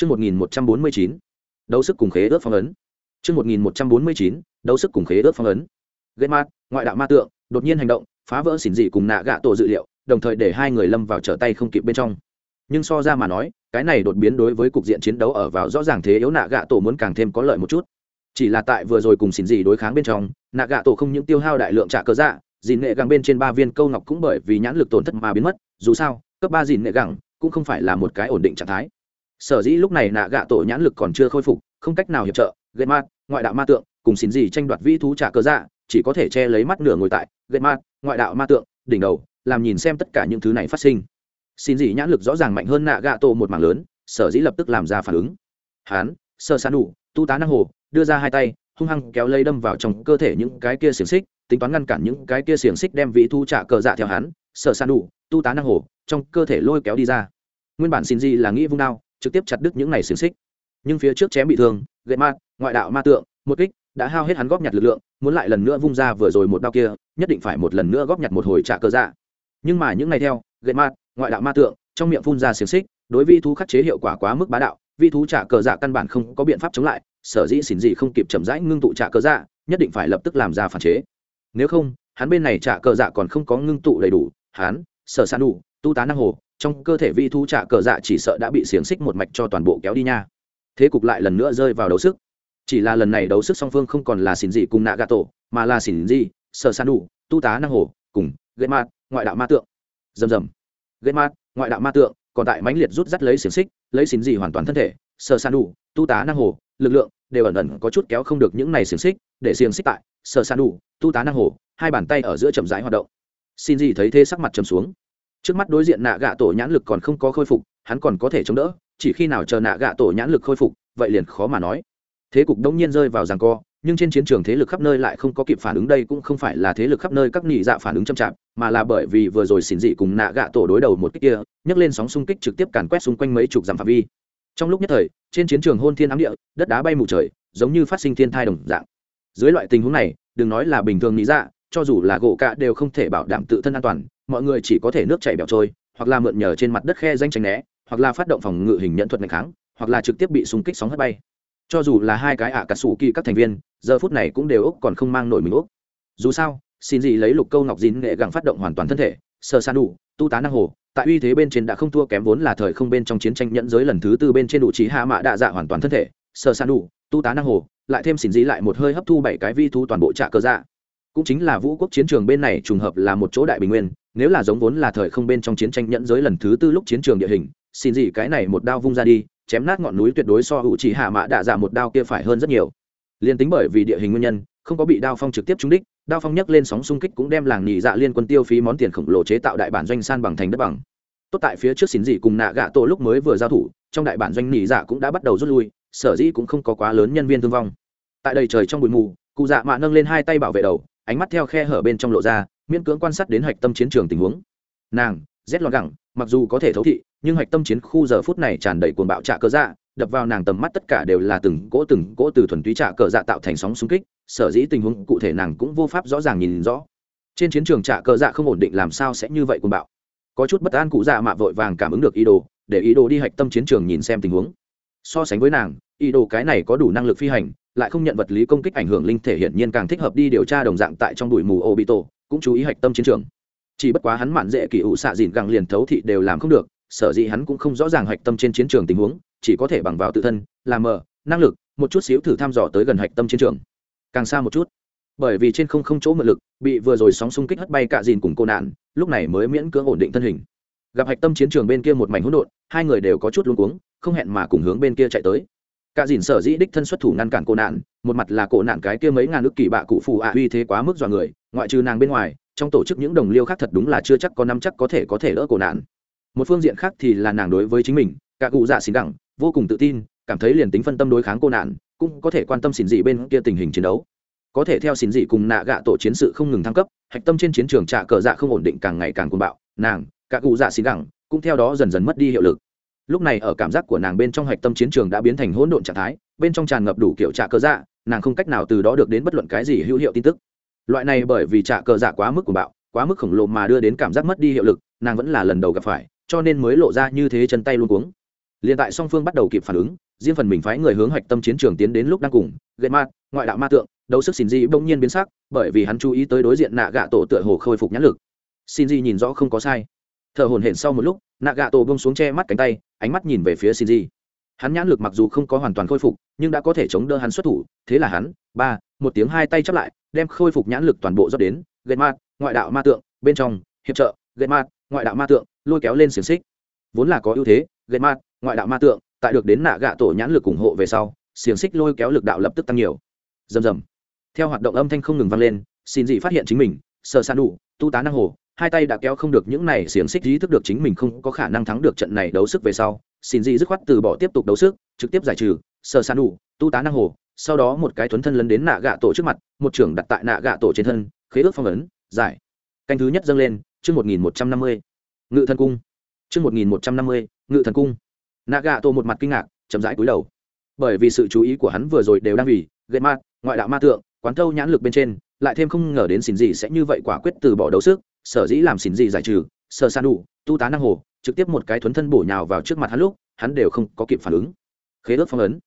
Chương 1149. Đấu sức cùng khế ước phong ấn. Chương 1149. Đấu sức cùng khế ước phong ấn. Ghét ngoại đạo ma tượng, đột nhiên hành động, phá vỡ xỉn dị cùng nạ gạ tổ dự liệu, đồng thời để hai người lâm vào trở tay không kịp bên trong. Nhưng so ra mà nói, cái này đột biến đối với cục diện chiến đấu ở vào rõ ràng thế yếu nạ gạ tổ muốn càng thêm có lợi một chút. Chỉ là tại vừa rồi cùng xỉn dị đối kháng bên trong, nạ gạ tổ không những tiêu hao đại lượng trả cơ dạ, dìn nghệ gẳng bên trên ba viên câu ngọc cũng bởi vì nhãn lực tổn thất mà biến mất, dù sao, cấp ba dìn nghệ gẳng cũng không phải là một cái ổn định trạng thái sở dĩ lúc này nạ gạ tổ nhãn lực còn chưa khôi phục, không cách nào hiệp trợ gây mát ngoại đạo ma tượng, cùng xin gì tranh đoạt vĩ thú trả cơ dạ chỉ có thể che lấy mắt nửa ngồi tại gây mát ngoại đạo ma tượng, đỉnh đầu, làm nhìn xem tất cả những thứ này phát sinh. Xin gì nhãn lực rõ ràng mạnh hơn nạ gạ tổ một mảng lớn, sở dĩ lập tức làm ra phản ứng. Hán, sơ sán đủ, tu tá năng hồ, đưa ra hai tay, hung hăng kéo lấy đâm vào trong cơ thể những cái kia xiềng xích, tính toán ngăn cản những cái kia xiềng xích đem vị thu trả cờ dạ theo hắn. Sở san đủ, tu tá năng hồ, trong cơ thể lôi kéo đi ra. Nguyên bản xin gì là nghĩ vung đao trực tiếp chặt đứt những này xiềng xích. Nhưng phía trước chém bị thương, gậy ma, ngoại đạo ma tượng, một kích, đã hao hết hắn góp nhặt lực lượng, muốn lại lần nữa vung ra vừa rồi một đao kia, nhất định phải một lần nữa góp nhặt một hồi trả cơ dạ. Nhưng mà những ngày theo, gậy ma, ngoại đạo ma tượng, trong miệng phun ra xiềng xích, đối vi thú khắc chế hiệu quả quá mức bá đạo, vi thú trả cờ dạ căn bản không có biện pháp chống lại, sở dĩ xỉn gì không kịp chậm rãi ngưng tụ trả cờ dạ nhất định phải lập tức làm ra phản chế. Nếu không, hắn bên này trả cờ dạ còn không có ngưng tụ đầy đủ, hắn, sở san đủ, tu tá năng hồ trong cơ thể vi thu trả cờ dạ chỉ sợ đã bị xiềng xích một mạch cho toàn bộ kéo đi nha. Thế cục lại lần nữa rơi vào đấu sức. Chỉ là lần này đấu sức song phương không còn là xỉn dị cùng nạ gà tổ mà là xỉn dị sợ san đủ tu tá năng hồ cùng gây mát ngoại đạo ma tượng. Rầm rầm. Gây mát ngoại đạo ma tượng còn tại mãnh liệt rút dắt lấy xiềng xích, lấy xỉn dị hoàn toàn thân thể sợ san đủ tu tá năng hồ, lực lượng đều ẩn ẩn có chút kéo không được những này xiềng xích, để xiềng xích tại sợ san đủ tu tá năng hồ, hai bàn tay ở giữa chậm rãi hoạt động. Xin gì thấy thế sắc mặt trầm xuống trước mắt đối diện nạ gạ tổ nhãn lực còn không có khôi phục, hắn còn có thể chống đỡ, chỉ khi nào chờ nạ gạ tổ nhãn lực khôi phục, vậy liền khó mà nói. Thế cục đông nhiên rơi vào ràng co, nhưng trên chiến trường thế lực khắp nơi lại không có kịp phản ứng, đây cũng không phải là thế lực khắp nơi các nhị dạ phản ứng chậm chạp, mà là bởi vì vừa rồi xỉn dị cùng nạ gạ tổ đối đầu một cách kia, nhấc lên sóng xung kích trực tiếp càn quét xung quanh mấy chục dặm phạm vi. Trong lúc nhất thời, trên chiến trường hôn thiên ám địa, đất đá bay mù trời, giống như phát sinh thiên thai đồng dạng. Dưới loại tình huống này, đừng nói là bình thường nhị dạ cho dù là gỗ cạ đều không thể bảo đảm tự thân an toàn mọi người chỉ có thể nước chảy bẹo trôi, hoặc là mượn nhờ trên mặt đất khe danh tránh né, hoặc là phát động phòng ngự hình nhận thuật ngày kháng, hoặc là trực tiếp bị xung kích sóng hất bay. Cho dù là hai cái ạ cà sủ kỳ các thành viên, giờ phút này cũng đều úc còn không mang nổi mình úc. Dù sao, xin gì lấy lục câu ngọc dín nghệ gặng phát động hoàn toàn thân thể sơ san đủ, tu tá năng hồ, tại uy thế bên trên đã không thua kém vốn là thời không bên trong chiến tranh nhẫn giới lần thứ tư bên trên đủ trí hạ mạ đạ dạ hoàn toàn thân thể sơ san đủ, tu tá năng hồ, lại thêm xin dĩ lại một hơi hấp thu bảy cái vi thu toàn bộ trạ cơ dạ. Cũng chính là vũ quốc chiến trường bên này trùng hợp là một chỗ đại bình nguyên nếu là giống vốn là thời không bên trong chiến tranh nhẫn giới lần thứ tư lúc chiến trường địa hình, xin gì cái này một đao vung ra đi, chém nát ngọn núi tuyệt đối so hữu chỉ hạ mã đạ dạ một đao kia phải hơn rất nhiều. Liên tính bởi vì địa hình nguyên nhân, không có bị đao phong trực tiếp trúng đích, đao phong nhấc lên sóng xung kích cũng đem làng nhị dạ liên quân tiêu phí món tiền khổng lồ chế tạo đại bản doanh san bằng thành đất bằng. Tốt tại phía trước xin gì cùng nạ gạ tổ lúc mới vừa giao thủ, trong đại bản doanh nhị dạ cũng đã bắt đầu rút lui, sở dĩ cũng không có quá lớn nhân viên thương vong. Tại đầy trời trong bụi mù, cụ dạ mạ nâng lên hai tay bảo vệ đầu, ánh mắt theo khe hở bên trong lộ ra miễn cưỡng quan sát đến hạch tâm chiến trường tình huống. Nàng, rét lọt gẳng, mặc dù có thể thấu thị, nhưng hạch tâm chiến khu giờ phút này tràn đầy cuồng bạo trạ cờ dạ đập vào nàng tầm mắt tất cả đều là từng cỗ từng cỗ từ thuần túy trạ cờ dạ tạo thành sóng xung kích, sở dĩ tình huống cụ thể nàng cũng vô pháp rõ ràng nhìn rõ. Trên chiến trường trạ cờ dạ không ổn định làm sao sẽ như vậy cuồng bạo. Có chút bất an cụ dạ mạ vội vàng cảm ứng được ý đồ, để ý đồ đi hạch tâm chiến trường nhìn xem tình huống. So sánh với nàng, ý đồ cái này có đủ năng lực phi hành, lại không nhận vật lý công kích ảnh hưởng linh thể hiển nhiên càng thích hợp đi điều tra đồng dạng tại trong bụi mù ô bị tổ cũng chú ý hạch tâm chiến trường. Chỉ bất quá hắn mạn dễ kỳ ủ xạ dìn găng liền thấu thị đều làm không được, sở dĩ hắn cũng không rõ ràng hạch tâm trên chiến trường tình huống, chỉ có thể bằng vào tự thân, làm mờ, năng lực, một chút xíu thử thăm dò tới gần hạch tâm chiến trường. Càng xa một chút, bởi vì trên không không chỗ mượn lực, bị vừa rồi sóng xung kích hất bay cạ dìn cùng cô nạn, lúc này mới miễn cưỡng ổn định thân hình. Gặp hạch tâm chiến trường bên kia một mảnh hỗn độn, hai người đều có chút luống cuống, không hẹn mà cùng hướng bên kia chạy tới cả dìn sở dĩ đích thân xuất thủ ngăn cản cô nạn, một mặt là cổ nạn cái kia mấy ngàn nước kỳ bạ cụ phụ ạ uy thế quá mức dọa người, ngoại trừ nàng bên ngoài, trong tổ chức những đồng liêu khác thật đúng là chưa chắc có năm chắc có thể có thể đỡ cổ nạn. Một phương diện khác thì là nàng đối với chính mình, cả cụ dạ xỉn đẳng, vô cùng tự tin, cảm thấy liền tính phân tâm đối kháng cô nạn, cũng có thể quan tâm xỉn dị bên kia tình hình chiến đấu. Có thể theo xỉn dị cùng nạ gạ tổ chiến sự không ngừng thăng cấp, hạch tâm trên chiến trường trạ cờ dạ không ổn định càng ngày càng cuồng bạo, nàng, cả cụ dạ xỉn đẳng, cũng theo đó dần dần mất đi hiệu lực lúc này ở cảm giác của nàng bên trong hạch tâm chiến trường đã biến thành hỗn độn trạng thái, bên trong tràn ngập đủ kiểu trạ cơ dạ nàng không cách nào từ đó được đến bất luận cái gì hữu hiệu tin tức. Loại này bởi vì trạ cơ dạ quá mức của bạo, quá mức khổng lồ mà đưa đến cảm giác mất đi hiệu lực, nàng vẫn là lần đầu gặp phải, cho nên mới lộ ra như thế chân tay luôn cuống. Liền tại song phương bắt đầu kịp phản ứng, riêng phần mình phái người hướng hạch tâm chiến trường tiến đến lúc đang cùng gậy ma, ngoại đạo ma tượng, đấu sức xin di bỗng nhiên biến sắc, bởi vì hắn chú ý tới đối diện nạ gạ tổ tựa hồ khôi phục nhãn lực. Xin di nhìn rõ không có sai. Thở hồn hển sau một lúc nạ gạ tổ bông xuống che mắt cánh tay, ánh mắt nhìn về phía xin di hắn nhãn lực mặc dù không có hoàn toàn khôi phục, nhưng đã có thể chống đỡ hắn xuất thủ. Thế là hắn, ba, một tiếng hai tay chắp lại, đem khôi phục nhãn lực toàn bộ dốc đến. Gậy ma ngoại đạo ma tượng, bên trong, hiệp trợ, gậy ma ngoại đạo ma tượng, lôi kéo lên xiềng xích. Vốn là có ưu thế, gậy ma ngoại đạo ma tượng, tại được đến nạ gạ tổ nhãn lực ủng hộ về sau, xiềng xích lôi kéo lực đạo lập tức tăng nhiều. Rầm rầm. Theo hoạt động âm thanh không ngừng vang lên xin dị phát hiện chính mình sợ san đủ tu tá năng hồ hai tay đã kéo không được những này xiềng xích ý thức được chính mình không có khả năng thắng được trận này đấu sức về sau xin dị dứt khoát từ bỏ tiếp tục đấu sức, trực tiếp giải trừ sờ san đủ tu tá năng hồ, sau đó một cái thuấn thân lấn đến nạ gạ tổ trước mặt, một trưởng đặt tại nạ gạ tổ trên thân, khế ước phong ấn, giải. Canh thứ nhất dâng lên, chương một nghìn một trăm năm mươi. Ngự thần cung. Chương một nghìn một trăm năm mươi, ngự thần cung. Nạ gạ tổ một mặt kinh ngạc, chậm rãi cúi đầu. Bởi vì sự chú ý của hắn vừa rồi đều đang vì gây ma, ngoại đạo ma tượng quán thâu nhãn lực bên trên, lại thêm không ngờ đến xỉn gì sẽ như vậy quả quyết từ bỏ đấu sức sở dĩ làm xỉn gì giải trừ sơ san đủ, tu tá năng hồ, trực tiếp một cái thuấn thân bổ nhào vào trước mặt hắn lúc, hắn đều không có kịp phản ứng. Khế ước phong ấn.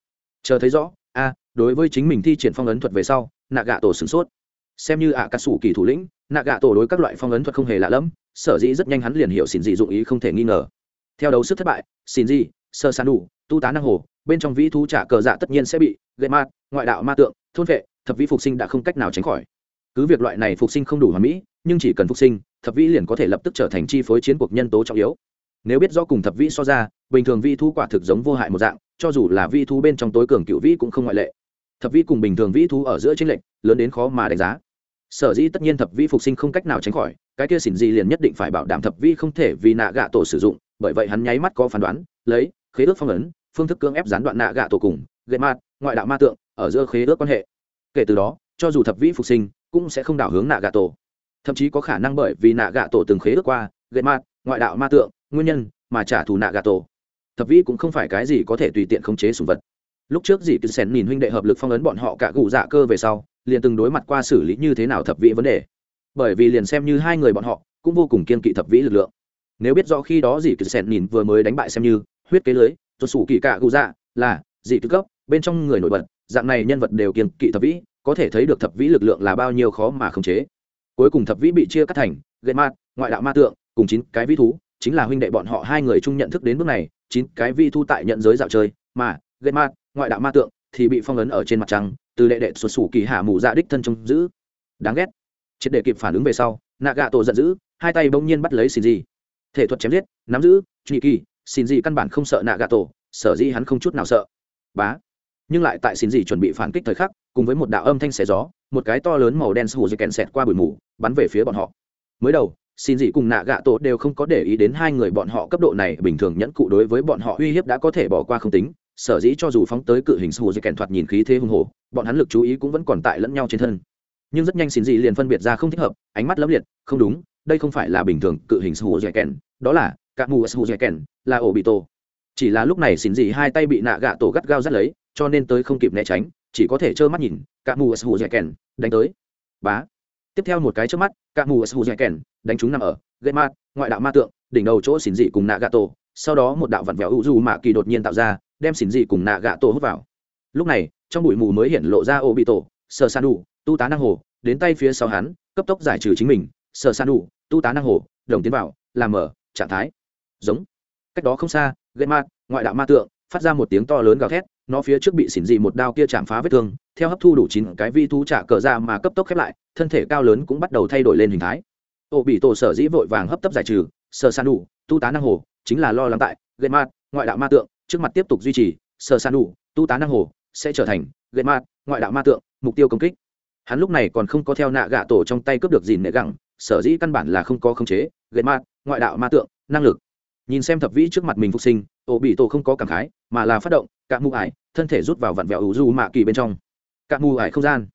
Chờ thấy rõ, a, đối với chính mình thi triển phong ấn thuật về sau nạ gạ tổ sửng sốt. Xem như ạ à cà sủ kỳ thủ lĩnh nạ gạ tổ đối các loại phong ấn thuật không hề lạ lẫm, sở dĩ rất nhanh hắn liền hiểu xỉn dị dụng ý không thể nghi ngờ. Theo đấu sức thất bại, xỉn dị sơ san đủ, tu tá năng hồ, bên trong vĩ thú trả cờ dạ tất nhiên sẽ bị gây ma, ngoại đạo ma tượng, thôn vệ, thập vĩ phục sinh đã không cách nào tránh khỏi. Cứ việc loại này phục sinh không đủ hoàn mỹ nhưng chỉ cần phục sinh, thập vĩ liền có thể lập tức trở thành chi phối chiến cuộc nhân tố trọng yếu. Nếu biết rõ cùng thập vĩ so ra, bình thường vi thú quả thực giống vô hại một dạng, cho dù là vi thú bên trong tối cường cựu vĩ cũng không ngoại lệ. Thập vĩ cùng bình thường vĩ thú ở giữa tranh lệch, lớn đến khó mà đánh giá. Sở dĩ tất nhiên thập vĩ phục sinh không cách nào tránh khỏi, cái kia xỉn gì liền nhất định phải bảo đảm thập vĩ không thể vì nạ gạ tổ sử dụng, bởi vậy hắn nháy mắt có phán đoán, lấy, khế ước phong ấn, phương thức cưỡng ép gián đoạn nạ gạ tổ cùng gây ma, ngoại đạo ma tượng, ở giữa khế ước quan hệ. Kể từ đó, cho dù thập vĩ phục sinh, cũng sẽ không đảo hướng nạ gạ tổ thậm chí có khả năng bởi vì nạ gạ tổ từng khế ước qua gậy mạt ngoại đạo ma tượng, nguyên nhân mà trả thù nạ gạ tổ. Thập vĩ cũng không phải cái gì có thể tùy tiện khống chế sùng vật. Lúc trước dì kín xén nhìn huynh đệ hợp lực phong ấn bọn họ cả gù dạ cơ về sau, liền từng đối mặt qua xử lý như thế nào thập vĩ vấn đề. Bởi vì liền xem như hai người bọn họ, cũng vô cùng kiên kỵ thập vĩ lực lượng. Nếu biết rõ khi đó dì kín xén nhìn vừa mới đánh bại xem như, huyết kế lưới, tuột sủ kỳ cả gù dạ là dì tư cấp bên trong người nổi bật, dạng này nhân vật đều kiên kỵ thập vĩ, có thể thấy được thập vĩ lực lượng là bao nhiêu khó mà khống chế cuối cùng thập vĩ bị chia cắt thành gậy ma, ngoại đạo ma tượng, cùng chín cái vĩ thú, chính là huynh đệ bọn họ hai người chung nhận thức đến bước này, chín cái vĩ thú tại nhận giới dạo chơi, mà gậy ma, ngoại đạo ma tượng thì bị phong ấn ở trên mặt trăng, từ đệ đệ xuất xù kỳ hạ mù dạ đích thân trông giữ. Đáng ghét. Triệt để kịp phản ứng về sau nạ gạ tổ giận dữ, hai tay bỗng nhiên bắt lấy xin gì thể thuật chém giết, nắm giữ truy kỳ xin gì căn bản không sợ nạ gạ tổ, sở dĩ hắn không chút nào sợ. Bá. Nhưng lại tại xin gì chuẩn bị phản kích thời khắc, cùng với một đạo âm thanh xé gió một cái to lớn màu đen sù dây kèn xẹt qua bụi mù, bắn về phía bọn họ. Mới đầu, xin gì cùng nạ gạ tổ đều không có để ý đến hai người bọn họ cấp độ này, bình thường nhẫn cụ đối với bọn họ uy hiếp đã có thể bỏ qua không tính. Sở dĩ cho dù phóng tới cự hình sù dây kèn thoạt nhìn khí thế hùng hổ, bọn hắn lực chú ý cũng vẫn còn tại lẫn nhau trên thân. Nhưng rất nhanh xin gì liền phân biệt ra không thích hợp, ánh mắt lấp liệt, không đúng, đây không phải là bình thường cự hình sù dây kèn, đó là cả mù sù dây kèn, là ổ bị tổ. Chỉ là lúc này xin gì hai tay bị nạ gạ tổ gắt gao dắt lấy, cho nên tới không kịp né tránh chỉ có thể trơ mắt nhìn, cả mù sù dẻ kèn đánh tới. Bá. Tiếp theo một cái trước mắt, cả mù sù dẻ kèn đánh chúng nằm ở gây ma ngoại đạo ma tượng, đỉnh đầu chỗ xỉn dị cùng nạ gạ tổ. Sau đó một đạo vặn vẹo u du mạ kỳ đột nhiên tạo ra, đem xỉn dị cùng nạ gạ tổ hút vào. Lúc này, trong bụi mù mới hiện lộ ra ô bị tổ sờ san đủ tu tá năng hồ, đến tay phía sau hắn, cấp tốc giải trừ chính mình. Sờ san đủ tu tá năng hồ, đồng tiến vào, làm mở, trạng thái. Giống. Cách đó không xa gây ma ngoại đạo ma tượng, phát ra một tiếng to lớn gào thét nó phía trước bị xỉn dị một đao kia chạm phá vết thương, theo hấp thu đủ chín cái vi thú trả cờ ra mà cấp tốc khép lại, thân thể cao lớn cũng bắt đầu thay đổi lên hình thái. Ô bị tổ sở dĩ vội vàng hấp tấp giải trừ sơ san đủ, tu tá năng hồ, chính là lo lắng tại gây ma ngoại đạo ma tượng, trước mặt tiếp tục duy trì sơ san đủ, tu tá năng hồ, sẽ trở thành gây ma ngoại đạo ma tượng, mục tiêu công kích. Hắn lúc này còn không có theo nạ gạ tổ trong tay cướp được gì nệ gẳng, sở dĩ căn bản là không có khống chế gây ma ngoại đạo ma tượng, năng lực. Nhìn xem thập vĩ trước mặt mình phục sinh ổ bị tổ không có cảm khái, mà là phát động cả mù ải, thân thể rút vào vặn vẹo ủ du mạ kỳ bên trong. Cả mù ải không gian.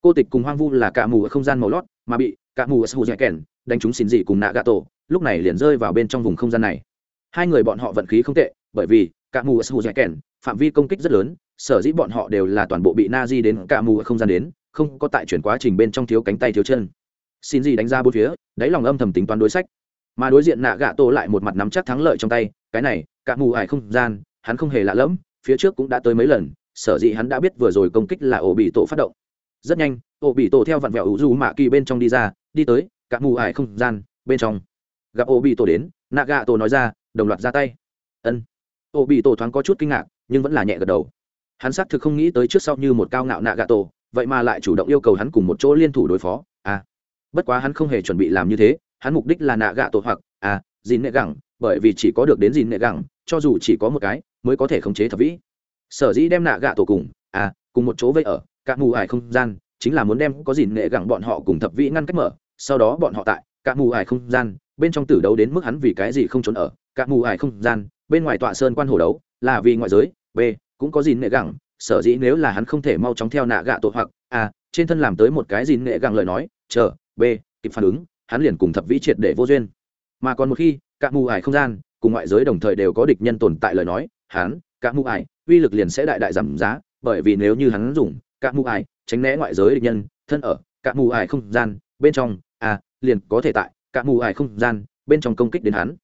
Cô tịch cùng hoang vu là cả mù ở không gian màu lót, mà bị cả mù ở sù dẻ kèn đánh chúng xin dị cùng nạ gà tổ, lúc này liền rơi vào bên trong vùng không gian này. Hai người bọn họ vận khí không tệ, bởi vì cả mù ở sù dẻ kèn, phạm vi công kích rất lớn, sở dĩ bọn họ đều là toàn bộ bị na di đến cả mù ở không gian đến, không có tại chuyển quá trình bên trong thiếu cánh tay thiếu chân. Xin gì đánh ra bốn phía, đáy lòng âm thầm tính toán đối sách. Mà đối diện nạ gạ tổ lại một mặt nắm chắc thắng lợi trong tay, cái này, cả mù ải không gian, hắn không hề lạ lẫm phía trước cũng đã tới mấy lần, sở dĩ hắn đã biết vừa rồi công kích là ổ bị tổ phát động. Rất nhanh, ổ bị tổ theo vặn vẹo ủ du mạ kỳ bên trong đi ra, đi tới cả mù ải không gian bên trong. Gặp ổ bị tổ đến nạ gạ tổ nói ra, đồng loạt ra tay. Ân. Ổ bị tổ thoáng có chút kinh ngạc, nhưng vẫn là nhẹ gật đầu. Hắn xác thực không nghĩ tới trước sau như một cao ngạo nạ gạ tổ, vậy mà lại chủ động yêu cầu hắn cùng một chỗ liên thủ đối phó. À bất quá hắn không hề chuẩn bị làm như thế, hắn mục đích là nạ gạ tổ hoặc à dìn nệ gẳng, bởi vì chỉ có được đến dìn nệ gẳng, cho dù chỉ có một cái mới có thể khống chế thập vĩ. Sở dĩ đem nạ gạ tổ cùng à cùng một chỗ vây ở các mù ải không gian chính là muốn đem có gì nệ gẳng bọn họ cùng thập vĩ ngăn cách mở sau đó bọn họ tại các mù ải không gian bên trong tử đấu đến mức hắn vì cái gì không trốn ở các mù ải không gian bên ngoài tọa sơn quan hồ đấu là vì ngoại giới b cũng có gì nệ gẳng sở dĩ nếu là hắn không thể mau chóng theo nạ gạ tổ hoặc à, trên thân làm tới một cái gì nệ gẳng lời nói chờ b kịp phản ứng hắn liền cùng thập vĩ triệt để vô duyên. Mà còn một khi các mù ải không gian cùng ngoại giới đồng thời đều có địch nhân tồn tại lời nói hắn cả mù ải uy lực liền sẽ đại đại giảm giá bởi vì nếu như hắn dùng cả mù ải tránh né ngoại giới địch nhân thân ở cả mù ải không gian bên trong à, liền có thể tại cả mù ải không gian bên trong công kích đến hắn.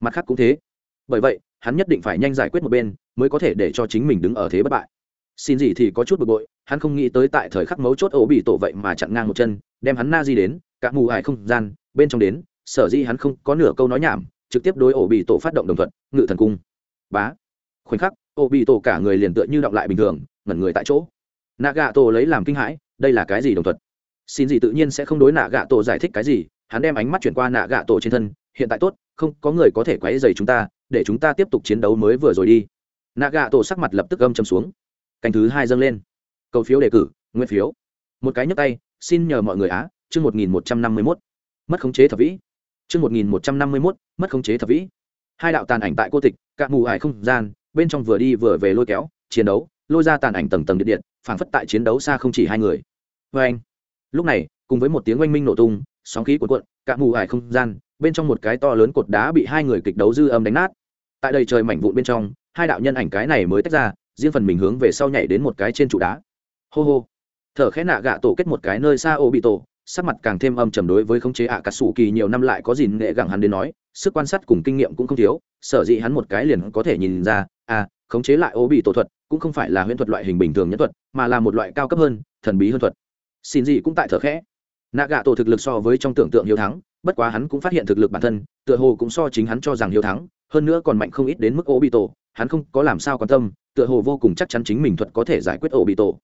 Mặt khác cũng thế. Bởi vậy hắn nhất định phải nhanh giải quyết một bên mới có thể để cho chính mình đứng ở thế bất bại. Xin gì thì có chút bực bội hắn không nghĩ tới tại thời khắc mấu chốt ổ bị tổ vậy mà chặn ngang một chân đem hắn na di đến cả mù ải không gian bên trong đến sở di hắn không có nửa câu nói nhảm trực tiếp đối ổ bị tổ phát động đồng thuận ngự thần cung. Bá khoảnh khắc ô bị tổ cả người liền tựa như động lại bình thường, ngẩn người tại chỗ. Nạ gạ tổ lấy làm kinh hãi, đây là cái gì đồng thuật? xin gì tự nhiên sẽ không đối nạ gạ tổ giải thích cái gì, hắn đem ánh mắt chuyển qua nạ gạ tổ trên thân, hiện tại tốt, không, có người có thể quấy dày chúng ta, để chúng ta tiếp tục chiến đấu mới vừa rồi đi. Nạ gạ tổ sắc mặt lập tức âm châm xuống. Canh thứ hai dâng lên. Cầu phiếu đề cử, nguyên phiếu. Một cái nhấp tay, xin nhờ mọi người á, chương một nghìn một trăm năm mươi mốt. Mất khống chế thập vĩ. Chương một nghìn một trăm năm mươi mốt, mất khống chế thập vĩ. Hai đạo tàn ảnh tại cô tịch cạ mù ải không gian bên trong vừa đi vừa về lôi kéo, chiến đấu, lôi ra tàn ảnh tầng tầng điện điện, phảng phất tại chiến đấu xa không chỉ hai người. Vê anh, lúc này, cùng với một tiếng oanh minh nổ tung, sóng khí cuộn cuộn, cả mù ải không gian, bên trong một cái to lớn cột đá bị hai người kịch đấu dư âm đánh nát. Tại đây trời mảnh vụn bên trong, hai đạo nhân ảnh cái này mới tách ra, riêng phần mình hướng về sau nhảy đến một cái trên trụ đá. Hô hô, thở khẽ nạ gạ tổ kết một cái nơi xa ô bị tổ, sắc mặt càng thêm âm trầm đối với khống chế ạ cà sủ kỳ nhiều năm lại có gì nghệ gẳng hắn đến nói sức quan sát cùng kinh nghiệm cũng không thiếu, sở dĩ hắn một cái liền có thể nhìn ra à khống chế lại ô bị tổ thuật cũng không phải là huyễn thuật loại hình bình thường nhất thuật, mà là một loại cao cấp hơn, thần bí hơn thuật. Xin gì cũng tại thở khẽ. Nạ gạ tổ thực lực so với trong tưởng tượng hiếu thắng, bất quá hắn cũng phát hiện thực lực bản thân, tựa hồ cũng so chính hắn cho rằng hiếu thắng, hơn nữa còn mạnh không ít đến mức ô bị tổ, hắn không có làm sao quan tâm, tựa hồ vô cùng chắc chắn chính mình thuật có thể giải quyết ô bị tổ.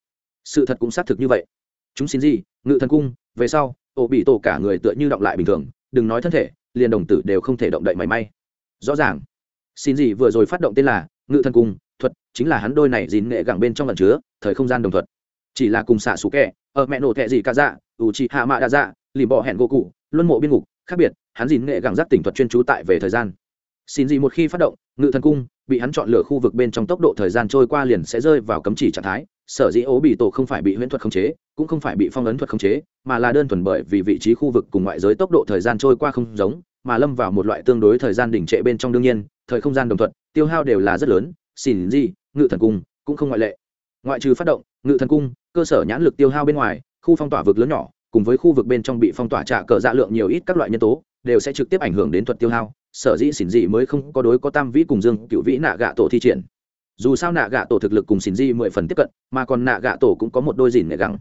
Sự thật cũng xác thực như vậy. Chúng xin gì, ngự thần cung, về sau, ô bị tổ cả người tựa như động lại bình thường, đừng nói thân thể liền đồng tử đều không thể động đậy mảy may. Rõ ràng, xin gì vừa rồi phát động tên là ngự thần cung, thuật chính là hắn đôi này dín nghệ gẳng bên trong lần chứa, thời không gian đồng thuật. Chỉ là cùng xạ xú kẻ, ở mẹ nổ thẹ gì cả dạ ủ chị hạ mạ đa dạ lìm bỏ hẹn gỗ cụ, luân mộ biên ngục, khác biệt, hắn dín nghệ gẳng giác tỉnh thuật chuyên trú tại về thời gian. Xin gì một khi phát động, ngự thần cung, bị hắn chọn lựa khu vực bên trong tốc độ thời gian trôi qua liền sẽ rơi vào cấm chỉ trạng thái sở dĩ ố bị tổ không phải bị huyễn thuật khống chế, cũng không phải bị phong ấn thuật khống chế, mà là đơn thuần bởi vì vị trí khu vực cùng ngoại giới tốc độ thời gian trôi qua không giống, mà lâm vào một loại tương đối thời gian đỉnh trệ bên trong đương nhiên, thời không gian đồng thuận, tiêu hao đều là rất lớn, xỉn gì, ngự thần cung, cũng không ngoại lệ. Ngoại trừ phát động, ngự thần cung, cơ sở nhãn lực tiêu hao bên ngoài, khu phong tỏa vực lớn nhỏ, cùng với khu vực bên trong bị phong tỏa trả cờ dạ lượng nhiều ít các loại nhân tố, đều sẽ trực tiếp ảnh hưởng đến thuật tiêu hao, sở dĩ xỉn dị mới không có đối có tam vĩ cùng dương cựu vĩ nạ gạ tổ thi triển dù sao nạ gạ tổ thực lực cùng xỉn di mười phần tiếp cận, mà còn nạ gạ tổ cũng có một đôi dìn nghệ gẳng.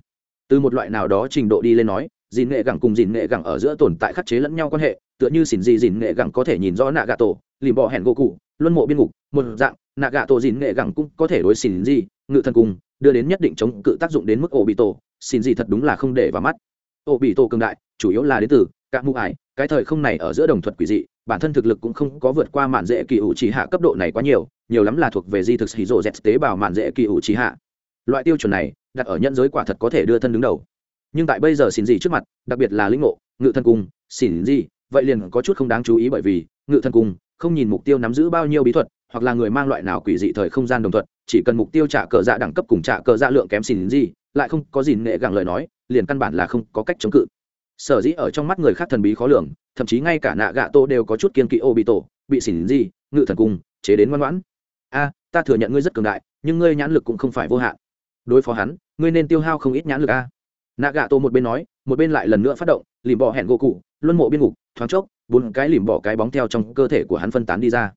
Từ một loại nào đó trình độ đi lên nói, dìn nghệ gẳng cùng dìn nghệ gẳng ở giữa tồn tại khắc chế lẫn nhau quan hệ, tựa như xỉn di dìn nghệ gẳng có thể nhìn rõ nạ gạ tổ, lìm bỏ hẹn gỗ cụ luân mộ biên ngục, một dạng, nạ gạ tổ dìn nghệ gẳng cũng có thể đối xỉn di ngự thần cùng, đưa đến nhất định chống cự tác dụng đến mức ổ bị tổ xỉn di thật đúng là không để vào mắt. Ổ bị tổ cường đại, chủ yếu là đến từ các mụ ải, cái thời không này ở giữa đồng thuật quỷ dị, bản thân thực lực cũng không có vượt qua mạn dễ kỳ ủ chỉ hạ cấp độ này quá nhiều nhiều lắm là thuộc về di thực hì rộ dẹt tế bào mạn dễ kỳ ủ trí hạ. Loại tiêu chuẩn này, đặt ở nhân giới quả thật có thể đưa thân đứng đầu. Nhưng tại bây giờ xin gì trước mặt, đặc biệt là linh ngộ, ngự thân cung, xin gì, vậy liền có chút không đáng chú ý bởi vì, ngự thân cung, không nhìn mục tiêu nắm giữ bao nhiêu bí thuật, hoặc là người mang loại nào quỷ dị thời không gian đồng thuận, chỉ cần mục tiêu trả cờ dạ đẳng cấp cùng trả cờ dạ lượng kém xin gì, lại không có gì nệ gặng lời nói, liền căn bản là không có cách chống cự. Sở dĩ ở trong mắt người khác thần bí khó lường, thậm chí ngay cả nạ gạ tô đều có chút kiên kỵ ô bị tổ bị xỉn gì, ngự thần cung, chế đến ngoan ngoãn ta thừa nhận ngươi rất cường đại, nhưng ngươi nhãn lực cũng không phải vô hạn. Đối phó hắn, ngươi nên tiêu hao không ít nhãn lực a. Nạ gạ tô một bên nói, một bên lại lần nữa phát động, lìm bỏ hẹn gỗ cụ, luân mộ biên ngục, thoáng chốc, bốn cái lìm bỏ cái bóng theo trong cơ thể của hắn phân tán đi ra.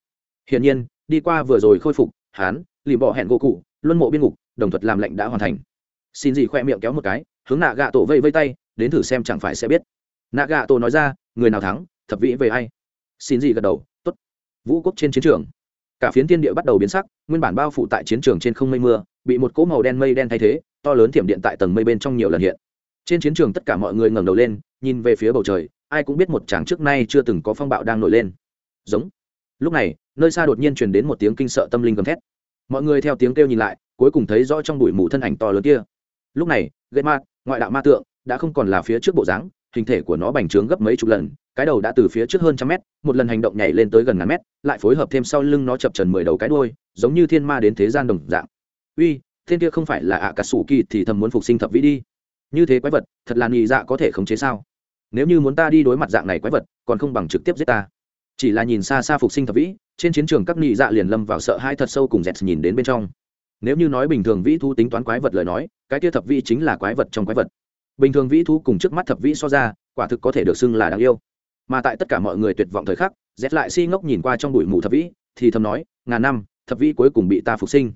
Hiển nhiên, đi qua vừa rồi khôi phục, hắn, lìm bỏ hẹn gỗ cụ, luân mộ biên ngục, đồng thuật làm lệnh đã hoàn thành. Xin gì khoe miệng kéo một cái, hướng nạ gạ tổ vây vây tay, đến thử xem chẳng phải sẽ biết. Nạ gạ tổ nói ra, người nào thắng, thập vĩ về ai? Xin gì gật đầu t ố t vũ quốc trên chiến trường cả phiến thiên địa bắt đầu biến sắc, nguyên bản bao phủ tại chiến trường trên không mây mưa, bị một cỗ màu đen mây đen thay thế, to lớn thiểm điện tại tầng mây bên trong nhiều lần hiện. Trên chiến trường tất cả mọi người ngẩng đầu lên, nhìn về phía bầu trời, ai cũng biết một chàng trước nay chưa từng có phong bạo đang nổi lên. Giống. Lúc này, nơi xa đột nhiên truyền đến một tiếng kinh sợ tâm linh gầm thét. Mọi người theo tiếng kêu nhìn lại, cuối cùng thấy rõ trong bụi mù thân ảnh to lớn kia. Lúc này gây ma, ngoại đạo ma tượng đã không còn là phía trước bộ dáng, hình thể của nó bành trướng gấp mấy chục lần cái đầu đã từ phía trước hơn trăm mét, một lần hành động nhảy lên tới gần ngàn mét, lại phối hợp thêm sau lưng nó chập trần mười đầu cái đôi giống như thiên ma đến thế gian đồng dạng. Uy, thiên kia không phải là ạ à cà sủ kỳ thì thầm muốn phục sinh thập vĩ đi. Như thế quái vật, thật là nhị dạ có thể khống chế sao? Nếu như muốn ta đi đối mặt dạng này quái vật, còn không bằng trực tiếp giết ta. Chỉ là nhìn xa xa phục sinh thập vĩ, trên chiến trường các nhị dạ liền lâm vào sợ hai thật sâu cùng dẹt nhìn đến bên trong. Nếu như nói bình thường vĩ thu tính toán quái vật lời nói, cái kia thập vĩ chính là quái vật trong quái vật. Bình thường vĩ thu cùng trước mắt thập vĩ so ra, quả thực có thể được xưng là đáng yêu mà tại tất cả mọi người tuyệt vọng thời khắc rét lại si ngốc nhìn qua trong bụi mù thập vĩ, thì thầm nói, ngàn năm, thập vĩ cuối cùng bị ta phục sinh.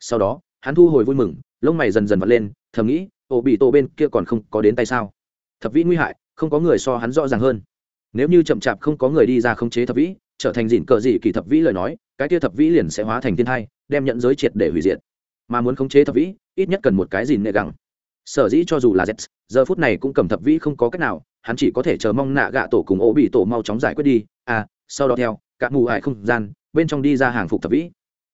Sau đó, hắn thu hồi vui mừng, lông mày dần dần vật lên, thầm nghĩ ổ bị tổ bên kia còn không có đến tay sao? Thập vĩ nguy hại, không có người so hắn rõ ràng hơn. Nếu như chậm chạp không có người đi ra khống chế thập vĩ, trở thành dịn cờ dị kỳ thập vĩ lời nói, cái kia thập vĩ liền sẽ hóa thành thiên thai, đem nhận giới triệt để hủy diệt. Mà muốn khống chế thập vĩ, ít nhất cần một cái dìn nệ gẳng. Sở dĩ cho dù là z, giờ phút này cũng cầm thập vĩ không có cách nào hắn chỉ có thể chờ mong nạ gạ tổ cùng ố bị tổ mau chóng giải quyết đi. À sau đó theo, cả mù hại không gian, bên trong đi ra hàng phục thập vĩ.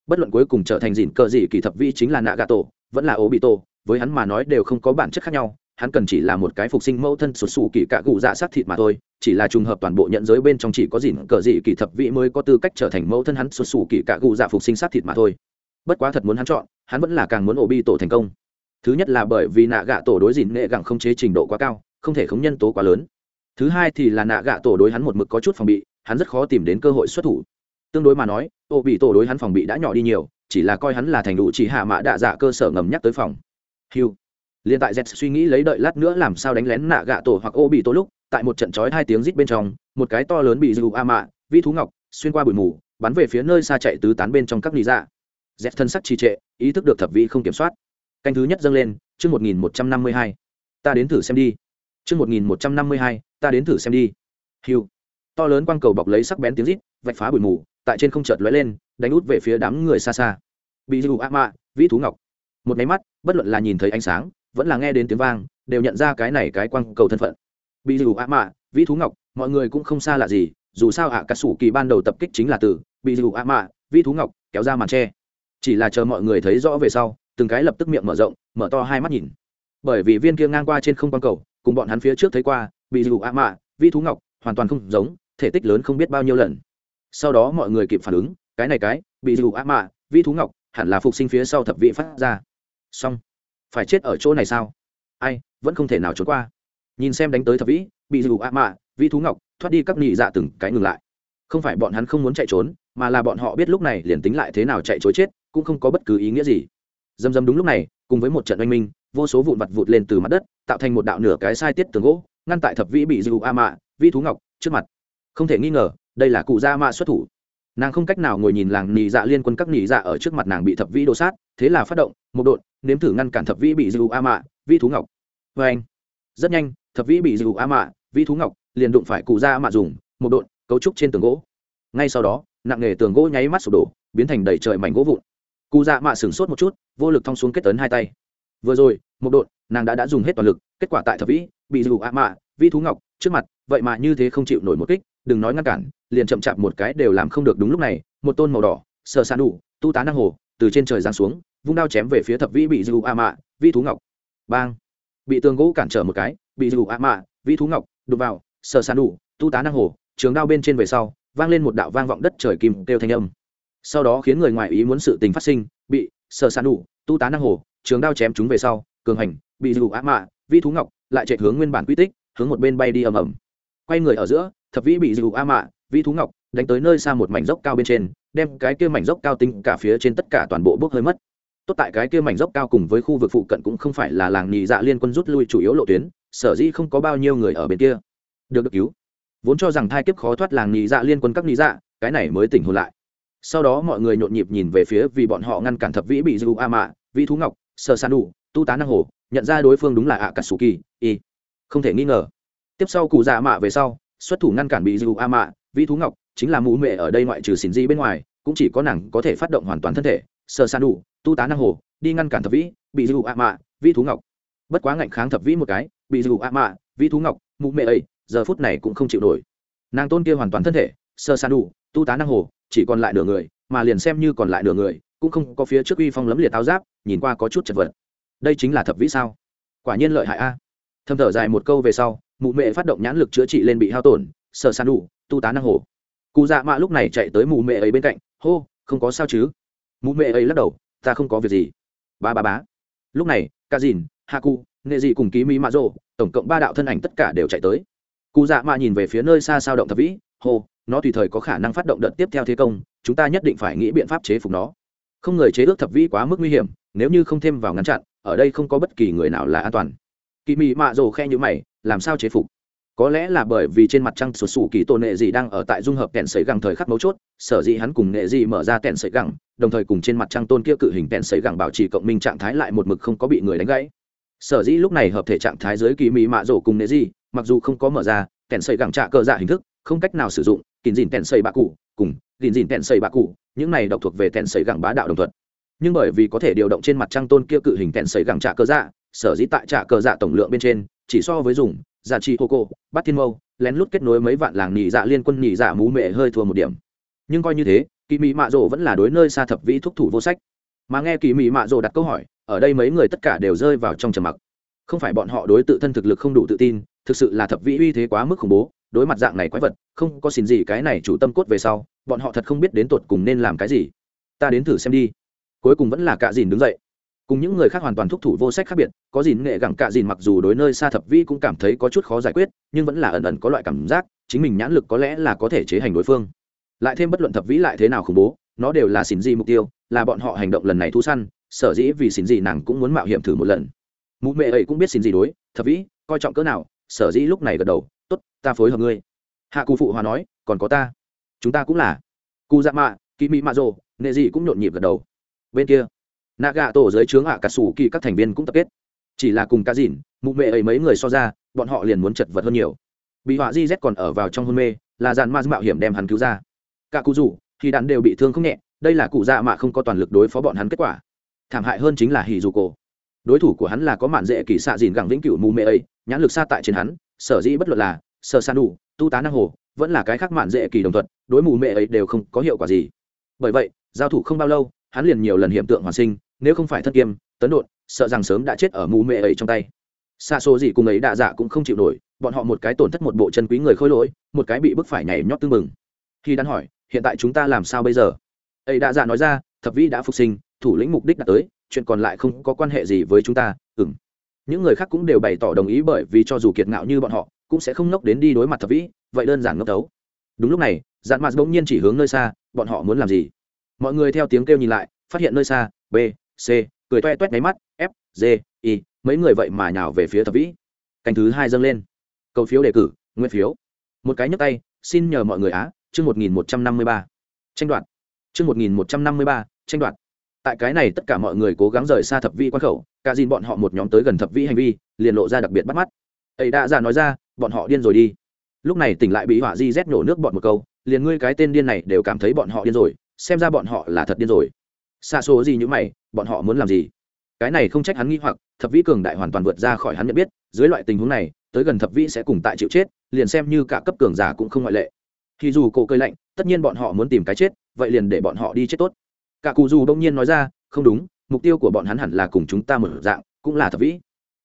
Bất luận cuối cùng trở thành dịn cờ gì kỳ thập vĩ chính là nạ gạ tổ, vẫn là ố bị tổ, với hắn mà nói đều không có bản chất khác nhau. Hắn cần chỉ là một cái phục sinh mẫu thân sụt sù kỳ cạ cụ dạ sát thịt mà thôi, chỉ là trùng hợp toàn bộ nhận giới bên trong chỉ có dịn cờ dị kỳ thập vĩ mới có tư cách trở thành mẫu thân hắn sụt sù kỳ cạ cụ dạ phục sinh sát thịt mà thôi. Bất quá thật muốn hắn chọn, hắn vẫn là càng muốn ổ bi tổ thành công. Thứ nhất là bởi vì nạ gạ tổ đối dịn nghệ gẳng không chế trình độ quá cao không thể khống nhân tố quá lớn. Thứ hai thì là nạ gạ tổ đối hắn một mực có chút phòng bị, hắn rất khó tìm đến cơ hội xuất thủ. Tương đối mà nói, ô bị tổ đối hắn phòng bị đã nhỏ đi nhiều, chỉ là coi hắn là thành đủ chỉ hạ mã đạ dạ cơ sở ngầm nhắc tới phòng. Hiu liền tại z suy nghĩ lấy đợi lát nữa làm sao đánh lén nạ gạ tổ hoặc ô bị tổ lúc, tại một trận chói hai tiếng rít bên trong, một cái to lớn bị dù a mạ, vi thú ngọc, xuyên qua bụi mù, bắn về phía nơi xa chạy tứ tán bên trong các lý dạ. Z thân sắc trì trệ, ý thức được thập vị không kiểm soát. Canh thứ nhất dâng lên, chương một nghìn một trăm năm mươi hai. Ta đến thử xem đi chương một nghìn một trăm năm mươi hai ta đến thử xem đi. Hiu. To lớn quang cầu bọc lấy sắc bén tiếng rít vạch phá bụi mù tại trên không chợt lóe lên đánh út về phía đám người xa xa. Bị dù a vĩ thú ngọc. Một máy mắt bất luận là nhìn thấy ánh sáng vẫn là nghe đến tiếng vang đều nhận ra cái này cái quang cầu thân phận. Bị dù a vĩ thú ngọc mọi người cũng không xa lạ gì dù sao ạ à, cả sủ kỳ ban đầu tập kích chính là từ bị dù a vĩ thú ngọc kéo ra màn che. chỉ là chờ mọi người thấy rõ về sau từng cái lập tức miệng mở rộng mở to hai mắt nhìn. Bởi vì viên kia ngang qua trên không quang cầu cùng bọn hắn phía trước thấy qua, bị dù ạ mạ, vi thú ngọc, hoàn toàn không giống, thể tích lớn không biết bao nhiêu lần. Sau đó mọi người kịp phản ứng, cái này cái, bị dù ạ mạ, vi thú ngọc, hẳn là phục sinh phía sau thập vị phát ra. Xong. Phải chết ở chỗ này sao? Ai, vẫn không thể nào trốn qua. Nhìn xem đánh tới thập vĩ bị dù ạ mạ, vi thú ngọc, thoát đi các nị dạ từng cái ngừng lại. Không phải bọn hắn không muốn chạy trốn, mà là bọn họ biết lúc này liền tính lại thế nào chạy chối chết, cũng không có bất cứ ý nghĩa gì. Dầm dầm đúng lúc này, cùng với một trận oanh minh vô số vụn vặt vụt lên từ mặt đất, tạo thành một đạo nửa cái sai tiết tường gỗ, ngăn tại thập vĩ bị dư a mạ Vi thú ngọc, trước mặt. Không thể nghi ngờ, đây là cụ gia mạ xuất thủ. Nàng không cách nào ngồi nhìn làng nỉ dạ liên quân các nỉ dạ ở trước mặt nàng bị thập vĩ đổ sát, thế là phát động, một đột nếm thử ngăn cản thập vĩ bị dư a mạ vi thú ngọc. Vê anh, rất nhanh, thập vĩ bị dư a mạ vi thú ngọc, liền đụng phải cụ ra mạ dùng, một đột cấu trúc trên tường gỗ. Ngay sau đó, nặng nghề tường gỗ nháy mắt sụp đổ, biến thành đầy trời mảnh gỗ vụn. Cụ dạ mạ sửng sốt một chút, vô lực thong xuống kết tấn hai tay vừa rồi, một đột nàng đã đã dùng hết toàn lực, kết quả tại thập vĩ, bị dù a mạ vi thú ngọc, trước mặt, vậy mà như thế không chịu nổi một kích, đừng nói ngăn cản, liền chậm chạp một cái đều làm không được đúng lúc này, một tôn màu đỏ, sờ san đủ, tu tá năng hồ, từ trên trời giáng xuống, vung đao chém về phía thập vĩ bị dù a mạ vi thú ngọc. Bang! Bị tường gỗ cản trở một cái, bị dù a mạ vi thú ngọc đục vào, sờ san đủ, tu tá năng hồ, trường đao bên trên về sau, vang lên một đạo vang vọng đất trời kim kêu thanh âm. Sau đó khiến người ngoài ý muốn sự tình phát sinh, bị sờ san đủ, tu tá năng hồ trường đao chém chúng về sau, cường hành, bị dù a mạ, vi thú ngọc, lại chạy hướng nguyên bản quy tích, hướng một bên bay đi ầm ầm. Quay người ở giữa, thập vĩ bị dù a mạ, vi thú ngọc đánh tới nơi xa một mảnh dốc cao bên trên, đem cái kia mảnh dốc cao tinh cả phía trên tất cả toàn bộ bốc hơi mất. Tốt tại cái kia mảnh dốc cao cùng với khu vực phụ cận cũng không phải là làng nhị dạ liên quân rút lui chủ yếu lộ tuyến, sở dĩ không có bao nhiêu người ở bên kia. Được được cứu. Vốn cho rằng thai kiếp khó thoát làng nhị dạ liên quân các nhị dạ cái này mới tỉnh hồn lại. Sau đó mọi người nhộn nhịp nhìn về phía vì bọn họ ngăn cản thập vĩ bị dư a mạ vĩ thú ngọc sơ san đủ tu tá năng hồ, nhận ra đối phương đúng là ạ cả sù kỳ y. Không thể nghi ngờ. Tiếp sau cụ dạ mạ về sau, xuất thủ ngăn cản bị dù a mạ, vĩ thú ngọc, chính là mụ mệ ở đây ngoại trừ xin di bên ngoài, cũng chỉ có nàng có thể phát động hoàn toàn thân thể. Sơ san đủ tu tá năng hồ, đi ngăn cản thập vĩ, bị dù a mạ, vĩ thú ngọc. Bất quá ngạnh kháng thập vĩ một cái, bị dù a mạ, vĩ thú ngọc, mụ mệ ấy, giờ phút này cũng không chịu nổi. Nàng tôn kia hoàn toàn thân thể sơ san đủ tu tá năng hồ, chỉ còn lại nửa người, mà liền xem như còn lại nửa người, cũng không có phía trước uy phong lấm liệt táo giáp nhìn qua có chút chật vật. Đây chính là thập vĩ sao? Quả nhiên lợi hại a. Thâm thở dài một câu về sau, mụ mệ phát động nhãn lực chữa trị lên bị hao tổn sơ san đủ, tu tá năng hồ cụ dạ mạ lúc này chạy tới mụ mệ ấy bên cạnh, hô, không có sao chứ? Mụ mệ ấy lắc đầu, ta không có việc gì. Ba ba bá lúc này ca dìn hạ cụ nghệ dị cùng ký mỹ mạ rộ tổng cộng ba đạo thân ảnh tất cả đều chạy tới. Cụ dạ mạ nhìn về phía nơi xa sao động thập vĩ, hô, nó tùy thời có khả năng phát động đợt tiếp theo thế công, chúng ta nhất định phải nghĩ biện pháp chế phục nó không người chế ước thập vĩ quá mức nguy hiểm, nếu như không thêm vào ngăn chặn, ở đây không có bất kỳ người nào là an toàn. Kỳ mị mạ rồ khe như mày, làm sao chế phục? Có lẽ là bởi vì trên mặt trăng sụt sủ kỳ tổ nệ dị đang ở tại dung hợp kẹn sấy gẳng thời khắc mấu chốt, sở dĩ hắn cùng nệ dị mở ra kẹn sấy gẳng, đồng thời cùng trên mặt trăng tôn kia cự hình kẹn sấy gẳng bảo trì cộng minh trạng thái lại một mực không có bị người đánh gãy. Sở dĩ lúc này hợp thể trạng thái dưới kỳ mị mạ rổ cùng nệ dị, mặc dù không có mở ra kẹn sấy gẳng trạ cơ dạ hình thức, không cách nào sử dụng, kín dìn kẹn sấy bạ cụ, cùng gìn dìn tẹn sầy bạc cụ, những này độc thuộc về tẹn sầy gẳng bá đạo đồng thuận. Nhưng bởi vì có thể điều động trên mặt trăng tôn kia cự hình tẹn sầy gẳng trả cơ dạ sở dĩ tại trả cơ dạ tổng lượng bên trên, chỉ so với dùng giả trị hô cô bắt thiên mâu, lén lút kết nối mấy vạn làng nhị dạ liên quân nhị dạ mú mệ hơi thua một điểm. Nhưng coi như thế kỳ mỹ mạ rộ vẫn là đối nơi xa thập vĩ thúc thủ vô sách. Mà nghe kỳ mỹ mạ rộ đặt câu hỏi, ở đây mấy người tất cả đều rơi vào trong trầm mặc. Không phải bọn họ đối tự thân thực lực không đủ tự tin, thực sự là thập vĩ uy thế quá mức khủng bố, đối mặt dạng này quái vật, không có xin gì cái này chủ tâm cốt về sau bọn họ thật không biết đến tột cùng nên làm cái gì. Ta đến thử xem đi. Cuối cùng vẫn là cạ dìn đứng dậy. Cùng những người khác hoàn toàn thúc thủ vô sách khác biệt, có dìn nghệ gẳng cạ dìn mặc dù đối nơi xa thập vi cũng cảm thấy có chút khó giải quyết, nhưng vẫn là ẩn ẩn có loại cảm giác, chính mình nhãn lực có lẽ là có thể chế hành đối phương. Lại thêm bất luận thập vĩ lại thế nào khủng bố, nó đều là xỉn gì mục tiêu, là bọn họ hành động lần này thu săn, sở dĩ vì xỉn gì nàng cũng muốn mạo hiểm thử một lần. Mụ mẹ ấy cũng biết xỉn gì đối, thập vĩ, coi trọng cỡ nào, sở dĩ lúc này gật đầu, tốt, ta phối hợp ngươi. Hạ cụ phụ hòa nói, còn có ta chúng ta cũng là. Cụ dạ mạ kỳ mỹ mạ rồ, nệ dị cũng nhộn nhịp gật đầu. Bên kia nạ gạ tổ dưới trướng ạ cả sủ kỳ các thành viên cũng tập kết. Chỉ là cùng cá dìn mụ mệ ấy mấy người so ra, bọn họ liền muốn chật vật hơn nhiều. Bị họa di z còn ở vào trong hôn mê, là dàn ma mạo hiểm đem hắn cứu ra. Cả cụ rủ, thì đạn đều bị thương không nhẹ, đây là cụ dạ mạ không có toàn lực đối phó bọn hắn kết quả. Thảm hại hơn chính là hì dù cổ. Đối thủ của hắn là có mạn dễ kỳ xạ dìn gẳng vĩnh cửu mù mê ấy, nhãn lực xa tại trên hắn, sở dĩ bất luận là sở san đủ tu tá năng hồ vẫn là cái khác mạn dễ kỳ đồng thuận đối mù mẹ ấy đều không có hiệu quả gì. Bởi vậy, giao thủ không bao lâu, hắn liền nhiều lần hiện tượng hoàn sinh, nếu không phải thất kiêm, tấn đột sợ rằng sớm đã chết ở mù mẹ ấy trong tay. Xa xô gì cùng ấy đạ dạ cũng không chịu nổi, bọn họ một cái tổn thất một bộ chân quý người khôi lỗi, một cái bị bức phải nhảy nhót tư mừng khi đắn hỏi, hiện tại chúng ta làm sao bây giờ? Ấy đạ dạ nói ra, thập vĩ đã phục sinh, thủ lĩnh mục đích đã tới, chuyện còn lại không có quan hệ gì với chúng ta ừng những người khác cũng đều bày tỏ đồng ý bởi vì cho dù kiệt ngạo như bọn họ cũng sẽ không nốc đến đi đối mặt thập vĩ, vậy đơn giản ngốc tấu đúng lúc này dạn mạt bỗng nhiên chỉ hướng nơi xa, bọn họ muốn làm gì? Mọi người theo tiếng kêu nhìn lại, phát hiện nơi xa, b, c, cười toe toét máy mắt, f, g, i, mấy người vậy mà nhào về phía thập vĩ. Canh thứ hai dâng lên. Cầu phiếu đề cử, nguyên phiếu. Một cái nhấp tay, xin nhờ mọi người á, chương một nghìn một trăm năm mươi ba. Tranh đoạt. Chương một nghìn một trăm năm mươi ba, tranh đoạt. Tại cái này tất cả mọi người cố gắng rời xa thập vi quan khẩu, cả dìn bọn họ một nhóm tới gần thập vi hành vi, liền lộ ra đặc biệt bắt mắt. Ấy đã ra nói ra bọn họ điên rồi đi. Lúc này tỉnh lại bị họa di rét nổ nước bọn một câu, liền ngươi cái tên điên này đều cảm thấy bọn họ điên rồi, xem ra bọn họ là thật điên rồi. Xa số gì như mày, bọn họ muốn làm gì? Cái này không trách hắn nghi hoặc, thập vĩ cường đại hoàn toàn vượt ra khỏi hắn nhận biết, dưới loại tình huống này, tới gần thập vĩ sẽ cùng tại chịu chết, liền xem như cả cấp cường giả cũng không ngoại lệ. Thì dù cổ cơi lạnh, tất nhiên bọn họ muốn tìm cái chết, vậy liền để bọn họ đi chết tốt. Cả cụ dù đông nhiên nói ra, không đúng, mục tiêu của bọn hắn hẳn là cùng chúng ta một dạng, cũng là thập vĩ.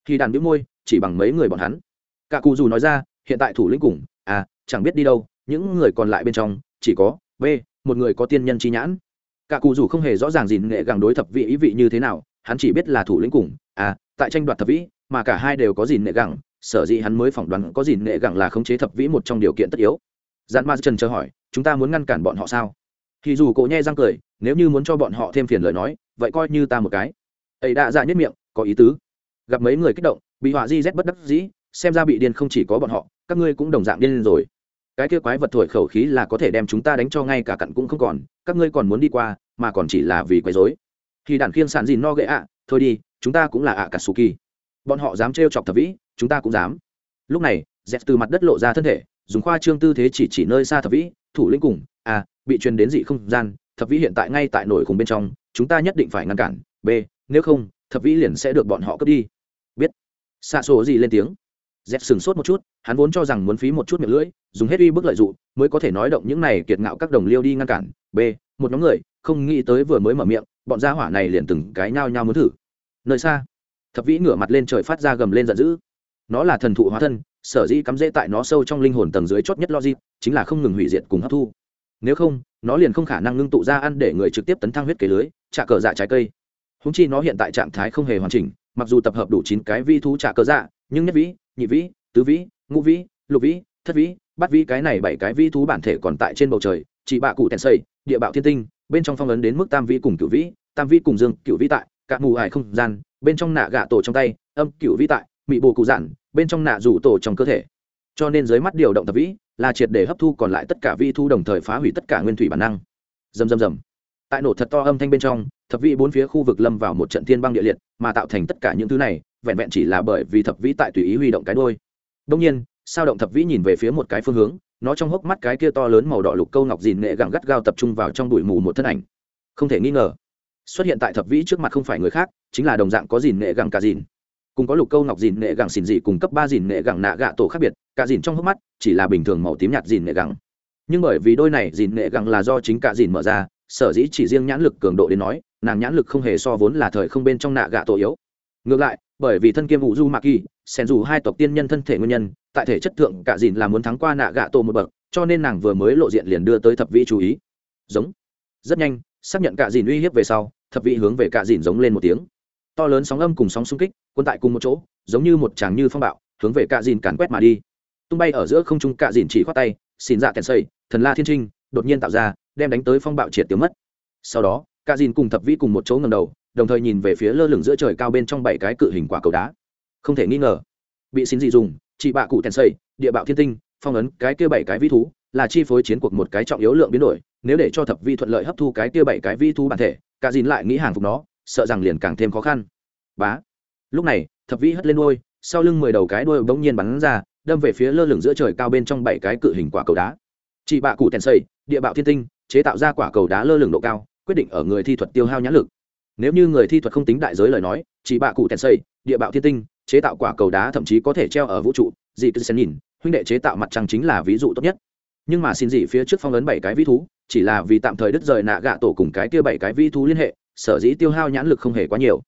Thì đàn bĩu môi, chỉ bằng mấy người bọn hắn cả cụ dù nói ra, hiện tại thủ lĩnh cùng à chẳng biết đi đâu, những người còn lại bên trong, chỉ có b, một người có tiên nhân chi nhãn. Cả cụ dù không hề rõ ràng gì nghệ gàng đối thập vị ý vị như thế nào, hắn chỉ biết là thủ lĩnh cùng à tại tranh đoạt thập vĩ mà cả hai đều có gì nghệ gẳng, sở dĩ hắn mới phỏng đoán có gì nghệ gẳng là khống chế thập vĩ một trong điều kiện tất yếu. Dạn ma trần chờ hỏi, chúng ta muốn ngăn cản bọn họ sao? Thì dù cỗ nhai răng cười, nếu như muốn cho bọn họ thêm phiền lời nói, vậy coi như ta một cái. Ấy đã dạ nhất miệng, có ý tứ. Gặp mấy người kích động, bị họa di rét bất đắc dĩ xem ra bị điên không chỉ có bọn họ, các ngươi cũng đồng dạng điên lên rồi. Cái kia quái vật thổi khẩu khí là có thể đem chúng ta đánh cho ngay cả cặn cũng không còn, các ngươi còn muốn đi qua, mà còn chỉ là vì quấy rối. Khi đàn khiêng sàn gì no gậy ạ, thôi đi, chúng ta cũng là ạ cả su kỳ bọn họ dám trêu chọc thập vĩ, chúng ta cũng dám. Lúc này dẹp từ mặt đất lộ ra thân thể, dùng khoa trương tư thế chỉ chỉ nơi xa thập vĩ, thủ lĩnh cùng a bị truyền đến dị không gian, thập vĩ hiện tại ngay tại nổi cùng bên trong, chúng ta nhất định phải ngăn cản, b, nếu không, thập vĩ liền sẽ được bọn họ cướp đi. Biết. Xa số gì lên tiếng dẹp sừng sốt một chút, hắn vốn cho rằng muốn phí một chút miệng lưỡi, dùng hết uy bức lợi dụng, mới có thể nói động những này kiệt ngạo các đồng liêu đi ngăn cản. B, một nhóm người, không nghĩ tới vừa mới mở miệng, bọn gia hỏa này liền từng cái nhao nhao muốn thử. Nơi xa, thập vĩ ngửa mặt lên trời phát ra gầm lên giận dữ. Nó là thần thụ hóa thân, sở dĩ cắm rễ tại nó sâu trong linh hồn tầng dưới chót nhất logic, chính là không ngừng hủy diệt cùng hấp thu. Nếu không, nó liền không khả năng ngưng tụ ra ăn để người trực tiếp tấn thăng huyết kế lưới, trả cờ dạ trái cây. Húng chi nó hiện tại trạng thái không hề hoàn chỉnh, mặc dù tập hợp đủ chín cái vi thú trả cờ dạ nhưng nhất vĩ nhị vĩ, tứ vĩ, ngũ vĩ, lục vĩ, thất vĩ bắt vĩ, cái này bảy cái vĩ thú bản thể còn tại trên bầu trời, chỉ bạ cụ tèn xây, địa bạo thiên tinh, bên trong phong ấn đến mức tam vĩ cùng cửu vĩ, tam vĩ cùng dương, cửu vĩ tại, cả mù hải không gian, bên trong nạ gạ tổ trong tay, âm, cửu vĩ tại, mị bồ cụ giản bên trong nạ rủ tổ trong cơ thể. Cho nên dưới mắt điều động thập vĩ là triệt để hấp thu còn lại tất cả vi thu đồng thời phá hủy tất cả nguyên thủy bản năng. Dầm dầm dầm tại nổ thật to âm thanh bên trong thập vĩ bốn phía khu vực lâm vào một trận thiên băng địa liệt, mà tạo thành tất cả những thứ này, vẹn vẹn chỉ là bởi vì thập vĩ tại tùy ý huy động cái đôi. Đông nhiên, sao động thập vĩ nhìn về phía một cái phương hướng, nó trong hốc mắt cái kia to lớn màu đỏ lục câu ngọc dìn nghệ gẳng gắt gao tập trung vào trong bụi mù một thân ảnh. Không thể nghi ngờ, xuất hiện tại thập vĩ trước mặt không phải người khác, chính là đồng dạng có dìn nghệ gẳng cả dìn. Cùng có lục câu ngọc dìn nghệ gẳng xỉn dị cùng cấp ba dìn nghệ gẳng nạ gạ tổ khác biệt, cả dìn trong hốc mắt chỉ là bình thường màu tím nhạt dìn nghệ gẳng. Nhưng bởi vì đôi này dìn nghệ gẳng là do chính cả dìn mở ra, sở dĩ chỉ riêng nhãn lực cường độ đến nói nàng nhãn lực không hề so vốn là thời không bên trong nạ gạ tổ yếu. Ngược lại, bởi vì thân kiêm vũ du mạc kỳ xen dù hai tộc tiên nhân thân thể nguyên nhân, tại thể chất thượng, cả dìn là muốn thắng qua nạ gạ tổ một bậc, cho nên nàng vừa mới lộ diện liền đưa tới thập vị chú ý. Giống. Rất nhanh, xác nhận cả dìn uy hiếp về sau, thập vị hướng về cả dìn giống lên một tiếng. To lớn sóng âm cùng sóng xung kích quân tại cùng một chỗ, giống như một tràng như phong bạo, hướng về cả dìn càn quét mà đi. Tung bay ở giữa không trung, cả dìn chỉ khoát tay, xin dạ kèn xây thần la thiên trinh, đột nhiên tạo ra, đem đánh tới phong bạo triệt tiếng mất. Sau đó cả dìn cùng thập vĩ cùng một chỗ ngầm đầu, đồng thời nhìn về phía lơ lửng giữa trời cao bên trong bảy cái cự hình quả cầu đá. Không thể nghi ngờ, bị xin dị dùng, chị bạ cụ tèn xây địa bạo thiên tinh, phong ấn cái kia bảy cái vi thú, là chi phối chiến cuộc một cái trọng yếu lượng biến đổi, nếu để cho thập vi thuận lợi hấp thu cái kia bảy cái vi thú bản thể, cả dìn lại nghĩ hàng phục nó, sợ rằng liền càng thêm khó khăn. Bá. Lúc này, thập vi hất lên đuôi, sau lưng mười đầu cái đuôi bỗng nhiên bắn ra, đâm về phía lơ lửng giữa trời cao bên trong bảy cái cự hình quả cầu đá. Chị bạ cụ tèn xây địa bạo thiên tinh, chế tạo ra quả cầu đá lơ lửng độ cao quyết định ở người thi thuật tiêu hao nhãn lực. Nếu như người thi thuật không tính đại giới lời nói, chỉ bạ cụ tèn xây, địa bạo thiên tinh, chế tạo quả cầu đá thậm chí có thể treo ở vũ trụ dị cứ xen nhìn, huynh đệ chế tạo mặt trăng chính là ví dụ tốt nhất. Nhưng mà xin dị phía trước phong ấn bảy cái vĩ thú, chỉ là vì tạm thời đứt rời nạ gạ tổ cùng cái kia bảy cái vĩ thú liên hệ, sở dĩ tiêu hao nhãn lực không hề quá nhiều.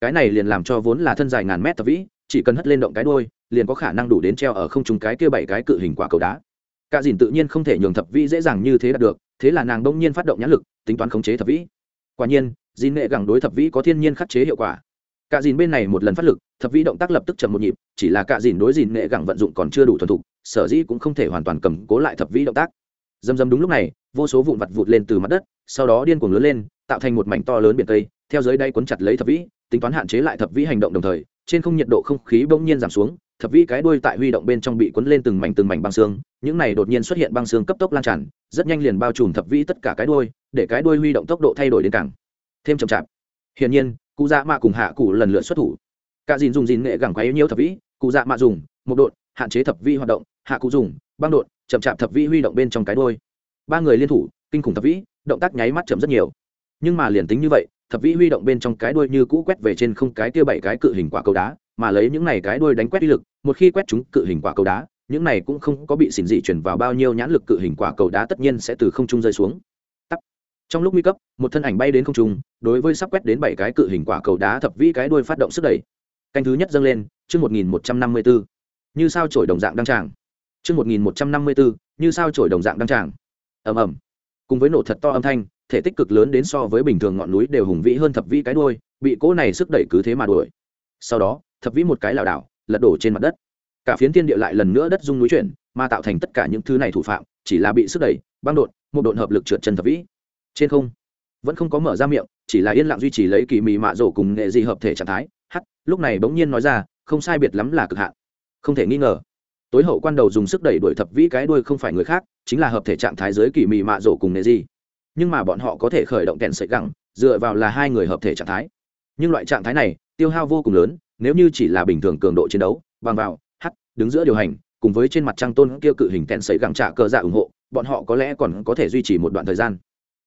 Cái này liền làm cho vốn là thân dài ngàn mét tập vĩ, chỉ cần hất lên động cái đôi liền có khả năng đủ đến treo ở không trung cái kia bảy cái cự hình quả cầu đá cả dìn tự nhiên không thể nhường thập vĩ dễ dàng như thế đạt được, thế là nàng đông nhiên phát động nhãn lực, tính toán khống chế thập vĩ. Quả nhiên, dìn nghệ gẳng đối thập vĩ có thiên nhiên khắc chế hiệu quả. Cả dìn bên này một lần phát lực, thập vĩ động tác lập tức chậm một nhịp, chỉ là cả dìn đối dìn nghệ gẳng vận dụng còn chưa đủ thuần thục, sở dĩ cũng không thể hoàn toàn cầm cố lại thập vĩ động tác. Dầm dầm đúng lúc này, vô số vụn vặt vụt lên từ mặt đất, sau đó điên cuồng lớn lên, tạo thành một mảnh to lớn biển tây theo dưới đây cuốn chặt lấy thập vĩ, tính toán hạn chế lại thập vĩ hành động đồng thời, trên không nhiệt độ không khí bỗng nhiên giảm xuống thập vĩ cái đuôi tại huy động bên trong bị cuốn lên từng mảnh từng mảnh băng xương, những này đột nhiên xuất hiện băng xương cấp tốc lan tràn, rất nhanh liền bao trùm thập vĩ tất cả cái đuôi, để cái đuôi huy động tốc độ thay đổi đến càng thêm chậm chạp. Hiển nhiên, cụ dạ mạ cùng hạ cụ lần lượt xuất thủ. Cả dìn dùng dìn nghệ gẳng quấy nhiễu thập vĩ, cụ dạ mạ dùng, một đột hạn chế thập vĩ hoạt động, hạ cụ dùng, băng đột chậm chạp thập vĩ huy động bên trong cái đuôi. Ba người liên thủ, kinh khủng thập vĩ, động tác nháy mắt chậm rất nhiều. Nhưng mà liền tính như vậy, thập vĩ huy động bên trong cái đuôi như cũ quét về trên không cái kia bảy cái cự hình quả cầu đá mà lấy những này cái đuôi đánh quét uy lực, một khi quét chúng cự hình quả cầu đá, những này cũng không có bị xỉn dị chuyển vào bao nhiêu nhãn lực cự hình quả cầu đá tất nhiên sẽ từ không trung rơi xuống. Tắc. trong lúc nguy cấp, một thân ảnh bay đến không trung, đối với sắp quét đến bảy cái cự hình quả cầu đá thập vĩ cái đuôi phát động sức đẩy. Canh thứ nhất dâng lên, chương một nghìn một trăm năm mươi bốn như sao trổi đồng dạng đăng tràng. Chương một nghìn một trăm năm mươi bốn như sao trổi đồng dạng đăng tràng. Ầm ầm. Cùng với nổ thật to âm thanh, thể tích cực lớn đến so với bình thường ngọn núi đều hùng vĩ hơn thập vĩ cái đuôi, bị cỗ này sức đẩy cứ thế mà đuổi. Sau đó thập vĩ một cái lảo đảo, lật đổ trên mặt đất. Cả phiến thiên địa lại lần nữa đất rung núi chuyển, mà tạo thành tất cả những thứ này thủ phạm, chỉ là bị sức đẩy, băng đột một đột hợp lực trượt chân thập vĩ. Trên không, vẫn không có mở ra miệng, chỉ là yên lặng duy trì lấy kỳ mị mạ rổ cùng nghệ dị hợp thể trạng thái. Hắt lúc này bỗng nhiên nói ra, không sai biệt lắm là cực hạn. Không thể nghi ngờ, tối hậu quan đầu dùng sức đẩy đuổi thập vĩ cái đuôi không phải người khác, chính là hợp thể trạng thái dưới kỳ mị mạ rổ cùng nghệ di. nhưng mà bọn họ có thể khởi động kèn sợi gẳng, dựa vào là hai người hợp thể trạng thái. Nhưng loại trạng thái này, tiêu hao vô cùng lớn nếu như chỉ là bình thường cường độ chiến đấu, bằng vào hắt đứng giữa điều hành, cùng với trên mặt trăng tôn kia cự hình kèn sấy gẳng trả cờ dạ ủng hộ, bọn họ có lẽ còn có thể duy trì một đoạn thời gian.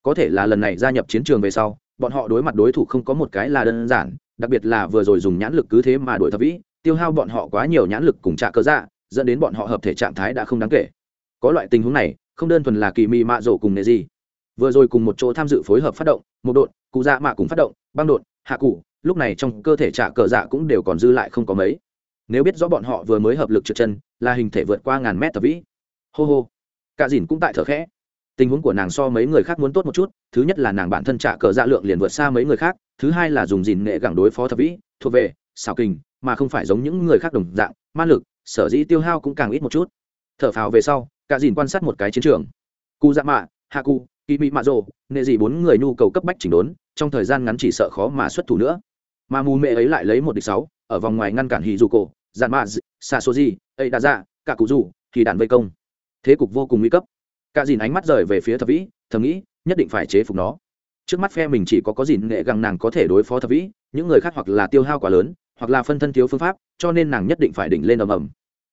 Có thể là lần này gia nhập chiến trường về sau, bọn họ đối mặt đối thủ không có một cái là đơn giản, đặc biệt là vừa rồi dùng nhãn lực cứ thế mà đổi thập vĩ, tiêu hao bọn họ quá nhiều nhãn lực cùng trả cờ dạ dẫn đến bọn họ hợp thể trạng thái đã không đáng kể. Có loại tình huống này, không đơn thuần là kỳ mị mạ rổ cùng nệ gì. Vừa rồi cùng một chỗ tham dự phối hợp phát động, một đột cụ dạ mạ cùng phát động, băng đột hạ cụ lúc này trong cơ thể trả cờ dạ cũng đều còn dư lại không có mấy. Nếu biết rõ bọn họ vừa mới hợp lực trượt chân, là hình thể vượt qua ngàn mét tập vĩ. Hô hô. Cả dìn cũng tại thở khẽ. Tình huống của nàng so mấy người khác muốn tốt một chút, thứ nhất là nàng bản thân trả cờ dạ lượng liền vượt xa mấy người khác, thứ hai là dùng dìn nghệ gẳng đối phó thập vĩ, thuộc về xào kình, mà không phải giống những người khác đồng dạng man lực, sở dĩ tiêu hao cũng càng ít một chút. Thở phào về sau, cả dìn quan sát một cái chiến trường. Cụ dạ mạ, hạ cụ kỳ mị mạ rồ, nệ dị bốn người nhu cầu cấp bách chỉnh đốn, trong thời gian ngắn chỉ sợ khó mà xuất thủ nữa mà mù mẹ ấy lại lấy một địch sáu, ở vòng ngoài ngăn cản hì dù cổ dàn maz xa số gì ấy đã ra cả cụ dù thì đạn vây công. Thế cục vô cùng nguy cấp. Cả dìn ánh mắt rời về phía thập vĩ, thầm nghĩ, nhất định phải chế phục nó. Trước mắt phe mình chỉ có có dìn nghệ găng nàng có thể đối phó thập vĩ, những người khác hoặc là tiêu hao quá lớn, hoặc là phân thân thiếu phương pháp, cho nên nàng nhất định phải đỉnh lên ầm ầm.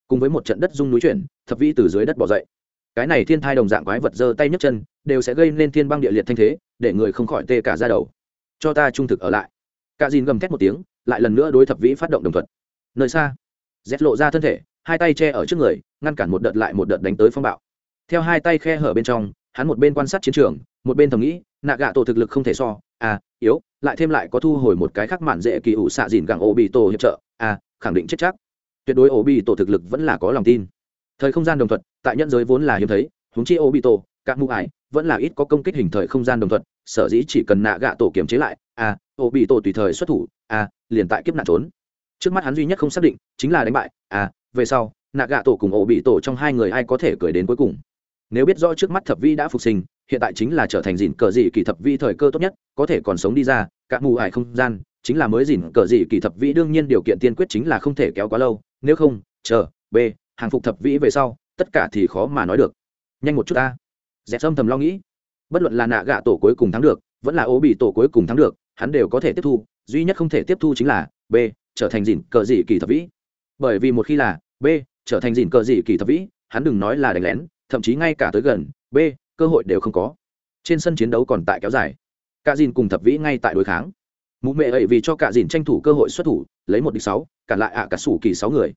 Cùng với một trận đất rung núi chuyển, thập vĩ từ dưới đất bỏ dậy. Cái này thiên thai đồng dạng quái vật giơ tay nhấc chân, đều sẽ gây nên thiên băng địa liệt thanh thế, để người không khỏi tê cả ra đầu. Cho ta trung thực ở lại cả dìn gầm thét một tiếng, lại lần nữa đối thập vĩ phát động đồng thuận nơi xa rét lộ ra thân thể, hai tay che ở trước người, ngăn cản một đợt lại một đợt đánh tới phong bạo. Theo hai tay khe hở bên trong, hắn một bên quan sát chiến trường, một bên thầm nghĩ, nạ gạ tổ thực lực không thể so à yếu, lại thêm lại có thu hồi một cái khác mạn dễ kỳ ủ xạ dìn gặng ô bị tổ hiệp trợ à khẳng định chết chắc. Tuyệt đối ô bị tổ thực lực vẫn là có lòng tin. Thời không gian đồng thuận tại nhân giới vốn là hiếm thấy húng chi ô bị tổ các mũ ải vẫn là ít có công kích hình thời không gian đồng thuận sở dĩ chỉ cần nạ gạ tổ kiểm chế lại à ô bị tổ tùy thời xuất thủ à liền tại kiếp nạn trốn. Trước mắt hắn duy nhất không xác định chính là đánh bại à về sau, nạ gạ tổ cùng ổ bị tổ trong hai người ai có thể cười đến cuối cùng. Nếu biết rõ trước mắt thập vi đã phục sinh, hiện tại chính là trở thành dìn cờ dị kỳ thập vi thời cơ tốt nhất, có thể còn sống đi ra, cả mù ải không gian, chính là mới dìn cờ dị kỳ thập vi đương nhiên điều kiện tiên quyết chính là không thể kéo quá lâu, nếu không, chờ, b, hàng phục thập vĩ về sau, tất cả thì khó mà nói được. Nhanh một chút ta. Dẹp sâm thầm lo nghĩ bất luận là nạ gạ tổ cuối cùng thắng được, vẫn là ố bị tổ cuối cùng thắng được, hắn đều có thể tiếp thu, duy nhất không thể tiếp thu chính là b, trở thành dìn cờ dị kỳ thập vĩ. Bởi vì một khi là b, trở thành dìn cờ dị kỳ thập vĩ, hắn đừng nói là đánh lén, thậm chí ngay cả tới gần, b, cơ hội đều không có. Trên sân chiến đấu còn tại kéo dài. Cả dìn cùng thập vĩ ngay tại đối kháng. Mụ mẹ ấy vì cho cả dìn tranh thủ cơ hội xuất thủ, lấy một địch sáu cản lại ạ cả sủ kỳ sáu người.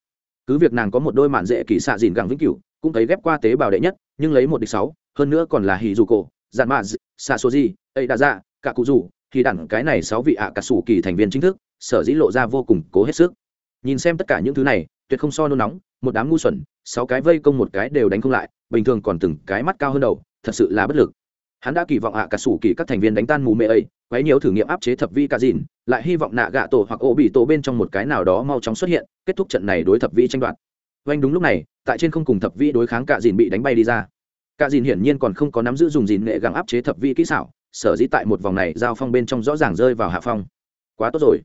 Cứ việc nàng có một đôi mạn dễ kỳ xạ dìn gẳng vĩnh cửu, cũng thấy ghép qua tế bào đệ nhất, nhưng lấy một địch sáu, hơn nữa còn là hì dù cổ dạn mạ xạ số gì ấy đã ra dạ, cả cụ rủ, thì đẳng cái này sáu vị ạ cả sủ kỳ thành viên chính thức, sở dĩ lộ ra vô cùng cố hết sức. Nhìn xem tất cả những thứ này, tuyệt không so nôn nóng, một đám ngu xuẩn, sáu cái vây công một cái đều đánh không lại, bình thường còn từng cái mắt cao hơn đầu, thật sự là bất lực. Hắn đã kỳ vọng ạ cả sủ kỳ các thành viên đánh tan mù mê ấy, quấy nhiều thử nghiệm áp chế thập vi cả dìn, lại hy vọng nạ gạ tổ hoặc ổ bị tổ bên trong một cái nào đó mau chóng xuất hiện, kết thúc trận này đối thập vi tranh đoạt. Vanh đúng lúc này, tại trên không cùng thập vi đối kháng cả dìn bị đánh bay đi ra cả dìn hiển nhiên còn không có nắm giữ dùng dìn nghệ gắng áp chế thập vi kỹ xảo, sở dĩ tại một vòng này giao phong bên trong rõ ràng rơi vào hạ phong. Quá tốt rồi.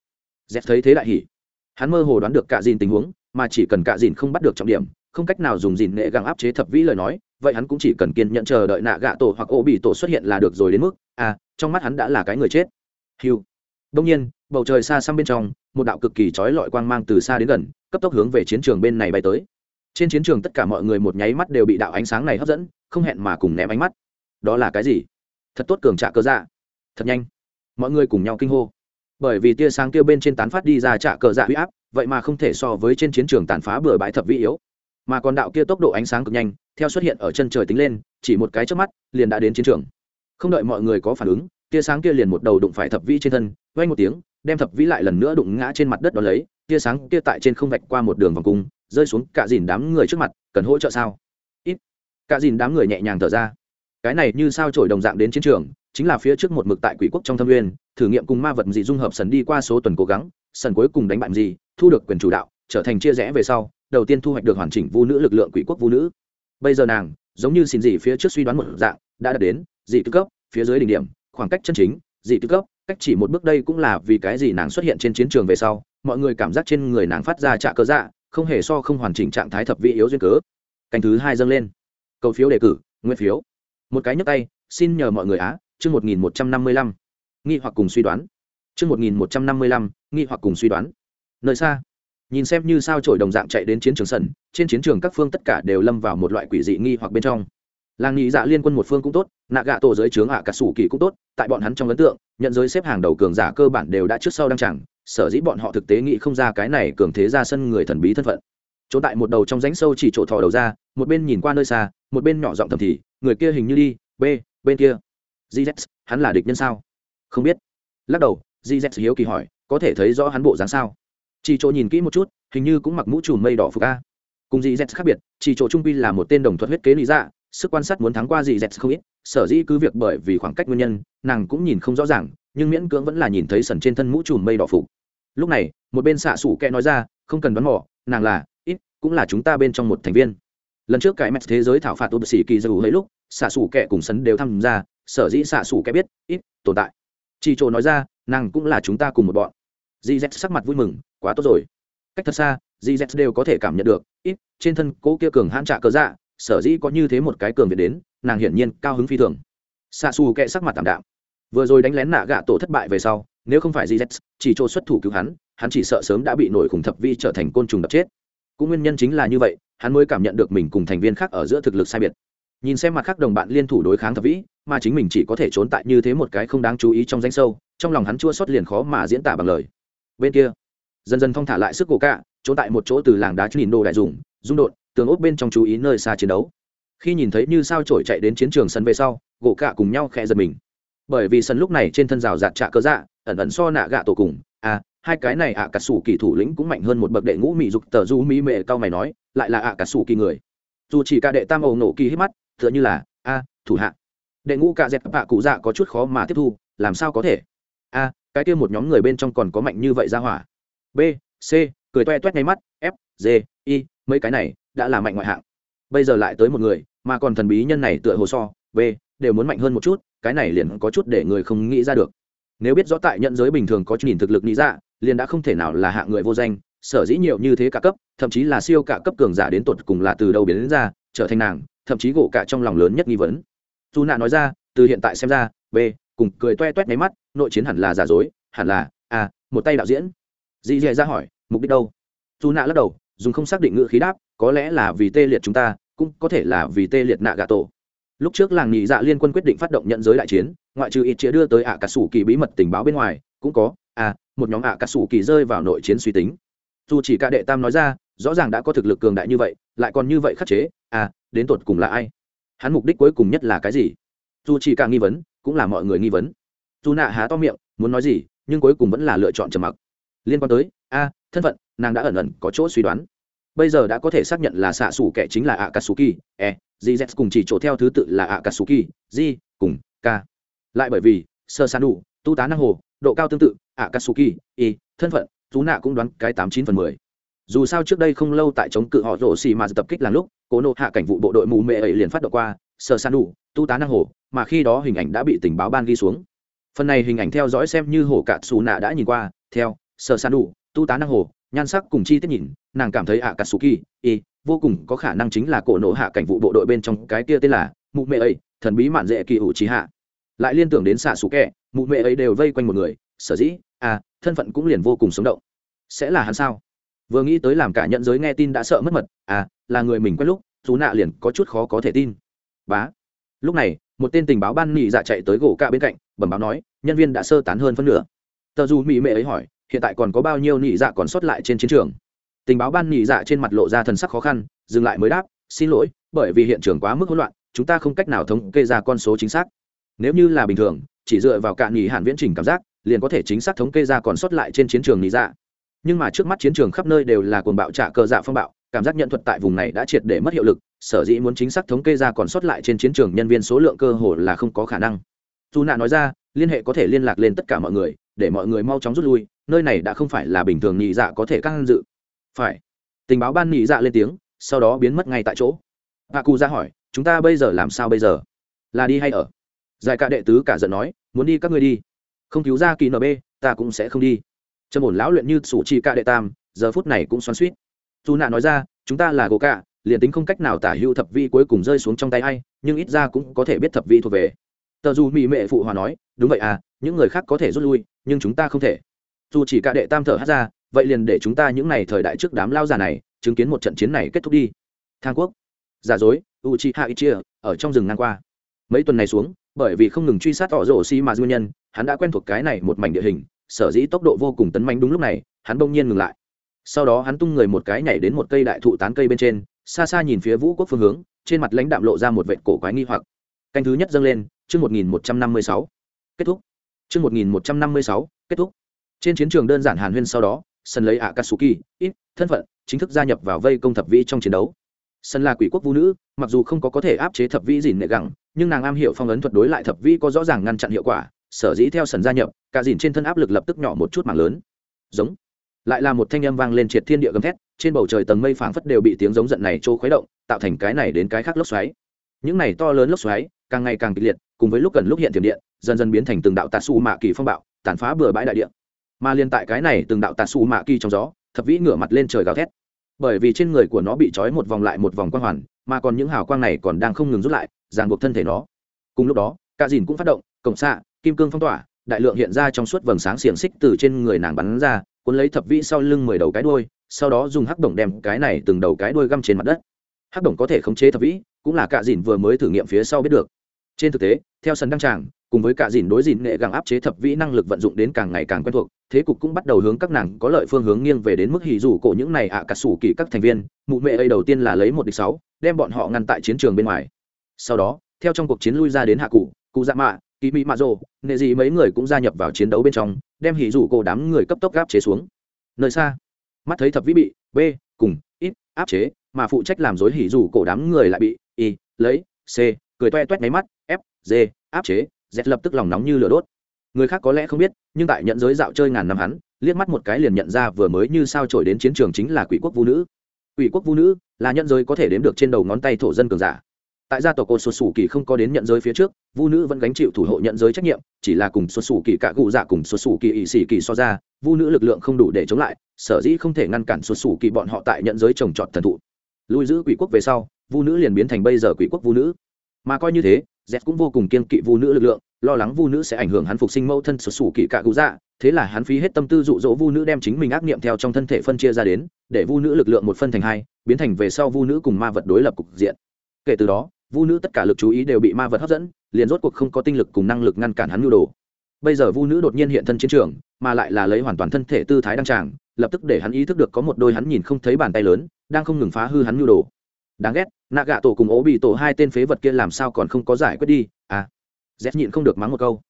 Z thấy thế đại hỉ. Hắn mơ hồ đoán được cả dìn tình huống, mà chỉ cần cả dìn không bắt được trọng điểm, không cách nào dùng dìn nghệ gắng áp chế thập vĩ lời nói, vậy hắn cũng chỉ cần kiên nhận chờ đợi nạ gạ tổ hoặc ô bị tổ xuất hiện là được rồi đến mức à trong mắt hắn đã là cái người chết. Hiu. Đông nhiên, bầu trời xa xăm bên trong, một đạo cực kỳ trói lọi quang mang từ xa đến gần, cấp tốc hướng về chiến trường bên này bay tới trên chiến trường tất cả mọi người một nháy mắt đều bị đạo ánh sáng này hấp dẫn, không hẹn mà cùng ném ánh mắt. Đó là cái gì? Thật tốt cường trạ cơ dạ. Thật nhanh. Mọi người cùng nhau kinh hô. Bởi vì tia sáng kia bên trên tán phát đi ra trạ cờ dạ huy áp, vậy mà không thể so với trên chiến trường tàn phá bừa bãi thập vi yếu. Mà còn đạo kia tốc độ ánh sáng cực nhanh, theo xuất hiện ở chân trời tính lên, chỉ một cái trước mắt, liền đã đến chiến trường. Không đợi mọi người có phản ứng, tia sáng kia liền một đầu đụng phải thập vĩ trên thân vay một tiếng, đem thập vĩ lại lần nữa đụng ngã trên mặt đất đó lấy. Tia sáng kia tại trên không vạch qua một đường vòng cung rơi xuống cả dìn đám người trước mặt, cần hỗ trợ sao? Ít. Cả dìn đám người nhẹ nhàng thở ra. Cái này như sao trổi đồng dạng đến chiến trường, chính là phía trước một mực tại quỷ quốc trong thâm nguyên, thử nghiệm cùng ma vật dị dung hợp sần đi qua số tuần cố gắng, sần cuối cùng đánh bại gì, thu được quyền chủ đạo, trở thành chia rẽ về sau, đầu tiên thu hoạch được hoàn chỉnh vu nữ lực lượng quỷ quốc vu nữ. Bây giờ nàng, giống như xin gì phía trước suy đoán một dạng, đã đạt đến dị tư cấp, phía dưới đỉnh điểm, khoảng cách chân chính, dị tư cấp, cách chỉ một bước đây cũng là vì cái gì nàng xuất hiện trên chiến trường về sau, mọi người cảm giác trên người nàng phát ra trạ cơ dạ không hề so không hoàn chỉnh trạng thái thập vị yếu duyên cớ. Canh thứ hai dâng lên. Cầu phiếu đề cử, nguyên phiếu. Một cái nhấp tay, xin nhờ mọi người á, chương một nghìn một trăm năm mươi lăm. Nghi hoặc cùng suy đoán. Chương một nghìn một trăm năm mươi lăm, nghi hoặc cùng suy đoán. Nơi xa, nhìn xem như sao trổi đồng dạng chạy đến chiến trường sân, trên chiến trường các phương tất cả đều lâm vào một loại quỷ dị nghi hoặc bên trong làng nghị dạ liên quân một phương cũng tốt nạ gạ tổ giới trướng ạ cả sủ kỳ cũng tốt, tại bọn hắn trong ấn tượng, nhận giới xếp hàng đầu cường giả cơ bản đều đã trước sau đăng chẳng sở dĩ bọn họ thực tế nghĩ không ra cái này cường thế ra sân người thần bí thân phận. Chỗ tại một đầu trong rãnh sâu chỉ chỗ thò đầu ra, một bên nhìn qua nơi xa, một bên nhỏ giọng thầm thì, người kia hình như đi, b, bên kia. Gz hắn là địch nhân sao? Không biết. Lắc đầu gz hiếu kỳ hỏi, có thể thấy rõ hắn bộ dáng sao? Chỉ chỗ nhìn kỹ một chút, hình như cũng mặc mũ trùm mây đỏ phục a. Cùng gz khác biệt, chỉ chỗ trung pi là một tên đồng thuật huyết kế lý dạ sức quan sát muốn thắng qua gz không ít, sở dĩ cứ việc bởi vì khoảng cách nguyên nhân, nàng cũng nhìn không rõ ràng, nhưng miễn cưỡng vẫn là nhìn thấy sần trên thân mũ trùm mây đỏ phục. Lúc này, một bên xạ xủ kẽ nói ra, không cần đoán mỏ nàng là, ít, cũng là chúng ta bên trong một thành viên. Lần trước cái mẹt thế giới thảo phạt ô sĩ kỳ dầu hơi lúc, xạ xủ kẽ cùng sấn đều tham gia, sở dĩ xạ xủ kẽ biết, ít, tồn tại. Chị chỗ nói ra, nàng cũng là chúng ta cùng một bọn. Gz sắc mặt vui mừng, quá tốt rồi. Cách thật xa gz đều có thể cảm nhận được, ít, trên thân cố kia cường hãn trạ cớ dạ sở dĩ có như thế một cái cường việt đến, nàng hiển nhiên cao hứng phi thường. Xa xù kệ sắc mặt tạm đạm. Vừa rồi đánh lén nạ gạ tổ thất bại về sau, nếu không phải gz chỉ chỗ xuất thủ cứu hắn hắn chỉ sợ sớm đã bị nổi khủng thập vi trở thành côn trùng đập chết. Cũng nguyên nhân chính là như vậy, hắn mới cảm nhận được mình cùng thành viên khác ở giữa thực lực sai biệt. Nhìn xem mặt khác đồng bạn liên thủ đối kháng thập vĩ, mà chính mình chỉ có thể trốn tại như thế một cái không đáng chú ý trong danh sâu, trong lòng hắn chua xót liền khó mà diễn tả bằng lời. Bên kia, dần dần thong thả lại sức cổ cạ, trốn tại một chỗ từ làng đá nhìn đồ đại dùng rung đột tường ốp bên trong chú ý nơi xa chiến đấu. Khi nhìn thấy như sao trổi chạy đến chiến trường sân về sau, gỗ cạ cùng nhau khẽ giật mình. Bởi vì sân lúc này trên thân rào rạt trạ cơ dạ ẩn ẩn so nạ gạ tổ cùng. À hai cái này ạ à cà sủ kỳ thủ lĩnh cũng mạnh hơn một bậc đệ ngũ mỹ dục tờ du mỹ mệ cao mày nói, lại là ạ à cà sủ kỳ người. Dù chỉ cả đệ tam ầu nổ kỳ hít mắt, tựa như là, a, thủ hạ. Đệ ngũ cả dẹp bạ cụ dạ có chút khó mà tiếp thu, làm sao có thể? A, cái kia một nhóm người bên trong còn có mạnh như vậy ra hỏa. B, c, cười toe toét ngay mắt, f, g, i, mấy cái này đã là mạnh ngoại hạng. Bây giờ lại tới một người, mà còn thần bí nhân này tựa hồ so, b, đều muốn mạnh hơn một chút, cái này liền có chút để người không nghĩ ra được. Nếu biết rõ tại nhận giới bình thường có nhìn thực lực nghĩ ra, liền đã không thể nào là hạng người vô danh, sở dĩ nhiều như thế cả cấp, thậm chí là siêu cả cấp cường giả đến tột cùng là từ đâu biến đến ra, trở thành nàng, thậm chí gỗ cả trong lòng lớn nhất nghi vấn. Dù nạ nói ra, từ hiện tại xem ra, b, cùng cười toe toét máy mắt, nội chiến hẳn là giả dối, hẳn là a một tay đạo diễn. Dì dì ra hỏi, mục đích đâu? Dù nạ lắc đầu dùng không xác định ngữ khí đáp, có lẽ là vì tê liệt chúng ta, cũng có thể là vì tê liệt nạ gà tổ lúc trước làng nhị dạ liên quân quyết định phát động nhận giới đại chiến, ngoại trừ ít chĩa đưa tới ạ cà sủ kỳ bí mật tình báo bên ngoài, cũng có à một nhóm ạ cà sủ kỳ rơi vào nội chiến suy tính. Dù chỉ cả đệ tam nói ra, rõ ràng đã có thực lực cường đại như vậy, lại còn như vậy khắc chế à đến tột cùng là ai? Hắn mục đích cuối cùng nhất là cái gì? Dù chỉ cả nghi vấn, cũng là mọi người nghi vấn. Dù nạ há to miệng, muốn nói gì, nhưng cuối cùng vẫn là lựa chọn trầm mặc. Liên quan tới a thân phận nàng đã ẩn ẩn có chỗ suy đoán. Bây giờ đã có thể xác nhận là xạ xủ kẻ chính là akatsuki e gz cùng chỉ chỗ theo thứ tự là akatsuki g cùng k. Lại bởi vì sơ san đủ tu tá năng hồ độ cao tương tự Akasuki, y e, thân phận chú nạ cũng đoán cái tám chín phần mười. Dù sao trước đây không lâu tại chống cự họ rổ xì mà tập kích làm lúc cố nộ hạ cảnh vụ bộ đội mù mệ ấy liền phát động qua sơ san đủ tu tá năng hồ mà khi đó hình ảnh đã bị tình báo ban ghi xuống. Phần này hình ảnh theo dõi xem như hồ cạn xù nạ đã nhìn qua theo sơ san đủ tu tá năng hồ, nhan sắc cùng chi tiết nhìn, nàng cảm thấy ạ cà sù kỳ y, vô cùng có khả năng chính là cổ nộ hạ cảnh vụ bộ đội bên trong cái kia tên là mụ mẹ ấy thần bí mạn dễ kỳ ủ trí hạ. Lại liên tưởng đến xạ sù kẹ mụ mẹ ấy đều vây quanh một người, sở dĩ à thân phận cũng liền vô cùng sống động. Sẽ là hắn sao? Vừa nghĩ tới làm cả nhận giới nghe tin đã sợ mất mật à là người mình quen lúc, dù nạ liền có chút khó có thể tin. Bá. Lúc này, một tên tình báo ban nị dạ chạy tới gỗ cạ bên cạnh, bẩm báo nói, nhân viên đã sơ tán hơn phân nửa. Tờ dù mỹ mẹ ấy hỏi hiện tại còn có bao nhiêu nị dạ còn sót lại trên chiến trường? Tình báo ban nị dạ trên mặt lộ ra thần sắc khó khăn, dừng lại mới đáp, xin lỗi, bởi vì hiện trường quá mức hỗn loạn, chúng ta không cách nào thống kê ra con số chính xác. Nếu như là bình thường, chỉ dựa vào cạn nị hạn viễn trình cảm giác, liền có thể chính xác thống kê ra còn sót lại trên chiến trường nị dạ. Nhưng mà trước mắt chiến trường khắp nơi đều là cuồng bạo trả cờ dạ phong bạo, cảm giác nhận thuật tại vùng này đã triệt để mất hiệu lực, sở dĩ muốn chính xác thống kê ra còn sót lại trên chiến trường nhân viên số lượng cơ hồ là không có khả năng. Dù nạ nói ra, liên hệ có thể liên lạc lên tất cả mọi người, để mọi người mau chóng rút lui nơi này đã không phải là bình thường nhị dạ có thể căng dự. Phải. Tình báo ban nhị dạ lên tiếng, sau đó biến mất ngay tại chỗ. Hạ cù ra hỏi, chúng ta bây giờ làm sao bây giờ? Là đi hay ở? Giải cả đệ tứ cả giận nói, muốn đi các ngươi đi. Không cứu ra kỳ nb ta cũng sẽ không đi. Trầm ổn lão luyện như sủ chi ca đệ tam, giờ phút này cũng xoắn suýt dù nạ nói ra, chúng ta là gỗ cả, liền tính không cách nào tả hữu thập vi cuối cùng rơi xuống trong tay a i nhưng ít ra cũng có thể biết thập vi thuộc về. Tờ dù mỹ mệ phụ hòa nói, đúng vậy à những người khác có thể rút lui, nhưng chúng ta không thể dù chỉ cả đệ tam thở hát ra, vậy liền để chúng ta những n à y thời đại trước đám lao già này chứng kiến một trận chiến này kết thúc đi. Thang quốc, giả dối u chi hạ ít chia ở trong rừng ngang qua. Mấy tuần này xuống, bởi vì không ngừng truy sát tỏ rổ xi mà nguyên nhân, hắn đã quen thuộc cái này một mảnh địa hình, sở dĩ tốc độ vô cùng tấn manh đúng lúc này, hắn bỗng nhiên ngừng lại. Sau đó hắn tung người một cái nhảy đến một cây đại thụ tán cây bên trên, xa xa nhìn phía vũ quốc phương hướng, trên mặt lãnh đạm lộ ra một vệt cổ quái nghi hoặc. Canh thứ nhất dâng lên, chương một nghìn một trăm năm mươi sáu. Kết thúc. Chương một nghìn một trăm năm mươi sáu, kết thúc trên chiến trường đơn giản hàn huyên sau đó, sân lấy ạ katsuki ít, thân phận, chính thức gia nhập vào vây công thập vĩ trong chiến đấu. Sân là quỷ quốc vũ nữ, mặc dù không có có thể áp chế thập vĩ dìn nệ gẳng, nhưng nàng am hiểu phong ấn thuật đối lại thập vĩ có rõ ràng ngăn chặn hiệu quả, sở dĩ theo sân gia nhập, cả dìn trên thân áp lực lập tức nhỏ một chút mảng lớn. Giống. Lại là một thanh âm vang lên triệt thiên địa gầm thét, trên bầu trời tầng mây phảng phất đều bị tiếng giống giận này trô khuấy động, tạo thành cái này đến cái khác lốc xoáy. Những này to lớn lốc xoáy, càng ngày càng kịch liệt, cùng với lúc gần lúc hiện tiềm điện, dần dần biến thành từng đạo tà xù mạ kỳ phong bạo, tàn phá bừa bãi đại điện mà liên tại cái này từng đạo tạt xù mạ kỳ trong gió, thập vĩ ngửa mặt lên trời gào thét. Bởi vì trên người của nó bị trói một vòng lại một vòng quang hoàn, mà còn những hào quang này còn đang không ngừng rút lại, ràng buộc thân thể nó. Cùng lúc đó, cả dìn cũng phát động, cổng xạ, kim cương phong tỏa, đại lượng hiện ra trong suốt vầng sáng xiềng xích từ trên người nàng bắn ra, cuốn lấy thập vĩ sau lưng mười đầu cái đuôi, sau đó dùng hắc đồng đem cái này từng đầu cái đuôi găm trên mặt đất. Hắc đồng có thể khống chế thập vĩ, cũng là cạ dìn vừa mới thử nghiệm phía sau biết được. Trên thực tế, theo sân đăng tràng cùng với cả dìn đối dìn nghệ gàng áp chế thập vĩ năng lực vận dụng đến càng ngày càng quen thuộc, thế cục cũng bắt đầu hướng các nàng có lợi phương hướng nghiêng về đến mức hì rủ cổ những này ạ à cả sủ kỳ các thành viên, mụ mẹ ấy đầu tiên là lấy một địch sáu, đem bọn họ ngăn tại chiến trường bên ngoài. Sau đó, theo trong cuộc chiến lui ra đến hạ cụ cụ dạ mạ, kỳ mỹ mạ rồ, nệ gì mấy người cũng gia nhập vào chiến đấu bên trong, đem hì rủ cổ đám người cấp tốc gáp chế xuống. Nơi xa, mắt thấy thập vĩ bị b cùng ít áp chế, mà phụ trách làm dối hỉ dù cổ đám người lại bị y, lấy, c, cười toe toét máy mắt, f, g áp chế dẹt lập tức lòng nóng như lửa đốt. Người khác có lẽ không biết, nhưng tại nhận giới dạo chơi ngàn năm hắn, liếc mắt một cái liền nhận ra vừa mới như sao trổi đến chiến trường chính là quỷ quốc vũ nữ. Quỷ quốc vũ nữ là nhận giới có thể đếm được trên đầu ngón tay thổ dân cường giả. Tại gia tộc cô xuất xù kỳ không có đến nhận giới phía trước vu nữ vẫn gánh chịu thủ hộ nhận giới trách nhiệm, chỉ là cùng xuất xù kỳ cả cụ dạ cùng xuất xù kỳ ỵ xì kỳ so ra vu nữ lực lượng không đủ để chống lại, sở dĩ không thể ngăn cản xuất xù kỳ bọn họ tại nhận giới trồng trọt thần thụ. Lui giữ quỷ quốc về sau vu nữ liền biến thành bây giờ quỷ quốc vu nữ. Mà coi như thế z cũng vô cùng kiên kỵ vu nữ lực lượng, lo lắng vu nữ sẽ ảnh hưởng hắn phục sinh mẫu thân sửa sủ kỳ cạ cụ dạ thế là hắn phí hết tâm tư dụ dỗ vu nữ đem chính mình ác niệm theo trong thân thể phân chia ra đến, để vu nữ lực lượng một phân thành hai, biến thành về sau vu nữ cùng ma vật đối lập cục diện. Kể từ đó, vu nữ tất cả lực chú ý đều bị ma vật hấp dẫn, liền rốt cuộc không có tinh lực cùng năng lực ngăn cản hắn nhu đồ. Bây giờ vu nữ đột nhiên hiện thân chiến trường, mà lại là lấy hoàn toàn thân thể tư thái đăng tràng, lập tức để hắn ý thức được có một đôi hắn nhìn không thấy bàn tay lớn, đang không ngừng phá hư hắn nhu đồ. Đáng ghét nạ gạ tổ cùng ố bị tổ hai tên phế vật kia làm sao còn không có giải quyết đi? À z nhịn không được mắng một câu.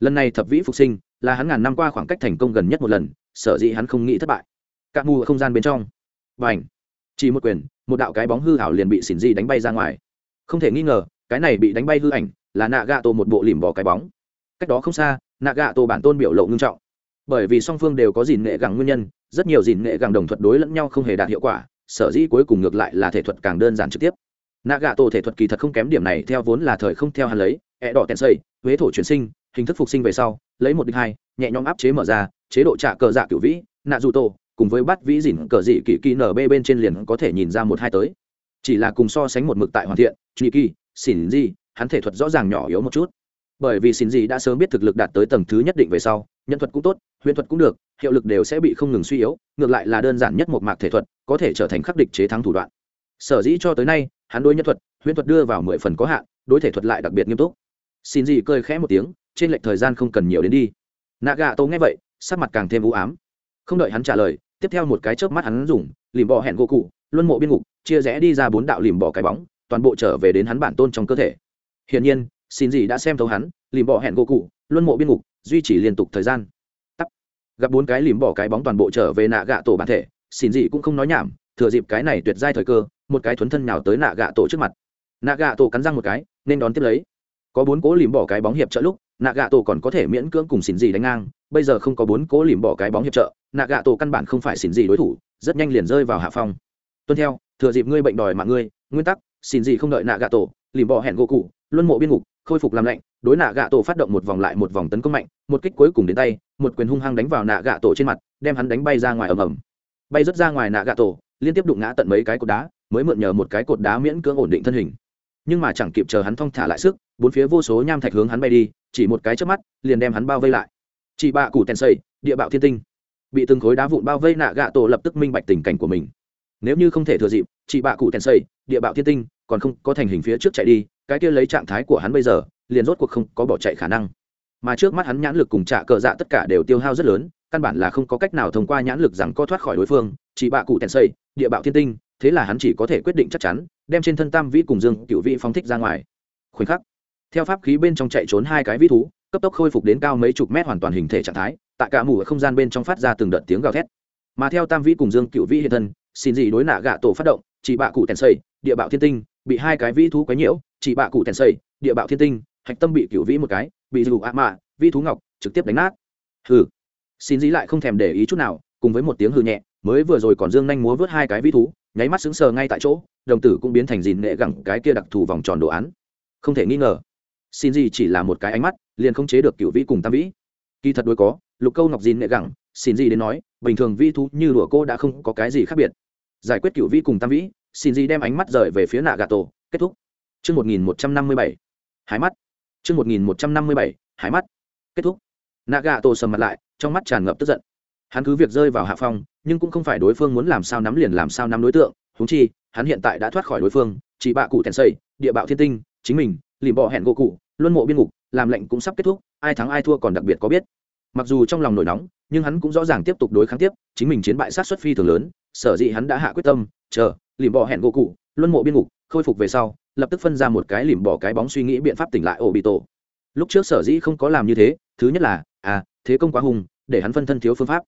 Lần này thập vĩ phục sinh là hắn ngàn năm qua khoảng cách thành công gần nhất một lần, sở dĩ hắn không nghĩ thất bại. Cạn mù ở không gian bên trong. Và ảnh chỉ một quyền, một đạo cái bóng hư hảo liền bị xỉn di đánh bay ra ngoài. Không thể nghi ngờ, cái này bị đánh bay hư ảnh là nạ gạ tổ một bộ lìm bỏ cái bóng. Cách đó không xa, nạ gạ tổ bản tôn biểu lộ ngưng trọng. Bởi vì song phương đều có dìn nghệ gẳng nguyên nhân, rất nhiều dìn nghệ gẳng đồng thuật đối lẫn nhau không hề đạt hiệu quả, sở dĩ cuối cùng ngược lại là thể thuật càng đơn giản trực tiếp nạ gạ tổ thể thuật kỳ thật không kém điểm này, theo vốn là thời không theo hắn lấy ẹ đỏ tèn xây, huế thổ chuyển sinh, hình thức phục sinh về sau, lấy một đích hai, nhẹ nhõm áp chế mở ra, chế độ trả cờ dạ cựu vĩ nạ dù tổ cùng với bắt vĩ dỉn cờ dị kỳ kỳ nb bên trên liền có thể nhìn ra một hai tới. Chỉ là cùng so sánh một mực tại hoàn thiện truy kỳ xỉn di hắn thể thuật rõ ràng nhỏ yếu một chút. Bởi vì xỉn di đã sớm biết thực lực đạt tới tầng thứ nhất định về sau, nhân thuật cũng tốt huyền thuật cũng được, hiệu lực đều sẽ bị không ngừng suy yếu, ngược lại là đơn giản nhất một mạc thể thuật, có thể trở thành khắc địch chế thắng thủ đoạn. Sở dĩ cho tới nay hắn đối nhân thuật, huyễn thuật đưa vào mười phần có hạn, đối thể thuật lại đặc biệt nghiêm túc. Xin gì cười khẽ một tiếng, trên lệch thời gian không cần nhiều đến đi. Nạ gà tô nghe vậy, sắc mặt càng thêm u ám. Không đợi hắn trả lời, tiếp theo một cái chớp mắt hắn dùng, lìm bò hẹn gỗ cụ, luân mộ biên ngục, chia rẽ đi ra bốn đạo lìm bò cái bóng, toàn bộ trở về đến hắn bản tôn trong cơ thể. Hiển nhiên, xin gì đã xem thấu hắn, lìm bò hẹn gỗ cụ, luân mộ biên ngục, duy trì liên tục thời gian. Tắp. gặp bốn cái lìm bò cái bóng toàn bộ trở về nạ gạ tổ bản thể, xin gì cũng không nói nhảm thừa dịp cái này tuyệt giai thời cơ, một cái thuấn thân nào tới nạ gạ tổ trước mặt. Nạ gạ tổ cắn răng một cái, nên đón tiếp lấy. Có bốn cố lìm bỏ cái bóng hiệp trợ lúc, nạ gạ tổ còn có thể miễn cưỡng cùng xỉn gì đánh ngang. Bây giờ không có bốn cố lìm bỏ cái bóng hiệp trợ, nạ gạ tổ căn bản không phải xỉn gì đối thủ, rất nhanh liền rơi vào hạ phong. Tuân theo, thừa dịp ngươi bệnh đòi mạng ngươi, nguyên tắc, xỉn gì không đợi nạ gạ tổ, lìm bỏ hẹn gỗ cụ, luân mộ biên ngục, khôi phục làm lạnh, đối nạ gạ tổ phát động một vòng lại một vòng tấn công mạnh, một kích cuối cùng đến tay, một quyền hung hăng đánh vào nạ gạ tổ trên mặt, đem hắn đánh bay ra ngoài ầm ầm. Bay rớt ra ngoài nạ gạ tổ liên tiếp đụng ngã tận mấy cái cột đá, mới mượn nhờ một cái cột đá miễn cưỡng ổn định thân hình. Nhưng mà chẳng kịp chờ hắn thong thả lại sức, bốn phía vô số nham thạch hướng hắn bay đi, chỉ một cái trước mắt, liền đem hắn bao vây lại. Chị bạ cụ tèn xây địa bạo thiên tinh. Bị từng khối đá vụn bao vây nạ gạ tổ lập tức minh bạch tình cảnh của mình. Nếu như không thể thừa dịp chị bạ cụ tèn xây địa bạo thiên tinh, còn không có thành hình phía trước chạy đi, cái kia lấy trạng thái của hắn bây giờ, liền rốt cuộc không có bỏ chạy khả năng. Mà trước mắt hắn nhãn lực cùng trả cờ dạ tất cả đều tiêu hao rất lớn căn bản là không có cách nào thông qua nhãn lực rằng có thoát khỏi đối phương, chỉ bạ cụ tèn xây, địa bạo thiên tinh, thế là hắn chỉ có thể quyết định chắc chắn, đem trên thân tam vĩ cùng dương cựu vĩ phóng thích ra ngoài. Khoảnh khắc, theo pháp khí bên trong chạy trốn hai cái vĩ thú, cấp tốc khôi phục đến cao mấy chục mét hoàn toàn hình thể trạng thái, tại cả mù ở không gian bên trong phát ra từng đợt tiếng gào thét. Mà theo tam vĩ cùng dương cựu vĩ hiện thân, xin gì đối nạ gạ tổ phát động, chỉ bạ cụ tèn xây, địa bạo thiên tinh, bị hai cái vĩ thú quấy nhiễu, chỉ bạ cụ tèn xây, địa bạo thiên tinh, hạch tâm bị cựu vĩ một cái, bị dù ạ mạ, vĩ thú ngọc, trực tiếp đánh nát. Hừ xin dĩ lại không thèm để ý chút nào, cùng với một tiếng hư nhẹ, mới vừa rồi còn dương nhanh múa vớt hai cái vĩ thú, nháy mắt sững sờ ngay tại chỗ, đồng tử cũng biến thành dìn nệ gẳng cái kia đặc thù vòng tròn đồ án. Không thể nghi ngờ, xin gì chỉ là một cái ánh mắt, liền không chế được cựu vĩ cùng tam vĩ. Kỳ thật đối có, lục câu ngọc dìn nệ gẳng, xin gì đến nói, bình thường vi thú như đùa cô đã không có cái gì khác biệt. Giải quyết cựu vĩ cùng tam vĩ, xin gì đem ánh mắt rời về phía nạ gà tổ kết thúc. Chương một nghìn một trăm năm mươi bảy, hái mắt. Chương một nghìn một trăm năm mươi bảy, hái mắt. Kết thúc. Nạ gà tổ sầm mặt lại trong mắt tràn ngập tức giận. Hắn cứ việc rơi vào hạ phong, nhưng cũng không phải đối phương muốn làm sao nắm liền làm sao nắm đối tượng. Húng chi, hắn hiện tại đã thoát khỏi đối phương, chỉ bạ cụ tèn xây địa bạo thiên tinh, chính mình, lìm bỏ hẹn gỗ cụ, luân mộ biên ngục, làm lệnh cũng sắp kết thúc, ai thắng ai thua còn đặc biệt có biết. Mặc dù trong lòng nổi nóng, nhưng hắn cũng rõ ràng tiếp tục đối kháng tiếp, chính mình chiến bại sát xuất phi thường lớn, sở dĩ hắn đã hạ quyết tâm, chờ, lìm bỏ hẹn gỗ cụ, luân mộ biên ngục, khôi phục về sau, lập tức phân ra một cái lìm bỏ cái bóng suy nghĩ biện pháp tỉnh lại ổ bị tổ lúc trước sở dĩ không có làm như thế, thứ nhất là à thế công quá hùng để hắn phân thân thiếu phương pháp.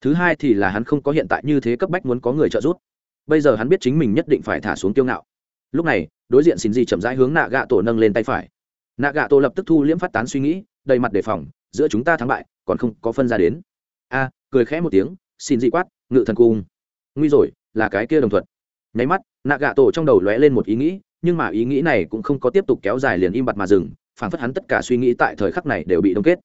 Thứ hai thì là hắn không có hiện tại như thế cấp bách muốn có người trợ giúp. Bây giờ hắn biết chính mình nhất định phải thả xuống kiêu ngạo. Lúc này, đối diện xin gì chậm rãi hướng nạ gạ tổ nâng lên tay phải. Nạ gạ tổ lập tức thu liễm phát tán suy nghĩ, đầy mặt đề phòng, giữa chúng ta thắng bại, còn không có phân ra đến. A, cười khẽ một tiếng xin dị quát, ngự thần cung, nguy rồi, là cái kia đồng thuận nháy mắt nạ gạ tổ trong đầu lóe lên một ý nghĩ, nhưng mà ý nghĩ này cũng không có tiếp tục kéo dài liền im bặt mà dừng phản phất hắn tất cả suy nghĩ tại thời khắc này đều bị đông kết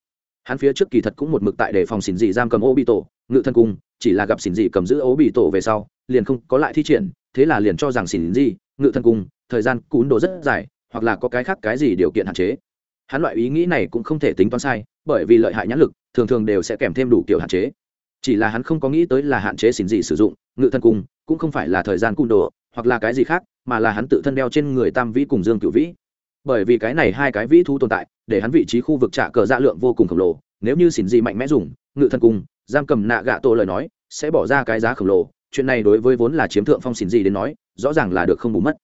hắn phía trước kỳ thật cũng một mực tại để phòng xỉn dị giam cầm ô bị tổ ngự thân cung, chỉ là gặp xỉn dị cầm giữ ô bị tổ về sau, liền không có lại thi triển, thế là liền cho rằng xỉn dị, ngự thân cung, thời gian cún đồ rất dài, hoặc là có cái khác cái gì điều kiện hạn chế. Hắn loại ý nghĩ này cũng không thể tính toán sai, bởi vì lợi hại nhãn lực, thường thường đều sẽ kèm thêm đủ kiểu hạn chế. Chỉ là hắn không có nghĩ tới là hạn chế xỉn dị sử dụng, ngự thân cung, cũng không phải là thời gian cún đồ, hoặc là cái gì khác, mà là hắn tự thân đeo trên người tam vĩ cùng dương cửu vĩ. Bởi vì cái này hai cái vĩ thu tồn tại để hắn vị trí khu vực trả cờ dạ lượng vô cùng khổng lồ, nếu như xỉn gì mạnh mẽ dùng, ngự Thần cung, giam cầm nạ gạ tổ lời nói, sẽ bỏ ra cái giá khổng lồ. Chuyện này đối với vốn là chiếm thượng phong xỉn gì đến nói, rõ ràng là được không bù mất.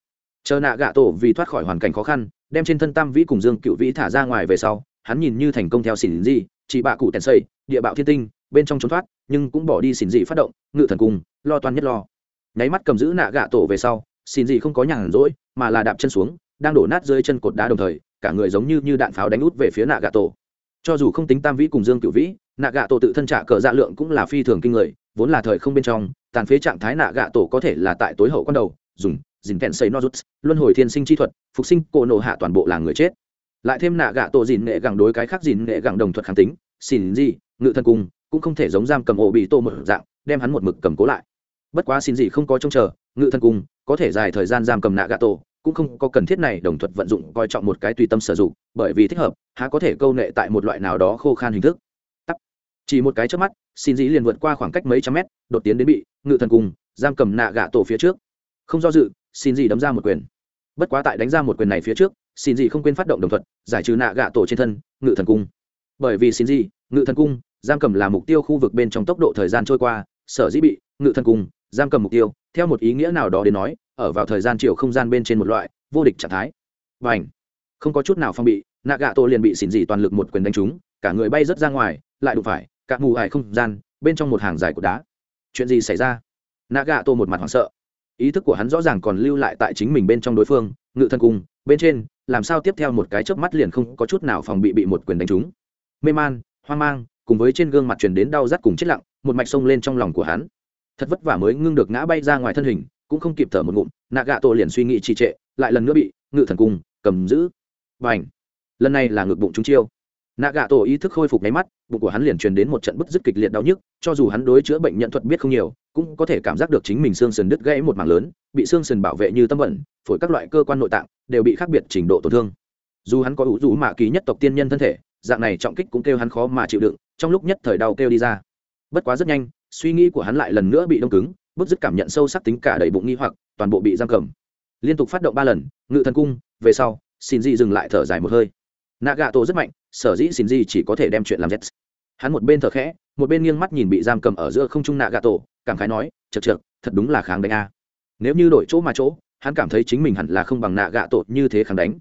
Chờ nạ gạ tổ vì thoát khỏi hoàn cảnh khó khăn, đem trên thân tam vĩ cùng dương cựu vĩ thả ra ngoài về sau, hắn nhìn như thành công theo xỉn gì chỉ bạ cụ tèn xây, địa bạo thiên tinh, bên trong trốn thoát, nhưng cũng bỏ đi xỉn dị phát động, ngự thần cung, lo toan nhất lo. Nháy mắt cầm giữ nạ gạ tổ về sau xỉn dị không có nhàn rỗi, mà là đạp chân xuống, đang đổ nát dưới chân cột đá đồng thời cả người giống như như đạn pháo đánh út về phía nạ gạ tổ cho dù không tính tam vĩ cùng dương cựu vĩ nạ gạ tổ tự thân trả cờ dạ lượng cũng là phi thường kinh người, vốn là thời không bên trong, tàn phế trạng thái nạ gạ tổ có thể là tại tối hậu con đầu, dùng dìn kẹn xây nozuts luân hồi thiên sinh chi thuật, phục sinh cổ nổ hạ toàn bộ là người chết. Lại thêm nạ gạ tổ dìn nghệ gẳng đối cái khác dìn nghệ gẳng đồng thuật kháng tính xin gì ngự thân cung, cũng không thể giống giam cầm ổ bị tô một dạng, đem hắn một mực cầm cố lại. Bất quá xin gì không có trông chờ, ngự thân cung có thể dài thời gian giam cầm nạ gạ tổ cũng không có cần thiết này đồng thuật vận dụng coi trọng một cái tùy tâm sử dụng, bởi vì thích hợp, há có thể câu nệ tại một loại nào đó khô khan hình thức. Tắc. chỉ một cái trước mắt, xin dĩ liền vượt qua khoảng cách mấy trăm mét, đột tiến đến bị ngự thần cùng giam cầm nạ gạ tổ phía trước. Không do dự, xin dĩ đấm ra một quyền. Bất quá tại đánh ra một quyền này phía trước, xin dĩ không quên phát động đồng thuật, giải trừ nạ gạ tổ trên thân, ngự thần cung. Bởi vì xin dĩ, ngự thần cung, giam cầm là mục tiêu khu vực bên trong tốc độ thời gian trôi qua, sở dĩ bị ngự thần cung, giam cầm mục tiêu, theo một ý nghĩa nào đó đến nói ở vào thời gian chiều không gian bên trên một loại vô địch trạng thái. Và ảnh không có chút nào phong bị nạ gạ tổ liền bị xỉn dị toàn lực một quyền đánh trúng, cả người bay rớt ra ngoài, lại đụng phải, cả mù ải không gian, bên trong một hàng dài của đá. Chuyện gì xảy ra? Nạ gạ tổ một mặt hoảng sợ. Ý thức của hắn rõ ràng còn lưu lại tại chính mình bên trong đối phương, ngự thân cung bên trên, làm sao tiếp theo một cái chớp mắt liền không có chút nào phòng bị bị một quyền đánh trúng. Mê man, hoang mang, cùng với trên gương mặt truyền đến đau rát cùng chết lặng, một mạch sông lên trong lòng của hắn. Thật vất vả mới ngưng được ngã bay ra ngoài thân hình cũng không kịp thở một ngụm nạ gạ tổ liền suy nghĩ trì trệ, lại lần nữa bị ngự thần cung cầm giữ. Và ảnh lần này là ngực bụng chúng chiêu. Nạ gạ tổ ý thức khôi phục nháy mắt, bụng của hắn liền truyền đến một trận bứt rứt kịch liệt đau nhức, cho dù hắn đối chữa bệnh nhận thuật biết không nhiều, cũng có thể cảm giác được chính mình xương sườn đứt gãy một mảng lớn, bị xương sườn bảo vệ như tâm vận phổi các loại cơ quan nội tạng đều bị khác biệt trình độ tổn thương. Dù hắn có ủ rũ mạ ký nhất tộc tiên nhân thân thể, dạng này trọng kích cũng kêu hắn khó mà chịu đựng, trong lúc nhất thời đau kêu đi ra. Bất quá rất nhanh, suy nghĩ của hắn lại lần nữa bị đông cứng bức dứt cảm nhận sâu sắc tính cả đầy bụng nghi hoặc, toàn bộ bị giam cầm. Liên tục phát động ba lần, ngự thần cung, về sau, xin di dừng lại thở dài một hơi. Nạ gạ tổ rất mạnh, sở dĩ xin di chỉ có thể đem chuyện làm z hắn một bên thở khẽ, một bên nghiêng mắt nhìn bị giam cầm ở giữa không trung nạ gạ tổ cảm khái nói chật chược thật đúng là kháng đánh a. Nếu như đổi chỗ mà chỗ, hắn cảm thấy chính mình hẳn là không bằng nạ gạ tổ như thế kháng đánh.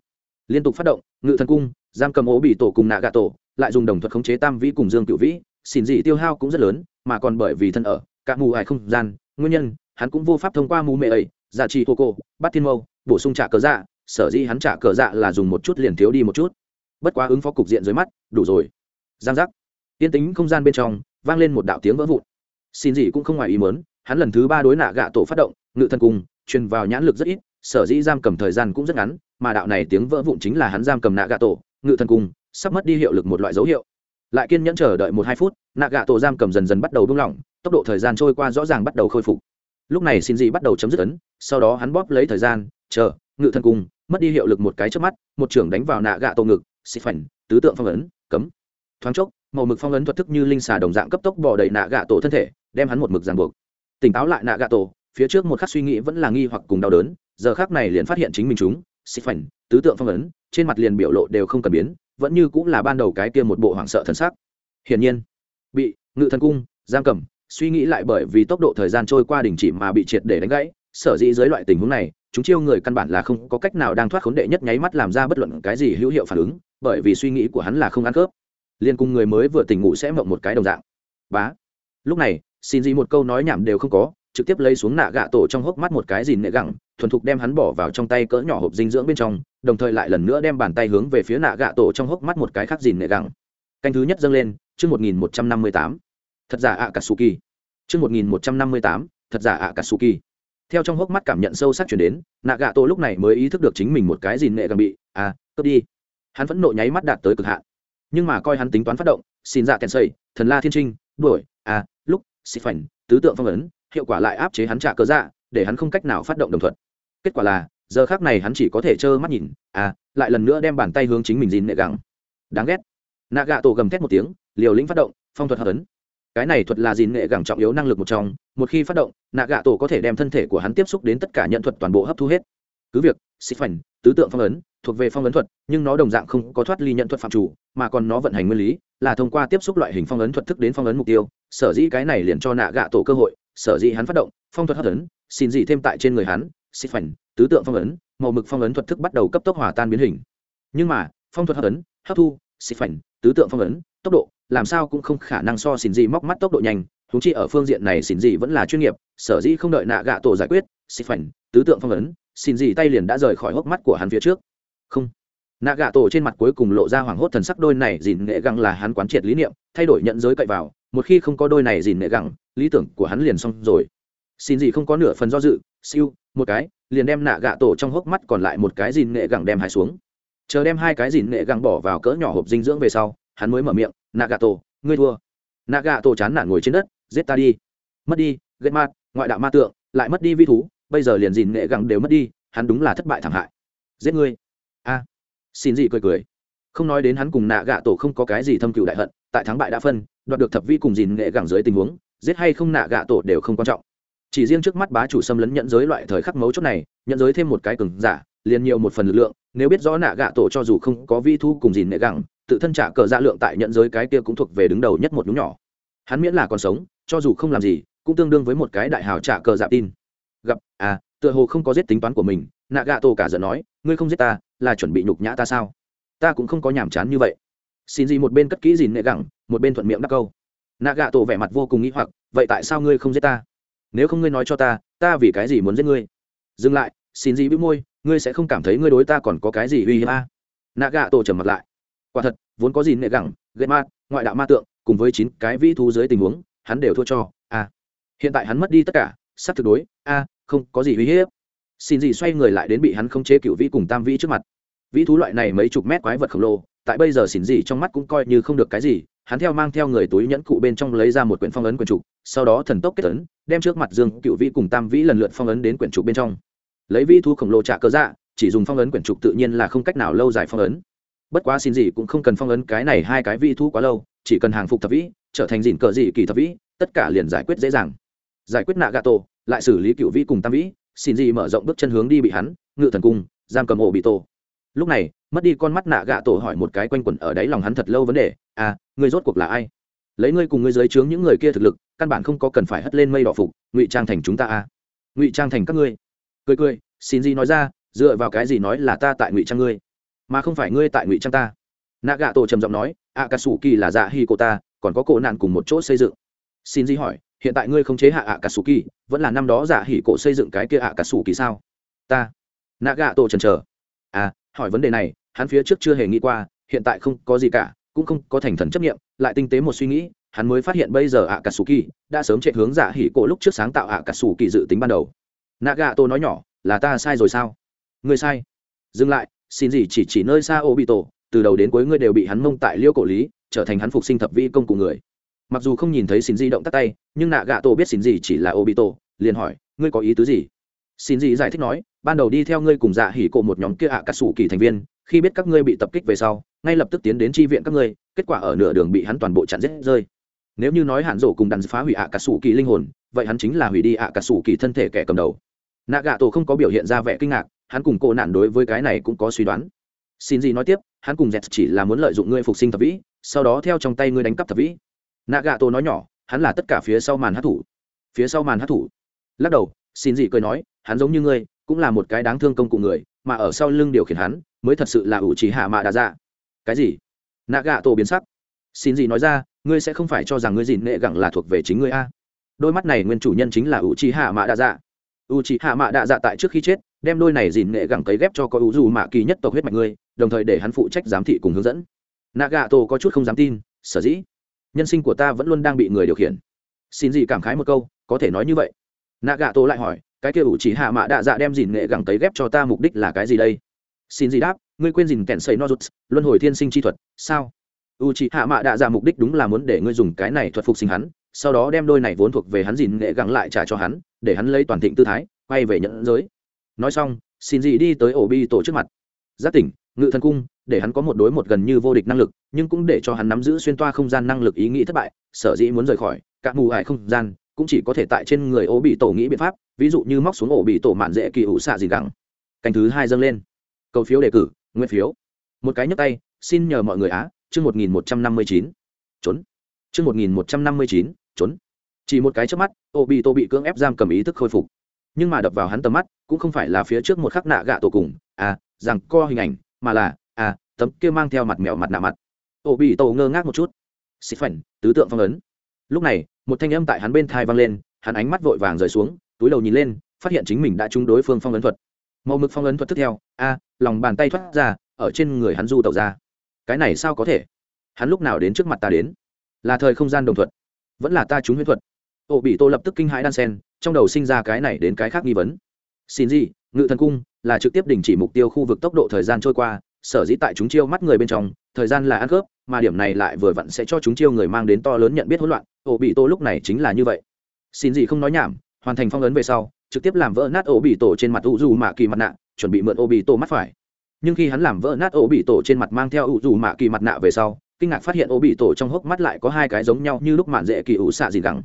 Liên tục phát động, ngự thần cung, giam cầm ố bị tổ cùng nạ gạ tổ lại dùng đồng thuật khống chế tam vĩ cùng dương cựu vĩ, xin dị tiêu hao cũng rất lớn, mà còn bởi vì thân ở các mù ải không gian nguyên nhân, hắn cũng vô pháp thông qua mù mệ ấy dạ giá trị hô cô, bắt thiên mâu, bổ sung trả cờ dạ sở dĩ hắn trả cờ dạ là dùng một chút liền thiếu đi một chút. Bất quá ứng phó cục diện dưới mắt, đủ rồi. Giang giác. Tiên tính không gian bên trong, vang lên một đạo tiếng vỡ vụn. Xin gì cũng không ngoài ý mớn hắn lần thứ ba đối nạ gạ tổ phát động, ngự thân cung truyền vào nhãn lực rất ít, sở dĩ giam cầm thời gian cũng rất ngắn, mà đạo này tiếng vỡ vụn chính là hắn giam cầm nạ gạ tổ, ngự thân cung sắp mất đi hiệu lực một loại dấu hiệu. Lại kiên nhẫn chờ đợi một hai phút, nạ gạ tổ giam cầm dần dần bắt đầu buông lỏng tốc độ thời gian trôi qua rõ ràng bắt đầu khôi phục. Lúc này xin dị bắt đầu chấm dứt ấn, sau đó hắn bóp lấy thời gian, chờ, ngự thần cung mất đi hiệu lực một cái trước mắt, một trưởng đánh vào nạ gạ tổ ngực xịt phảnh, tứ tượng phong ấn, cấm. Thoáng chốc, màu mực phong ấn thuật thức như linh xà đồng dạng cấp tốc bỏ đầy nạ gạ tổ thân thể, đem hắn một mực ràng buộc. Tỉnh táo lại nạ gạ tổ, phía trước một khắc suy nghĩ vẫn là nghi hoặc cùng đau đớn, giờ khác này liền phát hiện chính mình chúng xịt phảnh, tứ tượng phong ấn, trên mặt liền biểu lộ đều không cần biến, vẫn như cũng là ban đầu cái kia một bộ hoảng sợ thân xác hiển nhiên, bị ngự thần cung, giam cầm suy nghĩ lại bởi vì tốc độ thời gian trôi qua đình chỉ mà bị triệt để đánh gãy, sở dĩ dưới loại tình huống này, chúng chiêu người căn bản là không có cách nào đang thoát khốn đệ nhất nháy mắt làm ra bất luận cái gì hữu hiệu phản ứng, bởi vì suy nghĩ của hắn là không ăn khớp. Liên cùng người mới vừa tỉnh ngủ sẽ mộng một cái đồng dạng. Bá. Lúc này, xin gì một câu nói nhảm đều không có, trực tiếp lấy xuống nạ gạ tổ trong hốc mắt một cái gì nệ gẳng, thuần thục đem hắn bỏ vào trong tay cỡ nhỏ hộp dinh dưỡng bên trong, đồng thời lại lần nữa đem bàn tay hướng về phía nạ gạ tổ trong hốc mắt một cái khác dìn nệ gẳng. Canh thứ nhất dâng lên, chương một nghìn một trăm năm mươi tám thật giả ạ cả su kỳ chương một nghìn một trăm năm mươi tám, thật giả ạ cả su kỳ theo trong hốc mắt cảm nhận sâu sắc chuyển đến nạ gạ tổ lúc này mới ý thức được chính mình một cái gì nệ gẳng bị à cướp đi. Hắn vẫn nộ nháy mắt đạt tới cực hạn. Nhưng mà coi hắn tính toán phát động, xin dạ kèn xây thần la thiên trinh, đuổi à lúc xịt phảnh, tứ tượng phong ấn, hiệu quả lại áp chế hắn trả cớ dạ để hắn không cách nào phát động đồng thuận. Kết quả là, giờ khác này hắn chỉ có thể trơ mắt nhìn à lại lần nữa đem bàn tay hướng chính mình dìn nệ gắng đáng ghét. Nạ gạ tổ gầm thét một tiếng, liều lĩnh phát động, phong thuật hợp ấn cái này thuật là dìn nghệ gẳng trọng yếu năng lực một trong, một khi phát động nạ gạ tổ có thể đem thân thể của hắn tiếp xúc đến tất cả nhận thuật toàn bộ hấp thu hết. Cứ việc xích phành tứ tượng phong ấn, thuộc về phong ấn thuật, nhưng nó đồng dạng không có thoát ly nhận thuật phạm chủ, mà còn nó vận hành nguyên lý là thông qua tiếp xúc loại hình phong ấn thuật thức đến phong ấn mục tiêu. Sở dĩ cái này liền cho nạ gạ tổ cơ hội, sở dĩ hắn phát động, phong thuật hấp ấn xin dị thêm tại trên người hắn xích phành tứ tượng phong ấn, màu mực phong ấn thuật thức bắt đầu cấp tốc hòa tan biến hình. Nhưng mà, phong thuật hấp ấn hấp thu xích phành tứ tượng phong ấn, tốc độ làm sao cũng không khả năng so xin gì móc mắt tốc độ nhanh thú chi ở phương diện này xin gì vẫn là chuyên nghiệp, sở dĩ không đợi nạ gạ tổ giải quyết xích phảnh tứ tượng phong ấn xin gì tay liền đã rời khỏi hốc mắt của hắn phía trước. Không. Nạ gạ tổ trên mặt cuối cùng lộ ra hoảng hốt thần sắc đôi này dìn nghệ găng là hắn quán triệt lý niệm, thay đổi nhận giới cậy vào, một khi không có đôi này dìn nghệ găng lý tưởng của hắn liền xong rồi. Xin gì không có nửa phần do dự, siêu, một cái, liền đem nạ gạ tổ trong hốc mắt còn lại một cái dìn nghệ gẳng đem hai xuống. Chờ đem hai cái dìn nghệ gẳng bỏ vào cỡ nhỏ hộp dinh dưỡng về sau, hắn mới mở miệng nạ gạ tổ ngươi thua. Nạ gạ tổ chán nản ngồi trên đất, giết ta đi. Mất đi, ghét mát ngoại đạo ma tượng, lại mất đi vi thú, bây giờ liền dìn nghệ gẳng đều mất đi, hắn đúng là thất bại thảm hại. Giết ngươi. A. Xin gì cười cười. Không nói đến hắn cùng nạ gạ tổ không có cái gì thâm cựu đại hận, tại thắng bại đã phân, đoạt được thập vi cùng dìn nghệ gẳng dưới tình huống, giết hay không nạ gạ tổ đều không quan trọng. Chỉ riêng trước mắt bá chủ xâm lấn nhận giới loại thời khắc mấu chốt này nhận giới thêm một cái cừng giả, liền nhiều một phần lực lượng, nếu biết rõ nạ gạ tổ cho dù không có vi thu cùng dìn nghệ gẳng tự thân trả cờ dạ lượng tại nhận giới cái kia cũng thuộc về đứng đầu nhất một nhúng nhỏ. Hắn miễn là còn sống, cho dù không làm gì, cũng tương đương với một cái đại hào trả cờ dạ tin. Gặp à tựa hồ không có giết tính toán của mình nạ gạ tổ cả giận nói, ngươi không giết ta, là chuẩn bị nhục nhã ta sao? Ta cũng không có nhàm chán như vậy. Xin gì một bên cất kỹ dìn nệ gẳng, một bên thuận miệng đắc câu. Nạ gạ tổ vẻ mặt vô cùng nghĩ hoặc, vậy tại sao ngươi không giết ta? Nếu không ngươi nói cho ta ta vì cái gì muốn giết ngươi? Dừng lại xin gì bĩu môi, ngươi sẽ không cảm thấy ngươi đối ta còn có cái gì uy hiếp a? Nạ gạ tổ trầm mặt lại quả thật, vốn có gì nệ gẳng ghét ma, ngoại đạo ma tượng, cùng với chín cái vĩ thú dưới tình huống, hắn đều thua cho a hiện tại hắn mất đi tất cả, sắp thực đối, a, không có gì uy hiếp. Xin gì xoay người lại đến bị hắn không chế cựu vĩ cùng tam vĩ trước mặt. Vĩ thú loại này mấy chục mét quái vật khổng lồ, tại bây giờ xỉn gì trong mắt cũng coi như không được cái gì, hắn theo mang theo người túi nhẫn cụ bên trong lấy ra một quyển phong ấn quyển trục, sau đó thần tốc kết ấn, đem trước mặt dương cựu vĩ cùng tam vĩ lần lượt phong ấn đến quyển trục bên trong. Lấy vĩ thú khổng lồ trả cơ dạ chỉ dùng phong ấn quyển trục tự nhiên là không cách nào lâu dài phong ấn bất quá xin gì cũng không cần phong ấn cái này hai cái vị thu quá lâu, chỉ cần hàng phục thập vĩ, trở thành dìn cờ dị kỳ thập vĩ, tất cả liền giải quyết dễ dàng. Giải quyết nạ gà tổ lại xử lý cựu vĩ cùng tam vĩ, xin gì mở rộng bước chân hướng đi bị hắn, ngự thần cung, giam cầm ổ bị tổ lúc này, mất đi con mắt nạ gạ tổ hỏi một cái quanh quẩn ở đáy lòng hắn thật lâu vấn đề à ngươi rốt cuộc là ai? Lấy ngươi cùng ngươi dưới trướng những người kia thực lực, căn bản không có cần phải hất lên mây đỏ phục, ngụy trang thành chúng ta à? Ngụy trang thành các ngươi. Cười cười, xin gì nói ra, dựa vào cái gì nói là ta tại ngụy trang ngươi? Mà không phải ngươi tại ngụy trang ta. Nạ gạ tổ trầm giọng nói ạ cà sủ kỳ là dạ hi cô ta, còn có cổ nạn cùng một chỗ xây dựng. Xin gì hỏi, hiện tại ngươi không chế hạ ạ cà sủ kỳ vẫn là năm đó dạ hỉ cổ xây dựng cái kia ạ cà sủ kỳ sao? Ta. Nạ gạ tổ trần trờ à hỏi vấn đề này, hắn phía trước chưa hề nghĩ qua, hiện tại không có gì cả, cũng không có thành thần chấp nghiệm lại tinh tế một suy nghĩ, hắn mới phát hiện bây giờ ạ cà sủ kỳ đã sớm chạy hướng dạ hỉ cổ lúc trước sáng tạo ạ cà sủ kỳ dự tính ban đầu. Nạ gạ tổ nói nhỏ, là ta sai rồi sao? Ngươi sai. Dừng lại xin gì chỉ chỉ nơi xa ô bị tổ từ đầu đến cuối ngươi đều bị hắn mông tại liêu cổ lý, trở thành hắn phục sinh thập vi công cụ người. Mặc dù không nhìn thấy xin gì động tắt tay, nhưng nạ gạ tổ biết xin gì chỉ là ô bị tổ liền hỏi, ngươi có ý tứ gì? Xin gì giải thích nói, ban đầu đi theo ngươi cùng dạ hỉ cổ một nhóm kia ạ cà sủ kỳ thành viên, khi biết các ngươi bị tập kích về sau, ngay lập tức tiến đến tri viện các ngươi, kết quả ở nửa đường bị hắn toàn bộ chặn giết rơi. Nếu như nói hạn rổ cùng đàn phá hủy ạ cà sủ kỳ linh hồn, vậy hắn chính là hủy đi ạ cà sủ kỳ thân thể kẻ cầm đầu. Nạ gạ tổ không có biểu hiện ra vẻ kinh ngạc hắn cùng cô nạn đối với cái này cũng có suy đoán. Xin gì nói tiếp, hắn cùng dẹt chỉ là muốn lợi dụng ngươi phục sinh thập vĩ, sau đó theo trong tay ngươi đánh cắp thập vĩ. Nạ gạ tổ nói nhỏ, hắn là tất cả phía sau màn hát thủ phía sau màn hát thủ lắc đầu, xin gì cười nói, hắn giống như ngươi, cũng là một cái đáng thương công cụ người, mà ở sau lưng điều khiển hắn, mới thật sự là ủ trí hạ mạ đà dạ. Cái gì? Nạ gạ tổ biến sắc. Xin gì nói ra, ngươi sẽ không phải cho rằng ngươi dìn nệ gẳng là thuộc về chính ngươi a. Đôi mắt này nguyên chủ nhân chính là ủ trí hạ mạ đà dạ. U trí hạ mạ đà dạ tại trước khi chết đem đôi này dìn nghệ gẳng cấy ghép cho có u dù mạ kỳ nhất tộc huyết mạch ngươi, đồng thời để hắn phụ trách giám thị cùng hướng dẫn. Nạ tổ có chút không dám tin, sở dĩ? Nhân sinh của ta vẫn luôn đang bị người điều khiển. Xin gì cảm khái một câu, có thể nói như vậy. Nạ tổ lại hỏi, cái kia ủ chỉ hạ mạ đạ dạ đem dìn nghệ gẳng tấy ghép cho ta mục đích là cái gì đây? Xin gì đáp, ngươi quên dìn kèn xây nozuts, luân hồi thiên sinh chi thuật, sao? U chỉ hạ mạ đạ dạ mục đích đúng là muốn để ngươi dùng cái này thuật phục sinh hắn, sau đó đem đôi này vốn thuộc về hắn dìn nghệ gẳng lại trả cho hắn, để hắn lấy toàn thịnh tư thái, quay về nhận giới nói xong xin gì đi tới ổ bi tổ trước mặt. Giác tỉnh, ngự thần cung, để hắn có một đối một gần như vô địch năng lực, nhưng cũng để cho hắn nắm giữ xuyên toa không gian năng lực ý nghĩ thất bại, sở dĩ muốn rời khỏi, cả mù hại không gian, cũng chỉ có thể tại trên người ổ bị tổ nghĩ biện pháp, ví dụ như móc xuống ổ bị tổ mạn dễ kỳ ủ xạ gì gắng. Canh thứ hai dâng lên. Cầu phiếu đề cử nguyên phiếu. Một cái nhấp tay, xin nhờ mọi người á, chương một nghìn một trăm năm mươi chín. Trốn. Chương một nghìn một trăm năm mươi chín, trốn. Chỉ một cái trước mắt ổ bị tổ bị cưỡng ép giam cầm ý thức khôi phục nhưng mà đập vào hắn tầm mắt, cũng không phải là phía trước một khắc nạ gạ tổ cùng à rằng co hình ảnh, mà là à tấm kia mang theo mặt mèo mặt nạ mặt. Ổ bị tổ ngơ ngác một chút. Xịt phảnh tứ tượng phong ấn. Lúc này, một thanh âm tại hắn bên thai vang lên, hắn ánh mắt vội vàng rời xuống, túi đầu nhìn lên, phát hiện chính mình đã trúng đối phương phong ấn thuật. Màu mực phong ấn thuật tiếp theo a lòng bàn tay thoát ra, ở trên người hắn du tẩu ra. Cái này sao có thể? Hắn lúc nào đến trước mặt ta đến? Là thời không gian đồng thuật. Vẫn là ta trúng huyết thuật. Ổ bị tô lập tức kinh hãi đan sen trong đầu sinh ra cái này đến cái khác nghi vấn. Xin gì, ngự thần cung là trực tiếp đình chỉ mục tiêu khu vực tốc độ thời gian trôi qua, sở dĩ tại chúng chiêu mắt người bên trong, thời gian là ăn khớp, mà điểm này lại vừa vặn sẽ cho chúng chiêu người mang đến to lớn nhận biết hỗn loạn, ổ bị tổ lúc này chính là như vậy. Xin gì không nói nhảm, hoàn thành phong ấn về sau, trực tiếp làm vỡ nát ổ bị tổ trên mặt u dù mạ kỳ mặt nạ, chuẩn bị mượn ổ bị tổ mắt phải. Nhưng khi hắn làm vỡ nát ổ bị tổ trên mặt mang theo u dù mạ kỳ mặt nạ về sau, kinh ngạc phát hiện ổ bị tổ trong hốc mắt lại có hai cái giống nhau như lúc mạn dễ kỳ ủ xạ gì gắng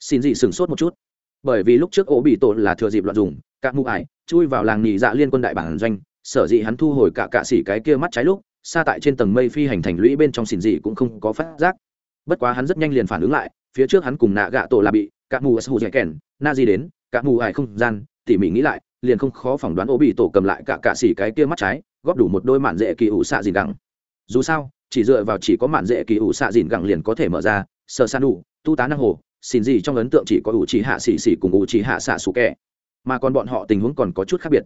xin gì sửng sốt một chút. Bởi vì lúc trước ổ bị tổ là thừa dịp loạn dùng các mụ ải, chui vào làng nhị dạ liên quân đại bản doanh, sở dĩ hắn thu hồi cả cạ xỉ cái kia mắt trái lúc, xa tại trên tầng mây phi hành thành lũy bên trong xỉn dị cũng không có phát giác. Bất quá hắn rất nhanh liền phản ứng lại, phía trước hắn cùng nạ gạ tổ là bị cả mù sù dạy kèn, na di đến, cả mù ải không gian, tỉ mỉ nghĩ lại, liền không khó phỏng đoán ổ bị tổ cầm lại cả cạ xỉ cái kia mắt trái, góp đủ một đôi mạn dễ kỳ ủ xạ dìn gẳng. Dù sao, chỉ dựa vào chỉ có mạn dễ kỳ ủ xạ dìn gẳng liền có thể mở ra sờ san đủ, tu tá năng hồ xin gì trong ấn tượng chỉ có ủ chỉ hạ xì xì cùng ủ chỉ hạ xạ xù kẹ mà còn bọn họ tình huống còn có chút khác biệt.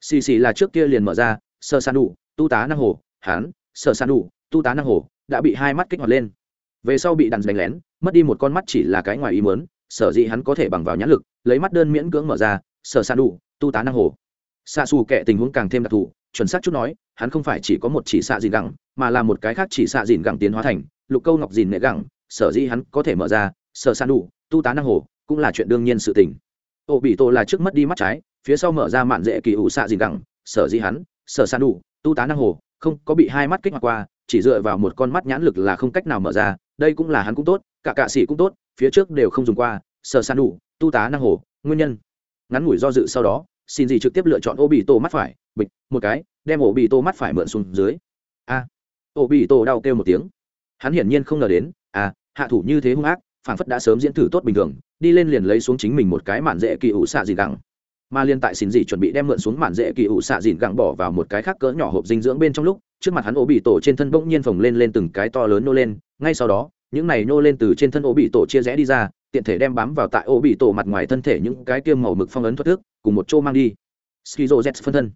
Xì xì là trước kia liền mở ra, sơ san đủ tu tá năng hồ hán sơ san đủ tu tá năng hồ, đã bị hai mắt kích hoạt lên. Về sau bị đàn đánh lén, mất đi một con mắt chỉ là cái ngoài ý mớn sở dĩ hắn có thể bằng vào nhãn lực, lấy mắt đơn miễn cưỡng mở ra sở san đủ tu tá năng hồ. Xạ xù kệ tình huống càng thêm đặc thù, chuẩn xác chút nói, hắn không phải chỉ có một chỉ xạ dìn gẳng, mà là một cái khác chỉ xạ dìn gẳng tiến hóa thành, lục câu ngọc dìn nệ gẳng, sở dĩ hắn có thể mở ra sở san đủ tu tá năng hồ cũng là chuyện đương nhiên sự tình. Ô bị tổ là trước mất đi mắt trái phía sau mở ra mạn dễ kỳ ủ xạ dìn gẳng sở di hắn sở san đủ tu tá năng hồ không có bị hai mắt kích hoạt qua chỉ dựa vào một con mắt nhãn lực là không cách nào mở ra đây cũng là hắn cũng tốt cả cạ sĩ cũng tốt phía trước đều không dùng qua sở san đủ tu tá năng hồ nguyên nhân. Ngắn ngủi do dự sau đó xin gì trực tiếp lựa chọn ô bị tổ mắt phải bịch một cái đem ổ bị tổ mắt phải mượn xuống dưới. A. À, ổ bị tổ đau kêu một tiếng. Hắn hiển nhiên không ngờ đến à hạ thủ như thế hung ác phản phất đã sớm diễn thử tốt bình thường, đi lên liền lấy xuống chính mình một cái mạn dễ kỳ ủ xạ dìn gẳng. Mà liên tại xin gì chuẩn bị đem mượn xuống mạn dễ kỳ ủ xạ dìn gẳng bỏ vào một cái khác cỡ nhỏ hộp dinh dưỡng bên trong lúc, trước mặt hắn ố bị tổ trên thân bỗng nhiên phồng lên lên từng cái to lớn nô lên, ngay sau đó, những này nô lên từ trên thân ố bị tổ chia rẽ đi ra, tiện thể đem bám vào tại ố bị tổ mặt ngoài thân thể những cái kiêm màu mực phong ấn thoát thức cùng một chỗ mang đi. Skizo z phân thân.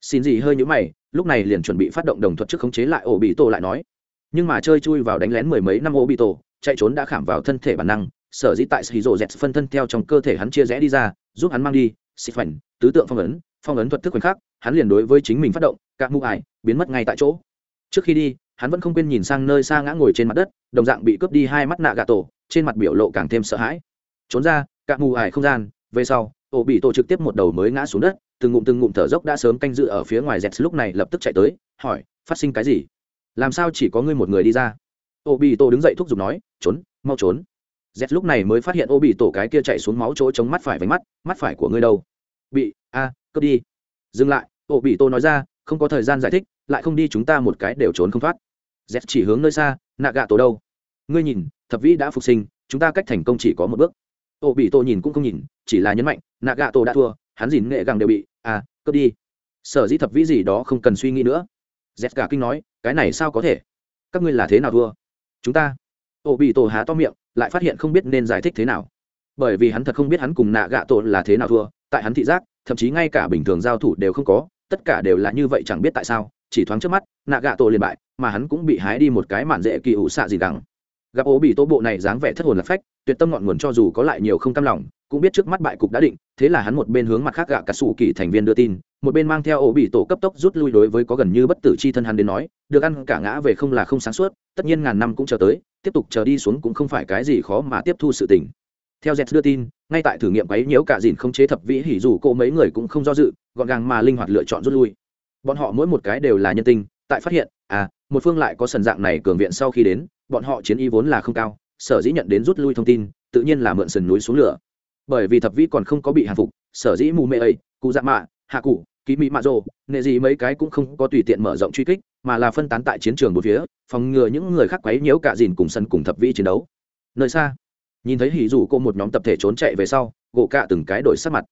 Xin gì hơi nhũ mày, lúc này liền chuẩn bị phát động đồng thuật trước khống chế lại ổ bị tổ lại nói. Nhưng mà chơi chui vào đánh lén mười mấy năm ổ bị tổ chạy trốn đã khảm vào thân thể bản năng, sở dĩ tại skizo z phân thân theo trong cơ thể hắn chia rẽ đi ra, giúp hắn mang đi xịt phảnh tứ tượng phong ấn phong ấn thuật thức khoảnh khắc, hắn liền đối với chính mình phát động, các mũ ải biến mất ngay tại chỗ. Trước khi đi, hắn vẫn không quên nhìn sang nơi xa ngã ngồi trên mặt đất, đồng dạng bị cướp đi hai mắt nạ gà tổ, trên mặt biểu lộ càng thêm sợ hãi. Trốn ra, các mù ải không gian, về sau ổ bị tổ trực tiếp một đầu mới ngã xuống đất, từng ngụm từng ngụm thở dốc đã sớm canh dự ở phía ngoài dẹt lúc này lập tức chạy tới, hỏi, phát sinh cái gì? Làm sao chỉ có ngươi một người đi ra? Ổ bị tổ đứng dậy thúc giục nói, trốn, mau trốn. Z lúc này mới phát hiện ổ bị tổ cái kia chạy xuống máu chỗ chống mắt phải vánh mắt mắt phải của ngươi đâu? Bị, a, cướp đi. Dừng lại ổ bị tổ nói ra, không có thời gian giải thích, lại không đi chúng ta một cái đều trốn không thoát. Z chỉ hướng nơi xa nạ gạ tổ đâu? Ngươi nhìn, thập vĩ đã phục sinh, chúng ta cách thành công chỉ có một bước. Ổ bị tổ nhìn cũng không nhìn, chỉ là nhấn mạnh nạ gạ tổ đã thua, hắn dìn nghệ gàng đều bị à cướp đi. Sở dĩ thập vĩ gì đó không cần suy nghĩ nữa. Z cả kinh nói, cái này sao có thể? Các ngươi là thế nào thua? Chúng ta. Ổ bị tổ há to miệng, lại phát hiện không biết nên giải thích thế nào. Bởi vì hắn thật không biết hắn cùng nạ gạ tổ là thế nào thua, tại hắn thị giác, thậm chí ngay cả bình thường giao thủ đều không có, tất cả đều là như vậy chẳng biết tại sao, chỉ thoáng trước mắt, nạ gạ tổ liền bại, mà hắn cũng bị hái đi một cái mạn dễ kỳ ủ xạ gì gắng gặp ố bị tổ bộ này dáng vẻ thất hồn lạc phách, tuyệt tâm ngọn nguồn cho dù có lại nhiều không cam lòng, cũng biết trước mắt bại cục đã định, thế là hắn một bên hướng mặt khác gạ cả sủ kỳ thành viên đưa tin, một bên mang theo ổ bị tổ cấp tốc rút lui đối với có gần như bất tử chi thân hắn đến nói, được ăn cả ngã về không là không sáng suốt tất nhiên ngàn năm cũng chờ tới, tiếp tục chờ đi xuống cũng không phải cái gì khó mà tiếp thu sự tình. Theo z đưa tin, ngay tại thử nghiệm ấy nhiễu cả dìn không chế thập vĩ hỉ dù cô mấy người cũng không do dự, gọn gàng mà linh hoạt lựa chọn rút lui. Bọn họ mỗi một cái đều là nhân tinh, tại phát hiện à một phương lại có sần dạng này cường viện sau khi đến, bọn họ chiến y vốn là không cao, sở dĩ nhận đến rút lui thông tin, tự nhiên là mượn sườn núi xuống lửa. Bởi vì thập vĩ còn không có bị hàng phục, sở dĩ mù mê ấy, cụ dạ mạ, hạ cụ, ký mỹ mạ rồ, nệ gì mấy cái cũng không có tùy tiện mở rộng truy kích mà là phân tán tại chiến trường bốn phía, phòng ngừa những người khác quấy nhiễu cả dìn cùng sân cùng thập vĩ chiến đấu. Nơi xa, nhìn thấy hỉ dù cô một nhóm tập thể trốn chạy về sau, gỗ cạ từng cái đổi sắc mặt.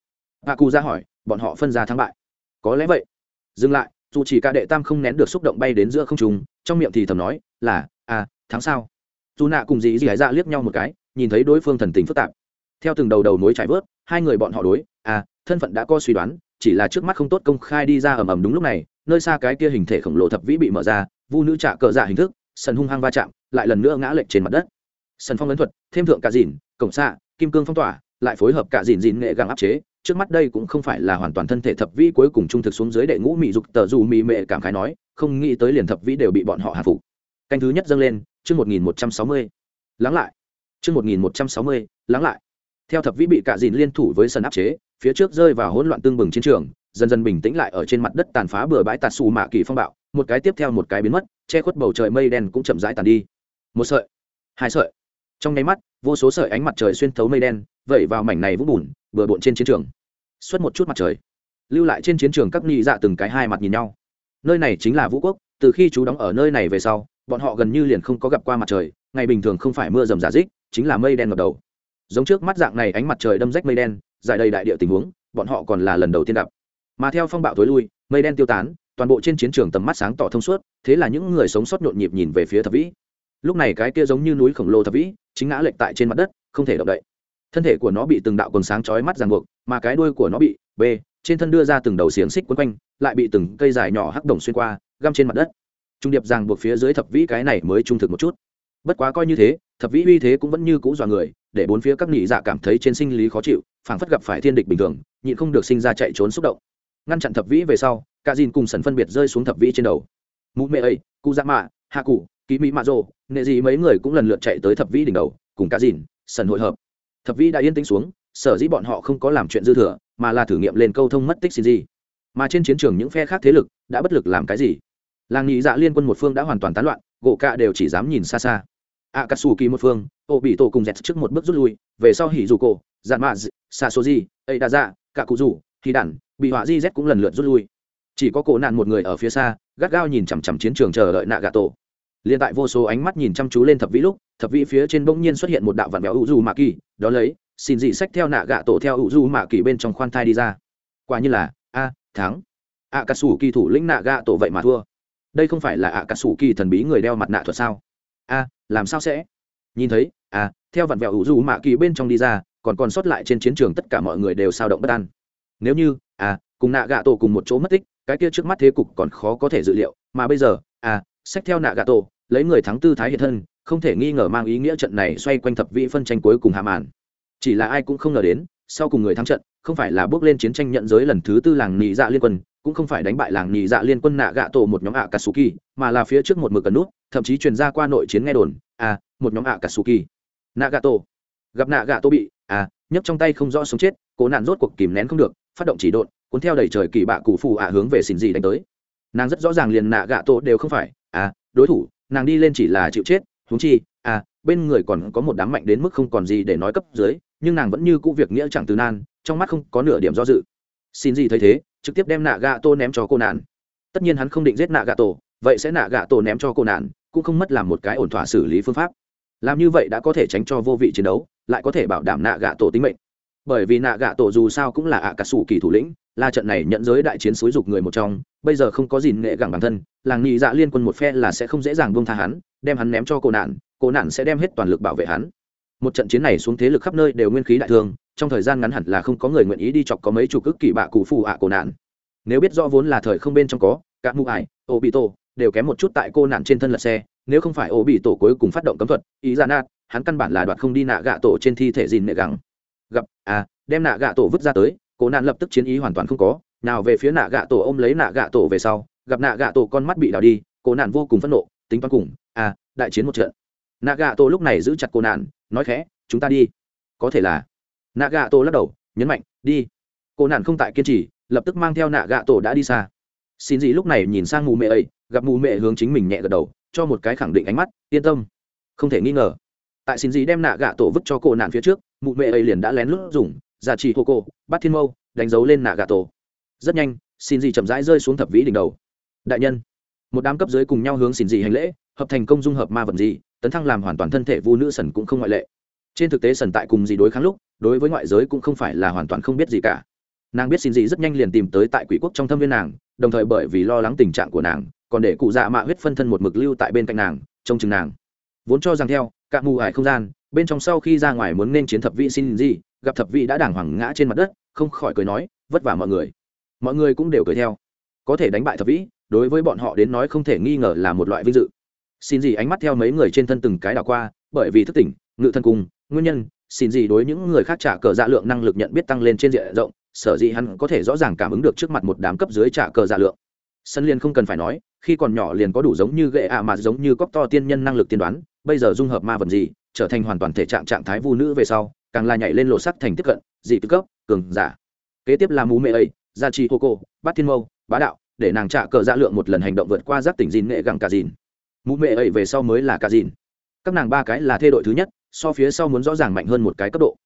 Hạ cụ ra hỏi, bọn họ phân ra thắng bại. Có lẽ vậy. Dừng lại, dù chỉ cả đệ tam không nén được xúc động bay đến giữa không trùng trong miệng thì thầm nói, là à tháng sau dù nạ cùng dì dì hải dạ liếc nhau một cái, nhìn thấy đối phương thần tình phức tạp. Theo từng đầu đầu nối trải vớt, hai người bọn họ đối à thân phận đã có suy đoán, chỉ là trước mắt không tốt công khai đi ra ầm ầm đúng lúc này nơi xa cái kia hình thể khổng lồ thập vĩ bị mở ra, vu nữ trạ cờ dạ hình thức, sần hung hăng va chạm, lại lần nữa ngã lệch trên mặt đất. Sần phong ấn thuật, thêm thượng cả dìn, cổng xạ, kim cương phong tỏa, lại phối hợp cả dìn dìn nghệ gàng áp chế. Trước mắt đây cũng không phải là hoàn toàn thân thể thập vĩ cuối cùng trung thực xuống dưới đệ ngũ mỹ dục tờ dù mỹ mệ cảm khái nói, không nghĩ tới liền thập vĩ đều bị bọn họ hạ phục. Canh thứ nhất dâng lên, chương một nghìn một trăm sáu mươi. Lắng lại. Chương một nghìn một trăm sáu mươi, lắng lại. Theo thập vĩ bị cả dìn liên thủ với sân áp chế, phía trước rơi vào hỗn loạn tương bừng chiến trường dần dần bình tĩnh lại ở trên mặt đất tàn phá bừa bãi tạt xù mạ kỳ phong bạo. Một cái tiếp theo một cái biến mất, che khuất bầu trời mây đen cũng chậm rãi tàn đi. Một sợi, hai sợi. Trong nháy mắt, vô số sợi ánh mặt trời xuyên thấu mây đen, vẩy vào mảnh này vũng bùn, bừa bộn trên chiến trường. Xuất một chút mặt trời, lưu lại trên chiến trường các nghị dạ từng cái hai mặt nhìn nhau. Nơi này chính là vũ quốc, từ khi chú đóng ở nơi này về sau, bọn họ gần như liền không có gặp qua mặt trời, ngày bình thường không phải mưa rầm giả dích chính là mây đen ngập đầu. Giống trước mắt dạng này ánh mặt trời đâm rách mây đen dài đầy đại địa tình huống, bọn họ còn là lần đầu tiên gặp mà theo phong bạo tối lui, mây đen tiêu tán, toàn bộ trên chiến trường tầm mắt sáng tỏ thông suốt, thế là những người sống sót nhộn nhịp nhìn về phía thập vĩ. Lúc này cái kia giống như núi khổng lồ thập vĩ, chính ngã lệch tại trên mặt đất, không thể động đậy. Thân thể của nó bị từng đạo quần sáng chói mắt ràng buộc, mà cái đuôi của nó bị b trên thân đưa ra từng đầu xiềng xích quấn quanh, lại bị từng cây dài nhỏ hắc đồng xuyên qua, găm trên mặt đất. Trung điệp ràng buộc phía dưới thập vĩ cái này mới trung thực một chút. Bất quá coi như thế, thập vĩ uy thế cũng vẫn như cũ dọa người, để bốn phía các nhị dạ cảm thấy trên sinh lý khó chịu, phảng phất gặp phải thiên địch bình thường, nhịn không được sinh ra chạy trốn xúc động ngăn chặn thập vĩ về sau, cả dìn cùng sần phân biệt rơi xuống thập vĩ trên đầu. Mụ mẹ ấy, cụ dạ mạ, hạ cụ, ký mỹ mạ rô nệ gì mấy người cũng lần lượt chạy tới thập vĩ đỉnh đầu, cùng cả dìn, sần hội hợp. Thập vĩ đã yên tĩnh xuống, sở dĩ bọn họ không có làm chuyện dư thừa, mà là thử nghiệm lên câu thông mất tích xin gì mà trên chiến trường những phe khác thế lực đã bất lực làm cái gì? Làng nhị dạ liên quân một phương đã hoàn toàn tán loạn, gỗ cạ đều chỉ dám nhìn xa xa. A cà sù kỳ một phương ô bị tổ cùng dẹt trước một bước rút lui, về sau hỉ dù cổ dạn mạ xa số gì ấy đã dạ cả cụ rủ thì đản bị họa di z cũng lần lượt rút lui. Chỉ có cổ nạn một người ở phía xa, gắt gao nhìn chằm chằm chiến trường chờ đợi nạ gà tổ liên tại vô số ánh mắt nhìn chăm chú lên thập vĩ lúc, thập vĩ phía trên bỗng nhiên xuất hiện một đạo vạn béo ủ du mạ kỳ đó lấy, xin dị sách theo nạ gạ tổ theo ủ du mạ kỳ bên trong khoan thai đi ra. Quả như là, a, thắng. A cà sủ kỳ thủ lĩnh nạ gạ tổ vậy mà thua. Đây không phải là a cà sủ kỳ thần bí người đeo mặt nạ thuật sao? A, làm sao sẽ? Nhìn thấy, a, theo vạn vẹo ủ du mạ kỳ bên trong đi ra, còn còn sót lại trên chiến trường tất cả mọi người đều sao động bất an nếu như à, cùng nạ gạ tổ cùng một chỗ mất tích cái kia trước mắt thế cục còn khó có thể dự liệu. Mà bây giờ à, sách theo nạ gạ tổ lấy người thắng tư thái hiện thân không thể nghi ngờ mang ý nghĩa trận này xoay quanh thập vị phân tranh cuối cùng hạ màn. Chỉ là ai cũng không ngờ đến sau cùng người thắng trận không phải là bước lên chiến tranh nhận giới lần thứ tư làng nị dạ liên quân cũng không phải đánh bại làng nị dạ liên quân nạ gạ tổ một nhóm ạ katsuki mà là phía trước một mực cần nút thậm chí truyền ra qua nội chiến nghe đồn à một nhóm ạ katsuki nạ gạ tổ. Gặp nạ gạ tổ bị à nhấc trong tay không rõ sống chết cố nạn rốt cuộc kìm nén không được phát động chỉ độn, cuốn theo đầy trời kỳ bạ cụ phụ ạ hướng về xin gì đánh tới. Nàng rất rõ ràng liền nạ gạ tổ đều không phải. À đối thủ, nàng đi lên chỉ là chịu chết húng chi à bên người còn có một đám mạnh đến mức không còn gì để nói cấp dưới, nhưng nàng vẫn như cũ việc nghĩa chẳng từ nan, trong mắt không có nửa điểm do dự. Xin gì thấy thế, trực tiếp đem nạ gạ tổ ném cho cô nạn. Tất nhiên hắn không định giết nạ gạ tổ, vậy sẽ nạ gạ tổ ném cho cô nạn, cũng không mất làm một cái ổn thỏa xử lý phương pháp. Làm như vậy đã có thể tránh cho vô vị chiến đấu, lại có thể bảo đảm nạ gạ tổ tính mệnh bởi vì nạ gạ tổ dù sao cũng là ạ cả sủ kỳ thủ lĩnh là trận này nhận giới đại chiến xúi dục người một trong bây giờ không có gì nghệ gẳng bản thân làng nhị dạ liên quân một phe là sẽ không dễ dàng buông tha hắn đem hắn ném cho cô nạn cô nạn sẽ đem hết toàn lực bảo vệ hắn một trận chiến này xuống thế lực khắp nơi đều nguyên khí đại thương trong thời gian ngắn hẳn là không có người nguyện ý đi chọc có mấy chục ức kỳ bạ cụ phù ạ cô nạn nếu biết rõ vốn là thời không bên trong có các mụ ải ô bị tổ đều kém một chút tại cô nạn trên thân lật xe nếu không phải ô bị tổ cuối cùng phát động cấm thuật ý ra nạt, hắn căn bản là đoạt không đi nạ gạ tổ trên thi thể dìn nệ gẳng gặp à đem nạ gạ tổ vứt ra tới cô nạn lập tức chiến ý hoàn toàn không có, nào về phía nạ gạ tổ ôm lấy nạ gạ tổ về sau, gặp nạ gạ tổ con mắt bị đào đi cô nạn vô cùng phẫn nộ, tính toán cùng à đại chiến một trận. Nạ gạ tổ lúc này giữ chặt cô nạn, nói khẽ, chúng ta đi. Có thể là, nạ gạ tổ lắc đầu, nhấn mạnh, đi. Cô nạn không tại kiên trì, lập tức mang theo nạ gạ tổ đã đi xa. Xin gì lúc này nhìn sang mù mẹ ấy, gặp mù mẹ hướng chính mình nhẹ gật đầu, cho một cái khẳng định ánh mắt, yên tâm. Không thể nghi ngờ, tại xin gì đem nạ gạ tổ vứt cho cô nạn phía trước mụ mẹ ấy liền đã lén lút dùng, giả trị hô cô, bắt thiên mâu, đánh dấu lên nạ gà tổ. Rất nhanh, xin gì chậm rãi rơi xuống thập vĩ đỉnh đầu. Đại nhân, một đám cấp dưới cùng nhau hướng xin gì hành lễ, hợp thành công dung hợp ma vật gì, tấn thăng làm hoàn toàn thân thể vu nữ sần cũng không ngoại lệ. Trên thực tế sần tại cùng gì đối kháng lúc, đối với ngoại giới cũng không phải là hoàn toàn không biết gì cả. Nàng biết xin gì rất nhanh liền tìm tới tại quỷ quốc trong thâm viên nàng, đồng thời bởi vì lo lắng tình trạng của nàng, còn để cụ dạ mạ huyết phân thân một mực lưu tại bên cạnh nàng, trông chừng nàng. Vốn cho rằng theo, cả mù ải không gian bên trong sau khi ra ngoài muốn nên chiến thập vị xin gì, gặp thập vị đã đàng hoàng ngã trên mặt đất, không khỏi cười nói, vất vả mọi người. Mọi người cũng đều cười theo. Có thể đánh bại thập vĩ đối với bọn họ đến nói không thể nghi ngờ là một loại vinh dự. Xin gì ánh mắt theo mấy người trên thân từng cái đảo qua, bởi vì thức tỉnh, ngự thân cung nguyên nhân, xin gì đối những người khác trả cờ dạ lượng năng lực nhận biết tăng lên trên diện rộng, sở dĩ hắn có thể rõ ràng cảm ứng được trước mặt một đám cấp dưới trả cờ dạ lượng. Sân liên không cần phải nói, khi còn nhỏ liền có đủ giống như gậy ạ mà giống như cóc to tiên nhân năng lực tiên đoán, bây giờ dung hợp ma vật gì trở thành hoàn toàn thể trạng trạng thái vu nữ về sau, càng là nhảy lên lộ sắc thành tiếp cận, dị tư cấp, cường giả. Kế tiếp là mú mẹ ấy, gia trì hô cô, bát thiên mâu, bá đạo, để nàng trả cờ dạ lượng một lần hành động vượt qua giác tỉnh dìn nghệ gẳng cả dìn. Mũ mẹ ấy về sau mới là cả dìn. Các nàng ba cái là thê đội thứ nhất, so phía sau muốn rõ ràng mạnh hơn một cái cấp độ.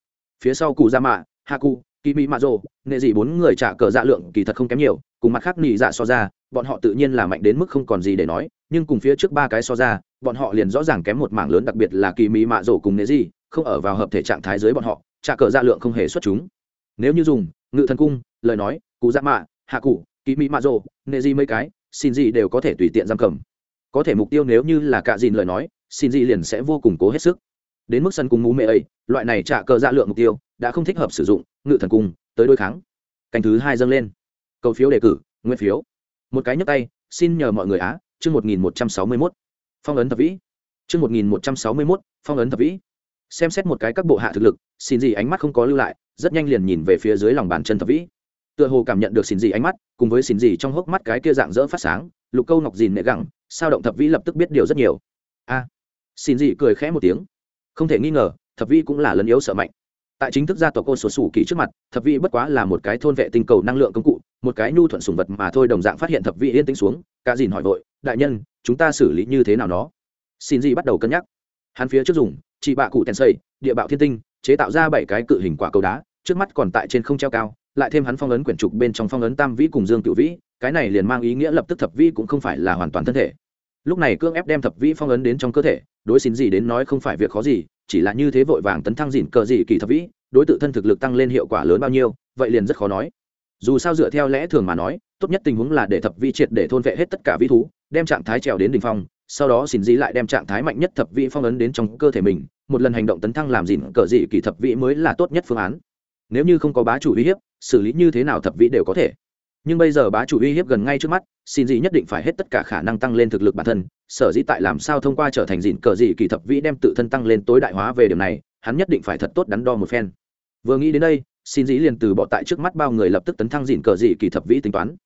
Phía sau cụ gia mạ hạ cụ kỳ mỹ mạ rồ, nghệ dị bốn người trả cờ dạ lượng kỳ thật không kém nhiều, cùng mặt khác nị dạ so ra, bọn họ tự nhiên là mạnh đến mức không còn gì để nói, nhưng cùng phía trước ba cái so ra, bọn họ liền rõ ràng kém một mảng lớn, đặc biệt là kỳ mỹ mạ rồ cùng nghệ dị không ở vào hợp thể trạng thái dưới bọn họ, trả cờ dạ lượng không hề xuất chúng. Nếu như dùng, ngự thần cung, lời nói cụ dạ mạ, hạ cụ kỳ mỹ mạ rồ, nghệ dị mấy cái, xin gì đều có thể tùy tiện giam cầm. Có thể mục tiêu nếu như là cạ dìn lời nói, xin gì liền sẽ vô cùng cố hết sức đến mức sân cung mũ mẹ ấy, loại này trả cờ dạ lượng mục tiêu, đã không thích hợp sử dụng, ngự thần cung, tới đối kháng. Canh thứ hai dâng lên. Cầu phiếu đề cử nguyên phiếu. Một cái nhấp tay, xin nhờ mọi người á, chương một nghìn một trăm sáu mươi mốt. Phong ấn thập vĩ. Chương một nghìn một trăm sáu mươi mốt, phong ấn thập vĩ. Xem xét một cái các bộ hạ thực lực, xin gì ánh mắt không có lưu lại, rất nhanh liền nhìn về phía dưới lòng bàn chân thập vĩ. Tựa hồ cảm nhận được xin gì ánh mắt, cùng với xin gì trong hốc mắt cái kia dạng dỡ phát sáng, lục câu ngọc dìn nệ gẳng, sao động thập vĩ lập tức biết điều rất nhiều. A. Xin gì cười khẽ một tiếng không thể nghi ngờ, thập vĩ cũng là lấn yếu sợ mạnh. Tại chính thức gia tộc cô sổ sủ kỳ trước mặt, thập vĩ bất quá là một cái thôn vệ tinh cầu năng lượng công cụ, một cái nhu thuận sùng vật mà thôi đồng dạng phát hiện thập vĩ yên tĩnh xuống, cả dìn hỏi vội, đại nhân, chúng ta xử lý như thế nào nó? Xin gì bắt đầu cân nhắc. Hắn phía trước dùng chị bạ cụ tèn xây, địa bạo thiên tinh, chế tạo ra bảy cái cự hình quả cầu đá, trước mắt còn tại trên không treo cao, lại thêm hắn phong ấn quyển trục bên trong phong ấn tam vĩ cùng dương cựu vĩ, cái này liền mang ý nghĩa lập tức thập vĩ cũng không phải là hoàn toàn thân thể lúc này cương ép đem thập vĩ phong ấn đến trong cơ thể, đối xin gì đến nói không phải việc khó gì, chỉ là như thế vội vàng tấn thăng dỉn cờ gì kỳ thập vĩ, đối tự thân thực lực tăng lên hiệu quả lớn bao nhiêu, vậy liền rất khó nói. Dù sao dựa theo lẽ thường mà nói, tốt nhất tình huống là để thập vĩ triệt để thôn vệ hết tất cả vĩ thú, đem trạng thái trèo đến đ ỉ n h phong, sau đó xin dĩ lại đem trạng thái mạnh nhất thập vĩ phong ấn đến trong cơ thể mình, một lần hành động tấn thăng làm dỉn cờ dị kỳ thập vĩ mới là tốt nhất phương án. Nếu như không có bá chủ uy hiếp, xử lý như thế nào thập vĩ đều có thể nhưng bây giờ bá chủ uy hiếp gần ngay trước mắt, xin dị nhất định phải hết tất cả khả năng tăng lên thực lực bản thân, sở dĩ tại làm sao thông qua trở thành dịn cờ dị kỳ thập vĩ đem tự thân tăng lên tối đại hóa về điểm này, hắn nhất định phải thật tốt đắn đo một phen. Vừa nghĩ đến đây, xin dĩ liền từ bỏ tại trước mắt bao người lập tức tấn thăng dịn cờ dị kỳ thập vĩ tính toán.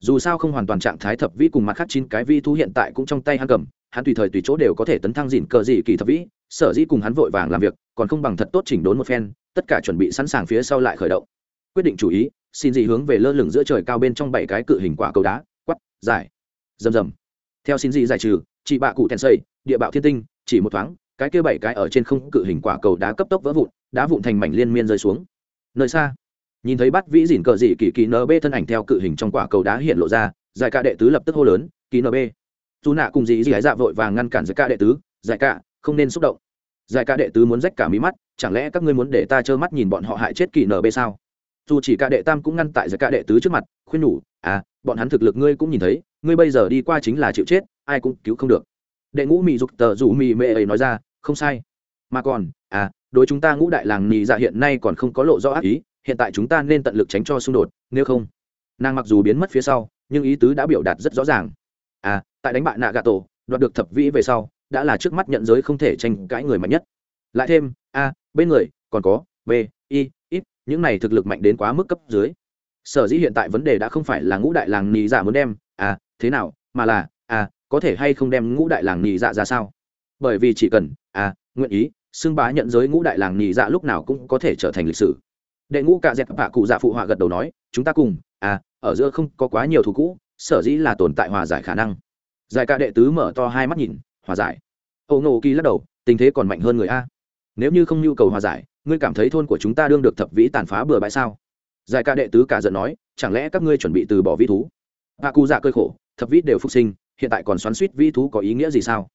Dù sao không hoàn toàn trạng thái thập vĩ cùng mặt khác chín cái vi thú hiện tại cũng trong tay hắn cầm, hắn tùy thời tùy chỗ đều có thể tấn thăng dịn cờ dị kỳ thập vĩ, sở dĩ cùng hắn vội vàng làm việc, còn không bằng thật tốt chỉnh đốn một phen, tất cả chuẩn bị sẵn sàng phía sau lại khởi động. Quyết định chủ ý xin dị hướng về lơ lửng giữa trời cao bên trong bảy cái cự hình quả cầu đá quắp giải. Rầm rầm. Theo xin dị giải trừ, chị bạ cụ thèn xây địa bạo thiên tinh, chỉ một thoáng, cái kia bảy cái ở trên không cự hình quả cầu đá cấp tốc vỡ vụn, đá vụn thành mảnh liên miên rơi xuống. Nơi xa, nhìn thấy bắt vĩ dìn cờ dị kỳ kỳ nb thân ảnh theo cự hình trong quả cầu đá hiện lộ ra, giải ca đệ tứ lập tức hô lớn, kỳ nb dù nạ cùng dị dị dạ vội vàng ngăn cản giải ca đệ tứ, giải ca không nên xúc động. Giải ca đệ tứ muốn rách cả mí mắt, chẳng lẽ các ngươi muốn để ta trơ mắt nhìn bọn họ hại chết kỳ nb sao? Dù chỉ cả đệ tam cũng ngăn tại giải cả đệ tứ trước mặt, khuyên nhủ à bọn hắn thực lực ngươi cũng nhìn thấy, ngươi bây giờ đi qua chính là chịu chết, ai cũng cứu không được. Đệ ngũ mỹ dục tờ rủ mỹ mệ ấy nói ra, không sai. Mà còn à đối chúng ta ngũ đại làng nì dạ hiện nay còn không có lộ rõ ác ý, hiện tại chúng ta nên tận lực tránh cho xung đột, nếu không. Nàng mặc dù biến mất phía sau, nhưng ý tứ đã biểu đạt rất rõ ràng. À tại đánh bại nạ gà tổ đoạt được thập vĩ về sau, đã là trước mắt nhận giới không thể tranh cãi người mạnh nhất. Lại thêm a bên người còn có b, i những này thực lực mạnh đến quá mức cấp dưới. Sở dĩ hiện tại vấn đề đã không phải là ngũ đại làng nì dạ muốn đem à thế nào, mà là à có thể hay không đem ngũ đại làng nì dạ ra sao? Bởi vì chỉ cần à nguyện ý, xưng bá nhận giới ngũ đại làng nì dạ lúc nào cũng có thể trở thành lịch sử. Đệ ngũ cạ dẹp bạ cụ dạ phụ họa gật đầu nói, chúng ta cùng à ở giữa không có quá nhiều thù cũ, sở dĩ là tồn tại hòa giải khả năng. Giải ca đệ tứ mở to hai mắt nhìn, hòa giải. Ô ngô kỳ lắc đầu, tình thế còn mạnh hơn người a. Nếu như không nhu cầu hòa giải ngươi cảm thấy thôn của chúng ta đương được thập vĩ tàn phá bừa bãi sao? Giải ca đệ tứ cả giận nói, chẳng lẽ các ngươi chuẩn bị từ bỏ vi thú? A cu dạ cơi khổ, thập vĩ đều phục sinh, hiện tại còn xoắn suýt vi thú có ý nghĩa gì sao?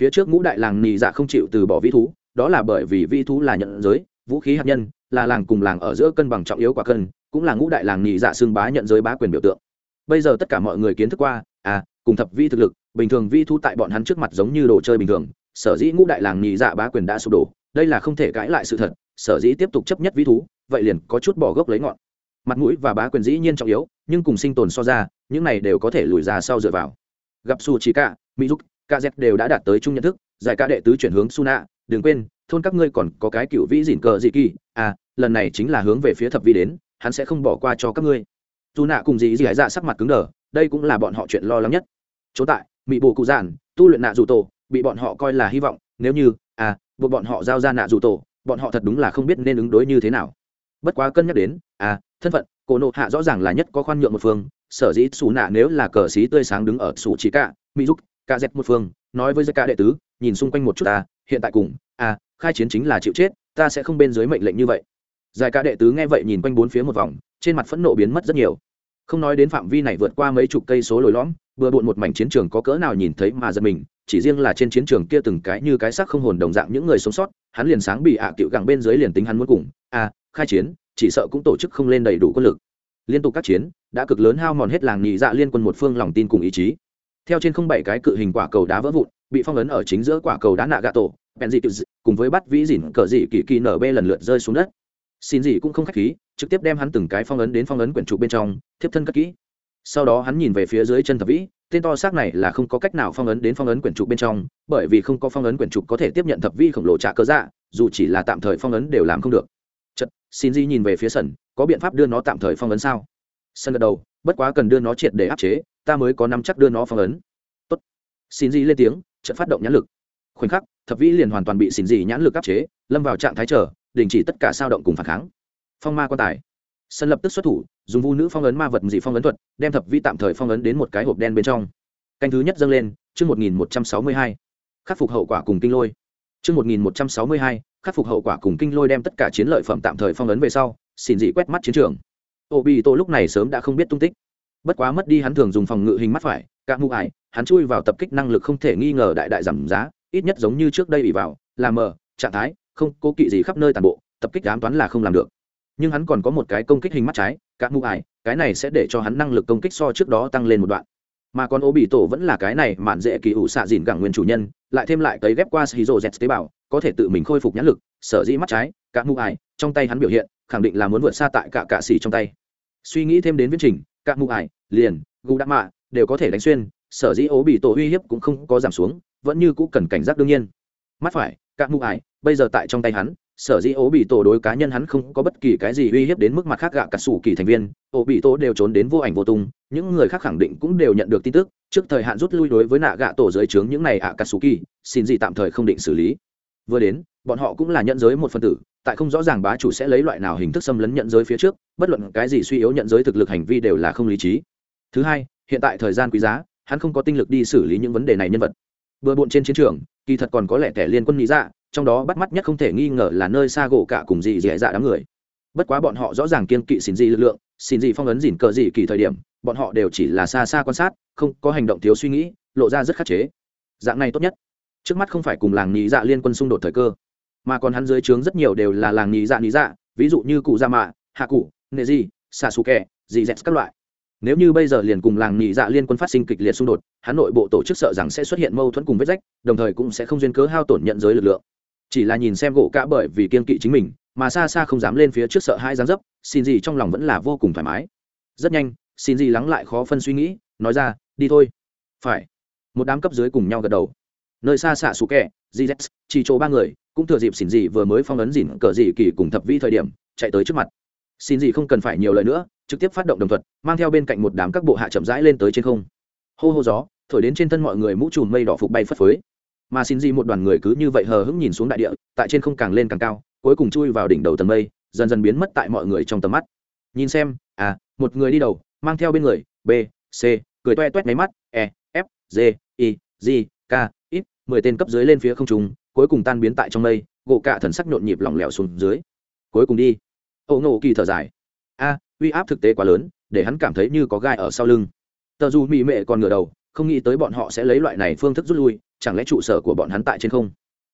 Phía trước ngũ đại làng nì dạ không chịu từ bỏ vi thú, đó là bởi vì vi thú là nhận giới, vũ khí hạt nhân, là làng cùng làng ở giữa cân bằng trọng yếu quả cân, cũng là ngũ đại làng nhị dạ xương bá nhận giới bá quyền biểu tượng. Bây giờ tất cả mọi người kiến thức qua à cùng thập vi thực lực, bình thường vi thu tại bọn hắn trước mặt giống như đồ chơi bình thường, sở dĩ ngũ đại làng nhị dạ bá quyền đã sụp đổ đây là không thể cãi lại sự thật, sở dĩ tiếp tục chấp nhất vi thú, vậy liền có chút bỏ gốc lấy ngọn. Mặt mũi và bá quyền dĩ nhiên trọng yếu, nhưng cùng sinh tồn so ra, những này đều có thể lùi ra sau dựa vào. Gặp su chỉ cả mỹ dục z đều đã đạt tới chung nhận thức, giải ca đệ tứ chuyển hướng su đừng quên, thôn các ngươi còn có cái cựu vĩ dỉn cờ dị kỳ à lần này chính là hướng về phía thập vi đến, hắn sẽ không bỏ qua cho các ngươi. Dù nạ cùng Dĩ gái dạ sắc mặt cứng đờ, đây cũng là bọn họ chuyện lo lắng nhất. Chỗ tại mỹ bồ cụ giản, tu luyện nạ dù tổ, bị bọn họ coi là hy vọng, nếu như à buộc bọn họ giao ra nạ dù tổ, bọn họ thật đúng là không biết nên ứng đối như thế nào. Bất quá cân nhắc đến à thân phận, cổ nộ hạ rõ ràng là nhất có khoan nhượng một phương, sở dĩ xù nạ nếu là cờ xí tươi sáng đứng ở xù chỉ cả, mỹ giúp ca dẹp một phương, nói với giai ca đệ tứ, nhìn xung quanh một chút à hiện tại cùng à khai chiến chính là chịu chết, ta sẽ không bên dưới mệnh lệnh như vậy. Giải ca đệ tứ nghe vậy nhìn quanh bốn phía một vòng, trên mặt phẫn nộ biến mất rất nhiều. Không nói đến phạm vi này vượt qua mấy chục cây số lồi lõm vừa bộn một mảnh chiến trường có cỡ nào nhìn thấy mà giật mình chỉ riêng là trên chiến trường kia từng cái như cái xác không hồn đồng dạng những người sống sót hắn liền sáng bị ạ à cựu gẳng bên dưới liền tính hắn muốn cùng. A à, khai chiến chỉ sợ cũng tổ chức không lên đầy đủ quân lực. Liên tục các chiến đã cực lớn hao mòn hết làng nhị dạ liên quân một phương lòng tin cùng ý chí. Theo trên không bảy cái cự hình quả cầu đá vỡ vụn bị phong ấn ở chính giữa quả cầu đá nạ gà tổ bèn dị cùng với bắt vĩ dỉn cờ dị kỳ kỳ nở bê lần lượt rơi xuống đất. Xin gì cũng không khách khí trực tiếp đem hắn từng cái phong ấn đến phong ấn quyển trụ bên trong thiếp thân cất kỹ sau đó hắn nhìn về phía dưới chân thập vĩ, tên to xác này là không có cách nào phong ấn đến phong ấn quyển trục bên trong, bởi vì không có phong ấn quyển trục có thể tiếp nhận thập vi khổng lồ trả cơ dạ dù chỉ là tạm thời phong ấn đều làm không được. Chật xin Di nhìn về phía sân có biện pháp đưa nó tạm thời phong ấn sao? Sân gật đầu, bất quá cần đưa nó triệt để áp chế, ta mới có nắm chắc đưa nó phong ấn. Tốt. Xin Di lên tiếng trận phát động nhãn lực. Khoảnh khắc, thập vĩ liền hoàn toàn bị xin Di nhãn lực áp chế, lâm vào trạng thái trở đình chỉ tất cả sao động cùng phản kháng. Phong ma quan tài sân lập tức xuất thủ, dùng vu nữ phong ấn ma vật dị phong ấn thuật, đem thập vi tạm thời phong ấn đến một cái hộp đen bên trong. Canh thứ nhất dâng lên, chương một nghìn một trăm sáu mươi hai. Khắc phục hậu quả cùng kinh lôi. Chương một nghìn một trăm sáu mươi hai, khắc phục hậu quả cùng kinh lôi đem tất cả chiến lợi phẩm tạm thời phong ấn về sau, xin dị quét mắt chiến trường. Ô bị tô lúc này sớm đã không biết tung tích. Bất quá mất đi hắn thường dùng phòng ngự hình mắt phải, cả mụ ải, hắn chui vào tập kích năng lực không thể nghi ngờ đại đại giảm giá, ít nhất giống như trước đây bị vào làm mờ, trạng thái, không cố kỵ gì khắp nơi toàn bộ, tập kích ám toán là không làm được nhưng hắn còn có một cái công kích hình mắt trái các mũ ải, cái này sẽ để cho hắn năng lực công kích so trước đó tăng lên một đoạn. Mà còn ô bị tổ vẫn là cái này mạn dễ kỳ ủ xạ dìn gẳng nguyên chủ nhân, lại thêm lại cấy ghép qua shizu z tế bào, có thể tự mình khôi phục nhãn lực, sở dĩ mắt trái, cả mũ ải, trong tay hắn biểu hiện, khẳng định là muốn vượt xa tại cả cạ xỉ trong tay. Suy nghĩ thêm đến viễn trình, cả mũ ải, liền gu đắc mạ, đều có thể đánh xuyên, sở dĩ ố bị tổ uy hiếp cũng không có giảm xuống, vẫn như cũ cần cảnh giác đương nhiên. Mắt phải, cả mũ ải, bây giờ tại trong tay hắn sở dĩ ố bị tổ đối cá nhân hắn không có bất kỳ cái gì uy hiếp đến mức mặt khác gạ cả sủ kỳ thành viên, ố bị tổ đều trốn đến vô ảnh vô tung, những người khác khẳng định cũng đều nhận được tin tức, trước thời hạn rút lui đối với nạ gạ tổ dưới trướng những này ạ cả sủ kỳ, xin gì tạm thời không định xử lý. Vừa đến, bọn họ cũng là nhận giới một phân tử, tại không rõ ràng bá chủ sẽ lấy loại nào hình thức xâm lấn nhận giới phía trước, bất luận cái gì suy yếu nhận giới thực lực hành vi đều là không lý trí. Thứ hai, hiện tại thời gian quý giá, hắn không có tinh lực đi xử lý những vấn đề này nhân vật. Bừa bộn trên chiến trường, kỳ thật còn có lẽ tẻ liên quân nghĩ ra trong đó bắt mắt nhất không thể nghi ngờ là nơi xa gỗ cả cùng dì dì dạ đám người. Bất quá bọn họ rõ ràng kiên kỵ xin dì lực lượng, xin dì phong ấn dỉn cờ dì kỳ thời điểm, bọn họ đều chỉ là xa xa quan sát, không có hành động thiếu suy nghĩ, lộ ra rất khắc chế. Dạng này tốt nhất. Trước mắt không phải cùng làng nhị dạ liên quân xung đột thời cơ, mà còn hắn dưới trướng rất nhiều đều là làng nhị dạ nhị dạ ví dụ như cụ gia mạ, hạ cụ, nệ di xà xù kẹ dì dẹt các loại. Nếu như bây giờ liền cùng làng nhị dạ liên quân phát sinh kịch liệt xung đột, hắn nội bộ tổ chức sợ rằng sẽ xuất hiện mâu thuẫn cùng vết rách, đồng thời cũng sẽ không duyên cớ hao tổn nhận giới lực lượng chỉ là nhìn xem gỗ cả bởi vì kiên kỵ chính mình, mà xa xa không dám lên phía trước sợ hai dáng dấp, xin gì trong lòng vẫn là vô cùng thoải mái. Rất nhanh, xin gì lắng lại khó phân suy nghĩ, nói ra, đi thôi. Phải. Một đám cấp dưới cùng nhau gật đầu. Nơi xa xạ xù kẹ gz chỉ chỗ ba người, cũng thừa dịp xin gì vừa mới phong ấn dỉn cờ dị kỳ cùng thập vi thời điểm, chạy tới trước mặt. Xin gì không cần phải nhiều lời nữa, trực tiếp phát động đồng thuật, mang theo bên cạnh một đám các bộ hạ chậm rãi lên tới trên không. Hô hô gió, thổi đến trên thân mọi người mũ trùm mây đỏ phục bay phất phới mà xin gì một đoàn người cứ như vậy hờ hững nhìn xuống đại địa, tại trên không càng lên càng cao, cuối cùng chui vào đỉnh đầu tầng mây, dần dần biến mất tại mọi người trong tầm mắt. Nhìn xem à một người đi đầu, mang theo bên người, b, c, cười toe toét máy mắt e f, g, i, g, k ít mười tên cấp dưới lên phía không trung, cuối cùng tan biến tại trong mây gỗ cả thần sắc nhộn nhịp lỏng lẻo xuống dưới. Cuối cùng đi. Ẩu ngộ kỳ thở dài. A, uy áp thực tế quá lớn, để hắn cảm thấy như có gai ở sau lưng. Tờ dù mỹ mệ còn ngửa đầu không nghĩ tới bọn họ sẽ lấy loại này phương thức rút lui, chẳng lẽ trụ sở của bọn hắn tại trên không?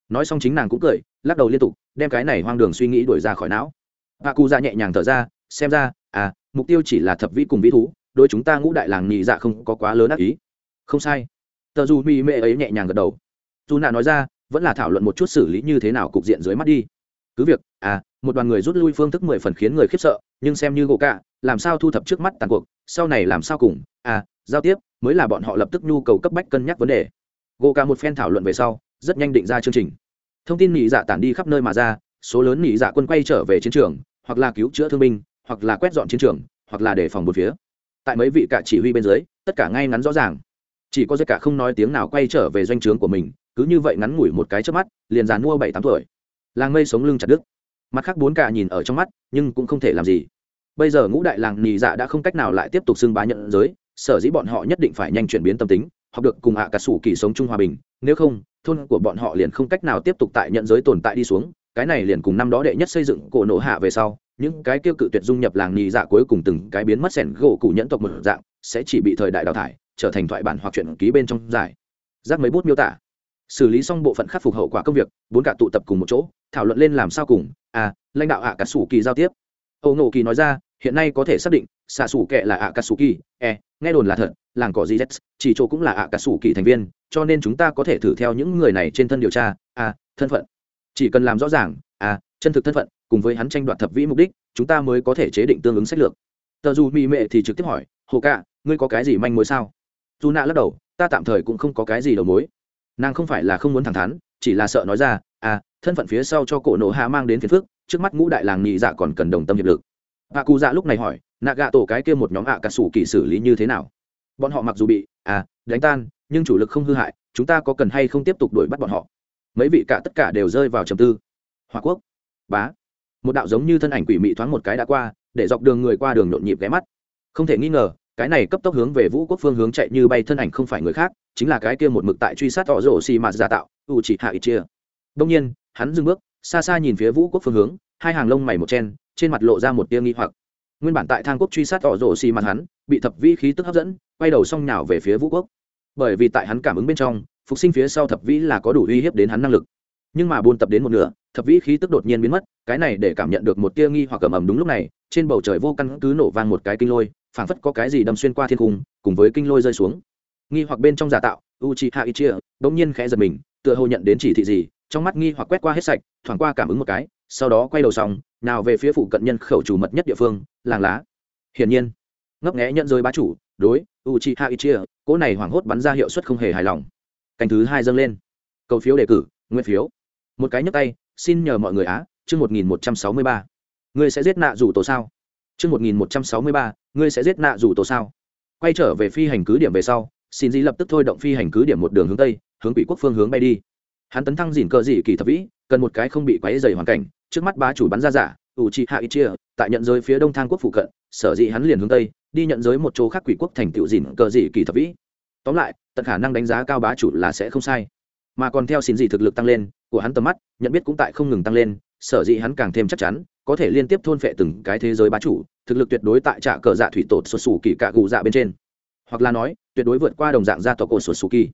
Nói xong chính nàng cũng cười, lắc đầu liên tục, đem cái này hoang đường suy nghĩ đuổi ra khỏi não. Hạ cụ ra nhẹ nhàng thở ra, xem ra à mục tiêu chỉ là thập vĩ cùng vĩ thú đôi chúng ta ngũ đại làng nhị dạ không có quá lớn ác ý. Không sai. Tờ dù mỹ mệ ấy nhẹ nhàng gật đầu. Dù nạ nói ra, vẫn là thảo luận một chút xử lý như thế nào cục diện dưới mắt đi. Cứ việc à một đoàn người rút lui phương thức mười phần khiến người khiếp sợ, nhưng xem như gỗ cạ, làm sao thu thập trước mắt tàn cuộc, sau này làm sao cùng à giao tiếp, mới là bọn họ lập tức nhu cầu cấp bách cân nhắc vấn đề. Gô Cả một phen thảo luận về sau, rất nhanh định ra chương trình. Thông tin nghỉ dạ tản đi khắp nơi mà ra, số lớn nghỉ dạ quân quay trở về chiến trường, hoặc là cứu chữa thương binh, hoặc là quét dọn chiến trường, hoặc là đề phòng một phía. Tại mấy vị cả chỉ huy bên dưới, tất cả ngay ngắn rõ ràng. Chỉ có dây cả không nói tiếng nào quay trở về doanh trướng của mình, cứ như vậy ngắn ngủi một cái trước mắt, liền dàn mua bảy tám tuổi. Làng mây sống lưng chặt đứt. Mặt khác bốn cả nhìn ở trong mắt, nhưng cũng không thể làm gì. Bây giờ ngũ đại làng nhì dạ đã không cách nào lại tiếp tục xưng bá nhận giới sở dĩ bọn họ nhất định phải nhanh chuyển biến tâm tính, học được cùng hạ cả sủ kỳ sống chung hòa bình, nếu không, thôn của bọn họ liền không cách nào tiếp tục tại nhận giới tồn tại đi xuống, cái này liền cùng năm đó đệ nhất xây dựng cổ nổ hạ về sau, những cái kêu cự tuyệt dung nhập làng nhì dạ cuối cùng từng cái biến mất sẻn gỗ cụ nhẫn tộc một dạng, sẽ chỉ bị thời đại đào thải, trở thành thoại bản hoặc chuyện ký bên trong giải. Rác mấy bút miêu tả. Xử lý xong bộ phận khắc phục hậu quả công việc, bốn cả tụ tập cùng một chỗ, thảo luận lên làm sao cùng à lãnh đạo ạ cả sủ kỳ giao tiếp. Âu Nổ kỳ nói ra hiện nay có thể xác định xạ sủ kệ là ạ cà sủ kỳ e nghe đồn là thật, làng cỏ gz chỉ chỗ cũng là ạ cà sủ kỳ thành viên, cho nên chúng ta có thể thử theo những người này trên thân điều tra à thân phận. Chỉ cần làm rõ ràng à chân thực thân phận, cùng với hắn tranh đoạt thập vĩ mục đích, chúng ta mới có thể chế định tương ứng sách lược. Tờ dù mỹ mệ thì trực tiếp hỏi, hồ cạ ngươi có cái gì manh mối sao? Dù nạ lắc đầu, ta tạm thời cũng không có cái gì đầu mối. Nàng không phải là không muốn thẳng thắn, chỉ là sợ nói ra à thân phận phía sau cho cổ nổ hạ mang đến phiền phức, trước mắt ngũ đại làng nhị dạ còn cần đồng tâm hiệp lực bà cụ dạ lúc này hỏi nạ gạ tổ cái kia một nhóm ạ cả sủ kỳ xử lý như thế nào? Bọn họ mặc dù bị à đánh tan, nhưng chủ lực không hư hại, chúng ta có cần hay không tiếp tục đuổi bắt bọn họ? Mấy vị cả tất cả đều rơi vào trầm tư. Hòa quốc. Bá. Một đạo giống như thân ảnh quỷ mị thoáng một cái đã qua, để dọc đường người qua đường nhộn nhịp ghé mắt. Không thể nghi ngờ, cái này cấp tốc hướng về vũ quốc phương hướng chạy như bay thân ảnh không phải người khác, chính là cái kia một mực tại truy sát tỏ rổ xì mạt giả tạo u chỉ hạ ít chia đông nhiên, hắn dừng bước, xa xa nhìn phía vũ quốc phương hướng, hai hàng lông mày một chen trên mặt lộ ra một tia nghi hoặc. Nguyên bản tại thang quốc truy sát tỏ rổ xì mặt hắn, bị thập vĩ khí tức hấp dẫn, quay đầu xong nhào về phía vũ quốc. Bởi vì tại hắn cảm ứng bên trong, phục sinh phía sau thập vĩ là có đủ uy hiếp đến hắn năng lực. Nhưng mà buôn tập đến một nửa, thập vĩ khí tức đột nhiên biến mất, cái này để cảm nhận được một tia nghi hoặc ầm ầm đúng lúc này, trên bầu trời vô căn cứ nổ vang một cái kinh lôi, phảng phất có cái gì đâm xuyên qua thiên cung, cùng với kinh lôi rơi xuống. Nghi hoặc bên trong giả tạo u chi ha ichia bỗng nhiên khẽ giật mình, tựa hồ nhận đến chỉ thị gì, trong mắt nghi hoặc quét qua hết sạch, thoảng qua cảm ứng một cái, sau đó quay đầu xong nào về phía phụ cận nhân khẩu chủ mật nhất địa phương, làng lá. Hiển nhiên, ngấp nghẽ nhận rơi bá chủ, đối u chi ha ichia, cỗ này hoảng hốt bắn ra hiệu suất không hề hài lòng. Canh thứ hai dâng lên. Cầu phiếu đề cử, nguyên phiếu. Một cái nhấc tay, xin nhờ mọi người á, chương một nghìn một trăm sáu mươi ba. Ngươi sẽ giết nạ rủ tổ sao? Chương một nghìn một trăm sáu mươi ba, ngươi sẽ giết nạ rủ tổ sao? Quay trở về phi hành cứ điểm về sau, xin dĩ lập tức thôi động phi hành cứ điểm một đường hướng tây, hướng quỷ quốc phương hướng bay đi. Hắn tấn thăng dìn cờ dị kỳ thập vĩ, cần một cái không bị quáy dày hoàn cảnh trước mắt bá chủ bắn ra giả, ủ trị hạ ít chia, tại nhận giới phía đông thang quốc phụ cận, sở dĩ hắn liền hướng tây, đi nhận giới một chỗ khác quỷ quốc thành tựu dìn cờ dị kỳ thập vĩ. Tóm lại, tận khả năng đánh giá cao bá chủ là sẽ không sai. Mà còn theo xin dị thực lực tăng lên, của hắn tầm mắt, nhận biết cũng tại không ngừng tăng lên, sở dĩ hắn càng thêm chắc chắn, có thể liên tiếp thôn phệ từng cái thế giới bá chủ, thực lực tuyệt đối tại trạ cờ dạ thủy tột xuất xù kỳ cạ gù dạ bên trên. Hoặc là nói, tuyệt đối vượt qua đồng dạng gia tộc cổ xuất xù kỳ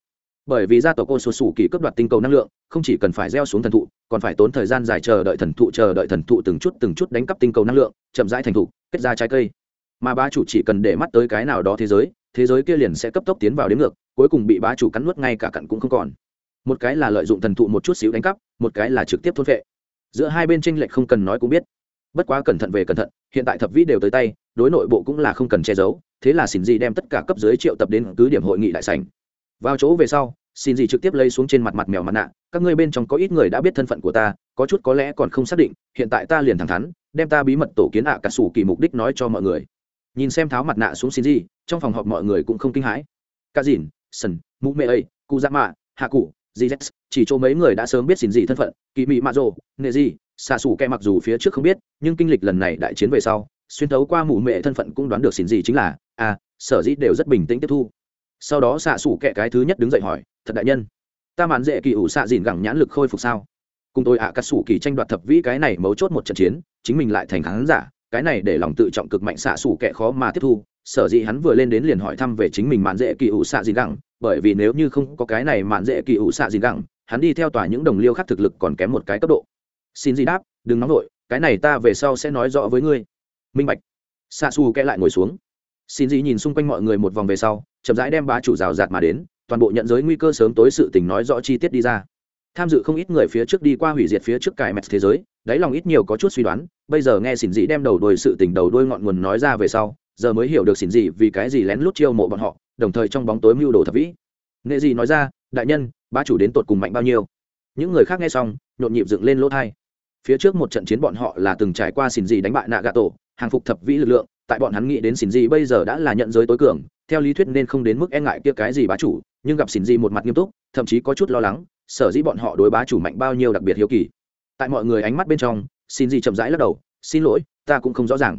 bởi vì gia tộc ô số sủ kỳ cấp đoạt tinh cầu năng lượng, không chỉ cần phải gieo xuống thần thụ, còn phải tốn thời gian dài chờ đợi thần thụ, chờ đợi thần thụ từng chút từng chút đánh cắp tinh cầu năng lượng, chậm rãi thành thụ, kết ra trái cây. Mà bá chủ chỉ cần để mắt tới cái nào đó thế giới thế giới kia liền sẽ cấp tốc tiến vào đến ngược, cuối cùng bị bá chủ cắn nuốt ngay cả cặn cũng không còn. Một cái là lợi dụng thần thụ một chút xíu đánh cắp, một cái là trực tiếp thôn vệ giữa hai bên tranh lệch không cần nói cũng biết. Bất quá cẩn thận về cẩn thận, hiện tại thập vĩ đều tới tay, đối nội bộ cũng là không cần che giấu, thế là xin gì đem tất cả cấp dưới triệu tập đến cứ điểm hội nghị đại sành vào chỗ về sau xin gì trực tiếp lấy xuống trên mặt mặt mèo mặt nạ các ngươi bên trong có ít người đã biết thân phận của ta có chút có lẽ còn không xác định hiện tại ta liền thẳng thắn đem ta bí mật tổ kiến ạ à cả sủ kỳ mục đích nói cho mọi người. Nhìn xem tháo mặt nạ xuống xin gì trong phòng họp mọi người cũng không kinh hãi. Ca dìn sần mũ mê ấy cụ dạ mạ hạ cụ gz chỉ chỗ mấy người đã sớm biết xin gì thân phận kỳ mị mạ rồ nghệ gì xạ xù kẹ mặc dù phía trước không biết nhưng kinh lịch lần này đại chiến về sau xuyên thấu qua mụ mẹ thân phận cũng đoán được xin gì chính là a à, sở dĩ đều rất bình tĩnh tiếp thu sau đó xạ xủ kệ cái thứ nhất đứng dậy hỏi, thật đại nhân, ta mạn dễ kỳ ủ xạ dìn gẳng nhãn lực khôi phục sao? Cùng tôi ạ à cắt xủ kỳ tranh đoạt thập vĩ cái này mấu chốt một trận chiến, chính mình lại thành khán giả, cái này để lòng tự trọng cực mạnh xạ xủ kệ khó mà tiếp thu. Sở dĩ hắn vừa lên đến liền hỏi thăm về chính mình mạn dễ kỳ ủ xạ dìn gẳng, bởi vì nếu như không có cái này mạn dễ kỳ ủ xạ dìn gẳng, hắn đi theo tòa những đồng liêu khác thực lực còn kém một cái cấp độ. Xin gì đáp, đừng nóng nổi cái này ta về sau sẽ nói rõ với ngươi. Minh bạch. Xạ xù kẽ lại ngồi xuống. Xin gì nhìn xung quanh mọi người một vòng về sau chậm rãi đem bá chủ rào rạt mà đến, toàn bộ nhận giới nguy cơ sớm tối sự tình nói rõ chi tiết đi ra. Tham dự không ít người phía trước đi qua hủy diệt phía trước cài mẹt thế giới, đáy lòng ít nhiều có chút suy đoán, bây giờ nghe xỉn dị đem đầu đuôi sự tình đầu đuôi ngọn nguồn nói ra về sau, giờ mới hiểu được xỉn dị vì cái gì lén lút chiêu mộ bọn họ, đồng thời trong bóng tối mưu đồ thập vĩ. Nghệ dị nói ra, đại nhân, bá chủ đến tột cùng mạnh bao nhiêu? Những người khác nghe xong, nhộn nhịp dựng lên lỗ thai phía trước một trận chiến bọn họ là từng trải qua xỉn dị đánh bại nạ gà tổ, hàng phục thập vĩ lực lượng, tại bọn hắn nghĩ đến xỉn dị bây giờ đã là nhận giới tối cường theo lý thuyết nên không đến mức e ngại kia cái gì bá chủ, nhưng gặp xin gì một mặt nghiêm túc, thậm chí có chút lo lắng, sở dĩ bọn họ đối bá chủ mạnh bao nhiêu đặc biệt hiếu kỳ. Tại mọi người ánh mắt bên trong xin gì chậm rãi lắc đầu, xin lỗi, ta cũng không rõ ràng.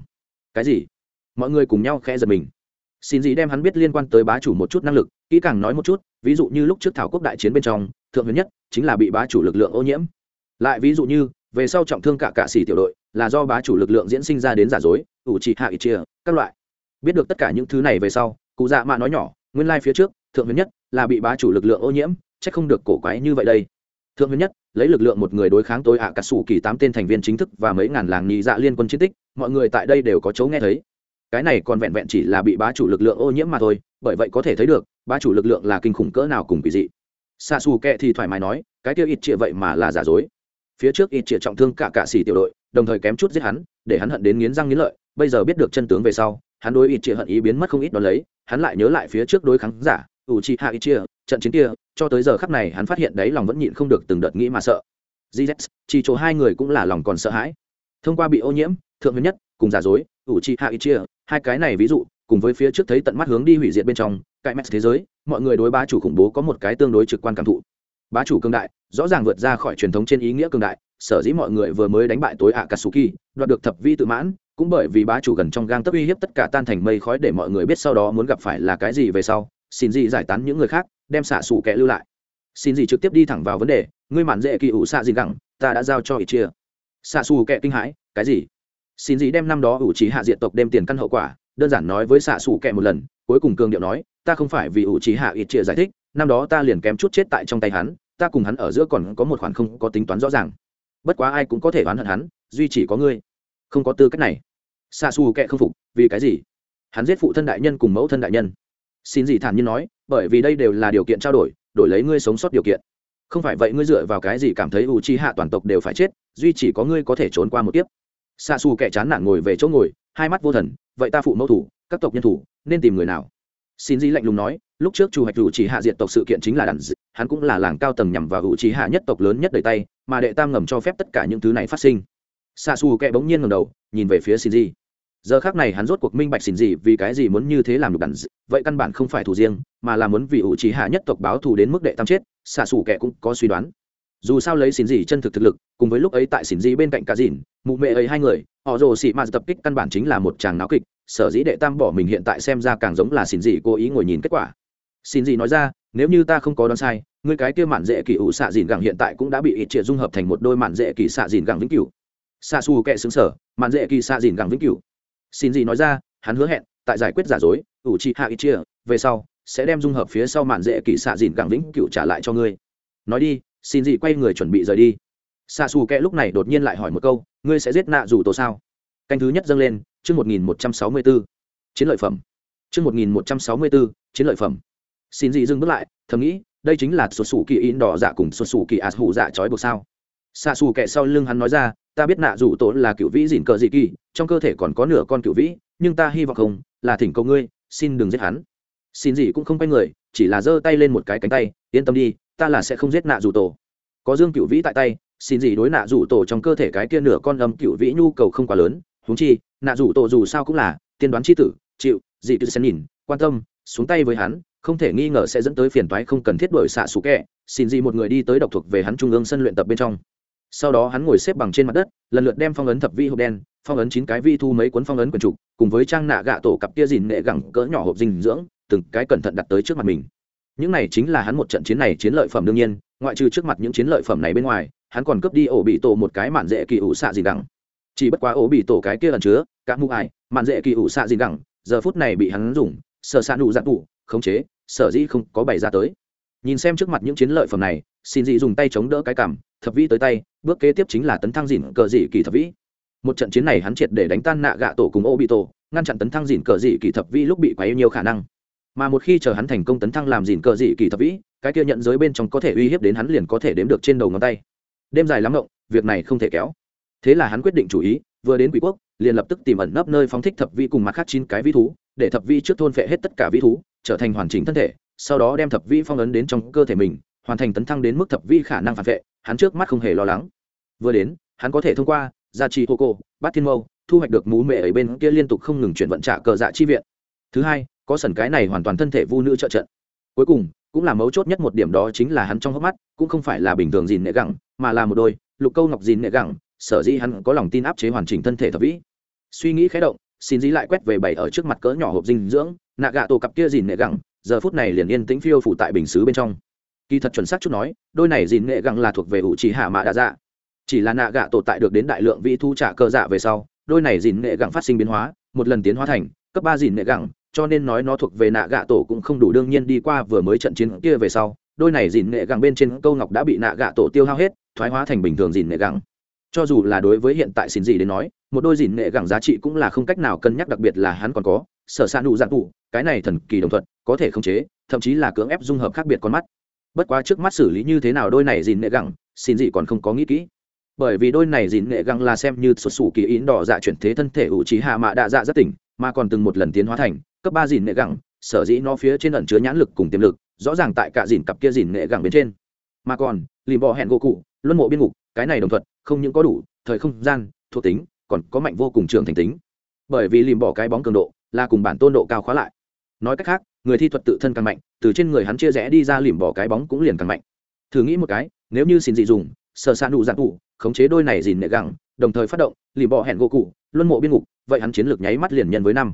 Cái gì? Mọi người cùng nhau khẽ giật mình. Xin gì đem hắn biết liên quan tới bá chủ một chút năng lực, kỹ càng nói một chút, ví dụ như lúc trước thảo quốc đại chiến bên trong, thượng huyền nhất chính là bị bá chủ lực lượng ô nhiễm. Lại ví dụ như, về sau trọng thương cả cạ xỉ tiểu đội là do bá chủ lực lượng diễn sinh ra đến giả dối, ủ trị hạ ít chia, các loại. Biết được tất cả những thứ này về sau cụ dạ mạ nói nhỏ, nguyên lai、like、phía trước, thượng huyền nhất là bị bá chủ lực lượng ô nhiễm c h ắ c không được cổ quái như vậy đây. Thượng huyền nhất lấy lực lượng một người đối kháng tối hạ cà sủ kỳ tám tên thành viên chính thức và mấy ngàn làng nhị dạ liên quân chiến tích, mọi người tại đây đều có chấu nghe thấy. Cái này còn vẹn vẹn chỉ là bị bá chủ lực lượng ô nhiễm mà thôi, bởi vậy có thể thấy được, bá chủ lực lượng là kinh khủng cỡ nào cùng kỳ dị. Xa xù kệ thì thoải mái nói, cái kia ít trịa vậy mà là giả dối. Phía trước ít trịa trọng thương cả cạ xỉ tiểu đội, đồng thời kém chút giết hắn, để hắn hận đến nghiến răng nghiến lợi, bây giờ biết được chân tướng về sau, hắn đối ít trịa hận ý biến mất không ít đón lấy hắn lại nhớ lại phía trước đối kháng giả ủ chi hạ ít chia trận chiến kia, cho tới giờ khắc này hắn phát hiện đấy lòng vẫn nhịn không được từng đợt nghĩ mà sợ. Gz chỉ chỗ hai người cũng là lòng còn sợ hãi. Thông qua bị ô nhiễm, thượng huyền nhất, cùng giả dối ủ chi hạ ít chia hai cái này ví dụ, cùng với phía trước thấy tận mắt hướng đi hủy diệt bên trong cãi mẹt thế giới, mọi người đối bá chủ khủng bố có một cái tương đối trực quan cảm thụ. Bá chủ cương đại, rõ ràng vượt ra khỏi truyền thống trên ý nghĩa cương đại sở dĩ mọi người vừa mới đánh bại tối ạ katsuki đoạt được thập vi tự mãn, cũng bởi vì bá chủ gần trong gang tấp uy hiếp tất cả tan thành mây khói để mọi người biết sau đó muốn gặp phải là cái gì về sau, xin gì giải tán những người khác, đem xạ xù kẻ lưu lại. Xin gì trực tiếp đi thẳng vào vấn đề, ngươi mạn dễ kỳ ủ xạ gì gẳng, ta đã giao cho ít chia. Xạ xù kẻ kinh hãi, cái gì? Xin gì đem năm đó ủ trí hạ diện tộc đem tiền căn hậu quả, đơn giản nói với xạ xù kẻ một lần, cuối cùng cường điệu nói, ta không phải vì ủ trí hạ ít chia giải thích, năm đó ta liền kém chút chết tại trong tay hắn, ta cùng hắn ở giữa còn có một khoản không có tính toán rõ ràng bất quá ai cũng có thể oán hận hắn, duy chỉ có ngươi. Không có tư cách này. Xa xù kệ không phục, vì cái gì? Hắn giết phụ thân đại nhân cùng mẫu thân đại nhân. Xin gì thản nhiên nói, bởi vì đây đều là điều kiện trao đổi đổi lấy ngươi sống sót điều kiện. Không phải vậy ngươi dựa vào cái gì cảm thấy u chi hạ toàn tộc đều phải chết, duy chỉ có ngươi có thể trốn qua một tiếp xa xù kệ chán nản ngồi về chỗ ngồi, hai mắt vô thần, vậy ta phụ mẫu thủ, các tộc nhân thủ, nên tìm người nào? Xin gì lạnh lùng nói, lúc trước chủ hoạch u Chi hạ diệt tộc sự kiện chính là đàn d... hắn cũng là làng cao tầng nhằm vào u Chi hạ nhất tộc lớn nhất đời tay mà đệ tam ngầm cho phép tất cả những thứ này phát sinh. Xa xù kệ bỗng nhiên ngầm đầu, nhìn về phía xin gì giờ khác này hắn rốt cuộc minh bạch xin gì vì cái gì muốn như thế làm được đàn vậy căn bản không phải thủ riêng, mà là muốn vì ủ trí hạ nhất tộc báo thù đến mức đệ tam chết xa xù kệ cũng có suy đoán. Dù sao lấy xin gì chân thực thực lực, cùng với lúc ấy tại xin gì bên cạnh cả dìn mụ mẹ ấy hai người, họ rồ xị mà tập kích căn bản chính là một chàng náo kịch, sở dĩ đệ tam bỏ mình hiện tại xem ra càng giống là xin gì cố ý ngồi nhìn kết quả. Xin gì nói ra, nếu như ta không có đoán sai người cái kia mạn dễ kỳ ủ xạ dìn gẳng hiện tại cũng đã bị ít triệt dung hợp thành một đôi mạn dễ kỳ xạ dìn gẳng vĩnh cửu. Xạ xù kệ xứng sở, mạn dễ kỳ xạ dìn gẳng vĩnh cửu. Xin gì nói ra, hắn hứa hẹn, tại giải quyết giả dối, ủ trị hạ ít chia về sau, sẽ đem dung hợp phía sau mạn dễ kỳ xạ dìn gẳng vĩnh cửu trả lại cho ngươi. Nói đi, xin gì quay người chuẩn bị rời đi. Xạ xù kệ lúc này đột nhiên lại hỏi một câu, ngươi sẽ giết nạ dù tổ sao? Canh thứ nhất dâng lên, chương một nghìn một trăm sáu mươi bốn chiến lợi phẩm. Chương một nghìn một trăm sáu mươi bốn chiến lợi phẩm. Xin dị dừng bước lại, thầm nghĩ đây chính là xuất xù kỳ in đỏ dạ cùng xuất xù kỳ ạt hủ dạ trói buộc sao? Xa xù kệ sau lưng hắn nói ra, ta biết nạ dù tổ là cựu vĩ dìn cờ dị kỳ, trong cơ thể còn có nửa con cựu vĩ, nhưng ta hy vọng không, là thỉnh cầu ngươi, xin đừng giết hắn. Xin gì cũng không quay người, chỉ là giơ tay lên một cái cánh tay, yên tâm đi, ta là sẽ không giết nạ dù tổ. Có dương cựu vĩ tại tay, xin gì đối nạ dù tổ trong cơ thể cái kia nửa con âm cựu vĩ nhu cầu không quá lớn. Húng chi, nạ dù tổ dù sao cũng là tiên đoán c h i tử, chịu, dị cứ xen nhìn, quan tâm xuống tay với hắn, không thể nghi ngờ sẽ dẫn tới phiền toái không cần thiết đổi xạ sủ kẹ. Xin gì một người đi tới độc thuộc về hắn trung ương sân luyện tập bên trong. Sau đó hắn ngồi xếp bằng trên mặt đất, lần lượt đem phong ấn thập vi hộp đen, phong ấn chín cái vi thu mấy cuốn phong ấn quần trục cùng với trang nạ gạ tổ cặp kia dìn nghệ gẳng cỡ nhỏ hộp dinh dưỡng, từng cái cẩn thận đặt tới trước mặt mình. Những này chính là hắn một trận chiến này chiến lợi phẩm đương nhiên, ngoại trừ trước mặt những chiến lợi phẩm này bên ngoài, hắn còn cướp đi ổ bị tổ một cái mạn dễ kỳ ủ xạ gì đẳng chỉ bất quá ổ bị tổ cái kia ẩn chứa các mũ ải, mạn dễ kỳ ủ xạ gì đẳng giờ phút này bị hắn dùng sở s ạ nụ dạng tủ, khống chế, sở dĩ không có bày ra tới. Nhìn xem trước mặt những chiến lợi phẩm này, xin dị dùng tay chống đỡ cái cảm thập vĩ tới tay, bước kế tiếp chính là tấn thăng dìn cờ dị kỳ thập vĩ. Một trận chiến này hắn triệt để đánh tan nạ gạ tổ cùng ô bị tổ ngăn chặn tấn thăng dìn cờ dị kỳ thập vĩ lúc bị quá yêu nhiều khả năng. Mà một khi chờ hắn thành công tấn thăng làm dìn cờ dị kỳ thập vĩ, cái kia nhận giới bên trong có thể uy hiếp đến hắn liền có thể đếm được trên đầu ngón tay. Đêm dài lắm rộng việc này không thể kéo. Thế là hắn quyết định chủ ý, vừa đến quỷ quốc, liền lập tức tìm ẩn nấp nơi phóng thích thập vi cùng mặt khác chín cái vĩ thú để thập vi trước thôn phệ hết tất cả vi thú, trở thành hoàn chỉnh thân thể, sau đó đem thập vi phong ấn đến trong cơ thể mình, hoàn thành tấn thăng đến mức thập vi khả năng phản vệ, hắn trước mắt không hề lo lắng. Vừa đến, hắn có thể thông qua gia trì hô cô, bát thiên mâu, thu hoạch được mú mệ ở bên kia liên tục không ngừng chuyển vận trả cờ dạ chi viện. Thứ hai, có sần cái này hoàn toàn thân thể vu nữ trợ trận. Cuối cùng, cũng là mấu chốt nhất một điểm đó chính là hắn trong hốc mắt, cũng không phải là bình thường dìn nệ gẳng, mà là một đôi lục câu ngọc dìn nệ gẳng, sở dĩ hắn có lòng tin áp chế hoàn chỉnh thân thể thập vĩ. Suy nghĩ khé động xin dí lại quét về bảy ở trước mặt cỡ nhỏ hộp dinh dưỡng nạ gạ tổ cặp kia dìn nghệ gẳng, giờ phút này liền yên tĩnh phiêu phủ tại bình xứ bên trong. Kỳ thật chuẩn xác chút nói, đôi này dìn nghệ gẳng là thuộc về ủ trì hạ mạ đạ dạ. Chỉ là nạ gạ tổ tại được đến đại lượng vị thu trả cơ dạ về sau, đôi này dìn nghệ gẳng phát sinh biến hóa, một lần tiến hóa thành cấp ba dìn nghệ gẳng, cho nên nói nó thuộc về nạ gạ tổ cũng không đủ đương nhiên đi qua vừa mới trận chiến kia về sau, đôi này dìn nghệ gẳng bên trên câu ngọc đã bị nạ gạ tổ tiêu hao hết, thoái hóa thành bình thường dìn nghệ gẳng. Cho dù là đối với hiện tại xin gì đến nói một đôi dìn nghệ gẳng giá trị cũng là không cách nào cân nhắc đặc biệt là hắn còn có, sở s ạ nụ dạng tụ cái này thần kỳ đồng thuận có thể khống chế, thậm chí là cưỡng ép dung hợp khác biệt con mắt. Bất quá trước mắt xử lý như thế nào đôi này dìn nghệ gẳng, xin gì còn không có nghĩ kỹ. Bởi vì đôi này dìn nghệ gẳng là xem như xuất xù kỳ ý đỏ dạ chuyển thế thân thể ủ trí hạ mạ đạ dạ rất tỉnh, mà còn từng một lần tiến hóa thành cấp ba dìn nghệ gẳng, sở dĩ nó phía trên ẩn chứa nhãn lực cùng tiềm lực, rõ ràng tại cả dìn cặp kia dìn nghệ gẳng bên trên. Mà còn lìm bò hẹn gỗ cụ, luân mộ biên ngục, cái này đồng thuận không những có đủ, thời không gian, thuộc tính còn có mạnh vô cùng trường thành tính. Bởi vì lìm bỏ cái bóng cường độ, là cùng bản tôn độ cao khóa lại. Nói cách khác, người thi thuật tự thân càng mạnh, từ trên người hắn chia rẽ đi ra lìm bỏ cái bóng cũng liền càng mạnh. Thử nghĩ một cái, nếu như xin dị dùng sợ xa nụ dạng cụ khống chế đôi này dìn nệ gẳng, đồng thời phát động, lìm bỏ hẹn gỗ cụ, luân mộ biên ngục, vậy hắn chiến lược nháy mắt liền nhân với năm.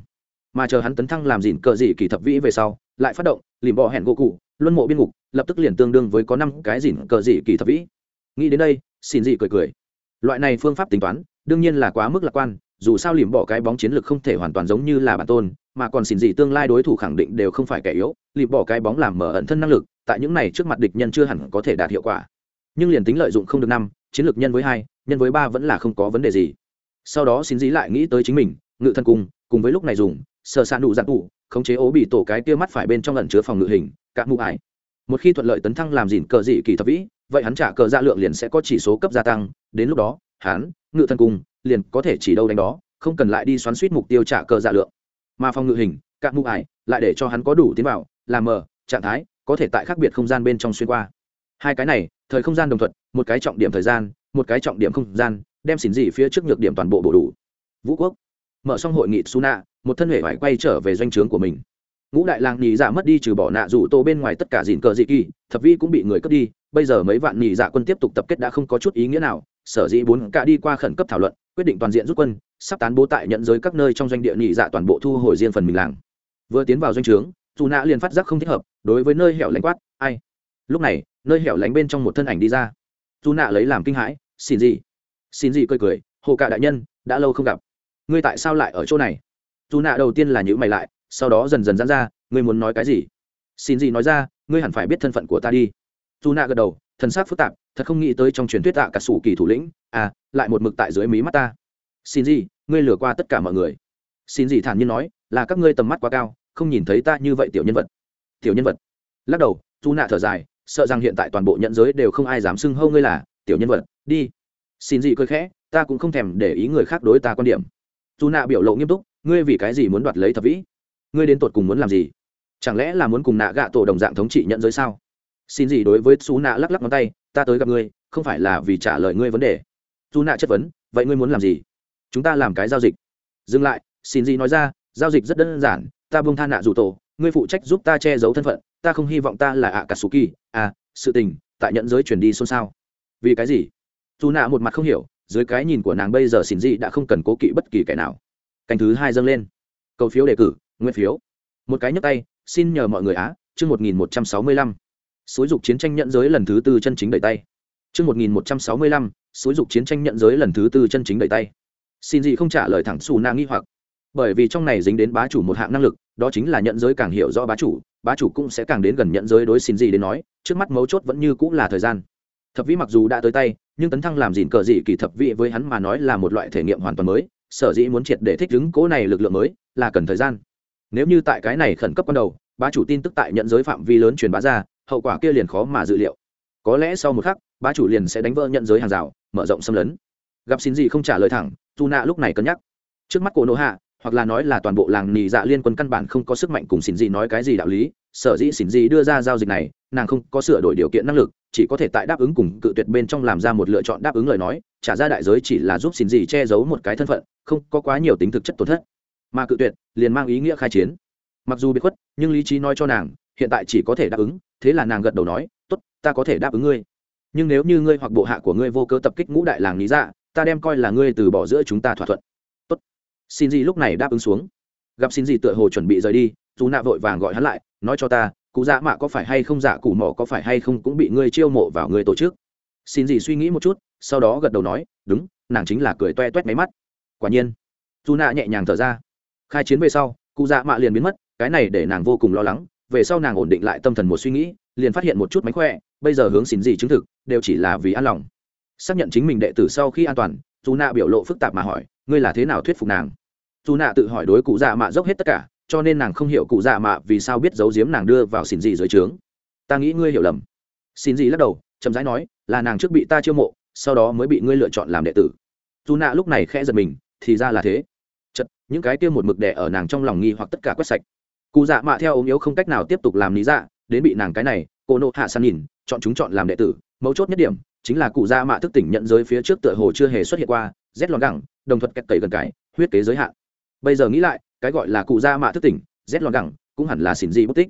Mà chờ hắn tấn thăng làm dìn cờ dị kỳ thập vĩ về sau, lại phát động, lìm bỏ hẹn gỗ cụ, luân mộ biên ngục, lập tức liền tương đương với có năm cái dìn cờ dị kỳ thập vĩ. Nghĩ đến đây, xin dị cười cười. Loại này phương pháp tính toán đương nhiên là quá mức lạc quan, dù sao lìm bỏ cái bóng chiến lược không thể hoàn toàn giống như là bản tôn, mà còn xin gì tương lai đối thủ khẳng định đều không phải kẻ yếu lìm bỏ cái bóng làm mở ẩn thân năng lực, tại những này trước mặt địch nhân chưa hẳn có thể đạt hiệu quả. Nhưng liền tính lợi dụng không được năm, chiến lược nhân với hai, nhân với ba vẫn là không có vấn đề gì. Sau đó xin dĩ lại nghĩ tới chính mình, ngự thân cung cùng với lúc này dùng, sờ sạn đủ dạng tủ, khống chế ố bị tổ cái kia mắt phải bên trong lần chứa phòng ngự hình cạn mụ ải. Một khi thuận lợi tấn thăng làm dìn cờ dị kỳ thập vĩ, vậy hắn trả cờ dạ lượng liền sẽ có chỉ số cấp gia tăng, đến lúc đó hắn ngự thân cung liền có thể chỉ đâu đánh đó, không cần lại đi xoắn suýt mục tiêu trả cờ dạ lượng. Mà phòng ngự hình cạn mụ ải, lại để cho hắn có đủ tiến vào, làm mờ, trạng thái, có thể tại khác biệt không gian bên trong xuyên qua. Hai cái này, thời không gian đồng thuận, một cái trọng điểm thời gian, một cái trọng điểm không gian, đem xỉn dị phía trước nhược điểm toàn bộ bổ đủ. Vũ quốc. Mở xong hội nghị suna một thân hệ phải quay trở về doanh trướng của mình. Ngũ đại làng nhì dạ mất đi trừ bỏ nạ rủ tô bên ngoài tất cả dìn cờ dị kỳ, thập vi cũng bị người cướp đi, bây giờ mấy vạn nhì dạ quân tiếp tục tập kết đã không có chút ý nghĩa nào sở dĩ bốn cả đi qua khẩn cấp thảo luận, quyết định toàn diện rút quân, sắp tán bố tại nhận giới các nơi trong doanh địa nhị dạ toàn bộ thu hồi riêng phần mình làng. Vừa tiến vào doanh trướng, dù nạ liền phát giác không thích hợp, đối với nơi hẻo lánh quát, ai? Lúc này, nơi hẻo lánh bên trong một thân ảnh đi ra. Dù nạ lấy làm kinh hãi, xin gì? Xin gì cười cười, hồ cả đại nhân, đã lâu không gặp. Ngươi tại sao lại ở chỗ này? Dù nạ đầu tiên là nhữ mày lại, sau đó dần dần dán ra, ngươi muốn nói cái gì? Xin gì nói ra, ngươi hẳn phải biết thân phận của ta đi. Dù nạ gật đầu, thần sắc phức tạp thật không nghĩ tới trong truyền thuyết tạ cả sủ kỳ thủ lĩnh. À lại một mực tại dưới mí mắt ta. Xin gì, ngươi lừa qua tất cả mọi người. Xin gì thản nhiên nói, là các ngươi tầm mắt quá cao, không nhìn thấy ta như vậy tiểu nhân vật. Tiểu nhân vật. Lắc đầu dù nạ thở dài, sợ rằng hiện tại toàn bộ nhận giới đều không ai dám xưng hâu ngươi là tiểu nhân vật. Đi. Xin gì cười khẽ, ta cũng không thèm để ý người khác đối ta quan điểm. Dù nạ biểu lộ nghiêm túc, ngươi vì cái gì muốn đoạt lấy thập vĩ? Ngươi đến tột cùng muốn làm gì? Chẳng lẽ là muốn cùng nạ gạ tổ đồng dạng thống trị nhận giới sao? Xin gì đối với xú nạ lắc lắc ngón tay ta tới gặp ngươi, không phải là vì trả lời ngươi vấn đề. Dù nạ chất vấn, vậy ngươi muốn làm gì? Chúng ta làm cái giao dịch. Dừng lại, xin gì nói ra, giao dịch rất đơn giản, ta buông tha nạ dù tổ, ngươi phụ trách giúp ta che giấu thân phận, ta không hy vọng ta là ạ cả sù kỳ à sự tình, tại nhận giới truyền đi xôn xao. Vì cái gì? Dù nạ một mặt không hiểu, dưới cái nhìn của nàng bây giờ xin dị đã không cần cố kỵ bất kỳ kẻ nào. Canh thứ hai dâng lên. Cầu phiếu đề cử nguyên phiếu. Một cái nhấp tay, xin nhờ mọi người á, chương một nghìn một trăm sáu mươi lăm xúi dục chiến tranh nhận giới lần thứ tư chân chính đẩy tay. Chương một nghìn một trăm sáu mươi lăm xúi dục chiến tranh nhận giới lần thứ tư chân chính đẩy tay. Xin gì không trả lời thẳng xù na nghi hoặc. Bởi vì trong này dính đến bá chủ một hạng năng lực, đó chính là nhận giới càng hiểu rõ bá chủ bá chủ cũng sẽ càng đến gần nhận giới đối xin gì đến nói, trước mắt mấu chốt vẫn như cũng là thời gian. Thập vĩ mặc dù đã tới tay, nhưng tấn thăng làm dìn cờ dị kỳ thập vĩ với hắn mà nói là một loại thể nghiệm hoàn toàn mới, sở dĩ muốn triệt để thích ứng cố này lực lượng mới, là cần thời gian. Nếu như tại cái này khẩn cấp ban đầu, bá chủ tin tức tại nhận giới phạm vi lớn truyền bá ra hậu quả kia liền khó mà dự liệu. Có lẽ sau một khắc, bá chủ liền sẽ đánh vỡ nhận giới hàng rào, mở rộng xâm lấn. Gặp xin gì không trả lời thẳng dù nạ lúc này cân nhắc. Trước mắt cổ nộ hạ, hoặc là nói là toàn bộ làng nì dạ liên quân căn bản không có sức mạnh cùng xin gì nói cái gì đạo lý, sở dĩ xin gì đưa ra giao dịch này, nàng không có sửa đổi điều kiện năng lực, chỉ có thể tại đáp ứng cùng cự tuyệt bên trong làm ra một lựa chọn đáp ứng lời nói, trả ra đại giới chỉ là giúp xin gì che giấu một cái thân phận, không có quá nhiều tính thực chất tổn thất. Mà cự tuyệt liền mang ý nghĩa khai chiến. Mặc dù bị khuất, nhưng lý trí nói cho nàng, hiện tại chỉ có thể đáp ứng thế là nàng gật đầu nói, tốt, ta có thể đáp ứng ngươi. Nhưng nếu như ngươi hoặc bộ hạ của ngươi vô cớ tập kích ngũ đại làng lý dạ ta đem coi là ngươi từ bỏ giữa chúng ta thỏa thuận. Tốt. Xin gì lúc này đáp ứng xuống. Gặp xin gì tựa hồ chuẩn bị rời đi dù nạ vội vàng gọi hắn lại, nói cho ta, cụ dạ mạ có phải hay không dạ cụ mỏ có phải hay không cũng bị ngươi chiêu mộ vào người tổ chức? Xin gì suy nghĩ một chút, sau đó gật đầu nói, đúng, nàng chính là cười toe toét máy mắt. Quả nhiên dù nạ nhẹ nhàng thở ra. Khai chiến về sau, cụ dạ mạ liền biến mất, cái này để nàng vô cùng lo lắng về sau nàng ổn định lại tâm thần một suy nghĩ, liền phát hiện một chút mánh khỏe, bây giờ hướng xin gì chứng thực, đều chỉ là vì an lòng. Xác nhận chính mình đệ tử sau khi an toàn dù nạ biểu lộ phức tạp mà hỏi, ngươi là thế nào thuyết phục nàng? Dù nạ tự hỏi đối cụ dạ mạ dốc hết tất cả, cho nên nàng không hiểu cụ dạ mạ vì sao biết giấu giếm nàng đưa vào xin gì dưới trướng. Ta nghĩ ngươi hiểu lầm. Xin gì lắc đầu, chậm rãi nói, là nàng trước bị ta chiêu mộ, sau đó mới bị ngươi lựa chọn làm đệ tử. Dù nạ lúc này khẽ giật mình, thì ra là thế. Chật những cái kia một mực đẻ ở nàng trong lòng nghi hoặc tất cả quét sạch cụ dạ mạ theo ốm yếu không cách nào tiếp tục làm lý dạ đến bị nàng cái này cô nộ hạ san nhìn chọn chúng chọn làm đệ tử. Mấu chốt nhất điểm chính là cụ dạ mạ thức tỉnh nhận giới phía trước tựa hồ chưa hề xuất hiện qua rét lòn gẳng đồng thuật kẹt cậy gần cái huyết kế giới hạn. Bây giờ nghĩ lại cái gọi là cụ dạ mạ thức tỉnh rét lòn gẳng cũng hẳn là xỉn gì bất tích.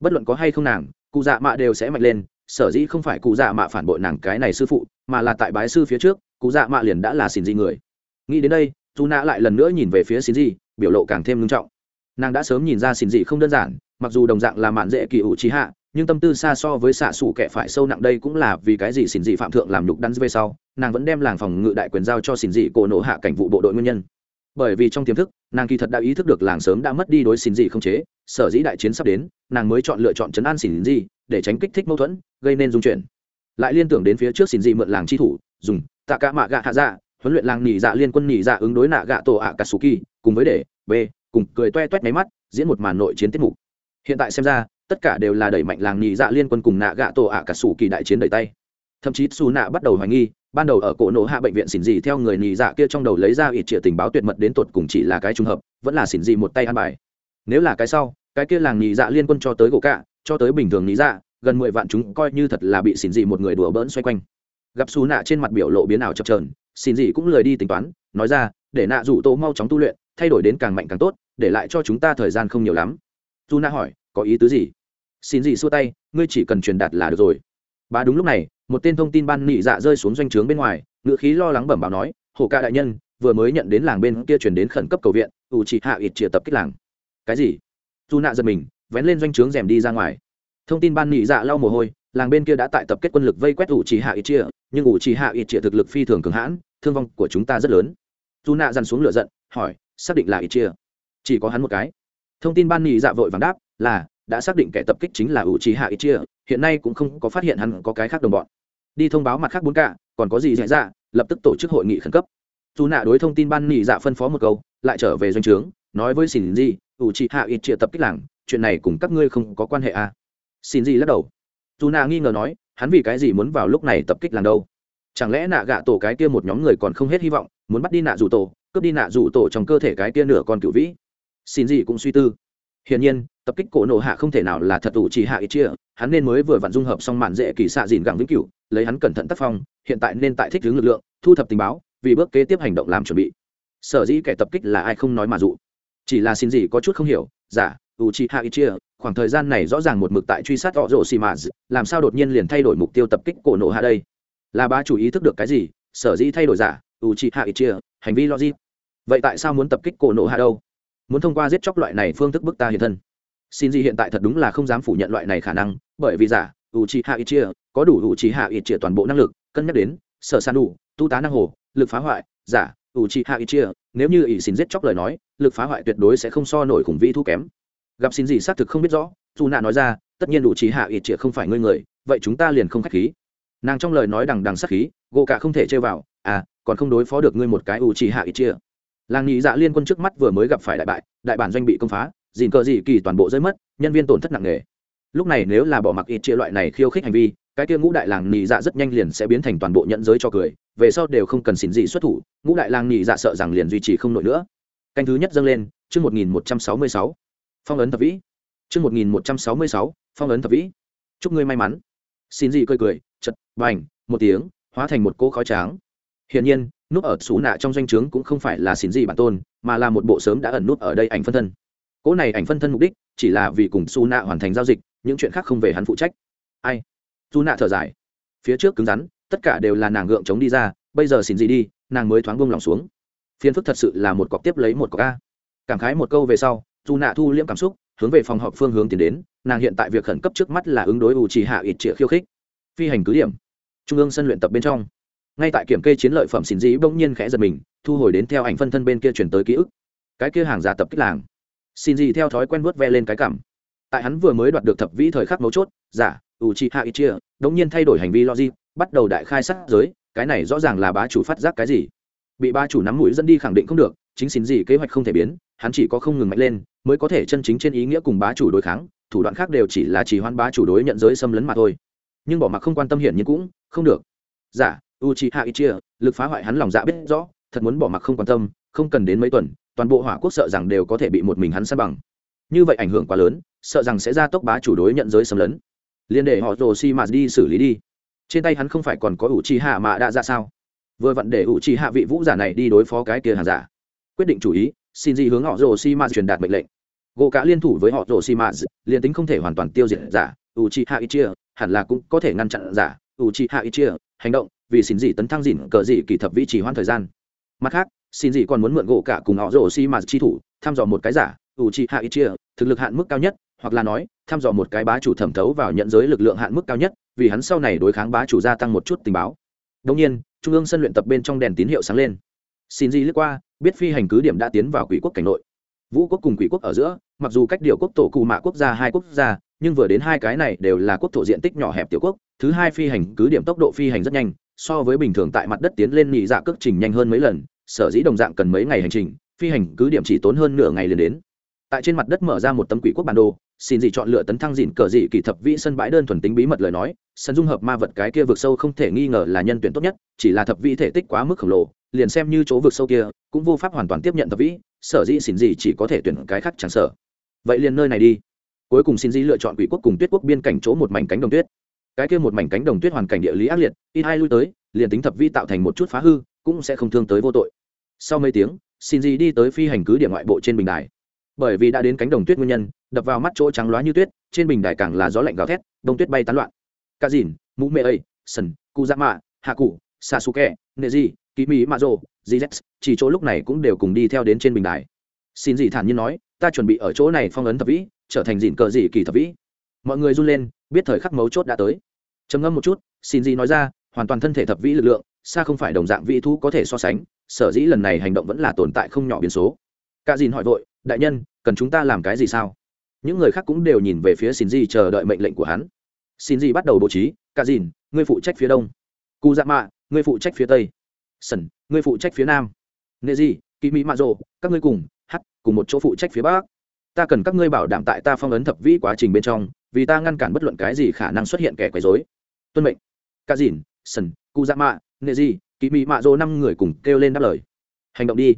Bất luận có hay không nàng cụ dạ mạ đều sẽ mạnh lên sở dĩ không phải cụ dạ mạ phản bội nàng cái này sư phụ mà là tại bái sư phía trước cụ dạ mạ liền đã là xỉn gì người. Nghĩ đến đây dù nạ lại lần nữa nhìn về phía xỉn gì, biểu lộ càng thêm nghiêm trọng nàng đã sớm nhìn ra xỉn dị không đơn giản, mặc dù đồng dạng là mạn dễ kỳ ủ trí hạ, nhưng tâm tư xa so với xạ xù kẻ phải sâu nặng đây cũng là vì cái gì xỉn dị phạm thượng làm nhục đắn về sau, nàng vẫn đem làng phòng ngự đại quyền giao cho xỉn dị cổ nổ hạ cảnh vụ bộ đội nguyên nhân. Bởi vì trong tiềm thức, nàng kỳ thật đã ý thức được làng sớm đã mất đi đối xỉn dị không chế, sở dĩ đại chiến sắp đến, nàng mới chọn lựa chọn chấn an xỉn dị, để tránh kích thích mâu thuẫn, gây nên dung chuyển. Lại liên tưởng đến phía trước xỉn dị mượn làng chi thủ, dùng tạ cả mạ gạ hạ dạ huấn luyện làng nỉ dạ liên quân nỉ dạ ứng đối nạ gạ tổ ạ katsuki cùng với để b cùng cười toe toét máy mắt, diễn một màn nội chiến tiết mục. Hiện tại xem ra, tất cả đều là đẩy mạnh làng nhị dạ liên quân cùng nạ gạ tổ ạ cả sủ kỳ đại chiến đẩy tay. Thậm chí xù nạ bắt đầu hoài nghi, ban đầu ở cổ nổ hạ bệnh viện xỉn dị theo người nhị dạ kia trong đầu lấy ra ít trịa tình báo tuyệt mật đến tột cùng chỉ là cái trùng hợp, vẫn là xỉn dị một tay ăn bài. Nếu là cái sau, cái kia làng nhị dạ liên quân cho tới gỗ cạ, cho tới bình thường nhị dạ gần mười vạn chúng coi như thật là bị xỉn dị một người đùa bỡn xoay quanh. Gặp xù nạ trên mặt biểu lộ biến ảo chập trờn xỉn dị cũng lười đi tính toán, nói ra, để nạ rủ tô mau chóng tu luyện, thay đổi đến càng mạnh càng tốt để lại cho chúng ta thời gian không nhiều lắm. Dù na hỏi, có ý tứ gì? Xin gì xua tay, ngươi chỉ cần truyền đạt là được rồi. Bà đúng lúc này, một tên thông tin ban nị dạ rơi xuống doanh trướng bên ngoài ngự khí lo lắng bẩm báo nói hổ ca đại nhân, vừa mới nhận đến làng bên kia chuyển đến khẩn cấp cầu viện, ủ chỉ hạ ít chia tập kích làng. Cái gì? Dù nạ giật mình, vén lên doanh trướng rèm đi ra ngoài. Thông tin ban nị dạ lau mồ hôi, làng bên kia đã tại tập kết quân lực vây quét ủ chỉ hạ ít chia nhưng ủ chỉ hạ ít chia thực lực phi thường cường hãn, thương vong của chúng ta rất lớn. Dù nạ dằn xuống lửa giận, hỏi, xác định là ít chia chỉ có hắn một cái. Thông tin ban nị dạ vội vàng đáp, là, đã xác định kẻ tập kích chính là ủ trí hạ ít chia, hiện nay cũng không có phát hiện hắn có cái khác đồng bọn. Đi thông báo mặt khác bốn cả, còn có gì dạy dạ lập tức tổ chức hội nghị khẩn cấp. Dù nạ đối thông tin ban nị dạ phân phó một câu, lại trở về doanh trướng, nói với xin gì ủ trí hạ ít chia tập kích làng, chuyện này cùng các ngươi không có quan hệ à? Xin gì lắc đầu. Dù nạ nghi ngờ nói, hắn vì cái gì muốn vào lúc này tập kích làng đâu? Chẳng lẽ nạ gạ tổ cái kia một nhóm người còn không hết hy vọng, muốn bắt đi nạ rủ tổ, cướp đi nạ rủ tổ trong cơ thể cái kia nửa con cựu vĩ? Xin gì cũng suy tư. Hiển nhiên, tập kích cổ nổ hạ không thể nào là thật ủ chỉ hạ ít chia, hắn nên mới vừa vặn dung hợp xong mạn dễ kỳ xạ dìn gẳng vĩnh cửu, lấy hắn cẩn thận tác phong, hiện tại nên tại thích hướng lực lượng, thu thập tình báo, vì bước kế tiếp hành động làm chuẩn bị. Sở dĩ kẻ tập kích là ai không nói mà dụ. Chỉ là xin gì có chút không hiểu, giả, ủ chỉ hạ ít chia, khoảng thời gian này rõ ràng một mực tại truy sát họ rộ xì mà làm sao đột nhiên liền thay đổi mục tiêu tập kích cổ nổ hạ đây? Là ba chủ ý thức được cái gì? Sở dĩ thay đổi giả, ủ chỉ hạ ít chia, hành vi logic. Vậy tại sao muốn tập kích cổ nổ hạ đâu? Muốn thông qua giết chóc loại này phương thức bức ta hiện thân. Xin gì hiện tại thật đúng là không dám phủ nhận loại này khả năng, bởi vì giả u chi hạ ít chia có đủ u chi hạ ít chia toàn bộ năng lực, cân nhắc đến, sở san đủ, tu tá năng hồ, lực phá hoại, giả u chi hạ ít chia nếu như ỷ xin giết chóc lời nói, lực phá hoại tuyệt đối sẽ không so nổi khủng vi thu kém. Gặp xin gì xác thực không biết rõ, dù nạ nói ra, tất nhiên u chi hạ ít chia không phải ngươi người, vậy chúng ta liền không khách khí. Nàng trong lời nói đằng đằng sắc khí, gỗ cả không thể chơi vào à còn không đối phó được ngươi một cái u chi hạ ít chia làng nhị dạ liên quân trước mắt vừa mới gặp phải đại bại, đại bản doanh bị công phá, dìn cờ dị kỳ toàn bộ rơi mất, nhân viên tổn thất nặng nề. Lúc này nếu là bỏ mặc ít chia loại này khiêu khích hành vi, cái kia ngũ đại làng nhị dạ rất nhanh liền sẽ biến thành toàn bộ nhận giới cho cười, về sau đều không cần xin dị xuất thủ, ngũ đại làng nhị dạ sợ rằng liền duy trì không nổi nữa. Canh thứ nhất dâng lên, chương một nghìn một trăm sáu mươi sáu. Phong ấn thập vĩ. Chương một nghìn một trăm sáu mươi sáu, phong ấn thập vĩ. Chúc ngươi may mắn. Xin dị cười cười, chật, bành, một tiếng, hóa thành một cỗ khói tráng. Hiển nhiên núp ở xú nạ trong doanh trướng cũng không phải là xin gì bản tôn, mà là một bộ sớm đã ẩn núp ở đây ảnh phân thân. Cỗ này ảnh phân thân mục đích chỉ là vì cùng su nạ hoàn thành giao dịch, những chuyện khác không về hắn phụ trách. Ai? Su nạ thở dài. Phía trước cứng rắn, tất cả đều là nàng gượng chống đi ra, bây giờ xin gì đi, nàng mới thoáng bông lòng xuống. Phiên phức thật sự là một cọc tiếp lấy một cọc a. Cảm khái một câu về sau dù nạ thu liễm cảm xúc, hướng về phòng họp phương hướng tiến đến, nàng hiện tại việc khẩn cấp trước mắt là ứng đối ủ trì hạ ít trịa khiêu khích. Phi hành cứ điểm. Trung ương sân luyện tập bên trong ngay tại kiểm kê chiến lợi phẩm xin dĩ bỗng nhiên khẽ giật mình, thu hồi đến theo ảnh phân thân bên kia chuyển tới ký ức. Cái kia hàng giả tập kích làng. Xin dĩ theo thói quen vớt ve lên cái cảm. Tại hắn vừa mới đoạt được thập vĩ thời khắc mấu chốt, giả u chi hạ ít chia, đống nhiên thay đổi hành vi logic, bắt đầu đại khai sát giới, cái này rõ ràng là bá chủ phát giác cái gì. Bị ba chủ nắm mũi dẫn đi khẳng định không được, chính xin gì kế hoạch không thể biến, hắn chỉ có không ngừng mạnh lên, mới có thể chân chính trên ý nghĩa cùng bá chủ đối kháng, thủ đoạn khác đều chỉ là chỉ hoan bá chủ đối nhận giới xâm lấn mà thôi. Nhưng bỏ mặc không quan tâm hiển nhiên cũng không được. Giả u Itachi lực phá hoại hắn lòng dạ biết rõ, thật muốn bỏ mặc không quan tâm, không cần đến mấy tuần, toàn bộ hỏa quốc sợ rằng đều có thể bị một mình hắn săn bằng. Như vậy ảnh hưởng quá lớn, sợ rằng sẽ ra tốc bá chủ đối nhận giới xâm lấn. Liên để họ rồ si đi xử lý đi. Trên tay hắn không phải còn có ủ mà hạ đã ra sao? Vừa vặn để ủ trì hạ vị vũ giả này đi đối phó cái kia hàng giả. Quyết định chủ ý, xin gì hướng họ rồ xi truyền đạt mệnh lệnh. Gỗ cả liên thủ với họ rồ xi liền tính không thể hoàn toàn tiêu diệt giả ủ trì hạ ít chia hẳn là cũng có thể ngăn chặn giả ủ trì hạ ít chia hành động vì xin gì tấn thăng dịn cờ gì kỳ thập vị chỉ hoãn thời gian. Mặt khác, xin gì còn muốn mượn gỗ cả cùng họ rồ xi mà chi thủ, thăm dò một cái giả, ủ chi hạ ít chia, thực lực hạn mức cao nhất, hoặc là nói, thăm dò một cái bá chủ thẩm thấu vào nhận giới lực lượng hạn mức cao nhất, vì hắn sau này đối kháng bá chủ gia tăng một chút tình báo. Đông nhiên, trung ương sân luyện tập bên trong đèn tín hiệu sáng lên. Xin gì lướt qua, biết phi hành cứ điểm đã tiến vào quỷ quốc cảnh nội. Vũ quốc cùng quỷ quốc ở giữa, mặc dù cách điều quốc tổ cù mạ quốc gia hai quốc gia, nhưng vừa đến hai cái này đều là quốc thổ diện tích nhỏ hẹp tiểu quốc, thứ hai phi hành cứ điểm tốc độ phi hành rất nhanh so với bình thường tại mặt đất tiến lên nhị dạ cước trình nhanh hơn mấy lần, sở dĩ đồng dạng cần mấy ngày hành trình, phi hành cứ điểm chỉ tốn hơn nửa ngày liền đến. Tại trên mặt đất mở ra một tấm quỷ quốc bản đồ, xin gì chọn lựa tấn thăng dịn cờ dị kỳ thập vĩ sân bãi đơn thuần tính bí mật lời nói, sân dung hợp ma vật cái kia vực sâu không thể nghi ngờ là nhân tuyển tốt nhất, chỉ là thập vĩ thể tích quá mức khổng lồ, liền xem như chỗ vực sâu kia, cũng vô pháp hoàn toàn tiếp nhận thập vĩ, sở dĩ xin gì chỉ có thể tuyển cái khác chẳng sở vậy liền nơi này đi. Cuối cùng xin gì lựa chọn quỷ quốc cùng tuyết quốc biên cảnh chỗ một mảnh cánh đồng tuyết cái kia một mảnh cánh đồng tuyết hoàn cảnh địa lý ác liệt, ít hai lui tới, liền tính thập vi tạo thành một chút phá hư, cũng sẽ không thương tới vô tội. Sau mấy tiếng xin gì đi tới phi hành cứ điểm ngoại bộ trên bình đài. Bởi vì đã đến cánh đồng tuyết nguyên nhân, đập vào mắt chỗ trắng loá như tuyết, trên bình đài càng là gió lạnh gào thét, đông tuyết bay tán loạn. Ca dìn mũ mê ây sần cụ dạ mạ hạ cụ sa su kè nệ di ký mỹ mạ rô gz chỉ chỗ lúc này cũng đều cùng đi theo đến trên bình đài. Xin gì thản nhiên nói, ta chuẩn bị ở chỗ này phong ấn thập vĩ, trở thành dìn cờ dị kỳ thập vĩ. Mọi người run lên biết thời khắc mấu chốt đã tới. Trầm ngâm một chút, xin gì nói ra, hoàn toàn thân thể thập vĩ lực lượng, xa không phải đồng dạng vĩ thu có thể so sánh, sở dĩ lần này hành động vẫn là tồn tại không nhỏ biến số. Cả dìn hỏi vội, đại nhân, cần chúng ta làm cái gì sao? Những người khác cũng đều nhìn về phía xin di chờ đợi mệnh lệnh của hắn. Xin di bắt đầu bố trí, cả dìn, ngươi phụ trách phía đông. Cụ dạ mạ, ngươi phụ trách phía tây. Sẩn ngươi phụ trách phía nam. Nệ di kỳ mỹ mạ rồ, các ngươi cùng h cùng một chỗ phụ trách phía bắc ta cần các ngươi bảo đảm tại ta phong ấn thập vĩ quá trình bên trong, vì ta ngăn cản bất luận cái gì khả năng xuất hiện kẻ quấy dối tuân mệnh. Ca dìn sân cụ dạ mạ, nệ di kỳ mị mạ dô năm người cùng kêu lên đáp lời. Hành động đi.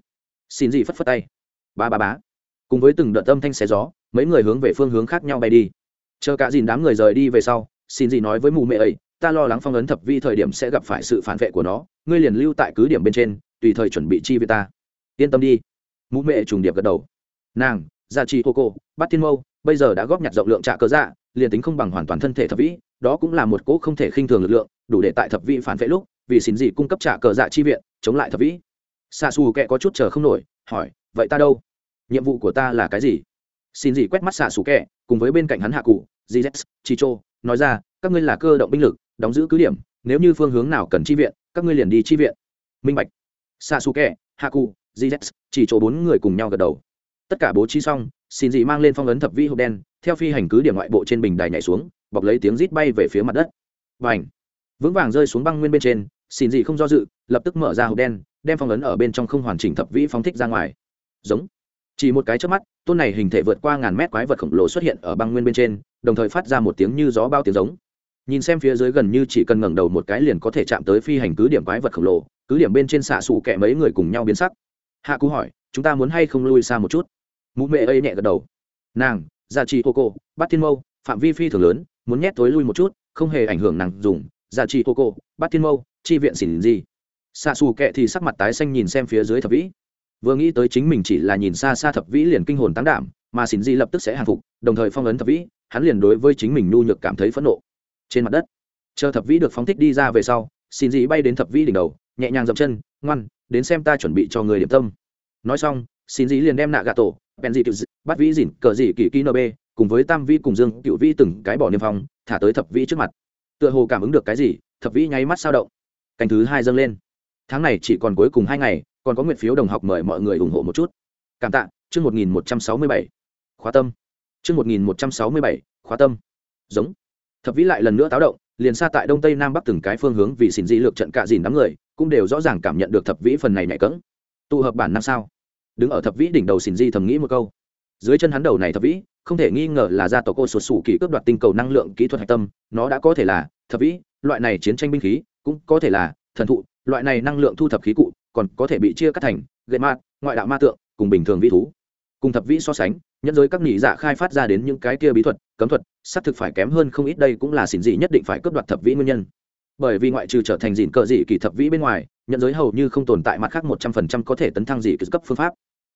Xin gì phất phất tay. Ba ba bá cùng với từng đợt âm thanh xé gió, mấy người hướng về phương hướng khác nhau bay đi. Chờ cả dìn đám người rời đi về sau, xin gì nói với mù mẹ ấy, ta lo lắng phong ấn thập vi thời điểm sẽ gặp phải sự phản vệ của nó, ngươi liền lưu tại cứ điểm bên trên, tùy thời chuẩn bị chi với ta. Yên tâm đi. Mụ mẹ trùng điệp gật đầu. Nàng gia trì hô cô bát thiên mâu, bây giờ đã góp nhặt rộng lượng trạ cơ dạ liền tính không bằng hoàn toàn thân thể thập vĩ, đó cũng là một cỗ không thể khinh thường lực lượng, đủ để tại thập vĩ phản vệ lúc, vì xin gì cung cấp trả cờ dạ chi viện, chống lại thập vĩ. Xa xù kệ có chút chờ không nổi, hỏi, vậy ta đâu? Nhiệm vụ của ta là cái gì? Xin gì quét mắt xạ xù kẹ cùng với bên cạnh hắn hạ cụ gz chicho nói ra, các ngươi là cơ động binh lực, đóng giữ cứ điểm, nếu như phương hướng nào cần chi viện, các ngươi liền đi chi viện. Minh bạch. Xạ xù kẹ hạ cụ gz chỉ chỗ bốn người cùng nhau gật đầu tất cả bố trí xong, xin dị mang lên phong ấn thập vi hộp đen, theo phi hành cứ điểm ngoại bộ trên bình đài nhảy xuống, bọc lấy tiếng rít bay về phía mặt đất. Và ảnh vững vàng rơi xuống băng nguyên bên trên, xin dị không do dự, lập tức mở ra hộp đen, đem phong ấn ở bên trong không hoàn chỉnh thập vĩ phóng thích ra ngoài. Giống! Chỉ một cái trước mắt, tôn này hình thể vượt qua ngàn mét quái vật khổng lồ xuất hiện ở băng nguyên bên trên, đồng thời phát ra một tiếng như gió bao tiếng giống. Nhìn xem phía dưới gần như chỉ cần ngẩng đầu một cái liền có thể chạm tới phi hành cứ điểm quái vật khổng lồ, cứ điểm bên trên xạ xù kẹ mấy người cùng nhau biến sắc. Hạ cú hỏi, chúng ta muốn hay không lui xa một chút? Mụ mẹ ấy nhẹ gật đầu. Nàng, gia trị hô cô bắt thiên mâu, phạm vi phi thường lớn, muốn nhét tối lui một chút, không hề ảnh hưởng nàng dùng. Gia trị hô cô bắt thiên mâu, chi viện xỉn gì xa xù kệ thì sắc mặt tái xanh nhìn xem phía dưới thập vĩ. Vừa nghĩ tới chính mình chỉ là nhìn xa xa thập vĩ liền kinh hồn tán đảm, mà xỉn di lập tức sẽ hàng phục, đồng thời phong ấn thập vĩ, hắn liền đối với chính mình nhu nhược cảm thấy phẫn nộ. Trên mặt đất, chờ thập vĩ được phóng thích đi ra về sau xin di bay đến thập vĩ đỉnh đầu, nhẹ nhàng dậm chân, ngoan, đến xem ta chuẩn bị cho người điểm tâm. Nói xong xin di liền đem nạ gà tổ bèn bắt vĩ dỉn cờ dị kỳ kỳ nb cùng với tam vĩ cùng dương cựu vĩ từng cái bỏ niêm phong, thả tới thập vĩ trước mặt. Tựa hồ cảm ứng được cái gì, thập vĩ nháy mắt sao động. Canh thứ hai dâng lên. Tháng này chỉ còn cuối cùng hai ngày, còn có nguyện phiếu đồng học mời mọi người ủng hộ một chút. Cảm tạ, chương một nghìn một trăm sáu mươi bảy. Khóa tâm. Chương một nghìn một trăm sáu mươi bảy, khóa tâm. Giống. Thập vĩ lại lần nữa táo động, liền xa tại đông tây nam bắc từng cái phương hướng vì xin dị lược trận cạ dìn đám người, cũng đều rõ ràng cảm nhận được thập vĩ phần này nhạy cẫng. Tụ hợp bản năng sao? Đứng ở thập vĩ đỉnh đầu xin di thầm nghĩ một câu. Dưới chân hắn đầu này thập vĩ, không thể nghi ngờ là gia tộc cô sụt sủ kỳ cướp đoạt tinh cầu năng lượng kỹ thuật hạch tâm, nó đã có thể là thập vĩ, loại này chiến tranh binh khí cũng có thể là thần thụ, loại này năng lượng thu thập khí cụ còn có thể bị chia cắt thành gậy ma, ngoại đạo ma tượng cùng bình thường vĩ thú. Cùng thập vĩ so sánh, nhân giới các nghỉ dạ khai phát ra đến những cái kia bí thuật, cấm thuật, xác thực phải kém hơn không ít, đây cũng là xỉn dị nhất định phải cướp đoạt thập vĩ nguyên nhân. Bởi vì ngoại trừ trở thành dịn cờ dị kỳ thập vĩ bên ngoài nhận giới hầu như không tồn tại mặt khác một trăm phần trăm có thể tấn thăng dị cấp phương pháp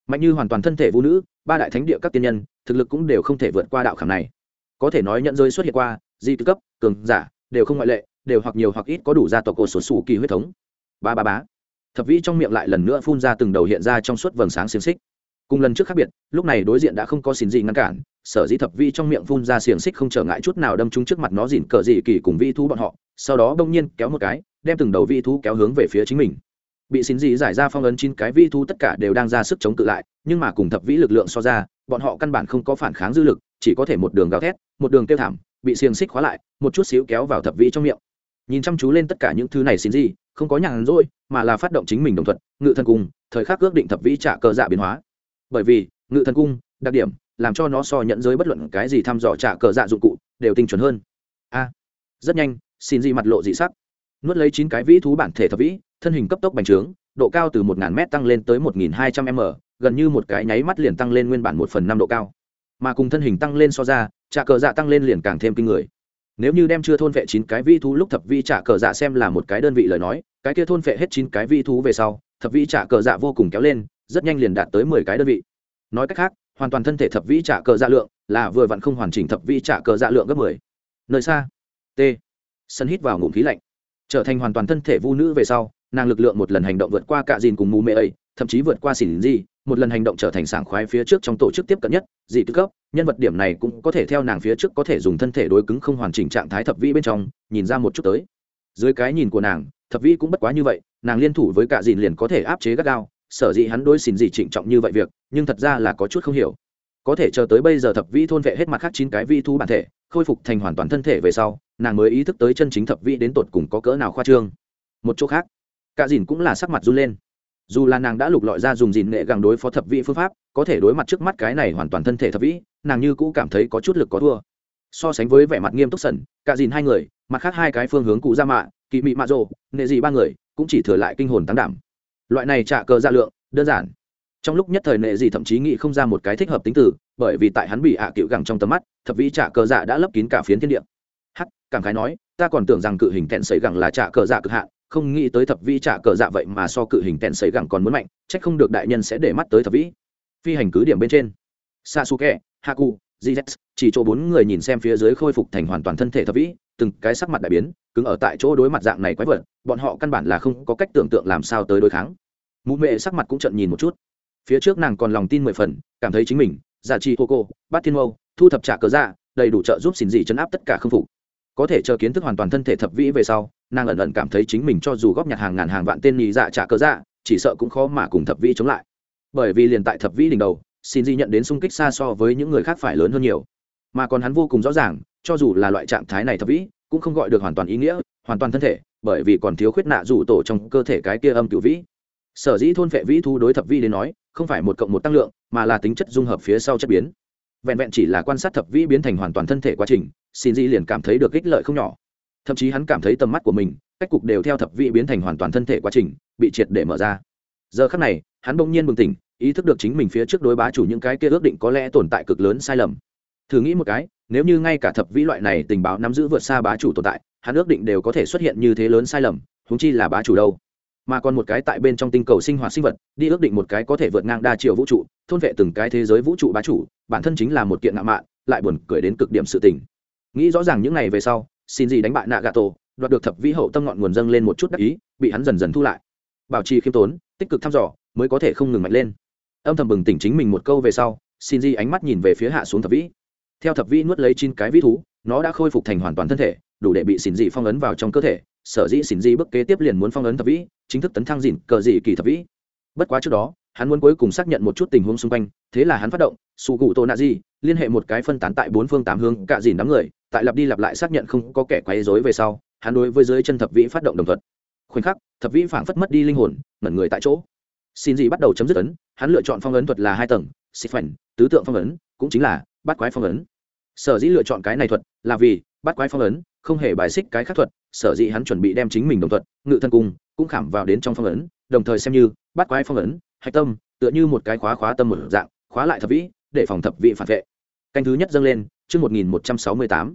mạnh như hoàn toàn thân thể vũ nữ, ba đại thánh địa các tiên nhân, thực lực cũng đều không thể vượt qua đạo khảm này. Có thể nói nhận giới xuất hiện qua, di tư cấp, cường giả, đều không ngoại lệ, đều hoặc nhiều hoặc ít có đủ gia tộc cổ sổ sủ kỳ huyết thống. Ba ba bá thập vĩ trong miệng lại lần nữa phun ra từng đầu hiện ra trong suốt vầng sáng xiềng xích. Cùng lần trước khác biệt, lúc này đối diện đã không có xin gì ngăn cản, sở dĩ thập vĩ trong miệng phun ra xiềng xích không trở ngại chút nào đâm trúng trước mặt nó dịn cờ dị kỳ cùng vi thú bọn họ, sau đó bỗng nhiên kéo một cái, đem từng đầu vi thú kéo hướng về phía chính mình bị xin dị giải ra phong ấn chín cái vi thú tất cả đều đang ra sức chống cự lại, nhưng mà cùng thập vĩ lực lượng so ra, bọn họ căn bản không có phản kháng dư lực, chỉ có thể một đường gào thét, một đường kêu thảm, bị xiềng xích khóa lại, một chút xíu kéo vào thập vĩ trong miệng. Nhìn chăm chú lên tất cả những thứ này xin gì, không có nhàn rỗi, mà là phát động chính mình đồng thuận, ngự thần cung, thời khắc ước định thập vĩ trả cờ dạ biến hóa. Bởi vì, ngự thần cung, đặc điểm, làm cho nó so nhận giới bất luận cái gì thăm dò trả cờ dạ dụng cụ, đều tinh chuẩn hơn. A, rất nhanh, xin gì mặt lộ dị sắc. Nuốt lấy chín cái vĩ thú bản thể thập vĩ thân hình cấp tốc bành trướng, độ cao từ 1.000m tăng lên tới một nghìn hai trăm m, gần như một cái nháy mắt liền tăng lên nguyên bản một phần năm độ cao. Mà cùng thân hình tăng lên so ra, trả cờ dạ tăng lên liền càng thêm kinh người. Nếu như đem chưa thôn vệ chín cái vi thú lúc thập vi trả cờ dạ xem là một cái đơn vị lời nói, cái kia thôn vệ hết chín cái vi thú về sau, thập vi trả cờ dạ vô cùng kéo lên, rất nhanh liền đạt tới mười cái đơn vị. Nói cách khác, hoàn toàn thân thể thập vi trả cờ dạ lượng là vừa vặn không hoàn chỉnh thập vi trả cờ dạ lượng gấp mười. Nơi xa, t. Sân hít vào ngụm khí lạnh. Trở thành hoàn toàn thân thể vu nữ về sau nàng lực lượng một lần hành động vượt qua cạ dìn cùng mù mê ấy, thậm chí vượt qua xỉn gì một lần hành động trở thành sảng khoái phía trước trong tổ chức tiếp cận nhất, dị tư cấp. Nhân vật điểm này cũng có thể theo nàng phía trước có thể dùng thân thể đối cứng không hoàn chỉnh trạng thái thập vĩ bên trong, nhìn ra một chút tới. Dưới cái nhìn của nàng, thập vĩ cũng bất quá như vậy, nàng liên thủ với cạ dìn liền có thể áp chế gắt gao. Sở dĩ hắn đối xỉn gì trịnh trọng như vậy việc, nhưng thật ra là có chút không hiểu. Có thể chờ tới bây giờ thập vĩ thôn vệ hết mặt khác chín cái vi thu bản thể, khôi phục thành hoàn toàn thân thể về sau, nàng mới ý thức tới chân chính thập vĩ đến tột cùng có cỡ nào khoa trương. Một chỗ khác cả dìn cũng là sắc mặt run lên. Dù là nàng đã lục lọi ra dùng dìn nghệ gàng đối phó thập vĩ phương pháp, có thể đối mặt trước mắt cái này hoàn toàn thân thể thập vĩ nàng như cũ cảm thấy có chút lực có thua. So sánh với vẻ mặt nghiêm túc sần, cả dìn hai người, mặt khác hai cái phương hướng cụ ra mạ, kỵ mị mạ rồ, nệ dị ba người, cũng chỉ thừa lại kinh hồn tăng đảm. Loại này trả cờ ra lượng, đơn giản. Trong lúc nhất thời nệ dị thậm chí nghĩ không ra một cái thích hợp tính từ, bởi vì tại hắn bị ạ à cựu gẳng trong tầm mắt, thập vĩ trả cờ dạ đã lấp kín cả phiến thiên địa. Hắc, cảm khái nói, ta còn tưởng rằng cự hình kẹn xảy gẳng là trả cờ dạ cực hạn không nghĩ tới thập vĩ trả cờ dạ vậy mà so cự hình tèn xấy gẳng còn muốn mạnh trách không được đại nhân sẽ để mắt tới thập vĩ. Phi hành cứ điểm bên trên. Sasuke, haku gz chỉ chỗ bốn người nhìn xem phía dưới khôi phục thành hoàn toàn thân thể thập vĩ, từng cái sắc mặt đại biến, cứng ở tại chỗ đối mặt dạng này quái vật, bọn họ căn bản là không có cách tưởng tượng làm sao tới đối kháng. Mụ mệ sắc mặt cũng trận nhìn một chút. Phía trước nàng còn lòng tin mười phần, cảm thấy chính mình giả trị hô cô, bát thiên mâu, thu thập trả cờ dạ đầy đủ trợ giúp xin dị chấn áp tất cả không phục có thể chờ kiến thức hoàn toàn thân thể thập vĩ về sau, nàng ẩn ẩn cảm thấy chính mình cho dù góp nhặt hàng ngàn hàng vạn tên nhị dạ trả cớ dạ chỉ sợ cũng khó mà cùng thập vĩ chống lại. Bởi vì liền tại thập vĩ đỉnh đầu, xin di nhận đến sung kích xa so với những người khác phải lớn hơn nhiều. Mà còn hắn vô cùng rõ ràng, cho dù là loại trạng thái này thập vĩ, cũng không gọi được hoàn toàn ý nghĩa, hoàn toàn thân thể, bởi vì còn thiếu khuyết nạ rủ tổ trong cơ thể cái kia âm cựu vĩ. Sở dĩ thôn phệ vĩ thu đối thập vĩ đến nói, không phải một cộng một tăng lượng, mà là tính chất dung hợp phía sau chất biến vẹn vẹn chỉ là quan sát thập vĩ biến thành hoàn toàn thân thể quá trình, xin di liền cảm thấy được ích lợi không nhỏ. Thậm chí hắn cảm thấy tầm mắt của mình, cách cục đều theo thập vĩ biến thành hoàn toàn thân thể quá trình, bị triệt để mở ra. Giờ khắc này, hắn bỗng nhiên bừng tỉnh, ý thức được chính mình phía trước đối bá chủ những cái kia ước định có lẽ tồn tại cực lớn sai lầm. Thử nghĩ một cái, nếu như ngay cả thập vĩ loại này tình báo nắm giữ vượt xa bá chủ tồn tại, hắn ước định đều có thể xuất hiện như thế lớn sai lầm húng chi là bá chủ đâu? Mà còn một cái tại bên trong tinh cầu sinh hoạt sinh vật, đi ước định một cái có thể vượt ngang đa chiều vũ trụ, thôn vệ từng cái thế giới vũ trụ bá chủ, bản thân chính là một kiện ngạo mạn, lại buồn cười đến cực điểm sự tình. Nghĩ rõ ràng những ngày về sau, xin gì đánh bại nạ gà tổ đoạt được thập vĩ hậu tâm ngọn nguồn dâng lên một chút đắc ý, bị hắn dần dần thu lại. Bảo trì khiêm tốn, tích cực thăm dò, mới có thể không ngừng mạnh lên. Âm thầm bừng tỉnh chính mình một câu về sau, xin di ánh mắt nhìn về phía hạ xuống thập vĩ. Theo thập vĩ nuốt lấy chín cái vĩ thú, nó đã khôi phục thành hoàn toàn thân thể, đủ để bị xin dị phong ấn vào trong cơ thể sở dĩ xin Di bước kế tiếp liền muốn phong ấn thập vĩ, chính thức tấn thăng dịn cờ dị kỳ thập vĩ. Bất quá trước đó, hắn muốn cuối cùng xác nhận một chút tình huống xung quanh, thế là hắn phát động sụ cụ tô nạ di liên hệ một cái phân tán tại bốn phương tám hướng cạ dìn đám người, tại lặp đi lặp lại xác nhận không có kẻ quấy rối về sau, hắn đối với dưới chân thập vĩ phát động đồng thuận. Khoảnh khắc, thập vĩ phảng phất mất đi linh hồn mẩn người tại chỗ. Xin gì bắt đầu chấm dứt ấn, hắn lựa chọn phong ấn thuật là hai tầng xịt phảnh tứ tượng phong ấn, cũng chính là bắt quái phong ấn. Sở dĩ lựa chọn cái này thuật là vì bắt quái phong ấn không hề bài xích cái khác thuật, sở dĩ hắn chuẩn bị đem chính mình đồng thuật, ngự thân cung, cũng khảm vào đến trong phong ấn, đồng thời xem như bắt quái phong ấn, hạch tâm, tựa như một cái khóa khóa tâm một dạng, khóa lại thập vĩ, để phòng thập vị phản vệ. Canh thứ nhất dâng lên, chương một nghìn một trăm sáu mươi tám.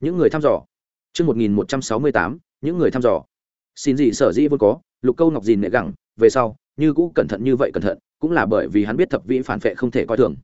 Những người thăm dò. Chương một nghìn một trăm sáu mươi tám, những người thăm dò. Xin gì sở dĩ vốn có, lục câu ngọc dìn nệ gẳng, về sau, như cũ cẩn thận như vậy cẩn thận, cũng là bởi vì hắn biết thập vĩ phản vệ không thể coi thường.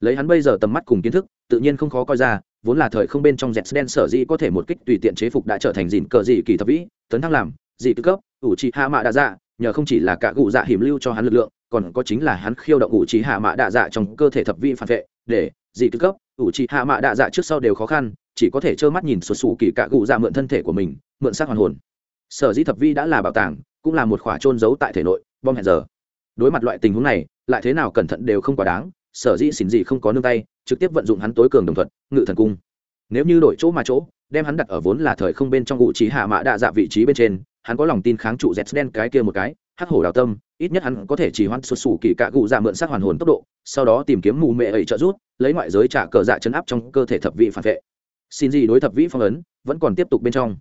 Lấy hắn bây giờ tầm mắt cùng kiến thức tự nhiên không khó coi ra, vốn là thời không bên trong dẹt đen sở dĩ có thể một kích tùy tiện chế phục đã trở thành dìn cờ dị kỳ thập vĩ, tấn thăng làm, dị tư cấp, ủ trị hạ mạ đa dạ nhờ không chỉ là cả cụ dạ hiểm lưu cho hắn lực lượng, còn có chính là hắn khiêu động ủ trị hạ mạ đa dạ trong cơ thể thập vĩ phản vệ, để dị tư cấp, ủ trị hạ mạ đa dạ trước sau đều khó khăn, chỉ có thể trơ mắt nhìn sụt sù kỳ cả cụ dạ mượn thân thể của mình, mượn xác hoàn hồn. Sở dĩ thập vi đã là bảo tàng, cũng là một khỏa trôn giấu tại thể nội, bom hẹn giờ. Đối mặt loại tình huống này, lại thế nào cẩn thận đều không quá đáng sở dĩ xỉn gì không có nương tay, trực tiếp vận dụng hắn tối cường đồng thuận ngự thần cung. Nếu như đổi chỗ mà chỗ, đem hắn đặt ở vốn là thời không bên trong ngụ trí hạ mã đạ dạ vị trí bên trên, hắn có lòng tin kháng trụ dẹt đen cái kia một cái, hắc hổ đào tâm, ít nhất hắn có thể chỉ hoãn sụt sù kỳ cạ cụ dạ mượn sát hoàn hồn tốc độ, sau đó tìm kiếm mù mệ ấy trợ rút lấy ngoại giới trả cờ dạ chấn áp trong cơ thể thập vị phản vệ. Xin gì đối thập vĩ phong ấn, vẫn còn tiếp tục bên trong.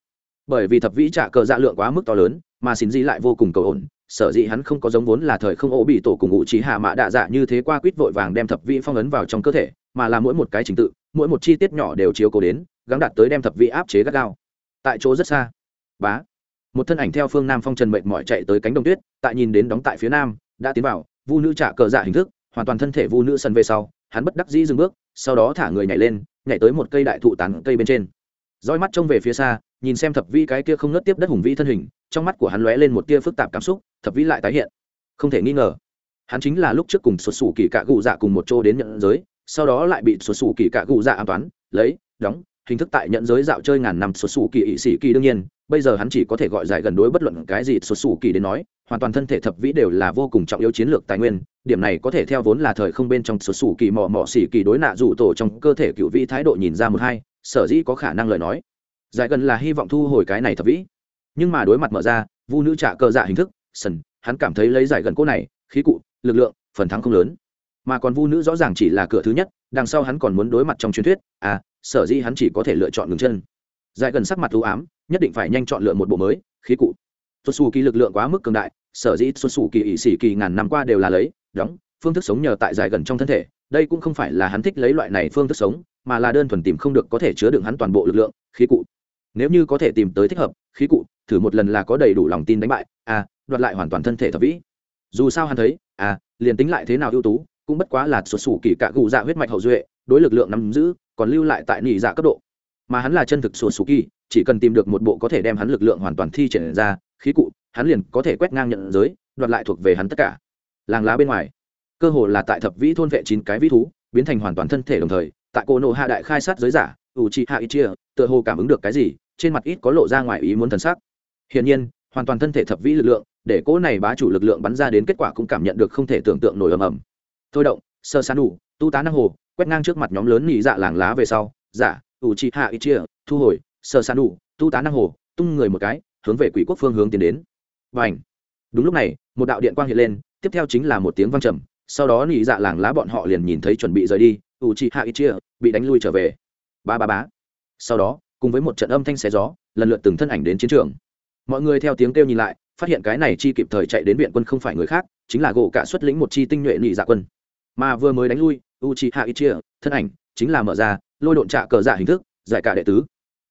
Bởi vì thập vĩ trả cờ dạ lượng quá mức to lớn, mà xin gì lại vô cùng cầu ổn sở dĩ hắn không có giống vốn là thời không ổ bị tổ cùng ngụ trí hạ mã đạ dạ như thế qua quýt vội vàng đem thập vị phong ấn vào trong cơ thể, mà là mỗi một cái trình tự, mỗi một chi tiết nhỏ đều chiếu cố đến, gắng đạt tới đem thập vị áp chế gắt gao. Tại chỗ rất xa. Bá. Một thân ảnh theo phương nam phong trần mệt mỏi chạy tới cánh đồng tuyết, tại nhìn đến đóng tại phía nam, đã tiến vào, vu nữ trả cờ dạ hình thức, hoàn toàn thân thể vu nữ sân về sau, hắn bất đắc dĩ dừng bước, sau đó thả người nhảy lên, nhảy tới một cây đại thụ tán cây bên trên. Roi mắt trông về phía xa, nhìn xem thập vi cái kia không nớt tiếp đất hùng vĩ thân hình, trong mắt của hắn lóe lên một tia phức tạp cảm xúc thập Vĩ lại tái hiện. Không thể nghi ngờ, hắn chính là lúc trước cùng xuất xù kỳ cạ gù dạ cùng một chỗ đến nhận giới, sau đó lại bị xuất xù kỳ cạ gù dạ an toán, lấy, đóng, hình thức tại nhận giới dạo chơi ngàn năm xuất xù kỳ ỵ sĩ kỳ đương nhiên, bây giờ hắn chỉ có thể gọi giải gần đối bất luận cái gì xuất xù kỳ đến nói, hoàn toàn thân thể thập vĩ đều là vô cùng trọng yếu chiến lược tài nguyên, điểm này có thể theo vốn là thời không bên trong xuất xù kỳ mò mò xỉ kỳ đối nạ rủ tổ trong cơ thể cựu vĩ thái độ nhìn ra một hai, sở dĩ có khả năng lời nói. Giải gần là hy vọng thu hồi cái này thập vĩ. Nhưng mà đối mặt mở ra, vu nữ trả cờ dạ hình thức sần, hắn cảm thấy lấy giải gần cô này, khí cụ, lực lượng, phần thắng không lớn. Mà còn vu nữ rõ ràng chỉ là cửa thứ nhất, đằng sau hắn còn muốn đối mặt trong truyền thuyết à sở dĩ hắn chỉ có thể lựa chọn ngừng chân. Giải gần sắc mặt ưu ám, nhất định phải nhanh chọn lựa một bộ mới, khí cụ. Xuất xù kỳ lực lượng quá mức cường đại, sở dĩ xuất xù kỳ ỵ sĩ kỳ ngàn năm qua đều là lấy, đóng, phương thức sống nhờ tại giải gần trong thân thể, đây cũng không phải là hắn thích lấy loại này phương thức sống, mà là đơn thuần tìm không được có thể chứa đựng hắn toàn bộ lực lượng, khí cụ. Nếu như có thể tìm tới thích hợp, khí cụ, thử một lần là có đầy đủ lòng tin đánh bại à đoạt lại hoàn toàn thân thể thập vĩ. Dù sao hắn thấy à liền tính lại thế nào ưu tú, cũng bất quá là sụt sủ kỳ cạ gù dạ huyết mạch hậu duệ, đối lực lượng nắm giữ, còn lưu lại tại nỉ dạ cấp độ. Mà hắn là chân thực sụt sủ kỳ, chỉ cần tìm được một bộ có thể đem hắn lực lượng hoàn toàn thi triển ra, khí cụ, hắn liền có thể quét ngang nhận giới, đoạt lại thuộc về hắn tất cả. Làng lá bên ngoài, cơ hồ là tại thập vĩ thôn vệ chín cái vĩ thú, biến thành hoàn toàn thân thể đồng thời, tại cô nộ hạ đại khai sát giới giả, ủ trị hạ ít chia, tựa hồ cảm ứng được cái gì, trên mặt ít có lộ ra ngoài ý muốn thần sắc. Hiển nhiên, hoàn toàn thân thể thập vĩ lực lượng để cỗ này bá chủ lực lượng bắn ra đến kết quả cũng cảm nhận được không thể tưởng tượng nổi ầm ầm. Thôi động, sơ san đủ, tu tá năng hồ, quét ngang trước mặt nhóm lớn nhị dạ làng lá về sau. Giả ủ trị hạ ít chia, thu hồi, sơ san đủ, tu tá năng hồ, tung người một cái, hướng về quỷ quốc phương hướng tiến đến. Và ảnh đúng lúc này, một đạo điện quang hiện lên, tiếp theo chính là một tiếng vang trầm. Sau đó nhị dạ làng lá bọn họ liền nhìn thấy chuẩn bị rời đi, ủ trị hạ ít chia, bị đánh lui trở về. Ba ba bá sau đó, cùng với một trận âm thanh xé gió, lần lượt từng thân ảnh đến chiến trường. Mọi người theo tiếng kêu nhìn lại phát hiện cái này chi kịp thời chạy đến viện quân không phải người khác, chính là gỗ cả xuất lĩnh một chi tinh nhuệ nhị dạ quân. Mà vừa mới đánh lui u chi hạ ít chia thân ảnh chính là mở ra, lôi độn trạ cờ dạ hình thức, giải cả đệ tứ.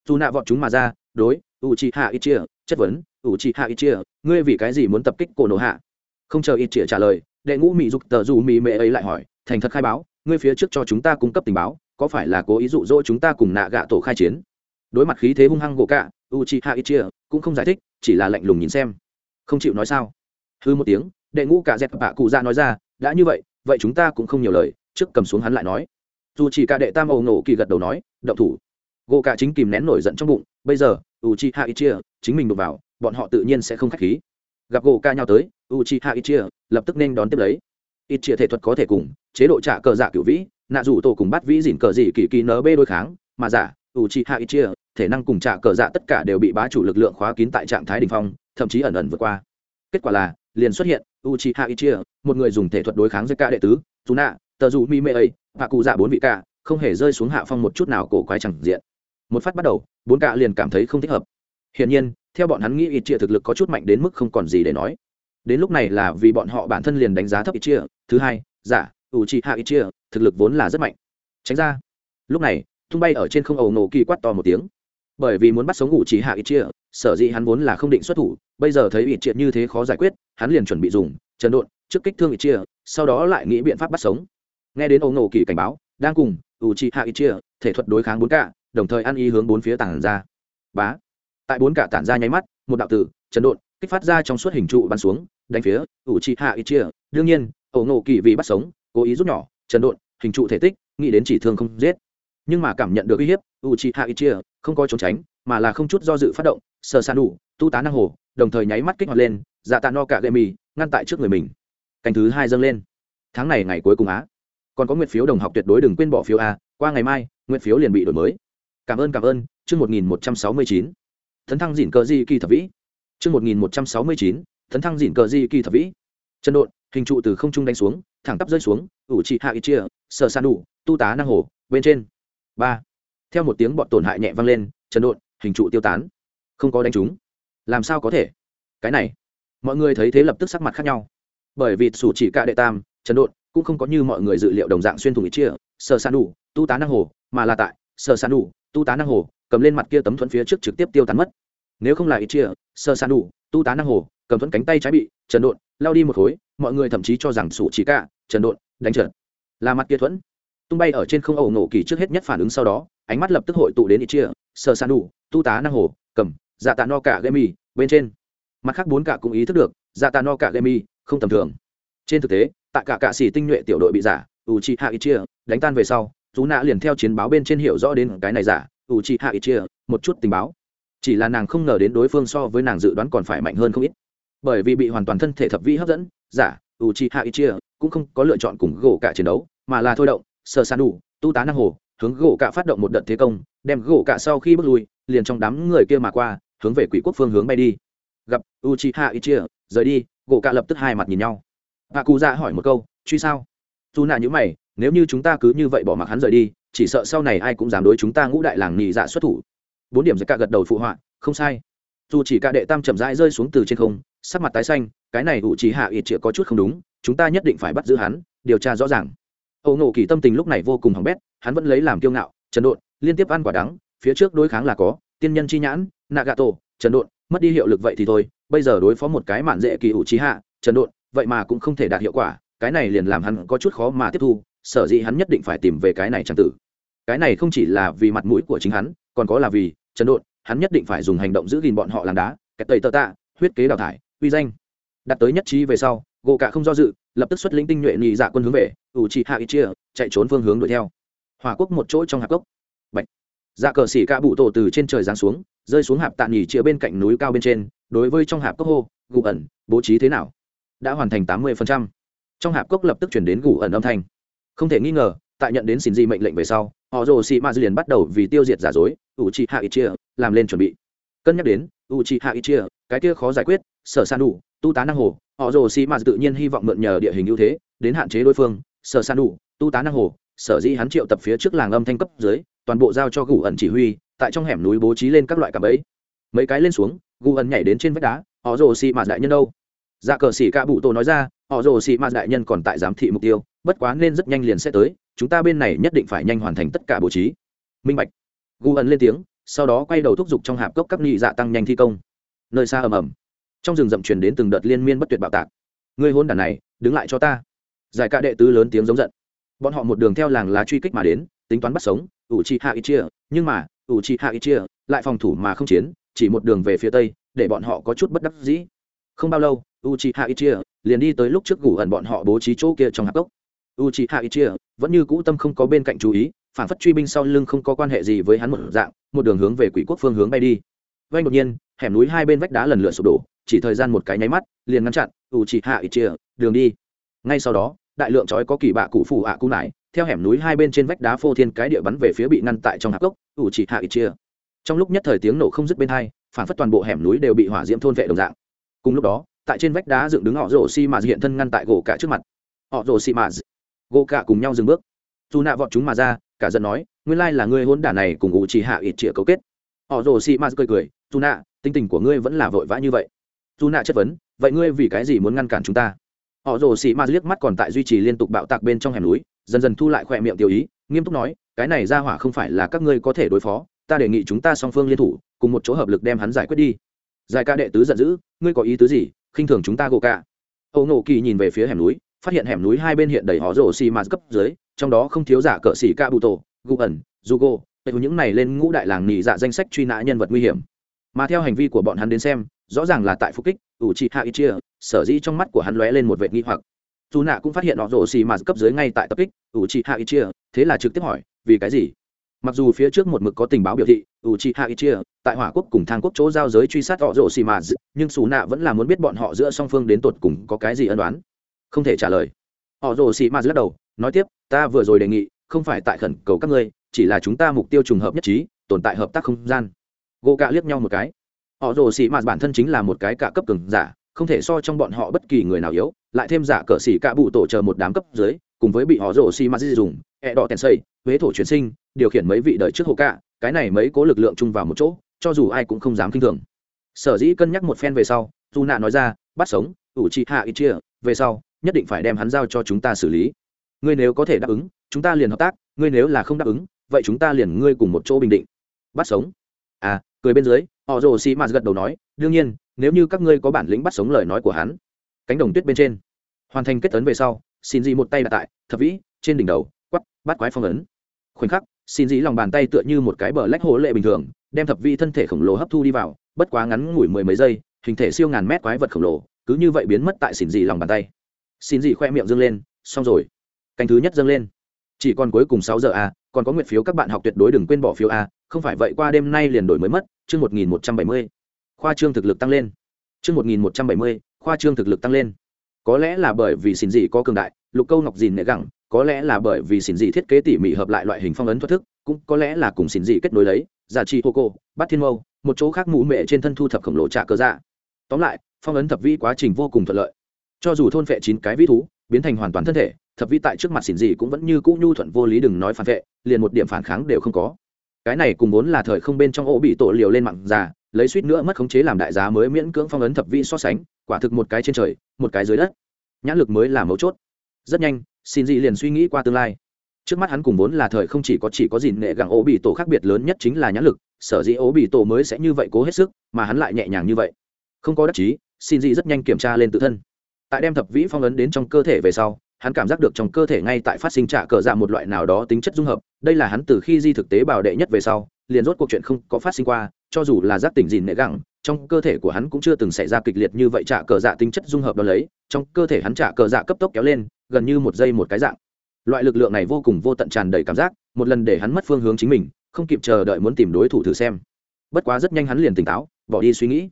Dù nạ vọt chúng mà ra, đối u chi hạ ít chia chất vấn u chi hạ ít chia ngươi vì cái gì muốn tập kích cổ nổ hạ? Không chờ ít chia trả lời, đệ ngũ mỹ dục tờ dù mỹ mệ ấy lại hỏi, thành thật khai báo, ngươi phía trước cho chúng ta cung cấp tình báo, có phải là cố ý dụ dỗ chúng ta cùng nạ gạ tổ khai chiến? Đối mặt khí thế hung hăng gỗ cạ u chi hạ ít chia cũng không giải thích, chỉ là lạnh lùng nhìn xem không chịu nói sao? Hư một tiếng, đệ ngũ cả dẹp bạ cụ ra nói ra, đã như vậy vậy chúng ta cũng không nhiều lời, trước cầm xuống hắn lại nói. Dù chỉ cả đệ tam ầu nổ kỳ gật đầu nói, động thủ. Gỗ cả chính kìm nén nổi giận trong bụng, bây giờ u chi hạ ít chia chính mình đụng vào, bọn họ tự nhiên sẽ không khách khí. Gặp gỗ ca nhau tới u chi hạ ít chia lập tức nên đón tiếp lấy. Ít chia thể thuật có thể cùng, chế độ trả cờ dạ giả cửu vĩ, nạ rủ tổ cùng bắt vĩ dỉn cờ gì kỳ kỳ nở bê đôi kháng, mà dạ, giả u chi hạ ít chia thể năng cùng trả cờ giả tất cả đều bị bá chủ lực lượng khóa kín tại trạng thái đình phong thậm chí ẩn ẩn vượt qua. Kết quả là, liền xuất hiện u chi hạ một người dùng thể thuật đối kháng với cả đệ tứ dù nạ tờ dù mi mê ấy, và cụ dạ bốn vị ca không hề rơi xuống hạ phong một chút nào cổ quái chẳng diện. Một phát bắt đầu, bốn ca liền cảm thấy không thích hợp. Hiển nhiên, theo bọn hắn nghĩ Itachi thực lực có chút mạnh đến mức không còn gì để nói. Đến lúc này là vì bọn họ bản thân liền đánh giá thấp Itachi. thứ hai giả u chi hạ thực lực vốn là rất mạnh. Tránh ra. Lúc này, tung bay ở trên không ầu nổ kỳ quát to một tiếng. Bởi vì muốn bắt sống Uchiha Itachi. hạ sở dĩ hắn vốn là không định xuất thủ, bây giờ thấy ủy triệt như thế khó giải quyết, hắn liền chuẩn bị dùng trần độn trước kích thương ủy chia sau đó lại nghĩ biện pháp bắt sống. Nghe đến ấu nổ kỳ cảnh báo, đang cùng ủ trị hạ ủy chia thể thuật đối kháng bốn cả, đồng thời ăn ý hướng bốn phía tản ra. Bá! Tại bốn cả tản ra nháy mắt, một đạo tử, trần độn, kích phát ra trong suốt hình trụ bắn xuống, đánh phía ủ trị hạ ủy chia đương nhiên ấu nổ kỳ vì bắt sống, cố ý rút nhỏ, trần độn, hình trụ thể tích, nghĩ đến chỉ thương không giết. Nhưng mà cảm nhận được uy hiếp u chi hạ ít chia không có trốn tránh, mà là không chút do dự phát động sờ san đủ tu tá năng hồ, đồng thời nháy mắt kích hoạt lên dạ tạ no cả gậy mì, ngăn tại trước người mình. Cành thứ hai dâng lên. Tháng này ngày cuối cùng á. Còn có nguyện phiếu đồng học tuyệt đối đừng quên bỏ phiếu a, qua ngày mai nguyện phiếu liền bị đổi mới. Cảm ơn cảm ơn, chương một nghìn một trăm sáu mươi chín. Thấn thăng dịn cờ di kỳ thập vĩ. Chương một nghìn một trăm sáu mươi chín, thấn thăng dịn cờ di kỳ thập vĩ. Chân độn, hình trụ từ không trung đánh xuống, thẳng tắp rơi xuống, ủ trị hạ ít chia sờ san đủ tu tá năng hồ, bên trên. Ba. Theo một tiếng bọn tổn hại nhẹ vang lên, chân độn, hình trụ tiêu tán không có đánh chúng, làm sao có thể? Cái này mọi người thấy thế lập tức sắc mặt khác nhau. Bởi vì sủ chỉ cả đệ tam chấn độn cũng không có như mọi người dự liệu đồng dạng xuyên thủng ít chia sờ san đủ tu tá năng hồ mà là tại sờ san đủ tu tá năng hồ cầm lên mặt kia tấm thuẫn phía trước trực tiếp tiêu tán mất. Nếu không là ít chia sờ san đủ tu tá năng hồ cầm thuẫn cánh tay trái bị trần độn lao đi một khối mọi người thậm chí cho rằng sủ chỉ cả trần độn đánh trượt là mặt kia thuẫn. Tung bay ở trên không ẩu nổ kỳ trước hết nhất phản ứng sau đó ánh mắt lập tức hội tụ đến ít chia sơ san đủ tu tá năng hồ cầm dạ tạ no cả Gemi, bên trên. Mặt khác bốn cả cũng ý thức được dạ tạ no cả Gemi, không tầm thường. Trên thực tế tại cả cạ xỉ tinh nhuệ tiểu đội bị giả u chi hạ ít chia đánh tan về sau chú nạ liền theo chiến báo bên trên hiểu rõ đến cái này giả u chi hạ ít chia một chút tình báo. Chỉ là nàng không ngờ đến đối phương so với nàng dự đoán còn phải mạnh hơn không ít. Bởi vì bị hoàn toàn thân thể thập vi hấp dẫn giả u chi hạ ít chia cũng không có lựa chọn cùng gỗ cả chiến đấu mà là thôi động sơ san đủ tu tá năng hồ hướng gỗ cả phát động một đợt thế công đem gỗ cả sau khi bước lui liền trong đám người kia mà qua hướng về quỷ quốc phương hướng bay đi. Gặp u chi hạ ít chia rời đi, gỗ cả lập tức hai mặt nhìn nhau. Hạ cụ dạ hỏi một câu, truy sao? Dù nạ nhữ mày, nếu như chúng ta cứ như vậy bỏ mặc hắn rời đi, chỉ sợ sau này ai cũng dám đối chúng ta ngũ đại làng nhị dạ xuất thủ. Bốn điểm giật cả gật đầu phụ họa, không sai. Dù chỉ cả đệ tam chậm rãi rơi xuống từ trên không, sắc mặt tái xanh, cái này ủ chỉ hạ ít chĩa có chút không đúng, chúng ta nhất định phải bắt giữ hắn, điều tra rõ ràng. Âu nộ kỳ tâm tình lúc này vô cùng hỏng bét, hắn vẫn lấy làm kiêu ngạo, trần độn, liên tiếp ăn quả đắng, phía trước đối kháng là có, tiên nhân chi nhãn nagato, trần độn, mất đi hiệu lực vậy thì thôi, bây giờ đối phó một cái mạn dễ kỳ ủ trí hạ, trần độn, vậy mà cũng không thể đạt hiệu quả, cái này liền làm hắn có chút khó mà tiếp thu, sở dĩ hắn nhất định phải tìm về cái này trang tử. Cái này không chỉ là vì mặt mũi của chính hắn, còn có là vì trần độn, hắn nhất định phải dùng hành động giữ gìn bọn họ làm đá, kẹt tẩy tơ tạ, huyết kế đào thải, uy danh. Đặt tới nhất trí về sau gỗ cả không do dự, lập tức xuất lĩnh tinh nhuệ nhị dạ quân hướng về ủ trị hạ ít chia chạy trốn phương hướng đuổi theo. Hòa quốc một chỗ trong hạp cốc. Bạch dạ cờ xỉ ca bụ tổ từ trên trời giáng xuống, rơi xuống hạp tạ nghỉ chĩa bên cạnh núi cao bên trên, đối với trong hạp cốc hô, gù ẩn, bố trí thế nào? Đã hoàn thành tám mươi trong hạp cốc lập tức chuyển đến gù ẩn âm thanh. Không thể nghi ngờ, tại nhận đến xin di mệnh lệnh về sau, họ rồ xì ma liền bắt đầu vì tiêu diệt giả dối u chi hạ ít chia làm lên chuẩn bị. Cân nhắc đến u chi hạ ít chia cái kia khó giải quyết, sở san đủ tu tá năng hồ, họ rồ xì ma tự nhiên hy vọng mượn nhờ địa hình ưu thế, đến hạn chế đối phương, sở san đủ tu tá năng hồ, sở dĩ hắn triệu tập phía trước làng âm thanh cấp dưới toàn bộ giao cho gù ẩn chỉ huy, tại trong hẻm núi bố trí lên các loại cạm bẫy. Mấy cái lên xuống, gù ẩn nhảy đến trên vách đá, họ rồ xì mạt đại nhân đâu? Dạ cờ xỉ ca bụ tổ nói ra, họ rồ xì mạt đại nhân còn tại giám thị mục tiêu, bất quá nên rất nhanh liền sẽ tới, chúng ta bên này nhất định phải nhanh hoàn thành tất cả bố trí. Minh bạch. Gù ẩn lên tiếng, sau đó quay đầu thúc giục trong hạp cốc các nghị dạ tăng nhanh thi công. Nơi xa ầm ầm, trong rừng rậm truyền đến từng đợt liên miên bất tuyệt bạo tạc. Người hôn đàn này, đứng lại cho ta. Giải ca đệ tứ lớn tiếng giống giận. Bọn họ một đường theo làng lá truy kích mà đến, tính toán bắt sống ủ trì hạ ít chia nhưng mà ủ trì hạ ít chia lại phòng thủ mà không chiến, chỉ một đường về phía tây, để bọn họ có chút bất đắc dĩ. Không bao lâu u trì hạ ít chia liền đi tới lúc trước gủ ẩn bọn họ bố trí chỗ kia trong hạp cốc. U trì hạ ít chia vẫn như cũ tâm không có bên cạnh chú ý, phản phất truy binh sau lưng không có quan hệ gì với hắn một dạng, một đường hướng về quỷ quốc phương hướng bay đi. Vay đột nhiên, hẻm núi hai bên vách đá lần lượt sụp đổ, chỉ thời gian một cái nháy mắt, liền ngăn chặn u trì hạ ít chia đường đi. Ngay sau đó đại lượng chói có kỳ bạ cụ phủ ạ à cung nải, theo hẻm núi hai bên trên vách đá phô thiên cái địa bắn về phía bị ngăn tại trong hạp cốc, ủ chỉ hạ ít chia. Trong lúc nhất thời tiếng nổ không dứt bên hai, phản phất toàn bộ hẻm núi đều bị hỏa diễm thôn vệ đồng dạng. Cùng lúc đó, tại trên vách đá dựng đứng họ rổ xi mà hiện thân ngăn tại gỗ cả trước mặt. Họ rổ xi mà gỗ cả cùng nhau dừng bước. Dù nạ vọt chúng mà ra, cả giận nói, nguyên lai là ngươi hôn đả này cùng ủ chỉ hạ ít chia cấu kết. Họ rồ xi mà cười cười, dù nạ tinh tình của ngươi vẫn là vội vã như vậy. Dù nạ chất vấn, vậy ngươi vì cái gì muốn ngăn cản chúng ta? Họ rồ xì ma liếc mắt còn tại duy trì liên tục bạo tạc bên trong hẻm núi, dần dần thu lại khỏe miệng tiểu ý, nghiêm túc nói, cái này ra hỏa không phải là các ngươi có thể đối phó, ta đề nghị chúng ta song phương liên thủ, cùng một chỗ hợp lực đem hắn giải quyết đi. Giải ca đệ tứ giận dữ, ngươi có ý tứ gì? Khinh thường chúng ta gỗ cả âu nộ kỳ nhìn về phía hẻm núi, phát hiện hẻm núi hai bên hiện đầy họ rồ xì ma cấp dưới, trong đó không thiếu giả cỡ xì ca bụ tổ gu ẩn jugo những này lên ngũ đại làng nhị dạ danh sách truy nã nhân vật nguy hiểm. Mà theo hành vi của bọn hắn đến xem rõ ràng là tại phục kích, ủ trị hạ ít chia, sở dĩ trong mắt của hắn lóe lên một vệ nghi hoặc. Dù nạ cũng phát hiện họ rổ xì mà cấp dưới ngay tại tập kích, ủ trị hạ ít chia, thế là trực tiếp hỏi, vì cái gì? Mặc dù phía trước một mực có tình báo biểu thị, ủ trị hạ ít chia, tại hỏa quốc cùng thang quốc chỗ giao giới truy sát họ rổ xì mà, nhưng xù nạ vẫn là muốn biết bọn họ giữa song phương đến tột cùng có cái gì ân đoán không thể trả lời. Họ rổ xì mà lắc đầu, nói tiếp, ta vừa rồi đề nghị, không phải tại khẩn cầu các ngươi, chỉ là chúng ta mục tiêu trùng hợp nhất trí, tồn tại hợp tác không gian. Gỗ cạ liếc nhau một cái họ rồ xì mạt bản thân chính là một cái cả cấp cường giả không thể so trong bọn họ bất kỳ người nào yếu lại thêm giả cờ xỉ cả bụ tổ chờ một đám cấp dưới cùng với bị họ rồ xì mạt dùng ẹ đỏ tèn xây huế thổ chuyển sinh điều khiển mấy vị đợi trước hồ cả, cái này mấy cố lực lượng chung vào một chỗ cho dù ai cũng không dám kinh thường. Sở dĩ cân nhắc một phen về sau dù nạ nói ra bắt sống ủ trị hạ ít chia về sau nhất định phải đem hắn giao cho chúng ta xử lý. Ngươi nếu có thể đáp ứng chúng ta liền hợp tác ngươi nếu là không đáp ứng vậy chúng ta liền ngươi cùng một chỗ bình định. Bắt sống? À cười bên dưới, họ rồ xì mạt gật đầu nói, đương nhiên, nếu như các ngươi có bản lĩnh bắt sống lời nói của hắn. Cánh đồng tuyết bên trên. Hoàn thành kết tấn về sau, xin dị một tay đặt tại thập vĩ, trên đỉnh đầu, quắp, bắt quái phong ấn. Khoảnh khắc, xin dị lòng bàn tay tựa như một cái bờ lách hố lệ bình thường, đem thập vĩ thân thể khổng lồ hấp thu đi vào, bất quá ngắn ngủi mười mấy giây, hình thể siêu ngàn mét quái vật khổng lồ, cứ như vậy biến mất tại xin dị lòng bàn tay. Xin dị khoe miệng dâng lên, xong rồi. Canh thứ nhất dâng lên. Chỉ còn cuối cùng sáu giờ a còn có nguyện phiếu các bạn học tuyệt đối đừng quên bỏ phiếu a không phải vậy qua đêm nay liền đổi mới mất, chương một nghìn một trăm bảy mươi, khoa trương thực lực tăng lên. Chương một nghìn một trăm bảy mươi, khoa trương thực lực tăng lên. Có lẽ là bởi vì xin dị có cường đại, lục câu ngọc dìn nệ gẳng, có lẽ là bởi vì xin dị thiết kế tỉ mỉ hợp lại loại hình phong ấn thoát thức, cũng có lẽ là cùng xin dị kết nối lấy, giả trị hô cô bắt thiên mâu, một chỗ khác mũ mệ trên thân thu thập khổng lồ trạ cơ dạ. Tóm lại, phong ấn thập vi quá trình vô cùng thuận lợi. Cho dù thôn phệ chín cái vĩ thú, biến thành hoàn toàn thân thể, thập vi tại trước mặt xỉn gì cũng vẫn như cũ nhu thuận vô lý đừng nói phản vệ, liền một điểm phản kháng đều không có cái này cùng vốn là thời không bên trong ổ bị tổ liều lên mạng già, lấy suýt nữa mất khống chế làm đại giá mới miễn cưỡng phong ấn thập vi so sánh, quả thực một cái trên trời, một cái dưới đất. Nhãn lực mới là mấu chốt. Rất nhanh xin dị liền suy nghĩ qua tương lai. Trước mắt hắn cùng vốn là thời không chỉ có chỉ có gì nệ gặng ổ bị tổ khác biệt lớn nhất chính là nhãn lực, sở dĩ ổ bị tổ mới sẽ như vậy cố hết sức, mà hắn lại nhẹ nhàng như vậy. Không có đắc chí xin dị rất nhanh kiểm tra lên tự thân. Tại đem thập vĩ phong ấn đến trong cơ thể về sau hắn cảm giác được trong cơ thể ngay tại phát sinh trả cờ dạ một loại nào đó tính chất dung hợp, đây là hắn từ khi di thực tế bảo đệ nhất về sau, liền rốt cuộc chuyện không có phát sinh qua, cho dù là giác tỉnh dìn nệ gẳng, trong cơ thể của hắn cũng chưa từng xảy ra kịch liệt như vậy trả cờ dạ tính chất dung hợp đó lấy, trong cơ thể hắn trả cờ dạ cấp tốc kéo lên, gần như một giây một cái dạng. Loại lực lượng này vô cùng vô tận tràn đầy cảm giác, một lần để hắn mất phương hướng chính mình, không kịp chờ đợi muốn tìm đối thủ thử xem. Bất quá rất nhanh hắn liền tỉnh táo, bỏ đi suy nghĩ.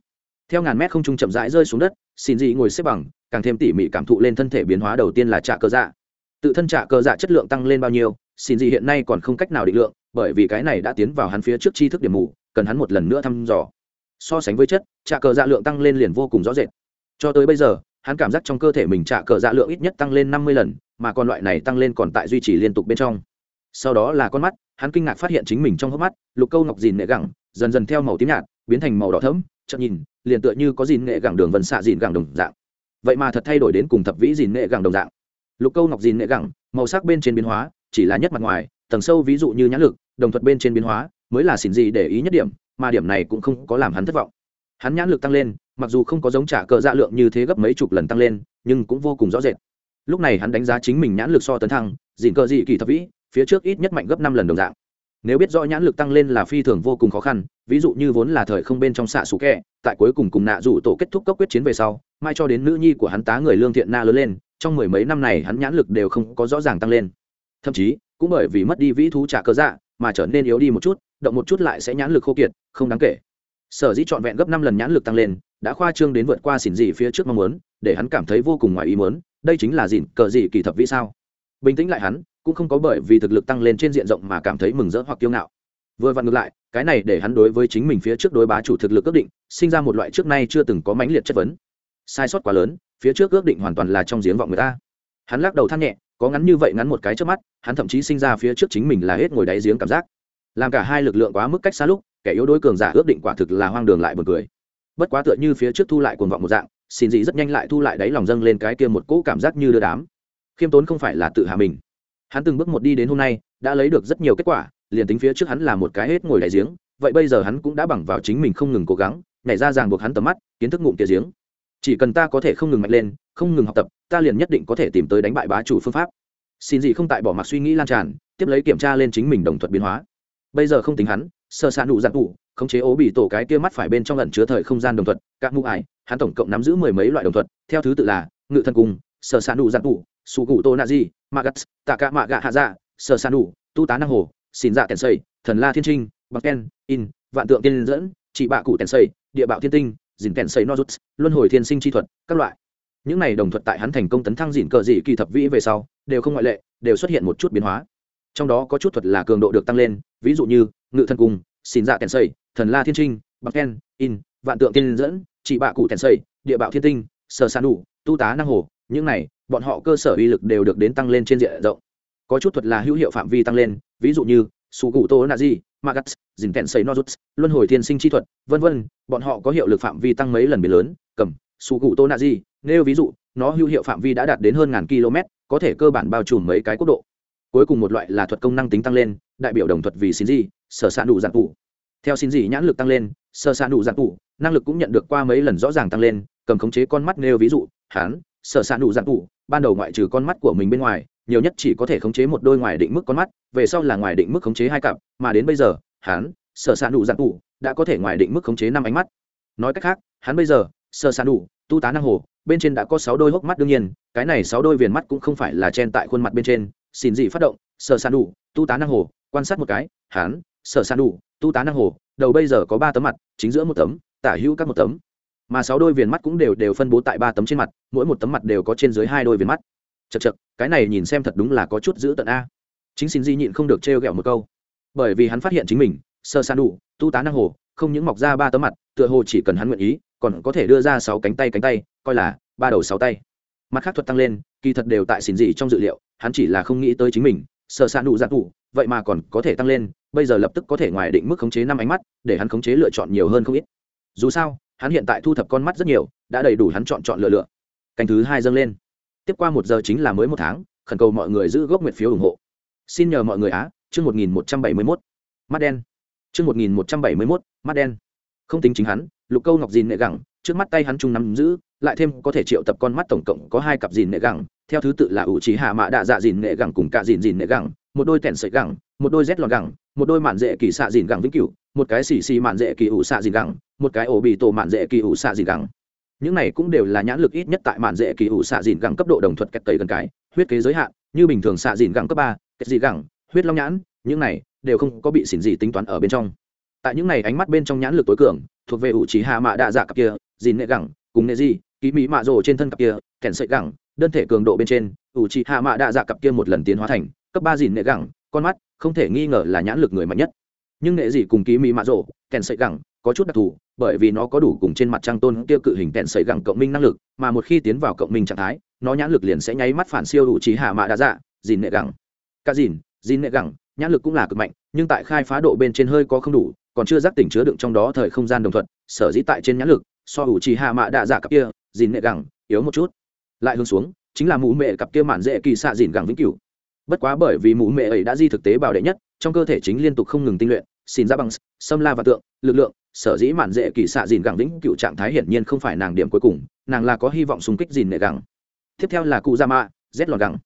Theo ngàn mét không trung chậm rãi rơi xuống đất xin dị ngồi xếp bằng, càng thêm tỉ mỉ cảm thụ lên thân thể biến hóa đầu tiên là trạ cơ dạ. Tự thân trạ cơ dạ chất lượng tăng lên bao nhiêu, xin dị hiện nay còn không cách nào định lượng, bởi vì cái này đã tiến vào hắn phía trước tri thức điểm mù, cần hắn một lần nữa thăm dò. So sánh với chất, trạ cơ dạ lượng tăng lên liền vô cùng rõ rệt. Cho tới bây giờ, hắn cảm giác trong cơ thể mình trạ cơ dạ lượng ít nhất tăng lên năm mươi lần, mà còn loại này tăng lên còn tại duy trì liên tục bên trong. Sau đó là con mắt, hắn kinh ngạc phát hiện chính mình trong hốc mắt, lục câu ngọc dìn nệ gẳng, dần dần theo màu tím nhạt, biến thành màu đỏ thẫm chậm nhìn, liền tựa như có dìn nghệ gẳng đường vân xạ dìn gẳng đồng dạng. Vậy mà thật thay đổi đến cùng thập vĩ dìn nghệ gẳng đồng dạng. Lục câu ngọc dìn nghệ gẳng, màu sắc bên trên biến hóa, chỉ là nhất mặt ngoài, tầng sâu ví dụ như nhãn lực, đồng thuật bên trên biến hóa, mới là xỉn gì để ý nhất điểm, mà điểm này cũng không có làm hắn thất vọng. Hắn nhãn lực tăng lên, mặc dù không có giống trả cờ dạ lượng như thế gấp mấy chục lần tăng lên, nhưng cũng vô cùng rõ rệt. Lúc này hắn đánh giá chính mình nhãn lực so tấn thăng dìn cờ dị kỳ thập vĩ, phía trước ít nhất mạnh gấp năm lần đồng dạng nếu biết rõ nhãn lực tăng lên là phi thường vô cùng khó khăn, ví dụ như vốn là thời không bên trong xạ xù kẹ, tại cuối cùng cùng nạ rủ tổ kết thúc cấp quyết chiến về sau, mai cho đến nữ nhi của hắn tá người lương thiện na lớn lên, trong mười mấy năm này hắn nhãn lực đều không có rõ ràng tăng lên. Thậm chí, cũng bởi vì mất đi vĩ thú trả cơ dạ mà trở nên yếu đi một chút, động một chút lại sẽ nhãn lực khô kiệt, không đáng kể. Sở dĩ trọn vẹn gấp năm lần nhãn lực tăng lên, đã khoa trương đến vượt qua xỉn dị phía trước mong muốn, để hắn cảm thấy vô cùng ngoài ý muốn, đây chính là dịn cờ dị kỳ thập vĩ sao? Bình tĩnh lại hắn cũng không có bởi vì thực lực tăng lên trên diện rộng mà cảm thấy mừng rỡ hoặc kiêu ngạo. Vừa vặn ngược lại, cái này để hắn đối với chính mình phía trước đối bá chủ thực lực ước định, sinh ra một loại trước nay chưa từng có mãnh liệt chất vấn. Sai sót quá lớn, phía trước ước định hoàn toàn là trong giếng vọng người ta. Hắn lắc đầu than nhẹ, có ngắn như vậy ngắn một cái trước mắt, hắn thậm chí sinh ra phía trước chính mình là hết ngồi đáy giếng cảm giác. Làm cả hai lực lượng quá mức cách xa lúc, kẻ yếu đối cường giả ước định quả thực là hoang đường lại buồn cười. Bất quá tựa như phía trước thu lại cuồng vọng một dạng, xin gì rất nhanh lại thu lại đáy lòng dâng lên cái kia một cỗ cảm giác như đưa đám. Khiêm tốn không phải là tự hạ mình hắn từng bước một đi đến hôm nay đã lấy được rất nhiều kết quả liền tính phía trước hắn là một cái hết ngồi đại giếng vậy bây giờ hắn cũng đã bằng vào chính mình không ngừng cố gắng nhảy ra ràng buộc hắn tầm mắt kiến thức ngụm tia giếng chỉ cần ta có thể không ngừng mạnh lên không ngừng học tập ta liền nhất định có thể tìm tới đánh bại bá chủ phương pháp xin gì không tại bỏ mặc suy nghĩ lan tràn tiếp lấy kiểm tra lên chính mình đồng thuận biến hóa bây giờ không tính hắn sơ xa nụ giặc tủ khống chế ố bị tổ cái kia mắt phải bên trong lần chứa thời không gian đồng thuận. các mũ ải hắn tổng cộng nắm giữ mười mấy loại đồng thuận, theo thứ tự là ngự thân cung sơ xa nụ giặc tủ sù cụ tô na di magat tạ cả mạ gạ hạ dạ sơ san đủ tu tá năng hồ xin dạ kèn xây thần la thiên trinh Bằng ken in, vạn tượng tiên dẫn, chỉ bạ cụ kèn xây địa bạo thiên tinh, dìn kèn xây nozuts, luân hồi thiên sinh chi thuật, các loại. Những này đồng thuật tại hắn thành công tấn thăng dìn cờ dị kỳ thập vĩ về sau, đều không ngoại lệ, đều xuất hiện một chút biến hóa. Trong đó có chút thuật là cường độ được tăng lên, ví dụ như ngự thân cung xin dạ kèn xây thần la thiên trinh Bằng ken in, vạn tượng tiên dẫn, chỉ bạ cụ kèn xây địa bạo thiên tinh sơ san đủ tu tá năng hồ những này, bọn họ cơ sở uy lực đều được đến tăng lên trên diện rộng. Có chút thuật là hữu hiệu phạm vi tăng lên, ví dụ như su cụ tô na di magat dìn tèn xây nozuts luân hồi thiên sinh chi thuật, vân vân, bọn họ có hiệu lực phạm vi tăng mấy lần biến lớn, cầm su cụ tô na di nêu ví dụ, nó hữu hiệu phạm vi đã đạt đến hơn ngàn km, có thể cơ bản bao trùm mấy cái quốc độ. Cuối cùng một loại là thuật công năng tính tăng lên, đại biểu đồng thuật vì xin gì sở s ạ đủ giản tủ. Theo xin gì nhãn lực tăng lên, sở s ạ đủ giản tủ, năng lực cũng nhận được qua mấy lần rõ ràng tăng lên, cầm khống chế con mắt nêu ví dụ hán sở s ạ đủ dạng tụ ban đầu ngoại trừ con mắt của mình bên ngoài, nhiều nhất chỉ có thể khống chế một đôi ngoài định mức con mắt, về sau là ngoài định mức khống chế hai cặp, mà đến bây giờ, hắn, sở s ạ đủ dạng tụ đã có thể ngoài định mức khống chế năm ánh mắt. Nói cách khác, hắn bây giờ, sở s ạ đủ tu tá năng hồ, bên trên đã có sáu đôi hốc mắt đương nhiên, cái này sáu đôi viền mắt cũng không phải là chen tại khuôn mặt bên trên, xin gì phát động, sở san đủ tu tá năng hồ, quan sát một cái, hắn, sở san đủ tu tá năng hồ, đầu bây giờ có ba tấm mặt, chính giữa một tấm, tả hữu các một tấm mà sáu đôi viền mắt cũng đều đều phân bố tại ba tấm trên mặt, mỗi một tấm mặt đều có trên dưới hai đôi viền mắt. Chật chật cái này nhìn xem thật đúng là có chút giữ tận a. Chính xin di nhịn không được trêu ghẹo một câu. Bởi vì hắn phát hiện chính mình, sơ san đủ, tu tá năng hồ, không những mọc ra ba tấm mặt, tựa hồ chỉ cần hắn nguyện ý, còn có thể đưa ra sáu cánh tay cánh tay, coi là ba đầu sáu tay. Mặt khác thuật tăng lên, kỳ thật đều tại xin dị trong dự liệu, hắn chỉ là không nghĩ tới chính mình, sơ san đủ giặc đủ, vậy mà còn có thể tăng lên, bây giờ lập tức có thể ngoài định mức khống chế năm ánh mắt, để hắn khống chế lựa chọn nhiều hơn không ít. Dù sao hắn hiện tại thu thập con mắt rất nhiều, đã đầy đủ hắn chọn chọn lựa lựa. Canh thứ hai dâng lên. Tiếp qua một giờ chính là mới một tháng, khẩn cầu mọi người giữ gốc nguyện phiếu ủng hộ. Xin nhờ mọi người á, chương một nghìn một trăm bảy mươi mốt. Mắt đen. Chương một nghìn một trăm bảy mươi mốt, mắt đen. Không tính chính hắn, lục câu ngọc dìn nệ gẳng, trước mắt tay hắn chung nắm giữ, lại thêm có thể triệu tập con mắt tổng cộng có hai cặp dìn nệ gẳng, theo thứ tự là ủ trí hạ mạ đạ dạ dìn nệ gẳng cùng cả dìn dìn nệ gẳng, một đôi tẻn sợi gẳng, một đôi rét lọt gẳng một đôi mạn dễ kỳ xạ dìn gẳng vĩnh cửu, một cái xì xì mạn dễ kỳ ủ xạ dìn gẳng, một cái ổ bị tổ mạn dễ kỳ ủ xạ dìn gẳng. Những này cũng đều là nhãn lực ít nhất tại mạn dễ kỳ ủ xạ dìn gẳng cấp độ đồng thuật kẹt tẩy gần cái, huyết kế giới hạn, như bình thường xạ dìn gẳng cấp ba, kẹt dị gẳng, huyết long nhãn, những này đều không có bị xỉn gì tính toán ở bên trong. Tại những này ánh mắt bên trong nhãn lực tối cường, thuộc về ủ trí hạ mạ đa dạ cặp kia, dìn nệ gẳng, cùng nệ di ký mỹ mạ rồ trên thân cặp kia, kèn sợi gẳng, đơn thể cường độ bên trên, ủ trí hạ mạ đa dạ cặp kia một lần tiến hóa thành cấp ba dìn nệ gẳng con mắt, không thể nghi ngờ là nhãn lực người mạnh nhất. Nhưng nệ gì cùng ký mỹ mạ rộ, kèn sợi gẳng, có chút đặc thù, bởi vì nó có đủ cùng trên mặt trăng tôn kia cự hình kèn sợi gẳng cộng minh năng lực, mà một khi tiến vào cộng minh trạng thái, nó nhãn lực liền sẽ nháy mắt phản siêu đủ trí hạ mạ đa dạ dìn nệ gẳng. Ca dìn dìn nệ gẳng, nhãn lực cũng là cực mạnh, nhưng tại khai phá độ bên trên hơi có không đủ, còn chưa giác tỉnh chứa đựng trong đó thời không gian đồng thuận, sở dĩ tại trên nhãn lực, so ủ trì hạ mạ đạ dạ giả cặp kia, dìn nệ gẳng, yếu một chút. Lại hướng xuống, chính là mũ mệ cặp kia mạn dễ kỳ xạ dìn gẳng vĩnh cửu bất quá bởi vì mụ mệ ấy đã di thực tế bảo đệ nhất, trong cơ thể chính liên tục không ngừng tinh luyện, xin ra bằng xâm la và tượng, lực lượng, sở dĩ mạn dễ kỳ xạ dìn gẳng lĩnh cựu trạng thái hiển nhiên không phải nàng điểm cuối cùng, nàng là có hy vọng xung kích dìn nệ gẳng. Tiếp theo là cụ gia mạ, z lọt gẳng.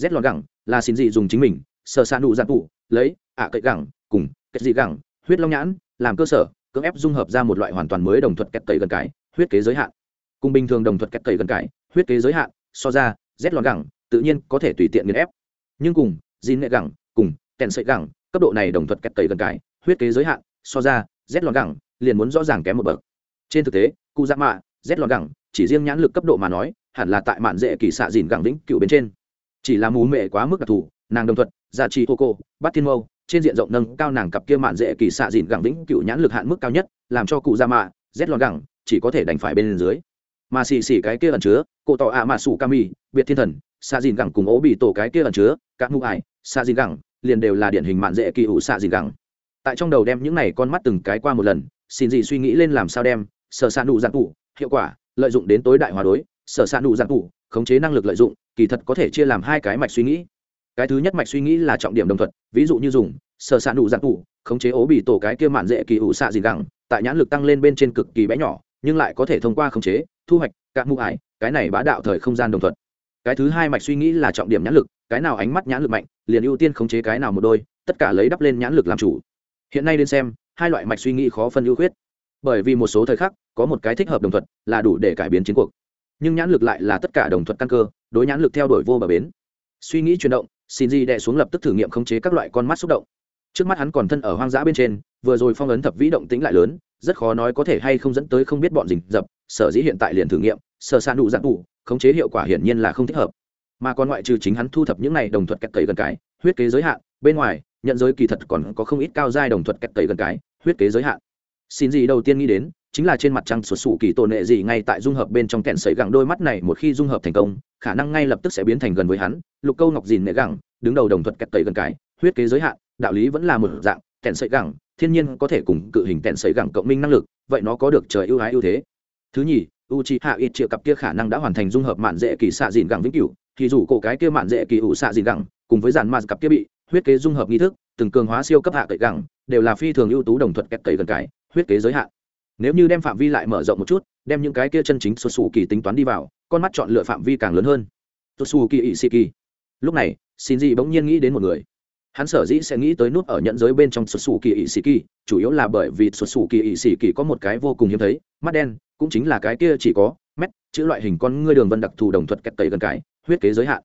Z lọt gẳng là xin dị dùng chính mình sở s nụ giặt tụ, lấy, ạ cậy gẳng, cùng kết dị gẳng, huyết long nhãn, làm cơ sở, cưỡng ép dung hợp ra một loại hoàn toàn mới đồng thuật kẹt cậy gần cái huyết kế giới hạn. Cùng bình thường đồng thuật kẹt cậy gần cái huyết kế giới hạn, so ra, z lọt gẳng, tự nhiên có thể tùy tiện nghiền ép nhưng cùng dìn nghệ gẳng, cùng, kèn sợi gẳng, cấp độ này đồng thuật kẹt tẩy gần cái huyết kế giới hạn, so ra rét lọt gẳng liền muốn rõ ràng kém một bậc. Trên thực tế, cụ dạ mạ rét lọt gẳng, chỉ riêng nhãn lực cấp độ mà nói, hẳn là tại mạn dễ kỳ xạ dìn gẳng vĩnh cựu bên trên. Chỉ là mù mệ quá mức đặc thù, nàng đồng thuật dạ gia trị hô cô bắt thiên mâu, trên diện rộng nâng cao nàng cặp kia mạn dễ kỳ xạ dìn gẳng vĩnh cựu nhãn lực hạn mức cao nhất, làm cho cụ dạ mạ rét lọt gẳng chỉ có thể đành phải bên dưới mà xì xì cái kia ẩn chứa, cổ tỏ ạ mà sủ kami biệt thiên thần xạ dìn gẳng cùng ố bị tổ cái kia ẩn chứa các mụ ải xạ dìn gẳng, liền đều là điển hình mạn dễ kỳ ủ xạ dìn gẳng. Tại trong đầu đem những này con mắt từng cái qua một lần, xin gì suy nghĩ lên làm sao đem, sở s ạ nụ giặc tủ, hiệu quả, lợi dụng đến tối đại hòa đối, sở s ạ nụ giặc tủ, khống chế năng lực lợi dụng, kỳ thật có thể chia làm hai cái mạch suy nghĩ. Cái thứ nhất mạch suy nghĩ là trọng điểm đồng thuận, ví dụ như dùng, sở s ạ nụ giặc tủ, khống chế ố bị tổ cái kia mạn dễ kỳ ủ xạ dìn gẳng, tại nhãn lực tăng lên bên trên cực kỳ bé nhỏ, nhưng lại có thể thông qua khống chế thu hoạch các mũ ải, cái này bá đạo thời không gian đồng thuận. Cái thứ hai mạch suy nghĩ là trọng điểm nhãn lực, cái nào ánh mắt nhãn lực mạnh, liền ưu tiên khống chế cái nào một đôi, tất cả lấy đắp lên nhãn lực làm chủ. Hiện nay đến xem, hai loại mạch suy nghĩ khó phân ưu khuyết. Bởi vì một số thời khắc, có một cái thích hợp đồng thuận, là đủ để cải biến chiến cuộc. Nhưng nhãn lực lại là tất cả đồng thuận căn cơ, đối nhãn lực theo đuổi vô bờ bến. Suy nghĩ chuyển động xin di đệ xuống lập tức thử nghiệm khống chế các loại con mắt xúc động. Trước mắt hắn còn thân ở hoang dã bên trên, vừa rồi phong ấn thập vĩ động tĩnh lại lớn rất khó nói có thể hay không dẫn tới không biết bọn rình dập sở dĩ hiện tại liền thử nghiệm, sở san đủ dạng đủ khống chế hiệu quả hiển nhiên là không thích hợp. Mà còn ngoại trừ chính hắn thu thập những này đồng thuật kẹt cầy gần cái, huyết kế giới hạn, bên ngoài, nhận giới kỳ thật còn có không ít cao giai đồng thuật kẹt cầy gần cái, huyết kế giới hạn. Xin gì đầu tiên nghĩ đến, chính là trên mặt trăng sụt sụ kỳ tổ nệ gì ngay tại dung hợp bên trong kẹn sấy gẳng đôi mắt này một khi dung hợp thành công, khả năng ngay lập tức sẽ biến thành gần với hắn, lục câu ngọc dìn nệ gẳng, đứng đầu đồng thuật kẹt tẩy gần cái, huyết kế giới hạn, đạo lý vẫn là một dạng, kẹn sấy gẳng thiên nhiên có thể cùng cự hình tẹn sấy gẳng cộng minh năng lực, vậy nó có được trời ưu ái ưu thế. Thứ nhì u chi hạ ít triệu cặp kia khả năng đã hoàn thành dung hợp mạn dễ kỳ xạ dìn gẳng vĩnh cửu, thì dù cổ cái kia mạn dễ kỳ ủ xạ dìn gẳng, cùng với dàn mạn cặp kia bị huyết kế dung hợp nghi thức, từng cường hóa siêu cấp hạ cậy gẳng, đều là phi thường ưu tú đồng thuật kẹt cậy gần cái, huyết kế giới hạn. Nếu như đem phạm vi lại mở rộng một chút, đem những cái kia chân chính xuất xù kỳ tính toán đi vào, con mắt chọn lựa phạm vi càng lớn hơn. Xuất xù kỳ ỵ xì kỳ lúc này xin dị bỗng nhiên nghĩ đến một người hắn sở dĩ sẽ nghĩ tới nút ở nhận giới bên trong xuất xù kỳ ỵ sĩ kỳ chủ yếu là bởi vì xuất xù kỳ ỵ sĩ kỳ có một cái vô cùng hiếm thấy, mắt đen, cũng chính là cái kia chỉ có mét, chữ loại hình con ngươi đường vân đặc thù đồng thuật kẹt tẩy gần cái, huyết kế giới hạn.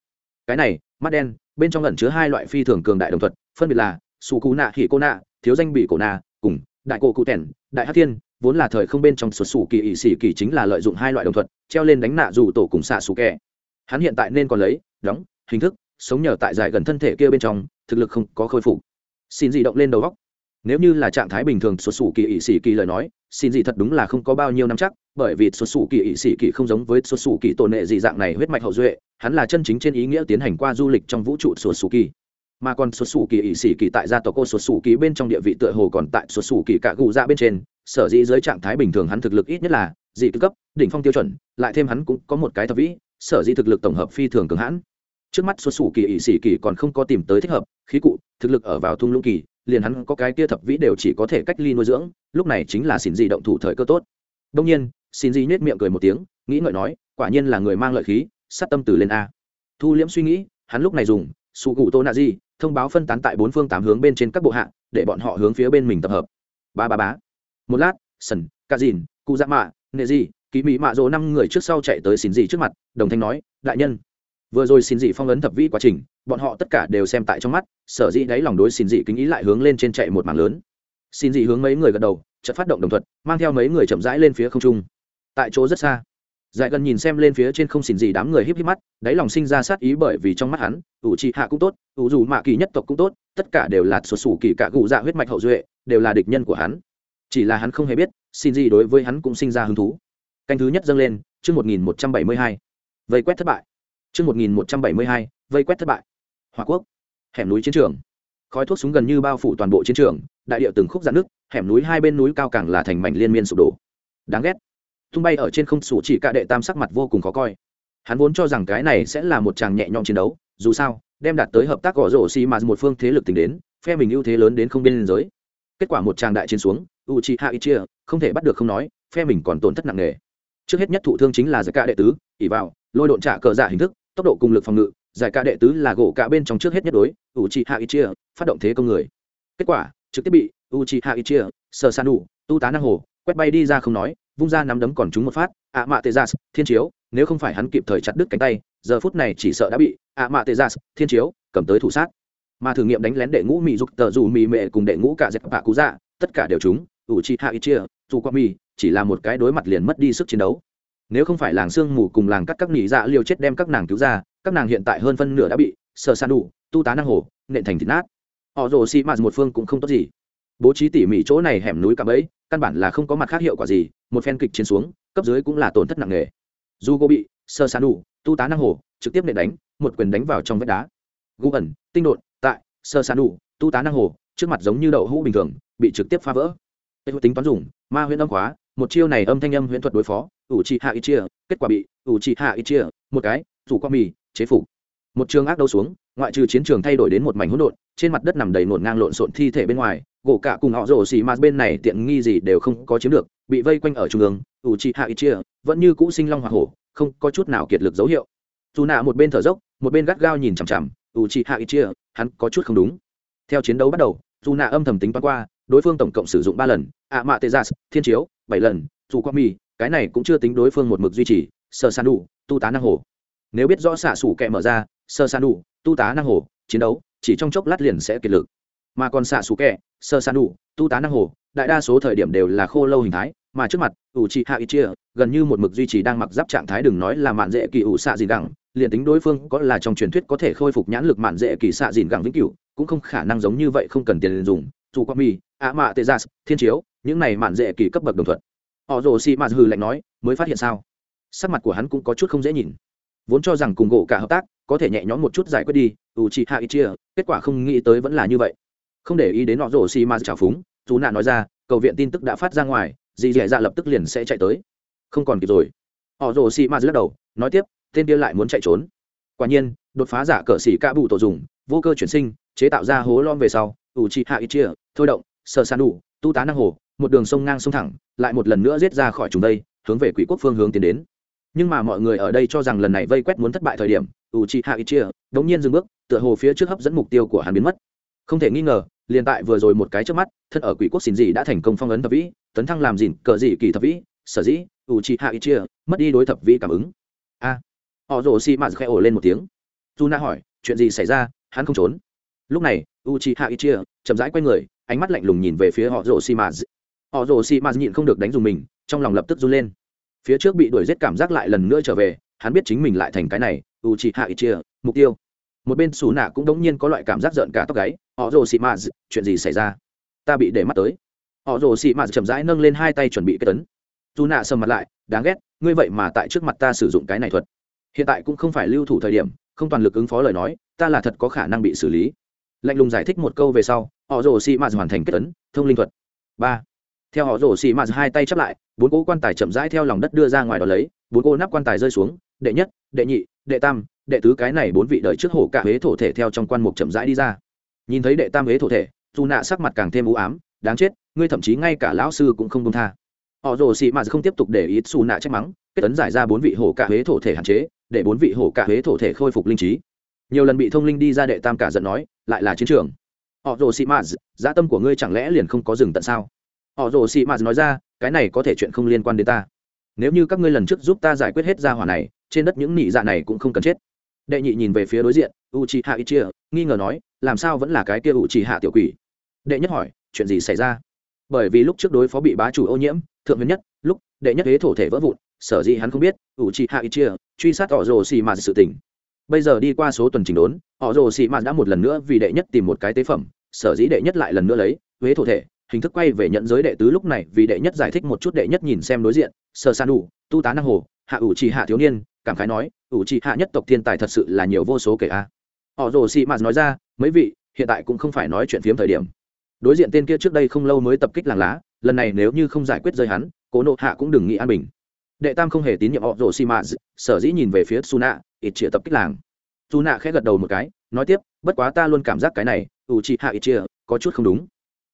Cái này, mắt đen, bên trong lần chứa hai loại phi thường cường đại đồng thuật, phân biệt là su cú nạ hỉ cô nạ thiếu danh bị cổ nạ cùng đại cổ cụ tẻn đại hát thiên, vốn là thời không bên trong xuất xù kỳ ỵ sĩ kỳ chính là lợi dụng hai loại đồng thuật, treo lên đánh nạ dù tổ cùng xạ xù kẻ hắn hiện tại nên còn lấy, đóng, hình thức sống nhờ tại giải gần thân thể kia bên trong, thực lực không có khôi phục. Xin gì động lên đầu góc nếu như là trạng thái bình thường, xuất xù kỳ ỵ sĩ kỳ lời nói, xin gì thật đúng là không có bao nhiêu năm chắc, bởi vì xuất xù kỳ ỵ sĩ kỳ không giống với xuất xù kỳ tổ nệ dị dạng này huyết mạch hậu duệ, hắn là chân chính trên ý nghĩa tiến hành qua du lịch trong vũ trụ xuất xù kỳ. Mà còn xuất xù kỳ ỵ sĩ kỳ tại gia tộc cô xuất xù kỳ bên trong địa vị tựa hồ còn tại xuất xù kỳ cả gù ra bên trên, sở dĩ dưới trạng thái bình thường hắn thực lực ít nhất là dị tư cấp, đỉnh phong tiêu chuẩn, lại thêm hắn cũng có một cái thập vĩ, sở dĩ thực lực tổng hợp phi thường cường hãn trước mắt xuất xù kỳ ỵ sĩ kỳ còn không có tìm tới thích hợp, khí cụ, thực lực ở vào thung lũng kỳ, liền hắn có cái kia thập vĩ đều chỉ có thể cách ly nuôi dưỡng, lúc này chính là xin dị động thủ thời cơ tốt. Đông nhiên xin dị nhếch miệng cười một tiếng, nghĩ ngợi nói, quả nhiên là người mang lợi khí, sát tâm từ lên a. Thu liễm suy nghĩ, hắn lúc này dùng sụ cụ tô nạ di, thông báo phân tán tại bốn phương tám hướng bên trên các bộ hạ, để bọn họ hướng phía bên mình tập hợp. Ba ba bá một lát, sần ca dìn, cụ dạ mạ, nệ di kỳ mỹ mạ dỗ năm người trước sau chạy tới xin dị trước mặt, đồng thanh nói, đại nhân vừa rồi xin dị phong ấn thập vĩ quá trình, bọn họ tất cả đều xem tại trong mắt, sở dĩ đáy lòng đối xin dị kính ý lại hướng lên trên chạy một mảng lớn. Xin dị hướng mấy người gật đầu, chợt phát động đồng thuận, mang theo mấy người chậm rãi lên phía không trung. Tại chỗ rất xa dại gần nhìn xem lên phía trên không xin gì đám người híp híp mắt, đáy lòng sinh ra sát ý bởi vì trong mắt hắn, ủ trị hạ cũng tốt, ủ dù mạ kỳ nhất tộc cũng tốt, tất cả đều là sụt sủ kỳ cả gù dạ huyết mạch hậu duệ, đều là địch nhân của hắn. Chỉ là hắn không hề biết, xin gì đối với hắn cũng sinh ra hứng thú. Canh thứ nhất dâng lên, chương một nghìn một trăm bảy mươi hai. Vây quét thất bại chương một nghìn một trăm bảy mươi hai, vây quét thất bại. Hòa quốc. Hẻm núi chiến trường. Khói thuốc súng gần như bao phủ toàn bộ chiến trường, đại điệu từng khúc dạn nước hẻm núi hai bên núi cao càng là thành mảnh liên miên sụp đổ. Đáng ghét. Tung bay ở trên không sủ chỉ cả đệ tam sắc mặt vô cùng khó coi. Hắn vốn cho rằng cái này sẽ là một tràng nhẹ nhõm chiến đấu, dù sao, đem đạt tới hợp tác gõ rổ xi mà một phương thế lực tính đến, phe mình ưu thế lớn đến không biên giới. Kết quả một tràng đại chiến xuống u chi không thể bắt được không nói, phe mình còn tổn thất nặng nề. Trước hết nhất thụ thương chính là giải ca đệ tứ ỉ vào, lôi độn trả cờ giả hình thức tốc độ cùng lực phòng ngự, giải ca đệ tứ là gỗ cả bên trong trước hết nhất đối u chi hạ chia phát động thế công người. Kết quả, trực tiếp bị u chi hạ chia sờ san đủ tu tá năng hồ quét bay đi ra không nói, vung ra nắm đấm còn trúng một phát ạ mạ tê gia thiên chiếu, nếu không phải hắn kịp thời chặt đứt cánh tay, giờ phút này chỉ sợ đã bị ạ mạ tê gia thiên chiếu, cầm tới thủ sát. Mà thử nghiệm đánh lén đệ ngũ mỹ dục tờ dù mỹ mệ cùng đệ ngũ cả dẹp bạ cú dạ tất cả đều chúng ủ chi hạ ít chia dù qua mỹ chỉ là một cái đối mặt liền mất đi sức chiến đấu nếu không phải làng sương mù cùng làng cắt các nỉ dạ liều chết đem các nàng cứu ra, các nàng hiện tại hơn phân nửa đã bị sờ san đủ, tu tá năng hồ nện thành thịt nát. Họ rồ xi mạt một phương cũng không tốt gì. Bố trí tỉ mỉ chỗ này hẻm núi cạm ấy căn bản là không có mặt khác hiệu quả gì, một phen kịch chiến xuống, cấp dưới cũng là tổn thất nặng nề. Dù cô bị sơ sán đủ, tu tá năng hồ trực tiếp nện đánh, một quyền đánh vào trong vách đá. Gu ẩn, tinh đột tại sơ sán đủ, tu tá năng hồ trước mặt giống như đậu hũ bình thường, bị trực tiếp phá vỡ. Tính toán dùng, ma huyễn âm khóa một chiêu này âm thanh âm huyễn thuật đối phó, ủ trị hạ ít chia, kết quả bị ủ trị hạ ít chia, một cái, rủ qua mì, chế phủ. một trường ác đấu xuống, ngoại trừ chiến trường thay đổi đến một mảnh hỗn độn, trên mặt đất nằm đầy nổn ngang lộn xộn thi thể bên ngoài, gỗ cả cùng họ rổ xì mà bên này tiện nghi gì đều không có chiếm được, bị vây quanh ở trung ương, ủ trị hạ ít chia, vẫn như cũ sinh long hoa hổ, không có chút nào kiệt lực dấu hiệu dù nạ một bên thở dốc, một bên gắt gao nhìn chằm chằm, ủ trị hạ ít chia, hắn có chút không đúng theo chiến đấu bắt đầu, dù nạ âm thầm tính toán qua, đối phương tổng cộng sử dụng ba lần, ạ mạ tê gia thiên chiếu bảy lần, dù qua mi, cái này cũng chưa tính đối phương một mực duy trì sơ san đủ tu tá năng hồ. Nếu biết rõ xạ sủ kẹ mở ra sơ san đủ tu tá năng hồ, chiến đấu, chỉ trong chốc lát liền sẽ kiệt lực. Mà còn xạ sủ kẹ sơ san đủ tu tá năng hồ, đại đa số thời điểm đều là khô lâu hình thái, mà trước mặt, ủ trị hạ ít chia, gần như một mực duy trì đang mặc giáp trạng thái đừng nói là mạn dễ kỳ ủ xạ dìn gẳng, liền tính đối phương có là trong truyền thuyết có thể khôi phục nhãn lực mạn dễ kỳ xạ dìn gẳng vĩnh cửu, cũng không khả năng giống như vậy không cần tiền dùng dù Quang mi ạ mạ tê gia thiên chiếu, những này mạn dễ kỳ cấp bậc đồng thuận. Họ rồ xì mạt hừ lạnh nói, mới phát hiện sao? Sắc mặt của hắn cũng có chút không dễ nhìn. Vốn cho rằng cùng gỗ cả hợp tác, có thể nhẹ nhõm một chút giải quyết đi u chi hạ ít chia, kết quả không nghĩ tới vẫn là như vậy. Không để ý đến họ rồ xì mạt trào phúng, dù nạ nói ra, cầu viện tin tức đã phát ra ngoài, dì dẻ dạ lập tức liền sẽ chạy tới. Không còn kịp rồi. Họ rồ xì mạt lắc đầu, nói tiếp, tên kia lại muốn chạy trốn. Quả nhiên, đột phá giả cờ xỉ ca bù tổ dùng, vô cơ chuyển sinh, chế tạo ra hố lom về sau u chi hạ ít chia thôi động sơ san đủ, tu tá năng hồ, một đường sông ngang sông thẳng, lại một lần nữa giết ra khỏi chúng đây, hướng về quỷ quốc phương hướng tiến đến. Nhưng mà mọi người ở đây cho rằng lần này vây quét muốn thất bại thời điểm u chi hạ ít chia đống nhiên dừng bước, tựa hồ phía trước hấp dẫn mục tiêu của hắn biến mất. Không thể nghi ngờ, liền tại vừa rồi một cái trước mắt, thân ở quỷ quốc xin dị đã thành công phong ấn thập vĩ, tấn thăng làm dìn cờ dị kỳ thập vĩ, sở dĩ u chi hạ ít chia mất đi đối thập vĩ cảm ứng. A. Họ rồ xi mạt khẽ ổ lên một tiếng. Dù na hỏi, chuyện gì xảy ra? Hắn không trốn. Lúc này u chi hạ ít chia chậm rãi quay người ánh mắt lạnh lùng nhìn về phía họ rồ xi mạt họ rồ xi mạt nhịn không được đánh dùng mình, trong lòng lập tức run lên. Phía trước bị đuổi giết cảm giác lại lần nữa trở về, hắn biết chính mình lại thành cái này u chi hạ ít chia mục tiêu. Một bên xù nạ cũng đống nhiên có loại cảm giác giận cả tóc gáy, họ rồ xi mạt chuyện gì xảy ra? Ta bị để mắt tới. Họ rồ xi mạt chậm rãi nâng lên hai tay chuẩn bị kết tấn. Dù nạ sầm mặt lại, đáng ghét, ngươi vậy mà tại trước mặt ta sử dụng cái này thuật. Hiện tại cũng không phải lưu thủ thời điểm, không toàn lực ứng phó lời nói, ta là thật có khả năng bị xử lý. Lạnh lùng giải thích một câu về sau họ rồ xì mạt hoàn thành kết tấn, thông linh thuật. Ba. Theo họ rồ xì mạt hai tay chắp lại, bốn cỗ quan tài chậm rãi theo lòng đất đưa ra ngoài đó lấy, bốn cỗ nắp quan tài rơi xuống, đệ nhất, đệ nhị, đệ tam, đệ tứ cái này bốn vị đợi trước hổ cả huế thổ thể theo trong quan mục chậm rãi đi ra. Nhìn thấy đệ tam huế thổ thể, dù nạ sắc mặt càng thêm u ám, đáng chết, ngươi thậm chí ngay cả lão sư cũng không công tha. Họ rồ xì mạt không tiếp tục để ý xù nạ trách mắng, kết tấn giải ra bốn vị hổ cả huế thổ thể hạn chế, để bốn vị hổ cả huế thổ thể khôi phục linh trí. Nhiều lần bị thông linh đi ra đệ tam cả giận nói, lại là chiến trường họ rồ sĩ maz dã tâm của ngươi chẳng lẽ liền không có rừng tận sao? Họ rồ sĩ maz nói ra, cái này có thể chuyện không liên quan đến ta. Nếu như các ngươi lần trước giúp ta giải quyết hết gia hỏa này, trên đất những nị dạ này cũng không cần chết. Đệ nhị nhìn về phía đối diện u chi hạ ít chia nghi ngờ nói, làm sao vẫn là cái kia u chi hạ tiểu quỷ? Đệ nhất hỏi, chuyện gì xảy ra? Bởi vì lúc trước đối phó bị bá chủ ô nhiễm, thượng nguyên nhất, lúc đệ nhất thế thổ thể vỡ vụn, sở dĩ hắn không biết u chi hạ ít chia truy sát họ rồ xì mà sự tỉnh bây giờ đi qua số tuần trình đốn, họ rồ xì mạt đã một lần nữa vì đệ nhất tìm một cái tế phẩm, sở dĩ đệ nhất lại lần nữa lấy, huế thổ thể, hình thức quay về nhận giới đệ tứ lúc này vì đệ nhất giải thích một chút đệ nhất nhìn xem đối diện sơ san đủ, tu tá năng hồ, hạ ủ trì hạ thiếu niên, cảm khái nói, ủ trì hạ nhất tộc thiên tài thật sự là nhiều vô số kể a. Họ rồ xì mạt nói ra, mấy vị, hiện tại cũng không phải nói chuyện phiếm thời điểm. Đối diện tên kia trước đây không lâu mới tập kích làng lá, lần này nếu như không giải quyết rơi hắn, cố nộ hạ cũng đừng nghĩ an bình. Đệ tam không hề tín nhiệm họ rồ xì mạt, sở dĩ nhìn về phía suna ít chia tập kích làng. Dù nạ khẽ gật đầu một cái, nói tiếp, bất quá ta luôn cảm giác cái này, ủ trị hạ ít chia có chút không đúng.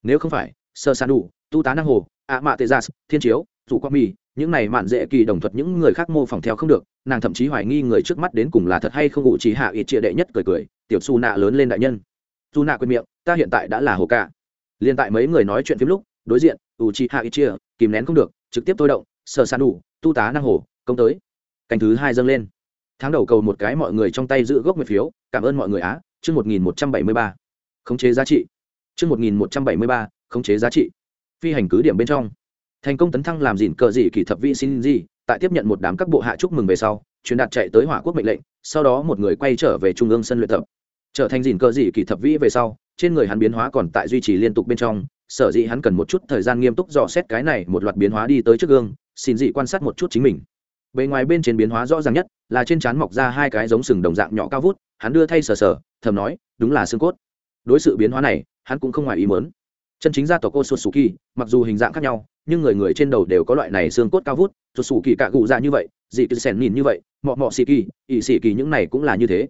Nếu không phải, sơ san đủ, tu tá năng hồ, ạ mạ tê gia thiên chiếu, dù quang mì, những này mạn dễ kỳ đồng thuật những người khác mô phỏng theo không được, nàng thậm chí hoài nghi người trước mắt đến cùng là thật hay không ủ trì hạ ít chia đệ nhất cười cười, tiểu su nạ lớn lên đại nhân. Su nạ quên miệng, ta hiện tại đã là hồ ca. Liên tại mấy người nói chuyện phim lúc, đối diện, ủ trì hạ ít chia kìm nén không được, trực tiếp tôi động, sơ san đủ, tu tá năng hồ, công tới. Cành thứ hai dâng lên tháng đầu cầu một cái mọi người trong tay giữ gốc nguyệt phiếu, cảm ơn mọi người á, chương một nghìn một trăm bảy mươi ba. Khống chế giá trị. Chương một nghìn một trăm bảy mươi ba, khống chế giá trị. Phi hành cứ điểm bên trong. Thành công tấn thăng làm dịn cờ dị kỳ thập vị xin gì, tại tiếp nhận một đám các bộ hạ chúc mừng về sau, truyền đạt chạy tới hỏa quốc mệnh lệnh, sau đó một người quay trở về trung ương sân luyện tập. Trở thành dịn cờ dị kỳ thập vĩ về sau, trên người hắn biến hóa còn tại duy trì liên tục bên trong, sở dĩ hắn cần một chút thời gian nghiêm túc dò xét cái này một loạt biến hóa đi tới trước gương, xin dị quan sát một chút chính mình bề ngoài bên trên biến hóa rõ ràng nhất là trên trán mọc ra hai cái giống sừng đồng dạng nhỏ cao vút, hắn đưa thay sờ sờ, thầm nói, đúng là xương cốt. Đối sự biến hóa này, hắn cũng không ngoài ý mớn chân chính gia tộc cô sụt mặc dù hình dạng khác nhau, nhưng người người trên đầu đều có loại này xương cốt cao vút sụt sù kỳ cạ cụ dạ như vậy, dị cứ sèn nhìn như vậy, mọ mọ xì kỳ ỵ xì kỳ những này cũng là như thế.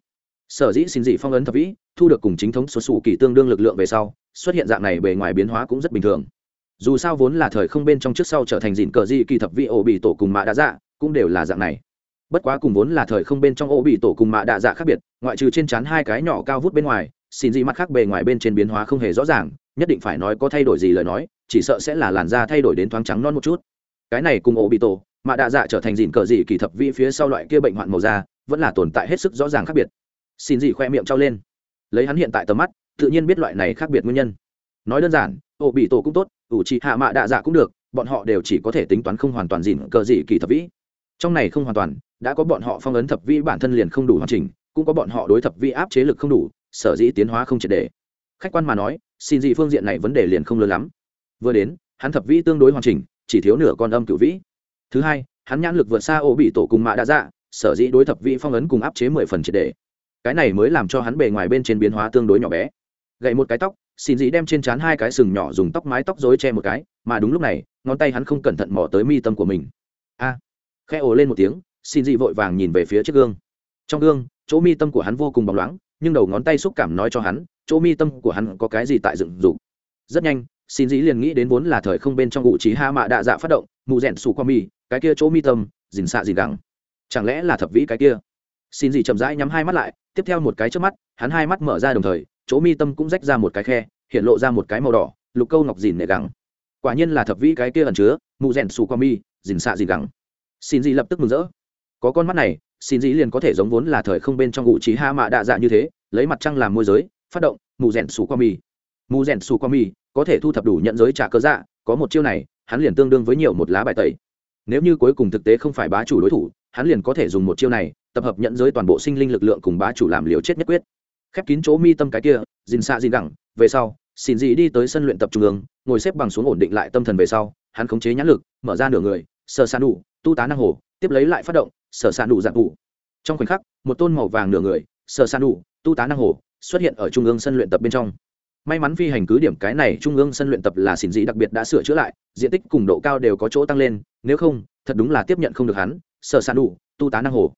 Sở dĩ xin dị phong ấn thập vĩ, thu được cùng chính thống sụt sù kỳ tương đương lực lượng về sau, xuất hiện dạng này bề ngoài biến hóa cũng rất bình thường. Dù sao vốn là thời không bên trong trước sau trở thành dịn cờ di kỳ thập vị ổ bị tổ cùng mạ đã dạ cũng đều là dạng này. Bất quá cùng vốn là thời không bên trong ổ bị tổ cùng mạ đạ dạ khác biệt, ngoại trừ trên trán hai cái nhỏ cao vút bên ngoài, xin gì mắt khác bề ngoài bên trên biến hóa không hề rõ ràng, nhất định phải nói có thay đổi gì lời nói, chỉ sợ sẽ là làn da thay đổi đến thoáng trắng non một chút. Cái này cùng ổ bị tổ, mạ đạ dạ trở thành dìn cờ dị kỳ thập vi phía sau loại kia bệnh hoạn màu da, vẫn là tồn tại hết sức rõ ràng khác biệt. Xin gì khoe miệng trao lên. Lấy hắn hiện tại tầm mắt, tự nhiên biết loại này khác biệt nguyên nhân. Nói đơn giản ổ bị tổ cũng tốt, ủ trị hạ mạ đạ dạ cũng được, bọn họ đều chỉ có thể tính toán không hoàn toàn dìn cờ dị kỳ thập vĩ trong này không hoàn toàn đã có bọn họ phong ấn thập vi bản thân liền không đủ hoàn chỉnh cũng có bọn họ đối thập vi áp chế lực không đủ sở dĩ tiến hóa không triệt đề khách quan mà nói xin dị phương diện này vấn đề liền không lớn lắm. Vừa đến hắn thập vi tương đối hoàn chỉnh chỉ thiếu nửa con âm cựu vĩ. Thứ hai hắn nhãn lực vượt xa ô bị tổ cùng mạ đã dạ sở dĩ đối thập vi phong ấn cùng áp chế mười phần triệt đề cái này mới làm cho hắn bề ngoài bên trên biến hóa tương đối nhỏ bé. Gậy một cái tóc xin dĩ đem trên trán hai cái sừng nhỏ dùng tóc mái tóc dối che một cái mà đúng lúc này ngón tay hắn không cẩn thận mỏ tới mi tâm của mình. A! à, khe ồ lên một tiếng, xin dị vội vàng nhìn về phía chiếc gương. Trong gương, chỗ mi tâm của hắn vô cùng bóng loáng, nhưng đầu ngón tay xúc cảm nói cho hắn, chỗ mi tâm của hắn có cái gì tại dựng dục. Rất nhanh, xin dĩ liền nghĩ đến vốn là thời không bên trong ngụ trí ha mạ đạ dạ phát động, mù rèn xù qua mi, cái kia chỗ mi tâm, dình xạ dình gẳng. Chẳng lẽ là thập vĩ cái kia? Xin dĩ chậm rãi nhắm hai mắt lại, tiếp theo một cái trước mắt, hắn hai mắt mở ra đồng thời, chỗ mi tâm cũng rách ra một cái khe, hiện lộ ra một cái màu đỏ, lục câu ngọc dìn nệ gẳng. Quả nhiên là thập vĩ cái kia ẩn chứa mụ rèn xù qua mi dìn xạ dìn gẳng xin dị lập tức mừng rỡ. Có con mắt này, xin dị liền có thể giống vốn là thời không bên trong ngụ trí ha mạ đạ dạ như thế, lấy mặt trăng làm môi giới, phát động, mù rèn xù qua mi mù rèn xù qua mi có thể thu thập đủ nhận giới trả cơ dạ có một chiêu này, hắn liền tương đương với nhiều một lá bài tẩy. Nếu như cuối cùng thực tế không phải bá chủ đối thủ, hắn liền có thể dùng một chiêu này, tập hợp nhận giới toàn bộ sinh linh lực lượng cùng bá chủ làm liều chết nhất quyết. Khép kín chỗ mi tâm cái kia dìn xạ dìn đẳng về sau, xin dị đi tới sân luyện tập trung ương, ngồi xếp bằng xuống ổn định lại tâm thần về sau, hắn khống chế nhãn lực, mở ra nửa người, sờ san đủ tu tá năng hồ, tiếp lấy lại phát động, sở sản đủ dạng cụ. Trong khoảnh khắc, một tôn màu vàng nửa người, sở sản đủ tu tá năng hồ, xuất hiện ở trung ương sân luyện tập bên trong. May mắn phi hành cứ điểm cái này trung ương sân luyện tập là xỉn dị đặc biệt đã sửa chữa lại, diện tích cùng độ cao đều có chỗ tăng lên, nếu không, thật đúng là tiếp nhận không được hắn, Sở sản đủ tu tá năng hồ.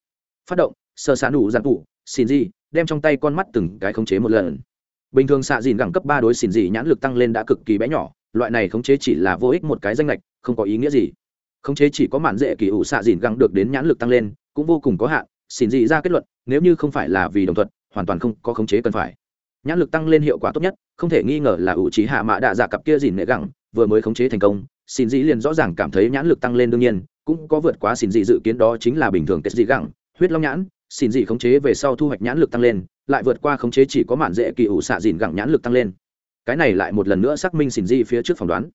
Phát động, sở sản đủ dạng cụ, xỉn dị, đem trong tay con mắt từng cái khống chế một lần. Bình thường xạ dìn gẳng cấp ba đối xỉn dị nhãn lực tăng lên đã cực kỳ bé nhỏ, loại này khống chế chỉ là vô ích một cái danh lệch không có ý nghĩa gì khống chế chỉ có mạn dễ kỳ ủ xạ dìn găng được đến nhãn lực tăng lên, cũng vô cùng có hạn xỉn dị ra kết luận, nếu như không phải là vì đồng thuận, hoàn toàn không có khống chế cần phải. Nhãn lực tăng lên hiệu quả tốt nhất, không thể nghi ngờ là ủ trí hạ mã đạ dạ cặp kia dìn nệ gẳng, vừa mới khống chế thành công, xin dị liền rõ ràng cảm thấy nhãn lực tăng lên đương nhiên, cũng có vượt quá xin dị dự kiến đó chính là bình thường kết dị gẳng, huyết long nhãn, xin dị khống chế về sau thu hoạch nhãn lực tăng lên, lại vượt qua khống chế chỉ có mạn dễ kỳ ủ xạ dìn gẳng nhãn lực tăng lên. Cái này lại một lần nữa xác minh xin dị phía trước phỏng đoán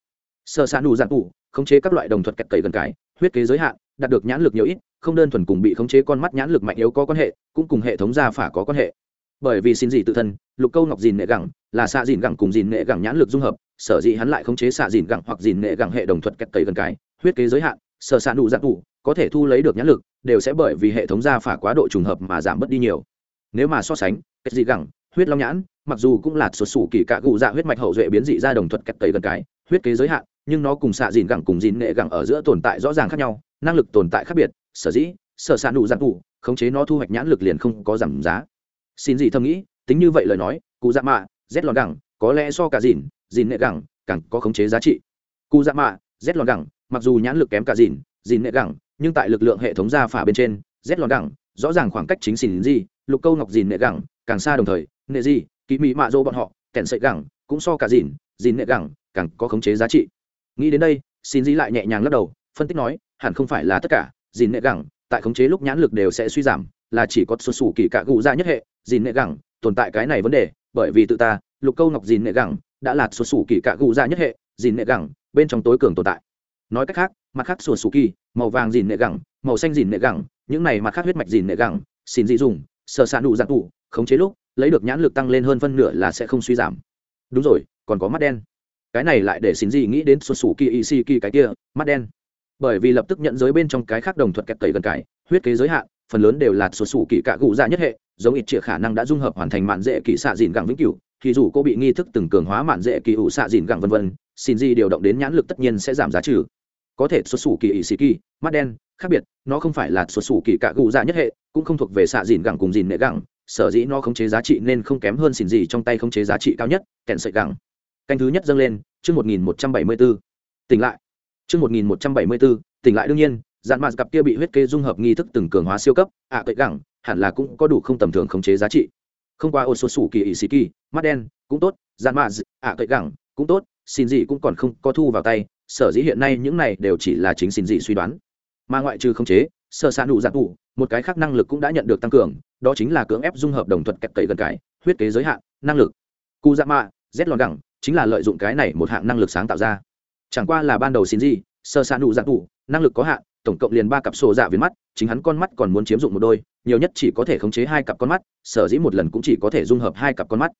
sợ xạ đủ dạng cụ khống chế các loại đồng thuật kẹt cầy gần cái, huyết kế giới hạn, đạt được nhãn lực nhiều ít, không đơn thuần cùng bị khống chế con mắt nhãn lực mạnh yếu có quan hệ, cũng cùng hệ thống gia phả có quan hệ. Bởi vì xin dị tự thân, lục câu ngọc dìn nệ gẳng, là xạ dìn gẳng cùng dìn nệ gẳng nhãn lực dung hợp, sở dĩ hắn lại khống chế xạ dìn gẳng hoặc dìn nệ gẳng hệ đồng thuật kẹt cầy gần cái, huyết kế giới hạn, sở xạ đủ dạng cụ có thể thu lấy được nhãn lực, đều sẽ bởi vì hệ thống gia phả quá độ trùng hợp mà giảm bớt đi nhiều. Nếu mà so sánh kết dị gẳng, huyết long nhãn, mặc dù cũng là xuất xù kỳ cạ cụ dạ huyết mạch hậu duệ biến dị ra đồng thuật kẹt tẩy gần cái, huyết kế giới hạn nhưng nó cùng xạ dìn gẳng cùng dìn nệ gẳng ở giữa tồn tại rõ ràng khác nhau, năng lực tồn tại khác biệt, sở dĩ, sở s ạ nụ giặc cụ khống chế nó thu hoạch nhãn lực liền không có giảm giá. Xin dị thầm nghĩ, tính như vậy lời nói, cụ dạ mạ rét lòn gẳng, có lẽ so cả dìn dìn nệ gẳng, càng có khống chế giá trị. Cụ dạ mạ rét lòn gẳng, mặc dù nhãn lực kém cả dìn dìn nệ gẳng, nhưng tại lực lượng hệ thống gia phả bên trên rét lòn gẳng, rõ ràng khoảng cách chính xỉn gì, lục câu ngọc dìn nệ gẳng, càng xa đồng thời nệ gì kỹ mỹ mạ dô bọn họ kèn sậy gẳng, cũng so cả dìn dìn nệ gẳng, càng có khống chế giá trị nghĩ đến đây, xin dĩ lại nhẹ nhàng lắc đầu, phân tích nói, hẳn không phải là tất cả, dìn nệ gẳng, tại khống chế lúc nhãn lực đều sẽ suy giảm, là chỉ có xuất sủ kỳ cả gù ra nhất hệ, dìn nệ gẳng, tồn tại cái này vấn đề, bởi vì tự ta, lục câu ngọc dìn nệ gẳng, đã là xuất sủ kỳ cả gù ra nhất hệ, dìn nệ gẳng, bên trong tối cường tồn tại. Nói cách khác, mặt khác sùa sù kỳ, màu vàng dìn nệ gẳng, màu xanh dìn nệ gẳng, những này mặt khác huyết mạch dìn nệ gẳng, xin dị dùng sợ xạ đủ giặc tủ, khống chế lúc, lấy được nhãn lực tăng lên hơn phân nửa là sẽ không suy giảm. Đúng rồi, còn có mắt đen cái này lại để xin gì nghĩ đến sùa sủ kỳ y si kỳ cái kia, mắt đen. Bởi vì lập tức nhận giới bên trong cái khác đồng thuận kẹt tẩy gần cái, huyết kế giới hạn, phần lớn đều là sùa sủ kỳ cả gụ dạ nhất hệ, giống ít trịa khả năng đã dung hợp hoàn thành mạn dễ kỳ xạ dìn gẳng vĩnh cửu, thì dù cô bị nghi thức từng cường hóa mạn dễ kỳ ủ xạ dìn gẳng vân vân, xin gì điều động đến nhãn lực tất nhiên sẽ giảm giá trừ. Có thể xuất xù kỳ ỷ xì kỳ mắt đen, khác biệt, nó không phải là xuất xù kỳ cạ gù dạ nhất hệ, cũng không thuộc về xạ dìn gẳng cùng dìn nệ gẳng, sở dĩ nó khống chế giá trị nên không kém hơn xin gì trong tay khống chế giá trị cao nhất, kèn sợi gẳng canh thứ nhất dâng lên chương một nghìn một trăm bảy mươi b ố tỉnh lại. Chương một nghìn một trăm bảy mươi b ố tỉnh lại đương nhiên dạn mạt cặp kia bị huyết kê dung hợp nghi thức từng cường hóa siêu cấp ạ à, cậy gẳng hẳn là cũng có đủ không tầm thường khống chế giá trị. Không qua ô số sủ kỳ ỵ sĩ kỳ mắt đen cũng tốt dạn mạt ạ cậy gẳng cũng tốt xin gì cũng còn không có thu vào tay sở dĩ hiện nay những này đều chỉ là chính xin gì suy đoán. Mà ngoại trừ khống chế sơ xa nụ dạng cụ một cái khác năng lực cũng đã nhận được tăng cường đó chính là cưỡng ép dung hợp đồng thuật kẹt cậy gần cái huyết kế giới hạn năng lực. Cụ dạ mạ z lòn gẳng chính là lợi dụng cái này một hạng năng lực sáng tạo ra. Chẳng qua là ban đầu xin gì, sơ xa nụ dạng tụ năng lực có hạn, tổng cộng liền ba cặp sổ dạ viền mắt, chính hắn con mắt còn muốn chiếm dụng một đôi, nhiều nhất chỉ có thể khống chế hai cặp con mắt, sở dĩ một lần cũng chỉ có thể dung hợp hai cặp con mắt.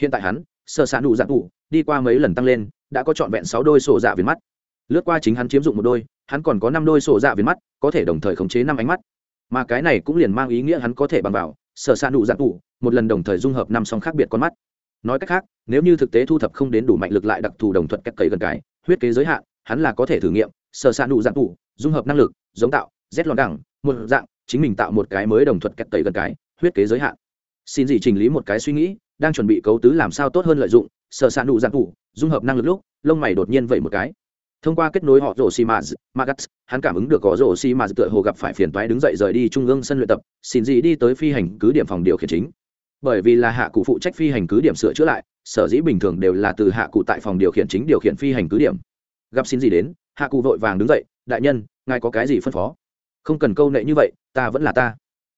Hiện tại hắn, sơ xa nụ dạng tụ đi qua mấy lần tăng lên, đã có trọn vẹn sáu đôi sổ dạ viền mắt. Lướt qua chính hắn chiếm dụng một đôi, hắn còn có năm đôi sổ dạ viền mắt, có thể đồng thời khống chế năm ánh mắt. Mà cái này cũng liền mang ý nghĩa hắn có thể bằng vào sở s ạ nụ dạng tụ một lần đồng thời dung hợp năm song khác biệt con mắt nói cách khác, nếu như thực tế thu thập không đến đủ mạnh lực lại đặc thù đồng thuận cách cấy gần cái, huyết kế giới hạn, hắn là có thể thử nghiệm sở s nụ dạng tủ, dung hợp năng lực, giống tạo, rét lòn đẳng, một dạng, chính mình tạo một cái mới đồng thuận cách cấy gần cái, huyết kế giới hạn. Xin gì chỉnh lý một cái suy nghĩ, đang chuẩn bị cấu tứ làm sao tốt hơn lợi dụng sở s nụ dạng tủ, dung hợp năng lực lúc, lông mày đột nhiên vậy một cái. Thông qua kết nối họ rổ xi maz magat, hắn cảm ứng được có rổ xi maz tựa hồ gặp phải phiền toái đứng dậy rời đi trung ương sân luyện tập, xin gì đi tới phi hành cứ điểm phòng điều khiển chính bởi vì là hạ cụ phụ trách phi hành cứ điểm sửa chữa lại, sở dĩ bình thường đều là từ hạ cụ tại phòng điều khiển chính điều khiển phi hành cứ điểm. Gặp xin gì đến, hạ cụ vội vàng đứng dậy, đại nhân, ngài có cái gì phân phó? Không cần câu nệ như vậy, ta vẫn là ta.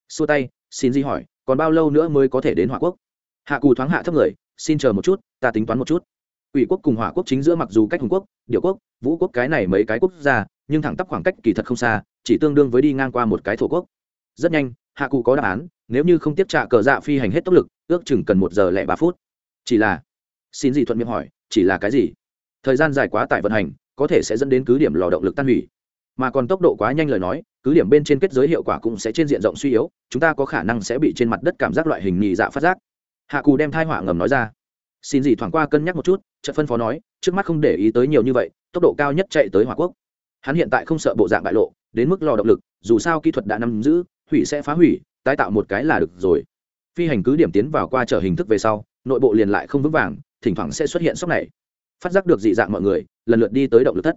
Xua tay, xin gì hỏi, còn bao lâu nữa mới có thể đến hỏa quốc? Hạ cụ thoáng hạ thấp người, xin chờ một chút, ta tính toán một chút. Ủy quốc cùng hỏa quốc chính giữa mặc dù cách hùng quốc điệu quốc, vũ quốc cái này mấy cái quốc gia, nhưng thẳng tắp khoảng cách kỳ thật không xa, chỉ tương đương với đi ngang qua một cái thổ quốc. Rất nhanh, hạ cụ có đáp án nếu như không tiếp trả cờ dạ phi hành hết tốc lực, ước chừng cần một giờ lẻ ba phút. Chỉ là, xin gì thuận miệng hỏi, chỉ là cái gì? Thời gian dài quá tải vận hành, có thể sẽ dẫn đến cứ điểm lò động lực tan hủy. Mà còn tốc độ quá nhanh lời nói, cứ điểm bên trên kết giới hiệu quả cũng sẽ trên diện rộng suy yếu, chúng ta có khả năng sẽ bị trên mặt đất cảm giác loại hình nhị dạ phát giác. Hạ cù đem thai họa ngầm nói ra. Xin gì thoảng qua cân nhắc một chút trận phân phó nói, trước mắt không để ý tới nhiều như vậy, tốc độ cao nhất chạy tới hòa quốc. Hắn hiện tại không sợ bộ dạng bại lộ, đến mức lò động lực, dù sao kỹ thuật đã nắm giữ, hủy sẽ phá hủy tái tạo một cái là được rồi. Phi hành cứ điểm tiến vào qua trở hình thức về sau, nội bộ liền lại không vững vàng, thỉnh thoảng sẽ xuất hiện sốc này. Phát giác được dị dạng mọi người, lần lượt đi tới động lực thất.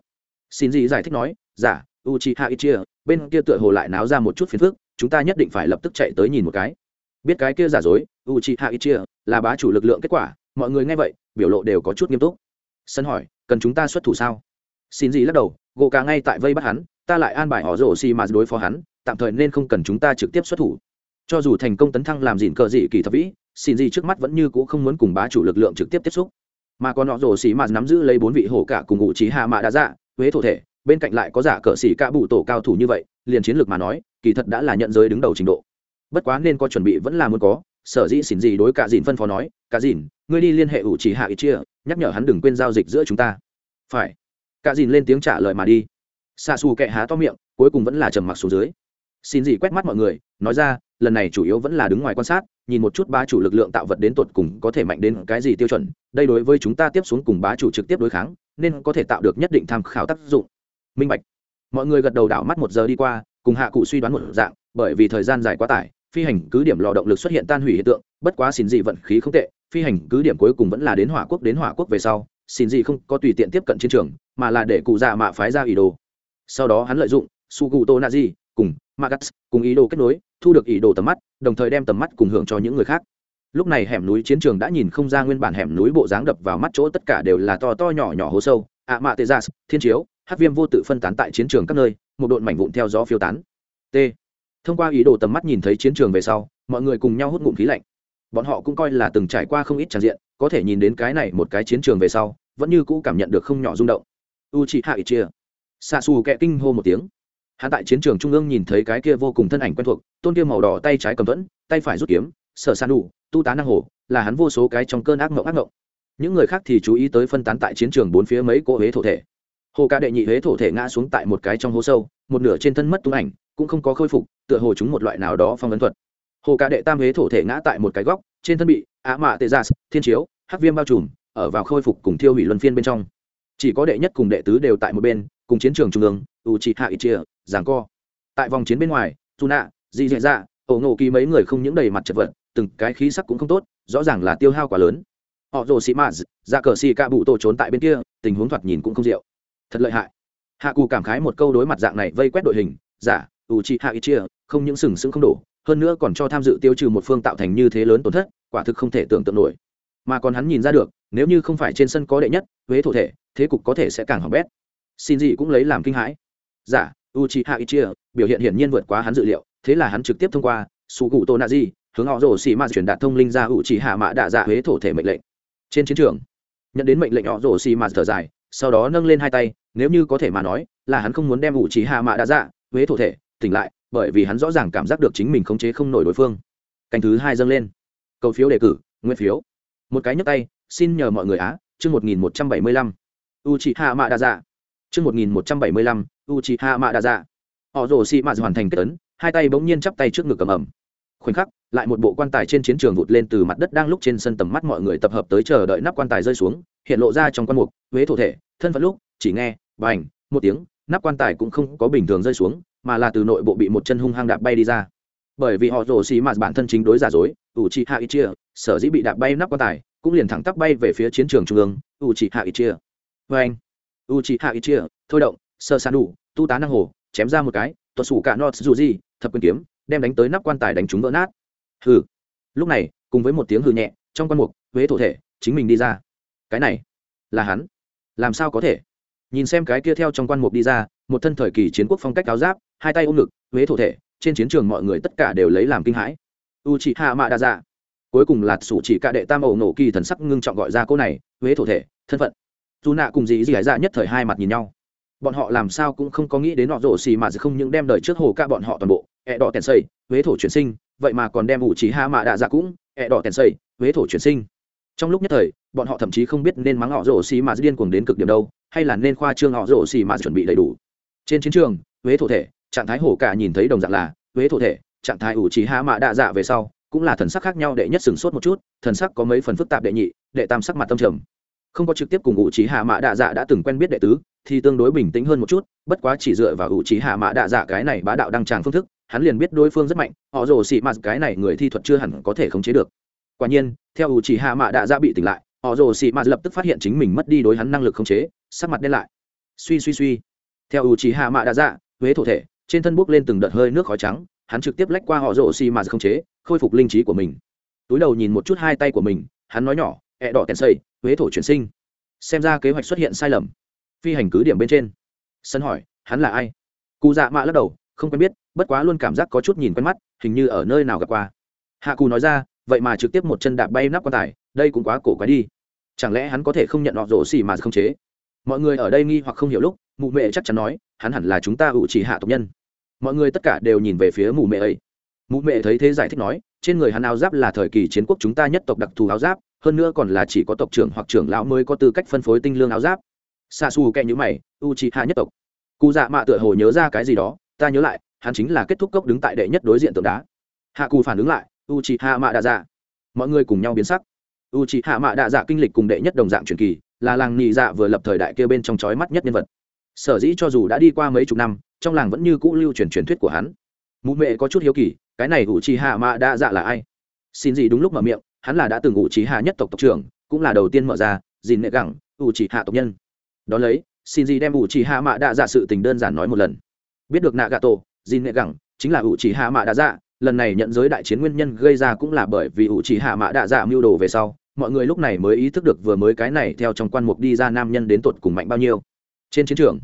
Xin gì giải thích nói dạ, giả u chi ha ichia, bên kia tựa hồ lại náo ra một chút phiền phức, chúng ta nhất định phải lập tức chạy tới nhìn một cái. Biết cái kia giả dối u chi ha ichia là bá chủ lực lượng kết quả, mọi người nghe vậy, biểu lộ đều có chút nghiêm túc. Sân hỏi, cần chúng ta xuất thủ sao? Xin gì lắc đầu, gỗ cả ngay tại vây bắt hắn, ta lại an bài họ rổ xi mà đối phó hắn, tạm thời nên không cần chúng ta trực tiếp xuất thủ cho dù thành công tấn thăng làm dịn cờ dị kỳ thập vĩ, xin gì trước mắt vẫn như c ũ không muốn cùng bá chủ lực lượng trực tiếp tiếp xúc. Mà còn họ rổ xì mà nắm giữ lấy bốn vị hổ cả cùng ngụ trí hạ mạ đã dạ huế thổ thể, bên cạnh lại có giả cờ xì cả bụ tổ cao thủ như vậy, liền chiến lược mà nói, kỳ thật đã là nhận giới đứng đầu trình độ. Bất quá nên có chuẩn bị vẫn là muốn có, sở dĩ xỉn gì đối cả dìn phân phó nói, cả dìn, ngươi đi liên hệ ủ chỉ hạ ít chia, nhắc nhở hắn đừng quên giao dịch giữa chúng ta. Phải. Cả dìn lên tiếng trả lời mà đi. Xa xù kệ há to miệng, cuối cùng vẫn là trầm mặc xuống dưới. Xin gì quét mắt mọi người, nói ra lần này chủ yếu vẫn là đứng ngoài quan sát, nhìn một chút bá chủ lực lượng tạo vật đến tột cùng có thể mạnh đến cái gì tiêu chuẩn. Đây đối với chúng ta tiếp xuống cùng bá chủ trực tiếp đối kháng, nên có thể tạo được nhất định tham khảo tác dụng. Minh bạch. Mọi người gật đầu đảo mắt một giờ đi qua, cùng hạ cụ suy đoán một dạng, bởi vì thời gian dài quá tải, phi hành cứ điểm lò động lực xuất hiện tan hủy hiện tượng, bất quá xin dị vận khí không tệ, phi hành cứ điểm cuối cùng vẫn là đến hỏa quốc, đến hỏa quốc về sau, xin dị không có tùy tiện tiếp cận chiến trường, mà là để cụ già mạ phái ra ý đồ. Sau đó hắn lợi dụng su cụ tô nazi cùng magas cùng ý đồ kết nối thu được ý đồ tầm mắt, đồng thời đem tầm mắt cùng hưởng cho những người khác. Lúc này hẻm núi chiến trường đã nhìn không ra nguyên bản hẻm núi bộ dáng đập vào mắt chỗ tất cả đều là to to nhỏ nhỏ hố sâu. Ạ mạ tê gia, thiên chiếu hát viêm vô tự phân tán tại chiến trường các nơi, một đội mảnh vụn theo gió phiêu tán. T. Thông qua ý đồ tầm mắt nhìn thấy chiến trường về sau, mọi người cùng nhau hút ngụm khí lạnh. Bọn họ cũng coi là từng trải qua không ít tràn diện, có thể nhìn đến cái này một cái chiến trường về sau, vẫn như cũ cảm nhận được không nhỏ rung động. U chị hạ ít chia xa xù kẹ kinh hô một tiếng hạ tại chiến trường trung ương nhìn thấy cái kia vô cùng thân ảnh quen thuộc, tôn kia màu đỏ tay trái cầm thuẫn, tay phải rút kiếm, sở san đủ, tu tá năng hồ là hắn vô số cái trong cơn ác mộng ác mộng. Những người khác thì chú ý tới phân tán tại chiến trường bốn phía mấy cỗ huế thổ thể. Hồ ca đệ nhị huế thổ thể ngã xuống tại một cái trong hố sâu, một nửa trên thân mất tung ảnh, cũng không có khôi phục, tựa hồ chúng một loại nào đó phong ấn thuật. Hồ ca đệ tam huế thổ thể ngã tại một cái góc, trên thân bị á mạ tê gia, thiên chiếu, hắc viêm bao trùm, ở vào khôi phục cùng thiêu hủy luân phiên bên trong. Chỉ có đệ nhất cùng đệ tứ đều tại một bên, cùng chiến trường trung ương u chị hạ ít chia giảng co. Tại vòng chiến bên ngoài dù nạ dị dạ dạ ổ ngộ kỳ mấy người không những đầy mặt chật vật từng cái khí sắc cũng không tốt rõ ràng là tiêu hao quá lớn. Họ rồ xị mạt ra cờ xì ca bụ tổ trốn tại bên kia tình huống thoạt nhìn cũng không rượu. Thật lợi hại. Hạ cù cảm khái một câu đối mặt dạng này vây quét đội hình giả u chi hạ ít chia không những sừng sững không đủ, hơn nữa còn cho tham dự tiêu trừ một phương tạo thành như thế lớn tổn thất quả thực không thể tưởng tượng nổi. Mà còn hắn nhìn ra được nếu như không phải trên sân có đệ nhất huế thổ thể thế cục có thể sẽ càng hỏng bét. Xin gì cũng lấy làm kinh hãi. Giả Uchiha Itchia, biểu hiện hiển nhiên vượt quá hắn dự liệu, thế là hắn trực tiếp thông qua Su Cụ hướng họ rồ xì ma truyền đạt thông linh ra Uchiha Mạ Đạ Dạ Huế thổ thể mệnh lệnh. Trên chiến trường, nhận đến mệnh lệnh họ rồ xì ma thở dài, sau đó nâng lên hai tay, nếu như có thể mà nói, là hắn không muốn đem Uchiha Mạ Đạ Dạ Huế thổ thể tỉnh lại, bởi vì hắn rõ ràng cảm giác được chính mình khống chế không nổi đối phương. Canh thứ hai dâng lên. Cầu phiếu đề cử, nguyên phiếu. Một cái nhấc tay, xin nhờ mọi người á, chương 1175. Uchiha Mạ Đạ Dạ. Chương 1175, Uchiha c h i mạ đa dạ họ rồ xị mạ hoàn thành kết tấn hai tay bỗng nhiên chắp tay trước ngực cầm ẩm khoảnh khắc lại một bộ quan tài trên chiến trường vụt lên từ mặt đất đang lúc trên sân tầm mắt mọi người tập hợp tới chờ đợi nắp quan tài rơi xuống hiện lộ ra trong quan mục huế thổ thể thân phận lúc chỉ nghe bành, một tiếng nắp quan tài cũng không có bình thường rơi xuống mà là từ nội bộ bị một chân hung hăng đạp bay đi ra. Bởi vì họ rồ xì mạt bản thân chính đối giả dối Uchiha trị hạ ít sở dĩ bị đạp bay nắp quan tài cũng liền thẳng tắp bay về phía chiến trường trung ương ủ trị hạ ít chia thôi động sơ san đủ, tu tá năng hồ, chém ra một cái, tuột sủ cả nọt dù gì, thập quyền kiếm, đem đánh tới nắp quan tài đánh chúng vỡ nát. Hừ. Lúc này, cùng với một tiếng hừ nhẹ, trong quan mục, huế thổ thể, chính mình đi ra. Cái này, là hắn. Làm sao có thể? Nhìn xem cái kia theo trong quan mục đi ra, một thân thời kỳ chiến quốc phong cách áo giáp, hai tay ôm ngực, huế thổ thể, trên chiến trường mọi người tất cả đều lấy làm kinh hãi. U chị hạ mạ đa dạ cuối cùng là sủ chỉ cả đệ tam ẩu nổ kỳ thần sắc ngưng trọng gọi ra cô này, huế thổ thể, thân phận. Dù nạ cùng dì dì dạ nhất thời hai mặt nhìn nhau bọn họ làm sao cũng không có nghĩ đến họ rổ xì mà không những đem đời trước hồ ca bọn họ toàn bộ, ẹ đỏ tèn xây, huế thổ chuyển sinh, vậy mà còn đem ủ trí hạ mạ đạ dạ cũng, ẹ đỏ tèn xây, huế thổ chuyển sinh. Trong lúc nhất thời, bọn họ thậm chí không biết nên mắng họ rổ xì mà điên cuồng đến cực điểm đâu, hay là nên khoa trương họ rổ xì mà chuẩn bị đầy đủ. Trên chiến trường, huế thổ thể, trạng thái hồ cả nhìn thấy đồng dạng là, huế thổ thể, trạng thái ủ trí hạ mạ đạ dạ về sau, cũng là thần sắc khác nhau, đệ nhất sừng sốt một chút, thần sắc có mấy phần phức tạp đệ nhị, đệ tam sắc mặt tâm trầm. Không có trực tiếp cùng ủ trí hạ mạ đạ dạ đã từng quen biết đệ tứ thì tương đối bình tĩnh hơn một chút, bất quá chỉ dựa vào ủ trí hạ mã đạ dạ cái này bá đạo đăng tràng phương thức, hắn liền biết đối phương rất mạnh, họ rồ xị mạt cái này người thi thuật chưa hẳn có thể khống chế được. Quả nhiên, theo ủ trí hạ mã đạ dạ bị tỉnh lại, họ rồ xị mạt lập tức phát hiện chính mình mất đi đối hắn năng lực khống chế, sắc mặt đen lại. Suy suy suy. Theo ủ trí hạ mã đạ dạ huế thổ thể, trên thân bốc lên từng đợt hơi nước khói trắng, hắn trực tiếp lách qua họ rồ xì mạt khống chế, khôi phục linh trí của mình. Túi đầu nhìn một chút hai tay của mình, hắn nói nhỏ, ẹ đỏ tèn xây huế thổ chuyển sinh. Xem ra kế hoạch xuất hiện sai lầm phi hành cứ điểm bên trên. Sân hỏi, hắn là ai? Cụ dạ mạ lắc đầu, không quen biết, bất quá luôn cảm giác có chút nhìn quen mắt, hình như ở nơi nào gặp qua. Hạ cù nói ra, vậy mà trực tiếp một chân đạp bay nắp quan tài, đây cũng quá cổ quái đi. Chẳng lẽ hắn có thể không nhận họ rổ xì mà không chế? Mọi người ở đây nghi hoặc không hiểu lúc, mụ mẹ chắc chắn nói, hắn hẳn là chúng ta ủ chỉ hạ tộc nhân. Mọi người tất cả đều nhìn về phía mụ mẹ ấy. Mụ mẹ thấy thế giải thích nói, trên người hắn áo giáp là thời kỳ chiến quốc chúng ta nhất tộc đặc thù áo giáp, hơn nữa còn là chỉ có tộc trưởng hoặc trưởng lão mới có tư cách phân phối tinh lương áo giáp xa xù kẹ nhữ mày u chị hạ nhất tộc. Cụ dạ mạ tựa hồ nhớ ra cái gì đó, ta nhớ lại, hắn chính là kết thúc cốc đứng tại đệ nhất đối diện tượng đá. Hạ cù phản ứng lại u chị hạ mạ đạ dạ. Mọi người cùng nhau biến sắc. U chị hạ mạ đạ dạ kinh lịch cùng đệ nhất đồng dạng truyền kỳ, là làng nhị dạ vừa lập thời đại kia bên trong chói mắt nhất nhân vật. Sở dĩ cho dù đã đi qua mấy chục năm, trong làng vẫn như cũ lưu truyền truyền thuyết của hắn. Mụ mẹ có chút hiếu kỳ, cái này U trì hạ mạ Đạ dạ là ai? Xin gì đúng lúc mở miệng, hắn là đã từng U trì hạ nhất tộc tộc trưởng, cũng là đầu tiên mở ra dìn nệ gẳng U trì hạ tộc nhân đó lấy, xin gì đem ủ chỉ hạ mạ đa dạ sự tình đơn giản nói một lần. Biết được nạ gà tổ dìn nghệ gẳng, chính là ủ chỉ hạ mạ đa dạ lần này nhận giới đại chiến nguyên nhân gây ra cũng là bởi vì ủ chỉ hạ mạ đa dạ mưu đồ về sau, mọi người lúc này mới ý thức được vừa mới cái này theo trong quan mục đi ra nam nhân đến tột cùng mạnh bao nhiêu. Trên chiến trường,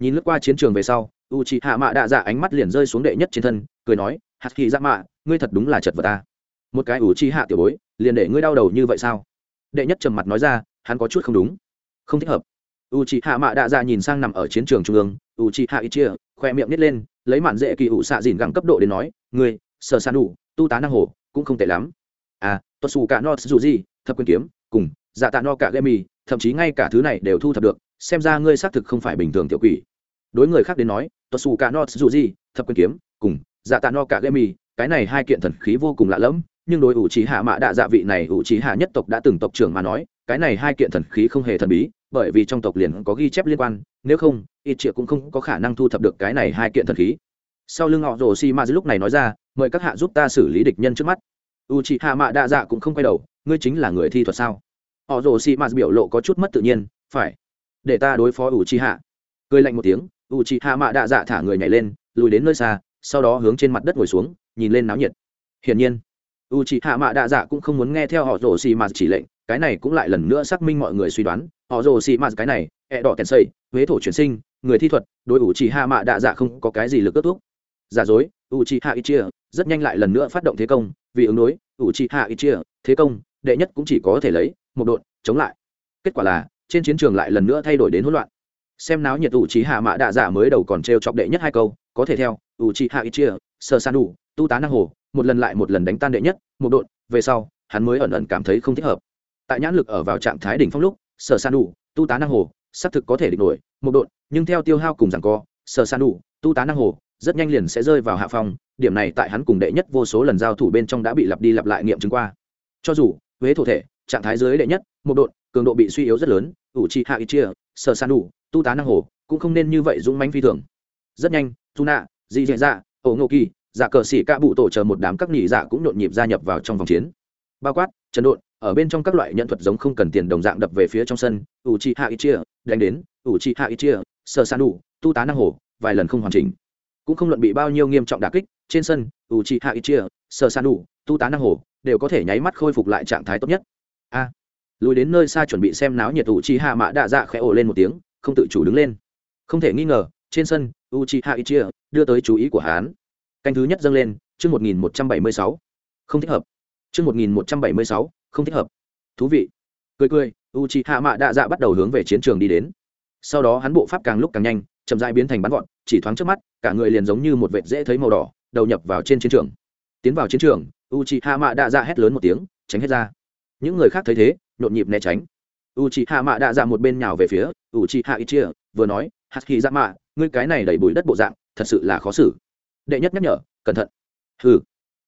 nhìn lướt qua chiến trường về sau u c h ị hạ mạ đạ dạ ánh mắt liền rơi xuống đệ nhất trên thân, cười nói hạt khi dạ mạ ngươi thật đúng là chật vật ta. Một cái u c h ị hạ tiểu bối, liền để ngươi đau đầu như vậy sao? Đệ nhất trầm mặt nói ra, hắn có chút không đúng. Không thích hợp u c h ị hạ mạ đạ dạ nhìn sang nằm ở chiến trường trung ương. U c h ị hạ ít chia khoe miệng nít lên, lấy mạn dễ kỳ ủ xạ dìn gẳng cấp độ đến nói, ngươi sờ san đủ, tu tá năng hồ, cũng không tệ lắm. À tuật xù cả no dù gì thập quyền kiếm, cùng dạ tạ no cả gây mì thậm chí ngay cả thứ này đều thu thập được, xem ra ngươi xác thực không phải bình thường tiểu quỷ. Đối người khác đến nói tuật xù cả no dù gì thập quyền kiếm, cùng dạ tạ no cả gây mì cái này hai kiện thần khí vô cùng lạ lẫm, nhưng đối ủ trí hạ mạ đạ dạ vị này ủ trí hạ nhất tộc đã từng tộc trưởng mà nói, cái này hai kiện thần khí không hề thần bí bởi vì trong tộc liền có ghi chép liên quan, nếu không, ít triệu cũng không có khả năng thu thập được cái này hai kiện thần khí. Sau lưng họ rồ xi ma lúc này nói ra, mời các hạ giúp ta xử lý địch nhân trước mắt. U chị hạ mạ đa dạ cũng không quay đầu, ngươi chính là người thi thuật sao? Họ rồ si ma biểu lộ có chút mất tự nhiên, phải, để ta đối phó u chị hạ cười lạnh một tiếng u chị hạ mạ đa dạ thả người nhảy lên, lùi đến nơi xa, sau đó hướng trên mặt đất ngồi xuống, nhìn lên náo nhiệt. Hiển nhiên u chị hạ mạ đa dạ cũng không muốn nghe theo họ rồ si ma chỉ lệnh cái này cũng lại lần nữa xác minh mọi người suy đoán, họ rồ xì mạt cái này, ẹ đỏ kèn xây, huế thổ chuyển sinh, người thi thuật đội ủ chỉ hạ mạ đạ dạ không có cái gì lực ước thúc. Giả dối u chi hạ ít chia, rất nhanh lại lần nữa phát động thế công, vì ứng đối u chi hạ ít chia, thế công, đệ nhất cũng chỉ có thể lấy, một đội chống lại. Kết quả là, trên chiến trường lại lần nữa thay đổi đến hỗn loạn. Xem náo nhiệt u chi hạ mạ đạ dạ mới đầu còn trêu chọc đệ nhất hai câu, có thể theo u chi hạ ít chia sơ san đủ, tu tá năng hồ, một lần lại một lần đánh tan đệ nhất, một đội về sau, hắn mới ẩn ẩn cảm thấy không thích hợp tại nhãn lực ở vào trạng thái đỉnh phong lúc, sở san đủ, tu tá năng hồ xác thực có thể địch nổi, một đội nhưng theo tiêu hao cùng rằng co, sở san đủ, tu tá năng hồ, rất nhanh liền sẽ rơi vào hạ phong, điểm này tại hắn cùng đệ nhất vô số lần giao thủ bên trong đã bị lặp đi lặp lại nghiệm chứng qua. Cho dù, huế thổ thể, trạng thái dưới đệ nhất, một đội cường độ bị suy yếu rất lớn, ủ chi hạ ít chia, sở san đủ, tu tá năng hồ, cũng không nên như vậy dũng mánh phi thường. Rất nhanh tu nạ dị dạ dạ ổ ngộ kỳ dạ cờ xỉ ca bụ tổ chờ một đám các nhị dạ cũng nhộn nhịp gia nhập vào trong vòng chiến. Bao quát chấn độn ở bên trong các loại nhận thuật giống không cần tiền đồng dạng đập về phía trong sân ủ chi hạ ít chia đánh đến ủ chi hạ ít chia sơ san đủ tu tá năng hồ, vài lần không hoàn chỉnh. Cũng không luận bị bao nhiêu nghiêm trọng đà kích, trên sân u chi hạ ít chia sơ san đủ tu tá năng hồ, đều có thể nháy mắt khôi phục lại trạng thái tốt nhất. A, lùi đến nơi xa chuẩn bị xem náo nhiệt u chi hạ mã đạ dạ khẽ ồ lên một tiếng, không tự chủ đứng lên. Không thể nghi ngờ, trên sân u chi hạ ít chia đưa tới chú ý của hán canh thứ nhất dâng lên, chương một nghìn một trăm bảy mươi sáu. Không thích hợp. Chương một nghìn một trăm bảy mươi sáu không thích hợp. Thú vị. Cười cười u chi hạ Mạ đạ dạ bắt đầu hướng về chiến trường đi đến. Sau đó hắn bộ pháp càng lúc càng nhanh, chậm rãi biến thành bắn gọn chỉ thoáng trước mắt, cả người liền giống như một vệt dễ thấy màu đỏ, đầu nhập vào trên chiến trường. Tiến vào chiến trường u c h i hạ mạ đạ dạ hét lớn một tiếng, tránh hết ra. Những người khác thấy thế, nhộn nhịp né tránh. U c h i hạ mạ đạ dạ một bên nhào về phía u c h i hạ ít chia vừa nói hạt khi dạ mạ ngươi cái này đẩy bụi đất bộ dạng, thật sự là khó xử. Đệ nhất nhắc nhở, cẩn thận. Hừ.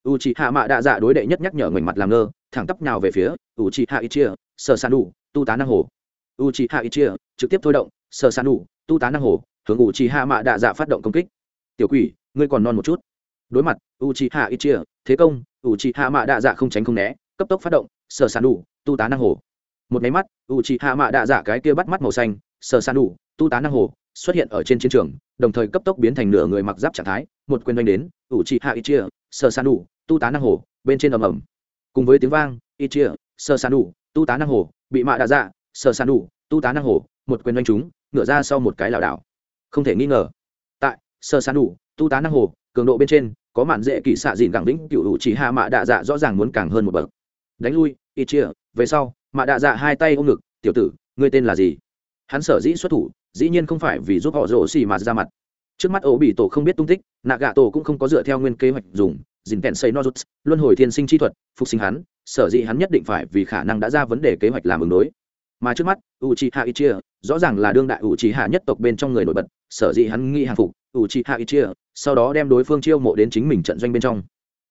U c h i hạ mạ đạ dạ đối đệ nhất nhắc nhở ngoảnh mặt làm ngơ thẳng tắp nhào về phía u c h i hạ ít chia sơ san đủ tu tá năng hồ u c h i hạ ít chia trực tiếp thôi động sơ san đủ tu tá năng hồ hướng u c h i hạ mạ đạ dạ phát động công kích. Tiểu quỷ, ngươi còn non một chút. Đối mặt u c h i hạ ít chia thế công u c h i hạ mạ đạ dạ không tránh không né. Cấp tốc phát động sờ san đủ tu tá năng hồ một máy mắt u c h i hạ mạ đạ dạ cái kia bắt mắt màu xanh sờ san đủ tu tá năng hồ xuất hiện ở trên chiến trường, đồng thời cấp tốc biến thành nửa người mặc giáp trạng thái, một quyền doanh đến u c h i hạ ít chia sờ san đủ tu tá năng hồ bên trên ầm ầm cùng với tiếng vang y chia sơ sàn đủ tu tá năng hồ bị mạ đạ dạ sơ sàn đủ tu tá năng hồ một quyền đánh chúng, ngửa ra sau một cái lảo đảo. Không thể nghi ngờ. Tại sơ san đủ tu tá năng hồ cường độ bên trên có mạn dễ kỵ xạ dìn gẳng lĩnh cựu đủ chỉ hạ mạ đạ dạ rõ ràng muốn càng hơn một bậc. Đánh lui y chia về sau mạ đạ dạ hai tay ôm ngực tiểu tử ngươi tên là gì? Hắn sở dĩ xuất thủ dĩ nhiên không phải vì giúp họ rổ xì mà ra mặt. Trước mắt ổ bị tổ không biết tung tích nạ gạ tổ cũng không có dựa theo nguyên kế hoạch dùng dình kèn xây nozuts luân hồi thiên sinh chi thuật, phục sinh hắn, sở dĩ hắn nhất định phải vì khả năng đã ra vấn đề kế hoạch làm ứng đối. Mà trước mắt u chi hạ ít chia rõ ràng là đương đại u chi hạ nhất tộc bên trong người nổi bật, sở dĩ hắn nghĩ hàng phục u chi hạ ít chia sau đó đem đối phương chiêu mộ đến chính mình trận doanh bên trong.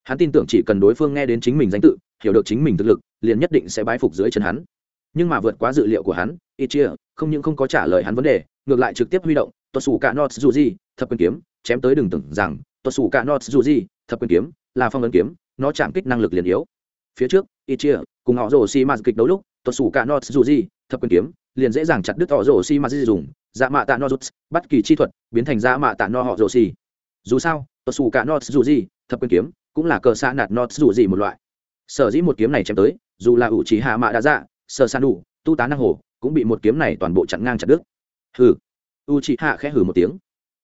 Hắn tin tưởng chỉ cần đối phương nghe đến chính mình danh tự, hiểu được chính mình thực lực, liền nhất định sẽ bái phục dưới chân hắn. Nhưng mà vượt quá dự liệu của hắn ít chia không những không có trả lời hắn vấn đề, ngược lại trực tiếp huy động tuột xù cả not dù gì thập quyền kiếm, chém tới đừng tưởng rằng tuột xù cả not dù gì thập quyền kiếm là phong ấn kiếm, nó chạm kích năng lực liền yếu. Phía trước ít chia cùng họ rồ xi mạt kịch đấu lúc tuột xù cả not dù gì thập quyền kiếm, liền dễ dàng chặt đứt họ rồ xi mạt dùng dạ mạ tạ no rút bất kỳ chi thuật, biến thành dạ mạ tạ no họ rồ xi. dù sao tuột xù cả not dù gì thập quyền kiếm, cũng là cờ xa nạt not dù gì một loại. Sở dĩ một kiếm này chém tới, dù là ủ trí hạ mạ đã dạ sở san đủ tu tá năng hồ, cũng bị một kiếm này toàn bộ chặn ngang chặt đứt. Hừ. U trí hạ khẽ hừ một tiếng.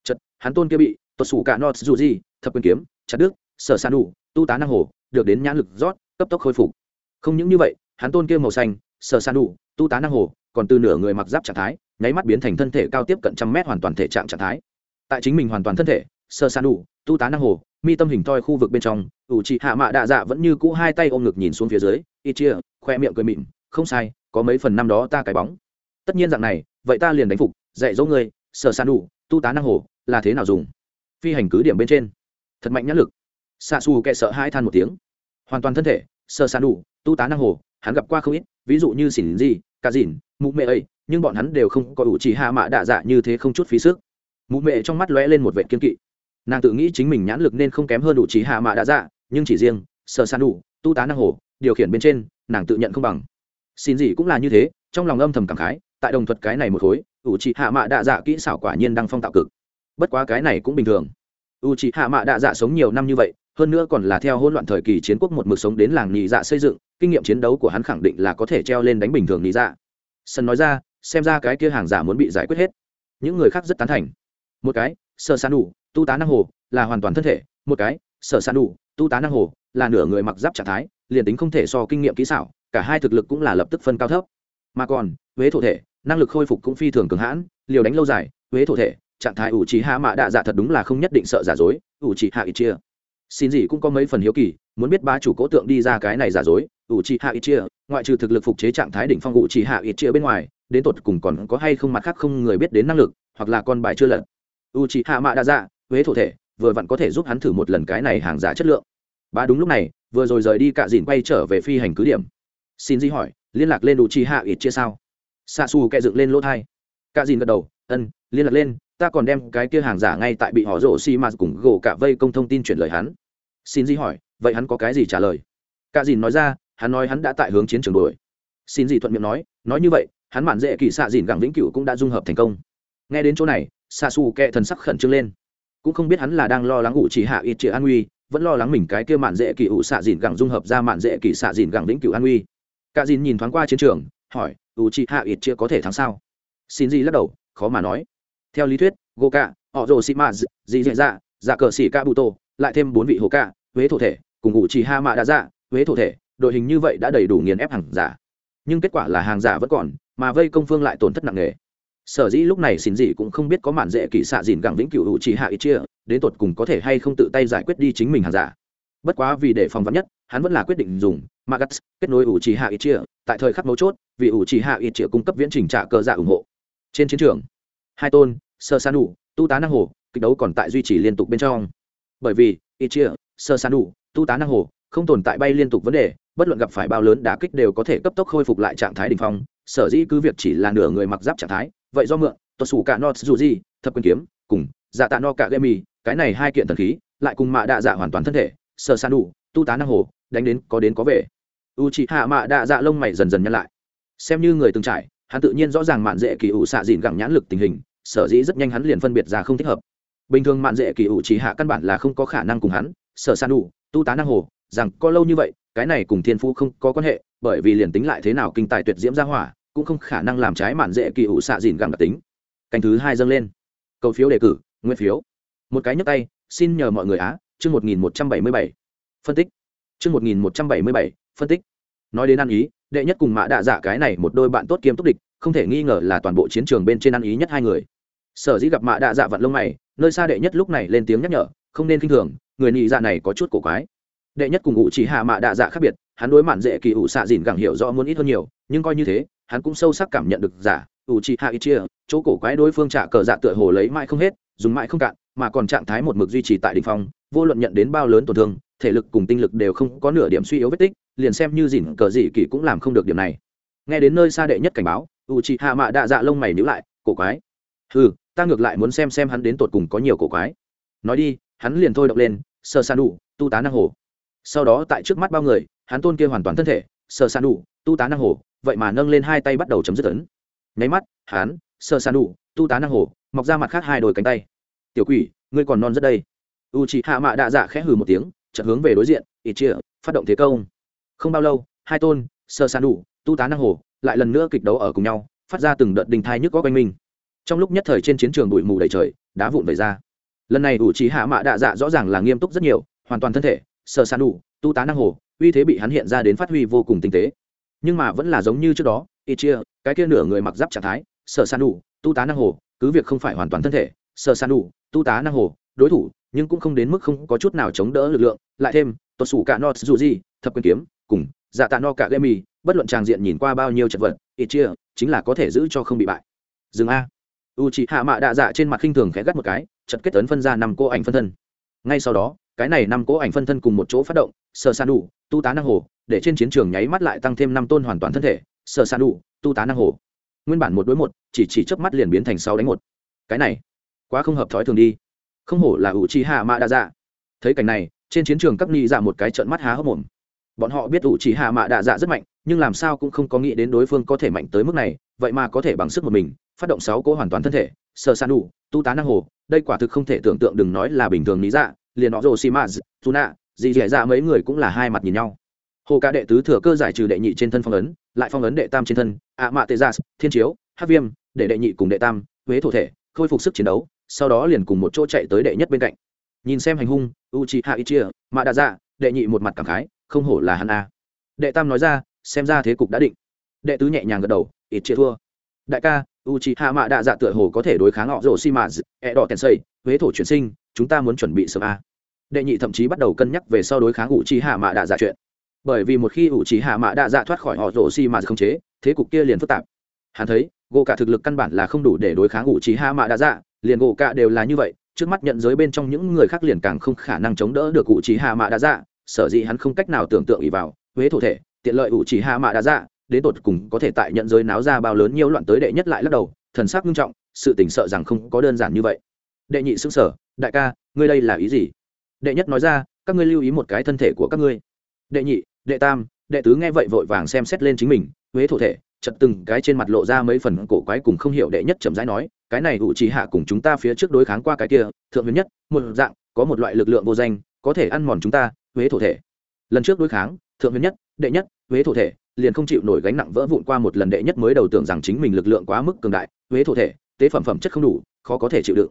Chật, hắn tôn kia bị tuột xù cả not dù gì thập quyền kiếm, chặt đứt sở san đủ tu tá năng hồ, được đến nhãn lực rót, cấp tốc khôi phục. Không những như vậy, hắn tôn kia màu xanh, sở san đủ tu tá năng hồ, còn từ nửa người mặc giáp trạng thái, nháy mắt biến thành thân thể cao tiếp cận trăm mét hoàn toàn thể trạng trạng thái. Tại chính mình hoàn toàn thân thể, sở san đủ tu tá năng hồ, mi tâm hình toi khu vực bên trong, ủ trị hạ mạ đạ dạ vẫn như cũ hai tay ôm ngực nhìn xuống phía dưới, y chia, khoe miệng cười mịn, không sai, có mấy phần năm đó ta cái bóng. Tất nhiên dạng này, vậy ta liền đánh phục, dạy dỗ người sở san đủ tu tá năng hồ, là thế nào dùng? Phi hành cứ điểm bên trên. Thật mạnh nhãn lực xạ xù kệ sợ hai than một tiếng. Hoàn toàn thân thể sơ san đủ, tu tá năng hồ, hắn gặp qua không ít, ví dụ như xỉn gì cá dìn, mụ mẹ ấy, nhưng bọn hắn đều không có ủ chỉ hạ mạ đạ dạ như thế không chút phí sức. Mụ mẹ trong mắt lóe lên một vệ kiên kỵ. Nàng tự nghĩ chính mình nhãn lực nên không kém hơn đủ chỉ hạ mạ đạ dạ nhưng chỉ riêng sơ san đủ, tu tá năng hồ, điều khiển bên trên, nàng tự nhận không bằng. Xin gì cũng là như thế, trong lòng âm thầm cảm khái, tại đồng thuật cái này một khối, ủ chỉ hạ mạ đạ dạ kỹ xảo quả nhiên đang phong tạo cực. Bất quá cái này cũng bình thường. U trị hạ mạ đạ dạ sống nhiều năm như vậy hơn nữa còn là theo hỗn loạn thời kỳ chiến quốc một mực sống đến làng nhị dạ xây dựng, kinh nghiệm chiến đấu của hắn khẳng định là có thể treo lên đánh bình thường nhị dạ. Sân nói ra, xem ra cái kia hàng giả muốn bị giải quyết hết. Những người khác rất tán thành. Một cái, sở san đủ tu tá năng hồ, là hoàn toàn thân thể. Một cái, sở san đủ tu tá năng hồ, là nửa người mặc giáp trạng thái, liền tính không thể so kinh nghiệm kỹ xảo, cả hai thực lực cũng là lập tức phân cao thấp. Mà còn, huế thổ thể, năng lực khôi phục cũng phi thường cường hãn, liều đánh lâu dài, huế thổ thể, trạng thái ủ trí hạ mạ đạ dạ thật đúng là không nhất định sợ giả dối, ủ trí hạ ít chia xin gì cũng có mấy phần hiếu kỳ, muốn biết ba chủ cố tượng đi ra cái này giả dối ủ trì hạ ít chia ngoại trừ thực lực phục chế trạng thái đỉnh phong ủ trì hạ ít chia bên ngoài, đến tột cùng còn có hay không mặt khác không người biết đến năng lực, hoặc là con bài chưa lật. U trì hạ mạ đã dạ huế thổ thể, vừa vặn có thể giúp hắn thử một lần cái này hàng giả chất lượng. Ba đúng lúc này, vừa rồi rời đi cạ dìn quay trở về phi hành cứ điểm. Xin di hỏi, liên lạc lên đủ trì hạ ít chia sao? Xa xù kẹ dựng lên lỗ thai. Cạ dìn gật đầu, ân, liên lạc lên ta còn đem cái kia hàng giả ngay tại bị họ rổ xi mạt cùng gỗ cả vây công thông tin chuyển lời hắn. Xin di hỏi, vậy hắn có cái gì trả lời? Cả dìn nói ra, hắn nói hắn đã tại hướng chiến trường đuổi. Xin di thuận miệng nói nói như vậy, hắn mạn dễ kỳ xạ dìn gẳng vĩnh cửu cũng đã dung hợp thành công. Nghe đến chỗ này xa xù kệ thần sắc khẩn trương lên. Cũng không biết hắn là đang lo lắng ủ chỉ hạ ít chữ an nguy vẫn lo lắng mình cái kia mạn dễ kỳ ủ xạ dìn gẳng dung hợp ra mạn dễ kỳ xạ dìn gẳng vĩnh cửu an nguy cả dìn nhìn thoáng qua chiến trường, hỏi, ủ chỉ hạ ít chữ có thể thắng sao? Xin gì lắc đầu, khó mà nói theo lý thuyết gô cạ, họ rồ xị mạ dị dạ dạ dạ cờ xỉ ca bụ tô lại thêm bốn vị hồ cạ, huế thổ thể, cùng ngụ chỉ ha mạ đã dạ huế thổ thể, đội hình như vậy đã đầy đủ nghiền ép hàng giả. Nhưng kết quả là hàng giả vẫn còn, mà vây công phương lại tổn thất nặng nề. Sở dĩ lúc này xin gì cũng không biết có mạn dễ kỹ xạ dìn gẳng vĩnh cửu hữu chỉ hạ ít chia, đến tột cùng có thể hay không tự tay giải quyết đi chính mình hàng giả. Bất quá vì để phòng vắn nhất, hắn vẫn là quyết định dùng magat kết nối ủ chỉ hạ ít chia, tại thời khắc mấu chốt, vì ủ chỉ hạ ít chia cung cấp viễn trình trả cơ giả dạ ủng hộ. Trên chiến trường hai tôn, sơ san đủ, tu tá năng hồ, kịch đấu còn tại duy trì liên tục bên trong. Bởi vì ít chia sơ san đủ, tu tá năng hồ, không tồn tại bay liên tục vấn đề, bất luận gặp phải bao lớn đá kích đều có thể cấp tốc khôi phục lại trạng thái đ ỉ n h phong. Sở dĩ cứ việc chỉ là nửa người mặc giáp trạng thái, vậy do mượn tuột xù cả not dù gì thập quyền kiếm, cùng dạ tạ no cả gây mì cái này hai kiện thần khí, lại cùng mạ đạ dạ hoàn toàn thân thể, sơ san đủ, tu tá năng hồ, đánh đến có đến có về. U chị hạ mạ đạ dạ lông mày dần dần nhăn lại. Xem như người từng trải, hắn tự nhiên rõ ràng mạn dễ kỳ ủ xạ dìn gẳng nhãn lực tình hình sở dĩ rất nhanh hắn liền phân biệt ra không thích hợp. Bình thường mạn dễ kỳ ủ chỉ hạ căn bản là không có khả năng cùng hắn, sở san đủ, tu tá năng hồ, rằng có lâu như vậy, cái này cùng thiên phú không có quan hệ, bởi vì liền tính lại thế nào kinh tài tuyệt diễm ra hỏa, cũng không khả năng làm trái mạn dễ kỳ ủ xạ dìn gặm đặc tính. Canh thứ hai dâng lên. Cầu phiếu đề cử, nguyên phiếu. Một cái nhấp tay, xin nhờ mọi người á, chương một nghìn một trăm bảy mươi bảy. Phân tích. Chương một nghìn một trăm bảy mươi bảy, phân tích. Nói đến ăn ý, đệ nhất cùng mã đạ dạ cái này một đôi bạn tốt kiêm túc địch, không thể nghi ngờ là toàn bộ chiến trường bên trên ăn ý nhất hai người sở dĩ gặp mã đạ dạ vặn lông mày, nơi xa đệ nhất lúc này lên tiếng nhắc nhở, không nên k i n h thường, người nị dạ này có chút cổ quái. Đệ nhất cùng ngụ chỉ hạ mạ đạ dạ khác biệt, hắn đối mạn dễ kỳ ủ xạ dìn gẳng hiểu rõ muốn ít hơn nhiều, nhưng coi như thế, hắn cũng sâu sắc cảm nhận được giả, ủ chỉ hạ ít chia, chỗ cổ quái đối phương trả cờ dạ tựa hồ lấy mãi không hết, dùng mãi không cạn, mà còn trạng thái một mực duy trì tại đ ỉ n h phong, vô luận nhận đến bao lớn tổn thương, thể lực cùng tinh lực đều không có nửa điểm suy yếu vết tích, liền xem như dìn cờ dị kỳ cũng làm không được điểm này. Nghe đến nơi xa đệ nhất cảnh báo u chị hạ mạ đạ dạ lông mày níu lại, cổ quái. Ừ ta ngược lại muốn xem xem hắn đến tột cùng có nhiều cổ quái. Nói đi, hắn liền thôi động lên sơ san đủ, tu tá năng hồ. Sau đó tại trước mắt bao người, hắn tôn kia hoàn toàn thân thể sơ san đủ, tu tá năng hồ, vậy mà nâng lên hai tay bắt đầu chấm dứt ấn. Nháy mắt, hắn sơ san đủ, tu tá năng hồ, mọc ra mặt khác hai đôi cánh tay. Tiểu quỷ, ngươi còn non rất đây. U chị hạ mạ đạ dạ khẽ hừ một tiếng, chợt hướng về đối diện ít chia phát động thế công. Không bao lâu, hai tôn sơ san đủ, tu tá năng hồ, lại lần nữa kịch đấu ở cùng nhau, phát ra từng đợt đình thai nhức có quanh mình trong lúc nhất thời trên chiến trường bụi mù đầy trời, đá vụn vẩy ra. Lần này ủ trí hạ mạ đạ dạ rõ ràng là nghiêm túc rất nhiều, hoàn toàn thân thể sơ san đủ, tu tá năng hồ, uy thế bị hắn hiện ra đến phát huy vô cùng tinh tế. Nhưng mà vẫn là giống như trước đó ít chia, cái kia nửa người mặc giáp trạng thái sơ san đủ, tu tá năng hồ, cứ việc không phải hoàn toàn thân thể sơ san đủ, tu tá năng hồ, đối thủ, nhưng cũng không đến mức không có chút nào chống đỡ lực lượng, lại thêm tuột sủ cả not dù gì thập quyền kiếm, cùng dạ tạ no cả gây mì bất luận tràng diện nhìn qua bao nhiêu chật vật ít chia, chính là có thể giữ cho không bị bại. Dừng a u chị hạ mạ đạ dạ trên mặt khinh thường khẽ gắt một cái chật kết tấn phân ra năm cô ảnh phân thân. Ngay sau đó, cái này năm cố ảnh phân thân cùng một chỗ phát động sờ san đủ tu tá năng hồ, để trên chiến trường nháy mắt lại tăng thêm năm tôn hoàn toàn thân thể sờ san đủ tu tá năng hồ. Nguyên bản một đối một, chỉ chỉ chớp mắt liền biến thành sáu đánh một. Cái này, quá không hợp thói thường đi. Không hổ là ủ trì hạ mạ đa dạ. Thấy cảnh này, trên chiến trường các ni dạ một cái trận mắt há hốc mồm. Bọn họ biết ủ trì hạ mạ đa dạ rất mạnh, nhưng làm sao cũng không có nghĩ đến đối phương có thể mạnh tới mức này, vậy mà có thể bằng sức một mình phát động sáu cỗ hoàn toàn thân thể sơ san đủ tu tá năng hồ, đây quả thực không thể tưởng tượng đừng nói là bình thường lý dạ liền họ rồ xi mã dù nạ gì dẻ dạ mấy người cũng là hai mặt nhìn nhau. Hồ ca đệ tứ thừa cơ giải trừ đệ nhị trên thân phong ấn, lại phong ấn đệ tam trên thân ạ mạ tê gia thiên chiếu hát viêm, để đệ nhị cùng đệ tam, huế thổ thể, khôi phục sức chiến đấu, sau đó liền cùng một chỗ chạy tới đệ nhất bên cạnh. Nhìn xem hành hung u chi hạ ichia mạ đa dạ đệ nhị một mặt cảm khái, không hổ là hắn a. Đệ tam nói ra, xem ra thế cục đã định. Đệ tứ nhẹ nhàng gật đầu ít chia thua đại ca u chi hạ mạ đạ dạ tựa hồ có thể đối kháng họ rồ si mạ e đỏ tèn xây huế thổ chuyển sinh, chúng ta muốn chuẩn bị sớm a. Đệ nhị thậm chí bắt đầu cân nhắc về sau đối kháng u chi hạ mạ đạ dạ chuyện. Bởi vì một khi u chi hạ mạ đạ dạ thoát khỏi họ rồ si mạ không chế, thế cục kia liền phức tạp. Hắn thấy, gỗ cả thực lực căn bản là không đủ để đối kháng u chi hạ mạ đạ dạ liền gỗ cả đều là như vậy, trước mắt nhận giới bên trong những người khác liền càng không khả năng chống đỡ được u chi hạ mạ đạ dạ sở dĩ hắn không cách nào tưởng tượng ý vào, huế thổ thể, tiện lợi u chi hạ mạ đạ dạ đến tột cùng có thể tại nhận giới náo ra bao lớn nhiều loạn tới đệ nhất lại lắc đầu, thần sắc nghiêm trọng, sự tình sợ rằng không có đơn giản như vậy. Đệ nhị xưng sở, đại ca, ngươi đây là ý gì? Đệ nhất nói ra, các ngươi lưu ý một cái thân thể của các ngươi. Đệ nhị, đệ tam, đệ tứ nghe vậy vội vàng xem xét lên chính mình, huế thổ thể chật từng cái trên mặt lộ ra mấy phần cổ quái cùng không hiểu đệ nhất chậm rãi nói, cái này ủ trì hạ cùng chúng ta phía trước đối kháng qua cái kia, thượng huyền nhất, một dạng, có một loại lực lượng vô danh, có thể ăn mòn chúng ta, huế thổ thể. Lần trước đối kháng, thượng huyền nhất, đệ nhất, huế thổ thể liền không chịu nổi gánh nặng vỡ vụn qua một lần đệ nhất mới đầu tưởng rằng chính mình lực lượng quá mức cường đại, huế thổ thể, tế phẩm phẩm chất không đủ, khó có thể chịu đựng.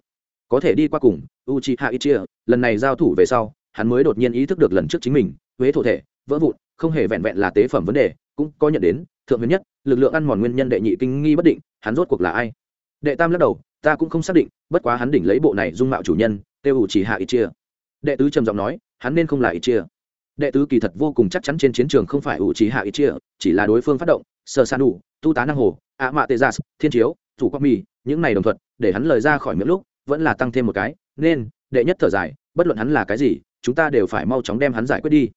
Có thể đi qua cùng u chi hạ ichia lần này giao thủ về sau, hắn mới đột nhiên ý thức được lần trước chính mình, huế thổ thể, vỡ vụn, không hề vẹn vẹn là tế phẩm vấn đề, cũng có nhận đến, thượng huyền nhất, lực lượng ăn mòn nguyên nhân đệ nhị kinh nghi bất định, hắn rốt cuộc là ai? Đệ tam lắc đầu, ta cũng không xác định, bất quá hắn đỉnh lấy bộ này dung mạo chủ nhân tiêu ủ chỉ hạ ít chia đệ tứ trầm giọng nói, hắn nên không là ít chia đệ tứ kỳ thật vô cùng chắc chắn trên chiến trường không phải ủ trí hạ ít chia chỉ là đối phương phát động, sơ san đủ tu tá năng hồ ạ mạ tê gia thiên chiếu, thủ quang mì những này đồng thuận, để hắn lời ra khỏi miệng lúc, vẫn là tăng thêm một cái, nên, đệ nhất thở dài, bất luận hắn là cái gì, chúng ta đều phải mau chóng đem hắn giải quyết đi.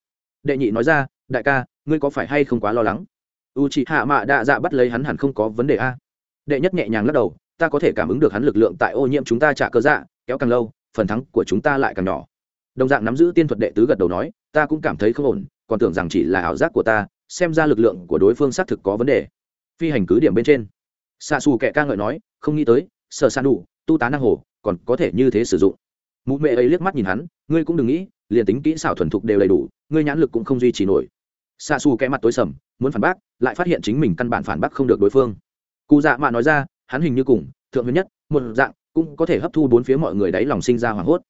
Đệ nhị nói ra, đại ca, ngươi có phải hay không quá lo lắng? U chị hạ mạ đạ dạ bắt lấy hắn hẳn không có vấn đề a. Đệ nhất nhẹ nhàng lắc đầu, ta có thể cảm ứng được hắn lực lượng tại ô nhiễm chúng ta trả cơ dạ kéo càng lâu, phần thắng của chúng ta lại càng nhỏ. Đồng dạng nắm giữ tiên thuật đệ tứ gật đầu nói ta cũng cảm thấy không ổn, còn tưởng rằng chỉ là ảo giác của ta, xem ra lực lượng của đối phương xác thực có vấn đề. Phi hành cứ điểm bên trên. Xa xù kẻ ca ngợi nói, không nghĩ tới sợ san đủ tu tá năng hồ, còn có thể như thế sử dụng. Mụ mẹ ấy liếc mắt nhìn hắn, ngươi cũng đừng nghĩ, liền tính kỹ xảo thuần thục đều đầy đủ, ngươi nhãn lực cũng không duy trì nổi. Xa xù kẻ mặt tối sầm, muốn phản bác, lại phát hiện chính mình căn bản phản bác không được đối phương. Cụ dạ mạ nói ra, hắn hình như cùng, thượng huyền nhất, một dạng, cũng có thể hấp thu bốn phía mọi người đáy lòng sinh ra hoảng hốt.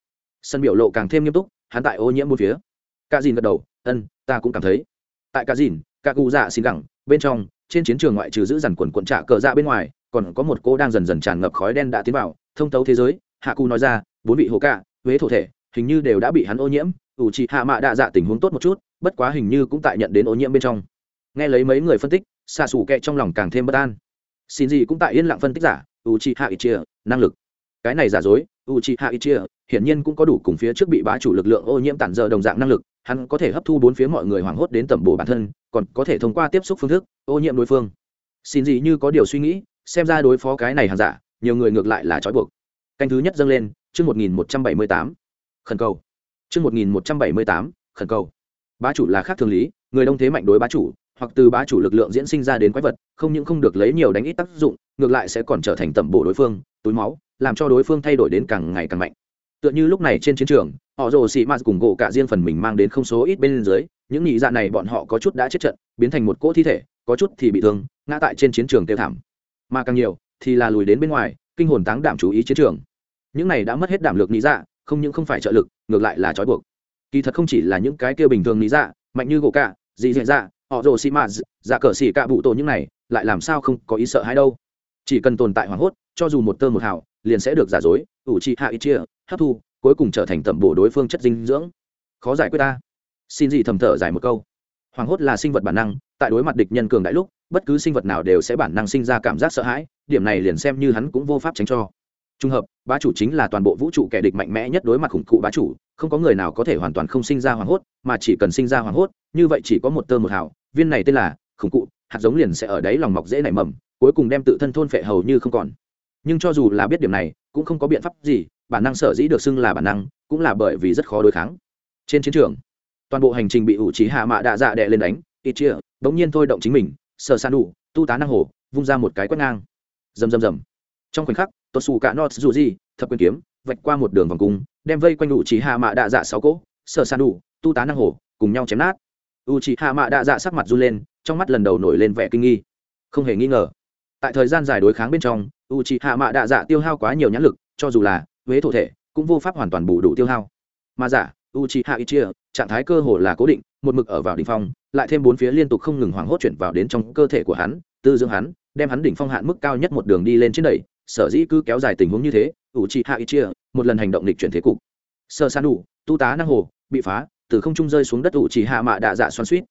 Sân biểu lộ càng thêm nghiêm túc, hắn tại ô nhiễm bốn phía. Cả dìn gật đầu ân ta cũng cảm thấy. Tại Cả dìn, Cả cụ dạ xin gẳng bên trong, trên chiến trường ngoại trừ giữ dằn quần quận trả cờ dạ bên ngoài, còn có một cô đang dần dần tràn ngập khói đen đã tiến vào, thông tấu thế giới. Hạ cụ nói ra, bốn vị hồ cạ, huế thổ thể, hình như đều đã bị hắn ô nhiễm. Ủ trị hạ mạ đạ dạ tình huống tốt một chút, bất quá hình như cũng tại nhận đến ô nhiễm bên trong. Nghe lấy mấy người phân tích xạ xù kẹ trong lòng càng thêm bất an. Xin gì cũng tại yên lặng phân tích giả, ủ trị hạ ít chia năng lực cái này giả dối u c h i h a ichia hiển nhiên cũng có đủ cùng phía trước bị bá chủ lực lượng ô nhiễm tản dơ đồng dạng năng lực, hắn có thể hấp thu bốn phía mọi người hoảng hốt đến tẩm bổ bản thân, còn có thể thông qua tiếp xúc phương thức, ô nhiễm đối phương. Xin gì như có điều suy nghĩ, xem ra đối phó cái này hàng giả, nhiều người ngược lại là trói buộc. Canh thứ nhất dâng lên, chương một nghìn một trăm bảy mươi tám. Khẩn cầu. Chương một nghìn một trăm bảy mươi tám, khẩn cầu. Bá chủ là khác thường lý, người đông thế mạnh đối bá chủ, hoặc từ bá chủ lực lượng diễn sinh ra đến quái vật, không những không được lấy nhiều đánh ít tác dụng, ngược lại sẽ còn trở thành tẩm bổ đối phương, túi máu làm cho đối phương thay đổi đến càng ngày càng mạnh. Tựa như lúc này trên chiến trường, họ rồ xị mạt cùng gỗ cả riêng phần mình mang đến không số ít bên dưới, những nhị dạ này bọn họ có chút đã chết trận, biến thành một cỗ thi thể, có chút thì bị thương, ngã tại trên chiến trường tiêu thảm. Mà càng nhiều, thì là lùi đến bên ngoài, kinh hồn táng đảm chú ý chiến trường. Những này đã mất hết đảm lực nhị dạ không những không phải trợ lực, ngược lại là trói buộc. Kỳ thật không chỉ là những cái kia bình thường nhị dạ mạnh như gỗ cả, dị dạ dạ họ rồ xị mạt dạ cờ xỉ cạ bụ tổ những này, lại làm sao không có ý sợ hãi đâu. Chỉ cần tồn tại hoảng hốt, cho dù một tơ một hào liền sẽ được giả dối, ủ trị hạ ít chia, hấp thu, cuối cùng trở thành tẩm bổ đối phương chất dinh dưỡng. Khó giải quyết ta. Xin gì thầm thở dài một câu. Hoảng hốt là sinh vật bản năng, tại đối mặt địch nhân cường đại lúc, bất cứ sinh vật nào đều sẽ bản năng sinh ra cảm giác sợ hãi, điểm này liền xem như hắn cũng vô pháp tránh cho. Trung hợp, bá chủ chính là toàn bộ vũ trụ kẻ địch mạnh mẽ nhất đối mặt khủng cụ bá chủ, không có người nào có thể hoàn toàn không sinh ra hoảng hốt, mà chỉ cần sinh ra hoảng hốt, như vậy chỉ có một tơ một hào, viên này tên là khủng cụ, hạt giống liền sẽ ở đấy lòng mọc dễ nảy mầm, cuối cùng đem tự thân thôn phệ hầu như không còn nhưng cho dù là biết điểm này, cũng không có biện pháp gì, bản năng sở dĩ được xưng là bản năng, cũng là bởi vì rất khó đối kháng. Trên chiến trường, toàn bộ hành trình bị ủ trí hạ mạ đạ dạ đệ lên đánh ít chia bỗng nhiên thôi động chính mình sờ san đủ tu tá năng hồ, vung ra một cái quét ngang. Rầm rầm rầm. Trong khoảnh khắc tuột xù cả nọt dù gì thập quyền kiếm, vạch qua một đường vòng cung, đem vây quanh ủ trí hạ mạ đạ dạ sáu cỗ sờ san đủ tu tá năng hồ, cùng nhau chém nát. U trí hạ mạ đạ dạ sắc mặt run lên, trong mắt lần đầu nổi lên vẻ kinh nghi. Không hề nghi ngờ tại thời gian dài đối kháng bên trong u chỉ hạ mạ đạ dạ tiêu hao quá nhiều nhãn lực, cho dù là huế thổ thể, cũng vô pháp hoàn toàn bù đủ tiêu hao. Mà giả u c h i h trạng thái cơ hồ là cố định, một mực ở vào đỉnh phong, lại thêm bốn phía liên tục không ngừng hoảng hốt chuyển vào đến trong cơ thể của hắn, tư dưỡng hắn, đem hắn đỉnh phong hạn mức cao nhất một đường đi lên trên đẩy, sở dĩ cứ kéo dài tình huống như thế u c h i h một lần hành động lịch chuyển thế cục. Sơ san đủ, tu tá năng hồ, bị phá, từ không trung rơi xuống đất u c hạ mạ đạ dạ xoan suýt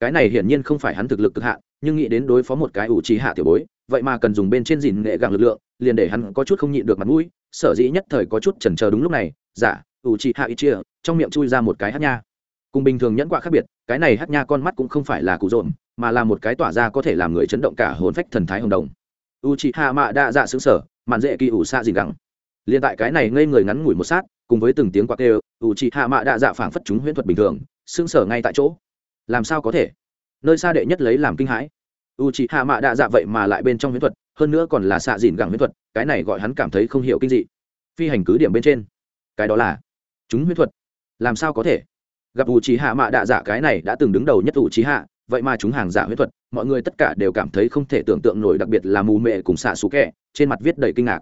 cái này hiển nhiên không phải hắn thực lực cực hạn, nhưng nghĩ đến đối phó một cái u c hạ tiểu bối vậy mà cần dùng bên trên dìn nghệ gặng lực lượng, liền để hắn có chút không nhịn được mặt mũi, sở dĩ nhất thời có chút chần chờ đúng lúc này, giả u chị hạ ít chia, trong miệng chui ra một cái hát nha. Cùng bình thường nhẫn quạ khác biệt, cái này hát nha con mắt cũng không phải là cụ rộn, mà là một cái tỏa ra có thể làm người chấn động cả hồn phách thần thái hồng đồng. U chị hạ mạ đa dạ xứng sở, mạn dễ kỳ ủ xa dìn gắng liền tại cái này ngây người ngắn ngủi một sát, cùng với từng tiếng quạt đều u chị hạ mạ đa dạ phảng phất chúng huyễn thuật bình thường, xứng sở ngay tại chỗ. Làm sao có thể? Nơi xa đệ nhất lấy làm kinh hãi u c h hạ mạ đa dạ vậy mà lại bên trong huyễn thuật, hơn nữa còn là xạ dìn gẳng huyễn thuật, cái này gọi hắn cảm thấy không hiểu kinh dị. Phi hành cứ điểm bên trên. Cái đó là chúng huyết thuật. Làm sao có thể? Gặp u trí hạ mạ đạ dạ cái này đã từng đứng đầu nhất u trí hạ vậy mà chúng hàng giả huyết thuật, mọi người tất cả đều cảm thấy không thể tưởng tượng nổi, đặc biệt là mù mệ cùng xạ xú kẹ, trên mặt viết đầy kinh ngạc.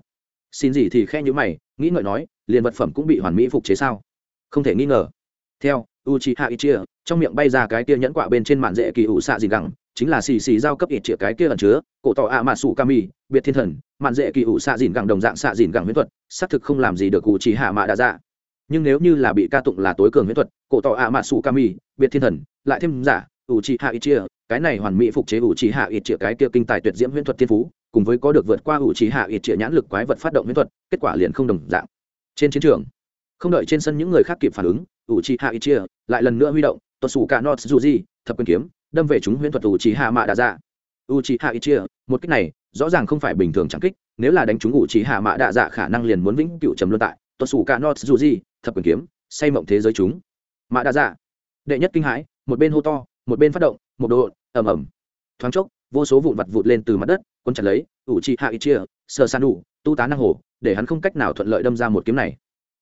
Xin gì thì khe nhữ mày, nghĩ ngợi nói, liền vật phẩm cũng bị hoàn mỹ phục chế sao? Không thể nghi ngờ theo u c h i hạ ít chia trong miệng bay ra cái kia nhẫn quạ bên trên mạn dễ kỳ ủ xạ gì gẳng, chính là xì xì giao cấp ít chia cái kia ẩn chứa, cổ tỏ ạ mà sủ kami biệt thiên thần, mạn dễ kỳ ủ xạ dìn gẳng đồng dạng xạ dìn gẳng huyết thuật, xác thực không làm gì được u chỉ hạ mạ đã ra. Nhưng nếu như là bị ca tụng là tối cường huyễn thuật, cổ tỏ ạ mà sủ kami biệt thiên thần, lại thêm giả ủ chỉ hạ ít chia cái này hoàn mỹ phục chế ủ chỉ hạ ít chia cái kia kinh tài tuyệt diễm huyễn thuật thiên phú, cùng với có được vượt qua ủ chỉ hạ ít chia nhãn lực quái vật phát động huyễn thuật, kết quả liền không đồng dạng. Trên chiến trường, không đợi trên sân những người khác kịp phản ứng ủ trì hạ ít chia lại lần nữa huy động tuột xù cả nọt dù gì thập quyền kiếm, đâm về chúng huyễn thuật ủ trì hạ mạ đạ dạ ủ trì hạ ít chia một cách này, rõ ràng không phải bình thường chẳng kích, nếu là đánh chúng ủ trì hạ mạ đạ dạ khả năng liền muốn vĩnh cựu trầm luân tại. Tuột xù cả nọt dù gì thập quyền kiếm, say mộng thế giới chúng. Mạ đa dạ đệ nhất kinh hãi, một bên hô to, một bên phát động, một độ ẩm ẩm thoáng chốc, vô số vụn vặt vụt lên từ mặt đất quân chặt lấy ủ trị hạ ít chia sờ san đủ tu tá năng hồ, để hắn không cách nào thuận lợi đâm ra một kiếm này.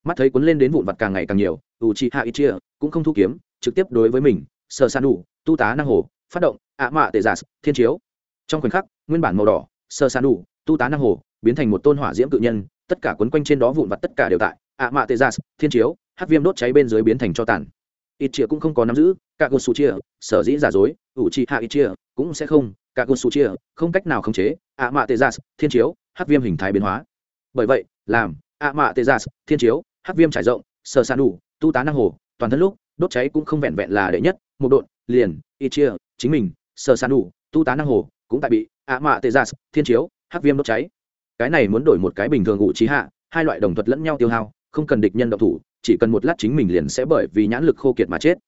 Mắt thấy cuốn lên đến vụn vặt càng ngày càng nhiều ủ trị hạ ít chia cũng không thu kiếm, trực tiếp đối với mình sơ san đủ tu tá năng hồ, phát động ạ mạ tệ giả thiên chiếu. Trong khoảnh khắc, nguyên bản màu đỏ sơ san đủ tu tá năng hồ biến thành một tôn hỏa diễm cự nhân, tất cả quấn quanh trên đó vụn vặt tất cả đều tại ạ mạ tệ giả thiên chiếu, hát viêm đốt cháy bên dưới biến thành cho tàn. Ít chia cũng không có nắm giữ cả cột su chia sở dĩ giả dối ủ chi hạ ít chia cũng sẽ không cả cột su chia không cách nào khống chế ạ mạ tê gia thiên chiếu, hát viêm hình thái biến hóa. Bởi vậy, làm ạ mạ tê gia thiên chiếu, hát viêm trải rộng sờ san đủ tu tá năng hồ, toàn thân lúc, đốt cháy cũng không vẹn vẹn là đệ nhất, một độn, liền y chia chính mình sơ san đủ tu tá năng hồ, cũng tại bị ạ mạ tê gia thiên chiếu, hắc viêm đốt cháy. Cái này muốn đổi một cái bình thường ngụ trí hạ, hai loại đồng thuật lẫn nhau tiêu hao, không cần địch nhân động thủ, chỉ cần một lát chính mình liền sẽ bởi vì nhãn lực khô kiệt mà chết.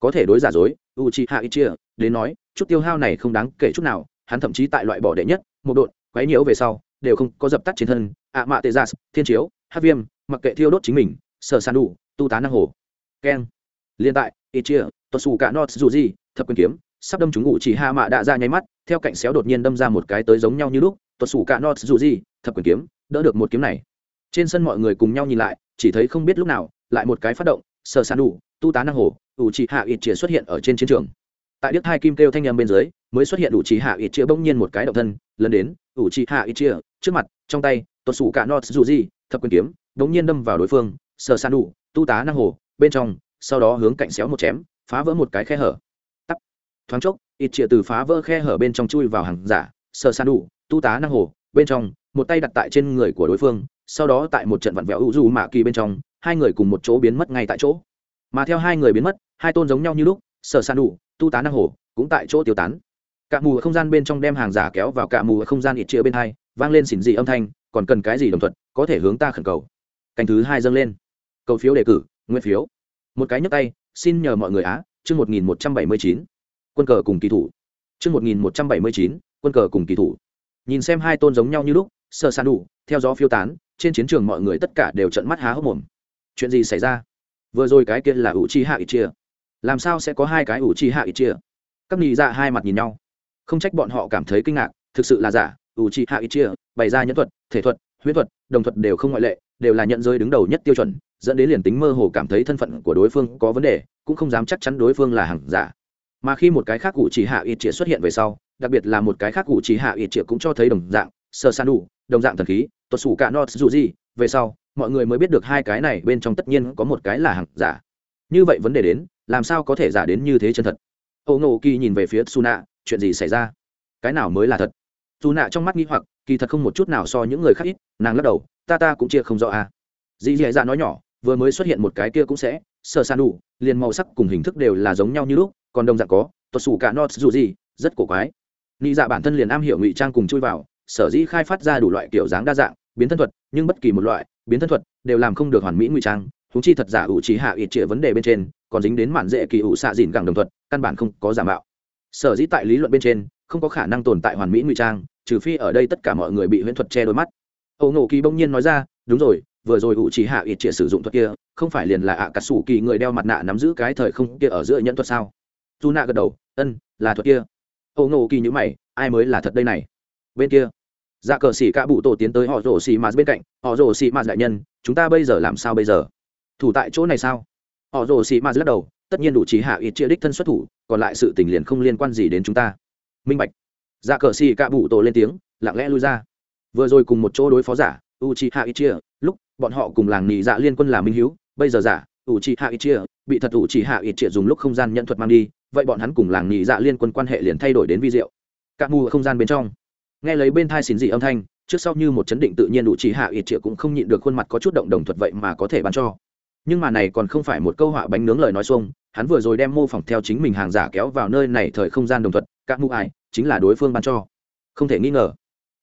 Có thể đối giả dối u chi hạ ichia, đến nói, chút tiêu hao này không đáng kể chút nào, hắn thậm chí tại loại bỏ đệ nhất, một độn, quấy nhiễu về sau, đều không có dập tắt trên thân ạ mạ tê gia thiên chiếu hát viêm, mặc kệ thiêu đốt chính mình sơ san đủ tu tá năng hồ. Keng. Liên tại, ichia tuột xù cả not dù gì thập quyền kiếm, sắp đâm chúng ngụ chỉ hạ mạ đã ra nháy mắt, theo cạnh xéo đột nhiên đâm ra một cái tới giống nhau như lúc tuột xù cả not dù gì thập quyền kiếm, đỡ được một kiếm này. Trên sân mọi người cùng nhau nhìn lại, chỉ thấy không biết lúc nào, lại một cái phát động sơ san đủ tu tá năng hồ, ủ trì hạ ít chia xuất hiện ở trên chiến trường. Tại đức hai kim kêu thanh em bên dưới, mới xuất hiện ủ trì hạ ít chia bỗng nhiên một cái động thân, lần đến, ủ trì hạ ít chia trước mặt, trong tay tuột sủ cả nọt dù gì thập quyền kiếm bỗng nhiên đâm vào đối phương sơ san đủ tu tá năng hồ, bên trong, sau đó hướng cạnh xéo một chém, phá vỡ một cái khe hở. Tắt thoáng chốc, ít chĩa từ phá vỡ khe hở bên trong chui vào hàng giả sơ san đủ, tu tá năng hồ, bên trong, một tay đặt tại trên người của đối phương, sau đó tại một trận vặn vẹo u du mạ kỳ bên trong, hai người cùng một chỗ biến mất ngay tại chỗ. Mà theo hai người biến mất, hai tôn giống nhau như lúc sở san đủ, tu tá năng hồ, cũng tại chỗ tiêu tán. Cả mù ở không gian bên trong đem hàng giả kéo vào cả mù ở không gian ít chia bên hai, vang lên xỉn dị âm thanh, còn cần cái gì đồng thuận, có thể hướng ta khẩn cầu. Canh thứ hai dâng lên cầu phiếu đề cử nguyên phiếu. Một cái nhấp tay, xin nhờ mọi người á, chương một nghìn một trăm bảy mươi chín, quân cờ cùng kỳ thủ. Chương một nghìn một trăm bảy mươi chín, quân cờ cùng kỳ thủ. Nhìn xem hai tôn giống nhau như lúc sơ san đủ, theo gió phiêu tán, trên chiến trường mọi người tất cả đều trận mắt há hốc mồm. Chuyện gì xảy ra? Vừa rồi cái kia là ủ chi hạ ít chia. Làm sao sẽ có hai cái ủ chi hạ ít chia? Các nghị dạ hai mặt nhìn nhau. Không trách bọn họ cảm thấy kinh ngạc, thực sự là giả, ủ chi hạ ít chia, bày ra nhẫn thuật, thể thuật, huyễn thuật, đồng thuật đều không ngoại lệ, đều là nhận giới đứng đầu nhất tiêu chuẩn dẫn đến liền tính mơ hồ cảm thấy thân phận của đối phương có vấn đề, cũng không dám chắc chắn đối phương là hàng giả. Mà khi một cái khác cụ chỉ hạ ít chia xuất hiện về sau, đặc biệt là một cái khác cụ chỉ hạ ít chia cũng cho thấy đồng dạng, sơ san đủ, đồng dạng thần khí, tuột sủ cả not dù gì. Về sau, mọi người mới biết được hai cái này bên trong tất nhiên có một cái là hàng giả. Như vậy vấn đề đến, làm sao có thể giả đến như thế chân thật? Âu nô kỳ nhìn về phía su nạ chuyện gì xảy ra? Cái nào mới là thật? Su nạ trong mắt nghĩ hoặc, kỳ thật không một chút nào so những người khác ít, nàng lắc đầu, ta ta cũng chia không rõ à. Dì dì dạ nói nhỏ vừa mới xuất hiện một cái kia cũng sẽ sơ san đủ, liền màu sắc cùng hình thức đều là giống nhau như lúc, còn đồng dạng có tuột xù cả not dù gì, rất cổ quái. Nghĩ dạ bản thân liền am hiểu ngụy trang cùng chui vào, sở dĩ khai phát ra đủ loại kiểu dáng đa dạng, biến thân thuật, nhưng bất kỳ một loại, biến thân thuật đều làm không được hoàn mỹ ngụy trang húng chi thật giả ủ trí hạ ít trịa vấn đề bên trên, còn dính đến mạn dễ kỳ ủ xạ dìn gẳng đồng thuật, căn bản không có giả mạo. Sở dĩ tại lý luận bên trên, không có khả năng tồn tại hoàn mỹ ngụy trang, trừ phi ở đây tất cả mọi người bị huyễn thuật che đôi mắt. Âu nổ kỳ bỗng nhiên nói ra, đúng rồi vừa rồi ủ trí hạ ít trịa sử dụng thuật kia, không phải liền là ạ cả sủ kỳ người đeo mặt nạ nắm giữ cái thời không kia ở giữa nhẫn thuật sao? Dù nạ gật đầu, ân, là thuật kia. Ô nổ kỳ nhữ mày, ai mới là thật đây này? Bên kia. Dạ cờ xỉ cả bụ tổ tiến tới họ rổ xỉ mà bên cạnh, họ rổ xỉ mà đại nhân, chúng ta bây giờ làm sao bây giờ? Thủ tại chỗ này sao? Họ rổ xỉ ma lắc đầu, tất nhiên đủ trí hạ ít chia đích thân xuất thủ, còn lại sự tình liền không liên quan gì đến chúng ta. Minh bạch. Dạ cờ xỉ cả bụ tổ lên tiếng, lặng lẽ lui ra. Vừa rồi cùng một chỗ đối phó giả u trí hạ ít chia lúc, bọn họ cùng làng nhị dạ liên quân là minh hiếu, bây giờ giả, ủ chi hạ ít chia, bị thật ủ chi hạ ít chia dùng lúc không gian nhận thuật mang đi, vậy bọn hắn cùng làng nhị dạ liên quân quan hệ liền thay đổi đến vi diệu. Các mù không gian bên trong. Nghe lấy bên thai xỉn dị âm thanh, trước sau như một chấn định tự nhiên ủ chỉ hạ ít chia cũng không nhịn được khuôn mặt có chút động đồng thuật vậy mà có thể bán cho. Nhưng mà này còn không phải một câu họa bánh nướng lời nói xuông, hắn vừa rồi đem mô phỏng theo chính mình hàng giả kéo vào nơi này thời không gian đồng thuật, các mũ ai, chính là đối phương ban cho. Không thể nghi ngờ.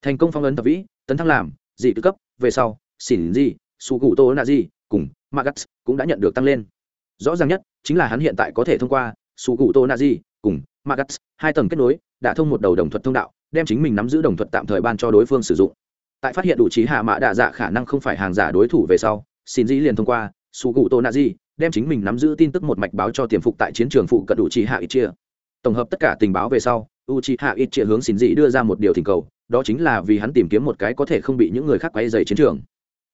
Thành công phong ấn thập vĩ, tấn thăng làm, dị tư cấp, về sau xỉn gì su cụ tô nạ gì cùng magas cũng đã nhận được tăng lên. Rõ ràng nhất chính là hắn hiện tại có thể thông qua su cụ tô nạ gì cùng magas hai tầng kết nối, đã thông một đầu đồng thuật thông đạo, đem chính mình nắm giữ đồng thuật tạm thời ban cho đối phương sử dụng. Tại phát hiện đủ trí hạ mã đạ dạ khả năng không phải hàng giả đối thủ về sau xin dĩ liền thông qua su cụ tô nạ gì đem chính mình nắm giữ tin tức một mạch báo cho tiềm phục tại chiến trường phụ cận đủ trí hạ ít chia tổng hợp tất cả tình báo về sau, u trí hạ ít chia hướng xin dĩ đưa ra một điều thỉnh cầu, đó chính là vì hắn tìm kiếm một cái có thể không bị những người khác quay dày chiến trường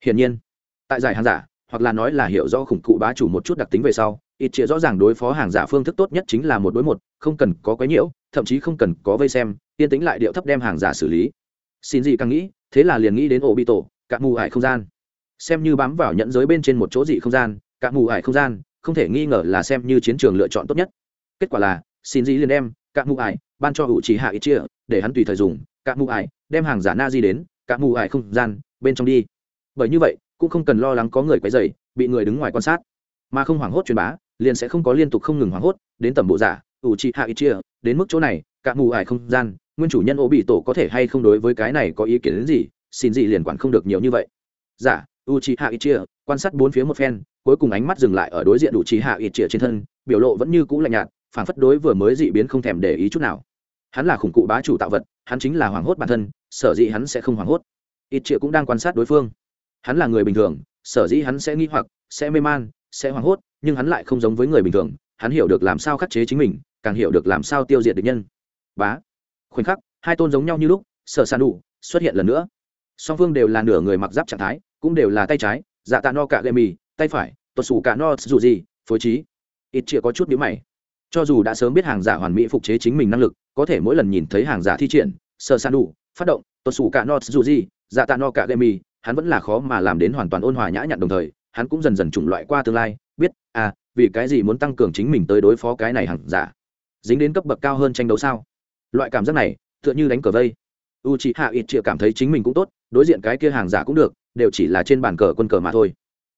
hiển nhiên, tại giải hàng giả, hoặc là nói là hiểu rõ khủng cụ bá chủ một chút đặc tính về sau, ít chia rõ ràng đối phó hàng giả phương thức tốt nhất chính là một đối một, không cần có quấy nhiễu, thậm chí không cần có vây xem, yên tĩnh lại điệu thấp đem hàng giả xử lý. Xin gì càng nghĩ, thế là liền nghĩ đến ổ bị tổ cả mù ải không gian. Xem như bám vào nhận giới bên trên một chỗ dị không gian cả mù ải không gian, không thể nghi ngờ là xem như chiến trường lựa chọn tốt nhất. Kết quả là, xin gì liền đem cả mù ải ban cho hữu trí hạ ít chia để hắn tùy thời dùng cả mù ải đem hàng giả na di đến cả mù ải không gian, bên trong đi bởi như vậy cũng không cần lo lắng có người quấy dày bị người đứng ngoài quan sát. Mà không hoảng hốt truyền bá liền sẽ không có liên tục không ngừng hoảng hốt đến tầm bộ giả ủ trị hạ ít chia đến mức chỗ này cả mù ải không gian nguyên chủ nhân ô bị tổ có thể hay không đối với cái này có ý kiến đến gì xin gì liền quản không được nhiều như vậy. Giả dạ, u c hạ ít chia quan sát bốn phía một phen cuối cùng ánh mắt dừng lại ở đối diện đủ trí hạ ít chia trên thân biểu lộ vẫn như cũ lạnh nhạt phản phất đối vừa mới dị biến không thèm để ý chút nào. Hắn là khủng cụ bá chủ tạo vật hắn chính là hoảng hốt bản thân sở dĩ hắn sẽ không hoảng hốt. Ít chia cũng đang quan sát đối phương hắn là người bình thường, sở dĩ hắn sẽ nghi hoặc, sẽ mê man, sẽ hoảng hốt, nhưng hắn lại không giống với người bình thường, hắn hiểu được làm sao khắc chế chính mình, càng hiểu được làm sao tiêu diệt địch nhân. Bá. Khoảnh khắc, hai tôn giống nhau như lúc, sở san đủ, xuất hiện lần nữa. Song phương đều là nửa người mặc giáp trạng thái, cũng đều là tay trái dạ tạ no cả gậy mì, tay phải tuột xù cả no dù gì, phối trí. Ít chĩa có chút nhữ mày. Cho dù đã sớm biết hàng giả hoàn mỹ phục chế chính mình năng lực, có thể mỗi lần nhìn thấy hàng giả thi triển, sở san đủ, phát động tuột xù cả no dù gì dạ tạ no cả gậy mì hắn vẫn là khó mà làm đến hoàn toàn ôn hòa nhã nhặn đồng thời, hắn cũng dần dần chủng loại qua tương lai, biết à vì cái gì muốn tăng cường chính mình tới đối phó cái này hàng giả. Dính đến cấp bậc cao hơn tranh đấu sao? Loại cảm giác này, tựa như đánh cờ vây. U chị hạ ít chịa cảm thấy chính mình cũng tốt, đối diện cái kia hàng giả cũng được, đều chỉ là trên bàn cờ quân cờ mà thôi.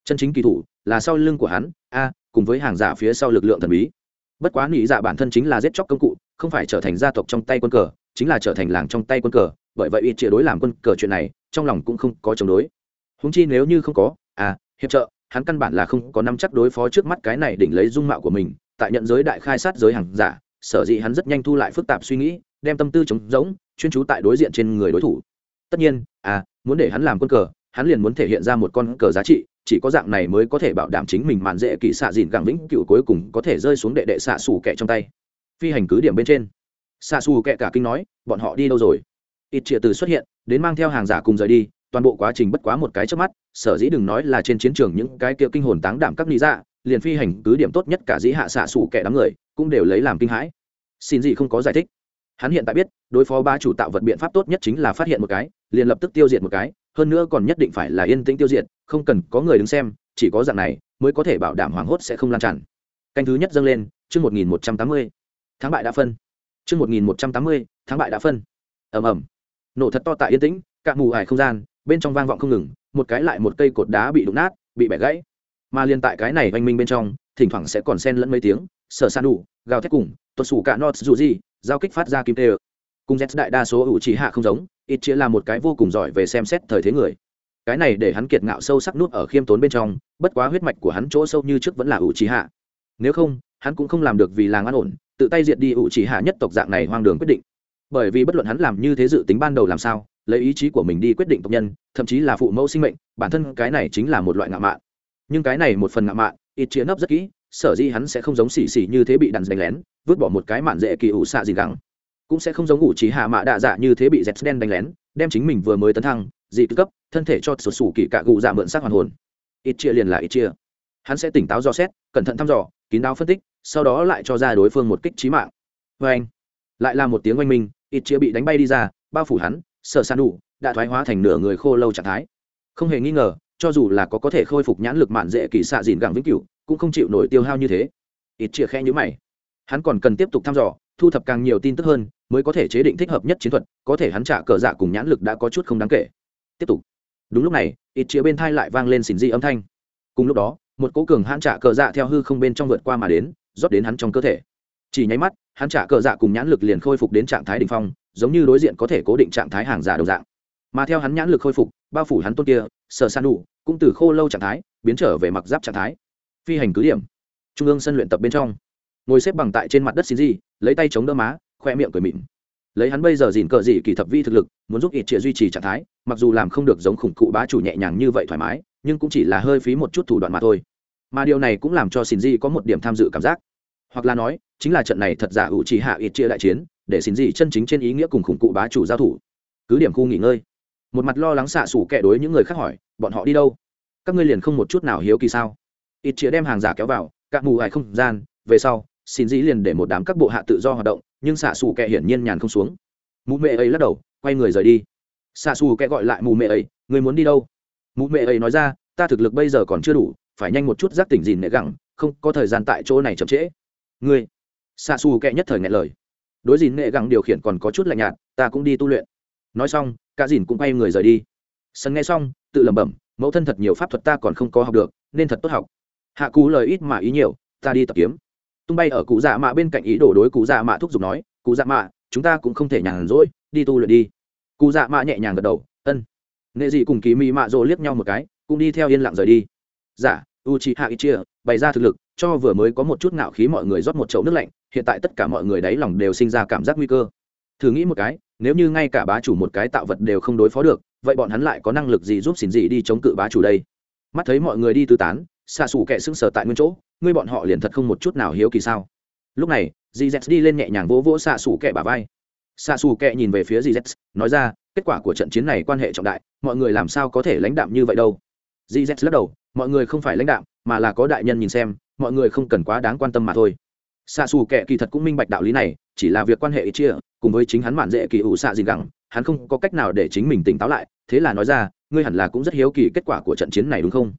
Chân chính kỳ thủ, là sau lưng của hắn, a, cùng với hàng giả phía sau lực lượng thần bí. Bất quá nghĩ dạ bản thân chính là giết chóc công cụ, không phải trở thành gia tộc trong tay quân cờ, chính là trở thành làng trong tay quân cờ, bởi vậy ít chĩa đối làm quân cờ chuyện này trong lòng cũng không có chống đối. Húng chi nếu như không có à hiệp trợ, hắn căn bản là không có nắm chắc đối phó trước mắt cái này đỉnh lấy dung mạo của mình, tại nhận giới đại khai sát giới hàng giả, sở dĩ hắn rất nhanh thu lại phức tạp suy nghĩ, đem tâm tư chống rỗng, chuyên trú tại đối diện trên người đối thủ. Tất nhiên à muốn để hắn làm quân cờ, hắn liền muốn thể hiện ra một con cờ giá trị, chỉ có dạng này mới có thể bảo đảm chính mình mạn dễ kỳ xạ dìn gẳng vĩnh cựu cuối cùng có thể rơi xuống đệ đệ xạ xù kẻ trong tay. Phi hành cứ điểm bên trên. Xa xù kẹ cả kinh nói, bọn họ đi đâu rồi? Ít triệt từ xuất hiện đến mang theo hàng giả cùng rời đi, toàn bộ quá trình bất quá một cái trước mắt, sở dĩ đừng nói là trên chiến trường những cái kia kinh hồn táng đảm các lý dạ liền phi hành cứ điểm tốt nhất cả dĩ hạ xạ xù kẻ đám người, cũng đều lấy làm kinh hãi. Xin gì không có giải thích. Hắn hiện tại biết, đối phó ba chủ tạo vật biện pháp tốt nhất chính là phát hiện một cái, liền lập tức tiêu diệt một cái, hơn nữa còn nhất định phải là yên tĩnh tiêu diệt, không cần có người đứng xem, chỉ có dạng này mới có thể bảo đảm hoảng hốt sẽ không lan tràn. Canh thứ nhất dâng lên, chương một nghìn một trăm tám mươi. Tháng bại đã phân. Chương một nghìn một trăm tám mươi tháng bại đã phân. Ẩm ẩm nổ thật to tại yên tĩnh cạn mù ải không gian, bên trong vang vọng không ngừng, một cái lại một cây cột đá bị đụng nát, bị bẻ gãy. Mà liên tại cái này oanh minh bên trong, thỉnh thoảng sẽ còn sen lẫn mấy tiếng, sở san đủ, gào thét cùng, tuột sủ cả nọt dù gì, giao kích phát ra kim tê ơ. Cùng z đại đa số ủ chỉ hạ không giống, ít chia là một cái vô cùng giỏi về xem xét thời thế người. Cái này để hắn kiệt ngạo sâu sắc nút ở khiêm tốn bên trong, bất quá huyết mạch của hắn chỗ sâu như trước vẫn là ủ chỉ hạ. Nếu không, hắn cũng không làm được vì làng an ổn, tự tay diệt đi ủ chỉ hạ nhất tộc dạng này hoang đường quyết định bởi vì bất luận hắn làm như thế dự tính ban đầu làm sao, lấy ý chí của mình đi quyết định tộc nhân, thậm chí là phụ mẫu sinh mệnh, bản thân cái này chính là một loại ngạo mạn. Nhưng cái này một phần ngạo mạn, ít chia nấp rất kỹ, sở dĩ hắn sẽ không giống xì xì như thế bị đàn đánh lén, vứt bỏ một cái mạn dễ kỳ ủ xạ gì gắng cũng sẽ không giống ủ trí hạ mạ đạ dạ như thế bị dẹt đen đánh lén, đem chính mình vừa mới tấn thăng, dị cấp, thân thể cho sụt sủ kỳ cạ gù dạ mượn sắc hoàn hồn. Ít chia liền là ít chia hắn sẽ tỉnh táo do xét, cẩn thận thăm dò, kín đáo phân tích, sau đó lại cho ra đối phương một kích trí mạng. Vê anh lại là một tiếng oanh minh ít chia bị đánh bay đi ra, bao phủ hắn sợ san đủ, đã thoái hóa thành nửa người khô lâu trạng thái. Không hề nghi ngờ, cho dù là có có thể khôi phục nhãn lực mạn dễ kỳ xạ dìn gẳng vĩnh cửu, cũng không chịu nổi tiêu hao như thế. Ít chia khe nhữ mày. Hắn còn cần tiếp tục thăm dò, thu thập càng nhiều tin tức hơn, mới có thể chế định thích hợp nhất chiến thuật, có thể hắn trả cờ dạ cùng nhãn lực đã có chút không đáng kể. Tiếp tục. Đúng lúc này, ít chia bên thai lại vang lên xỉn di âm thanh. Cùng lúc đó, một cố cường hãn trả cờ dạ theo hư không bên trong vượt qua mà đến, rót đến hắn trong cơ thể. Chỉ nháy mắt hắn trả cờ dạ cùng nhãn lực liền khôi phục đến trạng thái đ ỉ n h phong giống như đối diện có thể cố định trạng thái hàng giả đồng dạng. Mà theo hắn nhãn lực khôi phục bao phủ hắn tôn kia sở san đủ cũng từ khô lâu trạng thái biến trở về mặc giáp trạng thái. Phi hành cứ điểm. Trung ương sân luyện tập bên trong. Ngồi xếp bằng tại trên mặt đất xin di, lấy tay chống đỡ má khoe miệng cười mịn. Lấy hắn bây giờ dìn cờ dị kỳ thập vi thực lực muốn giúp ít chia duy trì trạng thái mặc dù làm không được giống khủng cụ bá chủ nhẹ nhàng như vậy thoải mái nhưng cũng chỉ là hơi phí một chút thủ đoạn mà thôi. Mà điều này cũng làm cho xin di có một điểm tham dự cảm giác hoặc là nói, chính là trận này thật giả ủ trì hạ ít chia đại chiến, để xin gì chân chính trên ý nghĩa cùng khủng cụ bá chủ giao thủ. Cứ điểm khu nghỉ ngơi. Một mặt lo lắng xạ xủ kẻ đối những người khác hỏi, bọn họ đi đâu? Các ngươi liền không một chút nào hiếu kỳ sao? Ít chia đem hàng giả kéo vào, các mù hài không gian, về sau, xin dĩ liền để một đám các bộ hạ tự do hoạt động, nhưng xạ xù kẹ hiển nhiên nhàn không xuống. Mụ mẹ ấy lắc đầu, quay người rời đi. Xạ xù kẹ gọi lại mụ mẹ ấy người muốn đi đâu? Mụ mẹ ấy nói ra, ta thực lực bây giờ còn chưa đủ, phải nhanh một chút giác tỉnh dìn nệ gẳng, không có thời gian tại chỗ này chậm trễ ngươi. Xạ xù kệ nhất thời ngại lời. Đối dìn nghệ gẳng điều khiển còn có chút lạnh nhạt, ta cũng đi tu luyện. Nói xong, cả dìn cũng quay người rời đi. Sân nghe xong, tự lẩm bẩm, mẫu thân thật nhiều pháp thuật ta còn không có học được, nên thật tốt học. Hạ cú lời ít mà ý nhiều, ta đi tập kiếm. Tung bay ở cụ dạ mạ bên cạnh ý đồ đối cụ dạ mạ thúc giục nói cụ dạ mạ, chúng ta cũng không thể nhàn rỗi, đi tu luyện đi. Cụ dạ mạ nhẹ nhàng gật đầu, ân. Nghệ dị cùng kỳ mị mạ rồ liếc nhau một cái, cũng đi theo yên lặng rời đi. Dạ u chị hạ ít chia bày ra thực lực, cho vừa mới có một chút ngạo khí mọi người rót một chậu nước lạnh, hiện tại tất cả mọi người đáy lòng đều sinh ra cảm giác nguy cơ. Thử nghĩ một cái, nếu như ngay cả bá chủ một cái tạo vật đều không đối phó được, vậy bọn hắn lại có năng lực gì giúp xỉn gì đi chống cự bá chủ đây? Mắt thấy mọi người đi tứ tán xa xù kệ sững sờ tại nguyên chỗ, ngươi bọn họ liền thật không một chút nào hiếu kỳ sao? Lúc này gz đi lên nhẹ nhàng vỗ vỗ xa xù kẹ bà vai. Xa xù kẹ nhìn về phía gz nói ra, kết quả của trận chiến này quan hệ trọng đại, mọi người làm sao có thể lãnh đạm như vậy đâu? Gz lắc đầu mọi người không phải lãnh đạo, mà là có đại nhân nhìn xem mọi người không cần quá đáng quan tâm mà thôi. Xạ xù kệ kỳ thật cũng minh bạch đạo lý này chỉ là việc quan hệ ít chia cùng với chính hắn mạn dễ kỳ ủ xạ gì gẳng hắn không có cách nào để chính mình tỉnh táo lại thế là nói ra ngươi hẳn là cũng rất hiếu kỳ kết quả của trận chiến này đúng không?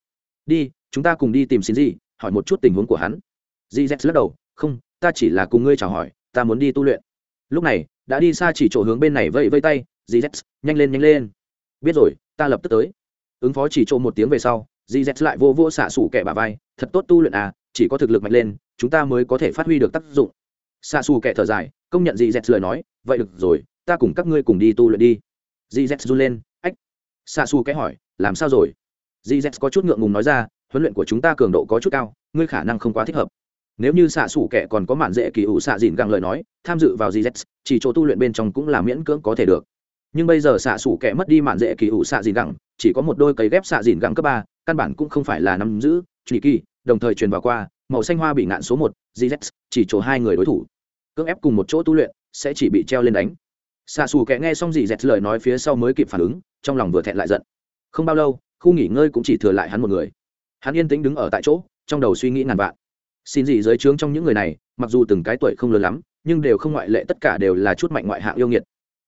Đi chúng ta cùng đi tìm xin gì hỏi một chút tình huống của hắn. Gz lắc đầu không ta chỉ là cùng ngươi chào hỏi ta muốn đi tu luyện. Lúc này đã đi xa chỉ chỗ hướng bên này vẫy vây tay gz nhanh lên nhanh lên. Biết rồi ta lập tức tới. Ứng phó chỉ chỗ một tiếng về sau gz lại vô vô xạ xủ kẻ bà vai, thật tốt tu luyện à chỉ có thực lực mạnh lên, chúng ta mới có thể phát huy được tác dụng. Xạ xù kẻ thở dài, công nhận gz lời nói, vậy được rồi, ta cùng các ngươi cùng đi tu luyện đi. Gz run lên, ách. Xạ xù kẻ hỏi, làm sao rồi? Gz có chút ngượng ngùng nói ra, huấn luyện của chúng ta cường độ có chút cao, ngươi khả năng không quá thích hợp. Nếu như xạ xủ kẻ còn có mạn dễ kỳ ủ xạ dìn gặng lời nói, tham dự vào gz chỉ chỗ tu luyện bên trong cũng là miễn cưỡng có thể được. Nhưng bây giờ xạ xủ kẻ mất đi mạn dễ kỳ ủ xạ dìn gặng, chỉ có một đôi cấy ghép xạ dìn gặng cấp ba căn bản cũng không phải là nắm giữ truy kỳ, đồng thời truyền vào qua, màu xanh hoa bị ngạn số một gz chỉ chỗ hai người đối thủ. Cưỡng ép cùng một chỗ tu luyện, sẽ chỉ bị treo lên đánh. Xạ xù kẻ nghe xong dì dẹt lời nói phía sau mới kịp phản ứng, trong lòng vừa thẹn lại giận. Không bao lâu, khu nghỉ ngơi cũng chỉ thừa lại hắn một người. Hắn yên tĩnh đứng ở tại chỗ, trong đầu suy nghĩ ngàn vạn. Xin gì dưới trướng trong những người này, mặc dù từng cái tuổi không lớn lắm, nhưng đều không ngoại lệ, tất cả đều là chút mạnh ngoại hạng yêu nghiệt.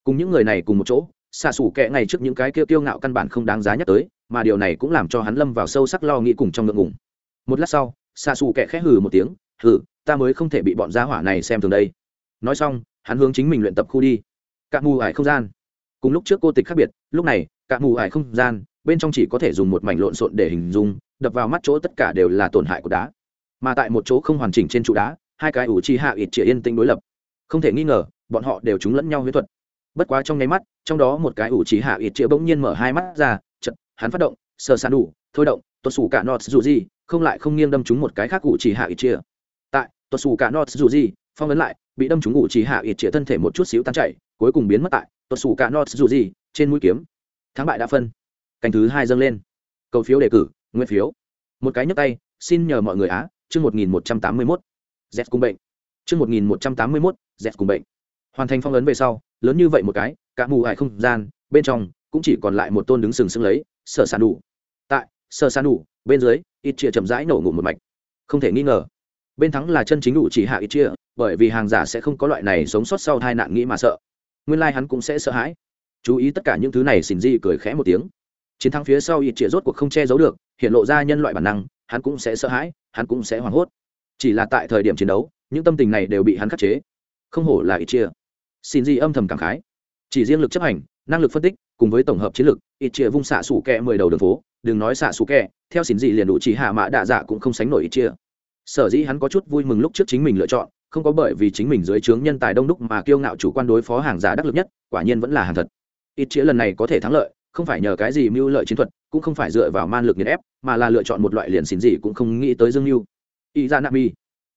Cùng những người này cùng một chỗ xạ xủ kẽ ngày trước những cái kia kiêu ngạo căn bản không đáng giá nhắc tới, mà điều này cũng làm cho hắn lâm vào sâu sắc lo nghĩ cùng trong ngượng ngùng. Một lát sau, xạ xù kẽ khẽ hừ một tiếng, hừ, ta mới không thể bị bọn gia hỏa này xem thường đây. Nói xong, hắn hướng chính mình luyện tập khu đi. Cả mù ải không gian. Cùng lúc trước cô tịch khác biệt, lúc này, cả mù ải không gian, bên trong chỉ có thể dùng một mảnh lộn xộn để hình dung, đập vào mắt chỗ tất cả đều là tổn hại của đá. Mà tại một chỗ không hoàn chỉnh trên trụ đá, hai cái ủ chi hạ ít chỉ yên tĩnh đối lập. Không thể nghi ngờ, bọn họ đều trúng lẫn nhau huyết thuật bất quá trong nháy mắt, trong đó một cái ủ chỉ hạ ít chĩa bỗng nhiên mở hai mắt ra chật hắn phát động, sờ sàn đủ, thôi động, tuột xù cả nọt dù gì, không lại không nghiêng đâm trúng một cái khác ủ chỉ hạ ít chĩa. Tại, tuột xù cả nọt dù gì, phong ấn lại, bị đâm trúng ủ chỉ hạ ít chĩa thân thể một chút xíu tan chảy, cuối cùng biến mất tại, tuột xù cả nọt dù gì, trên mũi kiếm. Thắng bại đã phân. Canh thứ hai dâng lên. Cầu phiếu đề cử, nguyên phiếu. Một cái nhấp tay, xin nhờ mọi người á, chương một nghìn một trăm tám mươi mốt. Z cùng bệnh. Chương một nghìn một trăm tám mươi mốt, z cùng bệnh. Hoàn thành phong ấn về sau lớn như vậy một cái, cả mù ải không gian, bên trong cũng chỉ còn lại một tôn đứng sừng sững lấy, sở sàn đủ. Tại sở sàn đủ, bên dưới, ít chia chậm rãi nổ ngủ một mạch. Không thể nghi ngờ, bên thắng là chân chính đủ chỉ hạ ít chia bởi vì hàng giả sẽ không có loại này sống sót sau tai nạn nghĩ mà sợ. Nguyên lai hắn cũng sẽ sợ hãi. Chú ý tất cả những thứ này xin di cười khẽ một tiếng. Chiến thắng phía sau ít chia rốt cuộc không che giấu được, hiện lộ ra nhân loại bản năng, hắn cũng sẽ sợ hãi, hắn cũng sẽ hoảng hốt. Chỉ là tại thời điểm chiến đấu, những tâm tình này đều bị hắn khắc chế. Không hổ là ít chia xin di âm thầm cảm khái. Chỉ riêng lực chấp hành, năng lực phân tích, cùng với tổng hợp chiến lược, ít chia vung xạ sủ kẹ mười đầu đường phố, đừng nói xạ sủ kẹ, theo xin di liền đủ chỉ hạ mã đạ dạ cũng không sánh nổi ít chia. Sở dĩ hắn có chút vui mừng lúc trước chính mình lựa chọn, không có bởi vì chính mình dưới trướng nhân tài đông đúc mà kiêu ngạo chủ quan đối phó hàng giả đắc lực nhất, quả nhiên vẫn là hàng thật. Ít chia lần này có thể thắng lợi, không phải nhờ cái gì mưu lợi chiến thuật, cũng không phải dựa vào man lực nghiền ép, mà là lựa chọn một loại liền xin gì cũng không nghĩ tới dương mưu ý ra nami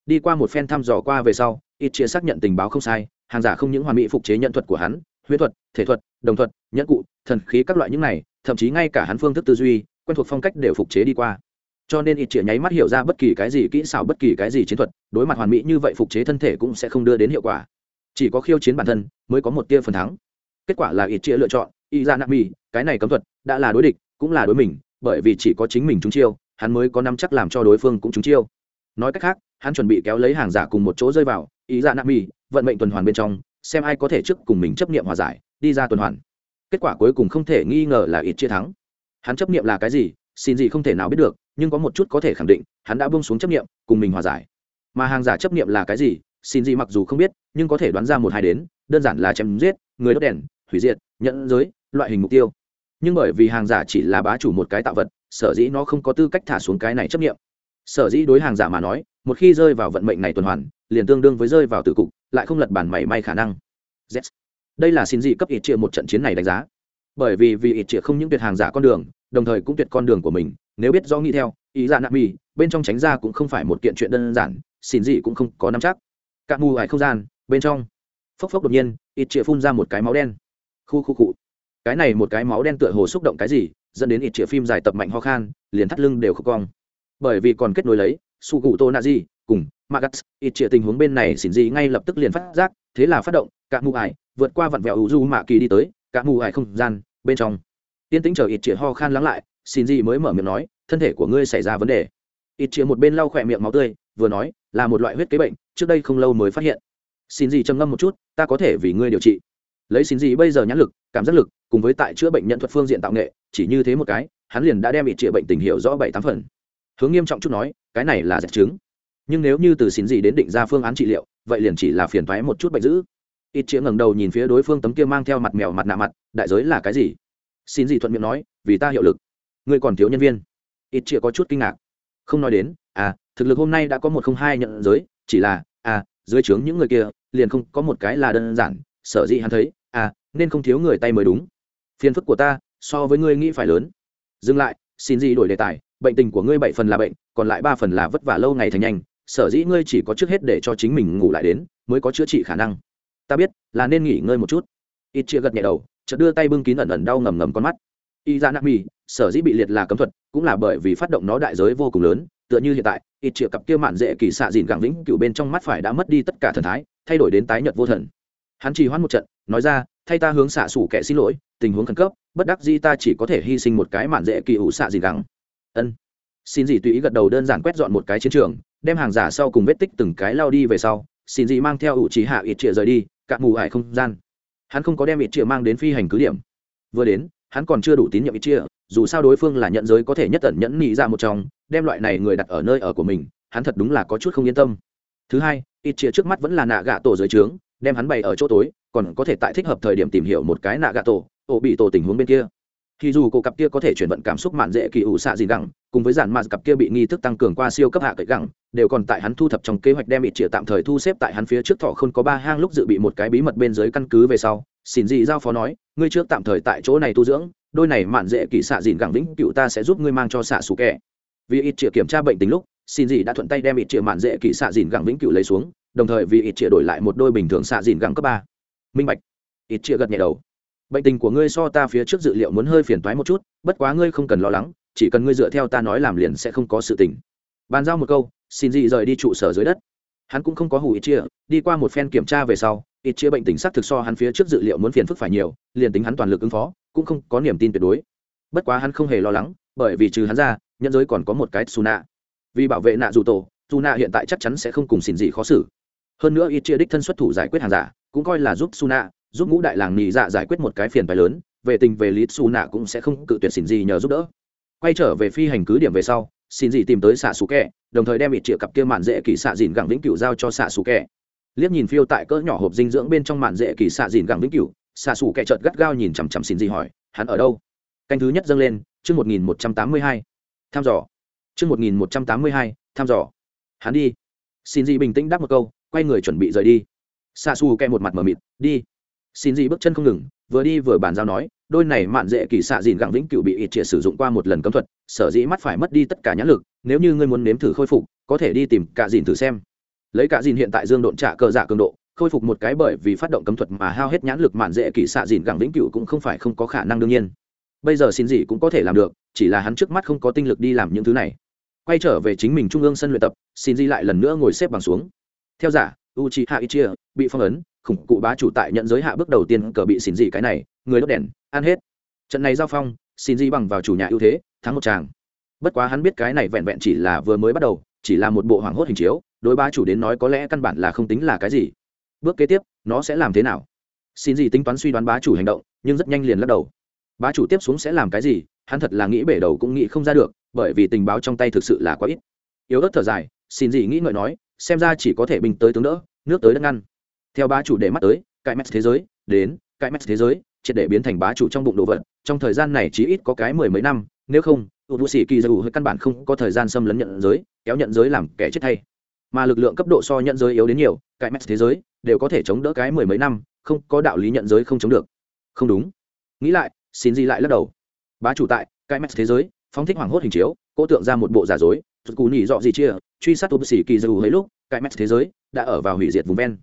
đi qua một phen thăm dò qua về sau, ít chia xác nhận tình báo không sai hàng giả không những hoàn mỹ phục chế nhận thuật của hắn, huyễn thuật, thể thuật, đồng thuật, nhẫn cụ, thần khí các loại những này, thậm chí ngay cả hắn phương thức tư duy, quen thuộc phong cách đều phục chế đi qua. Cho nên ít chĩa nháy mắt hiểu ra bất kỳ cái gì kỹ xảo, bất kỳ cái gì chiến thuật, đối mặt hoàn mỹ như vậy phục chế thân thể cũng sẽ không đưa đến hiệu quả. Chỉ có khiêu chiến bản thân mới có một tia phần thắng. Kết quả là ít chĩa lựa chọn y ra nami cái này cấm thuật đã là đối địch, cũng là đối mình, bởi vì chỉ có chính mình trúng chiêu, hắn mới có năm chắc làm cho đối phương cũng trúng chiêu. Nói cách khác, hắn chuẩn bị kéo lấy hàng giả cùng một chỗ rơi vào ý dạ Nam nami vận mệnh tuần hoàn bên trong, xem ai có thể trước cùng mình chấp nghiệm hòa giải, đi ra tuần hoàn. Kết quả cuối cùng không thể nghi ngờ là ít chia thắng. Hắn chấp nghiệm là cái gì, xin gì không thể nào biết được, nhưng có một chút có thể khẳng định, hắn đã bông xuống chấp nghiệm cùng mình hòa giải. Mà hàng giả chấp nghiệm là cái gì, xin gì mặc dù không biết, nhưng có thể đoán ra một hai đến, đơn giản là chém giết, người đốt đèn, hủy diệt, nhận giới, loại hình mục tiêu. Nhưng bởi vì hàng giả chỉ là bá chủ một cái tạo vật, sở dĩ nó không có tư cách thả xuống cái này chấp nghiệm sở dĩ đối hàng giả mà nói, một khi rơi vào vận mệnh này tuần hoàn liền tương đương với rơi vào tử cục, lại không lật bản mảy may khả năng. Z. đây là xin dị cấp ít triệu một trận chiến này đánh giá. Bởi vì vì ít triệu không những tuyệt hàng giả con đường, đồng thời cũng tuyệt con đường của mình, nếu biết do nghĩ theo, ý dạ nạ mi bên trong tránh ra cũng không phải một kiện chuyện đơn giản, xin dị cũng không có nắm chắc. Cạn mù ải không gian, bên trong. Phốc phốc đột nhiên, ít triệu phun ra một cái máu đen. Khu khu cụ cái này một cái máu đen tựa hồ xúc động cái gì, dẫn đến ít triệu phim dài tập mạnh ho khan, liền thắt lưng đều không cong. Bởi vì còn kết nối lấy su cụ tô nạ di cùng magas ít trịa tình huống bên này xỉn gì ngay lập tức liền phát giác, thế là phát động, cả mù ải, vượt qua vặn vẹo du mạ kỳ đi tới, cả mù ải không gian, bên trong. Tiên tính chờ ít trịa ho khan lắng lại xin gì mới mở miệng nói, thân thể của ngươi xảy ra vấn đề. Ít trịa một bên lau khỏe miệng máu tươi, vừa nói, là một loại huyết kế bệnh, trước đây không lâu mới phát hiện. Xin gì trầm ngâm một chút, ta có thể vì ngươi điều trị. Lấy xin gì bây giờ nhãn lực, cảm giác lực, cùng với tại chữa bệnh nhận thuật phương diện tạo nghệ, chỉ như thế một cái, hắn liền đã đem ít trịa bệnh tình hiểu rõ bảy tám phần. Hướng nghiêm trọng chút nói, cái này là dẹp chứng nhưng nếu như từ xin gì đến định ra phương án trị liệu, vậy liền chỉ là phiền thoái một chút bệnh dữ. Ít chĩa ngẩng đầu nhìn phía đối phương tấm kia mang theo mặt mèo mặt nạ mặt, đại giới là cái gì? Xin gì thuận miệng nói, vì ta hiệu lực. Ngươi còn thiếu nhân viên. Ít chĩa có chút kinh ngạc. Không nói đến à thực lực hôm nay đã có một không hai nhận giới, chỉ là à dưới trướng những người kia, liền không có một cái là đơn giản, sở dĩ hắn thấy à nên không thiếu người tay mới đúng. Phiền phức của ta, so với ngươi nghĩ phải lớn. Dừng lại, xin gì đổi đề tài, bệnh tình của ngươi bảy phần là bệnh, còn lại ba phần là vất vả lâu ngày thành nhanh sở dĩ ngươi chỉ có trước hết để cho chính mình ngủ lại đến, mới có chữa trị khả năng. Ta biết, là nên nghỉ ngơi một chút. Ít chia gật nhẹ đầu, chợt đưa tay bưng kín ẩn ẩn đau ngầm ngầm con mắt. Y ra nạ mi sở dĩ bị liệt là cấm thuật, cũng là bởi vì phát động nó đại giới vô cùng lớn, tựa như hiện tại, ít chia cặp kia mạn dễ kỳ xạ dìn gẳng lĩnh cựu bên trong mắt phải đã mất đi tất cả thần thái, thay đổi đến tái nhật vô thần. Hắn chỉ hoãn một trận, nói ra, thay ta hướng xạ xủ kẻ xin lỗi, tình huống khẩn cấp, bất đắc dĩ ta chỉ có thể hy sinh một cái mạn dễ kỳ ủ xạ dìn gẳng. Ân. Xin gì tùy ý gật đầu đơn giản quét dọn một cái chiến trường đem hàng giả sau cùng vết tích từng cái lao đi về sau, xin dị mang theo ủ trí hạ ít triệu rời đi cạn mù hải không gian. Hắn không có đem ít triệu mang đến phi hành cứ điểm. Vừa đến, hắn còn chưa đủ tín nhiệm ít trịa, dù sao đối phương là nhận giới có thể nhất tẩn nhẫn nhị ra một trong, đem loại này người đặt ở nơi ở của mình, hắn thật đúng là có chút không yên tâm. Thứ hai, ít trịa trước mắt vẫn là nạ gạ tổ dưới trướng, đem hắn bày ở chỗ tối, còn có thể tại thích hợp thời điểm tìm hiểu một cái nạ gạ tổ, ổ bị tổ tình huống bên kia. Thì dù cô cặp kia có thể chuyển vận cảm xúc mạn dễ kỳ ủ xạ gì đẳng cùng với giản mạt cặp kia bị nghi thức tăng cường qua siêu cấp hạ cậy gẳng, đều còn tại hắn thu thập trong kế hoạch đem ít chia tạm thời thu xếp tại hắn phía trước thọ không có ba hang lúc dự bị một cái bí mật bên dưới căn cứ về sau, xin dị giao phó nói, ngươi trước tạm thời tại chỗ này tu dưỡng, đôi này mạn dễ kỳ xạ dìn gẳng vĩnh cựu ta sẽ giúp ngươi mang cho xạ xù kẻ. Vì ít chĩa kiểm tra bệnh tình lúc, xin dị đã thuận tay đem ít chĩa mạn dễ kỳ xạ dìn gẳng vĩnh cựu lấy xuống, đồng thời vì ít chĩa đổi lại một đôi bình thường xạ dìn gẳng cấp ba. Minh bạch. Ít chĩa gật nhẹ đầu. Bệnh tình của ngươi so ta phía trước dự liệu muốn hơi phiền toái một chút, bất quá ngươi không cần lo lắng chỉ cần ngươi dựa theo ta nói làm liền sẽ không có sự tình. Bàn giao một câu, xin dị rời đi trụ sở dưới đất. Hắn cũng không có hủ ít chia đi qua một phen kiểm tra về sau ít chia bệnh tình sắc thực so hắn phía trước dự liệu muốn phiền phức phải nhiều, liền tính hắn toàn lực ứng phó, cũng không có niềm tin tuyệt đối. Bất quá hắn không hề lo lắng, bởi vì trừ hắn ra, nhân giới còn có một cái xù nạ vì bảo vệ nạ dù tổ dù nạ hiện tại chắc chắn sẽ không cùng xin dị khó xử. Hơn nữa ít chia đích thân xuất thủ giải quyết hàng giả, cũng coi là giúp su nạ giúp ngũ đại làng nị dạ giải quyết một cái phiền phái lớn, về tình về lý su nạ cũng sẽ không cự tuyệt xin gì nhờ giúp đỡ quay trở về phi hành cứ điểm về sau, xin gì tìm tới xạ xù kẹ, đồng thời đem ít triệu cặp kia mạn dễ kỳ xạ dìn gẳng vĩnh cửu giao cho xạ xù kẹ. Liếc nhìn phiêu tại cỡ nhỏ hộp dinh dưỡng bên trong mạn dễ kỳ xạ dìn gẳng vĩnh cửu, xạ xù kẹ chợt gắt gao nhìn chằm chằm xin gì hỏi, hắn ở đâu? Canh thứ nhất dâng lên, chương một nghìn một trăm tám mươi hai. Thăm dò. Chương một nghìn một trăm tám mươi hai thăm dò. Hắn đi. Xin gì bình tĩnh đáp một câu, quay người chuẩn bị rời đi. Xạ xù kẹ một mặt mờ mịt, đi. Xin gì bước chân không ngừng, vừa đi vừa bàn giao nói đôi này mạn dễ kỳ xạ dìn gặng vĩnh cựu bị ít triệt sử dụng qua một lần cấm thuật, sở dĩ mắt phải mất đi tất cả nhãn lực, nếu như ngươi muốn nếm thử khôi phục, có thể đi tìm cả dìn thử xem. Lấy cả dìn hiện tại dương độn trả cờ giả cường độ, khôi phục một cái bởi vì phát động cấm thuật mà hao hết nhãn lực mạn dễ kỳ xạ dìn gặng vĩnh cựu cũng không phải không có khả năng đương nhiên. Bây giờ xin gì cũng có thể làm được, chỉ là hắn trước mắt không có tinh lực đi làm những thứ này. Quay trở về chính mình trung ương sân luyện tập, xin di lại lần nữa ngồi xếp bằng xuống. Theo giả u chi hạ ichia, bị phong ấn khủng cụ bá chủ tại nhận giới hạ bước đầu tiên cờ bị xin gì cái này, người đốt đèn, ăn hết. Trận này giao phong, xin gì bằng vào chủ nhà ưu thế, thắng một tràng. Bất quá hắn biết cái này vẹn vẹn chỉ là vừa mới bắt đầu, chỉ là một bộ hoảng hốt hình chiếu, đối bá chủ đến nói có lẽ căn bản là không tính là cái gì. Bước kế tiếp, nó sẽ làm thế nào? Xin gì tính toán suy đoán bá chủ hành động, nhưng rất nhanh liền lắc đầu. Bá chủ tiếp xuống sẽ làm cái gì, hắn thật là nghĩ bể đầu cũng nghĩ không ra được, bởi vì tình báo trong tay thực sự là quá ít. Yếu ớt thở dài, xin gì nghĩ ngợi nói, xem ra chỉ có thể bình tới tướng đỡ, nước tới đất ngăn theo bá chủ để mắt tới, cái mét thế giới, đến, cái mét thế giới, triệt để biến thành bá chủ trong bụng đồ vật. Trong thời gian này chỉ ít có cái mười mấy năm, nếu không tụt vũ sĩ kỳ dù hơi căn bản không có thời gian xâm lấn nhận giới, kéo nhận giới làm kẻ chết thay. Mà lực lượng cấp độ so nhận giới yếu đến nhiều, cái mét thế giới đều có thể chống đỡ cái mười mấy năm, không có đạo lý nhận giới không chống được. Không đúng. Nghĩ lại, xin gì lại lắc đầu. Bá chủ tại, cái mét thế giới, phóng thích hoảng hốt hình chiếu, cố tượng ra một bộ giả dối. Cù nhỉ dọ gì chia, truy sát ụt vũ sĩ kỳ dù hơi lúc, cái mét thế giới đã ở vào hủy diệt vùng ven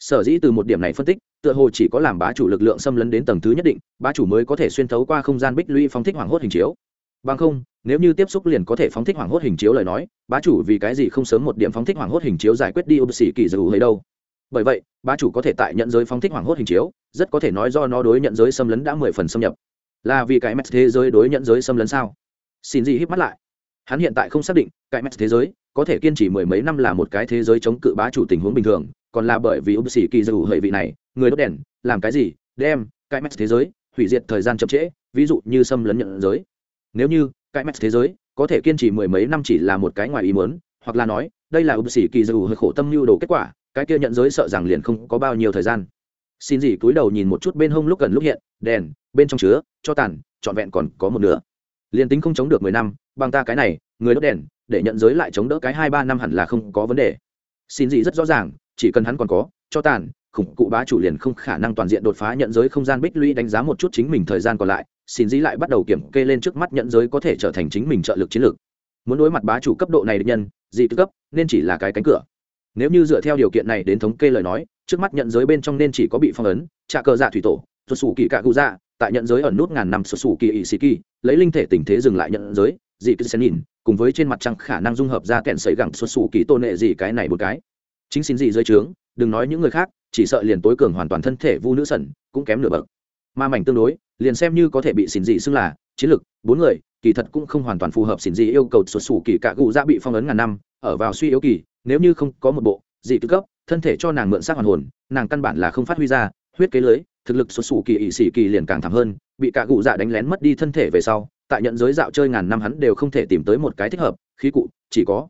sở dĩ từ một điểm này phân tích, tựa hồ chỉ có làm bá chủ lực lượng xâm lấn đến tầng thứ nhất định, bá chủ mới có thể xuyên thấu qua không gian bích lũy phóng thích hoảng hốt hình chiếu. Bằng không, nếu như tiếp xúc liền có thể phóng thích hoảng hốt hình chiếu lời nói, bá chủ vì cái gì không sớm một điểm phóng thích hoảng hốt hình chiếu giải quyết đi ưu xỉ kỳ dù ấy đâu? Bởi vậy, bá chủ có thể tại nhận giới phóng thích hoảng hốt hình chiếu, rất có thể nói do nó đối nhận giới xâm lấn đã mười phần xâm nhập. Là vì cái mét thế giới đối nhận giới xâm lấn sao? Xin gì hít mắt lại. Hắn hiện tại không xác định, cái mét thế giới có thể kiên trì mười mấy năm là một cái thế giới chống cự bá chủ tình huống bình thường còn là bởi vì ưu sĩ kỳ dù hệ vị này, người đốt đèn, làm cái gì, đem cái mét thế giới hủy diệt thời gian chậm trễ, ví dụ như xâm lấn nhận giới. Nếu như cái mét thế giới có thể kiên trì mười mấy năm chỉ là một cái ngoài ý muốn, hoặc là nói, đây là ưu sĩ kỳ dù hơi khổ tâm lưu đồ kết quả, cái kia nhận giới sợ rằng liền không có bao nhiêu thời gian. Xin gì cúi đầu nhìn một chút bên hông lúc gần lúc hiện, đèn, bên trong chứa, cho tàn, trọn vẹn còn có một nửa. Liền tính không chống được mười năm, bằng ta cái này, người đốt đèn, để nhận giới lại chống đỡ cái hai ba năm hẳn là không có vấn đề. Xin gì rất rõ ràng chỉ cần hắn còn có, cho tàn, khủng cụ bá chủ liền không khả năng toàn diện đột phá nhận giới không gian bích lũy đánh giá một chút chính mình thời gian còn lại, xin dĩ lại bắt đầu kiểm kê lên trước mắt nhận giới có thể trở thành chính mình trợ lực chiến lược. Muốn đối mặt bá chủ cấp độ này được nhân, dị cấp, nên chỉ là cái cánh cửa. Nếu như dựa theo điều kiện này đến thống kê lời nói, trước mắt nhận giới bên trong nên chỉ có bị phong ấn trà cờ dạ thủy tổ xuất xù kỳ cạ cụ dạ tại nhận giới ẩn nút ngàn năm xuất xù kỳ ỵ sĩ kỳ, lấy linh thể tình thế dừng lại nhận giới, dị cứ sẽ nhìn, cùng với trên mặt trăng khả năng dung hợp ra kẹn sấy gẳng xuất xù kỳ tôn nệ gì cái này một cái chính xin dị dưới trướng, đừng nói những người khác, chỉ sợ liền tối cường hoàn toàn thân thể vu nữ sẩn, cũng kém nửa bậc. Ma mảnh tương đối, liền xem như có thể bị xin dị xưng là chiến lực, bốn người, kỳ thật cũng không hoàn toàn phù hợp xin dị yêu cầu sụt sù kỳ cả cụ ra bị phong ấn ngàn năm, ở vào suy yếu kỳ, nếu như không có một bộ, dị tư cấp, thân thể cho nàng mượn xác hoàn hồn, nàng căn bản là không phát huy ra, huyết kế lưới, thực lực xuất xù kỳ ỵ sĩ kỳ liền càng thảm hơn, bị cả cụ dạ đánh lén mất đi thân thể về sau, tại nhận giới dạo chơi ngàn năm hắn đều không thể tìm tới một cái thích hợp, khí cụ, chỉ có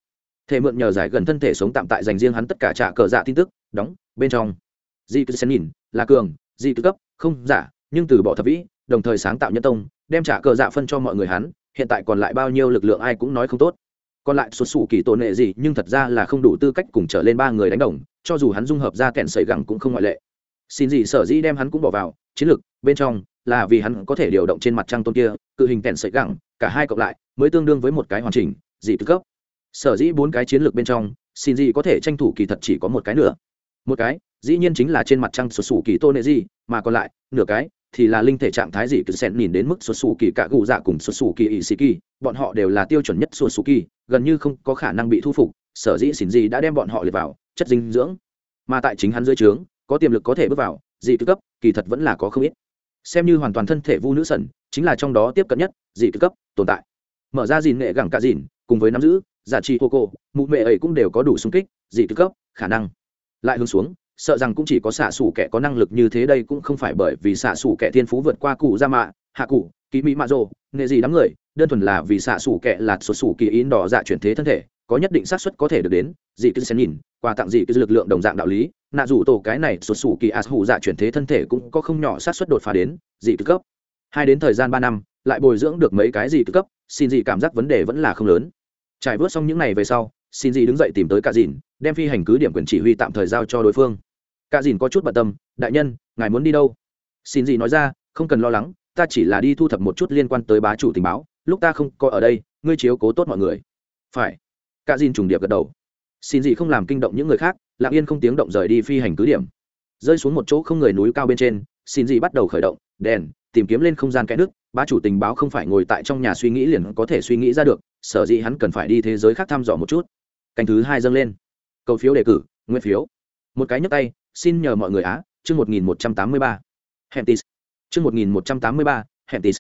thể mượn nhờ giải gần thân thể sống tạm tại dành riêng hắn tất cả trả cờ dạ tin tức, đóng, bên trong. Di cứ xen nhìn, là cường di cứ cấp, không giả, nhưng từ bỏ thập vĩ, đồng thời sáng tạo nhân tông, đem trả cờ dạ phân cho mọi người hắn, hiện tại còn lại bao nhiêu lực lượng ai cũng nói không tốt. Còn lại xuất xù kỳ tổ nệ gì nhưng thật ra là không đủ tư cách cùng trở lên ba người đánh đồng, cho dù hắn dung hợp ra kẹn sợi gẳng cũng không ngoại lệ. Xin gì sở dĩ đem hắn cũng bỏ vào, chiến lược, bên trong, là vì hắn có thể điều động trên mặt trăng tôn kia, cự hình kẹn sợi gẳng, cả hai cộng lại, mới tương đương với một cái hoàn chỉnh, dị tư cấp sở dĩ bốn cái chiến lược bên trong xin gì có thể tranh thủ kỳ thật chỉ có một cái nữa. Một cái dĩ nhiên chính là trên mặt trăng xuất sù kỳ tôn nệ gì mà còn lại nửa cái thì là linh thể trạng thái gì cứ xen nhìn đến mức xuất sù kỳ cả gù dạ cùng xuất sù kỳ ỷ sĩ kỳ bọn họ đều là tiêu chuẩn nhất xuất sù kỳ gần như không có khả năng bị thu phục sở dĩ xin gì đã đem bọn họ liệt vào chất dinh dưỡng. Mà tại chính hắn dưới trướng có tiềm lực có thể bước vào dị tư cấp kỳ thật vẫn là có không ít. Xem như hoàn toàn thân thể vu nữ sần, chính là trong đó tiếp cận nhất dị tư cấp tồn tại. Mở ra dìn nghệ gẳng cả dìn cùng với nắm giữ giả trị hô cô, mụ mẹ ấy cũng đều có đủ sung kích, dị tư cấp, khả năng. Lại hướng xuống, sợ rằng cũng chỉ có xạ xủ kẻ có năng lực như thế đây cũng không phải bởi vì xạ xủ kẻ thiên phú vượt qua cụ gia mạ, hạ cụ ký mỹ mạ rồ, nghệ gì đám người, đơn thuần là vì xạ xủ kẻ lạt sụt xủ kỳ in đỏ dạ chuyển thế thân thể, có nhất định xác suất có thể được đến, dị cứ sẽ nhìn, quà tặng dị cứ lực lượng đồng dạng đạo lý, nạ dù tổ cái này sụt xủ kỳ as hủ dạ chuyển thế thân thể cũng có không nhỏ xác suất đột phá đến, dị cứ cấp. Hai đến thời gian ba năm, lại bồi dưỡng được mấy cái dị cứ cấp, xin dị cảm giác vấn đề vẫn là không lớn trải vớt xong những ngày về sau, xin gì đứng dậy tìm tới cả dìn, đem phi hành cứ điểm quyền chỉ huy tạm thời giao cho đối phương. Cả dìn có chút bận tâm, đại nhân, ngài muốn đi đâu? Xin gì nói ra, không cần lo lắng, ta chỉ là đi thu thập một chút liên quan tới bá chủ tình báo, lúc ta không có ở đây, ngươi chiếu cố tốt mọi người. Phải. Cả dìn trùng điệp gật đầu. Xin gì không làm kinh động những người khác, lặng yên không tiếng động rời đi phi hành cứ điểm. Rơi xuống một chỗ không người núi cao bên trên, xin gì bắt đầu khởi động, đèn, tìm kiếm lên không gian kẽ nước, bá chủ tình báo không phải ngồi tại trong nhà suy nghĩ liền có thể suy nghĩ ra được sở dĩ hắn cần phải đi thế giới khác thăm dò một chút. Canh thứ hai dâng lên. Cầu phiếu đề cử, nguyên phiếu. Một cái nhấp tay, xin nhờ mọi người á, chương một nghìn một trăm tám mươi ba. Hentis chương một nghìn một trăm tám mươi ba hentis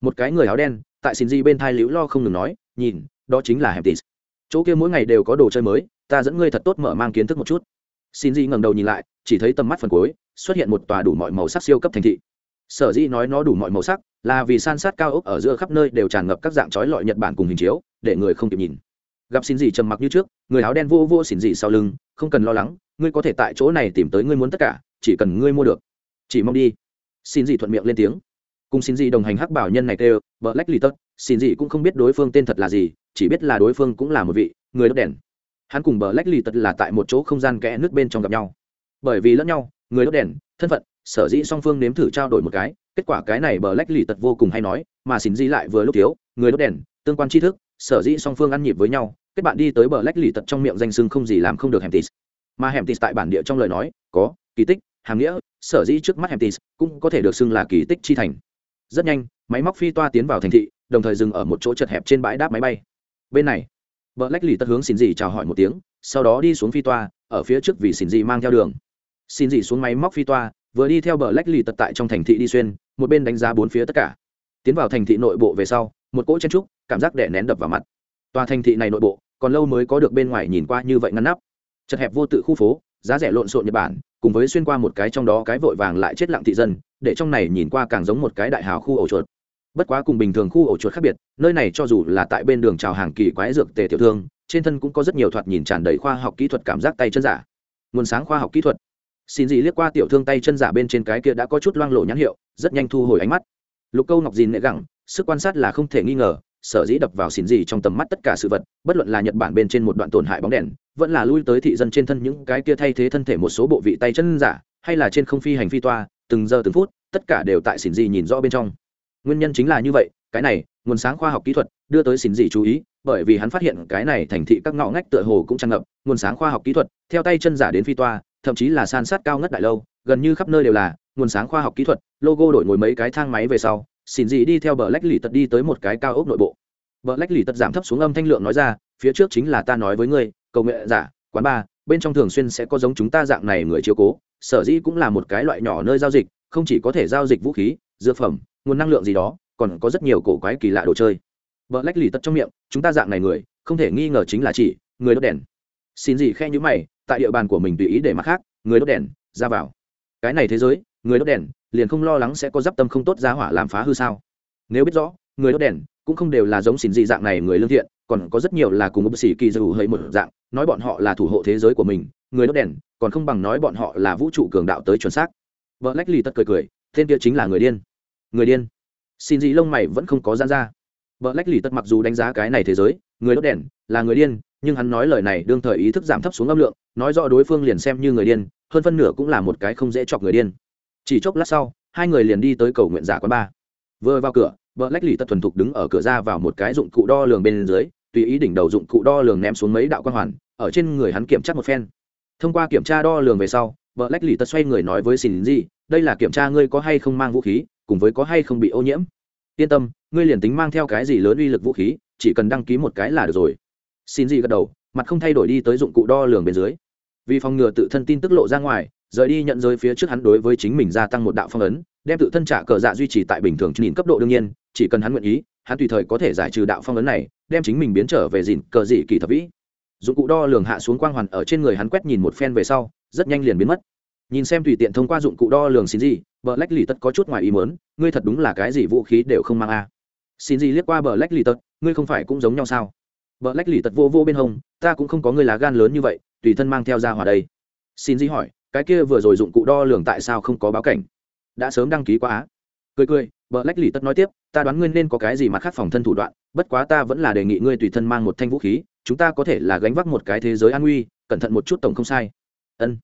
một cái người áo đen, tại xin di bên thai liễu lo không ngừng nói, nhìn, đó chính là hentis chỗ kia mỗi ngày đều có đồ chơi mới, ta dẫn ngươi thật tốt mở mang kiến thức một chút. Xin di ngẩng đầu nhìn lại, chỉ thấy tầm mắt phần cuối, xuất hiện một tòa đủ mọi màu sắc siêu cấp thành thị. Sở dĩ nói nó đủ mọi màu sắc, là vì san sát cao ốc ở giữa khắp nơi đều tràn ngập các dạng trói lọi nhật bản cùng hình chiếu để người không kịp nhìn. Gặp xin gì trầm mặc như trước, người áo đen vô vô xin gì sau lưng, không cần lo lắng, ngươi có thể tại chỗ này tìm tới ngươi muốn tất cả, chỉ cần ngươi mua được. Chỉ mong đi. Xin gì thuận miệng lên tiếng. Cùng xin gì đồng hành hắc bảo nhân này kêu vợ lách lì tất, xin gì cũng không biết đối phương tên thật là gì, chỉ biết là đối phương cũng là một vị người đốt đèn. Hắn cùng bờ lách lì tật là tại một chỗ không gian kẽ nước bên trong gặp nhau. Bởi vì lẫn nhau, người đốt đèn, thân phận, sở dĩ song phương nếm thử trao đổi một cái, kết quả cái này bờ lách lì tật vô cùng hay nói, mà xin di lại vừa lúc thiếu, người đốt đèn, tương quan tri thức sở dĩ song phương ăn nhịp với nhau, kết bạn đi tới bờ lách lì tật trong miệng danh sưng không gì làm không được hẻm tis mà hẻm tis tại bản địa trong lời nói, có kỳ tích, hàm nghĩa, sở dĩ trước mắt hẻm tis cũng có thể được xưng là kỳ tích chi thành. Rất nhanh, máy móc phi toa tiến vào thành thị, đồng thời dừng ở một chỗ chật hẹp trên bãi đáp máy bay. Bên này, bờ lách lì tật hướng xin gì chào hỏi một tiếng, sau đó đi xuống phi toa, ở phía trước vì xin gì mang theo đường. Xin gì xuống máy móc phi toa, vừa đi theo bờ lách lì tật tại trong thành thị đi xuyên, một bên đánh giá bốn phía tất cả. Tiến vào thành thị nội bộ về sau một cỗ chen trúc, cảm giác đè nén đập vào mặt. Tòa thành thị này nội bộ, còn lâu mới có được bên ngoài nhìn qua như vậy ngăn nắp. Chật hẹp vô tự khu phố, giá rẻ lộn xộn nhật bản, cùng với xuyên qua một cái trong đó cái vội vàng lại chết lặng thị dân, để trong này nhìn qua càng giống một cái đại hào khu ổ chuột. Bất quá cùng bình thường khu ổ chuột khác biệt, nơi này cho dù là tại bên đường chào hàng kỳ quái dược tề tiểu thương, trên thân cũng có rất nhiều thoạt nhìn tràn đầy khoa học kỹ thuật cảm giác tay chân giả. Nguồn sáng khoa học kỹ thuật. Xin gì liếc qua tiểu thương tay chân giả bên trên cái kia đã có chút loang lộ nhãn hiệu, rất nhanh thu hồi ánh mắt. Lục câu ngọc dìn nệ gẳng sức quan sát là không thể nghi ngờ, sở dĩ đập vào xin gì trong tầm mắt tất cả sự vật, bất luận là nhật bản bên trên một đoạn tổn hại bóng đèn, vẫn là lui tới thị dân trên thân những cái kia thay thế thân thể một số bộ vị tay chân giả, hay là trên không phi hành phi toa, từng giờ từng phút, tất cả đều tại xỉn gì nhìn rõ bên trong. Nguyên nhân chính là như vậy, cái này, nguồn sáng khoa học kỹ thuật đưa tới xỉn gì chú ý, bởi vì hắn phát hiện cái này thành thị các ngõ ngách tựa hồ cũng tràn ngập nguồn sáng khoa học kỹ thuật, theo tay chân giả đến phi toa, thậm chí là san sát cao ngất đại lâu, gần như khắp nơi đều là nguồn sáng khoa học kỹ thuật, logo đổi ngồi mấy cái thang máy về sau xin gì đi theo bờ lách lì tật đi tới một cái cao ốc nội bộ. Bờ lách lì tật giảm thấp xuống âm thanh lượng nói ra, phía trước chính là ta nói với ngươi, cầu nguyện giả, quán bar, bên trong thường xuyên sẽ có giống chúng ta dạng này người chiếu cố, sở dĩ cũng là một cái loại nhỏ nơi giao dịch, không chỉ có thể giao dịch vũ khí, dược phẩm, nguồn năng lượng gì đó, còn có rất nhiều cổ quái kỳ lạ đồ chơi. Vợ lách lì tật trong miệng, chúng ta dạng này người, không thể nghi ngờ chính là chỉ, người đốt đèn. Xin gì khe nhữ mày, tại địa bàn của mình tùy ý để mặt khác, người đốt đèn, ra vào. Cái này thế giới, người đốt đèn liền không lo lắng sẽ có d tâm không tốt ra hỏa làm phá hư sao? Nếu biết rõ, người đốt đèn cũng không đều là giống xin dị dạng này người lương thiện, còn có rất nhiều là cùng một sĩ kỳ dù hơi một dạng, nói bọn họ là thủ hộ thế giới của mình, người đốt đèn còn không bằng nói bọn họ là vũ trụ cường đạo tới chuẩn xác. Vợ lách lì tất cười cười, tên kia chính là người điên. Người điên. Xin dị lông mày vẫn không có gian ra. Vợ lách lì tất mặc dù đánh giá cái này thế giới, người đốt đèn là người điên, nhưng hắn nói lời này đương thời ý thức giảm thấp xuống âm lượng, nói rõ đối phương liền xem như người điên, hơn phân nửa cũng là một cái không dễ chọc người điên chỉ chốc lát sau, hai người liền đi tới cầu nguyện giả quán ba. Vừa vào cửa, vợ lách lì tất thuần thục đứng ở cửa ra vào một cái dụng cụ đo lường bên dưới, tùy ý đỉnh đầu dụng cụ đo lường ném xuống mấy đạo quan hoàn, ở trên người hắn kiểm tra một phen. Thông qua kiểm tra đo lường về sau, vợ lách lì tất xoay người nói với xin gì đây là kiểm tra ngươi có hay không mang vũ khí, cùng với có hay không bị ô nhiễm. Yên tâm, ngươi liền tính mang theo cái gì lớn uy lực vũ khí, chỉ cần đăng ký một cái là được rồi. Xin gì gật đầu, mặt không thay đổi đi tới dụng cụ đo lường bên dưới. Vì phòng ngừa tự thân tin tức lộ ra ngoài rời đi nhận giới phía trước hắn đối với chính mình gia tăng một đạo phong ấn, đem tự thân trả cờ dạ duy trì tại bình thường nhìn cấp độ đương nhiên, chỉ cần hắn nguyện ý, hắn tùy thời có thể giải trừ đạo phong ấn này, đem chính mình biến trở về dìn cờ dị kỳ thập vĩ. Dụng cụ đo lường hạ xuống quang hoàn ở trên người hắn quét nhìn một phen về sau, rất nhanh liền biến mất. Nhìn xem tùy tiện thông qua dụng cụ đo lường xin gì, bờ lách lì tất có chút ngoài ý mớn ngươi thật đúng là cái gì vũ khí đều không mang a. À. xin gì liếc qua bờ lách lì tất, ngươi không phải cũng giống nhau sao? Bờ lách lì tật vô vô bên hông, ta cũng không có ngươi lá gan lớn như vậy, tùy thân mang theo ra hòa đây. Xin gì hỏi cái kia vừa rồi dụng cụ đo lường tại sao không có báo cảnh? Đã sớm đăng ký quá á. Cười cười bờ lách lì tất nói tiếp, ta đoán ngươi nên có cái gì mặt khác phòng thân thủ đoạn, bất quá ta vẫn là đề nghị ngươi tùy thân mang một thanh vũ khí, chúng ta có thể là gánh vác một cái thế giới an nguy cẩn thận một chút tổng không sai. Ân.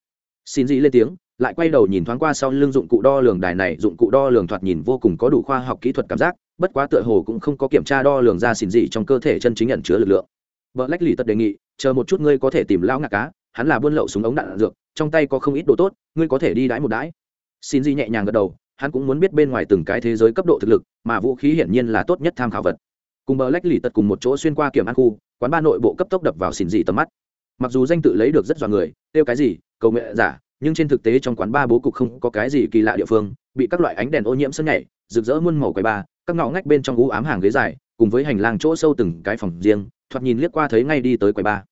Xin Dĩ lên tiếng, lại quay đầu nhìn thoáng qua sau lưng dụng cụ đo lường đài này, dụng cụ đo lường thoạt nhìn vô cùng có đủ khoa học kỹ thuật cảm giác, bất quá tựa hồ cũng không có kiểm tra đo lường ra xin dị trong cơ thể chân chính nhận chứa lực lượng. Vợ lách lì Tất đề nghị, chờ một chút ngươi có thể tìm lão ngạc cá hắn là buôn lậu súng ống đạn dược, trong tay có không ít đồ tốt, ngươi có thể đi đãi một đãi. Xin Di nhẹ nhàng gật đầu, hắn cũng muốn biết bên ngoài từng cái thế giới cấp độ thực lực, mà vũ khí hiển nhiên là tốt nhất tham khảo vật. Cùng bờ lách lì tật cùng một chỗ xuyên qua kiểm ăn khu, quán ba nội bộ cấp tốc đập vào xin dị tầm mắt. Mặc dù danh tự lấy được rất dọa người, kêu cái gì, cầu nguyện giả, nhưng trên thực tế trong quán ba bố cục không có cái gì kỳ lạ địa phương, bị các loại ánh đèn ô nhiễm sân nhảy, rực rỡ muôn màu quầy ba, các ngõ ngách bên trong u ám hàng ghế dài, cùng với hành lang chỗ sâu từng cái phòng riêng, thoạt nhìn liếc qua thấy ngay đi tới quầy ba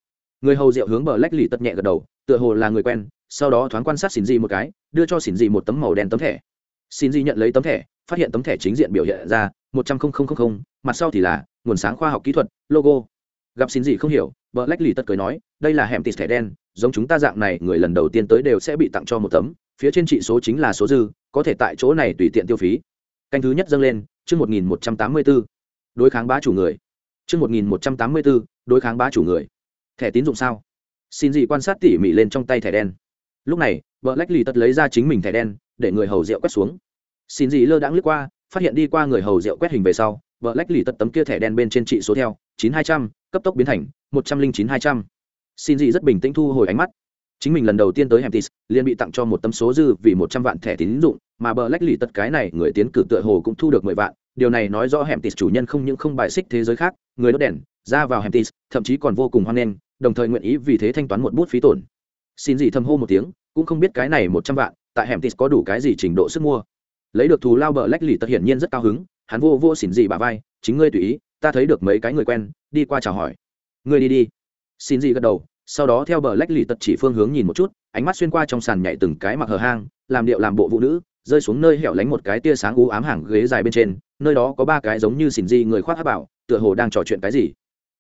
người hầu rượu hướng bờ lách lì tật nhẹ gật đầu, tựa hồ là người quen, sau đó thoáng quan sát xin dị một cái, đưa cho xin dị một tấm màu đen tấm thẻ. Xin dị nhận lấy tấm thẻ, phát hiện tấm thẻ chính diện biểu hiện ra một trăm linh mặt sau thì là nguồn sáng khoa học kỹ thuật, logo. Gặp xin dị không hiểu, bờ lách lì tật cười nói, đây là hẻm tịt thẻ đen, giống chúng ta dạng này, người lần đầu tiên tới đều sẽ bị tặng cho một tấm, phía trên trị số chính là số dư, có thể tại chỗ này tùy tiện tiêu phí. Canh thứ nhất dâng lên, chương một nghìn một trăm tám mươi b ố đối kháng bá chủ người. Chương một nghìn một trăm tám mươi b ố đối kháng bá chủ người thẻ tín dụng sao? Xin dị quan sát tỉ mỉ lên trong tay thẻ đen. Lúc này vợ lách lì tật lấy ra chính mình thẻ đen, để người hầu rượu quét xuống. Xin dị lơ đãng lướt qua, phát hiện đi qua người hầu rượu quét hình về sau vợ lách lì tật tấm kia thẻ đen bên trên trị số theo, chín hai trăm, cấp tốc biến thành, một trăm linh chín hai trăm. Xin dị rất bình tĩnh thu hồi ánh mắt. Chính mình lần đầu tiên tới hemtis liền bị tặng cho một tấm số dư vì một trăm vạn thẻ tín dụng, mà bờ lách lì tật cái này người tiến cử tựa hồ cũng thu được mười vạn điều này nói rõ hemtis chủ nhân không những không bài xích thế giới khác, người đốt đèn, ra vào hemtis, thậm chí còn vô cùng hoan nghênh, đồng thời nguyện ý vì thế thanh toán một bút phí tổn. Xin gì thầm hô một tiếng, cũng không biết cái này một trăm vạn, tại hemtis có đủ cái gì trình độ sức mua. Lấy được thù lao bờ lách lì tật hiển nhiên rất cao hứng, hắn vô vô xin gì bà vai, chính ngươi tùy ý, ta thấy được mấy cái người quen, đi qua chào hỏi. Ngươi đi đi. Xin gì gật đầu, sau đó theo bờ lách lì tật chỉ phương hướng nhìn một chút, ánh mắt xuyên qua trong sàn nhảy từng cái mặc hở hang, làm điệu làm bộ vũ nữ rơi xuống nơi hẻo lánh một cái tia sáng u ám hàng ghế dài bên trên, nơi đó có ba cái giống như xỉn di người khoác hát bảo, tựa hồ đang trò chuyện cái gì.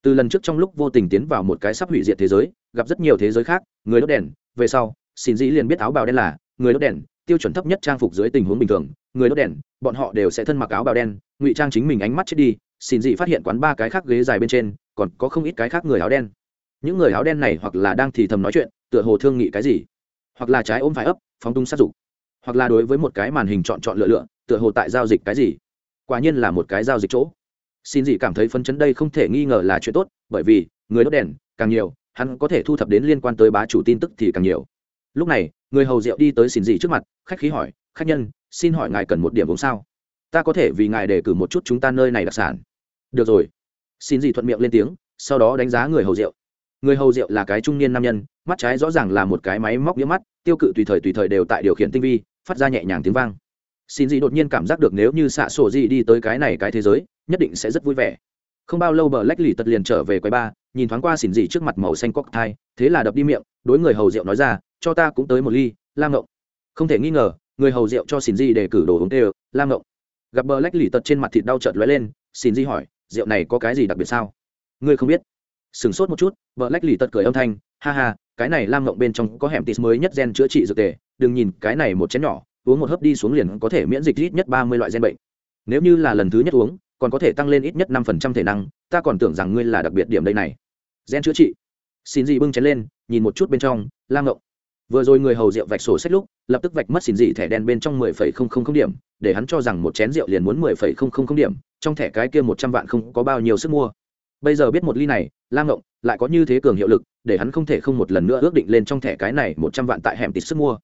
Từ lần trước trong lúc vô tình tiến vào một cái sắp hủy diệt thế giới, gặp rất nhiều thế giới khác, người đốt đèn, về sau, xỉn di liền biết áo bào đen là người đốt đèn, tiêu chuẩn thấp nhất trang phục dưới tình huống bình thường, người đốt đèn, bọn họ đều sẽ thân mặc áo bào đen, ngụy trang chính mình ánh mắt chết đi, xỉn dị phát hiện quán ba cái khác ghế dài bên trên, còn có không ít cái khác người áo đen. Những người áo đen này hoặc là đang thì thầm nói chuyện, tựa hồ thương nghị cái gì, hoặc là trái ôm phải ấp, phóng tung sát dục hoặc là đối với một cái màn hình chọn chọn lựa lựa, tựa hồ tại giao dịch cái gì? Quả nhiên là một cái giao dịch chỗ. Xin gì cảm thấy phấn chấn đây không thể nghi ngờ là chuyện tốt, bởi vì, người đốt đèn, càng nhiều, hắn có thể thu thập đến liên quan tới bá chủ tin tức thì càng nhiều. Lúc này, người hầu rượu đi tới xin gì trước mặt, khách khí hỏi, khách nhân, xin hỏi ngài cần một điểm uống sao? Ta có thể vì ngài đề cử một chút chúng ta nơi này đặc sản. Được rồi. Xin gì thuận miệng lên tiếng, sau đó đánh giá người hầu rượu. Người hầu rượu là cái trung niên nam nhân, mắt trái rõ ràng là một cái máy móc đĩa mắt, tiêu cự tùy thời tùy thời đều tại điều khiển tinh vi phát ra nhẹ nhàng tiếng vang. Xin dị đột nhiên cảm giác được nếu như xạ sổ gì đi tới cái này cái thế giới, nhất định sẽ rất vui vẻ. Không bao lâu bờ lách lì tật liền trở về quầy ba, nhìn thoáng qua xỉn dị trước mặt màu xanh cóc thai thế là đập đi miệng, đối người hầu rượu nói ra, cho ta cũng tới một ly, lam ngộng. Không thể nghi ngờ, người hầu rượu cho xỉn dị để cử đồ uống tê lam ngộng. Gặp bờ lách lì tật trên mặt thịt đau chợt lóe lên xỉn dị hỏi, rượu này có cái gì đặc biệt sao? Ngươi không biết. Sửng sốt một chút bờ lách lì tật cười âm thanh, ha ha cái này lam ngộng bên trong có hẻm tis mới nhất gen chữa trị dược tề, đừng nhìn cái này một chén nhỏ, uống một hớp đi xuống liền có thể miễn dịch ít nhất ba mươi loại gen bệnh. Nếu như là lần thứ nhất uống, còn có thể tăng lên ít nhất năm phần trăm thể năng, ta còn tưởng rằng ngươi là đặc biệt điểm đây này. Gen chữa trị. Xin dị bưng chén lên, nhìn một chút bên trong, lam ngộng. Vừa rồi người hầu rượu vạch sổ sách lúc, lập tức vạch mất xin dị thẻ đen bên trong mười phẩy không không không điểm, để hắn cho rằng một chén rượu liền muốn mười phẩy không không không điểm, trong thẻ cái kia một trăm vạn không có bao nhiêu sức mua. Bây giờ biết một ly này, lam ngộng lại có như thế cường hiệu lực, để hắn không thể không một lần nữa ước định lên trong thẻ cái này một trăm vạn tại hẻm tịt sức mua.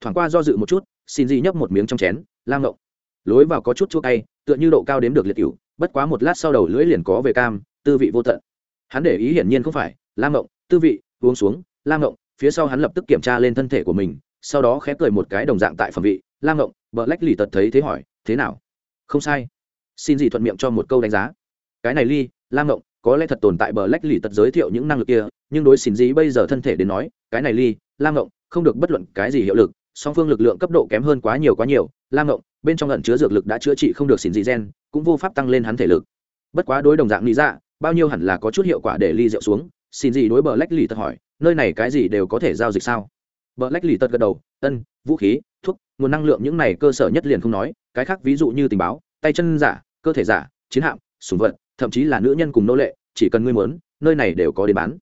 Thoảng qua do dự một chút, xin di nhấp một miếng trong chén lam ngộng lối vào có chút chua cay, tựa như độ cao đếm được liệt cựu bất quá một lát sau đầu lưỡi liền có về cam, tư vị vô tận. Hắn để ý hiển nhiên không phải lam ngộng tư vị, uống xuống lam ngộng phía sau hắn lập tức kiểm tra lên thân thể của mình, sau đó khép cười một cái đồng dạng tại phẩm vị lam ngộng vợ lách lì tật thấy thế hỏi, thế nào? Không sai. Xin gì thuận miệng cho một câu đánh giá. Cái này ly lam ngộng có lẽ thật tồn tại bờ lách lì tật giới thiệu những năng lực kia, nhưng đối xin gì bây giờ thân thể đến nói, cái này ly lam ngộng, không được bất luận cái gì hiệu lực, song phương lực lượng cấp độ kém hơn quá nhiều quá nhiều lam ngộng, bên trong ẩn chứa dược lực đã chữa trị không được xin gì gen, cũng vô pháp tăng lên hắn thể lực. Bất quá đối đồng dạng lý dạ bao nhiêu hẳn là có chút hiệu quả để ly rượu xuống, xin gì đối bờ lách lì tật hỏi, nơi này cái gì đều có thể giao dịch sao? Bờ lách lì tật gật đầu, ân, vũ khí, thuốc, nguồn năng lượng những này cơ sở nhất liền không nói, cái khác ví dụ như tình báo, tay chân giả, cơ thể giả, chiến hạm, súng vật thậm chí là nữ nhân cùng nô lệ, chỉ cần ngươi muốn, nơi này đều có để bán.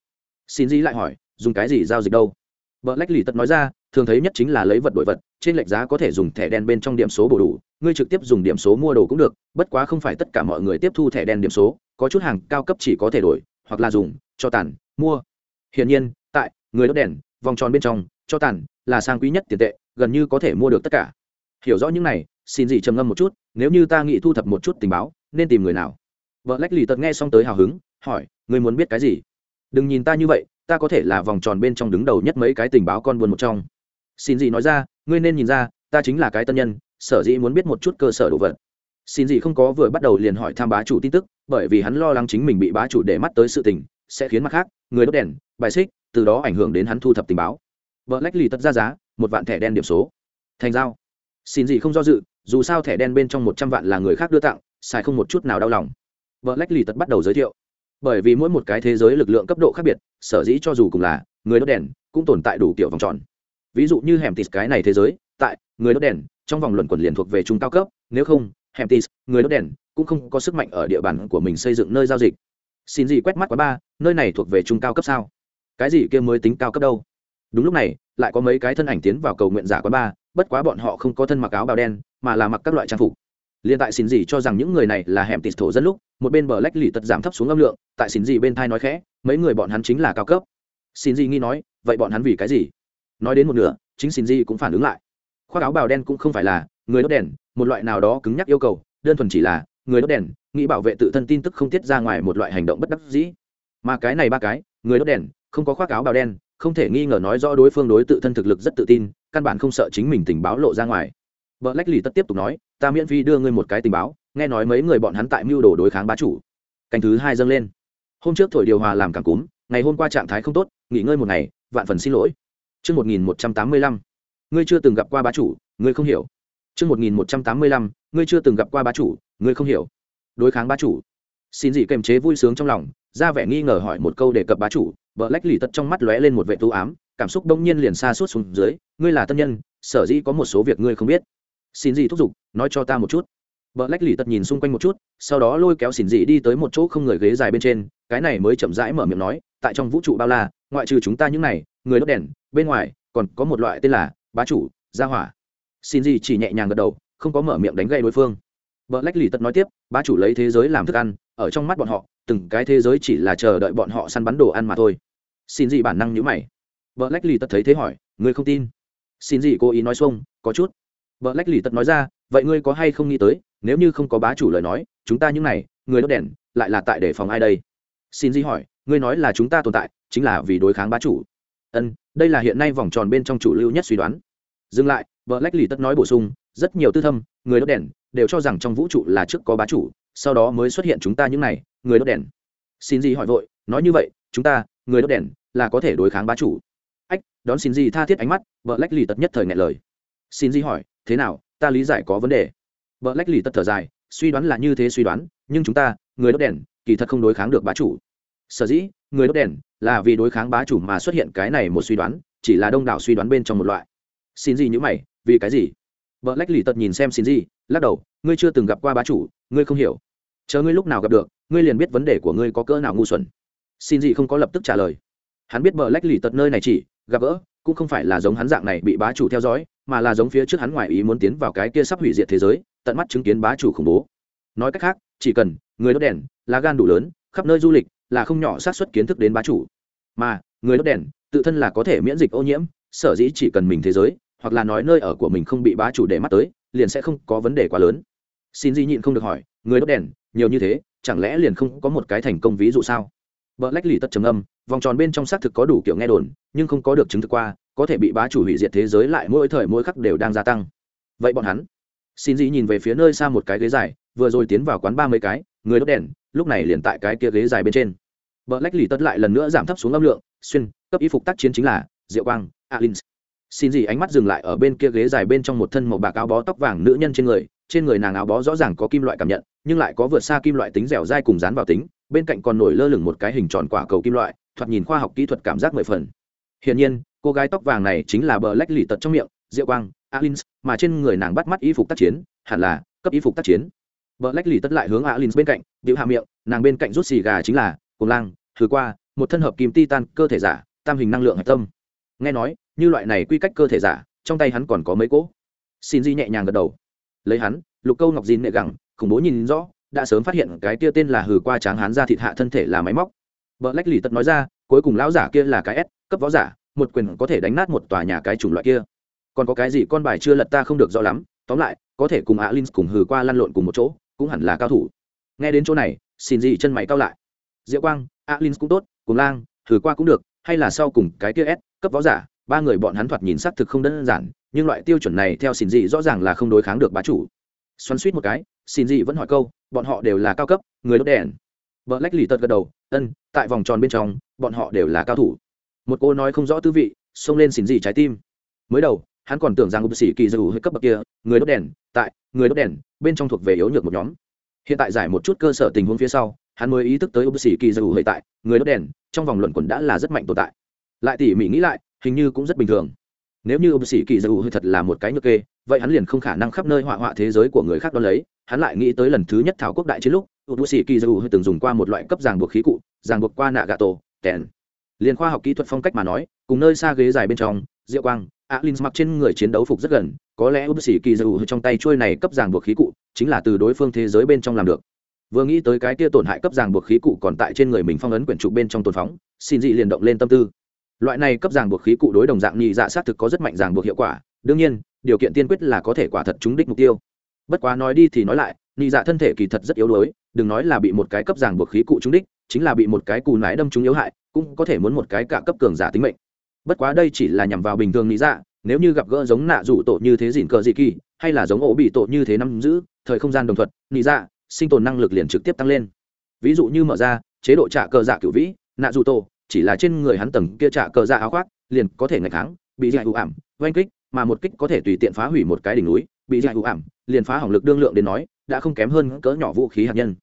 Xin gì lại hỏi, dùng cái gì giao dịch đâu? Vợ lách lì tật nói ra, thường thấy nhất chính là lấy vật đổi vật, trên lệch giá có thể dùng thẻ đen bên trong điểm số bổ đủ, ngươi trực tiếp dùng điểm số mua đồ cũng được, bất quá không phải tất cả mọi người tiếp thu thẻ đen điểm số, có chút hàng cao cấp chỉ có thể đổi, hoặc là dùng, cho tàn, mua. Hiển nhiên, tại người đốt đèn, vòng tròn bên trong, cho tàn là sang quý nhất tiền tệ, gần như có thể mua được tất cả. Hiểu rõ những này, xin gì trầm ngâm một chút, nếu như ta nghĩ thu thập một chút tình báo, nên tìm người nào? Vợ lách lì tật nghe xong tới hào hứng, hỏi người muốn biết cái gì? Đừng nhìn ta như vậy, ta có thể là vòng tròn bên trong đứng đầu nhất mấy cái tình báo con buồn một trong. Xin gì nói ra, ngươi nên nhìn ra, ta chính là cái tân nhân, sở dĩ muốn biết một chút cơ sở đồ vật. Xin gì không có vừa bắt đầu liền hỏi tham bá chủ tin tức, bởi vì hắn lo lắng chính mình bị bá chủ để mắt tới sự tình, sẽ khiến mặt khác, người đốt đèn, bài xích, từ đó ảnh hưởng đến hắn thu thập tình báo. Vợ lách lì tật ra giá, một vạn thẻ đen điểm số. Thành giao. Xin gì không do dự, dù sao thẻ đen bên trong một trăm vạn là người khác đưa tặng, xài không một chút nào đau lòng vợ lách lì tật bắt đầu giới thiệu. Bởi vì mỗi một cái thế giới lực lượng cấp độ khác biệt, sở dĩ cho dù cùng là người đốt đèn, cũng tồn tại đủ kiểu vòng tròn. Ví dụ như hẻm tịt cái này thế giới, tại người đốt đèn, trong vòng luận quần liền thuộc về trung cao cấp, nếu không hẻm tịt người đốt đèn, cũng không có sức mạnh ở địa bàn của mình xây dựng nơi giao dịch. Xin gì quét mắt quá ba, nơi này thuộc về trung cao cấp sao? Cái gì kia mới tính cao cấp đâu? Đúng lúc này, lại có mấy cái thân ảnh tiến vào cầu nguyện giả quá ba, bất quá bọn họ không có thân mặc áo bào đen, mà là mặc các loại trang phục liên tại xin gì cho rằng những người này là hẻm tịt thổ dân lúc, một bên bờ lách lì tật giảm thấp xuống âm lượng, tại xin gì bên thai nói khẽ, mấy người bọn hắn chính là cao cấp. Xin gì nghi nói, vậy bọn hắn vì cái gì? Nói đến một nửa, chính xin gì cũng phản ứng lại. Khoác áo bào đen cũng không phải là người đốt đèn, một loại nào đó cứng nhắc yêu cầu, đơn thuần chỉ là người đốt đèn, nghĩ bảo vệ tự thân tin tức không tiết ra ngoài một loại hành động bất đắc dĩ. Mà cái này ba cái, người đốt đèn, không có khoác áo bào đen, không thể nghi ngờ nói rõ đối phương đối tự thân thực lực rất tự tin, căn bản không sợ chính mình tình báo lộ ra ngoài vợ lách lì tất tiếp tục nói ta miễn phí đưa ngươi một cái tình báo nghe nói mấy người bọn hắn tại mưu đồ đối kháng bá chủ canh thứ hai dâng lên hôm trước thổi điều hòa làm cảm cúm ngày hôm qua trạng thái không tốt nghỉ ngơi một ngày vạn phần xin lỗi Trước 1185, ngươi chưa từng gặp qua bá chủ, ngươi không hiểu. Trước 1185, ngươi chưa từng gặp qua bá chủ, ngươi không hiểu. Đối kháng bá chủ. Xin gì kềm chế vui sướng trong lòng, ra vẻ nghi ngờ hỏi một câu để cập bá chủ, bờ lách lì tật trong mắt lóe lên một vẻ tu ám, cảm xúc đông nhiên liền xa suốt xuống dưới, ngươi là tân nhân, sở dĩ có một số việc ngươi không biết. Xin gì thúc giục, nói cho ta một chút. vợ lách lì tật nhìn xung quanh một chút, sau đó lôi kéo xin dị đi tới một chỗ không người ghế dài bên trên, cái này mới chậm rãi mở miệng nói, tại trong vũ trụ bao la, ngoại trừ chúng ta những này, người đốt đèn, bên ngoài còn có một loại tên là bá chủ gia hỏa. Xin gì chỉ nhẹ nhàng gật đầu không có mở miệng đánh gây đối phương. Vợ lách lì tật nói tiếp bá chủ lấy thế giới làm thức ăn ở trong mắt bọn họ từng cái thế giới chỉ là chờ đợi bọn họ săn bắn đồ ăn mà thôi. Xin gì bản năng nhữ mày. Vợ lách lì tật thấy thế hỏi người không tin? Xin gì cố ý nói xuông có chút vợ lách lì tật nói ra, vậy ngươi có hay không nghĩ tới, nếu như không có bá chủ lời nói, chúng ta những này, người đốt đèn, lại là tại để phòng ai đây? Xin di hỏi, ngươi nói là chúng ta tồn tại, chính là vì đối kháng bá chủ. Ân, đây là hiện nay vòng tròn bên trong chủ lưu nhất suy đoán. Dừng lại vợ lách lì tất nói bổ sung, rất nhiều tư thâm, người đốt đèn, đều cho rằng trong vũ trụ là trước có bá chủ, sau đó mới xuất hiện chúng ta những này, người đốt đèn. Xin gì hỏi vội, nói như vậy, chúng ta, người đốt đèn, là có thể đối kháng bá chủ? Ách, đón xin gì tha thiết ánh mắt vợ lách lì tất nhất thời ngại lời. Xin gì hỏi thế nào, ta lý giải có vấn đề. Vợ lách lì tật thở dài, suy đoán là như thế suy đoán, nhưng chúng ta, người đốt đèn, kỳ thật không đối kháng được bá chủ. Sở dĩ, người đốt đèn là vì đối kháng bá chủ mà xuất hiện cái này một suy đoán, chỉ là đông đảo suy đoán bên trong một loại. Xin gì nhữ mày, vì cái gì? Vợ lách lì tật nhìn xem xin gì, lắc đầu, ngươi chưa từng gặp qua bá chủ, ngươi không hiểu. Chờ ngươi lúc nào gặp được, ngươi liền biết vấn đề của ngươi có cỡ nào ngu xuẩn. Xin gì không có lập tức trả lời. Hắn biết vợ lách lì tật nơi này chỉ, gặp gỡ, cũng không phải là giống hắn dạng này bị bá chủ theo dõi mà là giống phía trước hắn ngoài ý muốn tiến vào cái kia sắp hủy diệt thế giới, tận mắt chứng kiến bá chủ khủng bố. Nói cách khác, chỉ cần người đốt đèn là gan đủ lớn, khắp nơi du lịch là không nhỏ xác suất kiến thức đến bá chủ. Mà, người đốt đèn tự thân là có thể miễn dịch ô nhiễm, sở dĩ chỉ cần mình thế giới, hoặc là nói nơi ở của mình không bị bá chủ để mắt tới, liền sẽ không có vấn đề quá lớn. Xin di nhịn không được hỏi, người đốt đèn, nhiều như thế, chẳng lẽ liền không có một cái thành công ví dụ sao? Vợ lách lì tất trầm âm vòng tròn bên trong xác thực có đủ kiểu nghe đồn, nhưng không có được chứng thực qua, có thể bị bá chủ hủy diệt thế giới lại mỗi thời mỗi khắc đều đang gia tăng. Vậy bọn hắn, xin dị nhìn về phía nơi xa một cái ghế dài, vừa rồi tiến vào quán ba mươi cái, người đốt đèn, lúc này liền tại cái kia ghế dài bên trên. Vợ lách lì tất lại lần nữa giảm thấp xuống âm lượng, xuyên, cấp y phục tác chiến chính là, diệu quang alin xin dị ánh mắt dừng lại ở bên kia ghế dài bên trong một thân màu bạc áo bó tóc vàng nữ nhân trên người trên người nàng áo bó rõ ràng có kim loại cảm nhận, nhưng lại có vượt xa kim loại tính dẻo dai cùng dán vào tính bên cạnh còn nổi lơ lửng một cái hình tròn quả cầu kim loại, thoạt nhìn khoa học kỹ thuật cảm giác mười phần. Hiển nhiên, cô gái tóc vàng này chính là bờ lách lì tật trong miệng diệu quang alin mà trên người nàng bắt mắt y phục tác chiến, hẳn là cấp y phục tác chiến. Bờ lách lì tật lại hướng alin bên cạnh điệu hạ miệng, nàng bên cạnh rút xì gà chính là cùng lang thứ qua, một thân hợp kim titan cơ thể giả, tam hình năng lượng hạch tâm. Nghe nói, như loại này quy cách cơ thể giả, trong tay hắn còn có mấy cỗ. Xin di nhẹ nhàng gật đầu. Lấy hắn, lục câu ngọc dìn nệ gẳng, khủng bố nhìn rõ đã sớm phát hiện cái kia tên là hừ qua tráng hán ra thịt hạ thân thể là máy móc. Vợ lách lì tật nói ra, cuối cùng lão giả kia là cái s, cấp võ giả, một quyền có thể đánh nát một tòa nhà cái chủng loại kia. Còn có cái gì con bài chưa lật ta không được rõ lắm, tóm lại, có thể cùng alin cùng hừ qua lăn lộn cùng một chỗ, cũng hẳn là cao thủ. Nghe đến chỗ này, xin gì chân mày cao lại. Diệu quang, alin cũng tốt, cùng lang, hừ qua cũng được, hay là sau cùng cái kia s, cấp võ giả, ba người bọn hắn thoạt nhìn xác thực không đơn giản, nhưng loại tiêu chuẩn này theo xin dị rõ ràng là không đối kháng được bá chủ. Xoắn suýt một cái xin gì vẫn hỏi câu, bọn họ đều là cao cấp, người đốt đèn. Vợ lách lì tật gật đầu, ân, tại vòng tròn bên trong, bọn họ đều là cao thủ. Một cô nói không rõ tư vị, xông lên xin gì trái tim. Mới đầu, hắn còn tưởng rằng ưu sĩ kỳ dù hơi cấp bậc kia, người đốt đèn, tại người đốt đèn, bên trong thuộc về yếu nhược một nhóm. Hiện tại giải một chút cơ sở tình huống phía sau, hắn mới ý thức tới ưu sĩ kỳ dù hơi tại, người đốt đèn, trong vòng luận quần đã là rất mạnh tồn tại. Lại tỉ mỉ nghĩ lại, hình như cũng rất bình thường nếu như ông sĩ kỳ dầu hơi thật là một cái nhược kê, vậy hắn liền không khả năng khắp nơi họa họa thế giới của người khác đo lấy. Hắn lại nghĩ tới lần thứ nhất thảo quốc đại chiến lúc ông sĩ kỳ dầu hơi từng dùng qua một loại cấp ràng buộc khí cụ, ràng buộc qua nạ gà tổ tèn liền khoa học kỹ thuật phong cách mà nói, cùng nơi xa ghế dài bên trong diệu quang, alin mặc trên người chiến đấu phục rất gần, có lẽ ông sĩ kỳ dù trong tay trôi này cấp ràng buộc khí cụ, chính là từ đối phương thế giới bên trong làm được. Vừa nghĩ tới cái kia tổn hại cấp ràng buộc khí cụ còn tại trên người mình phong ấn quyển trục bên trong tồn phóng, xin dị liền động lên tâm tư loại này cấp ràng buộc khí cụ đối đồng dạng nhị dạ sát thực có rất mạnh ràng buộc hiệu quả đương nhiên điều kiện tiên quyết là có thể quả thật trúng đích mục tiêu. Bất quá nói đi thì nói lại nhị dạ thân thể kỳ thật rất yếu đuối đừng nói là bị một cái cấp ràng buộc khí cụ trúng đích chính là bị một cái cù nái đâm trúng yếu hại cũng có thể muốn một cái cả cấp cường giả tính mệnh. Bất quá đây chỉ là nhằm vào bình thường nhị dạ nếu như gặp gỡ giống nạ rủ tổ như thế dỉn cờ dị kỳ hay là giống ổ bị tổ như thế nắm giữ thời không gian đồng thuật, nhị dạ sinh tồn năng lực liền trực tiếp tăng lên. Ví dụ như mở ra chế độ trả cờ dạ giả cựu vĩ nạ rủ tổ chỉ là trên người hắn tầng kia trả cờ ra áo khoác, liền có thể ngày kháng, bị dạy ủ ảm, oanh kích, mà một kích có thể tùy tiện phá hủy một cái đỉnh núi, bị dạy ủ ảm, liền phá hỏng lực đương lượng đến nói, đã không kém hơn cỡ nhỏ vũ khí hạt nhân.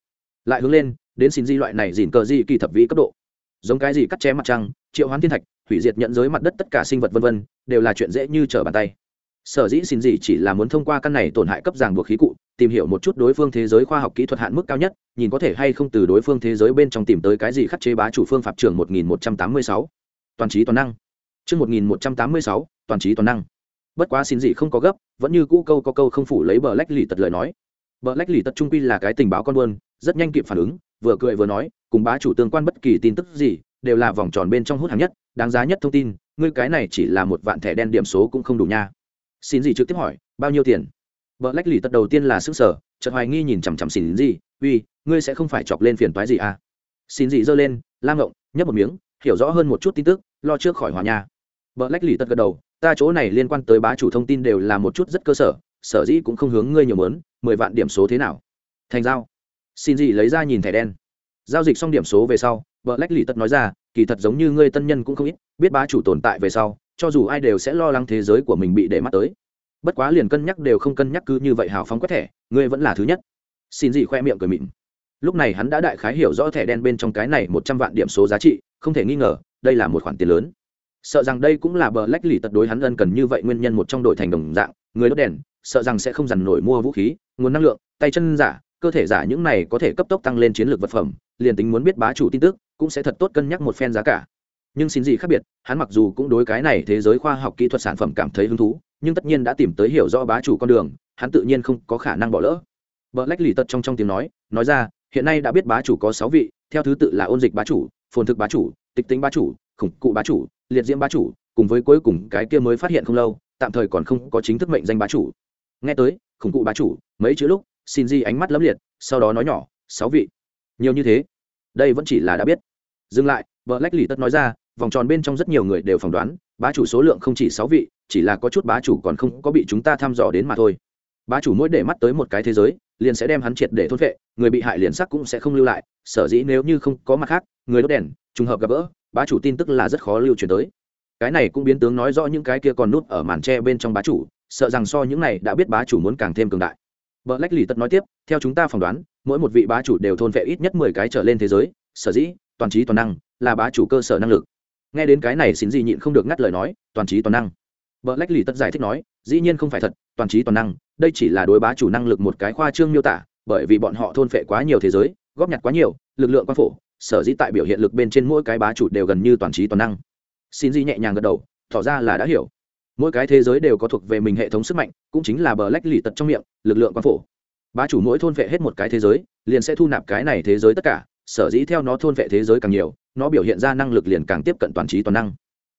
Lại hướng lên, đến xin di loại này dìn cờ di kỳ thập vĩ cấp độ. Giống cái gì cắt chém mặt trăng, triệu hoán thiên thạch, hủy diệt nhận giới mặt đất tất cả sinh vật vân vân, đều là chuyện dễ như trở bàn tay sở dĩ xin gì chỉ là muốn thông qua căn này tổn hại cấp ràng buộc khí cụ tìm hiểu một chút đối phương thế giới khoa học kỹ thuật hạn mức cao nhất nhìn có thể hay không từ đối phương thế giới bên trong tìm tới cái gì khắc chế bá chủ phương pháp trường 1186. toàn trí toàn năng. Chương 1186, toàn trí toàn năng. Bất quá xin gì không có gấp vẫn như cũ câu có câu không phủ lấy bờ lách lì tật lời nói. Bờ lách lì tật trung quy là cái tình báo con buôn rất nhanh kịp phản ứng vừa cười vừa nói cùng bá chủ tương quan bất kỳ tin tức gì đều là vòng tròn bên trong hút hàng nhất đáng giá nhất thông tin ngươi cái này chỉ là một vạn thẻ đen điểm số cũng không đủ nha xin gì trực tiếp hỏi, bao nhiêu tiền? Vợ lách lì tật đầu tiên là sức sở, chợt hoài nghi nhìn chằm chằm xin gì, uy, ngươi sẽ không phải chọc lên phiền toái gì à? Xin gì giơ lên, lam ngộng, nhấp một miếng, hiểu rõ hơn một chút tin tức, lo trước khỏi hòa nhà. Vợ lách lì tật gật đầu, ta chỗ này liên quan tới bá chủ thông tin đều là một chút rất cơ sở sở dĩ cũng không hướng ngươi nhiều mớn mười vạn điểm số thế nào? Thành giao. Xin gì lấy ra nhìn thẻ đen. Giao dịch xong điểm số về sau vợ lách lì tật nói ra, kỳ thật giống như ngươi tân nhân cũng không ít, biết bá chủ tồn tại về sau cho dù ai đều sẽ lo lắng thế giới của mình bị để mắt tới. Bất quá liền cân nhắc đều không cân nhắc cứ như vậy hào phóng quét thẻ, ngươi vẫn là thứ nhất. Xin gì khoe miệng cười mịn. Lúc này hắn đã đại khái hiểu rõ thẻ đen bên trong cái này một trăm vạn điểm số giá trị, không thể nghi ngờ, đây là một khoản tiền lớn. Sợ rằng đây cũng là bờ lách lì tật đối hắn ân cần như vậy nguyên nhân một trong đội thành đồng dạng, người đốt đèn, sợ rằng sẽ không dằn nổi mua vũ khí, nguồn năng lượng, tay chân giả, cơ thể giả những này có thể cấp tốc tăng lên chiến lược vật phẩm, liền tính muốn biết bá chủ tin tức, cũng sẽ thật tốt cân nhắc một phen giá cả nhưng xin gì khác biệt, hắn mặc dù cũng đối cái này thế giới khoa học kỹ thuật sản phẩm cảm thấy hứng thú, nhưng tất nhiên đã tìm tới hiểu rõ bá chủ con đường, hắn tự nhiên không có khả năng bỏ lỡ. Vợ lách lì tật trong trong tiếng nói nói ra, hiện nay đã biết bá chủ có sáu vị, theo thứ tự là ôn dịch bá chủ, phồn thực bá chủ, tịch tính bá chủ, khủng cụ bá chủ, liệt diễm bá chủ, cùng với cuối cùng cái kia mới phát hiện không lâu, tạm thời còn không có chính thức mệnh danh bá chủ. Nghe tới, khủng cụ bá chủ, mấy chữ lúc, xin di ánh mắt lấm liệt, sau đó nói nhỏ, sáu vị. Nhiều như thế, đây vẫn chỉ là đã biết. Dừng lại vợ lách lì tất nói ra, vòng tròn bên trong rất nhiều người đều phỏng đoán, bá chủ số lượng không chỉ sáu vị, chỉ là có chút bá chủ còn không có bị chúng ta thăm dò đến mà thôi. Bá chủ mỗi để mắt tới một cái thế giới, liền sẽ đem hắn triệt để thôn vệ, người bị hại liền sắc cũng sẽ không lưu lại, sở dĩ nếu như không có mặt khác, người đốt đèn, trùng hợp gặp gỡ, bá chủ tin tức là rất khó lưu truyền tới. Cái này cũng biến tướng nói rõ những cái kia còn nút ở màn tre bên trong bá chủ, sợ rằng so những này đã biết bá chủ muốn càng thêm cường đại. Vợ lách lì tất nói tiếp, theo chúng ta phỏng đoán, mỗi một vị bá chủ đều thôn vệ ít nhất mười cái trở lên thế giới, sở dĩ, toàn trí toàn năng là bá chủ cơ sở năng lực. Nghe đến cái này xin gì nhịn không được ngắt lời nói, toàn trí toàn năng. Vợ lách lì tất giải thích nói, dĩ nhiên không phải thật, toàn trí toàn năng, đây chỉ là đối bá chủ năng lực một cái khoa trương miêu tả, bởi vì bọn họ thôn phệ quá nhiều thế giới, góp nhặt quá nhiều, lực lượng quan phổ, sở dĩ tại biểu hiện lực bên trên mỗi cái bá chủ đều gần như toàn trí toàn năng. Xin di nhẹ nhàng gật đầu, tỏ ra là đã hiểu. Mỗi cái thế giới đều có thuộc về mình hệ thống sức mạnh, cũng chính là bờ lách lì tật trong miệng, lực lượng quan phổ. Bá chủ mỗi thôn vệ hết một cái thế giới, liền sẽ thu nạp cái này thế giới tất cả, sở dĩ theo nó thôn vệ thế giới càng nhiều nó biểu hiện ra năng lực liền càng tiếp cận toàn trí toàn năng.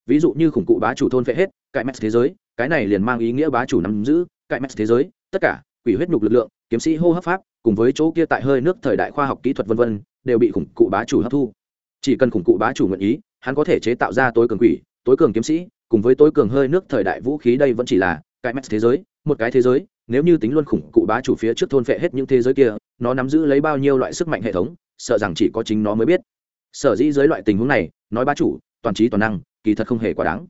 Ví dụ như khủng cụ bá chủ thôn vệ hết, cải mẹt thế giới, cái này liền mang ý nghĩa bá chủ nắm giữ, cải mẹt thế giới, tất cả, quỷ huyết nhục lực lượng, kiếm sĩ hô hấp pháp, cùng với chỗ kia tại hơi nước thời đại khoa học kỹ thuật vân vân, đều bị khủng cụ bá chủ hấp thu. Chỉ cần khủng cụ bá chủ nguyện ý, hắn có thể chế tạo ra tối cường quỷ, tối cường kiếm sĩ, cùng với tối cường hơi nước thời đại vũ khí đây vẫn chỉ là cái mẹt thế giới, một cái thế giới, nếu như tính luôn khủng cụ bá chủ phía trước thôn phệ hết những thế giới kia, nó nắm giữ lấy bao nhiêu loại sức mạnh hệ thống, sợ rằng chỉ có chính nó mới biết sở dĩ dưới loại tình huống này, nói bá chủ, toàn trí toàn năng, kỳ thật không hề quá đáng.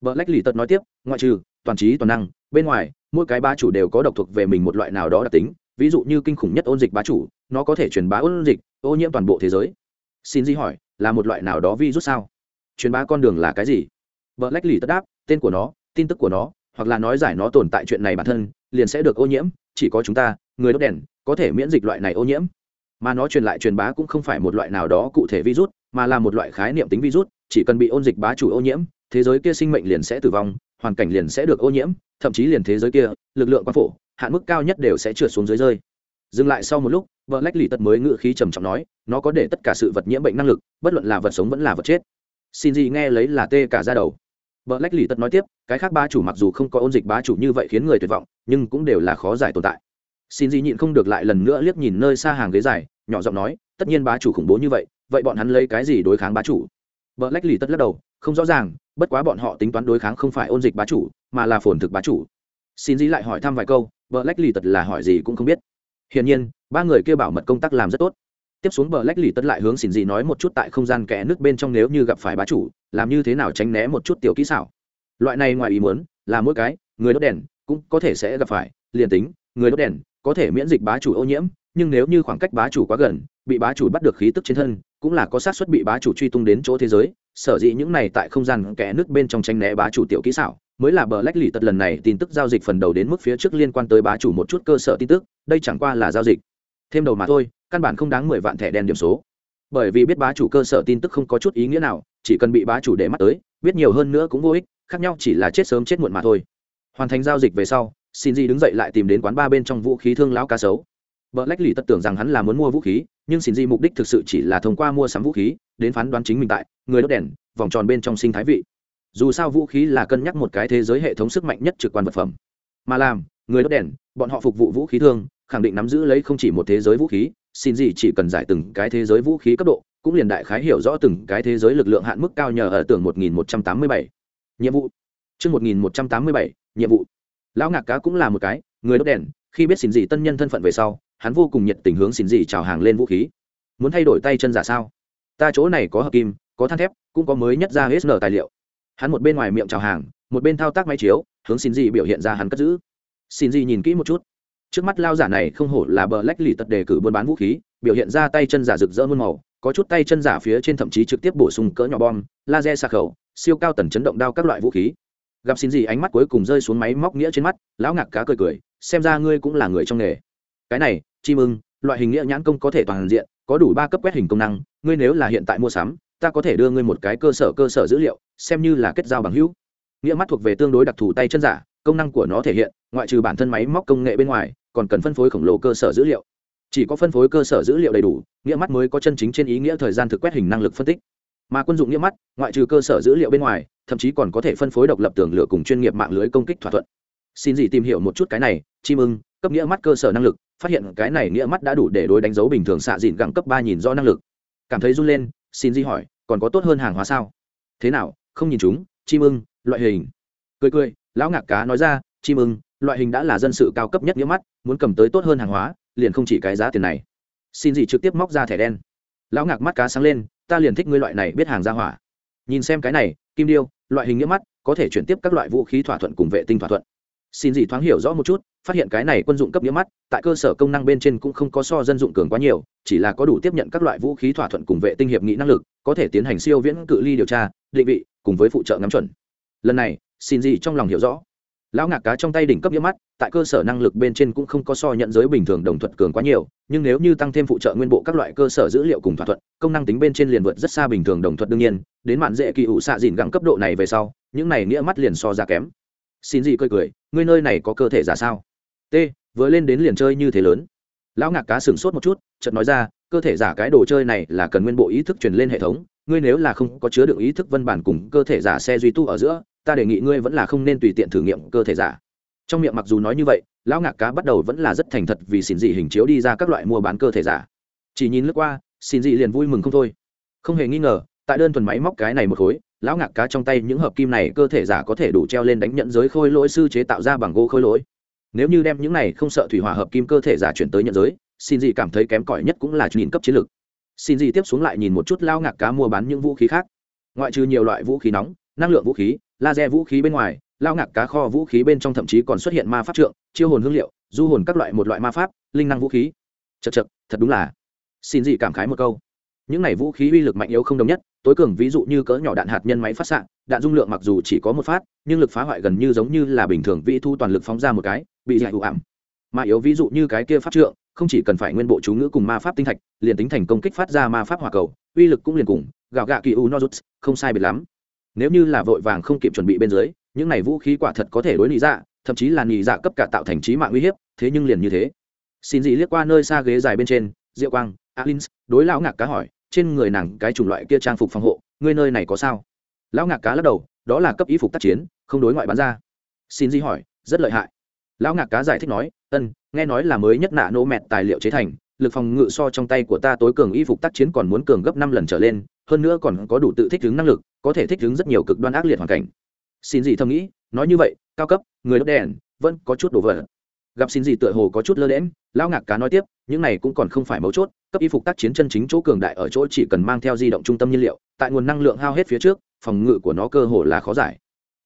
Vợ lách lì tật nói tiếp, ngoại trừ, toàn trí toàn năng, bên ngoài, mỗi cái bá chủ đều có độc thuộc về mình một loại nào đó đặc tính, ví dụ như kinh khủng nhất ôn dịch bá chủ, nó có thể truyền bá ôn dịch, ô nhiễm toàn bộ thế giới. Xin di hỏi, là một loại nào đó vi rút sao? Truyền bá con đường là cái gì? Vợ lách lì tất đáp, tên của nó, tin tức của nó, hoặc là nói giải nó tồn tại chuyện này bản thân, liền sẽ được ô nhiễm, chỉ có chúng ta, người đốt đèn, có thể miễn dịch loại này ô nhiễm mà nó truyền lại truyền bá cũng không phải một loại nào đó cụ thể virus, mà là một loại khái niệm tính virus, chỉ cần bị ôn dịch bá chủ ô nhiễm, thế giới kia sinh mệnh liền sẽ tử vong, hoàn cảnh liền sẽ được ô nhiễm, thậm chí liền thế giới kia, lực lượng quan phổ, hạn mức cao nhất đều sẽ trượt xuống dưới rơi. Dừng lại sau một lúc, vợ lách lì tật mới ngự khí trầm trọng nói, nó có để tất cả sự vật nhiễm bệnh năng lực, bất luận là vật sống vẫn là vật chết. Xin gì nghe lấy là tê cả ra đầu. Vợ lách lì tật nói tiếp, cái khác ba chủ mặc dù không có ôn dịch bá chủ như vậy khiến người tuyệt vọng, nhưng cũng đều là khó giải tồn tại. Xin gì nhịn không được lại lần nữa liếc nhìn nơi xa hàng ghế dài nhỏ giọng nói, tất nhiên bá chủ khủng bố như vậy vậy bọn hắn lấy cái gì đối kháng bá chủ? Vợ lách lì tất lắc đầu, không rõ ràng, bất quá bọn họ tính toán đối kháng không phải ôn dịch bá chủ, mà là phồn thực bá chủ. Xin dĩ lại hỏi thăm vài câu vợ lách lì tật là hỏi gì cũng không biết. Hiển nhiên, ba người kêu bảo mật công tác làm rất tốt. Tiếp xuống bờ lách lì tật lại hướng xin dị nói một chút tại không gian kẽ nước bên trong nếu như gặp phải bá chủ, làm như thế nào tránh né một chút tiểu kỹ xảo. Loại này ngoài ý muốn, là mỗi cái, người đốt đèn, cũng có thể sẽ gặp phải, liền tính, người đốt đèn, có thể miễn dịch bá chủ ô nhiễm nhưng nếu như khoảng cách bá chủ quá gần, bị bá chủ bắt được khí tức trên thân, cũng là có xác suất bị bá chủ truy tung đến chỗ thế giới, sở dĩ những này tại không gian kẽ nước bên trong tranh né bá chủ tiểu kỹ xảo, mới là bờ lách lì tật lần này tin tức giao dịch phần đầu đến mức phía trước liên quan tới bá chủ một chút cơ sở tin tức, đây chẳng qua là giao dịch. Thêm đầu mà thôi, căn bản không đáng mười vạn thẻ đen điểm số. Bởi vì biết bá chủ cơ sở tin tức không có chút ý nghĩa nào, chỉ cần bị bá chủ để mắt tới, biết nhiều hơn nữa cũng vô ích, khác nhau chỉ là chết sớm chết muộn mà thôi. Hoàn thành giao dịch về sau xin di đứng dậy lại tìm đến quán ba bên trong vũ khí thương lão cá sấu. Bờ Lách Lì tất tưởng rằng hắn là muốn mua vũ khí, nhưng xin gì mục đích thực sự chỉ là thông qua mua sắm vũ khí, đến phán đoán chính mình tại người đốt đèn, vòng tròn bên trong sinh thái vị. Dù sao vũ khí là cân nhắc một cái thế giới hệ thống sức mạnh nhất trực quan vật phẩm, mà làm người đốt đèn bọn họ phục vụ vũ khí thương khẳng định nắm giữ lấy không chỉ một thế giới vũ khí xin gì chỉ cần giải từng cái thế giới vũ khí cấp độ cũng liền đại khái hiểu rõ từng cái thế giới lực lượng hạn mức cao nhờ ở tưởng 1187. nhiệm vụ chương 1187, nhiệm vụ lão ngạc cá cũng là một cái người đốt đèn khi biết xin gì tân nhân thân phận về sau hắn vô cùng nhiệt tình hướng xin gì chào hàng lên vũ khí. Muốn thay đổi tay chân giả sao? Ta chỗ này có hợp kim, có than thép, cũng có mới nhất ra hết nở tài liệu. Hắn một bên ngoài miệng chào hàng, một bên thao tác máy chiếu, hướng xin gì biểu hiện ra hắn cất giữ. Xin gì nhìn kỹ một chút. Trước mắt lao giả này không hổ là bờ lách lì tật đề cử buôn bán vũ khí, biểu hiện ra tay chân giả rực rỡ muôn màu, có chút tay chân giả phía trên thậm chí trực tiếp bổ sung cỡ nhỏ bom, laser xà khẩu, siêu cao tần chấn động đao các loại vũ khí. Gặp xin gì ánh mắt cuối cùng rơi xuống máy móc nghĩa trên mắt, lão ngạc cá cười cười, xem ra ngươi cũng là người trong nghề cái này chim ưng loại hình nghĩa nhãn công có thể toàn diện, có đủ ba cấp quét hình công năng, ngươi nếu là hiện tại mua sắm, ta có thể đưa ngươi một cái cơ sở cơ sở dữ liệu, xem như là kết giao bằng hữu. Nghĩa mắt thuộc về tương đối đặc thù tay chân giả, công năng của nó thể hiện, ngoại trừ bản thân máy móc công nghệ bên ngoài, còn cần phân phối khổng lồ cơ sở dữ liệu. Chỉ có phân phối cơ sở dữ liệu đầy đủ, nghĩa mắt mới có chân chính trên ý nghĩa thời gian thực quét hình năng lực phân tích. Mà quân dụng nghĩa mắt, ngoại trừ cơ sở dữ liệu bên ngoài, thậm chí còn có thể phân phối độc lập tường lửa cùng chuyên nghiệp mạng lưới công kích thỏa thuận. Xin gì tìm hiểu một chút cái này chim ưng cấp nghĩa mắt cơ sở năng lực phát hiện cái này nghĩa mắt đã đủ để đối đánh dấu bình thường xạ dịn gặng cấp ba nhìn do năng lực. Cảm thấy run lên, xin gì hỏi, còn có tốt hơn hàng hóa sao? Thế nào, không nhìn chúng, chim ưng, loại hình. Cười cười, lão ngạc cá nói ra, chim ưng, loại hình đã là dân sự cao cấp nhất nghĩa mắt, muốn cầm tới tốt hơn hàng hóa, liền không chỉ cái giá tiền này. Xin gì trực tiếp móc ra thẻ đen. Lão ngạc mắt cá sáng lên, ta liền thích ngươi loại này biết hàng ra hỏa. Nhìn xem cái này, kim điêu, loại hình nghĩa mắt, có thể chuyển tiếp các loại vũ khí thỏa thuận cùng vệ tinh thỏa thuận xin gì thoáng hiểu rõ một chút, phát hiện cái này quân dụng cấp nghĩa mắt, tại cơ sở công năng bên trên cũng không có so dân dụng cường quá nhiều, chỉ là có đủ tiếp nhận các loại vũ khí thỏa thuận cùng vệ tinh hiệp nghị năng lực, có thể tiến hành siêu viễn cự ly điều tra, định vị, cùng với phụ trợ ngắm chuẩn. Lần này, xin gì trong lòng hiểu rõ. Lão ngạc cá trong tay đỉnh cấp nghĩa mắt, tại cơ sở năng lực bên trên cũng không có so nhận giới bình thường đồng thuận cường quá nhiều, nhưng nếu như tăng thêm phụ trợ nguyên bộ các loại cơ sở dữ liệu cùng thỏa thuận, công năng tính bên trên liền vượt rất xa bình thường đồng thuận đương nhiên, đến mạn dễ kỳ ủ xạ dìn gặng cấp độ này về sau, những này nghĩa mắt liền so ra kém xin gì cười cười, ngươi nơi này có cơ thể giả sao? T, vừa lên đến liền chơi như thế lớn. Lão ngạc cá sửng sốt một chút, chợt nói ra, cơ thể giả cái đồ chơi này là cần nguyên bộ ý thức truyền lên hệ thống, ngươi nếu là không có chứa được ý thức văn bản cùng cơ thể giả xe duy tu ở giữa, ta đề nghị ngươi vẫn là không nên tùy tiện thử nghiệm cơ thể giả. Trong miệng mặc dù nói như vậy, lão ngạc cá bắt đầu vẫn là rất thành thật vì xin dị hình chiếu đi ra các loại mua bán cơ thể giả. Chỉ nhìn lướt qua, xin dị liền vui mừng không thôi. Không hề nghi ngờ tại đơn thuần máy móc cái này một khối, lão ngạc cá trong tay những hợp kim này cơ thể giả có thể đủ treo lên đánh nhận giới khôi lỗi sư chế tạo ra bằng gỗ khôi lỗi. Nếu như đem những này không sợ thủy hỏa hợp kim cơ thể giả chuyển tới nhận giới, xin gì cảm thấy kém cỏi nhất cũng là nhìn cấp chiến lược. Xin gì tiếp xuống lại nhìn một chút lao ngạc cá mua bán những vũ khí khác. Ngoại trừ nhiều loại vũ khí nóng, năng lượng vũ khí, laser vũ khí bên ngoài lao ngạc cá kho vũ khí bên trong thậm chí còn xuất hiện ma pháp trượng, chiêu hồn hương liệu, du hồn các loại một loại ma pháp, linh năng vũ khí. Chật chật thật đúng là. Xin gì cảm khái một câu những này vũ khí uy lực mạnh yếu không đồng nhất, tối cường ví dụ như cỡ nhỏ đạn hạt nhân máy phát xạ, đạn dung lượng mặc dù chỉ có một phát, nhưng lực phá hoại gần như giống như là bình thường vĩ thu toàn lực phóng ra một cái, bị dạy ủ ảm. Mà yếu ví dụ như cái kia pháp trượng, không chỉ cần phải nguyên bộ chú ngữ cùng ma pháp tinh thạch, liền tính thành công kích phát ra ma pháp hỏa cầu, uy lực cũng liền cùng, gạo gạ kỳ u nozuts không sai biệt lắm. Nếu như là vội vàng không kịp chuẩn bị bên dưới, những này vũ khí quả thật có thể đối lý dạ thậm chí là nhị dạ cấp cả tạo thành trí mạng uy hiếp, thế nhưng liền như thế. Xin dị liếc qua nơi xa ghế dài bên trên, diệu quang alins, đối lão ngạc cá hỏi, trên người nàng cái chủng loại kia trang phục phòng hộ, ngươi nơi này có sao? Lão ngạc cá lắc đầu, đó là cấp ý phục tác chiến, không đối ngoại bán ra. Xin di hỏi, rất lợi hại. Lão ngạc cá giải thích nói, ân, nghe nói là mới nhất nạ nô mẹt tài liệu chế thành, lực phòng ngự so trong tay của ta tối cường y phục tác chiến còn muốn cường gấp năm lần trở lên, hơn nữa còn có đủ tự thích ứng năng lực, có thể thích ứng rất nhiều cực đoan ác liệt hoàn cảnh. Xin gì thầm nghĩ, nói như vậy, cao cấp, người đốt đèn, vẫn có chút đồ vật gặp xin gì tựa hồ có chút lơ lẽm lão ngạc cá nói tiếp, những này cũng còn không phải mấu chốt, cấp y phục tác chiến chân chính chỗ cường đại ở chỗ chỉ cần mang theo di động trung tâm nhiên liệu, tại nguồn năng lượng hao hết phía trước, phòng ngự của nó cơ hồ là khó giải.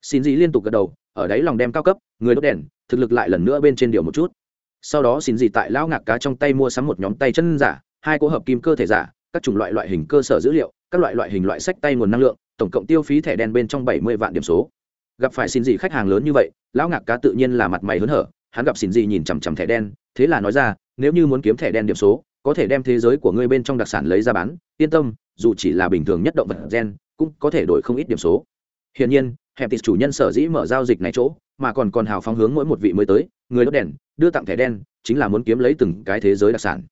Xin gì liên tục gật đầu, ở đấy lòng đem cao cấp, người đốt đèn, thực lực lại lần nữa bên trên điều một chút. Sau đó xin gì tại lão ngạc cá trong tay mua sắm một nhóm tay chân giả, hai cỗ hợp kim cơ thể giả, các chủng loại loại hình cơ sở dữ liệu, các loại loại hình loại sách tay nguồn năng lượng, tổng cộng tiêu phí thẻ đen bên trong bảy mươi vạn điểm số. Gặp phải xin gì khách hàng lớn như vậy, lão ngạc cá tự nhiên là mặt mày hớn hở hắn gặp xin gì nhìn chằm chằm thẻ đen, thế là nói ra, nếu như muốn kiếm thẻ đen điểm số, có thể đem thế giới của ngươi bên trong đặc sản lấy ra bán. Yên tâm, dù chỉ là bình thường nhất động vật gen, cũng có thể đổi không ít điểm số. Hiển nhiên, hẹp tịt chủ nhân sở dĩ mở giao dịch này chỗ, mà còn còn hào phóng hướng mỗi một vị mới tới, người đốt đèn, đưa tặng thẻ đen, chính là muốn kiếm lấy từng cái thế giới đặc sản.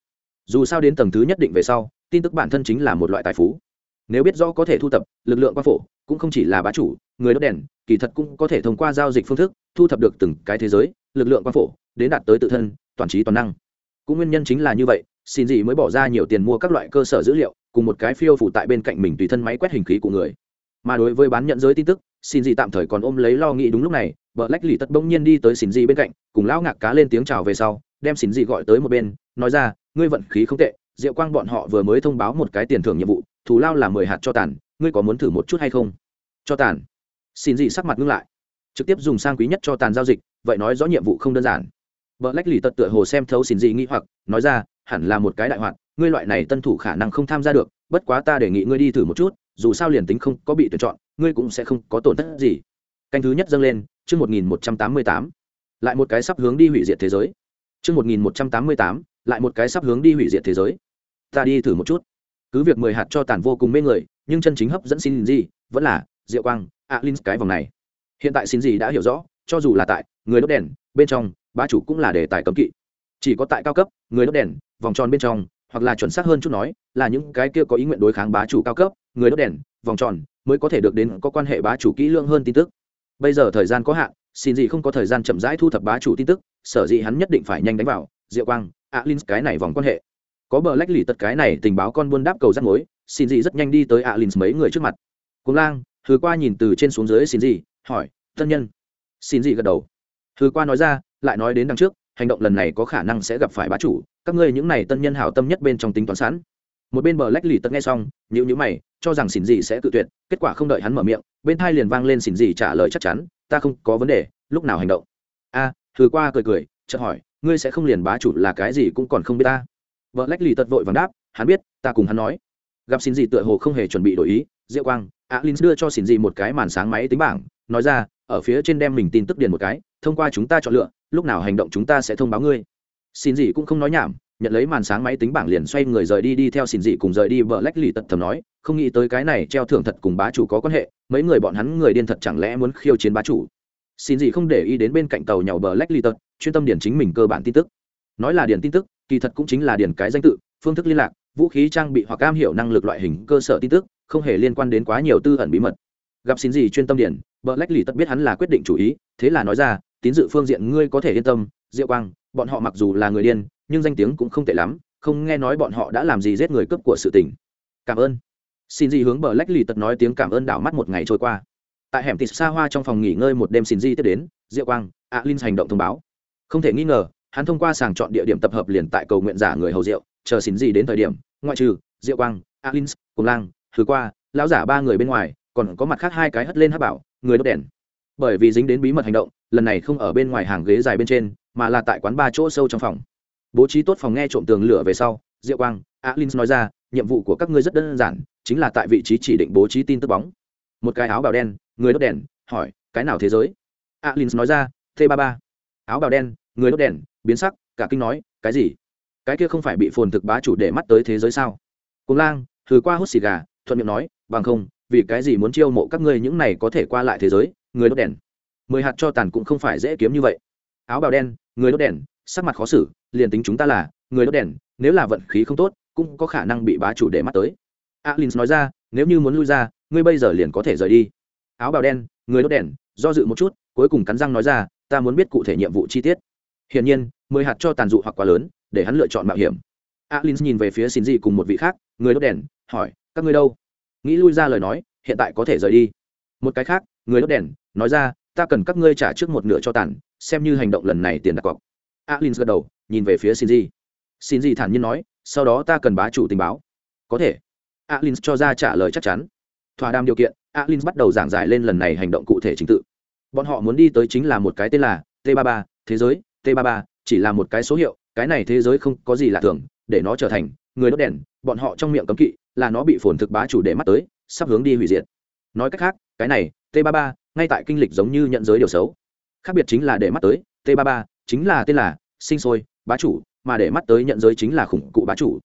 Dù sao đến tầng thứ nhất định về sau, tin tức bản thân chính là một loại tài phú. Nếu biết rõ có thể thu thập, lực lượng quan phổ, cũng không chỉ là bá chủ, người đốt đèn, kỳ thật cũng có thể thông qua giao dịch phương thức, thu thập được từng cái thế giới lực lượng quan phổ, đến đạt tới tự thân, toàn trí toàn năng. Cũng nguyên nhân chính là như vậy, xin gì mới bỏ ra nhiều tiền mua các loại cơ sở dữ liệu, cùng một cái phiêu phủ tại bên cạnh mình tùy thân máy quét hình khí của người. Mà đối với bán nhận giới tin tức, xin gì tạm thời còn ôm lấy lo nghĩ đúng lúc này vợ lách lì tất bỗng nhiên đi tới xin gì bên cạnh, cùng lão ngạc cá lên tiếng chào về sau, đem xin gì gọi tới một bên, nói ra, ngươi vận khí không tệ, diệu quang bọn họ vừa mới thông báo một cái tiền thưởng nhiệm vụ, thù lao là mười hạt cho tàn, ngươi có muốn thử một chút hay không? Cho tàn. Xin gì sắc mặt ngưng lại, trực tiếp dùng sang quý nhất cho tàn giao dịch vậy nói rõ nhiệm vụ không đơn giản. Vợ lách lì tật tựa hồ xem thấu xin gì nghĩ hoặc, nói ra, hẳn là một cái đại hoạt, ngươi loại này tân thủ khả năng không tham gia được, bất quá ta đề nghị ngươi đi thử một chút, dù sao liền tính không có bị tuyển chọn, ngươi cũng sẽ không có tổn thất gì. Canh thứ nhất dâng lên, chương một nghìn một trăm tám mươi tám. Lại một cái sắp hướng đi hủy diệt thế giới. Chương một nghìn một trăm tám mươi tám, lại một cái sắp hướng đi hủy diệt thế giới. Ta đi thử một chút. Cứ việc mười hạt cho tàn vô cùng mê người, nhưng chân chính hấp dẫn xin gì vẫn là diệu quang alin cái vòng này. Hiện tại xin gì đã hiểu rõ, cho dù là tại người đốt đèn, bên trong, bá chủ cũng là đề tài cấm kỵ. Chỉ có tại cao cấp, người đốt đèn, vòng tròn bên trong, hoặc là chuẩn xác hơn chút nói, là những cái kia có ý nguyện đối kháng bá chủ cao cấp, người đốt đèn, vòng tròn, mới có thể được đến có quan hệ bá chủ kỹ lưỡng hơn tin tức. Bây giờ thời gian có hạn, xin gì không có thời gian chậm rãi thu thập bá chủ tin tức, sở dĩ hắn nhất định phải nhanh đánh vào, diệu quang A Linh cái này vòng quan hệ. Có bờ lách lì tật cái này tình báo con buôn đáp cầu rắt mối, xin gì rất nhanh đi tới A Linh mấy người trước mặt. Cùng lang thứ qua nhìn từ trên xuống dưới xin gì, hỏi, thân nhân? Xin gì gật đầu thứ qua nói ra lại nói đến đằng trước hành động lần này có khả năng sẽ gặp phải bá chủ các ngươi những này tân nhân hảo tâm nhất bên trong tính toán sẵn. Một bên bờ lách lì tật nghe xong nhữ nhữ mày cho rằng xỉn gì sẽ tự tuyệt kết quả không đợi hắn mở miệng bên thai liền vang lên xỉn gì trả lời chắc chắn ta không có vấn đề lúc nào hành động? A à, qua cười cười chợt hỏi ngươi sẽ không liền bá chủ là cái gì cũng còn không biết ta? Vợ lách lì tật vội vàng đáp hắn biết ta cùng hắn nói. Gặp xỉn gì tựa hồ không hề chuẩn bị đổi ý diệu quang alin đưa cho xỉn gì một cái màn sáng máy tính bảng nói ra ở phía trên đem mình tin tức điền một cái, thông qua chúng ta chọn lựa, lúc nào hành động chúng ta sẽ thông báo ngươi. Xin gì cũng không nói nhảm, nhận lấy màn sáng máy tính bảng liền xoay người rời đi đi theo xin dị cùng rời đi vợ lách lì tật thầm nói, không nghĩ tới cái này treo thưởng thật cùng bá chủ có quan hệ, mấy người bọn hắn người điên thật chẳng lẽ muốn khiêu chiến bá chủ. Xin dị không để ý đến bên cạnh tàu nhàu bờ lách lì tật chuyên tâm điển chính mình cơ bản tin tức. Nói là điển tin tức, kỳ thật cũng chính là điển cái danh tự, phương thức liên lạc, vũ khí trang bị hoặc cam hiểu năng lực loại hình cơ sở tin tức, không hề liên quan đến quá nhiều tư ẩn bí mật. Gặp xin gì chuyên tâm điển bờ lách lì Tất biết hắn là quyết định chủ ý, thế là nói ra, tín dự phương diện ngươi có thể yên tâm, diệu quang, bọn họ mặc dù là người điên, nhưng danh tiếng cũng không tệ lắm, không nghe nói bọn họ đã làm gì giết người cướp của sự tình. Cảm ơn. Xin gì hướng bờ lách lì Tất nói tiếng cảm ơn đảo mắt một ngày trôi qua. Tại hẻm tịt xa hoa trong phòng nghỉ ngơi một đêm xin di tiếp đến, diệu quang, a linh hành động thông báo. Không thể nghi ngờ, hắn thông qua sàng chọn địa điểm tập hợp liền tại cầu nguyện giả người hầu rượu chờ xin gì đến thời điểm, ngoại trừ diệu quang, a linh, cùng lang thứ qua, lão giả ba người bên ngoài, còn có mặt khác hai cái hất lên hắc bảo người đốt đèn. Bởi vì dính đến bí mật hành động, lần này không ở bên ngoài hàng ghế dài bên trên, mà là tại quán ba chỗ sâu trong phòng. Bố trí tốt phòng nghe trộm tường lửa về sau, diệu quang, alin nói ra, nhiệm vụ của các ngươi rất đơn giản, chính là tại vị trí chỉ định bố trí tin tức bóng. Một cái áo bào đen, người đốt đèn, hỏi, cái nào thế giới? Alin nói ra, t ba ba. Áo bào đen, người đốt đèn, biến sắc, cả kinh nói, cái gì? Cái kia không phải bị phồn thực bá chủ để mắt tới thế giới sao? Cùng lang, thử qua hút xì gà, thuận miệng nói, bằng không vì cái gì muốn chiêu mộ các ngươi những này có thể qua lại thế giới, người đốt đèn. Mười hạt cho tàn cũng không phải dễ kiếm như vậy. Áo bào đen, người đốt đèn, sắc mặt khó xử, liền tính chúng ta là người đốt đèn, nếu là vận khí không tốt, cũng có khả năng bị bá chủ để mắt tới. Alin nói ra, nếu như muốn lui ra, ngươi bây giờ liền có thể rời đi. Áo bào đen, người đốt đèn, do dự một chút, cuối cùng cắn răng nói ra, ta muốn biết cụ thể nhiệm vụ chi tiết. Hiển nhiên, mười hạt cho tàn dụ hoặc quá lớn, để hắn lựa chọn mạo hiểm. Alin nhìn về phía xin dị cùng một vị khác, người đốt đèn, hỏi, các ngươi đâu? Nghĩ lui ra lời nói, hiện tại có thể rời đi. Một cái khác, người đốt đèn, nói ra, ta cần các ngươi trả trước một nửa cho tàn, xem như hành động lần này tiền đặt cọc. Alin gật đầu, nhìn về phía shinji. Shinji thản nhiên nói, sau đó ta cần bá chủ tình báo. Có thể. Alin cho ra trả lời chắc chắn. Thỏa đàm điều kiện, alin bắt đầu giảng giải lên lần này hành động cụ thể chính tự. Bọn họ muốn đi tới chính là một cái tên là t 33 thế giới t 33 chỉ là một cái số hiệu, cái này thế giới không có gì lạ thường, để nó trở thành người đốt đèn, bọn họ trong miệng cấm kỵ, là nó bị phồn thực bá chủ để mắt tới, sắp hướng đi hủy diệt. Nói cách khác, cái này, t 33 ngay tại kinh lịch giống như nhận giới điều xấu. Khác biệt chính là để mắt tới, t 33 chính là tên là sinh sôi, bá chủ, mà để mắt tới nhận giới chính là khủng cụ bá chủ.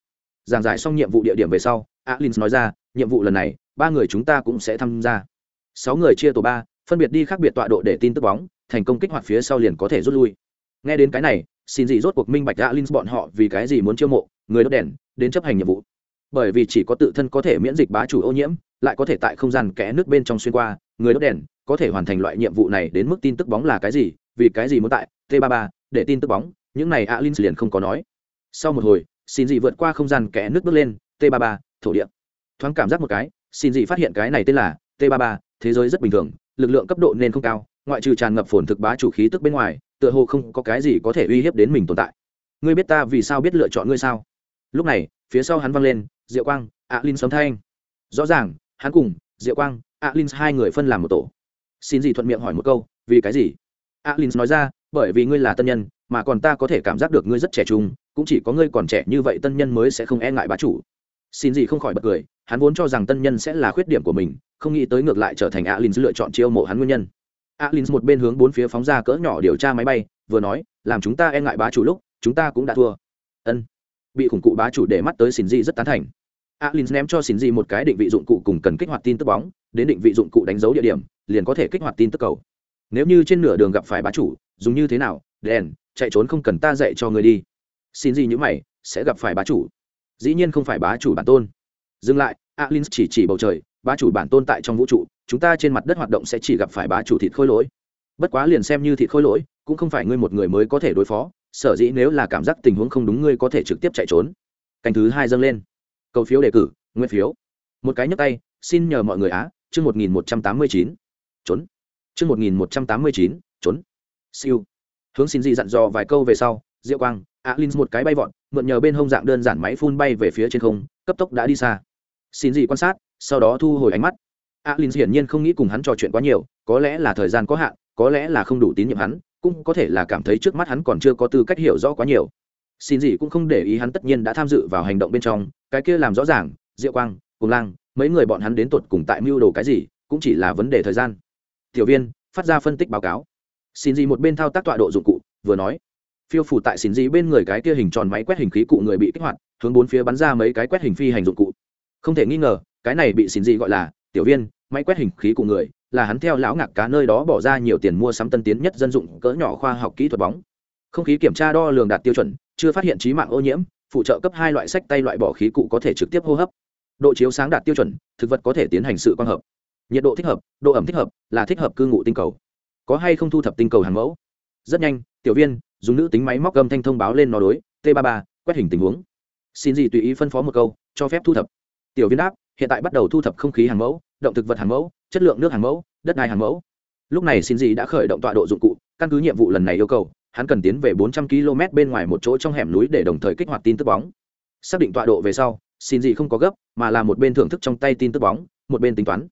Giảng giải xong nhiệm vụ địa điểm về sau alin nói ra, nhiệm vụ lần này, ba người chúng ta cũng sẽ tham gia. Sáu người chia tổ ba, phân biệt đi khác biệt tọa độ để tin tức bóng, thành công kích hoạt phía sau liền có thể rút lui. Nghe đến cái này, xin gì rốt cuộc minh bạch alin bọn họ vì cái gì muốn chiêu mộ người đốt đèn, đến chấp hành nhiệm vụ. Bởi vì chỉ có tự thân có thể miễn dịch bá chủ ô nhiễm, lại có thể tại không gian kẽ nước bên trong xuyên qua, người đốt đèn có thể hoàn thành loại nhiệm vụ này đến mức tin tức bóng là cái gì, vì cái gì muốn tại T33 để tin tức bóng, những này alin liền không có nói. Sau một hồi, xin dị vượt qua không gian kẽ nước bước lên t 33 thổ địa. Thoáng cảm giác một cái, xin dị phát hiện cái này tên là t 33 thế giới rất bình thường, lực lượng cấp độ nên không cao, ngoại trừ tràn ngập phồn thực bá chủ khí tức bên ngoài, tựa hồ không có cái gì có thể uy hiếp đến mình tồn tại. Ngươi biết ta vì sao biết lựa chọn ngươi sao? Lúc này, phía sau hắn văng lên, diệu quang alin sấm thanh. Rõ ràng, hắn cùng diệu quang alin hai người phân làm một tổ. Xin gì thuận miệng hỏi một câu, vì cái gì? Alin nói ra, bởi vì ngươi là tân nhân, mà còn ta có thể cảm giác được ngươi rất trẻ trung, cũng chỉ có ngươi còn trẻ như vậy tân nhân mới sẽ không e ngại bá chủ. Xin gì không khỏi bật cười, hắn vốn cho rằng tân nhân sẽ là khuyết điểm của mình, không nghĩ tới ngược lại trở thành alin lựa chọn chiêu mộ hắn nguyên nhân. Alin một bên hướng bốn phía phóng ra cỡ nhỏ điều tra máy bay, vừa nói, làm chúng ta e ngại bá chủ lúc, chúng ta cũng đã thua. Ân bị khủng cụ bá chủ để mắt tới xin Di rất tán thành. Alin ném cho xin Di một cái định vị dụng cụ cùng cần kích hoạt tin tức bóng, đến định vị dụng cụ đánh dấu địa điểm, liền có thể kích hoạt tin tức cầu. Nếu như trên nửa đường gặp phải bá chủ, dùng như thế nào? Đèn, chạy trốn không cần ta dạy cho người đi. Xin Di như mày, sẽ gặp phải bá chủ. Dĩ nhiên không phải bá chủ bản tôn. Dừng lại alin chỉ chỉ bầu trời, bá chủ bản tôn tại trong vũ trụ, chúng ta trên mặt đất hoạt động sẽ chỉ gặp phải bá chủ thịt khôi lỗi. Bất quá liền xem như thịt khôi lỗi, cũng không phải ngươi một người mới có thể đối phó sở dĩ nếu là cảm giác tình huống không đúng ngươi có thể trực tiếp chạy trốn. Canh thứ hai dâng lên. Cầu phiếu đề cử, nguyên phiếu. Một cái nhấp tay, xin nhờ mọi người á, chương một nghìn một trăm tám mươi chín, trốn. Chương một nghìn một trăm tám mươi chín, trốn. Siêu. Hướng xin gì dặn dò vài câu về sau, diệu quang, a linh một cái bay vọn mượn nhờ bên hông dạng đơn giản máy phun bay về phía trên không, cấp tốc đã đi xa. Xin gì quan sát, sau đó thu hồi ánh mắt. A linh hiển nhiên không nghĩ cùng hắn trò chuyện quá nhiều, có lẽ là thời gian có hạn, có lẽ là không đủ tín nhiệm hắn cũng có thể là cảm thấy trước mắt hắn còn chưa có tư cách hiểu rõ quá nhiều. Xin gì cũng không để ý hắn tất nhiên đã tham dự vào hành động bên trong, cái kia làm rõ ràng, diệu quang, cùng lang mấy người bọn hắn đến tột cùng tại mưu đồ cái gì, cũng chỉ là vấn đề thời gian. Tiểu viên, phát ra phân tích báo cáo. Xin gì một bên thao tác tọa độ dụng cụ, vừa nói. Phiêu phủ tại xin gì bên người cái kia hình tròn máy quét hình khí cụ người bị kích hoạt, hướng bốn phía bắn ra mấy cái quét hình phi hành dụng cụ. Không thể nghi ngờ, cái này bị xin gì gọi là, tiểu viên, máy quét hình khí cụ người là hắn theo lão ngạc cá nơi đó bỏ ra nhiều tiền mua sắm tân tiến nhất dân dụng cỡ nhỏ khoa học kỹ thuật bóng. Không khí kiểm tra đo lường đạt tiêu chuẩn, chưa phát hiện trí mạng ô nhiễm, phụ trợ cấp hai loại sách tay loại bỏ khí cụ có thể trực tiếp hô hấp. Độ chiếu sáng đạt tiêu chuẩn, thực vật có thể tiến hành sự quang hợp. Nhiệt độ thích hợp, độ ẩm thích hợp, là thích hợp cư ngụ tinh cầu. Có hay không thu thập tinh cầu hàng mẫu? Rất nhanh, tiểu viên, dùng nữ tính máy móc gầm thanh thông báo lên nó đối, t 33 quét hình tình huống. Xin gì tùy ý phân phó một câu, cho phép thu thập. Tiểu viên đáp, hiện tại bắt đầu thu thập không khí hàng mẫu, động thực vật hàng mẫu chất lượng nước hàng mẫu, đất đai hàng mẫu. Lúc này xin dị đã khởi động tọa độ dụng cụ, căn cứ nhiệm vụ lần này yêu cầu, hắn cần tiến về 400 km bên ngoài một chỗ trong hẻm núi để đồng thời kích hoạt tin tức bóng. Xác định tọa độ về sau xin dị không có gấp, mà là một bên thưởng thức trong tay tin tức bóng, một bên tính toán.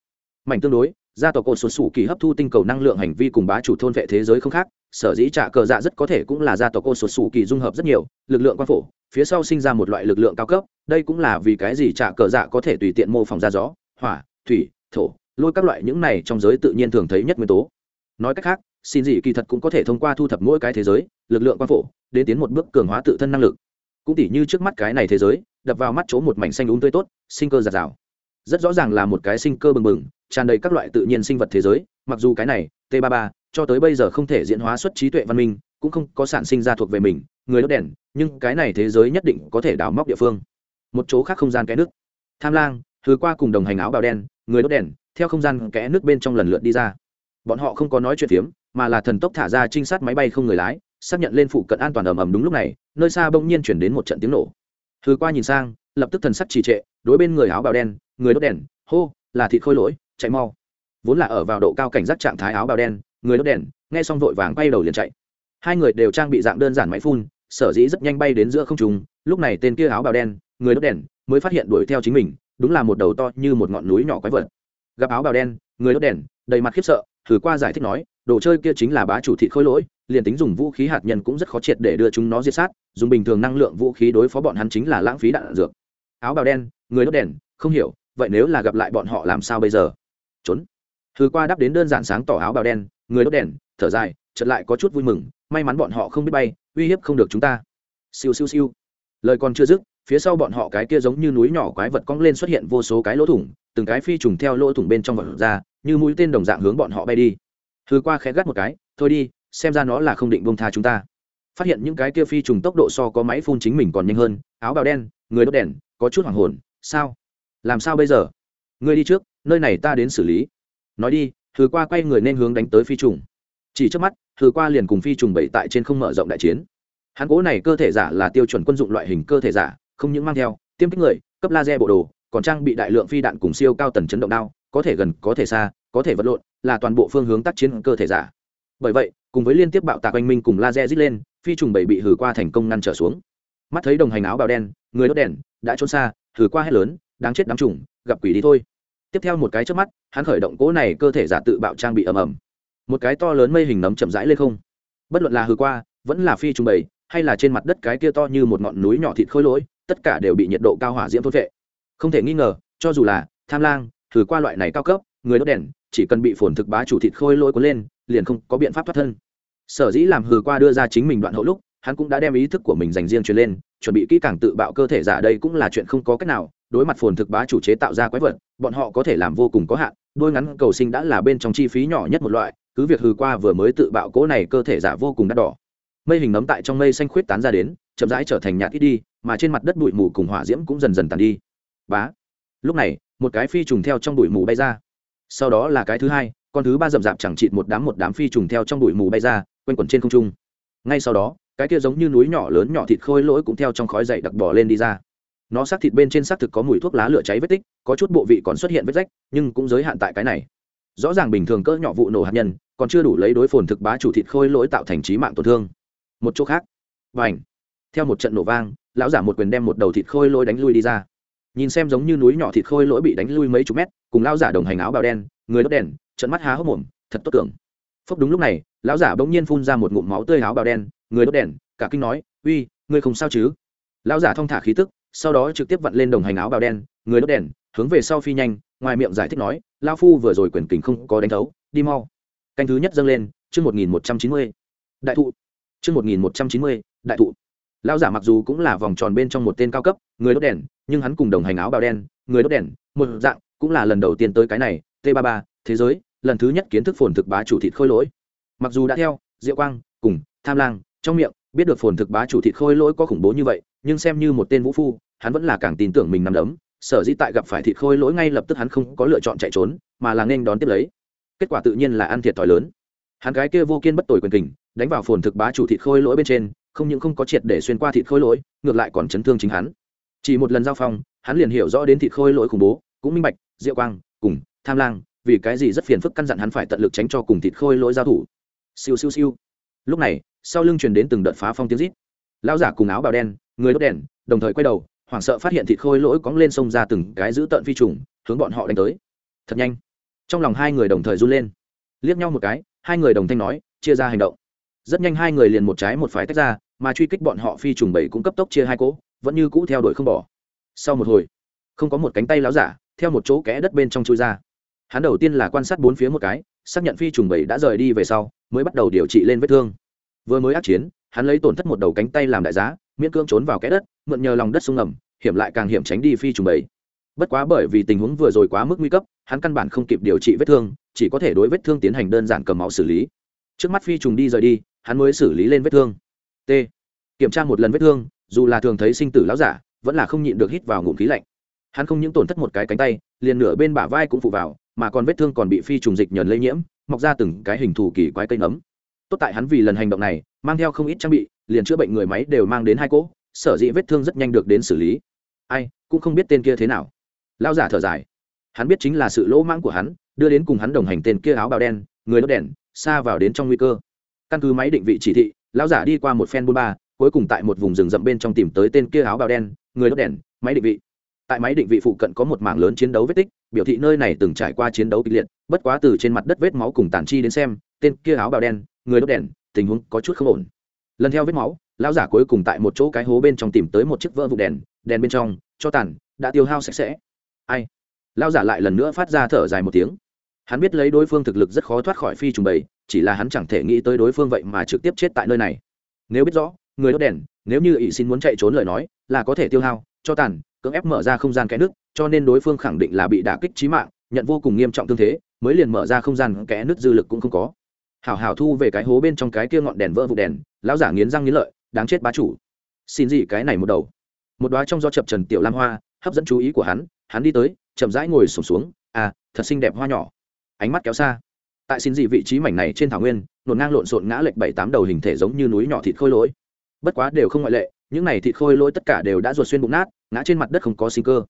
Mảnh tương đối, gia tộc cột xuân sủ kỳ hấp thu tinh cầu năng lượng hành vi cùng bá chủ thôn vệ thế giới không khác, sở dĩ trả cờ dạ rất có thể cũng là gia tộc cột xuân sủ kỳ dung hợp rất nhiều, lực lượng quan phổ, phía sau sinh ra một loại lực lượng cao cấp, đây cũng là vì cái gì trả cờ dạ có thể tùy tiện mô phỏng ra gió, hỏa, thủy, thổ lôi các loại những này trong giới tự nhiên thường thấy nhất nguyên tố. Nói cách khác, xin dị kỳ thật cũng có thể thông qua thu thập mỗi cái thế giới, lực lượng quan phổ, đến tiến một bước cường hóa tự thân năng lực. Cũng tỉ như trước mắt cái này thế giới, đập vào mắt chỗ một mảnh xanh đúng tươi tốt, sinh cơ giạt rào. Rất rõ ràng là một cái sinh cơ bừng bừng, tràn đầy các loại tự nhiên sinh vật thế giới, mặc dù cái này, t 33 cho tới bây giờ không thể diễn hóa xuất trí tuệ văn minh, cũng không có sản sinh ra thuộc về mình, người đốt đèn, nhưng cái này thế giới nhất định có thể đào móc địa phương. Một chỗ khác không gian cái nước. Tham lang thứ qua cùng đồng hành áo bào đen, người đốt đèn theo không gian kẽ nước bên trong lần lượt đi ra. Bọn họ không có nói chuyện phiếm, mà là thần tốc thả ra trinh sát máy bay không người lái, xác nhận lên phụ cận an toàn ầm ầm đúng lúc này, nơi xa bỗng nhiên chuyển đến một trận tiếng nổ. Thứ qua nhìn sang, lập tức thần sắc trì trệ, đối bên người áo bào đen, người đốt đèn, hô, là thịt khôi lỗi, chạy mau. Vốn là ở vào độ cao cảnh giác trạng thái áo bào đen, người đốt đèn, nghe xong vội vàng bay đầu liền chạy. Hai người đều trang bị dạng đơn giản máy phun, sở dĩ rất nhanh bay đến giữa không trùng lúc này tên kia áo bào đen, người đốt đèn, mới phát hiện đuổi theo chính mình, đúng là một đầu to như một ngọn núi nhỏ quái vật gặp áo bào đen, người đốt đèn, đầy mặt khiếp sợ, thử qua giải thích nói, đồ chơi kia chính là bá chủ thịt khôi lỗi, liền tính dùng vũ khí hạt nhân cũng rất khó triệt để đưa chúng nó diệt sát, dùng bình thường năng lượng vũ khí đối phó bọn hắn chính là lãng phí đạn dược. Áo bào đen, người đốt đèn, không hiểu, vậy nếu là gặp lại bọn họ làm sao bây giờ? Trốn. Thử qua đáp đến đơn giản sáng tỏ áo bào đen, người đốt đèn, thở dài, chợt lại có chút vui mừng, may mắn bọn họ không biết bay, uy hiếp không được chúng ta. Siêu siêu siêu. Lời còn chưa dứt, phía sau bọn họ cái kia giống như núi nhỏ quái vật cong lên xuất hiện vô số cái lỗ thủng từng cái phi trùng theo lỗ thủng bên trong vật ra, như mũi tên đồng dạng hướng bọn họ bay đi. Thứ qua khẽ gắt một cái, thôi đi, xem ra nó là không định bông tha chúng ta. Phát hiện những cái kia phi trùng tốc độ so có máy phun chính mình còn nhanh hơn, áo bào đen, người đốt đèn, có chút hoảng hồn, sao? Làm sao bây giờ? Ngươi đi trước, nơi này ta đến xử lý. Nói đi thứ qua quay người nên hướng đánh tới phi trùng. Chỉ trước mắt thử qua liền cùng phi trùng bảy tại trên không mở rộng đại chiến. Hắn cố này cơ thể giả là tiêu chuẩn quân dụng loại hình cơ thể giả, không những mang theo, tiêm kích người, cấp laser bộ đồ còn trang bị đại lượng phi đạn cùng siêu cao tần chấn động đao, có thể gần, có thể xa, có thể vật lộn, là toàn bộ phương hướng tác chiến cơ thể giả. Bởi vậy, cùng với liên tiếp bạo tạc oanh minh cùng laser dít lên, phi trùng bảy bị hử qua thành công ngăn trở xuống. Mắt thấy đồng hành áo bào đen, người đốt đèn, đã trốn xa, hử qua hết lớn, đáng chết đám trùng gặp quỷ đi thôi. Tiếp theo một cái trước mắt, hắn khởi động cỗ này cơ thể giả tự bạo trang bị ầm ầm. Một cái to lớn mây hình nấm chậm rãi lên không. Bất luận là hư qua, vẫn là phi trùng bầy hay là trên mặt đất cái kia to như một ngọn núi nhỏ thịt khôi lỗi, tất cả đều bị nhiệt độ cao hỏa diễm thôn vệ không thể nghi ngờ, cho dù là tham lang, thử qua loại này cao cấp, người đốt đèn, chỉ cần bị phồn thực bá chủ thịt khôi lôi cuốn lên, liền không có biện pháp thoát thân. Sở dĩ làm hừ qua đưa ra chính mình đoạn hậu lúc, hắn cũng đã đem ý thức của mình dành riêng truyền lên, chuẩn bị kỹ càng tự bạo cơ thể giả đây cũng là chuyện không có cách nào, đối mặt phồn thực bá chủ chế tạo ra quái vật, bọn họ có thể làm vô cùng có hạn, đôi ngắn cầu sinh đã là bên trong chi phí nhỏ nhất một loại, cứ việc hư qua vừa mới tự bạo cỗ này cơ thể giả vô cùng đắt đỏ. Mây hình nấm tại trong mây xanh khuyết tán ra đến, chậm rãi trở thành nhạt ít đi, mà trên mặt đất bụi mù cùng hỏa diễm cũng dần dần tàn đi bá. Lúc này, một cái phi trùng theo trong bụi mù bay ra. Sau đó là cái thứ hai, con thứ ba rậm rạp chẳng chịt một đám một đám phi trùng theo trong bụi mù bay ra, quanh quẩn trên không trung. Ngay sau đó, cái kia giống như núi nhỏ lớn nhỏ thịt khôi lỗi cũng theo trong khói dậy đặc bỏ lên đi ra. Nó xác thịt bên trên xác thực có mùi thuốc lá lửa cháy vết tích, có chút bộ vị còn xuất hiện vết rách, nhưng cũng giới hạn tại cái này. Rõ ràng bình thường cỡ nhỏ vụ nổ hạt nhân, còn chưa đủ lấy đối phồn thực bá chủ thịt khôi lỗi tạo thành trí mạng tổn thương. Một chỗ khác. Và ảnh theo một trận nổ vang, lão giả một quyền đem một đầu thịt khôi lỗi đánh lui đi ra nhìn xem giống như núi nhỏ thịt khôi lỗi bị đánh lui mấy chục mét, cùng lão giả đồng hành áo bào đen, người đốt đèn, trận mắt há hốc mồm, thật tốt tưởng. Phúc đúng lúc này, lão giả bỗng nhiên phun ra một ngụm máu tươi áo bào đen, người đốt đèn, cả kinh nói, uy, ngươi không sao chứ? Lão giả thong thả khí tức, sau đó trực tiếp vặn lên đồng hành áo bào đen, người đốt đèn, hướng về sau phi nhanh, ngoài miệng giải thích nói lao phu vừa rồi quyền kình không có đánh thấu, đi mau. Canh thứ nhất dâng lên, chương một nghìn một trăm chín mươi. Đại thụ. Chương một nghìn một trăm chín mươi, đại thụ. Lão giả mặc dù cũng là vòng tròn bên trong một tên cao cấp, người đốt đèn, nhưng hắn cùng đồng hành áo bào đen, người đốt đèn, một dạng, cũng là lần đầu tiên tới cái này, t ba ba, thế giới, lần thứ nhất kiến thức phồn thực bá chủ thịt khôi lỗi. Mặc dù đã theo, diệu quang, cùng, tham lang, trong miệng, biết được phồn thực bá chủ thịt khôi lỗi có khủng bố như vậy, nhưng xem như một tên vũ phu, hắn vẫn là càng tin tưởng mình nằm đấm, sở dĩ tại gặp phải thịt khôi lỗi ngay lập tức hắn không có lựa chọn chạy trốn, mà là nên đón tiếp lấy. Kết quả tự nhiên là ăn thiệt thòi lớn. Hắn cái kia vô kiên bất tội quyền kình, đánh vào phồn thực bá chủ thịt khôi lỗi bên trên không những không có triệt để xuyên qua thịt khôi lỗi, ngược lại còn chấn thương chính hắn. Chỉ một lần giao phong, hắn liền hiểu rõ đến thịt khôi lỗi khủng bố, cũng minh bạch diệu quang, cùng tham lang, vì cái gì rất phiền phức căn dặn hắn phải tận lực tránh cho cùng thịt khôi lỗi giao thủ. Siêu siêu siêu. Lúc này, sau lưng truyền đến từng đợt phá phong tiếng rít. Lão giả cùng áo bào đen, người đốt đèn, đồng thời quay đầu, hoảng sợ phát hiện thịt khôi lỗi cóng lên sông ra từng cái giữ tợn phi trùng, hướng bọn họ đánh tới. Thật nhanh. Trong lòng hai người đồng thời run lên. Liếc nhau một cái, hai người đồng thanh nói, chia ra hành động rất nhanh hai người liền một trái một phải tách ra, mà truy kích bọn họ phi trùng bảy cũng cấp tốc chia hai cỗ, vẫn như cũ theo đuổi không bỏ. Sau một hồi, không có một cánh tay láo giả, theo một chỗ kẽ đất bên trong chui ra. Hắn đầu tiên là quan sát bốn phía một cái, xác nhận phi trùng bảy đã rời đi về sau, mới bắt đầu điều trị lên vết thương. Vừa mới ác chiến, hắn lấy tổn thất một đầu cánh tay làm đại giá, miễn cưỡng trốn vào kẽ đất, mượn nhờ lòng đất sung ngầm, hiểm lại càng hiểm tránh đi phi trùng bảy. Bất quá bởi vì tình huống vừa rồi quá mức nguy cấp, hắn căn bản không kịp điều trị vết thương, chỉ có thể đối vết thương tiến hành đơn giản cầm máu xử lý. Trước mắt phi trùng đi rời đi hắn mới xử lý lên vết thương. T. Kiểm tra một lần vết thương, dù là thường thấy sinh tử lão giả, vẫn là không nhịn được hít vào ngụm khí lạnh. Hắn không những tổn thất một cái cánh tay, liền nửa bên bả vai cũng phụ vào, mà còn vết thương còn bị phi trùng dịch nhờn lây nhiễm, mọc ra từng cái hình thù kỳ quái cây nấm. Tốt tại hắn vì lần hành động này, mang theo không ít trang bị, liền chữa bệnh người máy đều mang đến hai cỗ, sở dĩ vết thương rất nhanh được đến xử lý. Ai, cũng không biết tên kia thế nào. Lao giả thở dài. Hắn biết chính là sự lỗ mãng của hắn, đưa đến cùng hắn đồng hành tên kia áo bào đen, người đốt đèn xa vào đến trong nguy cơ căn cứ máy định vị chỉ thị, lão giả đi qua một phen bôn ba, cuối cùng tại một vùng rừng rậm bên trong tìm tới tên kia áo bào đen, người đốt đèn, máy định vị. Tại máy định vị phụ cận có một mảng lớn chiến đấu vết tích, biểu thị nơi này từng trải qua chiến đấu kịch liệt, bất quá từ trên mặt đất vết máu cùng tàn chi đến xem, tên kia áo bào đen, người đốt đèn, tình huống có chút không ổn. Lần theo vết máu, lão giả cuối cùng tại một chỗ cái hố bên trong tìm tới một chiếc vỡ vụ đèn đèn bên trong, cho tàn, đã tiêu hao sạch sẽ. Ai? Lão giả lại lần nữa phát ra thở dài một tiếng hắn biết lấy đối phương thực lực rất khó thoát khỏi phi trùng bầy, chỉ là hắn chẳng thể nghĩ tới đối phương vậy mà trực tiếp chết tại nơi này. Nếu biết rõ, người đốt đèn, nếu như ỷ xin muốn chạy trốn lời nói, là có thể tiêu hao, cho tàn, cưỡng ép mở ra không gian kẽ nước cho nên đối phương khẳng định là bị đả kích trí mạng, nhận vô cùng nghiêm trọng tương thế, mới liền mở ra không gian kẽ nước dư lực cũng không có. Hảo hảo thu về cái hố bên trong cái kia ngọn đèn vỡ vụ đèn, lão giả nghiến răng nghiến lợi, đáng chết bá chủ. Xin gì cái này một đầu. Một đoá trong do chập trần tiểu lam hoa, hấp dẫn chú ý của hắn hắn đi tới, chậm rãi ngồi sổm xuống à thật xinh đẹp hoa nhỏ ánh mắt kéo xa. Tại xin dị vị trí mảnh này trên thảo nguyên, nổn ngang lộn xộn ngã lệch bảy tám đầu hình thể giống như núi nhỏ thịt khôi lỗi. Bất quá đều không ngoại lệ, những này thịt khôi lỗi tất cả đều đã ruột xuyên bụng nát, ngã trên mặt đất không có sinh cơ.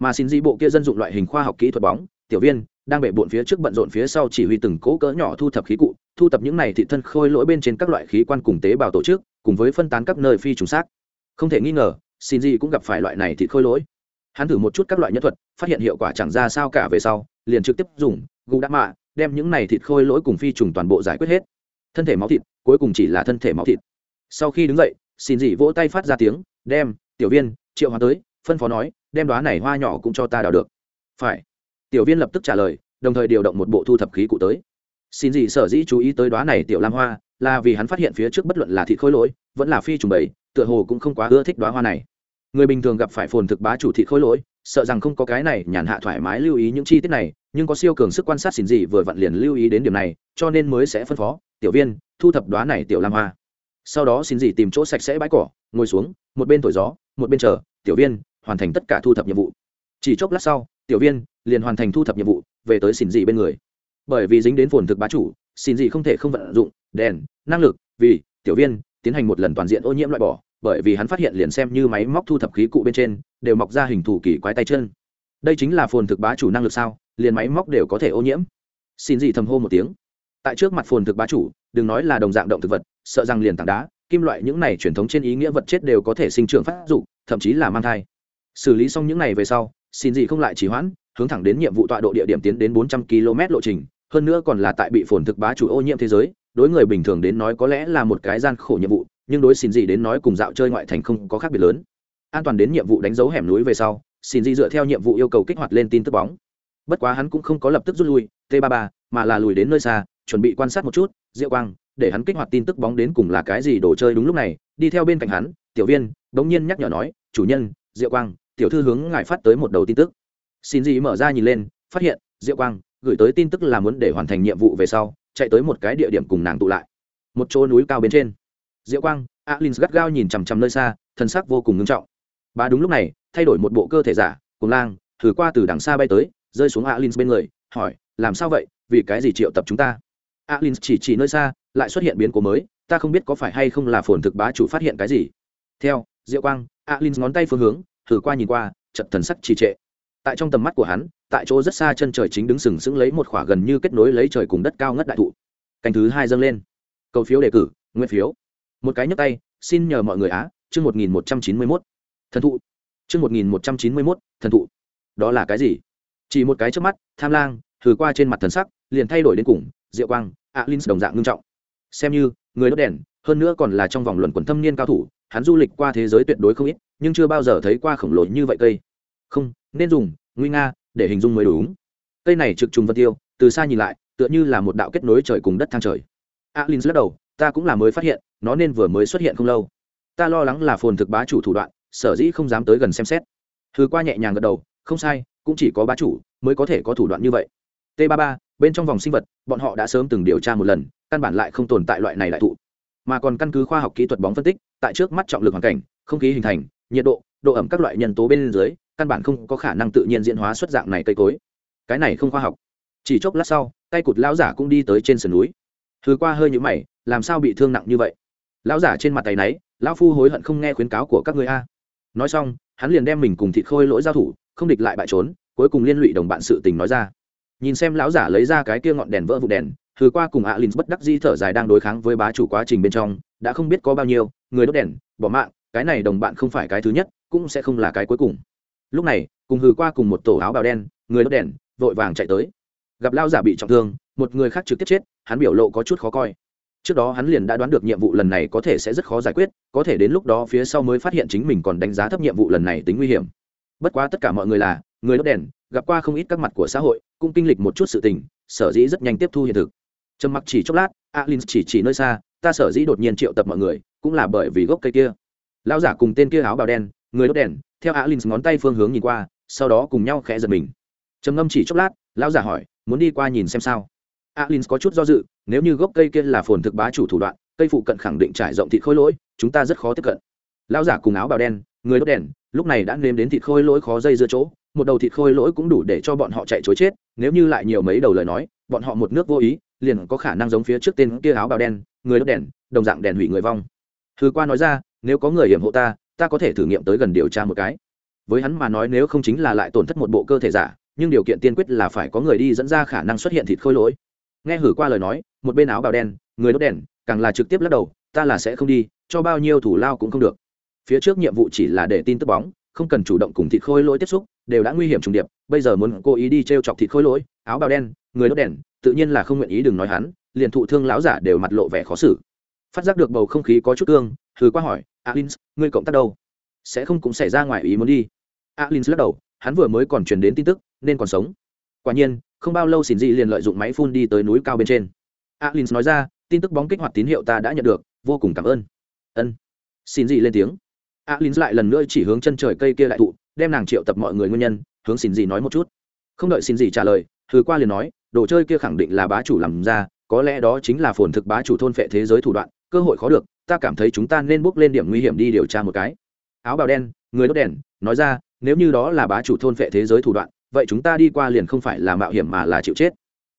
Mà xin dị bộ kia dân dụng loại hình khoa học kỹ thuật bóng, tiểu viên, đang bệ bộn phía trước bận rộn phía sau chỉ huy từng cỗ cỡ nhỏ thu thập khí cụ, thu thập những này thị thân khôi lỗi bên trên các loại khí quan cùng tế bào tổ chức, cùng với phân tán các nơi phi trùng xác. Không thể nghi ngờ, xin dị cũng gặp phải loại này thịt khôi lỗi. Hắn thử một chút các loại nhân thuật, phát hiện hiệu quả chẳng ra sao cả về sau, liền trực tiếp dùng gù đã mạ, đem những này thịt khôi lỗi cùng phi trùng toàn bộ giải quyết hết. Thân thể máu thịt, cuối cùng chỉ là thân thể máu thịt. Sau khi đứng dậy, xin dị vỗ tay phát ra tiếng, đem, tiểu viên, triệu hóa tới, phân phó nói, đem đoá này hoa nhỏ cũng cho ta đào được. Phải. Tiểu viên lập tức trả lời, đồng thời điều động một bộ thu thập khí cụ tới. Xin dị sở dĩ chú ý tới đoá này tiểu lam hoa là vì hắn phát hiện phía trước bất luận là thịt khôi lỗi, vẫn là phi trùng bầy, tựa hồ cũng không quá ưa thích đoá hoa này. Người bình thường gặp phải phồn thực bá chủ thịt khôi lỗi sợ rằng không có cái này nhàn hạ thoải mái lưu ý những chi tiết này, nhưng có siêu cường sức quan sát xin gì vừa vặn liền lưu ý đến điểm này, cho nên mới sẽ phân phó, tiểu viên, thu thập đoá này tiểu lam hoa. Sau đó xin gì tìm chỗ sạch sẽ bãi cỏ, ngồi xuống, một bên thổi gió, một bên chờ, tiểu viên, hoàn thành tất cả thu thập nhiệm vụ. Chỉ chốc lát sau, tiểu viên, liền hoàn thành thu thập nhiệm vụ, về tới xin dị bên người. Bởi vì dính đến phồn thực bá chủ xin dị không thể không vận dụng đèn, năng lực vì, tiểu viên, tiến hành một lần toàn diện ô nhiễm loại bỏ bởi vì hắn phát hiện liền xem như máy móc thu thập khí cụ bên trên, đều mọc ra hình thủ kỳ quái tay chân. Đây chính là phồn thực bá chủ năng lực sao? Liền máy móc đều có thể ô nhiễm. Xin gì thầm hô một tiếng. Tại trước mặt phồn thực bá chủ, đừng nói là đồng dạng động thực vật, sợ rằng liền tảng đá, kim loại những này truyền thống trên ý nghĩa vật chết đều có thể sinh trưởng phát dụng thậm chí là mang thai. Xử lý xong những này về sau, xin gì không lại chỉ hoãn, hướng thẳng đến nhiệm vụ tọa độ địa điểm tiến đến bốn trăm km lộ trình, hơn nữa còn là tại bị phồn thực bá chủ ô nhiễm thế giới, đối người bình thường đến nói có lẽ là một cái gian khổ nhiệm vụ nhưng đối xin gì đến nói cùng dạo chơi ngoại thành không có khác biệt lớn. An toàn đến nhiệm vụ đánh dấu hẻm núi về sau, xin gì dựa theo nhiệm vụ yêu cầu kích hoạt lên tin tức bóng. Bất quá hắn cũng không có lập tức rút lui, t 33 mà là lùi đến nơi xa, chuẩn bị quan sát một chút, diệu quang, để hắn kích hoạt tin tức bóng đến cùng là cái gì đồ chơi đúng lúc này, đi theo bên cạnh hắn, tiểu viên, bỗng nhiên nhắc nhở nói, chủ nhân, diệu quang, tiểu thư hướng ngài phát tới một đầu tin tức. Xin gì mở ra nhìn lên, phát hiện, diệu quang gửi tới tin tức là muốn để hoàn thành nhiệm vụ về sau, chạy tới một cái địa điểm cùng nàng tụ lại. Một chỗ núi cao bên trên diệu quang alin gắt gao nhìn chằm chằm nơi xa, thân sắc vô cùng ngưng trọng. Bà đúng lúc này, thay đổi một bộ cơ thể giả cùng lang, thử qua từ đằng xa bay tới, rơi xuống alin bên người, hỏi, làm sao vậy? Vì cái gì triệu tập chúng ta? Alin chỉ chỉ nơi xa, lại xuất hiện biến cố mới, ta không biết có phải hay không là phồn thực bá chủ phát hiện cái gì. Theo, diệu quang alin ngón tay phương hướng, thử qua nhìn qua, chật thần sắc trì trệ. Tại trong tầm mắt của hắn, tại chỗ rất xa chân trời chính đứng sừng sững lấy một khỏa gần như kết nối lấy trời cùng đất cao ngất đại thụ. Cành thứ hai dâng lên. Cầu phiếu đề cử nguyên phiếu một cái nhấc tay, xin nhờ mọi người á, chương một nghìn một trăm chín mươi mốt. Thần thụ. Chương một nghìn một trăm chín mươi mốt, thần thụ. Đó là cái gì? Chỉ một cái trước mắt, tham lang, thử qua trên mặt thần sắc, liền thay đổi đến cùng, diệu quang alin đồng dạng ngưng trọng. Xem như, người đốt đèn, hơn nữa còn là trong vòng luận quần thâm niên cao thủ, hắn du lịch qua thế giới tuyệt đối không ít, nhưng chưa bao giờ thấy qua khổng lồ như vậy cây. Không, nên dùng, nguy nga, để hình dung mới đúng. Cây này trực trùng vân tiêu, từ xa nhìn lại, tựa như là một đạo kết nối trời cùng đất thang trời. Alin lắc đầu ta cũng là mới phát hiện, nó nên vừa mới xuất hiện không lâu. Ta lo lắng là phồn thực bá chủ thủ đoạn, sở dĩ không dám tới gần xem xét. Thứ qua nhẹ nhàng gật đầu, không sai, cũng chỉ có bá chủ mới có thể có thủ đoạn như vậy. T 33 bên trong vòng sinh vật, bọn họ đã sớm từng điều tra một lần, căn bản lại không tồn tại loại này đại thụ mà còn căn cứ khoa học kỹ thuật bóng phân tích, tại trước mắt trọng lực hoàn cảnh, không khí hình thành, nhiệt độ độ ẩm các loại nhân tố bên dưới, căn bản không có khả năng tự nhiên diễn hóa xuất dạng này cây cối. Cái này không khoa học. Chỉ chốc lát sau, tay cụt lão giả cũng đi tới trên sườn núi. Thứ qua hơi nhũ mày làm sao bị thương nặng như vậy? Lão giả trên mặt tay náy, lão phu hối hận không nghe khuyến cáo của các người a. Nói xong, hắn liền đem mình cùng thịt khôi lỗi giao thủ, không địch lại bại trốn, cuối cùng liên lụy đồng bạn sự tình nói ra. Nhìn xem lão giả lấy ra cái kia ngọn đèn vỡ vụ đèn thứ qua cùng alin bất đắc di thở dài đang đối kháng với bá chủ quá trình bên trong, đã không biết có bao nhiêu, người đốt đèn, bỏ mạng, cái này đồng bạn không phải cái thứ nhất, cũng sẽ không là cái cuối cùng. Lúc này, cùng hừ qua cùng một tổ áo bào đen, người đốt đèn, vội vàng chạy tới. Gặp lao giả bị trọng thương, một người khác trực tiếp chết, hắn biểu lộ có chút khó coi trước đó hắn liền đã đoán được nhiệm vụ lần này có thể sẽ rất khó giải quyết, có thể đến lúc đó phía sau mới phát hiện chính mình còn đánh giá thấp nhiệm vụ lần này tính nguy hiểm. Bất quá tất cả mọi người là người đốt đèn, gặp qua không ít các mặt của xã hội, cũng kinh lịch một chút sự tình, sở dĩ rất nhanh tiếp thu hiện thực. Trầm mặc chỉ chốc lát, alin chỉ chỉ nơi xa, ta sở dĩ đột nhiên triệu tập mọi người, cũng là bởi vì gốc cây kia. Lão giả cùng tên kia áo bào đen, người đốt đèn, theo alin ngón tay phương hướng nhìn qua, sau đó cùng nhau khẽ giật mình. Trầm ngâm chỉ chốc lát, lão giả hỏi, muốn đi qua nhìn xem sao? Alin có chút do dự nếu như gốc cây kia là phồn thực bá chủ thủ đoạn, cây phụ cận khẳng định trải rộng thịt khôi lỗi, chúng ta rất khó tiếp cận. Lão giả cùng áo bào đen, người đốt đèn, lúc này đã nếm đến thịt khôi lỗi khó dây giữa chỗ, một đầu thịt khôi lỗi cũng đủ để cho bọn họ chạy chối chết, nếu như lại nhiều mấy đầu lời nói, bọn họ một nước vô ý, liền có khả năng giống phía trước tên kia áo bào đen, người đốt đèn, đồng dạng đèn hủy người vong. Thứ qua nói ra, nếu có người hiểm hộ ta ta có thể thử nghiệm tới gần điều tra một cái. Với hắn mà nói nếu không chính là lại tổn thất một bộ cơ thể giả, nhưng điều kiện tiên quyết là phải có người đi dẫn ra khả năng xuất hiện thịt khôi lỗi nghe hử qua lời nói một bên áo bào đen người đốt đèn càng là trực tiếp lắc đầu ta là sẽ không đi cho bao nhiêu thủ lao cũng không được. Phía trước nhiệm vụ chỉ là để tin tức bóng không cần chủ động cùng thịt khôi lỗi tiếp xúc đều đã nguy hiểm trùng điệp bây giờ muốn cố ý đi t r e o chọc thịt khôi lỗi áo bào đen người đốt đèn tự nhiên là không nguyện ý đừng nói hắn liền thụ thương láo giả đều mặt lộ vẻ khó xử. Phát giác được bầu không khí có chút cương hử qua hỏi Alins, ngươi cộng tác đâu? Sẽ không cũng xảy ra ngoài ý muốn đi. Alins lắc đầu hắn vừa mới còn truyền đến tin tức nên còn sống quả nhiên, không bao lâu xin dị liền lợi dụng máy phun đi tới núi cao bên trên. Alin nói ra, tin tức bóng kích hoạt tín hiệu ta đã nhận được, vô cùng cảm ơn. Ân. Xin dị lên tiếng. Alin lại lần nữa chỉ hướng chân trời cây kia lại thụ, đem nàng triệu tập mọi người nguyên nhân, hướng xin dị nói một chút. Không đợi xin dị trả lời thứ qua liền nói, đồ chơi kia khẳng định là bá chủ làm ra, có lẽ đó chính là phồn thực bá chủ thôn phệ thế giới thủ đoạn, cơ hội khó được, ta cảm thấy chúng ta nên bước lên điểm nguy hiểm đi điều tra một cái. Áo bào đen, người đốt đèn, nói ra, nếu như đó là bá chủ thôn phệ thế giới thủ đoạn vậy chúng ta đi qua liền không phải là mạo hiểm mà là chịu chết.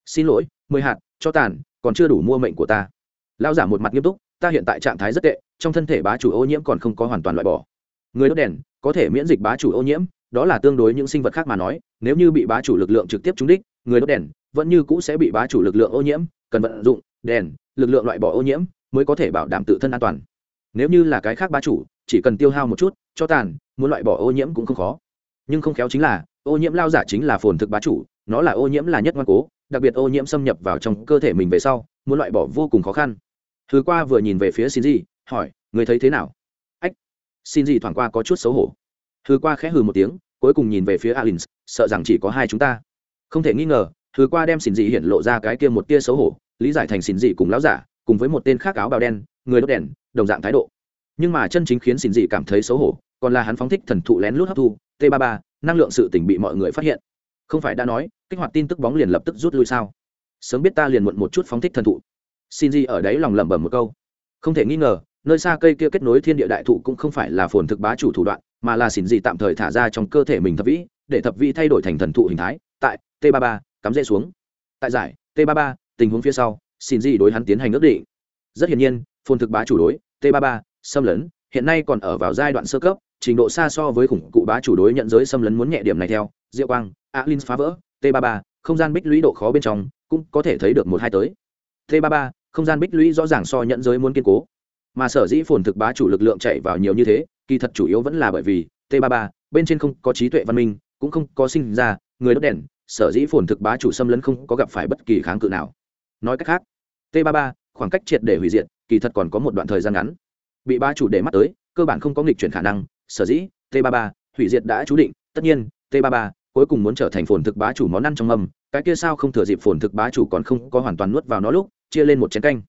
Xin lỗi, mười hạt, cho tàn, còn chưa đủ mua mệnh của ta. Lao giả một mặt nghiêm túc, ta hiện tại trạng thái rất tệ, trong thân thể bá chủ ô nhiễm còn không có hoàn toàn loại bỏ. Người đốt đèn, có thể miễn dịch bá chủ ô nhiễm, đó là tương đối những sinh vật khác mà nói, nếu như bị bá chủ lực lượng trực tiếp trúng đích, người đốt đèn vẫn như cũ sẽ bị bá chủ lực lượng ô nhiễm, cần vận dụng đèn, lực lượng loại bỏ ô nhiễm mới có thể bảo đảm tự thân an toàn. Nếu như là cái khác bá chủ, chỉ cần tiêu hao một chút, cho tàn, muốn loại bỏ ô nhiễm cũng không khó. Nhưng không khéo chính là ô nhiễm lao giả chính là phồn thực bá chủ, nó là ô nhiễm là nhất ngoan cố, đặc biệt ô nhiễm xâm nhập vào trong cơ thể mình về sau, muốn loại bỏ vô cùng khó khăn. Thứ qua vừa nhìn về phía xin gì hỏi, người thấy thế nào? Ách xin gì thoảng qua có chút xấu hổ. Thứ qua khẽ hừ một tiếng, cuối cùng nhìn về phía alin sợ rằng chỉ có hai chúng ta. Không thể nghi ngờ, thứ qua đem xin gì hiện lộ ra cái kia một tia xấu hổ, lý giải thành xin gì cùng lão giả, cùng với một tên khác áo bào đen, người đốt đèn, đồng dạng thái độ. Nhưng mà chân chính khiến xin gì cảm thấy xấu hổ, còn là hắn phóng thích thần thụ lén lút hấp thu, t 33 năng lượng sự tỉnh bị mọi người phát hiện. Không phải đã nói, kích hoạt tin tức bóng liền lập tức rút lui sao? Sớm biết ta liền muộn một chút phóng thích thần thụ. Xin gì ở đấy lòng lẩm bẩm một câu. Không thể nghi ngờ, nơi xa cây kia kết nối thiên địa đại thụ cũng không phải là phồn thực bá chủ thủ đoạn, mà là xin gì tạm thời thả ra trong cơ thể mình thập vĩ, để thập vĩ thay đổi thành thần thụ hình thái. Tại t 33 cắm rễ xuống. Tại giải t 33 tình huống phía sau xin gì đối hắn tiến hành ước định. Rất hiển nhiên, phồn thực bá chủ đối t 33 xâm lấn, hiện nay còn ở vào giai đoạn sơ cấp trình độ xa so với khủng cụ bá chủ đối nhận giới xâm lấn muốn nhẹ điểm này theo, diệu quang, alin phá vỡ t 33 không gian bích lũy độ khó bên trong, cũng có thể thấy được một hai tới. T 33 không gian bích lũy rõ ràng so nhận giới muốn kiên cố. Mà sở dĩ phồn thực bá chủ lực lượng chạy vào nhiều như thế, kỳ thật chủ yếu vẫn là bởi vì t 33 bên trên không có trí tuệ văn minh, cũng không có sinh ra, người đốt đèn, sở dĩ phồn thực bá chủ xâm lấn không có gặp phải bất kỳ kháng cự nào. Nói cách khác t 33 khoảng cách triệt để hủy diệt, kỳ thật còn có một đoạn thời gian ngắn. Bị bá chủ để mắt tới, cơ bản không có nghịch chuyển khả năng sở dĩ, t 33 hủy diệt đã chú định. Tất nhiên, t 33 cuối cùng muốn trở thành phồn thực bá chủ món ăn trong mâm. Cái kia sao không thừa dịp phồn thực bá chủ còn không có hoàn toàn nuốt vào nó lúc, chia lên một chén canh.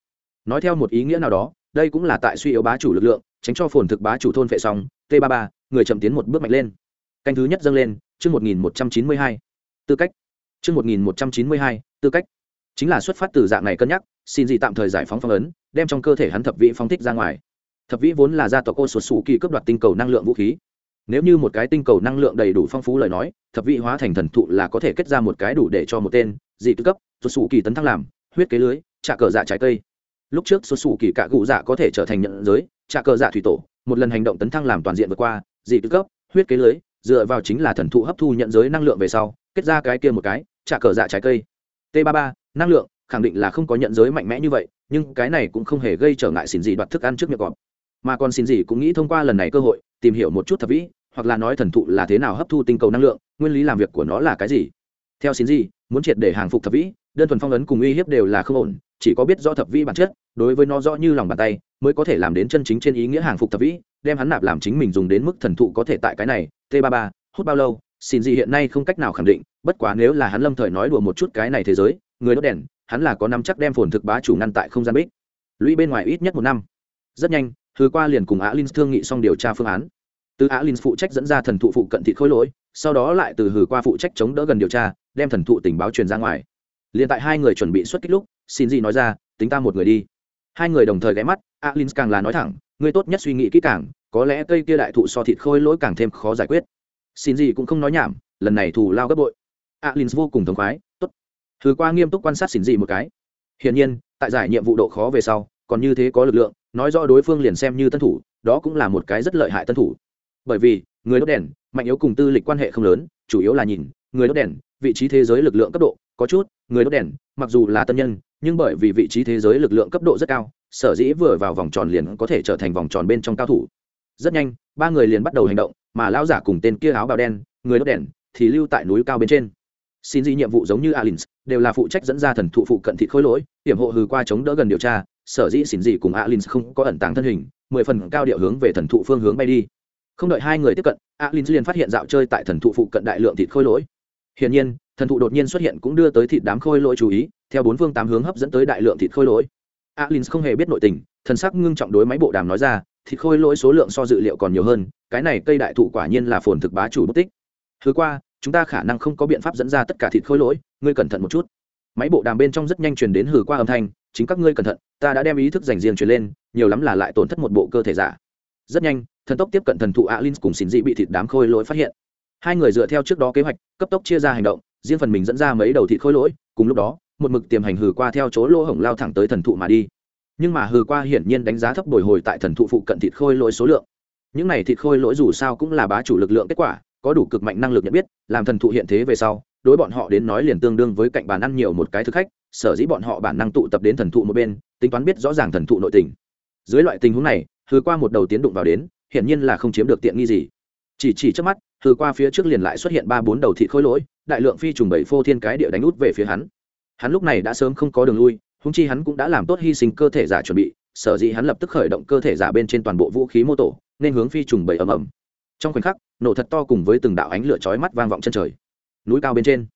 Nói theo một ý nghĩa nào đó, đây cũng là tại suy yếu bá chủ lực lượng, tránh cho phồn thực bá chủ thôn vệ xong, t 33 người chậm tiến một bước mạnh lên. Canh thứ nhất dâng lên, chương một nghìn một trăm chín mươi hai. Tư cách. Chương một nghìn một trăm chín mươi hai, tư cách. Chính là xuất phát từ dạng này cân nhắc, xin gì tạm thời giải phóng phong ấn, đem trong cơ thể hắn thập vị phong thích ra ngoài thập vĩ vốn là gia tộc ô sột sủ kỳ cướp đoạt tinh cầu năng lượng vũ khí. Nếu như một cái tinh cầu năng lượng đầy đủ phong phú lời nói, thập Vĩ hóa thành thần thụ là có thể kết ra một cái đủ để cho một tên dị tư cấp sột sủ kỳ tấn thăng làm huyết kế lưới, trả cờ dạ trái cây. Lúc trước sột sủ kỳ cạ cụ dạ có thể trở thành nhận giới, trả cờ dạ thủy tổ, một lần hành động tấn thăng làm toàn diện vượt qua dị tư cấp huyết kế lưới, dựa vào chính là thần thụ hấp thu nhận giới năng lượng về sau, kết ra cái kia một cái trả cờ dạ trái cây. T 33 năng lượng, khẳng định là không có nhận giới mạnh mẽ như vậy, nhưng cái này cũng không hề gây trở ngại xỉn gì đoạt thức ăn trước miệng cọp mà còn xin gì cũng nghĩ thông qua lần này cơ hội, tìm hiểu một chút thập vĩ, hoặc là nói thần thụ là thế nào hấp thu tinh cầu năng lượng, nguyên lý làm việc của nó là cái gì. Theo xin gì, muốn triệt để hàng phục thập vĩ, đơn thuần phong ấn cùng uy hiếp đều là không ổn, chỉ có biết rõ thập vĩ bản chất, đối với nó rõ như lòng bàn tay, mới có thể làm đến chân chính trên ý nghĩa hàng phục thập vĩ, đem hắn nạp làm chính mình dùng đến mức thần thụ có thể tại cái này, t 33 hút bao lâu, xin gì hiện nay không cách nào khẳng định, bất quá nếu là hắn lâm thời nói đùa một chút cái này thế giới, người đốt đèn, hắn là có năm chắc đem phồn thực bá chủ ngăn tại không gian bích. Lũy bên ngoài ít nhất một năm. Rất nhanh thứ qua liền cùng alin thương nghị xong điều tra phương án. Từ alin phụ trách dẫn ra thần thụ phụ cận thị khối lỗi, sau đó lại từ hử qua phụ trách chống đỡ gần điều tra, đem thần thụ tình báo truyền ra ngoài. Liền tại hai người chuẩn bị xuất kích lúc, xin gì nói ra, tính ta một người đi. Hai người đồng thời ghé mắt alin càng là nói thẳng, ngươi tốt nhất suy nghĩ kỹ càng, có lẽ cây kia đại thụ so thịt khôi lỗi càng thêm khó giải quyết. Xin gì cũng không nói nhảm, lần này thù lao gấp bội. Alin vô cùng thống khoái, tốt. Thứ qua nghiêm túc quan sát xin gì một cái. Hiển nhiên, tại giải nhiệm vụ độ khó về sau, còn như thế có lực lượng nói rõ đối phương liền xem như tân thủ, đó cũng là một cái rất lợi hại tân thủ. Bởi vì, người đốt đèn, mạnh yếu cùng tư lịch quan hệ không lớn, chủ yếu là nhìn, người đốt đèn, vị trí thế giới lực lượng cấp độ, có chút, người đốt đèn, mặc dù là tân nhân, nhưng bởi vì vị trí thế giới lực lượng cấp độ rất cao, sở dĩ vừa vào vòng tròn liền có thể trở thành vòng tròn bên trong cao thủ. Rất nhanh, ba người liền bắt đầu hành động, mà lão giả cùng tên kia áo bào đen, người đốt đèn, thì lưu tại núi cao bên trên. Xin gì nhiệm vụ giống như alins, đều là phụ trách dẫn ra thần thụ phụ cận thị khối lỗi, hiểm hộ hừ qua chống đỡ gần điều tra sở dĩ xỉn gì cùng alin không có ẩn tàng thân hình, mười phần cao điệu hướng về thần thụ phương hướng bay đi. Không đợi hai người tiếp cận, alin liền phát hiện dạo chơi tại thần thụ phụ cận đại lượng thịt khôi lỗi. Hiển nhiên, thần thụ đột nhiên xuất hiện cũng đưa tới thịt đám khôi lỗi chú ý, theo bốn phương tám hướng hấp dẫn tới đại lượng thịt khôi lỗi. Alin không hề biết nội tình, thần sắc ngưng trọng đối máy bộ đàm nói ra, thịt khôi lỗi số lượng so dự liệu còn nhiều hơn, cái này cây đại thụ quả nhiên là phồn thực bá chủ bất tích. Thứ qua, chúng ta khả năng không có biện pháp dẫn ra tất cả thịt khôi lỗi, ngươi cẩn thận một chút. Máy bộ đàm bên trong rất nhanh truyền đến hử qua âm thanh chính các ngươi cẩn thận, ta đã đem ý thức dành riêng truyền lên, nhiều lắm là lại tổn thất một bộ cơ thể giả. Rất nhanh, thần tốc tiếp cận thần thụ alin cùng xin dị bị thịt đám khôi lỗi phát hiện. Hai người dựa theo trước đó kế hoạch, cấp tốc chia ra hành động, riêng phần mình dẫn ra mấy đầu thịt khôi lỗi, cùng lúc đó, một mực tiềm hành hừ qua theo chỗ lỗ hổng lao thẳng tới thần thụ mà đi. Nhưng mà hừ qua hiển nhiên đánh giá thấp bồi hồi tại thần thụ phụ cận thịt khôi lỗi số lượng. Những này thịt khôi lỗi dù sao cũng là bá chủ lực lượng kết quả, có đủ cực mạnh năng lực nhận biết, làm thần thụ hiện thế về sau, đối bọn họ đến nói liền tương đương với cạnh bàn ăn nhiều một cái thực khách sở dĩ bọn họ bản năng tụ tập đến thần thụ một bên, tính toán biết rõ ràng thần thụ nội tình. Dưới loại tình huống này hứa qua một đầu tiến đụng vào đến, hiển nhiên là không chiếm được tiện nghi gì. Chỉ chỉ trước mắt hứa qua phía trước liền lại xuất hiện ba bốn đầu thị khôi lỗi, đại lượng phi trùng bảy phô thiên cái địa đánh út về phía hắn. Hắn lúc này đã sớm không có đường lui húng chi hắn cũng đã làm tốt hy sinh cơ thể giả chuẩn bị, sở dĩ hắn lập tức khởi động cơ thể giả bên trên toàn bộ vũ khí mô tổ, nên hướng phi trùng bảy ầm ầm. Trong khoảnh khắc, nổ thật to cùng với từng đạo ánh lửa chói mắt vang vọng chân trời. Núi cao bên trên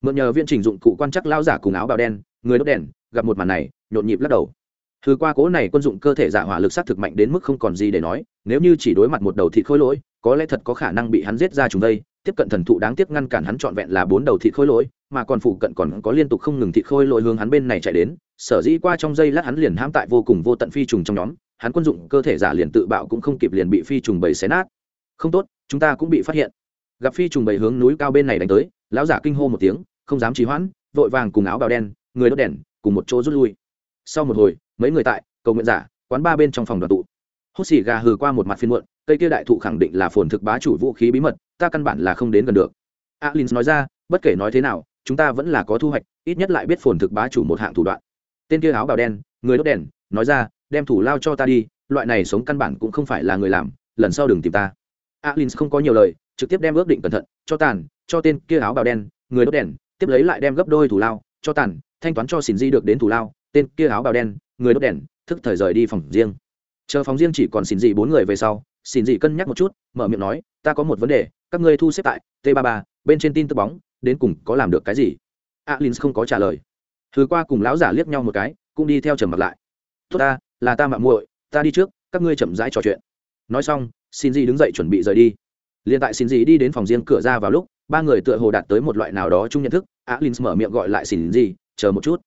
mượn nhờ viên trình dụng cụ quan chắc lao giả cùng áo bào đen, người đốt đèn, gặp một màn này, nhộn nhịp lắc đầu. Thứ qua cố này quân dụng cơ thể giả hỏa lực sát thực mạnh đến mức không còn gì để nói, nếu như chỉ đối mặt một đầu thịt khôi lỗi, có lẽ thật có khả năng bị hắn giết ra chúng đây, tiếp cận thần thụ đáng tiếc ngăn cản hắn trọn vẹn là bốn đầu thịt khôi lỗi, mà còn phụ cận còn có liên tục không ngừng thịt khôi lỗi hướng hắn bên này chạy đến, sở dĩ qua trong giây lát hắn liền hãm tại vô cùng vô tận phi trùng trong nhóm, hắn quân dụng cơ thể giả liền tự bạo cũng không kịp liền bị phi trùng bầy xé nát. Không tốt, chúng ta cũng bị phát hiện. Gặp phi trùng bầy hướng núi cao bên này đánh tới, lão giả kinh hô một tiếng không dám trì hoãn, vội vàng cùng áo bào đen, người đốt đèn, cùng một chỗ rút lui. Sau một hồi, mấy người tại, cầu nguyện giả, quán ba bên trong phòng đoàn tụ. Hút xì gà hừ qua một mặt phiên muộn, cây kia đại thụ khẳng định là phồn thực bá chủ vũ khí bí mật, ta căn bản là không đến gần được. Alin nói ra, bất kể nói thế nào, chúng ta vẫn là có thu hoạch, ít nhất lại biết phồn thực bá chủ một hạng thủ đoạn. Tên kia áo bào đen, người đốt đèn, nói ra, đem thủ lao cho ta đi, loại này sống căn bản cũng không phải là người làm, lần sau đừng tìm ta. Alin không có nhiều lời, trực tiếp đem ước định cẩn thận, cho tàn, cho tên kia áo bào đen, người đốt đèn tiếp lấy lại đem gấp đôi thủ lao, cho tàn, thanh toán cho xin di được đến thủ lao, tên kia áo bào đen, người đốt đèn, thức thời rời đi phòng riêng. Chờ phòng riêng chỉ còn xin dị bốn người về sau xin dị cân nhắc một chút, mở miệng nói, ta có một vấn đề, các ngươi thu xếp tại t ba ba, bên trên tin tức bóng, đến cùng có làm được cái gì? Alin không có trả lời. Thứ qua cùng lão giả liếc nhau một cái, cũng đi theo trầm mặt lại. Tốt ta, là ta mạng muội, ta đi trước, các ngươi chậm rãi trò chuyện. Nói xong xin dị đứng dậy chuẩn bị rời đi. Liền tại xin dị đi đến phòng riêng cửa ra vào lúc ba người tựa hồ đạt tới một loại nào đó chung nhận thức. Alin mở miệng gọi lại xin gì chờ một chút.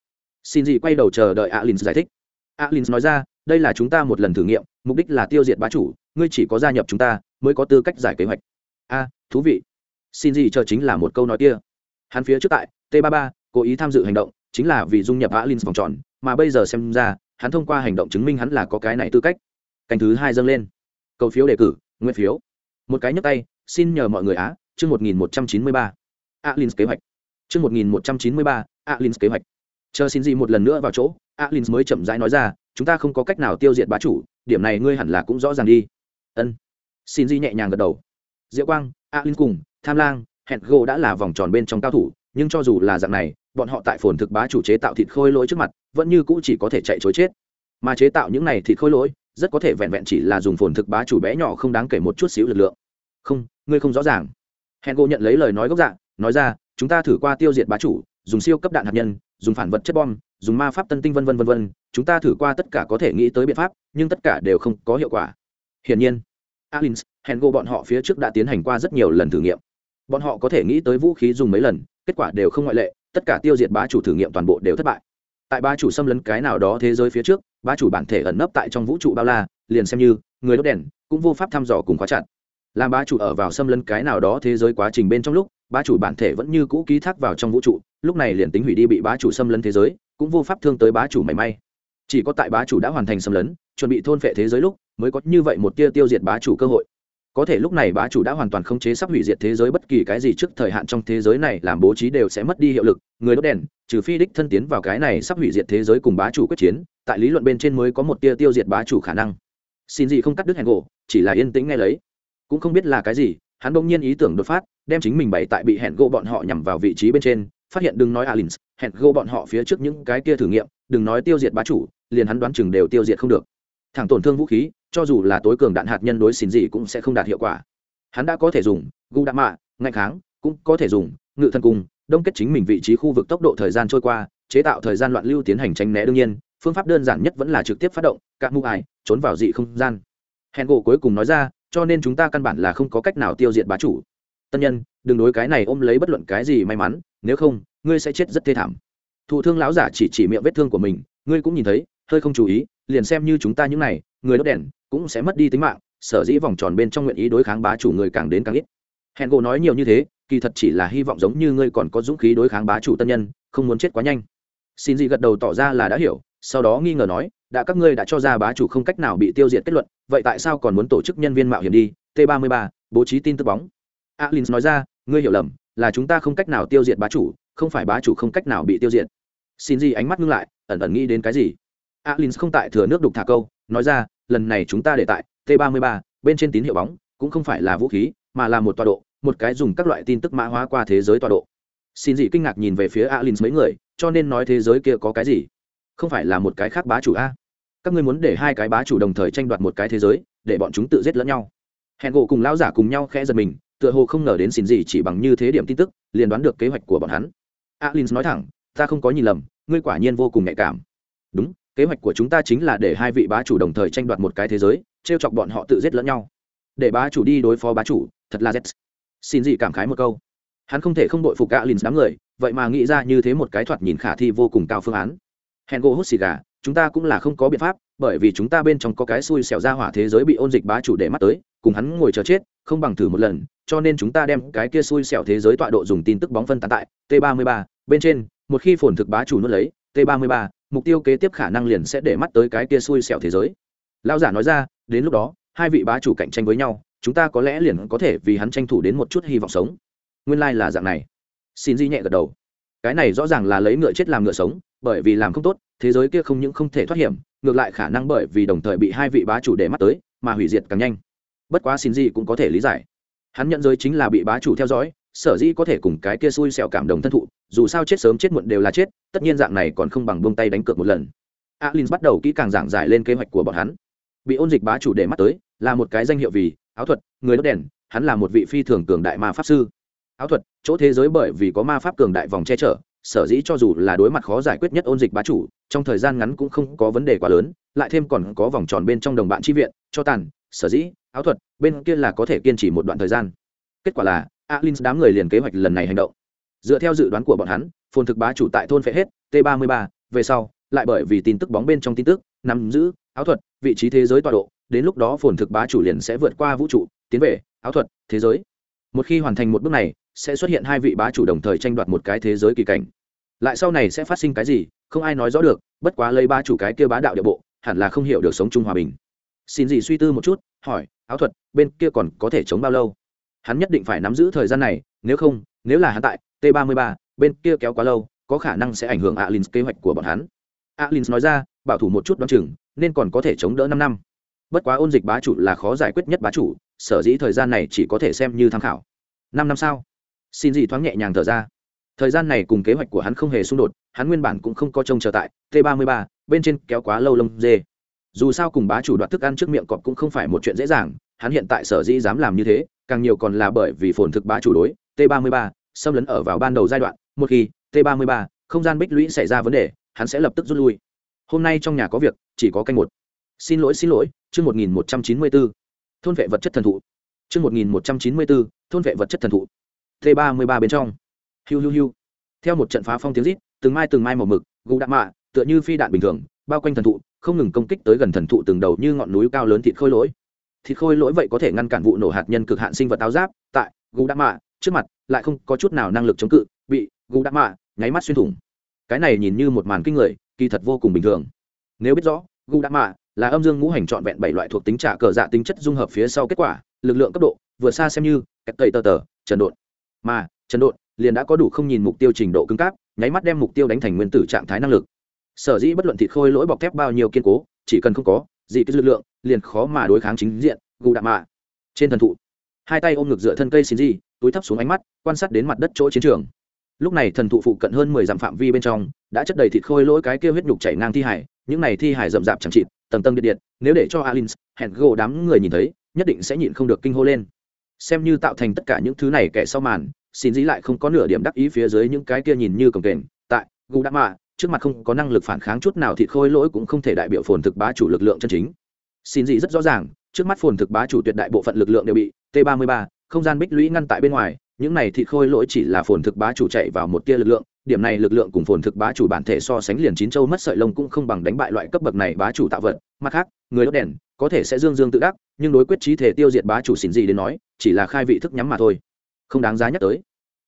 Xin gì quay đầu chờ đợi alin giải thích. Alin nói ra, đây là chúng ta một lần thử nghiệm, mục đích là tiêu diệt bá chủ, ngươi chỉ có gia nhập chúng ta mới có tư cách giải kế hoạch. A, thú vị. Xin gì chờ chính là một câu nói kia. Hắn phía trước tại t 33 cố ý tham dự hành động, chính là vì dung nhập alin vòng tròn, mà bây giờ xem ra, hắn thông qua hành động chứng minh hắn là có cái này tư cách. Canh thứ hai dâng lên. Cầu phiếu đề cử, nguyên phiếu. Một cái nhấc tay, xin nhờ mọi người á chương một nghìn một trăm chín mươi ba alin kế hoạch. Chương một nghìn một trăm chín mươi ba alin kế hoạch. Chờ xin gì một lần nữa vào chỗ alin mới chậm rãi nói ra, chúng ta không có cách nào tiêu diệt bá chủ, điểm này ngươi hẳn là cũng rõ ràng đi. Ân. Xin gì nhẹ nhàng gật đầu. Diệu quang alin cùng, tham lang, hẹn gỗ đã là vòng tròn bên trong cao thủ, nhưng cho dù là dạng này, bọn họ tại phồn thực bá chủ chế tạo thịt khôi lỗi trước mặt, vẫn như cũ chỉ có thể chạy chối chết. Mà chế tạo những này thịt khôi lỗi, rất có thể vẹn vẹn chỉ là dùng phồn thực bá chủ bé nhỏ không đáng kể một chút xíu lực lượng. Không, ngươi không rõ ràng hẹn gỗ nhận lấy lời nói gốc dạng nói ra, chúng ta thử qua tiêu diệt bá chủ, dùng siêu cấp đạn hạt nhân, dùng phản vật chất bom, dùng ma pháp tân tinh vân vân vân vân, chúng ta thử qua tất cả có thể nghĩ tới biện pháp, nhưng tất cả đều không có hiệu quả. Hiển nhiên alin gỗ bọn họ phía trước đã tiến hành qua rất nhiều lần thử nghiệm. Bọn họ có thể nghĩ tới vũ khí dùng mấy lần, kết quả đều không ngoại lệ, tất cả tiêu diệt bá chủ thử nghiệm toàn bộ đều thất bại. Tại bá chủ xâm lấn cái nào đó thế giới phía trước, bá chủ bản thể ẩn nấp tại trong vũ trụ bao la, liền xem như, người đốt đèn, cũng vô pháp thăm dò cùng khóa chặt làm bá chủ ở vào xâm lấn cái nào đó thế giới quá trình bên trong lúc, bá chủ bản thể vẫn như cũ ký thác vào trong vũ trụ, lúc này liền tính hủy đi bị bá chủ xâm lấn thế giới, cũng vô pháp thương tới bá chủ mảy may. Chỉ có tại bá chủ đã hoàn thành xâm lấn, chuẩn bị thôn phệ thế giới lúc, mới có như vậy một tia tiêu diệt bá chủ cơ hội. Có thể lúc này bá chủ đã hoàn toàn không chế sắp hủy diệt thế giới bất kỳ cái gì trước thời hạn trong thế giới này, làm bố trí đều sẽ mất đi hiệu lực, người đốt đèn, trừ phi đích thân tiến vào cái này sắp hủy diệt thế giới cùng bá chủ quyết chiến, tại lý luận bên trên mới có một tia tiêu diệt bá chủ khả năng. Xin gì không cắt đứt hẹn gỗ, chỉ là yên tĩnh nghe lấy cũng không biết là cái gì, hắn bỗng nhiên ý tưởng đột phát, đem chính mình bày tại bị hẹn gỗ bọn họ nhằm vào vị trí bên trên, phát hiện đừng nói alins, hẹn gỗ bọn họ phía trước những cái kia thử nghiệm, đừng nói tiêu diệt bá chủ, liền hắn đoán chừng đều tiêu diệt không được. Thẳng tổn thương vũ khí, cho dù là tối cường đạn hạt nhân đối xin gì cũng sẽ không đạt hiệu quả. Hắn đã có thể dùng gu đạn mạ ngạnh kháng, cũng có thể dùng, ngự thân cung, đông kết chính mình vị trí khu vực tốc độ thời gian trôi qua, chế tạo thời gian loạn lưu tiến hành tranh né đương nhiên, phương pháp đơn giản nhất vẫn là trực tiếp phát động các mũ ải trốn vào dị không gian. Hẹn gỗ cuối cùng nói ra cho nên chúng ta căn bản là không có cách nào tiêu diệt bá chủ. Tân nhân, đừng đối cái này ôm lấy bất luận cái gì may mắn, nếu không, ngươi sẽ chết rất thê thảm. Thụ thương lão giả chỉ chỉ miệng vết thương của mình, ngươi cũng nhìn thấy, hơi không chú ý, liền xem như chúng ta những này, người đốt đèn, cũng sẽ mất đi tính mạng, sở dĩ vòng tròn bên trong nguyện ý đối kháng bá chủ người càng đến càng ít. Hẹn gỗ nói nhiều như thế, kỳ thật chỉ là hy vọng giống như ngươi còn có dũng khí đối kháng bá chủ tân nhân, không muốn chết quá nhanh. Xin gì gật đầu tỏ ra là đã hiểu, sau đó nghi ngờ nói đã các ngươi đã cho ra bá chủ không cách nào bị tiêu diệt kết luận, vậy tại sao còn muốn tổ chức nhân viên mạo hiểm đi? T 33 bố trí tin tức bóng. Alin nói ra, ngươi hiểu lầm, là chúng ta không cách nào tiêu diệt bá chủ, không phải bá chủ không cách nào bị tiêu diệt. Xin gì ánh mắt ngưng lại, ẩn ẩn nghĩ đến cái gì? Alin không tại thừa nước đục thả câu, nói ra, lần này chúng ta để tại t 33 bên trên tín hiệu bóng, cũng không phải là vũ khí, mà là một tọa độ, một cái dùng các loại tin tức mã hóa qua thế giới tọa độ. Xin gì kinh ngạc nhìn về phía alin mấy người, cho nên nói thế giới kia có cái gì? Không phải là một cái khác bá chủ a? Các ngươi muốn để hai cái bá chủ đồng thời tranh đoạt một cái thế giới, để bọn chúng tự giết lẫn nhau. Hẹn gỗ cùng lão giả cùng nhau khẽ giật mình, tựa hồ không ngờ đến xin gì chỉ bằng như thế điểm tin tức, liền đoán được kế hoạch của bọn hắn. Alin nói thẳng, ta không có nhìn lầm, ngươi quả nhiên vô cùng nhạy cảm. Đúng, kế hoạch của chúng ta chính là để hai vị bá chủ đồng thời tranh đoạt một cái thế giới t r e o chọc bọn họ tự giết lẫn nhau. Để bá chủ đi đối phó bá chủ, thật là z xin gì cảm khái một câu. Hắn không thể không đội phục alin đám người, vậy mà nghĩ ra như thế một cái thoạt nhìn khả thi vô cùng cao phương án. Hẹn gỗ hút xì gà chúng ta cũng là không có biện pháp, bởi vì chúng ta bên trong có cái xui xẻo ra hỏa thế giới bị ôn dịch bá chủ để mắt tới, cùng hắn ngồi chờ chết, không bằng thử một lần, cho nên chúng ta đem cái kia xui xẻo thế giới tọa độ dùng tin tức bóng phân tán tại t 33 bên trên, một khi phồn thực bá chủ nuốt lấy, t 33 mục tiêu kế tiếp khả năng liền sẽ để mắt tới cái kia xui xẻo thế giới. Lao giả nói ra, đến lúc đó, hai vị bá chủ cạnh tranh với nhau, chúng ta có lẽ liền có thể vì hắn tranh thủ đến một chút hy vọng sống. Nguyên lai、like、là dạng này. Xin di nhẹ gật đầu. Cái này rõ ràng là lấy ngựa chết làm ngựa sống bởi vì làm không tốt, thế giới kia không những không thể thoát hiểm, ngược lại khả năng bởi vì đồng thời bị hai vị bá chủ để mắt tới, mà hủy diệt càng nhanh. Bất quá xin gì cũng có thể lý giải. Hắn nhận giới chính là bị bá chủ theo dõi, sở dĩ có thể cùng cái kia xui xẻo cảm động thân thụ, dù sao chết sớm chết muộn đều là chết, tất nhiên dạng này còn không bằng buông tay đánh cược một lần. Alin bắt đầu kỹ càng giảng giải lên kế hoạch của bọn hắn. Bị ôn dịch bá chủ để mắt tới, là một cái danh hiệu vì áo thuật, người đốt đèn, hắn là một vị phi thường cường đại ma pháp sư. Áo thuật, chỗ thế giới bởi vì có ma pháp cường đại vòng che chở sở dĩ cho dù là đối mặt khó giải quyết nhất ôn dịch bá chủ, trong thời gian ngắn cũng không có vấn đề quá lớn, lại thêm còn có vòng tròn bên trong đồng bạn chi viện, cho tàn, sở dĩ, áo thuật, bên kia là có thể kiên trì một đoạn thời gian. Kết quả là, alin đám người liền kế hoạch lần này hành động. Dựa theo dự đoán của bọn hắn, phồn thực bá chủ tại thôn phệ hết, t 33 về sau, lại bởi vì tin tức bóng bên trong tin tức, nắm giữ, áo thuật, vị trí thế giới tọa độ, đến lúc đó phồn thực bá chủ liền sẽ vượt qua vũ trụ, tiến về, áo thuật, thế giới. Một khi hoàn thành một bước này sẽ xuất hiện hai vị bá chủ đồng thời tranh đoạt một cái thế giới kỳ cảnh. Lại sau này sẽ phát sinh cái gì, không ai nói rõ được, bất quá lấy ba chủ cái kia bá đạo địa bộ, hẳn là không hiểu được sống chung hòa bình. Xin gì suy tư một chút, hỏi, áo thuật, bên kia còn có thể chống bao lâu? Hắn nhất định phải nắm giữ thời gian này, nếu không, nếu là hắn tại t 33 bên kia kéo quá lâu, có khả năng sẽ ảnh hưởng alin kế hoạch của bọn hắn. Alin nói ra, bảo thủ một chút đoán chừng, nên còn có thể chống đỡ năm năm. Bất quá ôn dịch bá chủ là khó giải quyết nhất bá chủ, sở dĩ thời gian này chỉ có thể xem như tham khảo. Năm năm sau xin dị thoáng nhẹ nhàng thở ra. Thời gian này cùng kế hoạch của hắn không hề xung đột, hắn nguyên bản cũng không có trông chờ tại t 33 bên trên kéo quá lâu lông dê. Dù sao cùng bá chủ đoạt thức ăn trước miệng cọp cũng không phải một chuyện dễ dàng, hắn hiện tại sở dĩ dám làm như thế, càng nhiều còn là bởi vì phồn thực bá chủ đối t 33 xâm lấn ở vào ban đầu giai đoạn, một khi t 33 không gian bích lũy xảy ra vấn đề, hắn sẽ lập tức rút lui. Hôm nay trong nhà có việc, chỉ có canh một. Xin lỗi xin lỗi, chương một nghìn một trăm chín mươi bốn. Thôn vệ vật chất thần thụ. Chương một nghìn một trăm chín mươi bốn, thôn vệ vật chất thần thụ t 33 bên trong. Hiu hiu hiu. Theo một trận phá phong tiếng rít, từng mai từng mai màu mực, gù đạn mạ, tựa như phi đạn bình thường, bao quanh thần thụ, không ngừng công kích tới gần thần thụ từng đầu như ngọn núi cao lớn thịt khôi lỗi. Thịt khôi lỗi vậy có thể ngăn cản vụ nổ hạt nhân cực hạn sinh vật áo giáp, tại gù đạn mạ, trước mặt, lại không có chút nào năng lực chống cự, bị gù đạn mạ nháy mắt xuyên thủng. Cái này nhìn như một màn kinh người, kỳ thật vô cùng bình thường. Nếu biết rõ gu đạn mạ là âm dương ngũ hành trọn vẹn bảy loại thuộc tính trả cờ dạ tính chất dung hợp phía sau kết quả, lực lượng cấp độ, vừa xa xem như cách tây tờ tờ, trần đột mà trần đột liền đã có đủ không nhìn mục tiêu trình độ cứng cáp, nháy mắt đem mục tiêu đánh thành nguyên tử trạng thái năng lực. Sở dĩ bất luận thịt khôi lỗi bọc thép bao nhiêu kiên cố, chỉ cần không có gì cái lực lượng, liền khó mà đối kháng chính diện, gù đạ mạ. Trên thần thụ, hai tay ôm ngực dựa thân cây xin gì túi thấp xuống ánh mắt, quan sát đến mặt đất chỗ chiến trường. Lúc này thần thụ phụ cận hơn mười dặm phạm vi bên trong, đã chất đầy thịt khôi lỗi cái kia huyết nhục chảy ngang thi hải, những này thi hải rậm rạp chẳng chịt, tầng tầng điện điện nếu để cho alin hẹn gỗ đám người nhìn thấy, nhất định sẽ nhịn không được kinh hô lên xem như tạo thành tất cả những thứ này kẻ sau màn, xin dĩ lại không có nửa điểm đắc ý phía dưới những cái kia nhìn như cồng kềnh. Tại gu đạ mạ trước mặt không có năng lực phản kháng chút nào thịt khôi lỗi cũng không thể đại biểu phồn thực bá chủ lực lượng chân chính. Xin dĩ rất rõ ràng, trước mắt phồn thực bá chủ tuyệt đại bộ phận lực lượng đều bị t 33 không gian bích lũy ngăn tại bên ngoài, những này thịt khôi lỗi chỉ là phồn thực bá chủ chạy vào một tia lực lượng, điểm này lực lượng cùng phồn thực bá chủ bản thể so sánh liền chín châu mất sợi lông cũng không bằng đánh bại loại cấp bậc này bá chủ tạo vật. Mặt khác, người đốt đèn có thể sẽ dương dương tự đắc nhưng đối quyết trí thể tiêu diệt bá chủ xỉn gì đến nói, chỉ là khai vị thức nhắm mà thôi. Không đáng giá nhắc tới.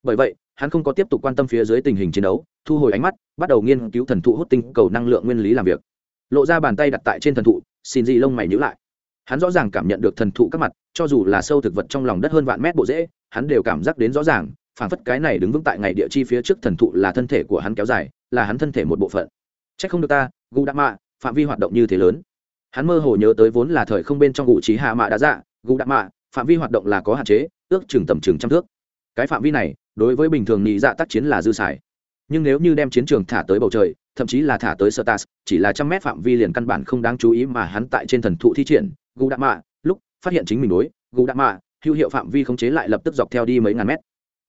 Bởi vậy, hắn không có tiếp tục quan tâm phía dưới tình hình chiến đấu, thu hồi ánh mắt, bắt đầu nghiên cứu thần thụ hút tinh cầu năng lượng nguyên lý làm việc. Lộ ra bàn tay đặt tại trên thần thụ xin gì lông mày nhữ lại. Hắn rõ ràng cảm nhận được thần thụ các mặt, cho dù là sâu thực vật trong lòng đất hơn vạn mét bộ dễ hắn đều cảm giác đến rõ ràng phản phất cái này đứng vững tại ngày địa chi phía trước thần thụ là thân thể của hắn kéo dài, là hắn thân thể một bộ phận. C h ắ c không được ta gu đạ mạ phạm vi hoạt động như thế lớn hắn mơ hồ nhớ tới vốn là thời không bên trong ngụ trí hạ mạ đã dạ gu đạ mạ, phạm vi hoạt động là có hạn chế, ước chừng tầm chừng trăm thước. Cái phạm vi này, đối với bình thường nhị dạ tác chiến là dư xài. Nhưng nếu như đem chiến trường thả tới bầu trời, thậm chí là thả tới sơ tas chỉ là trăm mét phạm vi liền căn bản không đáng chú ý mà hắn tại trên thần thụ thi triển gu đạ mạ, lúc phát hiện chính mình đối gu đạ mạ, hữu hiệu phạm vi khống chế lại lập tức dọc theo đi mấy ngàn mét.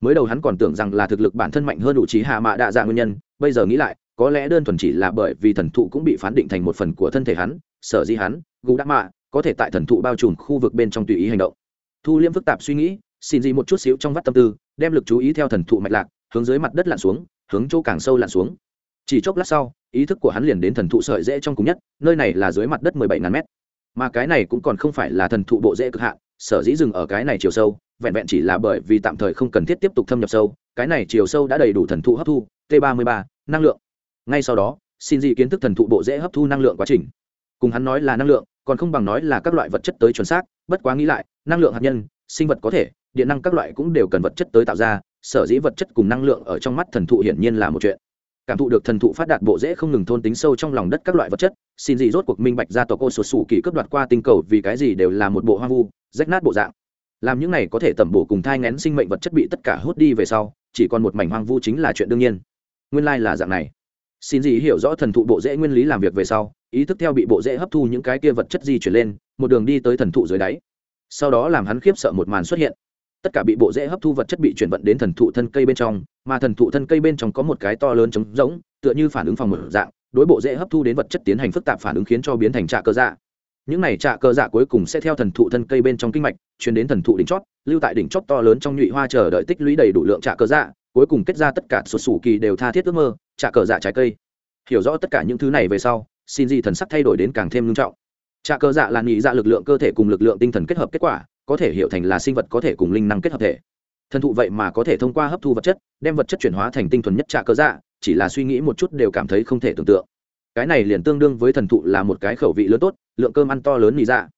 Mới đầu hắn còn tưởng rằng là thực lực bản thân mạnh hơn đủ trí hạ mạ đạ dạ nguyên nhân, bây giờ nghĩ lại, có lẽ đơn thuần chỉ là bởi vì thần thụ cũng bị phán định thành một phần của thân thể hắn sở dĩ hắn gu đạ mạ, có thể tại thần thụ bao trùm khu vực bên trong tùy ý hành động. Thu liêm phức tạp suy nghĩ, xin gì một chút xíu trong vắt tâm tư, đem lực chú ý theo thần thụ mạch lạc, hướng dưới mặt đất lặn xuống, hướng chỗ càng sâu lặn xuống. Chỉ chốc lát sau, ý thức của hắn liền đến thần thụ sợi dễ trong cùng nhất, nơi này là dưới mặt đất mười bảy ngàn mét. Mà cái này cũng còn không phải là thần thụ bộ dễ cực hạn, sở dĩ dừng ở cái này chiều sâu, vẹn vẹn chỉ là bởi vì tạm thời không cần thiết tiếp tục thâm nhập sâu, cái này chiều sâu đã đầy đủ thần thụ hấp thu, t 33 năng lượng. Ngay sau đó, xin dị kiến thức thần thụ bộ dễ hấp thu năng lượng quá trình cùng hắn nói là năng lượng, còn không bằng nói là các loại vật chất tới chuẩn xác, bất quá nghĩ lại, năng lượng hạt nhân, sinh vật có thể, điện năng các loại cũng đều cần vật chất tới tạo ra, sở dĩ vật chất cùng năng lượng ở trong mắt thần thụ hiển nhiên là một chuyện. Cảm thụ được thần thụ phát đạt bộ dễ không ngừng thôn tính sâu trong lòng đất các loại vật chất, xin gì rốt cuộc minh bạch ra tòa cô sụt sủ kỳ cướp đoạt qua tinh cầu vì cái gì đều là một bộ hoang vu, rách nát bộ dạng. Làm những này có thể tẩm bổ cùng thai ngén sinh mệnh vật chất bị tất cả hút đi về sau, chỉ còn một mảnh hoang vu chính là chuyện đương nhiên. Nguyên lai là dạng này xin gì hiểu rõ thần thụ bộ rễ nguyên lý làm việc về sau, ý thức theo bị bộ rễ hấp thu những cái kia vật chất di chuyển lên, một đường đi tới thần thụ dưới đáy. Sau đó làm hắn khiếp sợ một màn xuất hiện. Tất cả bị bộ rễ hấp thu vật chất bị chuyển vận đến thần thụ thân cây bên trong, mà thần thụ thân cây bên trong có một cái to lớn trống rỗng, tựa như phản ứng phòng mở dạng, đối bộ rễ hấp thu đến vật chất tiến hành phức tạp phản ứng khiến cho biến thành trạ cơ dạ. Những này trạ cơ dạ cuối cùng sẽ theo thần thụ thân cây bên trong kinh mạch, chuyển đến thần thụ đỉnh chót, lưu tại đỉnh chót to lớn trong nhụy hoa chờ đợi tích lũy đầy đủ lượng trạ cơ dạ cuối cùng kết ra tất cả sụt sủ kỳ đều tha thiết ước mơ, trả cờ dạ trái cây. Hiểu rõ tất cả những thứ này về sau, xin gì thần sắc thay đổi đến càng thêm nghiêm trọng. Trả cờ dạ là nghĩ ra dạ lực lượng cơ thể cùng lực lượng tinh thần kết hợp kết quả, có thể hiểu thành là sinh vật có thể cùng linh năng kết hợp thể. Thần thụ vậy mà có thể thông qua hấp thu vật chất, đem vật chất chuyển hóa thành tinh thuần nhất trả cờ dạ chỉ là suy nghĩ một chút đều cảm thấy không thể tưởng tượng. Cái này liền tương đương với thần thụ là một cái khẩu vị lớn tốt, lượng cơm ăn to lớn nghĩ dạ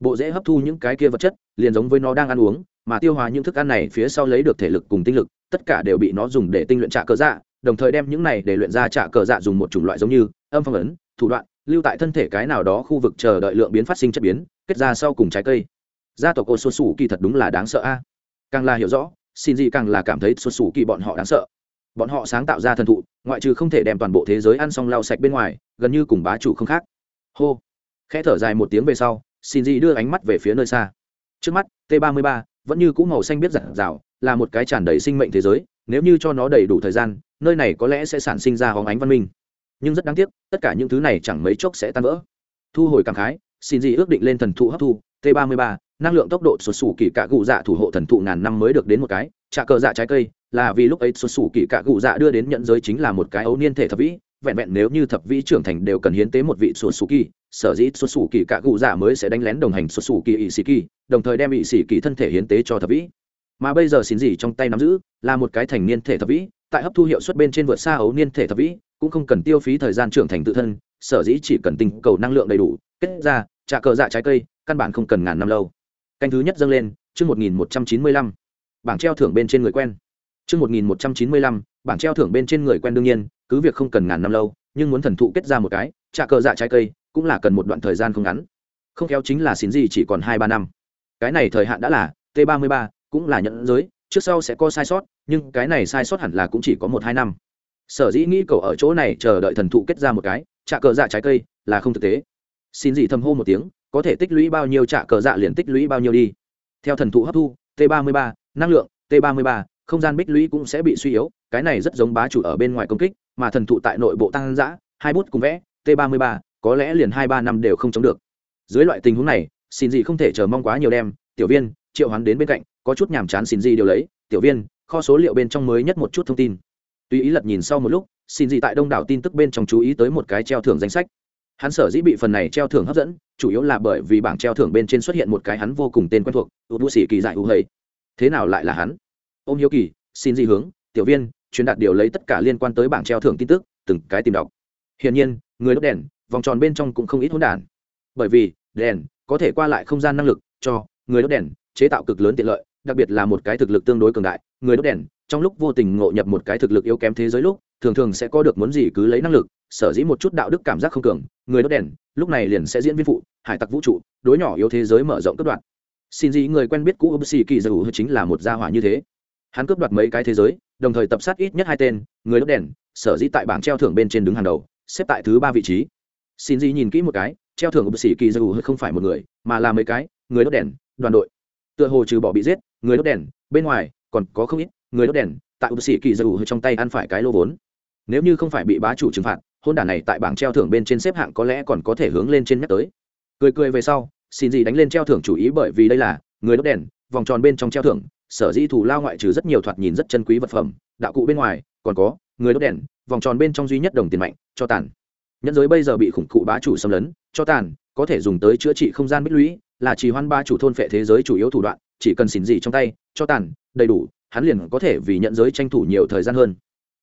bộ dễ hấp thu những cái kia vật chất, liền giống với nó đang ăn uống, mà tiêu hóa những thức ăn này phía sau lấy được thể lực cùng tinh lực, tất cả đều bị nó dùng để tinh luyện trả cơ dạ đồng thời đem những này để luyện ra trả cơ dạ dùng một chủng loại giống như, âm phong ấn, thủ đoạn, lưu tại thân thể cái nào đó khu vực chờ đợi lượng biến phát sinh chất biến, kết ra sau cùng trái cây. Gia tộc ô xuân xù kỳ thật đúng là đáng sợ a. Càng là hiểu rõ xin gì càng là cảm thấy xuân xù kỳ bọn họ đáng sợ. Bọn họ sáng tạo ra thần thụ, ngoại trừ không thể đem toàn bộ thế giới ăn xong lau sạch bên ngoài, gần như cùng bá chủ không khác. Hô. Khẽ thở dài một tiếng về sau xin dị đưa ánh mắt về phía nơi xa. Trước mắt, t 33 vẫn như cũ màu xanh biết giản rào, là một cái tràn đầy sinh mệnh thế giới, nếu như cho nó đầy đủ thời gian, nơi này có lẽ sẽ sản sinh ra hóng ánh văn minh. Nhưng rất đáng tiếc, tất cả những thứ này chẳng mấy chốc sẽ tan vỡ. Thu hồi cảm khái, xin dị ước định lên thần thụ hấp thu, t 33 năng lượng tốc độ sụt sủ kỳ cạ gụ dạ thủ hộ thần thụ ngàn năm mới được đến một cái, trà cờ dạ trái cây, là vì lúc ấy sụt sủ kỳ cạ gụ dạ đưa đến nhận giới chính là một cái ấu niên thể thập vĩ, vẹn vẹn nếu như thập vĩ trưởng thành đều cần hiến tế một vị sụt sủ kỳ sở dĩ xuất xù kỳ cả cụ dạ mới sẽ đánh lén đồng hành xuất xù kỳ ỵ sĩ kỳ đồng thời đem ỵ sĩ kỳ thân thể hiến tế cho thập vĩ. Mà bây giờ xin gì trong tay nắm giữ là một cái thành niên thể thập vĩ, tại hấp thu hiệu suất bên trên vượt xa ấu niên thể thập vĩ, cũng không cần tiêu phí thời gian trưởng thành tự thân, sở dĩ chỉ cần tinh cầu năng lượng đầy đủ, kết ra trả cờ dạ trái cây, căn bản không cần ngàn năm lâu. Canh thứ nhất dâng lên, chương một nghìn một trăm chín mươi lăm. Bảng treo thưởng bên trên người quen. Chương một nghìn một trăm chín mươi lăm, bảng treo thưởng bên trên người quen đương nhiên, cứ việc không cần ngàn năm lâu, nhưng muốn thần thụ kết ra một cái trả cờ dạ trái cây cũng là cần một đoạn thời gian không ngắn. Không khéo chính là xin gì chỉ còn hai ba năm. Cái này thời hạn đã là t ba mươi ba, cũng là nhận giới, trước sau sẽ có sai sót, nhưng cái này sai sót hẳn là cũng chỉ có một hai năm. Sở dĩ nghĩ cậu ở chỗ này chờ đợi thần thụ kết ra một cái, trả cờ dạ trái cây, là không thực tế. Xin gì thầm hô một tiếng, có thể tích lũy bao nhiêu trả cờ dạ liền tích lũy bao nhiêu đi. Theo thần thụ hấp thu, t 33 năng lượng, t 33 không gian bích lũy cũng sẽ bị suy yếu, cái này rất giống bá chủ ở bên ngoài công kích, mà thần thụ tại nội bộ tăng giã hai bút cùng vẽ, t 3 có lẽ liền hai ba năm đều không chống được. Dưới loại tình huống này, xin gì không thể chờ mong quá nhiều đem, tiểu viên, triệu hoán đến bên cạnh, có chút nhàm chán xin gì điều lấy, tiểu viên, kho số liệu bên trong mới nhất một chút thông tin. Tuy ý lật nhìn sau một lúc, xin gì tại đông đảo tin tức bên trong chú ý tới một cái treo thưởng danh sách. Hắn sở dĩ bị phần này treo thưởng hấp dẫn, chủ yếu là bởi vì bảng treo thưởng bên trên xuất hiện một cái hắn vô cùng tên quen thuộc u bù sĩ kỳ giải u hầy. Thế nào lại là hắn? Ôm hiếu kỳ, xin gì hướng, tiểu viên, truyền đạt điều lấy tất cả liên quan tới bảng treo thưởng tin tức, từng cái tìm đọc. Hiển nhiên, người đốt đèn vòng tròn bên trong cũng không ít hỗn đản. Bởi vì, đèn có thể qua lại không gian năng lực cho người đốt đèn, chế tạo cực lớn tiện lợi, đặc biệt là một cái thực lực tương đối cường đại, người đốt đèn trong lúc vô tình ngộ nhập một cái thực lực yếu kém thế giới lúc, thường thường sẽ có được muốn gì cứ lấy năng lực, sở dĩ một chút đạo đức cảm giác không cường, người đốt đèn lúc này liền sẽ diễn viên phụ, hải tặc vũ trụ, đối nhỏ yếu thế giới mở rộng cấp đoạn. Xin gì người quen biết cũ ấp kỳ dầu chính là một gia hỏa như thế. Hắn cướp đoạt mấy cái thế giới, đồng thời tập sát ít nhất hai tên, người đốt đèn, sở dĩ tại bảng treo thưởng bên trên đứng hàng đầu, xếp tại thứ ba vị trí xin gì nhìn kỹ một cái, treo thưởng bác sĩ kỳ dù không phải một người, mà là mấy cái, người đốt đèn, đoàn đội. Tựa hồ trừ bỏ bị giết, người đốt đèn, bên ngoài, còn có không ít người đốt đèn, tại bác sĩ kỳ dù trong tay ăn phải cái lô vốn. Nếu như không phải bị bá chủ trừng phạt, hôn đả này tại bảng treo thưởng bên trên xếp hạng có lẽ còn có thể hướng lên trên nhắc tới. Cười cười về sau, xin gì đánh lên treo thưởng chủ ý bởi vì đây là người đốt đèn, vòng tròn bên trong treo thưởng, sở dĩ thủ lao ngoại trừ rất nhiều thoạt nhìn rất chân quý vật phẩm, đạo cụ bên ngoài, còn có người đốt đèn, vòng tròn bên trong duy nhất đồng tiền mạnh, cho tàn nhân giới bây giờ bị khủng cụ bá chủ xâm lấn, cho tàn, có thể dùng tới chữa trị không gian bích lũy, là trì hoan ba chủ thôn phệ thế giới chủ yếu thủ đoạn, chỉ cần xỉn gì trong tay, cho tàn, đầy đủ, hắn liền có thể vì nhận giới tranh thủ nhiều thời gian hơn.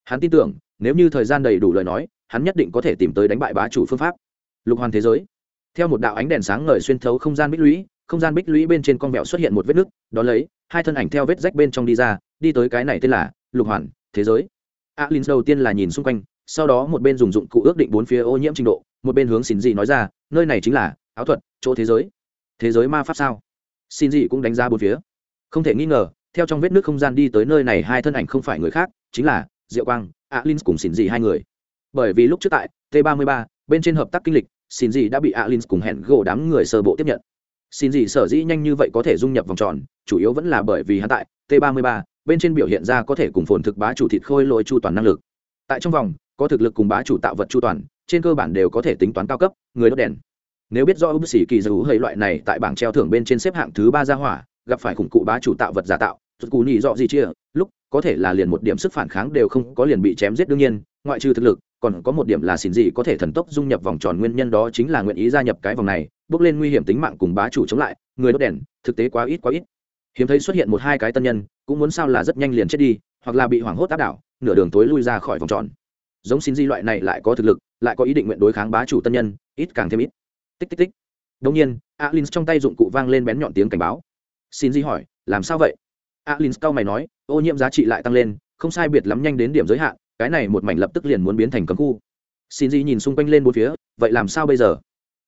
Hắn tin tưởng, nếu như thời gian đầy đủ lời nói, hắn nhất định có thể tìm tới đánh bại bá chủ phương pháp. Lục hoàn thế giới. Theo một đạo ánh đèn sáng ngời xuyên thấu không gian bích lũy, không gian bích lũy bên trên con vẹo xuất hiện một vết nứt, đó lấy, hai thân ảnh theo vết rách bên trong đi ra, đi tới cái này tên là lục hoàn thế giới. Alin đầu tiên là nhìn xung quanh sau đó một bên dùng dụng cụ ước định bốn phía ô nhiễm trình độ, một bên hướng xin dị nói ra, nơi này chính là áo thuật, chỗ thế giới. Thế giới ma pháp sao? Xin dị cũng đánh ra bốn phía. Không thể nghi ngờ, theo trong vết nước không gian đi tới nơi này hai thân ảnh không phải người khác, chính là diệu quang alin cùng xin dị hai người. Bởi vì lúc trước tại t 33 bên trên hợp tác kinh lịch, xin dị đã bị alin cùng hẹn gỗ đám người sơ bộ tiếp nhận. Xin dị sở dĩ nhanh như vậy có thể dung nhập vòng tròn, chủ yếu vẫn là bởi vì hắn tại t 33 bên trên biểu hiện ra có thể cùng phồn thực bá chủ thịt khôi lỗi chu toàn năng lực. Tại trong vòng có thực lực cùng bá chủ tạo vật chu toàn, trên cơ bản đều có thể tính toán cao cấp, người đốt đèn. Nếu biết do ưu sĩ kỳ dù hơi loại này tại bảng treo thưởng bên trên xếp hạng thứ ba gia hỏa, gặp phải khủng cụ bá chủ tạo vật giả tạo, rút cú nhị dọ gì chia, lúc, có thể là liền một điểm sức phản kháng đều không có liền bị chém giết đương nhiên, ngoại trừ thực lực, còn có một điểm là xin gì có thể thần tốc dung nhập vòng tròn nguyên nhân đó chính là nguyện ý gia nhập cái vòng này, bước lên nguy hiểm tính mạng cùng bá chủ chống lại, người đốt đèn, thực tế quá ít quá ít. Hiếm thấy xuất hiện một hai cái tân nhân, cũng muốn sao là rất nhanh liền chết đi, hoặc là bị hoảng hốt áp đảo, nửa đường tối lui ra khỏi vòng tròn giống xin di loại này lại có thực lực, lại có ý định nguyện đối kháng bá chủ tân nhân, ít càng thêm ít. Tích tích tích. Đông nhiên alin trong tay dụng cụ vang lên bén nhọn tiếng cảnh báo. Xin di hỏi, làm sao vậy? Alin cao mày nói, ô nhiễm giá trị lại tăng lên, không sai biệt lắm nhanh đến điểm giới hạn, cái này một mảnh lập tức liền muốn biến thành cấm khu. Xin di nhìn xung quanh lên bốn phía, vậy làm sao bây giờ?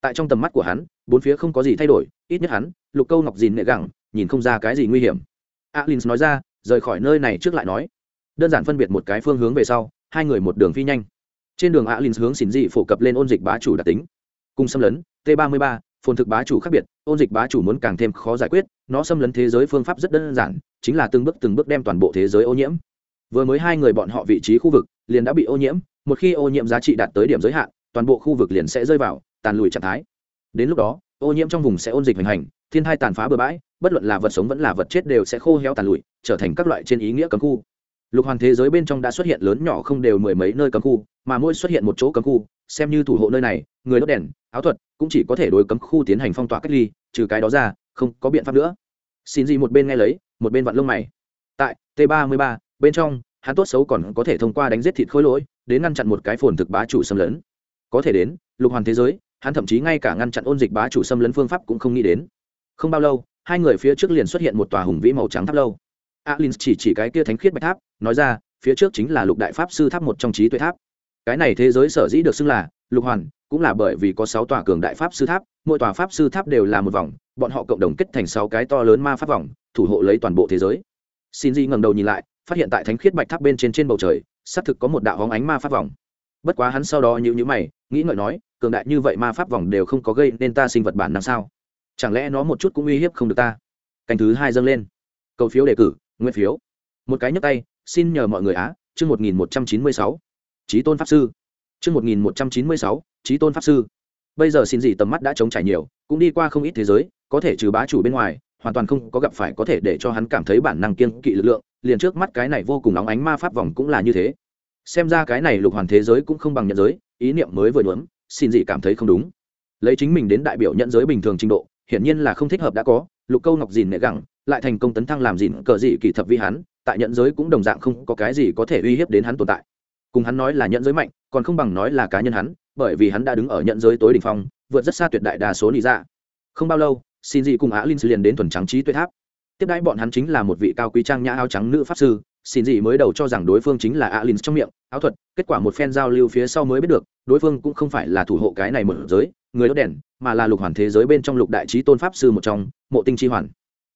Tại trong tầm mắt của hắn, bốn phía không có gì thay đổi, ít nhất hắn, lục câu ngọc dìn nệ gẳng, nhìn không ra cái gì nguy hiểm. Alin nói ra, rời khỏi nơi này trước lại nói. Đơn giản phân biệt một cái phương hướng về sau hai người một đường phi nhanh. Trên đường alin hướng xin dị phổ cập lên ôn dịch bá chủ đặc tính. Cùng xâm lấn, t 33 phồn thực bá chủ khác biệt, ôn dịch bá chủ muốn càng thêm khó giải quyết, nó xâm lấn thế giới phương pháp rất đơn giản, chính là từng bước từng bước đem toàn bộ thế giới ô nhiễm. Vừa mới hai người bọn họ vị trí khu vực liền đã bị ô nhiễm, một khi ô nhiễm giá trị đạt tới điểm giới hạn, toàn bộ khu vực liền sẽ rơi vào tàn lùi trạng thái. Đến lúc đó, ô nhiễm trong vùng sẽ ôn dịch hành hành, thiên thai tàn phá bừa bãi, bất luận là vật sống vẫn là vật chết đều sẽ khô héo tàn lụi, trở thành các loại trên ý nghĩa cấm khu lục hoàn thế giới bên trong đã xuất hiện lớn nhỏ không đều mười mấy nơi cấm khu, mà mỗi xuất hiện một chỗ cấm khu, xem như thủ hộ nơi này, người đốt đèn, áo thuật, cũng chỉ có thể đối cấm khu tiến hành phong tỏa cách ly, trừ cái đó ra, không có biện pháp nữa. Xin gì một bên nghe lấy, một bên vặn lông mày. Tại t 33 bên trong, hắn tốt xấu còn có thể thông qua đánh giết thịt khối lỗi, đến ngăn chặn một cái phồn thực bá chủ xâm lấn. Có thể đến, lục hoàn thế giới, hắn thậm chí ngay cả ngăn chặn ôn dịch bá chủ xâm lấn phương pháp cũng không nghĩ đến. Không bao lâu, hai người phía trước liền xuất hiện một tòa hùng vĩ màu trắng tháp lâu alin chỉ chỉ cái kia thánh khiết bạch tháp, nói ra, phía trước chính là lục đại pháp sư tháp một trong trí tuệ tháp. Cái này thế giới sở dĩ được xưng là lục hoàn, cũng là bởi vì có sáu tòa cường đại pháp sư tháp, mỗi tòa pháp sư tháp đều là một vòng, bọn họ cộng đồng kết thành sáu cái to lớn ma pháp vòng, thủ hộ lấy toàn bộ thế giới. Xin di ngẩng đầu nhìn lại, phát hiện tại thánh khiết bạch tháp bên trên trên bầu trời, xác thực có một đạo hóng ánh ma pháp vòng. Bất quá hắn sau đó nhữ nhữ mày, nghĩ ngợi nói, cường đại như vậy ma pháp vòng đều không có gây nên ta sinh vật bản năng sao? Chẳng lẽ nó một chút cũng uy hiếp không được ta? Canh thứ hai dâng lên. Cầu phiếu đề cử nguyên phiếu. Một cái nhấp tay, xin nhờ mọi người á, chương một nghìn một trăm chín mươi sáu. Trí tôn pháp sư. Chương một nghìn một trăm chín mươi sáu trí tôn pháp sư. Bây giờ xin gì tầm mắt đã chống trải nhiều, cũng đi qua không ít thế giới, có thể trừ bá chủ bên ngoài, hoàn toàn không có gặp phải có thể để cho hắn cảm thấy bản năng kiên kỵ lực lượng, liền trước mắt cái này vô cùng nóng ánh ma pháp vòng cũng là như thế. Xem ra cái này lục hoàn thế giới cũng không bằng nhận giới, ý niệm mới vừa nhuốm, xin gì cảm thấy không đúng. Lấy chính mình đến đại biểu nhận giới bình thường trình độ, hiển nhiên là không thích hợp đã có, lục câu ngọc dìn nệ gẳng lại thành công tấn thăng làm dìn cờ dị kỳ thập vi hắn, tại nhận giới cũng đồng dạng không có cái gì có thể uy hiếp đến hắn tồn tại. Cùng hắn nói là nhận giới mạnh, còn không bằng nói là cá nhân hắn, bởi vì hắn đã đứng ở nhận giới tối đỉnh phong, vượt rất xa tuyệt đại đa số lý ra dạ. không bao lâu, xin dị cùng á linh liền đến thuần trắng trí tuệ tháp. Tiếp đãi bọn hắn chính là một vị cao quý trang nhã áo trắng nữ pháp sư, xin dị mới đầu cho rằng đối phương chính là á linh trong miệng, áo thuật, kết quả một phen giao lưu phía sau mới biết được, đối phương cũng không phải là thủ hộ cái này một giới, người đốt đèn, mà là lục hoàn thế giới bên trong lục đại trí tôn pháp sư một trong, mộ tinh chi hoàn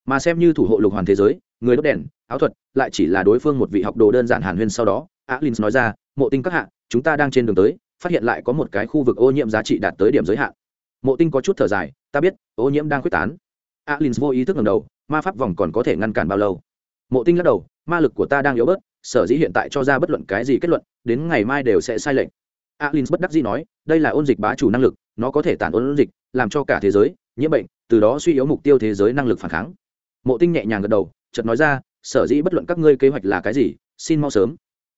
mà xem như thủ hộ lục hoàn thế giới, người đốt đèn, áo thuật, lại chỉ là đối phương một vị học đồ đơn giản hàn huyên sau đó, alin nói ra, mộ tinh các hạ, chúng ta đang trên đường tới, phát hiện lại có một cái khu vực ô nhiễm giá trị đạt tới điểm giới hạn. Mộ tinh có chút thở dài, ta biết, ô nhiễm đang quyết tán. Alin vô ý thức ngầm đầu, ma pháp vòng còn có thể ngăn cản bao lâu? Mộ tinh lắc đầu, ma lực của ta đang yếu bớt, sở dĩ hiện tại cho ra bất luận cái gì kết luận, đến ngày mai đều sẽ sai lệch. Alin bất đắc dĩ nói, đây là ôn dịch bá chủ năng lực, nó có thể tản ôn dịch, làm cho cả thế giới nhiễm bệnh, từ đó suy yếu mục tiêu thế giới năng lực phản kháng mộ tinh nhẹ nhàng gật đầu, chợt nói ra, sở dĩ bất luận các ngươi kế hoạch là cái gì, xin mau sớm.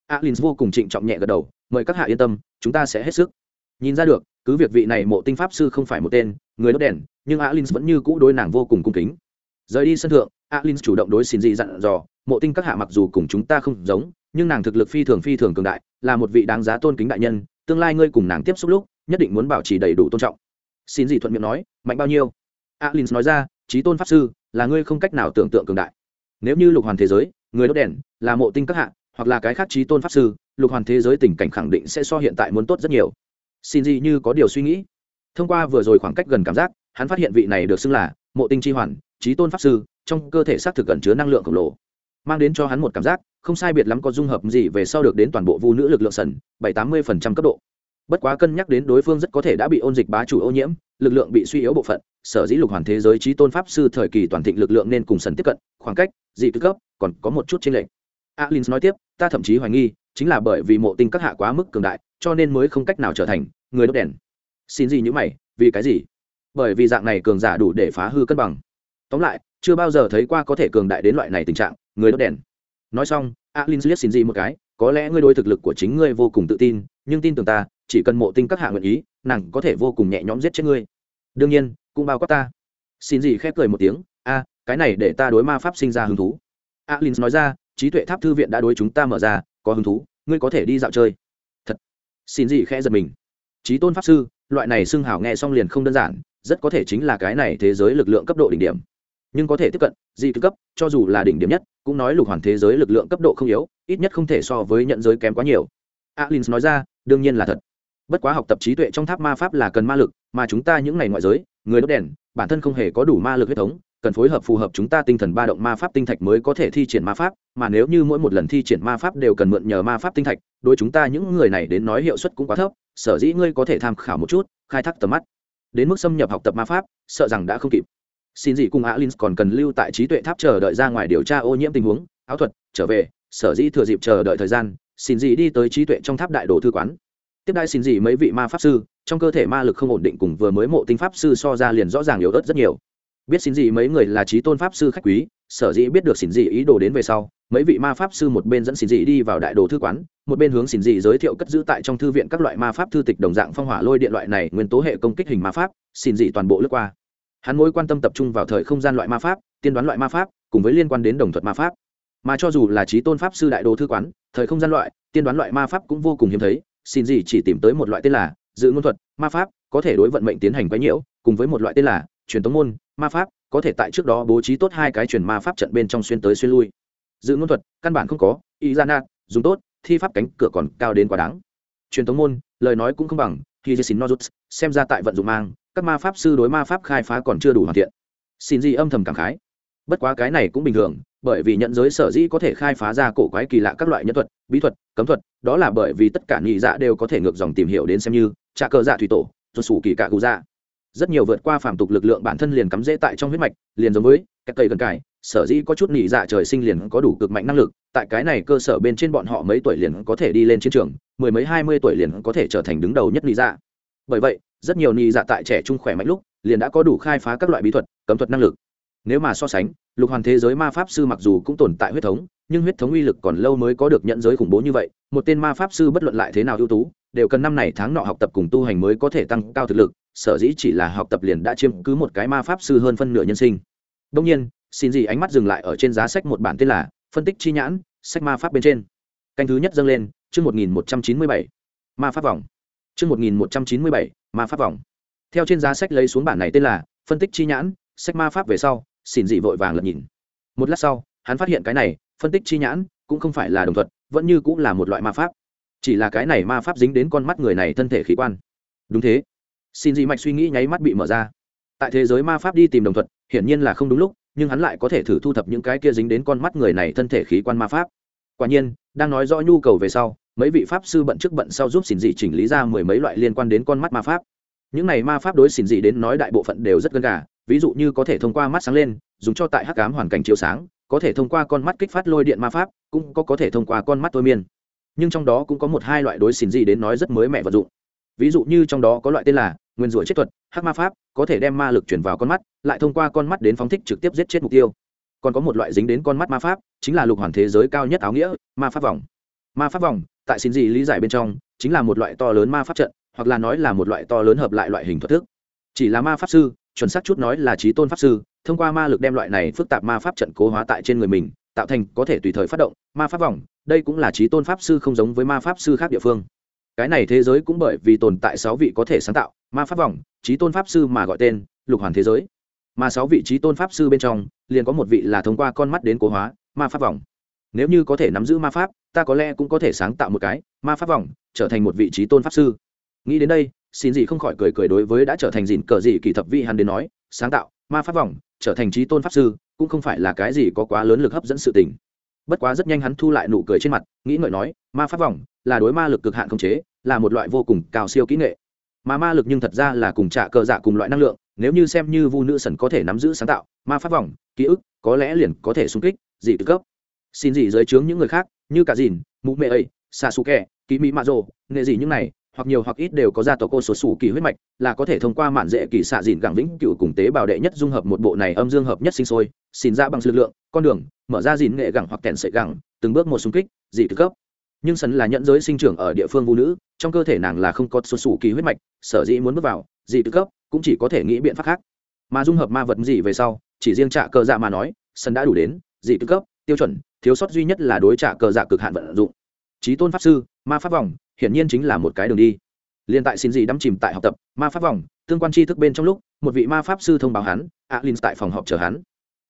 Alin vô cùng trịnh trọng nhẹ gật đầu, mời các hạ yên tâm, chúng ta sẽ hết sức. Nhìn ra được, cứ việc vị này mộ tinh pháp sư không phải một tên, người đốt đèn, nhưng alin vẫn như cũ đối nàng vô cùng cung kính. Rời đi sân thượng alin chủ động đối xin dị dặn dò, mộ tinh các hạ mặc dù cùng chúng ta không giống, nhưng nàng thực lực phi thường phi thường cường đại, là một vị đáng giá tôn kính đại nhân, tương lai ngươi cùng nàng tiếp xúc lúc, nhất định muốn bảo trì đầy đủ tôn trọng. Xin dị thuận miệng nói, mạnh bao nhiêu? Alin nói ra trí tôn pháp sư là ngươi không cách nào tưởng tượng cường đại. Nếu như lục hoàn thế giới, người đốt đèn, là mộ tinh các hạ, hoặc là cái khác trí tôn pháp sư, lục hoàn thế giới tình cảnh khẳng định sẽ so hiện tại muốn tốt rất nhiều. Xin gì như có điều suy nghĩ. Thông qua vừa rồi khoảng cách gần cảm giác, hắn phát hiện vị này được xưng là mộ tinh chi hoàn, trí tôn pháp sư, trong cơ thể xác thực cẩn chứa năng lượng khổng lồ. Mang đến cho hắn một cảm giác, không sai biệt lắm có dung hợp gì về sau được đến toàn bộ vu nữ lực lượng sần, bảy tám mươi phần trăm cấp độ. Bất quá cân nhắc đến đối phương rất có thể đã bị ôn dịch bá chủ ô nhiễm, lực lượng bị suy yếu bộ phận sở dĩ lục hoàn thế giới trí tôn pháp sư thời kỳ toàn thịnh lực lượng nên cùng sần tiếp cận, khoảng cách, dị tư cấp còn có một chút chênh lệch. Alin nói tiếp, ta thậm chí hoài nghi, chính là bởi vì mộ tinh các hạ quá mức cường đại, cho nên mới không cách nào trở thành người đốt đèn. Xin gì như mày, vì cái gì? Bởi vì dạng này cường giả đủ để phá hư cân bằng. Tóm lại, chưa bao giờ thấy qua có thể cường đại đến loại này tình trạng, người đốt đèn. Nói xong alin liếc xin gì một cái, có lẽ ngươi đối thực lực của chính ngươi vô cùng tự tin, nhưng tin tưởng ta, chỉ cần mộ tinh các hạ nguyện ý, nàng có thể vô cùng nhẹ nhõm giết chết ngươi đương nhiên, cũng bao quát ta. Xin gì khép cười một tiếng, a, cái này để ta đối ma pháp sinh ra hứng thú. Alin nói ra, trí tuệ tháp thư viện đã đối chúng ta mở ra, có hứng thú, ngươi có thể đi dạo chơi. Thật. Xin gì khẽ giật mình. Trí tôn pháp sư, loại này xưng hảo nghe xong liền không đơn giản, rất có thể chính là cái này thế giới lực lượng cấp độ đỉnh điểm. Nhưng có thể tiếp cận, dị thứ cấp, cho dù là đỉnh điểm nhất, cũng nói lục hoàn thế giới lực lượng cấp độ không yếu, ít nhất không thể so với nhận giới kém quá nhiều. Alin nói ra, đương nhiên là thật bất quá học tập trí tuệ trong tháp ma pháp là cần ma lực, mà chúng ta những ngày ngoại giới, người đốt đèn, bản thân không hề có đủ ma lực huyết thống, cần phối hợp phù hợp chúng ta tinh thần ba động ma pháp tinh thạch mới có thể thi triển ma pháp, mà nếu như mỗi một lần thi triển ma pháp đều cần mượn nhờ ma pháp tinh thạch, đối chúng ta những người này đến nói hiệu suất cũng quá thấp, sở dĩ ngươi có thể tham khảo một chút, khai thác tầm mắt. Đến mức xâm nhập học tập ma pháp, sợ rằng đã không kịp. Xin gì cùng alin còn cần lưu tại trí tuệ tháp chờ đợi ra ngoài điều tra ô nhiễm tình huống, áo thuật, trở về, sở dĩ thừa dịp chờ đợi thời gian, xin gì đi tới trí tuệ trong tháp đại đồ thư quán tiếp đại xin gì mấy vị ma pháp sư, trong cơ thể ma lực không ổn định cùng vừa mới mộ tinh pháp sư so ra liền rõ ràng yếu ớt rất nhiều. Biết xin gì mấy người là trí tôn pháp sư khách quý, sở dĩ biết được xin gì ý đồ đến về sau, mấy vị ma pháp sư một bên dẫn xin gì đi vào đại đồ thư quán, một bên hướng xin gì giới thiệu cất giữ tại trong thư viện các loại ma pháp thư tịch đồng dạng phong hỏa lôi điện loại này nguyên tố hệ công kích hình ma pháp, xin gì toàn bộ lướt qua. Hắn mối quan tâm tập trung vào thời không gian loại ma pháp, tiên đoán loại ma pháp, cùng với liên quan đến đồng thuật ma pháp. Mà cho dù là trí tôn pháp sư đại đồ thư quán, thời không gian loại, tiên đoán loại ma pháp cũng vô cùng hiếm thấy xin gì chỉ tìm tới một loại tên là dự ngôn thuật, ma pháp, có thể đối vận mệnh tiến hành quấy nhiễu, cùng với một loại tên là truyền tống môn, ma pháp, có thể tại trước đó bố trí tốt hai cái truyền ma pháp trận bên trong xuyên tới xuyên lui. Dự ngôn thuật, căn bản không có, ý ra nạt dùng tốt, thi pháp cánh cửa còn cao đến quá đáng. Truyền thống môn, lời nói cũng không bằng khi xin nozuts, xem ra tại vận dụng mang, các ma pháp sư đối ma pháp khai phá còn chưa đủ hoàn thiện. Xin gì âm thầm cảm khái. Bất quá cái này cũng bình thường bởi vì nhận giới sở dĩ có thể khai phá ra cổ quái kỳ lạ các loại nhân thuật, bí thuật, cấm thuật, đó là bởi vì tất cả nhị dạ đều có thể ngược dòng tìm hiểu đến xem như trà cờ dạ thủy tổ tuột sủ kỳ cạ cụ dạ. Rất nhiều vượt qua phàm tục lực lượng bản thân liền cắm dễ tại trong huyết mạch, liền giống với các cây gần cải sở dĩ có chút nhị dạ trời sinh liền có đủ cực mạnh năng lực, tại cái này cơ sở bên trên bọn họ mấy tuổi liền có thể đi lên chiến trường, mười mấy hai mươi tuổi liền có thể trở thành đứng đầu nhất nhị dạ. Bởi vậy, rất nhiều nhị dạ tại trẻ trung khỏe mạnh lúc, liền đã có đủ khai phá các loại bí thuật, cấm thuật năng lực. Nếu mà so sánh lục hoàn thế giới ma pháp sư mặc dù cũng tồn tại huyết thống, nhưng huyết thống uy lực còn lâu mới có được nhận giới khủng bố như vậy, một tên ma pháp sư bất luận lại thế nào ưu tú, đều cần năm này tháng nọ học tập cùng tu hành mới có thể tăng cao thực lực, sở dĩ chỉ là học tập liền đã chiếm cứ một cái ma pháp sư hơn phân nửa nhân sinh. Đông nhiên, xin gì ánh mắt dừng lại ở trên giá sách một bản tên là phân tích chi nhãn, sách ma pháp bên trên. Canh thứ nhất dâng lên, chương một nghìn một trăm chín mươi bảy. Ma pháp vòng. Chương một nghìn một trăm chín mươi bảy, ma pháp vòng. Theo trên giá sách lấy xuống bản này tên là phân tích chi nhãn, sách ma pháp về sau xin dị vội vàng lật nhìn. Một lát sau, hắn phát hiện cái này, phân tích chi nhãn, cũng không phải là đồng thuận vẫn như cũng là một loại ma pháp. Chỉ là cái này ma pháp dính đến con mắt người này thân thể khí quan. Đúng thế. Xin dị mạch suy nghĩ nháy mắt bị mở ra. Tại thế giới ma pháp đi tìm đồng thuận hiển nhiên là không đúng lúc, nhưng hắn lại có thể thử thu thập những cái kia dính đến con mắt người này thân thể khí quan ma pháp. Quả nhiên, đang nói rõ nhu cầu về sau, mấy vị pháp sư bận trước bận sau giúp xin dị chỉnh lý ra mười mấy loại liên quan đến con mắt ma pháp. Những này ma pháp đối xin dị đến nói đại bộ phận đều rất gần gà ví dụ như có thể thông qua mắt sáng lên, dùng cho tại hắc ám hoàn cảnh chiếu sáng, có thể thông qua con mắt kích phát lôi điện ma pháp, cũng có có thể thông qua con mắt thôi miên. Nhưng trong đó cũng có một hai loại đối xin gì đến nói rất mới mẻ vật dụng. Ví dụ như trong đó có loại tên là nguyên rủa chết thuật, hắc ma pháp, có thể đem ma lực chuyển vào con mắt, lại thông qua con mắt đến phóng thích trực tiếp giết chết mục tiêu. Còn có một loại dính đến con mắt ma pháp, chính là lục hoàn thế giới cao nhất áo nghĩa, ma pháp vòng. Ma pháp vòng, tại xin gì lý giải bên trong, chính là một loại to lớn ma pháp trận, hoặc là nói là một loại to lớn hợp lại loại hình thuật thức. Chỉ là ma pháp sư chuẩn xác chút nói là trí tôn pháp sư, thông qua ma lực đem loại này phức tạp ma pháp trận cố hóa tại trên người mình, tạo thành có thể tùy thời phát động, ma pháp vòng. Đây cũng là trí tôn pháp sư không giống với ma pháp sư khác địa phương. Cái này thế giới cũng bởi vì tồn tại sáu vị có thể sáng tạo, ma pháp vòng, trí tôn pháp sư mà gọi tên, lục hoàn thế giới. Mà sáu vị trí tôn pháp sư bên trong, liền có một vị là thông qua con mắt đến cố hóa, ma pháp vòng. Nếu như có thể nắm giữ ma pháp, ta có lẽ cũng có thể sáng tạo một cái, ma pháp vòng, trở thành một vị trí tôn pháp sư. Nghĩ đến đây xin gì không khỏi cười cười đối với đã trở thành dìn cờ gì kỳ thập vị hắn đến nói, sáng tạo, ma pháp vòng, trở thành trí tôn pháp sư, cũng không phải là cái gì có quá lớn lực hấp dẫn sự tình. Bất quá rất nhanh hắn thu lại nụ cười trên mặt, nghĩ ngợi nói, ma pháp vòng, là đối ma lực cực hạn khống chế, là một loại vô cùng cao siêu kỹ nghệ. Mà ma lực nhưng thật ra là cùng trả cờ dạ cùng loại năng lượng, nếu như xem như vu Nữ Thần có thể nắm giữ sáng tạo, ma pháp vòng, ký ức, có lẽ liền có thể xung kích, dị tư cấp. Xin dị dưới trướng những người khác, như cả dìn, mụ mẹ ấy xa xù kẹ ký mỹ mạ rồ nghệ gì những này hoặc nhiều hoặc ít đều có gia tộc cô sổ sủ kỳ huyết mạch, là có thể thông qua mạn dễ kỳ xạ dìn gẳng vĩnh cựu cùng tế bào đệ nhất dung hợp một bộ này âm dương hợp nhất sinh sôi, xin ra bằng lực lượng, con đường, mở ra dìn nghệ gẳng hoặc kẹn sợi gẳng, từng bước một xung kích, dị tư cấp. Nhưng sần là nhận giới sinh trưởng ở địa phương vũ nữ, trong cơ thể nàng là không có sổ sủ kỳ huyết mạch, sở dĩ muốn bước vào, dị tư cấp, cũng chỉ có thể nghĩ biện pháp khác. Mà dung hợp ma vật gì về sau, chỉ riêng trạ cờ dạ mà nói sần đã đủ đến, dị tư cấp, tiêu chuẩn, thiếu sót duy nhất là đối trạ cờ dạ cực hạn vận dụng. Trí tôn pháp sư, ma pháp vòng hiển nhiên chính là một cái đường đi. Liên tại xin gì đắm chìm tại học tập, ma pháp vòng, tương quan tri thức bên trong lúc, một vị ma pháp sư thông báo hắn, alin tại phòng họp chờ hắn.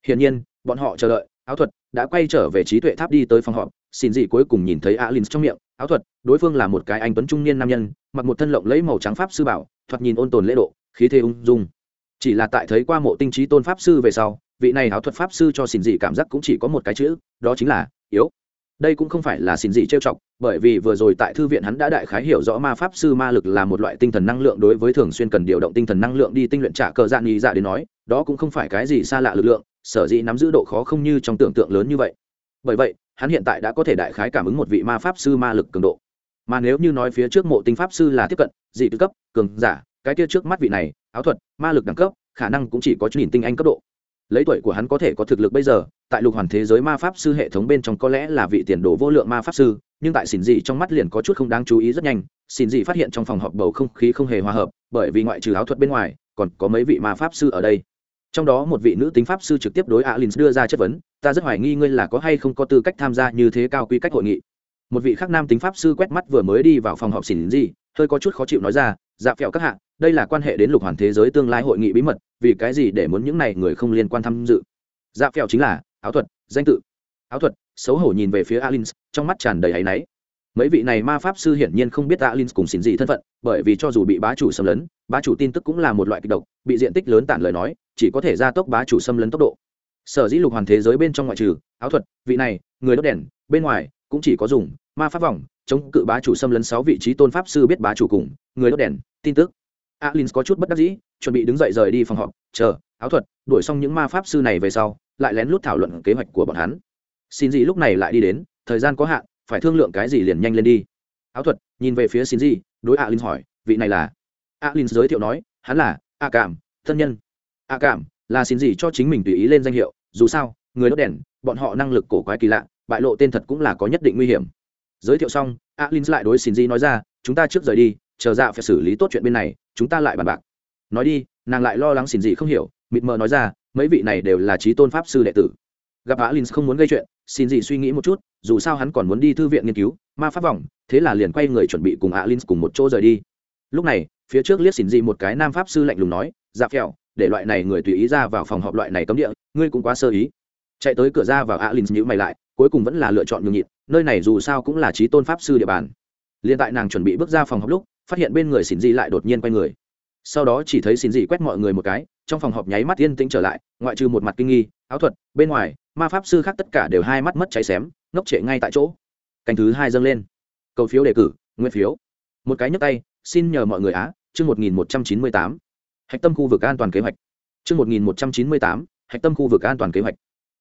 Hiển nhiên, bọn họ chờ đợi, áo thuật đã quay trở về trí tuệ tháp đi tới phòng họp, xin gì cuối cùng nhìn thấy alin trong miệng, áo thuật, đối phương là một cái anh tuấn trung niên nam nhân, mặc một thân lộng lấy màu trắng pháp sư bảo, thoạt nhìn ôn tồn lễ độ, khí thế ung dung. Chỉ là tại thấy qua mộ tinh trí tôn pháp sư về sau, vị này áo thuật pháp sư cho xin gì cảm giác cũng chỉ có một cái chữ, đó chính là yếu đây cũng không phải là xin gì trêu chọc, bởi vì vừa rồi tại thư viện hắn đã đại khái hiểu rõ ma pháp sư ma lực là một loại tinh thần năng lượng đối với thường xuyên cần điều động tinh thần năng lượng đi tinh luyện trả cờ dạng nghi dạ đến nói, đó cũng không phải cái gì xa lạ lực lượng, sở dĩ nắm giữ độ khó không như trong tưởng tượng lớn như vậy. Bởi vậy, hắn hiện tại đã có thể đại khái cảm ứng một vị ma pháp sư ma lực cường độ. Mà nếu như nói phía trước mộ tinh pháp sư là tiếp cận, dị tư cấp, cường giả, cái kia trước mắt vị này, áo thuật, ma lực đẳng cấp, khả năng cũng chỉ có nhìn tinh anh cấp độ. Lấy tuổi của hắn có thể có thực lực bây giờ tại lục hoàn thế giới ma pháp sư hệ thống bên trong có lẽ là vị tiền đồ vô lượng ma pháp sư, nhưng tại xỉn dị trong mắt liền có chút không đáng chú ý rất nhanh xỉn dị phát hiện trong phòng họp bầu không khí không hề hòa hợp, bởi vì ngoại trừ áo thuật bên ngoài, còn có mấy vị ma pháp sư ở đây. Trong đó một vị nữ tính pháp sư trực tiếp đối alin đưa ra chất vấn, ta rất hoài nghi ngươi là có hay không có tư cách tham gia như thế cao quy cách hội nghị. Một vị khác nam tính pháp sư quét mắt vừa mới đi vào phòng họp xỉn gì hơi có chút khó chịu nói ra dạ phèo các hạ, đây là quan hệ đến lục hoàn thế giới tương lai hội nghị bí mật, vì cái gì để muốn những này người không liên quan tham dự? Dạ phèo chính là áo thuật, danh tự. Áo thuật, xấu hổ nhìn về phía alin trong mắt tràn đầy áy náy. Mấy vị này ma pháp sư hiển nhiên không biết alin cùng xỉn gì thân phận, bởi vì cho dù bị bá chủ xâm lấn, bá chủ tin tức cũng là một loại kịch độc, bị diện tích lớn tản lời nói, chỉ có thể gia tốc bá chủ xâm lấn tốc độ. Sở dĩ lục hoàn thế giới bên trong ngoại trừ, áo thuật, vị này, người đốt đèn, bên ngoài, cũng chỉ có dùng, ma pháp vòng, chống cự bá chủ xâm lấn sáu vị trí tôn pháp sư biết bá chủ cùng, người đốt đèn, tin tức. Alin có chút bất đắc dĩ, chuẩn bị đứng dậy rời đi phòng họp, chờ áo thuật, đuổi xong những ma pháp sư này về sau, lại lén lút thảo luận kế hoạch của bọn hắn. Xin gì lúc này lại đi đến, thời gian có hạn, phải thương lượng cái gì liền nhanh lên đi. Áo thuật, nhìn về phía xin gì đối alin hỏi, vị này là? Alin giới thiệu nói, hắn là a cảm, thân nhân. A cảm là xin gì cho chính mình tùy ý lên danh hiệu, dù sao, người đốt đèn, bọn họ năng lực cổ quái kỳ lạ, bại lộ tên thật cũng là có nhất định nguy hiểm. Giới thiệu xong, alin lại đối xin gì nói ra, chúng ta trước rời đi, chờ dạ phải xử lý tốt chuyện bên này, chúng ta lại bàn bạc. Nói đi, nàng lại lo lắng xin gì không hiểu mịt mờ nói ra, mấy vị này đều là trí tôn pháp sư đệ tử. Gặp alin không muốn gây chuyện, xin gì suy nghĩ một chút, dù sao hắn còn muốn đi thư viện nghiên cứu, ma pháp vòng, thế là liền quay người chuẩn bị cùng alin cùng một chỗ rời đi. Lúc này, phía trước liếc xin gì một cái nam pháp sư lạnh lùng nói dạ phèo, để loại này người tùy ý ra vào phòng họp loại này cấm địa, ngươi cũng quá sơ ý. Chạy tới cửa ra vào alin nhữ mày lại, cuối cùng vẫn là lựa chọn nhường nhịn, nơi này dù sao cũng là trí tôn pháp sư địa bàn. Liền tại nàng chuẩn bị bước ra phòng họp lúc, phát hiện bên người xin gì lại đột nhiên quay người sau đó chỉ thấy xin gì quét mọi người một cái, trong phòng họp nháy mắt yên tĩnh trở lại, ngoại trừ một mặt kinh nghi, áo thuật, bên ngoài, ma pháp sư khác tất cả đều hai mắt mất cháy xém, ngốc trệ ngay tại chỗ. Cành thứ hai dâng lên. Cầu phiếu đề cử, nguyên phiếu. Một cái nhấc tay, xin nhờ mọi người á, chương một nghìn một trăm chín mươi tám. Hạch tâm khu vực an toàn kế hoạch. Chương một nghìn một trăm chín mươi tám, hạch tâm khu vực an toàn kế hoạch.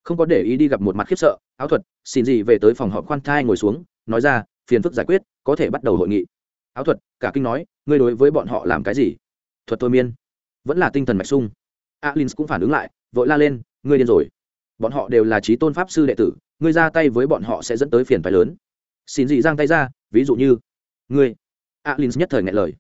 Không có để ý đi gặp một mặt khiếp sợ, áo thuật, xin gì về tới phòng họp khoan thai ngồi xuống, nói ra, phiền phức giải quyết, có thể bắt đầu hội nghị. Áo thuật, cả kinh nói, ngươi đối với bọn họ làm cái gì? Thuật thôi miên. Vẫn là tinh thần mạch sung. Alin cũng phản ứng lại, vội la lên, ngươi điên rồi. Bọn họ đều là trí tôn pháp sư đệ tử, ngươi ra tay với bọn họ sẽ dẫn tới phiền phái lớn. Xin dị giang tay ra, ví dụ như, ngươi. Alin nhất thời ngại lời.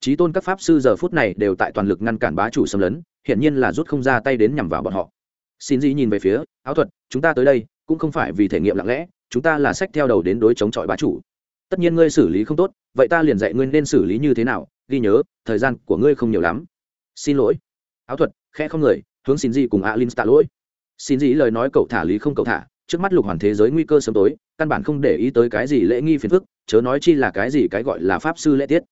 Trí tôn các pháp sư giờ phút này đều tại toàn lực ngăn cản bá chủ xâm lấn, hiển nhiên là rút không ra tay đến nhằm vào bọn họ. Xin dị nhìn về phía, áo thuật, chúng ta tới đây, cũng không phải vì thể nghiệm lặng lẽ, chúng ta là sách theo đầu đến đối chống chọi bá chủ tất nhiên ngươi xử lý không tốt, vậy ta liền dạy ngươi nên xử lý như thế nào, ghi nhớ, thời gian của ngươi không nhiều lắm. Xin lỗi. Áo thuật, khẽ không người, hướng xin gì cùng alin tạ lỗi. Xin gì lời nói cậu thả lý không cậu thả, trước mắt lục hoàn thế giới nguy cơ sớm tối, căn bản không để ý tới cái gì lễ nghi phiền phức, chớ nói chi là cái gì cái gọi là pháp sư lễ tiết.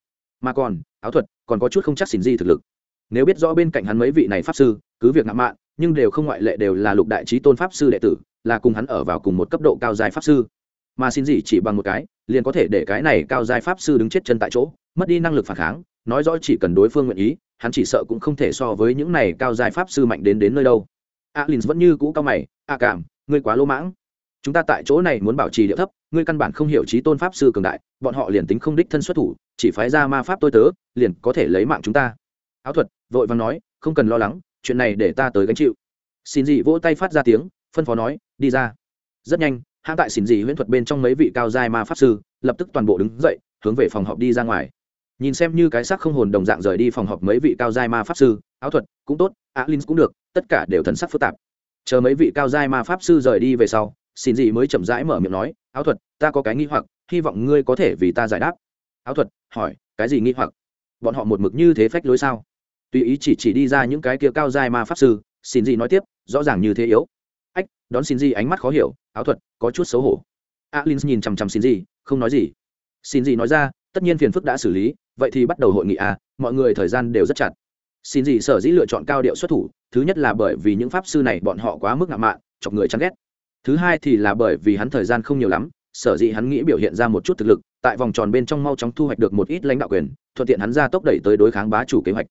Mà còn, áo thuật, còn có chút không chắc xin gì thực lực. Nếu biết rõ bên cạnh hắn mấy vị này pháp sư, cứ việc ngạo mạn, nhưng đều không ngoại lệ đều là lục đại trí tôn pháp sư đệ tử, là cùng hắn ở vào cùng một cấp độ cao dài pháp sư mà xin gì chỉ bằng một cái, liền có thể để cái này cao giai pháp sư đứng chết chân tại chỗ, mất đi năng lực phản kháng, nói rõ chỉ cần đối phương nguyện ý, hắn chỉ sợ cũng không thể so với những này cao giai pháp sư mạnh đến đến nơi đâu. Alin vẫn như cũ cao mày, a cảm, ngươi quá lỗ mãng. Chúng ta tại chỗ này muốn bảo trì địa thấp, ngươi căn bản không hiểu trí tôn pháp sư cường đại, bọn họ liền tính không đích thân xuất thủ, chỉ phái ra ma pháp tôi tớ, liền có thể lấy mạng chúng ta. Áo thuật, vội vàng nói, không cần lo lắng, chuyện này để ta tới gánh chịu. Xin dị vỗ tay phát ra tiếng, phân phó nói, đi ra. Rất nhanh hãng tại xin dị huyễn thuật bên trong mấy vị cao giai ma pháp sư, lập tức toàn bộ đứng dậy, hướng về phòng họp đi ra ngoài. Nhìn xem như cái xác không hồn đồng dạng rời đi phòng họp mấy vị cao giai ma pháp sư, áo thuật cũng tốt, á alin cũng được, tất cả đều thần sắc phức tạp. Chờ mấy vị cao giai ma pháp sư rời đi về sau, xin gì mới chậm rãi mở miệng nói, áo thuật, ta có cái nghi hoặc, hy vọng ngươi có thể vì ta giải đáp. Áo thuật hỏi, cái gì nghi hoặc? Bọn họ một mực như thế phách lối sao? Tùy ý chỉ chỉ đi ra những cái kia cao giai ma pháp sư, xin gì nói tiếp, rõ ràng như thế yếu. Ách, đón xin gì ánh mắt khó hiểu áo thuật, có chút xấu hổ. Alin nhìn chằm chằm xin gì không nói gì. Xin gì nói ra, tất nhiên phiền phức đã xử lý, vậy thì bắt đầu hội nghị à mọi người thời gian đều rất chặt. Xin gì sở dĩ lựa chọn cao điệu xuất thủ, thứ nhất là bởi vì những pháp sư này bọn họ quá mức ngạo mạn, chọc người chán ghét. Thứ hai thì là bởi vì hắn thời gian không nhiều lắm, sở dĩ hắn nghĩ biểu hiện ra một chút thực lực, tại vòng tròn bên trong mau chóng thu hoạch được một ít lãnh đạo quyền, thuận tiện hắn ra tốc đẩy tới đối kháng bá chủ kế hoạch.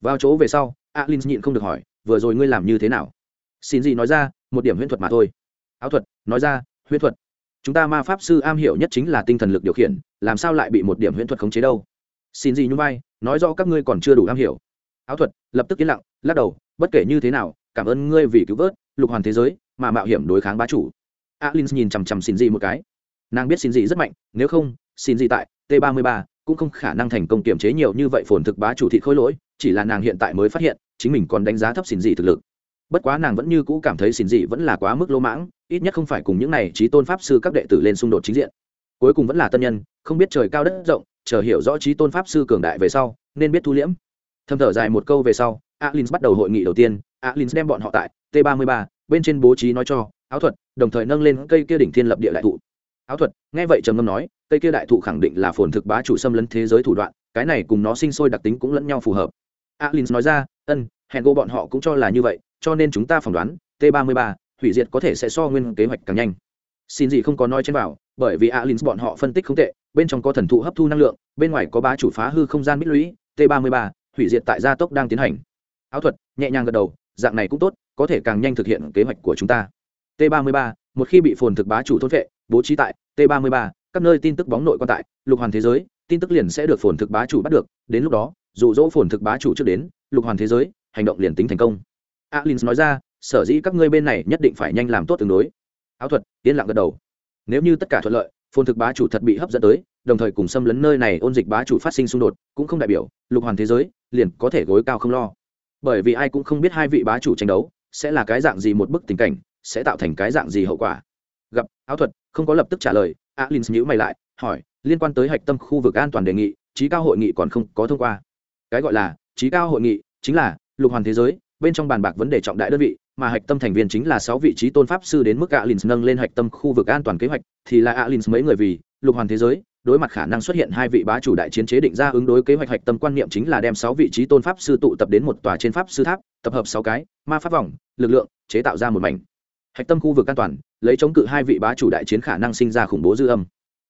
Vào chỗ về sau, alin nhịn không được hỏi, vừa rồi ngươi làm như thế nào? Xin gì nói ra, một điểm huyễn thuật mà thôi áo thuật, nói ra, huyễn thuật. Chúng ta ma pháp sư am hiểu nhất chính là tinh thần lực điều khiển, làm sao lại bị một điểm huyễn thuật khống chế đâu? Xin gì nhún vai, nói rõ các ngươi còn chưa đủ am hiểu. Áo thuật, lập tức yên lặng, lắc đầu, bất kể như thế nào, cảm ơn ngươi vì cứu vớt, lục hoàn thế giới, mà mạo hiểm đối kháng bá chủ. Alin nhìn chằm chằm xin gì một cái. Nàng biết xin gì rất mạnh, nếu không, xin gì tại t 33 cũng không khả năng thành công kiểm chế nhiều như vậy phồn thực bá chủ thị khôi lỗi, chỉ là nàng hiện tại mới phát hiện, chính mình còn đánh giá thấp xin gì thực lực bất quá nàng vẫn như cũ cảm thấy xin dị vẫn là quá mức lỗ mãng, ít nhất không phải cùng những này trí tôn pháp sư các đệ tử lên xung đột chính diện. Cuối cùng vẫn là tân nhân, không biết trời cao đất rộng, chờ hiểu rõ trí tôn pháp sư cường đại về sau, nên biết thu liễm. Thầm thở dài một câu về sau alin bắt đầu hội nghị đầu tiên. Alin đem bọn họ tại t 33 bên trên bố trí nói cho, áo thuật, đồng thời nâng lên cây kia đỉnh thiên lập địa đại thụ. Áo thuật, nghe vậy trầm ngâm nói, cây kia đại thụ khẳng định là phồn thực bá chủ xâm lấn thế giới thủ đoạn, cái này cùng nó sinh sôi đặc tính cũng lẫn nhau phù hợp. Alin nói ra, ân, hẹn gỗ bọn họ cũng cho là như vậy cho nên chúng ta phỏng đoán, t 33 hủy diệt có thể sẽ so nguyên kế hoạch càng nhanh. Xin gì không có nói trên vào, bởi vì alin bọn họ phân tích không tệ, bên trong có thần thụ hấp thu năng lượng, bên ngoài có bá chủ phá hư không gian bích lũy, t 33 hủy diệt tại gia tốc đang tiến hành. Áo thuật, nhẹ nhàng gật đầu, dạng này cũng tốt, có thể càng nhanh thực hiện kế hoạch của chúng ta. T 33 một khi bị phồn thực bá chủ thôn vệ, bố trí tại t 33 các nơi tin tức bóng nội quan tại, lục hoàn thế giới, tin tức liền sẽ được phồn thực bá chủ bắt được, đến lúc đó, dụ dỗ phồn thực bá chủ trước đến, lục hoàn thế giới, hành động liền tính thành công alin nói ra, sở dĩ các ngươi bên này nhất định phải nhanh làm tốt tương đối. Áo thuật, yên lặng gật đầu. Nếu như tất cả thuận lợi, phồn thực bá chủ thật bị hấp dẫn tới, đồng thời cùng xâm lấn nơi này ôn dịch bá chủ phát sinh xung đột, cũng không đại biểu, lục hoàn thế giới, liền có thể gối cao không lo. Bởi vì ai cũng không biết hai vị bá chủ tranh đấu, sẽ là cái dạng gì một bức tình cảnh, sẽ tạo thành cái dạng gì hậu quả. Gặp, áo thuật, không có lập tức trả lời alin nhữ mày lại, hỏi, liên quan tới hạch tâm khu vực an toàn đề nghị, trí cao hội nghị còn không có thông qua. Cái gọi là trí cao hội nghị chính là lục hoàn thế giới bên trong bàn bạc vấn đề trọng đại đơn vị, mà hạch tâm thành viên chính là sáu vị trí tôn pháp sư đến mức alin nâng lên hạch tâm khu vực an toàn kế hoạch, thì là alin mấy người vì lục hoàn thế giới, đối mặt khả năng xuất hiện hai vị bá chủ đại chiến chế định ra ứng đối kế hoạch hạch tâm quan niệm chính là đem sáu vị trí tôn pháp sư tụ tập đến một tòa trên pháp sư tháp, tập hợp sáu cái, ma pháp vòng, lực lượng, chế tạo ra một mảnh. Hạch tâm khu vực an toàn, lấy chống cự hai vị bá chủ đại chiến khả năng sinh ra khủng bố dư âm.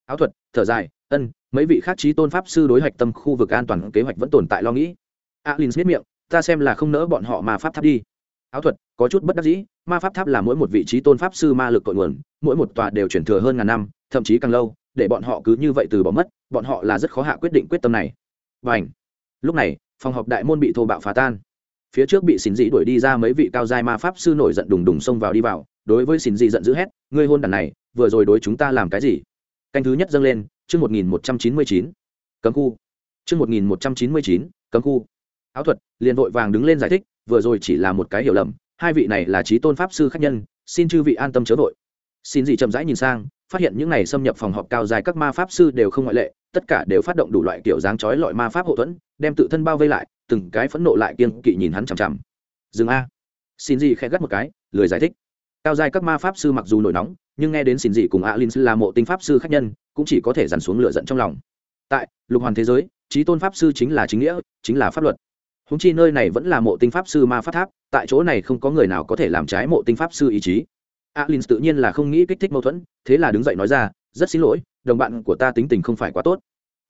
Áo thuật, thở dài, ân, mấy vị khác trí tôn pháp sư đối hạch tâm khu vực an toàn kế hoạch vẫn tồn tại lo nghĩ. Alin biết miệng ta xem là không nỡ bọn họ ma pháp tháp đi. Áo thuật, có chút bất đắc dĩ, ma pháp tháp là mỗi một vị trí tôn pháp sư ma lực cội nguồn, mỗi một tòa đều chuyển thừa hơn ngàn năm, thậm chí càng lâu, để bọn họ cứ như vậy từ bỏ mất, bọn họ là rất khó hạ quyết định quyết tâm này. Và ảnh lúc này, phòng họp đại môn bị thô bạo phá tan. Phía trước bị xin dị đuổi đi ra mấy vị cao giai ma pháp sư nổi giận đùng đùng xông vào đi vào, đối với xin dị giận dữ hét, ngươi hôn đàn này, vừa rồi đối chúng ta làm cái gì? Canh thứ nhất dâng lên, chương một nghìn một trăm chín mươi chín. Cấm khu. Chương một nghìn một trăm chín mươi chín, cấm khu áo thuật, liền vội vàng đứng lên giải thích, vừa rồi chỉ là một cái hiểu lầm, hai vị này là trí tôn pháp sư khách nhân, xin chư vị an tâm chớ vội. Xin dị chậm rãi nhìn sang, phát hiện những này xâm nhập phòng họp cao dài các ma pháp sư đều không ngoại lệ, tất cả đều phát động đủ loại kiểu dáng chói lọi ma pháp hậu thuẫn, đem tự thân bao vây lại, từng cái phẫn nộ lại kiên kỵ nhìn hắn chằm chằm. Dừng a. Xin gì khẽ gắt một cái, lười giải thích. Cao dài các ma pháp sư mặc dù nổi nóng, nhưng nghe đến xin gì cùng alin là mộ tinh pháp sư khách nhân, cũng chỉ có thể dằn xuống lửa giận trong lòng. Tại, lục hoàn thế giới, trí tôn pháp sư chính là chính nghĩa, chính là pháp luật húng chi nơi này vẫn là mộ tinh pháp sư ma pháp tháp, tại chỗ này không có người nào có thể làm trái mộ tinh pháp sư ý chí. Alin tự nhiên là không nghĩ kích thích mâu thuẫn, thế là đứng dậy nói ra, rất xin lỗi, đồng bạn của ta tính tình không phải quá tốt.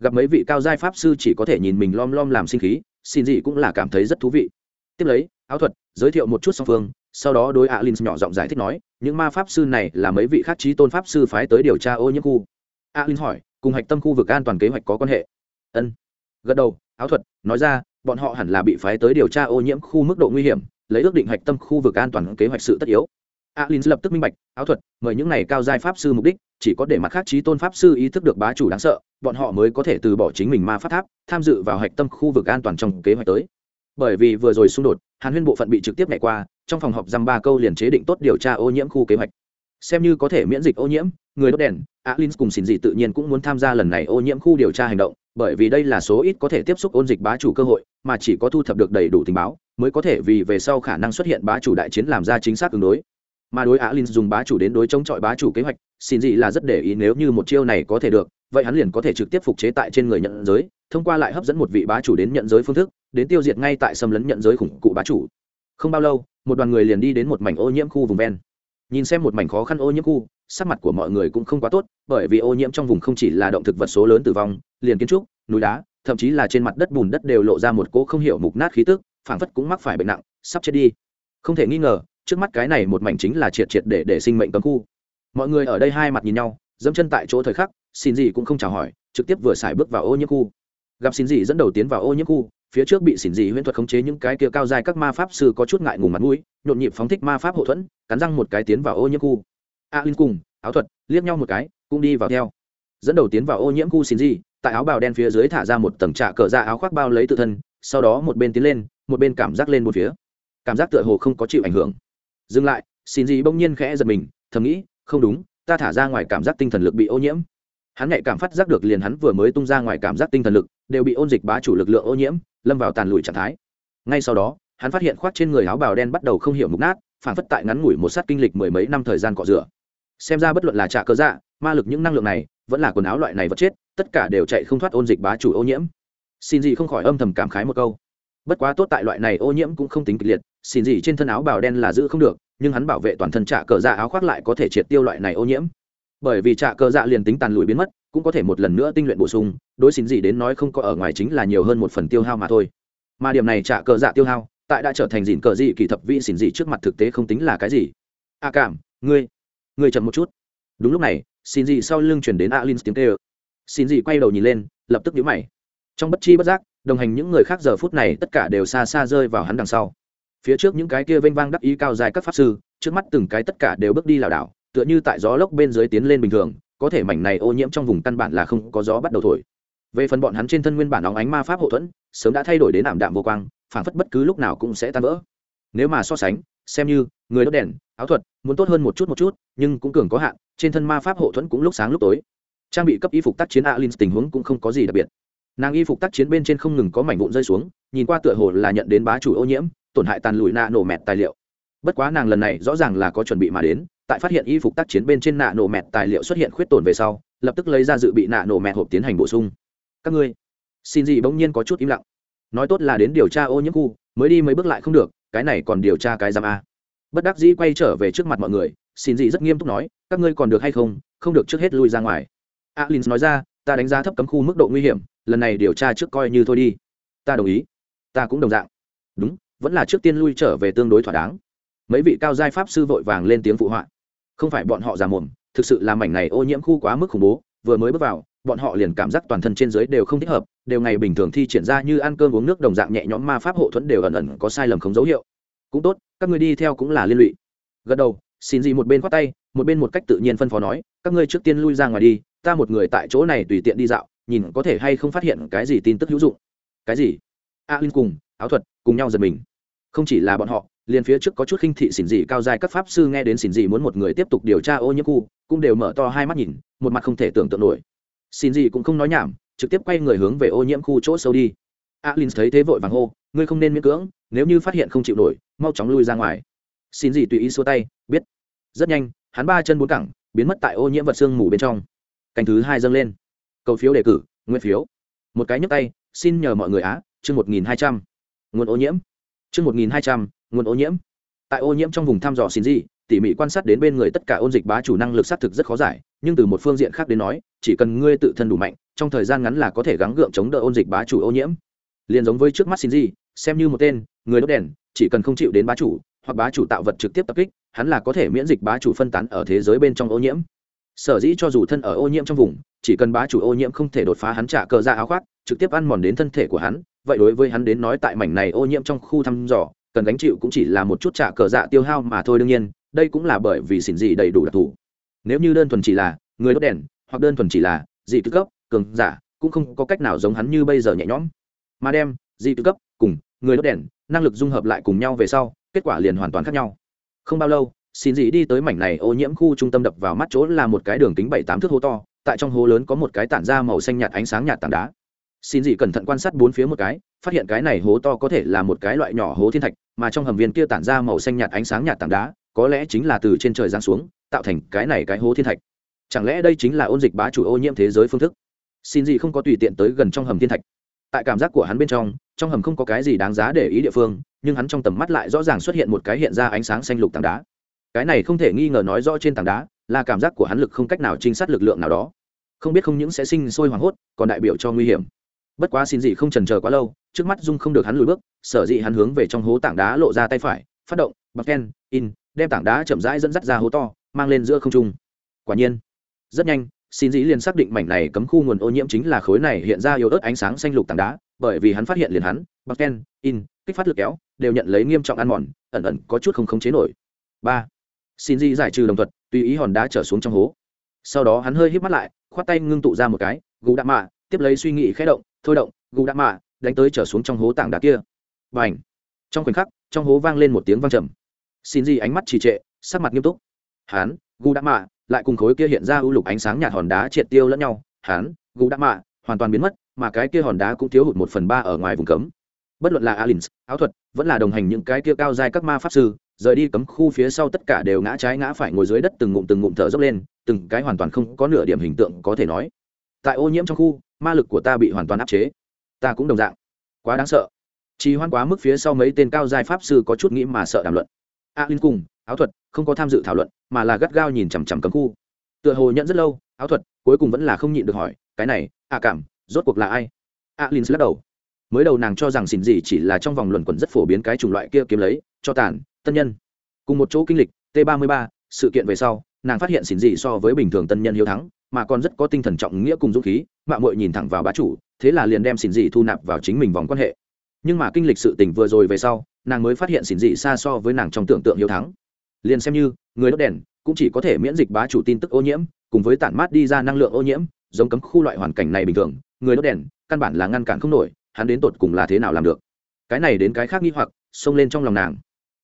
Gặp mấy vị cao giai pháp sư chỉ có thể nhìn mình lom lom làm sinh khí, xin gì cũng là cảm thấy rất thú vị. Tiếp lấy, áo thuật, giới thiệu một chút song phương, sau đó đối alin nhỏ giọng giải thích nói, những ma pháp sư này là mấy vị khác trí tôn pháp sư phái tới điều tra ô nhiễm khu. Alin hỏi, cùng hạch tâm khu vực an toàn kế hoạch có quan hệ? Ân. Gật đầu, áo thuật, nói ra bọn họ hẳn là bị phái tới điều tra ô nhiễm khu mức độ nguy hiểm, lấy ước định hạch tâm khu vực an toàn kế hoạch sự tất yếu. Alin lập tức minh bạch, áo thuật, mời những này cao giai pháp sư mục đích, chỉ có để mặt khác trí tôn pháp sư ý thức được bá chủ đáng sợ, bọn họ mới có thể từ bỏ chính mình ma phát tháp, tham dự vào hạch tâm khu vực an toàn trong kế hoạch tới. Bởi vì vừa rồi xung đột, hàn huyên bộ phận bị trực tiếp nhảy qua, trong phòng họp dăm ba câu liền chế định tốt điều tra ô nhiễm khu kế hoạch. Xem như có thể miễn dịch ô nhiễm, người đốt đèn, alin cùng xin dị tự nhiên cũng muốn tham gia lần này ô nhiễm khu điều tra hành động bởi vì đây là số ít có thể tiếp xúc ôn dịch bá chủ cơ hội, mà chỉ có thu thập được đầy đủ tình báo, mới có thể vì về sau khả năng xuất hiện bá chủ đại chiến làm ra chính xác ứng đối. Mà đối alin dùng bá chủ đến đối chống chọi bá chủ kế hoạch, xin dị là rất để ý nếu như một chiêu này có thể được, vậy hắn liền có thể trực tiếp phục chế tại trên người nhận giới, thông qua lại hấp dẫn một vị bá chủ đến nhận giới phương thức, đến tiêu diệt ngay tại xâm lấn nhận giới khủng cụ bá chủ. Không bao lâu, một đoàn người liền đi đến một mảnh ô nhiễm khu vùng ven. Nhìn xem một mảnh khó khăn ô nhiễm khu, sắc mặt của mọi người cũng không quá tốt, bởi vì ô nhiễm trong vùng không chỉ là động thực vật số lớn tử vong liền kiến trúc, núi đá, thậm chí là trên mặt đất bùn đất đều lộ ra một cỗ không hiểu mục nát khí tức, phảng phất cũng mắc phải bệnh nặng, sắp chết đi. Không thể nghi ngờ, trước mắt cái này một mảnh chính là triệt triệt để để sinh mệnh cấm khu. Mọi người ở đây hai mặt nhìn nhau, dẫm chân tại chỗ thời khắc, xin gì cũng không chào hỏi, trực tiếp vừa xài bước vào ô nhiễm khu. Gặp xin gì dẫn đầu tiến vào ô nhiễm khu, phía trước bị xỉn dị huyễn thuật khống chế những cái kia cao dài các ma pháp sư có chút ngại ngùng mặt mũi, nhộn nhịp phóng thích ma pháp hậu thuẫn, cắn răng một cái tiến vào ô nhiễm khu. A linh cùng, áo thuật, liếc nhau một cái, cũng đi vào theo dẫn đầu tiến vào ô nhiễm khu xin gì, tại áo bào đen phía dưới thả ra một tầng trạ cờ ra áo khoác bao lấy tự thân sau đó một bên tiến lên một bên cảm giác lên một phía. Cảm giác tựa hồ không có chịu ảnh hưởng. Dừng lại xin gì bỗng nhiên khẽ giật mình thầm nghĩ không đúng ta thả ra ngoài cảm giác tinh thần lực bị ô nhiễm. Hắn nhạy cảm phát giác được liền hắn vừa mới tung ra ngoài cảm giác tinh thần lực đều bị ôn dịch bá chủ lực lượng ô nhiễm lâm vào tàn lụi trạng thái. Ngay sau đó hắn phát hiện khoác trên người áo bào đen bắt đầu không hiểu mục nát phản phất tại ngắn ngủi một sát kinh lịch mười mấy năm thời gian cọ rửa. Xem ra bất luận là trạ cơ dạ ma lực những năng lượng này vẫn là quần áo loại này vật chết, tất cả đều chạy không thoát ôn dịch bá chủ ô nhiễm. Xin gì không khỏi âm thầm cảm khái một câu. Bất quá tốt tại loại này ô nhiễm cũng không tính kịch liệt, xin gì trên thân áo bào đen là giữ không được, nhưng hắn bảo vệ toàn thân trạ cờ dạ áo khoác lại có thể triệt tiêu loại này ô nhiễm. Bởi vì trạ cờ dạ liền tính tàn lùi biến mất, cũng có thể một lần nữa tinh luyện bổ sung, đối xin gì đến nói không có ở ngoài chính là nhiều hơn một phần tiêu hao mà thôi. Mà điểm này trạ cờ dạ tiêu hao, tại đã trở thành dịn cờ dị kỳ thập vị xin gì trước mặt thực tế không tính là cái gì. A cảm, ngươi ngươi chậm một chút. Đúng lúc này xin gì sau lưng chuyển đến alin tiếng kêu. Xin gì quay đầu nhìn lên, lập tức nhíu mày. Trong bất chi bất giác, đồng hành những người khác giờ phút này tất cả đều xa xa rơi vào hắn đằng sau. Phía trước những cái kia vênh vang đắc ý cao dài các pháp sư, trước mắt từng cái tất cả đều bước đi lảo đảo, tựa như tại gió lốc bên dưới tiến lên bình thường, có thể mảnh này ô nhiễm trong vùng căn bản là không có gió bắt đầu thổi. Về phần bọn hắn trên thân nguyên bản óng ánh ma pháp hậu thuẫn, sớm đã thay đổi đến ảm đạm vô quang, phảng phất bất cứ lúc nào cũng sẽ tan vỡ. Nếu mà so sánh, xem như người đốt đèn, áo thuật, muốn tốt hơn một chút một chút, nhưng cũng cường có hạn, trên thân ma pháp hộ thuẫn cũng lúc sáng lúc tối. Trang bị cấp y phục tác chiến alin tình huống cũng không có gì đặc biệt. Nàng y phục tác chiến bên trên không ngừng có mảnh vụn rơi xuống, nhìn qua tựa hồ là nhận đến bá chủ ô nhiễm, tổn hại tàn lùi nạ nổ mẹt tài liệu. Bất quá nàng lần này rõ ràng là có chuẩn bị mà đến, tại phát hiện y phục tác chiến bên trên nạ nổ mẹt tài liệu xuất hiện khuyết tổn về sau, lập tức lấy ra dự bị nạ nổ mẹt hộp tiến hành bổ sung. Các ngươi. Xin gì bỗng nhiên có chút im lặng. Nói tốt là đến điều tra ô nhiễm khu, mới đi mấy bước lại không được, cái này còn điều tra cái giam a bất đắc dĩ quay trở về trước mặt mọi người, xin gì rất nghiêm túc nói, các ngươi còn được hay không? Không được trước hết lui ra ngoài. Alin nói ra, ta đánh giá thấp cấm khu mức độ nguy hiểm, lần này điều tra trước coi như thôi đi. Ta đồng ý. Ta cũng đồng dạng. Đúng, vẫn là trước tiên lui trở về tương đối thỏa đáng. Mấy vị cao giai pháp sư vội vàng lên tiếng phụ họa. Không phải bọn họ già mồm, thực sự là mảnh này ô nhiễm khu quá mức khủng bố, vừa mới bước vào, bọn họ liền cảm giác toàn thân trên dưới đều không thích hợp, đều ngày bình thường thi triển ra như ăn cơm uống nước đồng dạng nhẹ nhõm ma pháp hộ thuẫn đều ẩn ẩn có sai lầm không dấu hiệu cũng tốt, các người đi theo cũng là liên lụy. Gật đầu, xin gì một bên khoát tay, một bên một cách tự nhiên phân phó nói, các ngươi trước tiên lui ra ngoài đi, ta một người tại chỗ này tùy tiện đi dạo, nhìn có thể hay không phát hiện cái gì tin tức hữu dụng. Cái gì? A linh cùng, áo thuật, cùng nhau giật mình. Không chỉ là bọn họ, liền phía trước có chút khinh thị xỉn dị cao dài các pháp sư nghe đến xỉn dị muốn một người tiếp tục điều tra ô nhiễm khu, cũng đều mở to hai mắt nhìn, một mặt không thể tưởng tượng nổi. Xin dị cũng không nói nhảm, trực tiếp quay người hướng về ô nhiễm khu chỗ sâu đi. Alin thấy thế vội vàng hô, ngươi không nên miễn cưỡng, nếu như phát hiện không chịu nổi mau chóng lui ra ngoài. Xin gì tùy ý xua tay, biết. Rất nhanh, hắn ba chân bốn cẳng, biến mất tại ô nhiễm vật xương mù bên trong. Cành thứ hai dâng lên. Cầu phiếu đề cử nguyên phiếu. Một cái nhấp tay, xin nhờ mọi người á, chương một nghìn hai trăm. Nguồn ô nhiễm. Chương một nghìn hai trăm, nguồn ô nhiễm. Tại ô nhiễm trong vùng thăm dò xin gì, tỉ mỉ quan sát đến bên người tất cả ôn dịch bá chủ năng lực xác thực rất khó giải, nhưng từ một phương diện khác đến nói, chỉ cần ngươi tự thân đủ mạnh, trong thời gian ngắn là có thể gắng gượng chống đỡ ôn dịch bá chủ ô nhiễm. Liền giống với trước mắt xin gì, xem như một tên người đốt đèn, chỉ cần không chịu đến bá chủ, hoặc bá chủ tạo vật trực tiếp tập kích, hắn là có thể miễn dịch bá chủ phân tán ở thế giới bên trong ô nhiễm. Sở dĩ cho dù thân ở ô nhiễm trong vùng, chỉ cần bá chủ ô nhiễm không thể đột phá hắn trả cờ ra áo khoác, trực tiếp ăn mòn đến thân thể của hắn, vậy đối với hắn đến nói tại mảnh này ô nhiễm trong khu thăm dò, cần gánh chịu cũng chỉ là một chút trả cờ dạ tiêu hao mà thôi đương nhiên, đây cũng là bởi vì xỉn dị đầy đủ đặc thù. Nếu như đơn thuần chỉ là người đốt đèn, hoặc đơn thuần chỉ là dị tư cấp, cường giả, cũng không có cách nào giống hắn như bây giờ nhẹ nhõm. Mà đem dị tư cấp cùng người đốt đèn, năng lực dung hợp lại cùng nhau về sau, kết quả liền hoàn toàn khác nhau. Không bao lâu, xin dị đi tới mảnh này ô nhiễm khu trung tâm đập vào mắt chỗ là một cái đường kính bảy tám thước hố to, tại trong hố lớn có một cái tản ra màu xanh nhạt ánh sáng nhạt tảng đá. Xin dị cẩn thận quan sát bốn phía một cái, phát hiện cái này hố to có thể là một cái loại nhỏ hố thiên thạch, mà trong hầm viên kia tản ra màu xanh nhạt ánh sáng nhạt tảng đá, có lẽ chính là từ trên trời giáng xuống, tạo thành cái này cái hố thiên thạch. Chẳng lẽ đây chính là ôn dịch bá chủ ô nhiễm thế giới phương thức? Xin dị không có tùy tiện tới gần trong hầm thiên thạch. Tại cảm giác của hắn bên trong trong hầm không có cái gì đáng giá để ý địa phương, nhưng hắn trong tầm mắt lại rõ ràng xuất hiện một cái hiện ra ánh sáng xanh lục tảng đá. Cái này không thể nghi ngờ nói rõ trên tảng đá là cảm giác của hắn lực không cách nào trinh sát lực lượng nào đó. Không biết không những sẽ sinh sôi hoảng hốt, còn đại biểu cho nguy hiểm. Bất quá xin dị không trần chờ quá lâu, trước mắt dung không được hắn lùi bước, sở dĩ hắn hướng về trong hố tảng đá lộ ra tay phải, phát động bạc ken in, đem tảng đá chậm rãi dẫn dắt ra hố to, mang lên giữa không trung. Quả nhiên, rất nhanh, xin dĩ liền xác định mảnh này cấm khu nguồn ô nhiễm chính là khối này hiện ra yếu ớt ánh sáng xanh lục tảng đá bởi vì hắn phát hiện liền hắn bắc ken in, kích phát lực kéo, đều nhận lấy nghiêm trọng ăn mòn, ẩn ẩn có chút không khống chế nổi. Ba. Xin di giải trừ đồng thuật, tùy ý hòn đá trở xuống trong hố. Sau đó hắn hơi hít mắt lại, khoát tay ngưng tụ ra một cái, gù đạ mạ, tiếp lấy suy nghĩ khé động, thôi động, gù đạ mạ, đánh tới trở xuống trong hố tảng đá kia. Và ảnh trong khoảnh khắc, trong hố vang lên một tiếng vang trầm. Xin di ánh mắt trì trệ, sắc mặt nghiêm túc. Hán gù đã mạ, lại cùng khối kia hiện ra ưu lục ánh sáng nhạt hòn đá triệt tiêu lẫn nhau. Hán gù đã mạ, hoàn toàn biến mất mà cái kia hòn đá cũng thiếu hụt một phần ba ở ngoài vùng cấm. Bất luận là alin áo thuật, vẫn là đồng hành những cái kia cao dài các ma pháp sư, rời đi cấm khu phía sau tất cả đều ngã trái ngã phải ngồi dưới đất từng ngụm từng ngụm thở dốc lên, từng cái hoàn toàn không có nửa điểm hình tượng có thể nói. Tại ô nhiễm trong khu, ma lực của ta bị hoàn toàn áp chế. Ta cũng đồng dạng. Quá đáng sợ. Chỉ hoan quá mức phía sau mấy tên cao giai pháp sư có chút nghĩ mà sợ đàm luận. A linh cùng, áo thuật, không có tham dự thảo luận, mà là gắt gao nhìn chằm chằm cấm khu. Tựa hồ nhận rất lâu, áo thuật, cuối cùng vẫn là không nhịn được hỏi, cái này a cảm rốt cuộc là ai? A lắc đầu. Mới đầu nàng cho rằng xỉn gì chỉ là trong vòng luẩn quẩn rất phổ biến cái chủng loại kia kiếm lấy, cho tàn, tân nhân. Cùng một chỗ kinh lịch, t 33 sự kiện về sau, nàng phát hiện xỉn gì so với bình thường tân nhân hiếu thắng, mà còn rất có tinh thần trọng nghĩa cùng dũng khí mạng mội nhìn thẳng vào bá chủ, thế là liền đem xỉn dị thu nạp vào chính mình vòng quan hệ. Nhưng mà kinh lịch sự tình vừa rồi về sau, nàng mới phát hiện xỉn dị xa so với nàng trong tưởng tượng hiếu thắng. Liền xem như, người đốt đèn, cũng chỉ có thể miễn dịch bá chủ tin tức ô nhiễm, cùng với tản mát đi ra năng lượng ô nhiễm giống cấm khu loại hoàn cảnh này bình thường, người đốt đèn, căn bản là ngăn cản không nổi, hắn đến tột cùng là thế nào làm được? Cái này đến cái khác nghi hoặc, xông lên trong lòng nàng.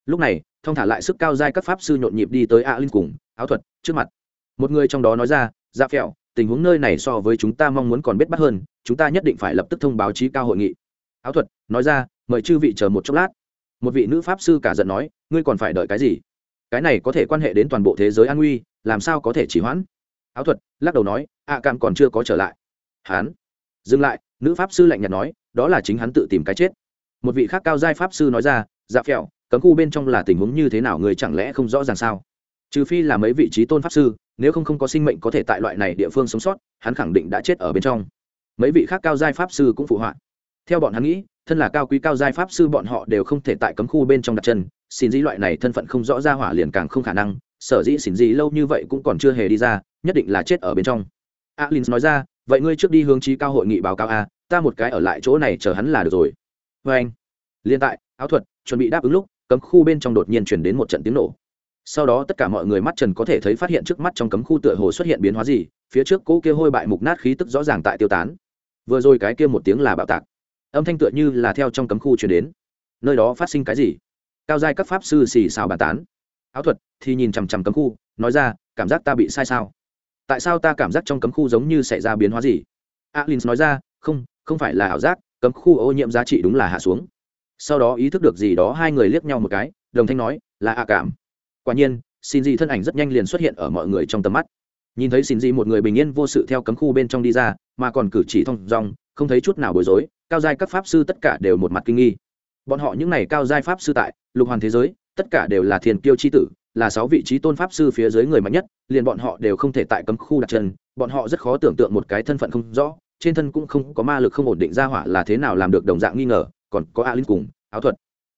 Lúc này thông thả lại sức cao giai các pháp sư nhộn nhịp đi tới a linh cùng, áo thuật, trước mặt. Một người trong đó nói ra ra phèo, tình huống nơi này so với chúng ta mong muốn còn biết bắt hơn, chúng ta nhất định phải lập tức thông báo chí cao hội nghị. Áo thuật, nói ra, mời chư vị chờ một chốc lát. Một vị nữ pháp sư cả giận nói, ngươi còn phải đợi cái gì? Cái này có thể quan hệ đến toàn bộ thế giới an nguy, làm sao có thể chỉ hoãn? Áo thuật, lắc đầu nói ạ à cam còn chưa có trở lại. Hán. Dừng lại, nữ pháp sư lạnh nhạt nói, đó là chính hắn tự tìm cái chết. Một vị khác cao giai pháp sư nói ra dạ phèo, cấm khu bên trong là tình huống như thế nào người chẳng lẽ không rõ ràng sao? Trừ phi là mấy vị trí tôn pháp sư, nếu không không có sinh mệnh có thể tại loại này địa phương sống sót, hắn khẳng định đã chết ở bên trong. Mấy vị khác cao giai pháp sư cũng phụ họa. Theo bọn hắn nghĩ, thân là cao quý cao giai pháp sư bọn họ đều không thể tại cấm khu bên trong đặt chân, xin dĩ loại này thân phận không rõ ra hỏa liền càng không khả năng sở dĩ xỉn dĩ lâu như vậy cũng còn chưa hề đi ra, nhất định là chết ở bên trong. Alin nói ra, vậy ngươi trước đi hướng trí cao hội nghị báo cáo a, ta một cái ở lại chỗ này chờ hắn là được rồi. Vê anh, liên tại, áo thuật, chuẩn bị đáp ứng lúc, cấm khu bên trong đột nhiên chuyển đến một trận tiếng nổ. Sau đó tất cả mọi người mắt trần có thể thấy phát hiện trước mắt trong cấm khu tựa hồ xuất hiện biến hóa gì, phía trước cỗ kia hôi bại mục nát khí tức rõ ràng tại tiêu tán. Vừa rồi cái kia một tiếng là bạo tạc. Âm thanh tựa như là theo trong cấm khu chuyển đến. Nơi đó phát sinh cái gì? Cao giai các pháp sư xì xào bàn tán áo thuật, thì nhìn chằm chằm cấm khu, nói ra, cảm giác ta bị sai sao? Tại sao ta cảm giác trong cấm khu giống như xảy ra biến hóa gì? Alin nói ra, không không phải là ảo giác, cấm khu ô nhiễm giá trị đúng là hạ xuống. Sau đó ý thức được gì đó, hai người liếc nhau một cái, đồng thanh nói, là a cảm. Quả nhiên xin gì thân ảnh rất nhanh liền xuất hiện ở mọi người trong tầm mắt. Nhìn thấy xin gì một người bình yên vô sự theo cấm khu bên trong đi ra, mà còn cử chỉ thông dong, không thấy chút nào bối rối, cao giai các pháp sư tất cả đều một mặt kinh nghi. Bọn họ những này cao giai pháp sư tại, lục hoàn thế giới tất cả đều là thiền kiêu chi tử, là sáu vị trí tôn pháp sư phía dưới người mạnh nhất, liền bọn họ đều không thể tại cấm khu đặt chân, bọn họ rất khó tưởng tượng một cái thân phận không rõ, trên thân cũng không có ma lực không ổn định ra hỏa là thế nào làm được đồng dạng nghi ngờ, còn có a linh cùng, áo thuật.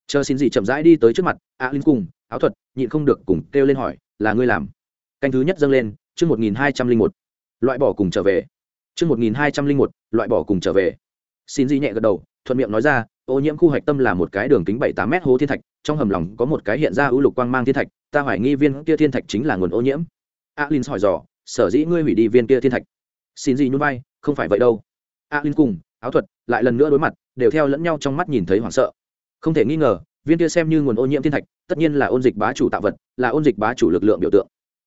Chờ xin gì chậm rãi đi tới trước mặt a linh cùng, áo thuật, nhịn không được cùng kêu lên hỏi, là ngươi làm? Canh thứ nhất dâng lên, chương một nghìn hai trăm linh một. Loại bỏ cùng trở về. Chương một nghìn hai trăm linh một, loại bỏ cùng trở về. Xin gì nhẹ gật đầu, thuận miệng nói ra ô nhiễm khu hạch tâm là một cái đường kính bảy tám mét hố thiên thạch, trong hầm lòng có một cái hiện ra ưu lục quang mang thiên thạch, ta hoài nghi viên kia thiên thạch chính là nguồn ô nhiễm. Alin hỏi dò, sở dĩ ngươi hủy đi viên kia thiên thạch? Xin gì nhún vai, không phải vậy đâu. Alin cùng, áo thuật, lại lần nữa đối mặt, đều theo lẫn nhau trong mắt nhìn thấy hoảng sợ. Không thể nghi ngờ, viên kia xem như nguồn ô nhiễm thiên thạch, tất nhiên là ôn dịch bá chủ tạo vật, là ôn dịch bá chủ lực lượng biểu tượng.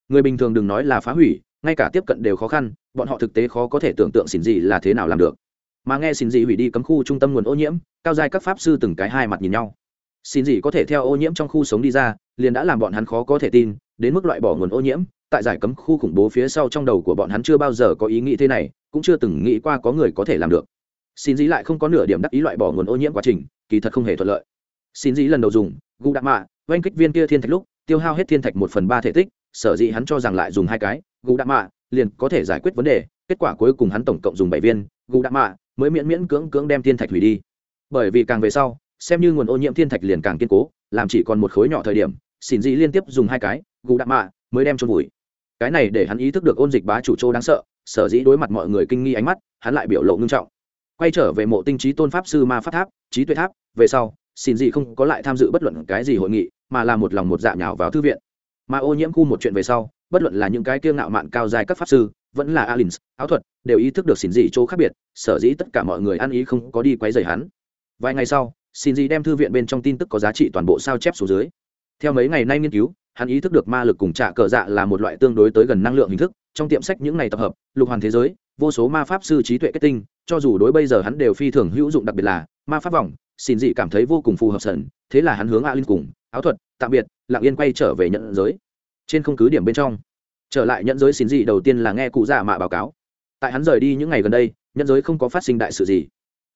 Người bình thường đừng nói là phá hủy, ngay cả tiếp cận đều khó khăn, bọn họ thực tế khó có thể tưởng tượng xin gì là thế nào làm được mà nghe xin dị hủy đi cấm khu trung tâm nguồn ô nhiễm, cao giai các pháp sư từng cái hai mặt nhìn nhau. Xin dị có thể theo ô nhiễm trong khu sống đi ra, liền đã làm bọn hắn khó có thể tin, đến mức loại bỏ nguồn ô nhiễm, tại giải cấm khu khủng bố phía sau trong đầu của bọn hắn chưa bao giờ có ý nghĩ thế này, cũng chưa từng nghĩ qua có người có thể làm được. Xin dĩ lại không có nửa điểm đắc ý loại bỏ nguồn ô nhiễm quá trình, kỳ thật không hề thuận lợi. Xin dĩ lần đầu dùng gu đạ mạ, oanh kích viên kia thiên thạch lúc, tiêu hao hết thiên thạch một phần ba thể tích, sở dĩ hắn cho rằng lại dùng hai cái gu đạ mạ, liền có thể giải quyết vấn đề, kết quả cuối cùng hắn tổng cộng dùng bảy viên gu đạ mạ mới miễn miễn cưỡng cưỡng đem thiên thạch hủy đi. Bởi vì càng về sau, xem như nguồn ô nhiễm thiên thạch liền càng kiên cố, làm chỉ còn một khối nhỏ thời điểm, xin dĩ liên tiếp dùng hai cái, gù đạm mạ, mới đem trôn vùi. Cái này để hắn ý thức được ôn dịch bá chủ châu đáng sợ, sở dĩ đối mặt mọi người kinh nghi ánh mắt, hắn lại biểu lộ ngưng trọng. Quay trở về mộ tinh trí tôn pháp sư ma pháp tháp, trí tuệ tháp, về sau, xin dị không có lại tham dự bất luận cái gì hội nghị, mà là một lòng một dạ nhào vào thư viện. Mà ô nhiễm khu một chuyện về sau, bất luận là những cái kiêng ngạo mạn cao dài các pháp sư vẫn là alins, áo thuật, đều ý thức được xin gì chỗ khác biệt, sở dĩ tất cả mọi người ăn ý không có đi quấy rầy hắn. Vài ngày sau xin gì đem thư viện bên trong tin tức có giá trị toàn bộ sao chép xuống dưới. Theo mấy ngày nay nghiên cứu, hắn ý thức được ma lực cùng trả cờ dạ là một loại tương đối tới gần năng lượng hình thức, trong tiệm sách những ngày tập hợp, lục hoàn thế giới, vô số ma pháp sư trí tuệ kết tinh, cho dù đối bây giờ hắn đều phi thường hữu dụng đặc biệt là ma pháp vòng xin dị cảm thấy vô cùng phù hợp sẩn thế là hắn hướng a linh cùng, áo thuật, tạm biệt, lặng yên quay trở về nhận giới. Trên không cứ điểm bên trong trở lại nhận giới xin dị đầu tiên là nghe cụ già mạ báo cáo. Tại hắn rời đi những ngày gần đây nhận giới không có phát sinh đại sự gì.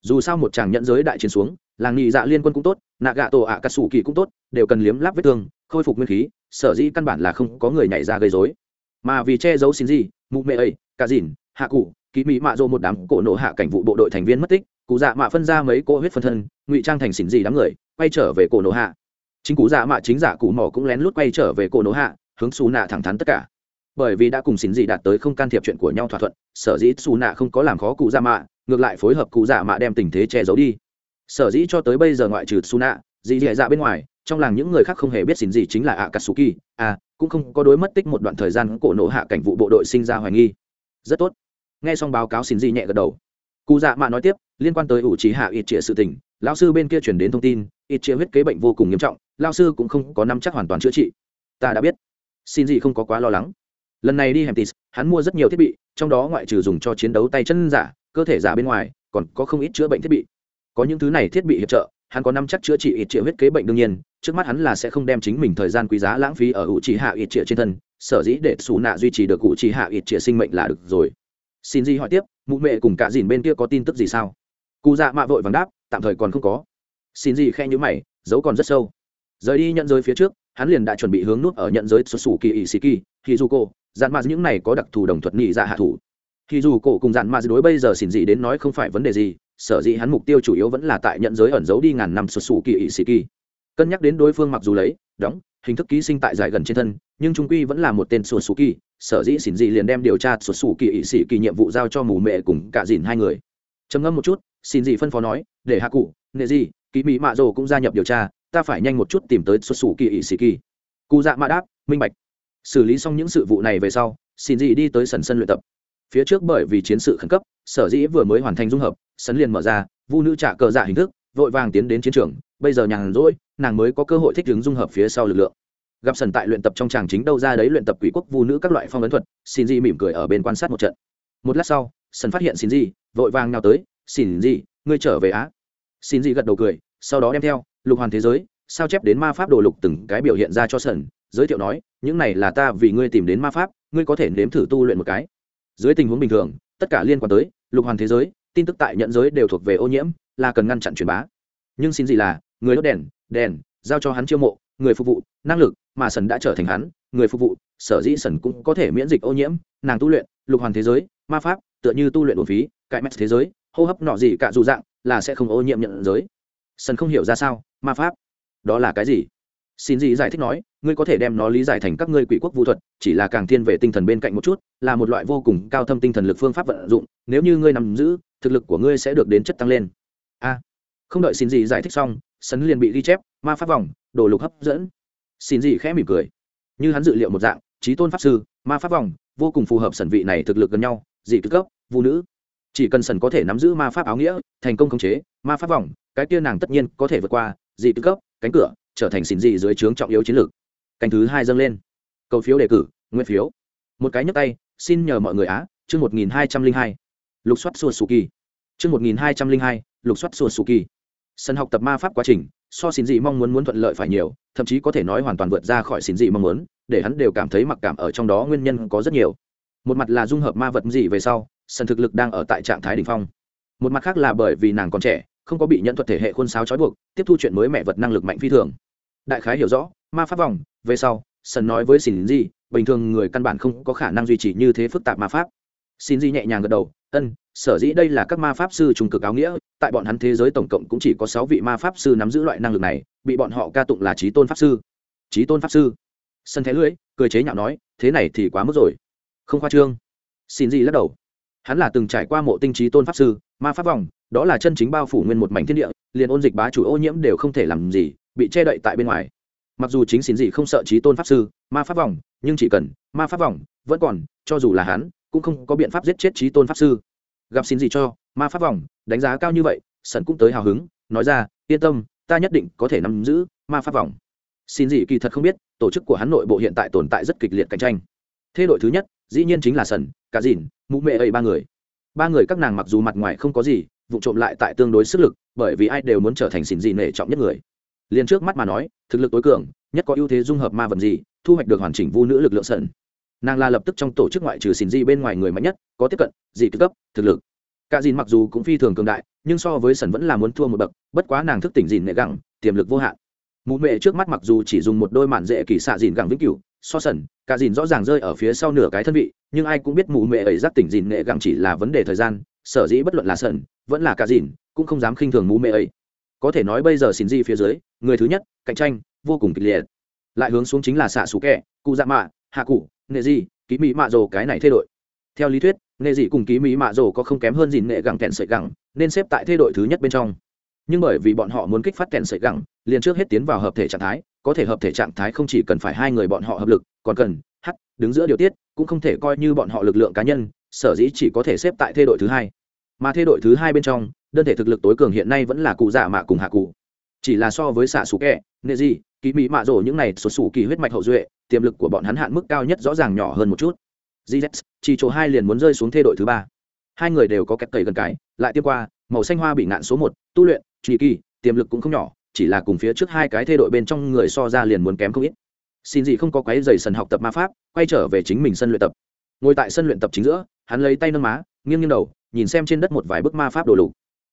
Dù sao một chàng nhận giới đại chiến xuống, làng nhị dạ liên quân cũng tốt, nạ gạ tổ ạ cà sủ kỳ cũng tốt, đều cần liếm láp vết thương, khôi phục nguyên khí, sở dĩ căn bản là không có người nhảy ra gây dối mà vì che giấu xin gì mụ mẹ ấy, cả dìn, hạ cụ, ký mỹ mạ dô một đám cổ nổ hạ cảnh vụ bộ đội thành viên mất tích, cụ dạ mạ phân ra mấy cỗ huyết phân thân, ngụy trang thành xỉn gì đám người, quay trở về cổ nổ hạ. Chính cụ dạ mạ chính giả cụ mỏ cũng lén lút quay trở về cổ nổ hạ, hướng xù nạ thẳng thắn tất cả bởi vì đã cùng xin gì đạt tới không can thiệp chuyện của nhau thỏa thuận, sở dĩ xù nạ không có làm khó cụ dạ mạ, ngược lại phối hợp cụ dạ mạ đem tình thế che giấu đi. Sở dĩ cho tới bây giờ ngoại trừ xù nạ dì dì dạ bên ngoài, trong làng những người khác không hề biết xin gì chính là ạ katsuki à cũng không có đối mất tích một đoạn thời gian cổ nổ hạ cảnh vụ bộ đội sinh ra hoài nghi. Rất tốt. Nghe xong báo cáo xin gì nhẹ gật đầu. Cụ dạ mạ nói tiếp, liên quan tới ủ trí hạ ít trịa sự tình, lão sư bên kia chuyển đến thông tin ít trịa huyết kế bệnh vô cùng nghiêm trọng lao sư cũng không có năm chắc hoàn toàn chữa trị. Ta đã biết. Xin gì không có quá lo lắng lần này đi hemtis hắn mua rất nhiều thiết bị, trong đó ngoại trừ dùng cho chiến đấu tay chân giả, cơ thể giả bên ngoài, còn có không ít chữa bệnh thiết bị. Có những thứ này thiết bị hiệp trợ, hắn có năm chắc chữa trị ít triệu huyết kế bệnh đương nhiên, trước mắt hắn là sẽ không đem chính mình thời gian quý giá lãng phí ở ủ trì hạ ít triệu trên thân, sở dĩ để xù nạ duy trì được ủ trì hạ ít triệu sinh mệnh là được rồi. Xin di hỏi tiếp, mụ mẹ cùng cả dìn bên kia có tin tức gì sao? Cụ dạ mạ vội vàng đáp, tạm thời còn không có. Xin di khe nhữ mày, dấu còn rất sâu. Rời đi nhận giới phía trước hắn liền đã chuẩn bị hướng nút ở nhận giới xuất xù kỳ ỷ sĩ kỳ khi dù cô dạn ma những này có đặc thù đồng thuật nhị dạ hạ thủ. Khi dù cổ cùng dạn ma đối bây giờ xin dị đến nói không phải vấn đề gì, sở dĩ hắn mục tiêu chủ yếu vẫn là tại nhận giới ẩn giấu đi ngàn năm xuất xù kỳ ỷ sĩ kỳ. Cân nhắc đến đối phương mặc dù lấy, đóng, hình thức ký sinh tại dài gần trên thân, nhưng trung quy vẫn là một tên xuất xù kỳ, sở dĩ xin dị liền đem điều tra xuất xù kỳ ỷ sĩ kỳ nhiệm vụ giao cho mù mẹ cùng cả dìn hai người. Trầm ngâm một chút xin dị phân phó nói, để hạ cụ, nệ gì kỳ mỹ mạ rồ cũng gia nhập điều tra ta phải nhanh một chút tìm tới xuất xù kỳ ỵ sĩ kỳ. Cụ dạ mạ đáp, minh bạch. Xử lý xong những sự vụ này về sau, xin Dị đi tới sân sân luyện tập. Phía trước bởi vì chiến sự khẩn cấp, sở dĩ vừa mới hoàn thành dung hợp sân liền mở ra, vu nữ trả cờ dạ hình thức, vội vàng tiến đến chiến trường, bây giờ nhàn rỗi, nàng mới có cơ hội thích ứng dung hợp phía sau lực lượng. Gặp sần tại luyện tập trong tràng chính đâu ra đấy luyện tập quỷ quốc vu nữ các loại phong ấn thuật, xin di mỉm cười ở bên quan sát một trận. Một lát sau, sần phát hiện xin di vội vàng nào tới, xin di ngươi trở về á. Xin di gật đầu cười, sau đó đem theo lục hoàn thế giới, sao chép đến ma pháp đồ lục từng cái biểu hiện ra cho sần, giới thiệu nói, những này là ta vì ngươi tìm đến ma pháp, ngươi có thể nếm thử tu luyện một cái. Dưới tình huống bình thường, tất cả liên quan tới lục hoàn thế giới, tin tức tại nhận giới đều thuộc về ô nhiễm, là cần ngăn chặn truyền bá. Nhưng xin gì là, người đốt đèn đèn, giao cho hắn chiêu mộ, người phục vụ, năng lực mà sần đã trở thành hắn, người phục vụ, sở dĩ sần cũng có thể miễn dịch ô nhiễm, nàng tu luyện, lục hoàn thế giới, ma pháp, tựa như tu luyện bổn phí cãi mét thế giới, hô hấp nọ gì cả dù dạng, là sẽ không ô nhiễm nhận giới sân không hiểu ra sao, ma pháp. Đó là cái gì? Xin gì giải thích nói, ngươi có thể đem nó lý giải thành các ngươi quỷ quốc vũ thuật, chỉ là càng thiên về tinh thần bên cạnh một chút, là một loại vô cùng cao thâm tinh thần lực phương pháp vận dụng, nếu như ngươi nắm giữ, thực lực của ngươi sẽ được đến chất tăng lên. A. Không đợi xin gì giải thích xong sấn liền bị ghi chép, ma pháp vòng, đồ lục hấp dẫn. Xin gì khẽ mỉm cười. Như hắn dự liệu một dạng trí tôn pháp sư, ma pháp vòng, vô cùng phù hợp sẩn vị này thực lực gần nhau, dị cực cấp vũ nữ chỉ cần sần có thể nắm giữ ma pháp áo nghĩa, thành công khống chế, ma pháp vòng, cái kia nàng tất nhiên có thể vượt qua, dị tư cấp, cánh cửa, trở thành xỉn dị dưới trướng trọng yếu chiến lược. Cánh thứ hai dâng lên. Cầu phiếu đề cử nguyên phiếu. Một cái nhấp tay, xin nhờ mọi người á, chương một nghìn hai trăm linh hai. Lục soát sùa sù kỳ chương một nghìn hai trăm linh hai, lục soát sùa sù kỳ sân học tập ma pháp quá trình, so xỉn dị mong muốn muốn thuận lợi phải nhiều, thậm chí có thể nói hoàn toàn vượt ra khỏi xỉn dị mong muốn, để hắn đều cảm thấy mặc cảm ở trong đó nguyên nhân có rất nhiều. Một mặt là dung hợp ma vật dị về sau sân thực lực đang ở tại trạng thái đ ỉ n h phong. Một mặt khác là bởi vì nàng còn trẻ không có bị nhận thuật thể hệ khuôn sáo trói buộc tiếp thu chuyện mới mẹ vật năng lực mạnh phi thường. Đại khái hiểu rõ ma pháp vòng về sau sân nói với xin Di, bình thường người căn bản không có khả năng duy trì như thế phức tạp ma pháp. Xin Di nhẹ nhàng gật đầu ân sở dĩ đây là các ma pháp sư trung cực áo nghĩa tại bọn hắn thế giới tổng cộng cũng chỉ có sáu vị ma pháp sư nắm giữ loại năng lực này bị bọn họ ca tụng là trí tôn pháp sư. Trí tôn pháp sư? Sân thế lưỡi cười chế nhạo nói thế này thì quá mức rồi. Không khoa trương. Xin gì lắc đầu hắn là từng trải qua mộ tinh trí tôn pháp sư, ma pháp vòng, đó là chân chính bao phủ nguyên một mảnh thiên địa, liền ôn dịch bá chủ ô nhiễm đều không thể làm gì, bị che đậy tại bên ngoài. Mặc dù chính xin gì không sợ trí tôn pháp sư, ma pháp vòng, nhưng chỉ cần ma pháp vòng vẫn còn, cho dù là hắn, cũng không có biện pháp giết chết trí tôn pháp sư. Gặp xin gì cho, ma pháp vòng, đánh giá cao như vậy sần cũng tới hào hứng, nói ra, yên tâm, ta nhất định có thể nắm giữ ma pháp vòng. Xin gì kỳ thật không biết, tổ chức của hắn nội bộ hiện tại tồn tại rất kịch liệt cạnh tranh. Thế đội thứ nhất, dĩ nhiên chính là sần cả dìn mụ mẹ ấy ba người. Ba người các nàng mặc dù mặt ngoài không có gì, vụ trộm lại tại tương đối sức lực, bởi vì ai đều muốn trở thành xỉn dị nể trọng nhất người. Liền trước mắt mà nói, thực lực tối cường, nhất có ưu thế dung hợp ma vật gì, thu hoạch được hoàn chỉnh vu nữ lực lượng sẩn. nàng là lập tức trong tổ chức ngoại trừ xỉn dị bên ngoài người mạnh nhất, có tiếp cận, dị cấp, thực lực. Cả dìn mặc dù cũng phi thường cường đại, nhưng so với sẩn vẫn là muốn thua một bậc, bất quá nàng thức tỉnh dìn nệ gẳng, tiềm lực vô hạn. Mụ mẹ trước mắt mặc dù chỉ dùng một đôi mạn dễ kỳ xạ dìn gẳng vĩnh cửu so sần, cả dìn rõ ràng rơi ở phía sau nửa cái thân vị, nhưng ai cũng biết mụ mệ ấy giác tỉnh dìn nghệ gẳng chỉ là vấn đề thời gian, sở dĩ bất luận là sần, vẫn là cả dìn, cũng không dám khinh thường mụ mệ ấy. Có thể nói bây giờ xin di phía dưới, người thứ nhất, cạnh tranh, vô cùng kịch liệt. Lại hướng xuống chính là xạ xú kẹ, cụ dạ mạ, hạ cụ, nghệ di, ký mỹ mạ rồ cái này thay đổi. Theo lý thuyết, nghệ dị cùng ký mỹ mạ rồ có không kém hơn dìn nghệ gẳng kẹn sợi gẳng nên xếp tại thay đổi thứ nhất bên trong. Nhưng bởi vì bọn họ muốn kích phát kẹn sợi gẳng liền trước hết tiến vào hợp thể trạng thái có thể hợp thể trạng thái không chỉ cần phải hai người bọn họ hợp lực, còn cần h đứng giữa điều tiết, cũng không thể coi như bọn họ lực lượng cá nhân, sở dĩ chỉ có thể xếp tại thê đội thứ hai. Mà thê đội thứ hai bên trong, đơn thể thực lực tối cường hiện nay vẫn là cụ giả mạ cùng hạ cụ. Chỉ là so với xạ sủ kẹ, nệ gì kỳ mỹ mạ rổ những này xuất sủ kỳ huyết mạch hậu duệ, tiềm lực của bọn hắn hạn mức cao nhất rõ ràng nhỏ hơn một chút. Gz chỉ chỗ hai liền muốn rơi xuống thê đội thứ ba. Hai người đều có kẹt cầy gần cái, lại tiếp qua, màu xanh hoa bị ngạn số một, tu luyện Trì kỳ, tiềm lực cũng không nhỏ chỉ là cùng phía trước hai cái thê đội bên trong người so ra liền muốn kém không ít. Xin gì không có quái dày sần học tập ma pháp, quay trở về chính mình sân luyện tập. Ngồi tại sân luyện tập chính giữa, hắn lấy tay nâng má, nghiêng nghiêng đầu, nhìn xem trên đất một vài bức ma pháp đồ lục.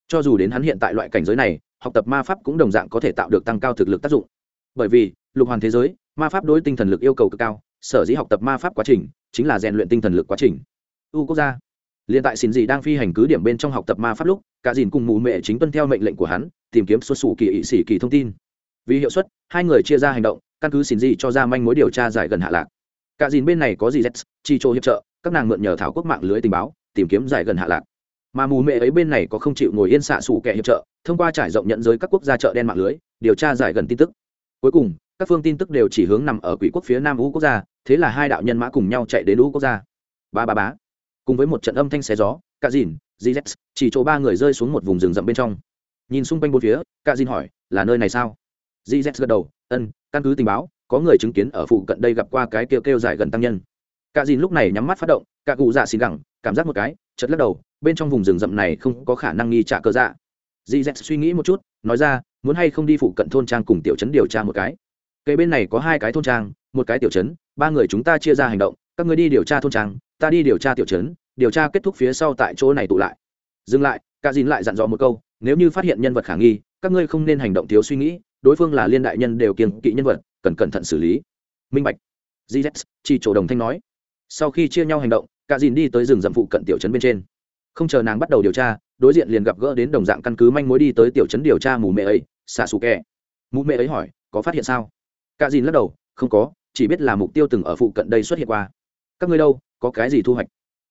Cho dù đến hắn hiện tại loại cảnh giới này, học tập ma pháp cũng đồng dạng có thể tạo được tăng cao thực lực tác dụng. Bởi vì, lục hoàn thế giới, ma pháp đối tinh thần lực yêu cầu cực cao, sở dĩ học tập ma pháp quá trình, chính là rèn luyện tinh thần lực quá trình. U quốc gia liền tại xin gì đang phi hành cứ điểm bên trong học tập ma pháp lúc, cả dìn cùng mụ mẹ chính tuân theo mệnh lệnh của hắn, tìm kiếm xuất xù kỳ ỵ sĩ kỳ thông tin. Vì hiệu suất, hai người chia ra hành động, căn cứ xin gì cho ra manh mối điều tra giải gần hạ lạc. Cả dìn bên này có gì z chi chỗ hiệp trợ, các nàng mượn nhờ thảo quốc mạng lưới tình báo, tìm kiếm giải gần hạ lạc. Mà mù mẹ ấy bên này có không chịu ngồi yên xạ xù kẻ hiệp trợ, thông qua trải rộng nhận giới các quốc gia chợ đen mạng lưới, điều tra giải gần tin tức. Cuối cùng, các phương tin tức đều chỉ hướng nằm ở quỷ quốc phía nam u quốc gia, thế là hai đạo nhân mã cùng nhau chạy đến u quốc gia. Ba ba bá cùng với một trận âm thanh xé gió, cả dìn gz chỉ chỗ ba người rơi xuống một vùng rừng rậm bên trong. Nhìn xung quanh bốn phía, cả dìn hỏi, là nơi này sao? Gz gật đầu ân căn cứ tình báo, có người chứng kiến ở phụ cận đây gặp qua cái kêu kêu dài gần tăng nhân. Cả dìn lúc này nhắm mắt phát động, cả cụ dạ xin gẳng, cảm giác một cái chật lắc đầu, bên trong vùng rừng rậm này không có khả năng nghi trả cơ dạ. Gz suy nghĩ một chút, nói ra, muốn hay không đi phụ cận thôn trang cùng tiểu trấn điều tra một cái? Cây bên này có hai cái thôn trang, một cái tiểu trấn, ba người chúng ta chia ra hành động các người đi điều tra thôn trang, ta đi điều tra tiểu trấn, điều tra kết thúc phía sau tại chỗ này tụ lại. Dừng lại, cả dìn lại dặn dò một câu, nếu như phát hiện nhân vật khả nghi, các ngươi không nên hành động thiếu suy nghĩ, đối phương là liên đại nhân đều kiềng kỵ nhân vật, cần cẩn thận xử lý. Minh bạch. Gz chỉ chỗ đồng thanh nói. Sau khi chia nhau hành động, cả dìn đi tới rừng rậm phụ cận tiểu trấn bên trên. Không chờ nàng bắt đầu điều tra, đối diện liền gặp gỡ đến đồng dạng căn cứ manh mối đi tới tiểu trấn điều tra mù mẹ ấy xạ xù kẹ mù mẹ ấy hỏi, có phát hiện sao? Cả dìn lắc đầu, không có, chỉ biết là mục tiêu từng ở phụ cận đây xuất hiện qua các ngươi đâu, có cái gì thu hoạch?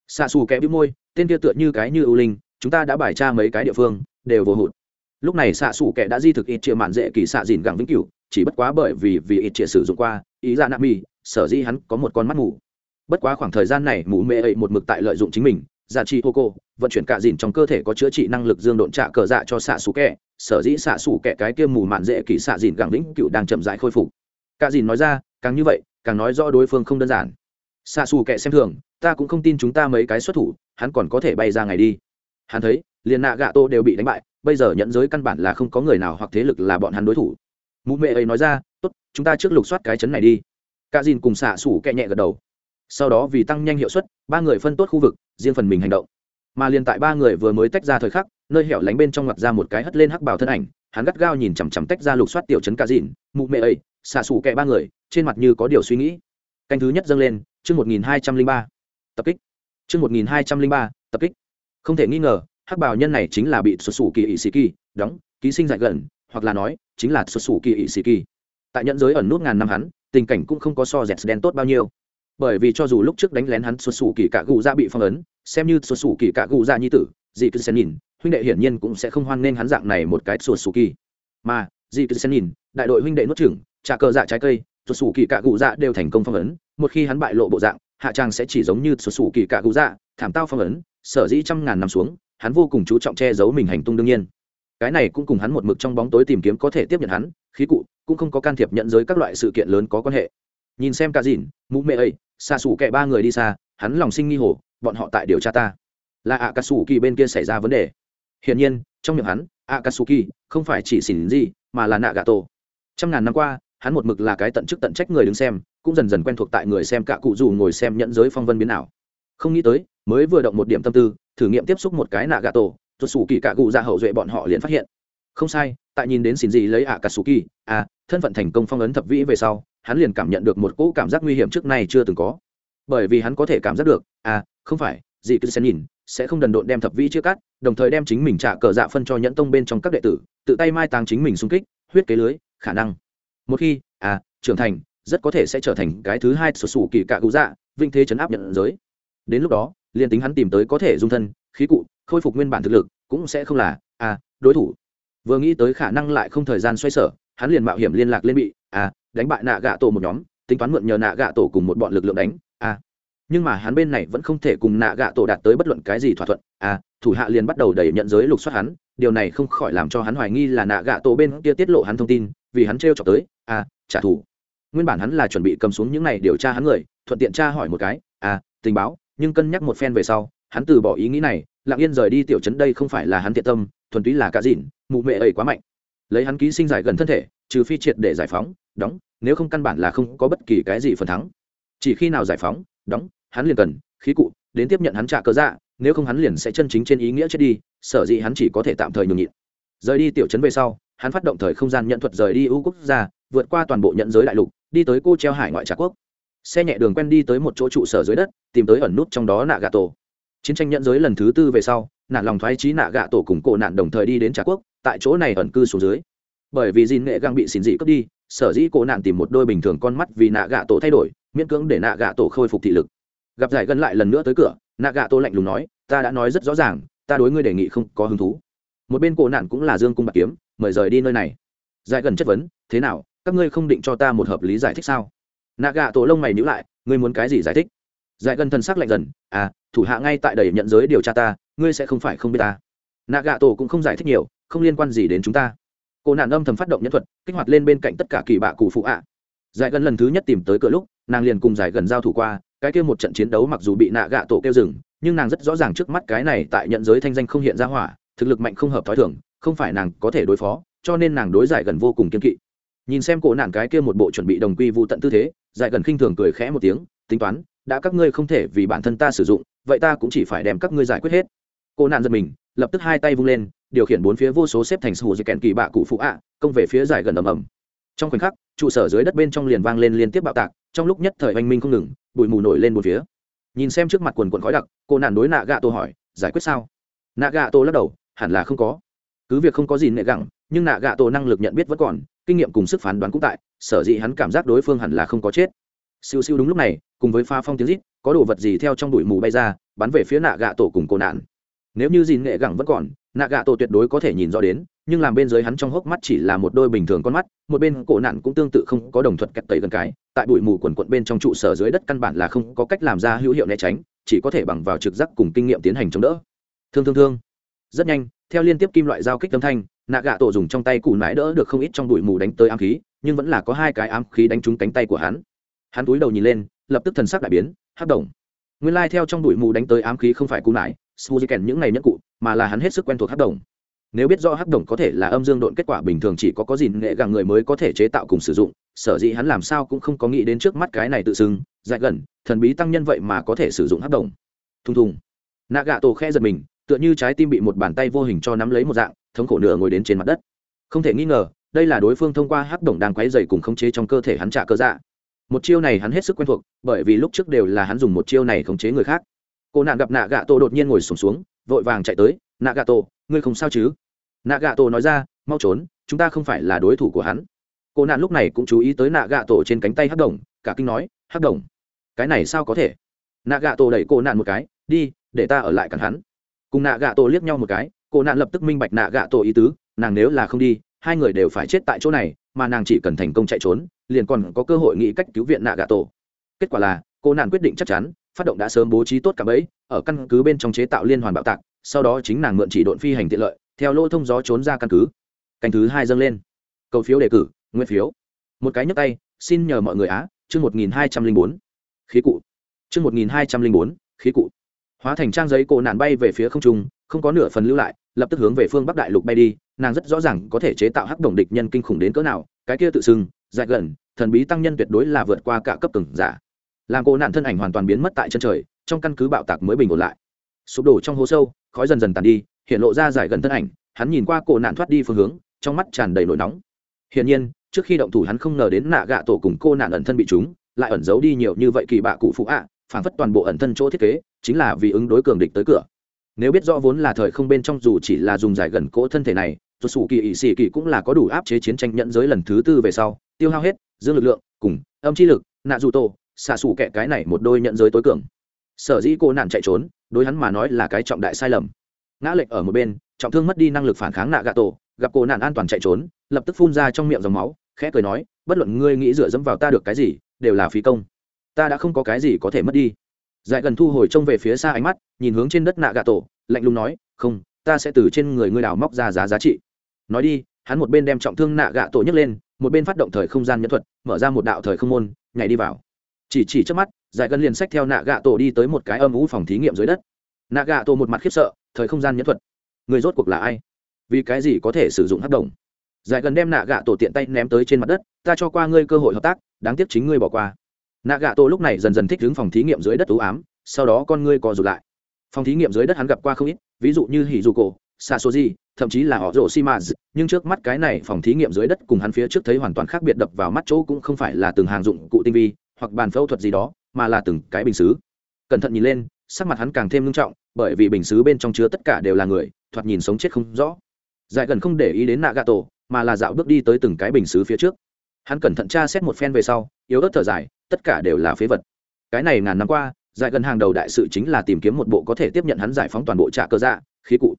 Xạ xù kẽ bĩu môi, tên kia tựa như cái như ưu linh, chúng ta đã bài tra mấy cái địa phương, đều vô hụt. Lúc này xạ xù kẻ đã di thực ít chia mạn dễ kỳ xạ dìn gẳng vĩnh cửu, chỉ bất quá bởi vì vì ít chia sử dụng qua, ý ra nạm mì, sở dĩ hắn có một con mắt mù. Bất quá khoảng thời gian này, mù mê ấy một mực tại lợi dụng chính mình, giả trị hô cô, vận chuyển cả dìn trong cơ thể có chữa trị năng lực dương độn trả cờ dạ cho xạ xù kẹ sở dĩ xạ xù kẹ cái kia mù mạn dễ kỳ xạ dìn gẳng vĩnh cửu đang chậm rãi khôi phục. Cả dìn nói ra, càng như vậy, càng nói rõ đối phương không đơn giản xạ xù kẹ xem thường, ta cũng không tin chúng ta mấy cái xuất thủ, hắn còn có thể bay ra ngày đi. Hắn thấy, liền nạ gạ tô đều bị đánh bại, bây giờ nhận giới căn bản là không có người nào hoặc thế lực là bọn hắn đối thủ. Mụ mẹ ấy nói ra, tốt, chúng ta trước lục soát cái chấn này đi. Cả dìn cùng xạ xủ kẹ nhẹ gật đầu. Sau đó vì tăng nhanh hiệu suất, ba người phân tốt khu vực, riêng phần mình hành động. Mà liền tại ba người vừa mới tách ra thời khắc, nơi hẻo lánh bên trong mặt ra một cái hất lên hắc bào thân ảnh, hắn gắt gao nhìn chằm chằm tách ra lục soát tiểu chấn cả dìn, mụ mẹ ấy xạ xủ kẹ ba người, trên mặt như có điều suy nghĩ. Canh thứ nhất dâng lên chương một nghìn hai trăm linh ba tập kích. Chương một nghìn hai trăm linh ba tập kích. Không thể nghi ngờ hắc bảo nhân này chính là bị xuất sủ kỳ ỷ sĩ kỳ đóng ký sinh dại gần hoặc là nói chính là xuất sủ kỳ ỷ sĩ kỳ. Tại nhận giới ẩn nút ngàn năm hắn tình cảnh cũng không có so dẹt đen tốt bao nhiêu. Bởi vì cho dù lúc trước đánh lén hắn xuất sủ kỳ cả gù ra bị phong ấn xem như xuất sủ kỳ cả gù ra nhi tử dị cứ sẽ nhìn huynh đệ hiển nhiên cũng sẽ không hoan nên hắn dạng này một cái xuất sủ kỳ. Mà dị cứ sẽ nhìn đại đội huynh đệ nuốt trưởng, trả cờ dạ trái cây xuất sủ kỳ cả gù dạ đều thành công phong ấn một khi hắn bại lộ bộ dạng, hạ trang sẽ chỉ giống như sổ sủ kỳ cạ cụ dạ thảm tao phong ấn, sở dĩ trăm ngàn năm xuống, hắn vô cùng chú trọng che giấu mình hành tung đương nhiên. Cái này cũng cùng hắn một mực trong bóng tối tìm kiếm có thể tiếp nhận hắn, khí cụ, cũng không có can thiệp nhận giới các loại sự kiện lớn có quan hệ. Nhìn xem cả dìn mũ mẹ ấy, xa xù kệ ba người đi xa, hắn lòng sinh nghi hồ, bọn họ tại điều tra ta. Là ạ cà sủ kỳ bên kia xảy ra vấn đề. Hiển nhiên, trong miệng hắn ạ cà sủ kỳ không phải chỉ xỉn gì, mà là nạ gà tổ trăm ngàn năm qua, hắn một mực là cái tận chức tận trách người đứng xem cũng dần dần quen thuộc tại người xem cả cụ dù ngồi xem nhận giới phong vân biến nào không nghĩ tới, mới vừa động một điểm tâm tư, thử nghiệm tiếp xúc một cái nạ gà tổ tuột xù kỳ cả cụ ra hậu duệ bọn họ liền phát hiện. Không sai, tại nhìn đến xin gì lấy ạ cà sủ kỳ à thân phận thành công phong ấn thập vĩ về sau, hắn liền cảm nhận được một cỗ cảm giác nguy hiểm trước nay chưa từng có. Bởi vì hắn có thể cảm giác được à không phải, gì cứ sẽ nhìn, sẽ không đần độn đem thập vĩ chia cắt, đồng thời đem chính mình trả cờ dạ phân cho nhẫn tông bên trong các đệ tử, tự tay mai tàng chính mình xung kích, huyết kế lưới, khả năng. Một khi à trưởng thành rất có thể sẽ trở thành cái thứ hai sụt sủ kỳ cạ cụ dạ vinh thế chấn áp nhận giới. Đến lúc đó, liền tính hắn tìm tới có thể dung thân, khí cụ, khôi phục nguyên bản thực lực, cũng sẽ không là à đối thủ. Vừa nghĩ tới khả năng lại không thời gian xoay sở, hắn liền mạo hiểm liên lạc lên bị à đánh bại nạ gạ tổ một nhóm, tính toán mượn nhờ nạ gạ tổ cùng một bọn lực lượng đánh à. Nhưng mà hắn bên này vẫn không thể cùng nạ gạ tổ đạt tới bất luận cái gì thỏa thuận à thủ hạ liền bắt đầu đẩy nhận giới lục soát hắn, điều này không khỏi làm cho hắn hoài nghi là nạ gạ tổ bên kia tiết lộ hắn thông tin, vì hắn t r chọc tới à trả thù nguyên bản hắn là chuẩn bị cầm xuống những này điều tra hắn người, thuận tiện tra hỏi một cái à tình báo, nhưng cân nhắc một phen về sau, hắn từ bỏ ý nghĩ này, lặng yên rời đi tiểu trấn đây không phải là hắn thiện tâm, thuần túy là cá dịn, mụ mệ ấy quá mạnh. Lấy hắn ký sinh giải gần thân thể, trừ phi triệt để giải phóng, đóng, nếu không căn bản là không có bất kỳ cái gì phần thắng. Chỉ khi nào giải phóng, đóng, hắn liền cần khí cụ, đến tiếp nhận hắn trả cớ dạ nếu không hắn liền sẽ chân chính trên ý nghĩa chết đi, sở dĩ hắn chỉ có thể tạm thời nhường nhịn. Rời đi tiểu trấn về sau, hắn phát động thời không gian nhận thuật rời đi ưu quốc gia vượt qua toàn bộ nhận giới đại lục, đi tới cô treo hải ngoại trà quốc. Xe nhẹ đường quen đi tới một chỗ trụ sở dưới đất, tìm tới ẩn nút trong đó nạ gà tổ. Chiến tranh nhận giới lần thứ tư về sau nạn lòng thoái trí nạ gạ tổ cùng cổ nạn đồng thời đi đến trà quốc, tại chỗ này ẩn cư xuống dưới. Bởi vì dìn nghệ găng bị xin dị cướp đi, sở dĩ cổ nạn tìm một đôi bình thường con mắt vì nạ gạ tổ thay đổi, miễn cưỡng để nạ gạ tổ khôi phục thị lực. Gặp giải gần lại lần nữa tới cửa, nạ gạ tổ lạnh lùng nói, ta đã nói rất rõ ràng, ta đối ngươi đề nghị không có hứng thú. Một bên cổ nạn cũng là dương cung bạc kiếm, mời rời đi nơi này. Giải gần chất vấn, thế nào các ngươi không định cho ta một hợp lý giải thích sao? Nạ gạ tổ lông mày nhữ lại, ngươi muốn cái gì giải thích? Giải gần thần sắc lạnh dần à thủ hạ ngay tại đầy nhận giới điều tra ta, ngươi sẽ không phải không biết ta. Nạ gạ tổ cũng không giải thích nhiều, không liên quan gì đến chúng ta. Cô nạn âm thầm phát động nhân thuật, kích hoạt lên bên cạnh tất cả kỳ bạ cụ phụ ạ. Giải gần lần thứ nhất tìm tới cửa lúc, nàng liền cùng giải gần giao thủ qua, cái kia một trận chiến đấu mặc dù bị nạ gạ tổ kêu dừng, nhưng nàng rất rõ ràng trước mắt cái này tại nhận giới thanh danh không hiện ra hỏa, thực lực mạnh không hợp thói thường, không phải nàng có thể đối phó, cho nên nàng đối giải gần vô cùng kiên kỵ nhìn xem cổ nạn cái kia một bộ chuẩn bị đồng quy vụ tận tư thế, giải gần khinh thường cười khẽ một tiếng, tính toán, đã các ngươi không thể vì bản thân ta sử dụng, vậy ta cũng chỉ phải đem các ngươi giải quyết hết. Cô nạn giật mình, lập tức hai tay vung lên, điều khiển bốn phía vô số xếp thành sù dây kèn kỳ bạ cụ phụ ạ, công về phía giải gần ầm ầm. Trong khoảnh khắc, trụ sở dưới đất bên trong liền vang lên liên tiếp bạo tạc, trong lúc nhất thời oanh minh không ngừng, bụi mù nổi lên một phía. Nhìn xem trước mặt quần quần khói đặc cô nạn đối nạ gạ tô hỏi, giải quyết sao? Nạ gạ tô lắc đầu, hẳn là không có. Cứ việc không có gì nệ gẳng nhưng nạ gạ tổ năng lực nhận biết vẫn còn kinh nghiệm cùng sức phán đoán cũng tại, sở dĩ hắn cảm giác đối phương hẳn là không có chết. Siêu siêu đúng lúc này, cùng với pha phong tiếng rít, có đồ vật gì theo trong bụi mù bay ra, bắn về phía nạ gạ tổ cùng cô nạn. Nếu như dìn nghệ gẳng vẫn còn, nạ gạ tổ tuyệt đối có thể nhìn rõ đến, nhưng làm bên dưới hắn trong hốc mắt chỉ là một đôi bình thường con mắt, một bên cổ nạn cũng tương tự không có đồng thuật kẹt tẩy gần cái, tại bụi mù quần quận bên trong trụ sở dưới đất căn bản là không có cách làm ra hữu hiệu né tránh, chỉ có thể bằng vào trực giác cùng kinh nghiệm tiến hành chống đỡ. Thương thương thương. Rất nhanh, theo liên tiếp kim loại giao kích âm thanh nạ gạ tổ dùng trong tay cụ nái đỡ được không ít trong bụi mù đánh tới ám khí, nhưng vẫn là có hai cái ám khí đánh trúng cánh tay của hắn. Hắn túi đầu nhìn lên, lập tức thần sắc đại biến, hắc đồng nguyên lai theo trong bụi mù đánh tới ám khí không phải cụ nãi suzy những ngày nhẫn cụ, mà là hắn hết sức quen thuộc hắc đồng nếu biết do hắc đồng có thể là âm dương độn kết quả bình thường chỉ có có gìn nghệ gàng người mới có thể chế tạo cùng sử dụng, sở dĩ hắn làm sao cũng không có nghĩ đến trước mắt cái này tự xưng, dại gần, thần bí tăng nhân vậy mà có thể sử dụng hắc đồng thùng thùng. Nạ gạ tổ khe giật mình, tựa như trái tim bị một bàn tay vô hình cho nắm lấy một dạng thống khổ nửa ngồi đến trên mặt đất. Không thể nghi ngờ đây là đối phương thông qua hắc đồng đang quấy dày cùng khống chế trong cơ thể hắn trả cơ dạ. Một chiêu này hắn hết sức quen thuộc bởi vì lúc trước đều là hắn dùng một chiêu này khống chế người khác. Cô nạn gặp nạ gạ tổ đột nhiên ngồi sùng xuống, xuống vội vàng chạy tới nạ gạ tổ ngươi không sao chứ? Nạ gạ tổ nói ra mau trốn chúng ta không phải là đối thủ của hắn. Cô nạn lúc này cũng chú ý tới nạ gạ tổ trên cánh tay hắc đồng cả kinh nói hắc đồng cái này sao có thể? Nạ gạ tổ đẩy cô nạn một cái đi để ta ở lại cản hắn. Cùng nạ gạ tổ liếc nhau một cái cô nạn lập tức minh bạch nạ gạ tổ ý tứ, nàng nếu là không đi, hai người đều phải chết tại chỗ này, mà nàng chỉ cần thành công chạy trốn, liền còn có cơ hội nghĩ cách cứu viện nạ gạ tổ. Kết quả là, cô nạn quyết định chắc chắn, phát động đã sớm bố trí tốt cả bẫy, ở căn cứ bên trong chế tạo liên hoàn bạo tạc, sau đó chính nàng mượn chỉ độn phi hành tiện lợi, theo lỗ thông gió trốn ra căn cứ. Canh thứ hai dâng lên. Cầu phiếu đề cử, nguyên phiếu. Một cái nhấp tay, xin nhờ mọi người á, chương một nghìn hai trăm linh bốn. Khí cụ. Chương một nghìn hai trăm linh bốn, khí cụ hóa thành trang giấy cổ nạn bay về phía không trung, không có nửa phần lưu lại, lập tức hướng về phương bắc đại lục bay đi, nàng rất rõ ràng có thể chế tạo hắc đồng địch nhân kinh khủng đến cỡ nào, cái kia tự xưng, dại gần, thần bí tăng nhân tuyệt đối là vượt qua cả cấp từng giả. Làm cổ nạn thân ảnh hoàn toàn biến mất tại chân trời, trong căn cứ bạo tạc mới bình ổn lại. Sụp đổ trong hố sâu, khói dần dần tàn đi, hiện lộ ra giải gần thân ảnh, hắn nhìn qua cổ nạn thoát đi phương hướng, trong mắt tràn đầy nỗi nóng. Hiển nhiên, trước khi động thủ hắn không ngờ đến nạ gạ tổ cùng cô nạn ẩn thân bị chúng lại ẩn giấu đi nhiều như vậy kỳ bạ cụ phụ ạ phản phất toàn bộ ẩn thân chỗ thiết kế, chính là vì ứng đối cường địch tới cửa. Nếu biết rõ vốn là thời không bên trong dù chỉ là dùng giải gần cỗ thân thể này rồi sủ kỳ ỵ xì kỳ cũng là có đủ áp chế chiến tranh nhận giới lần thứ tư về sau, tiêu hao hết, dương lực lượng, cùng âm chi lực, nạ dù tổ, xạ xù kẹ cái này một đôi nhận giới tối cường. Sở dĩ cô nạn chạy trốn, đối hắn mà nói là cái trọng đại sai lầm. Ngã lệch ở một bên, trọng thương mất đi năng lực phản kháng nạ gạ tổ, gặp cô nạn an toàn chạy trốn, lập tức phun ra trong miệng dòng máu, khẽ cười nói, bất luận ngươi nghĩ dựa dẫm vào ta được cái gì, đều là phí công ta đã không có cái gì có thể mất đi. Dại gần thu hồi trông về phía xa ánh mắt, nhìn hướng trên đất nạ gà tổ, lạnh lùng nói, không, ta sẽ từ trên người ngươi đào móc ra giá giá trị. Nói đi, hắn một bên đem trọng thương nạ gà tổ nhấc lên, một bên phát động thời không gian nhẫn thuật, mở ra một đạo thời không môn, nhảy đi vào. Chỉ chỉ trước mắt, dại gần liền sách theo nạ gà tổ đi tới một cái âm ú phòng thí nghiệm dưới đất. Nạ gà tổ một mặt khiếp sợ, thời không gian nhẫn thuật. Người rốt cuộc là ai? Vì cái gì có thể sử dụng hắc đồng giải gần đem nạ gạ tổ tiện tay ném tới trên mặt đất, ta cho qua ngươi cơ hội hợp tác, đáng tiếc chính ngươi bỏ qua nạ gạ tổ lúc này dần dần thích đứng phòng thí nghiệm dưới đất ú ám, sau đó con ngươi co rụt lại. Phòng thí nghiệm dưới đất hắn gặp qua không ít, ví dụ như hỉ dù cổ xa số gì thậm chí là họ rổ xi mã nhưng trước mắt cái này phòng thí nghiệm dưới đất cùng hắn phía trước thấy hoàn toàn khác biệt đập vào mắt chỗ cũng không phải là từng hàng dụng cụ tinh vi, hoặc bàn phẫu thuật gì đó, mà là từng cái bình xứ. Cẩn thận nhìn lên, sắc mặt hắn càng thêm nghiêm trọng, bởi vì bình xứ bên trong chứa tất cả đều là người, thoạt nhìn sống chết không rõ. Dài gần không để ý đến nạ gà tổ mà là dạo bước đi tới từng cái bình xứ phía trước hắn cẩn thận tra xét một phen về sau, yếu ớt thở dài, tất cả đều là phế vật. Cái này ngàn năm qua, giải gần hàng đầu đại sự chính là tìm kiếm một bộ có thể tiếp nhận hắn giải phóng toàn bộ trả cơ dạ khí cụ.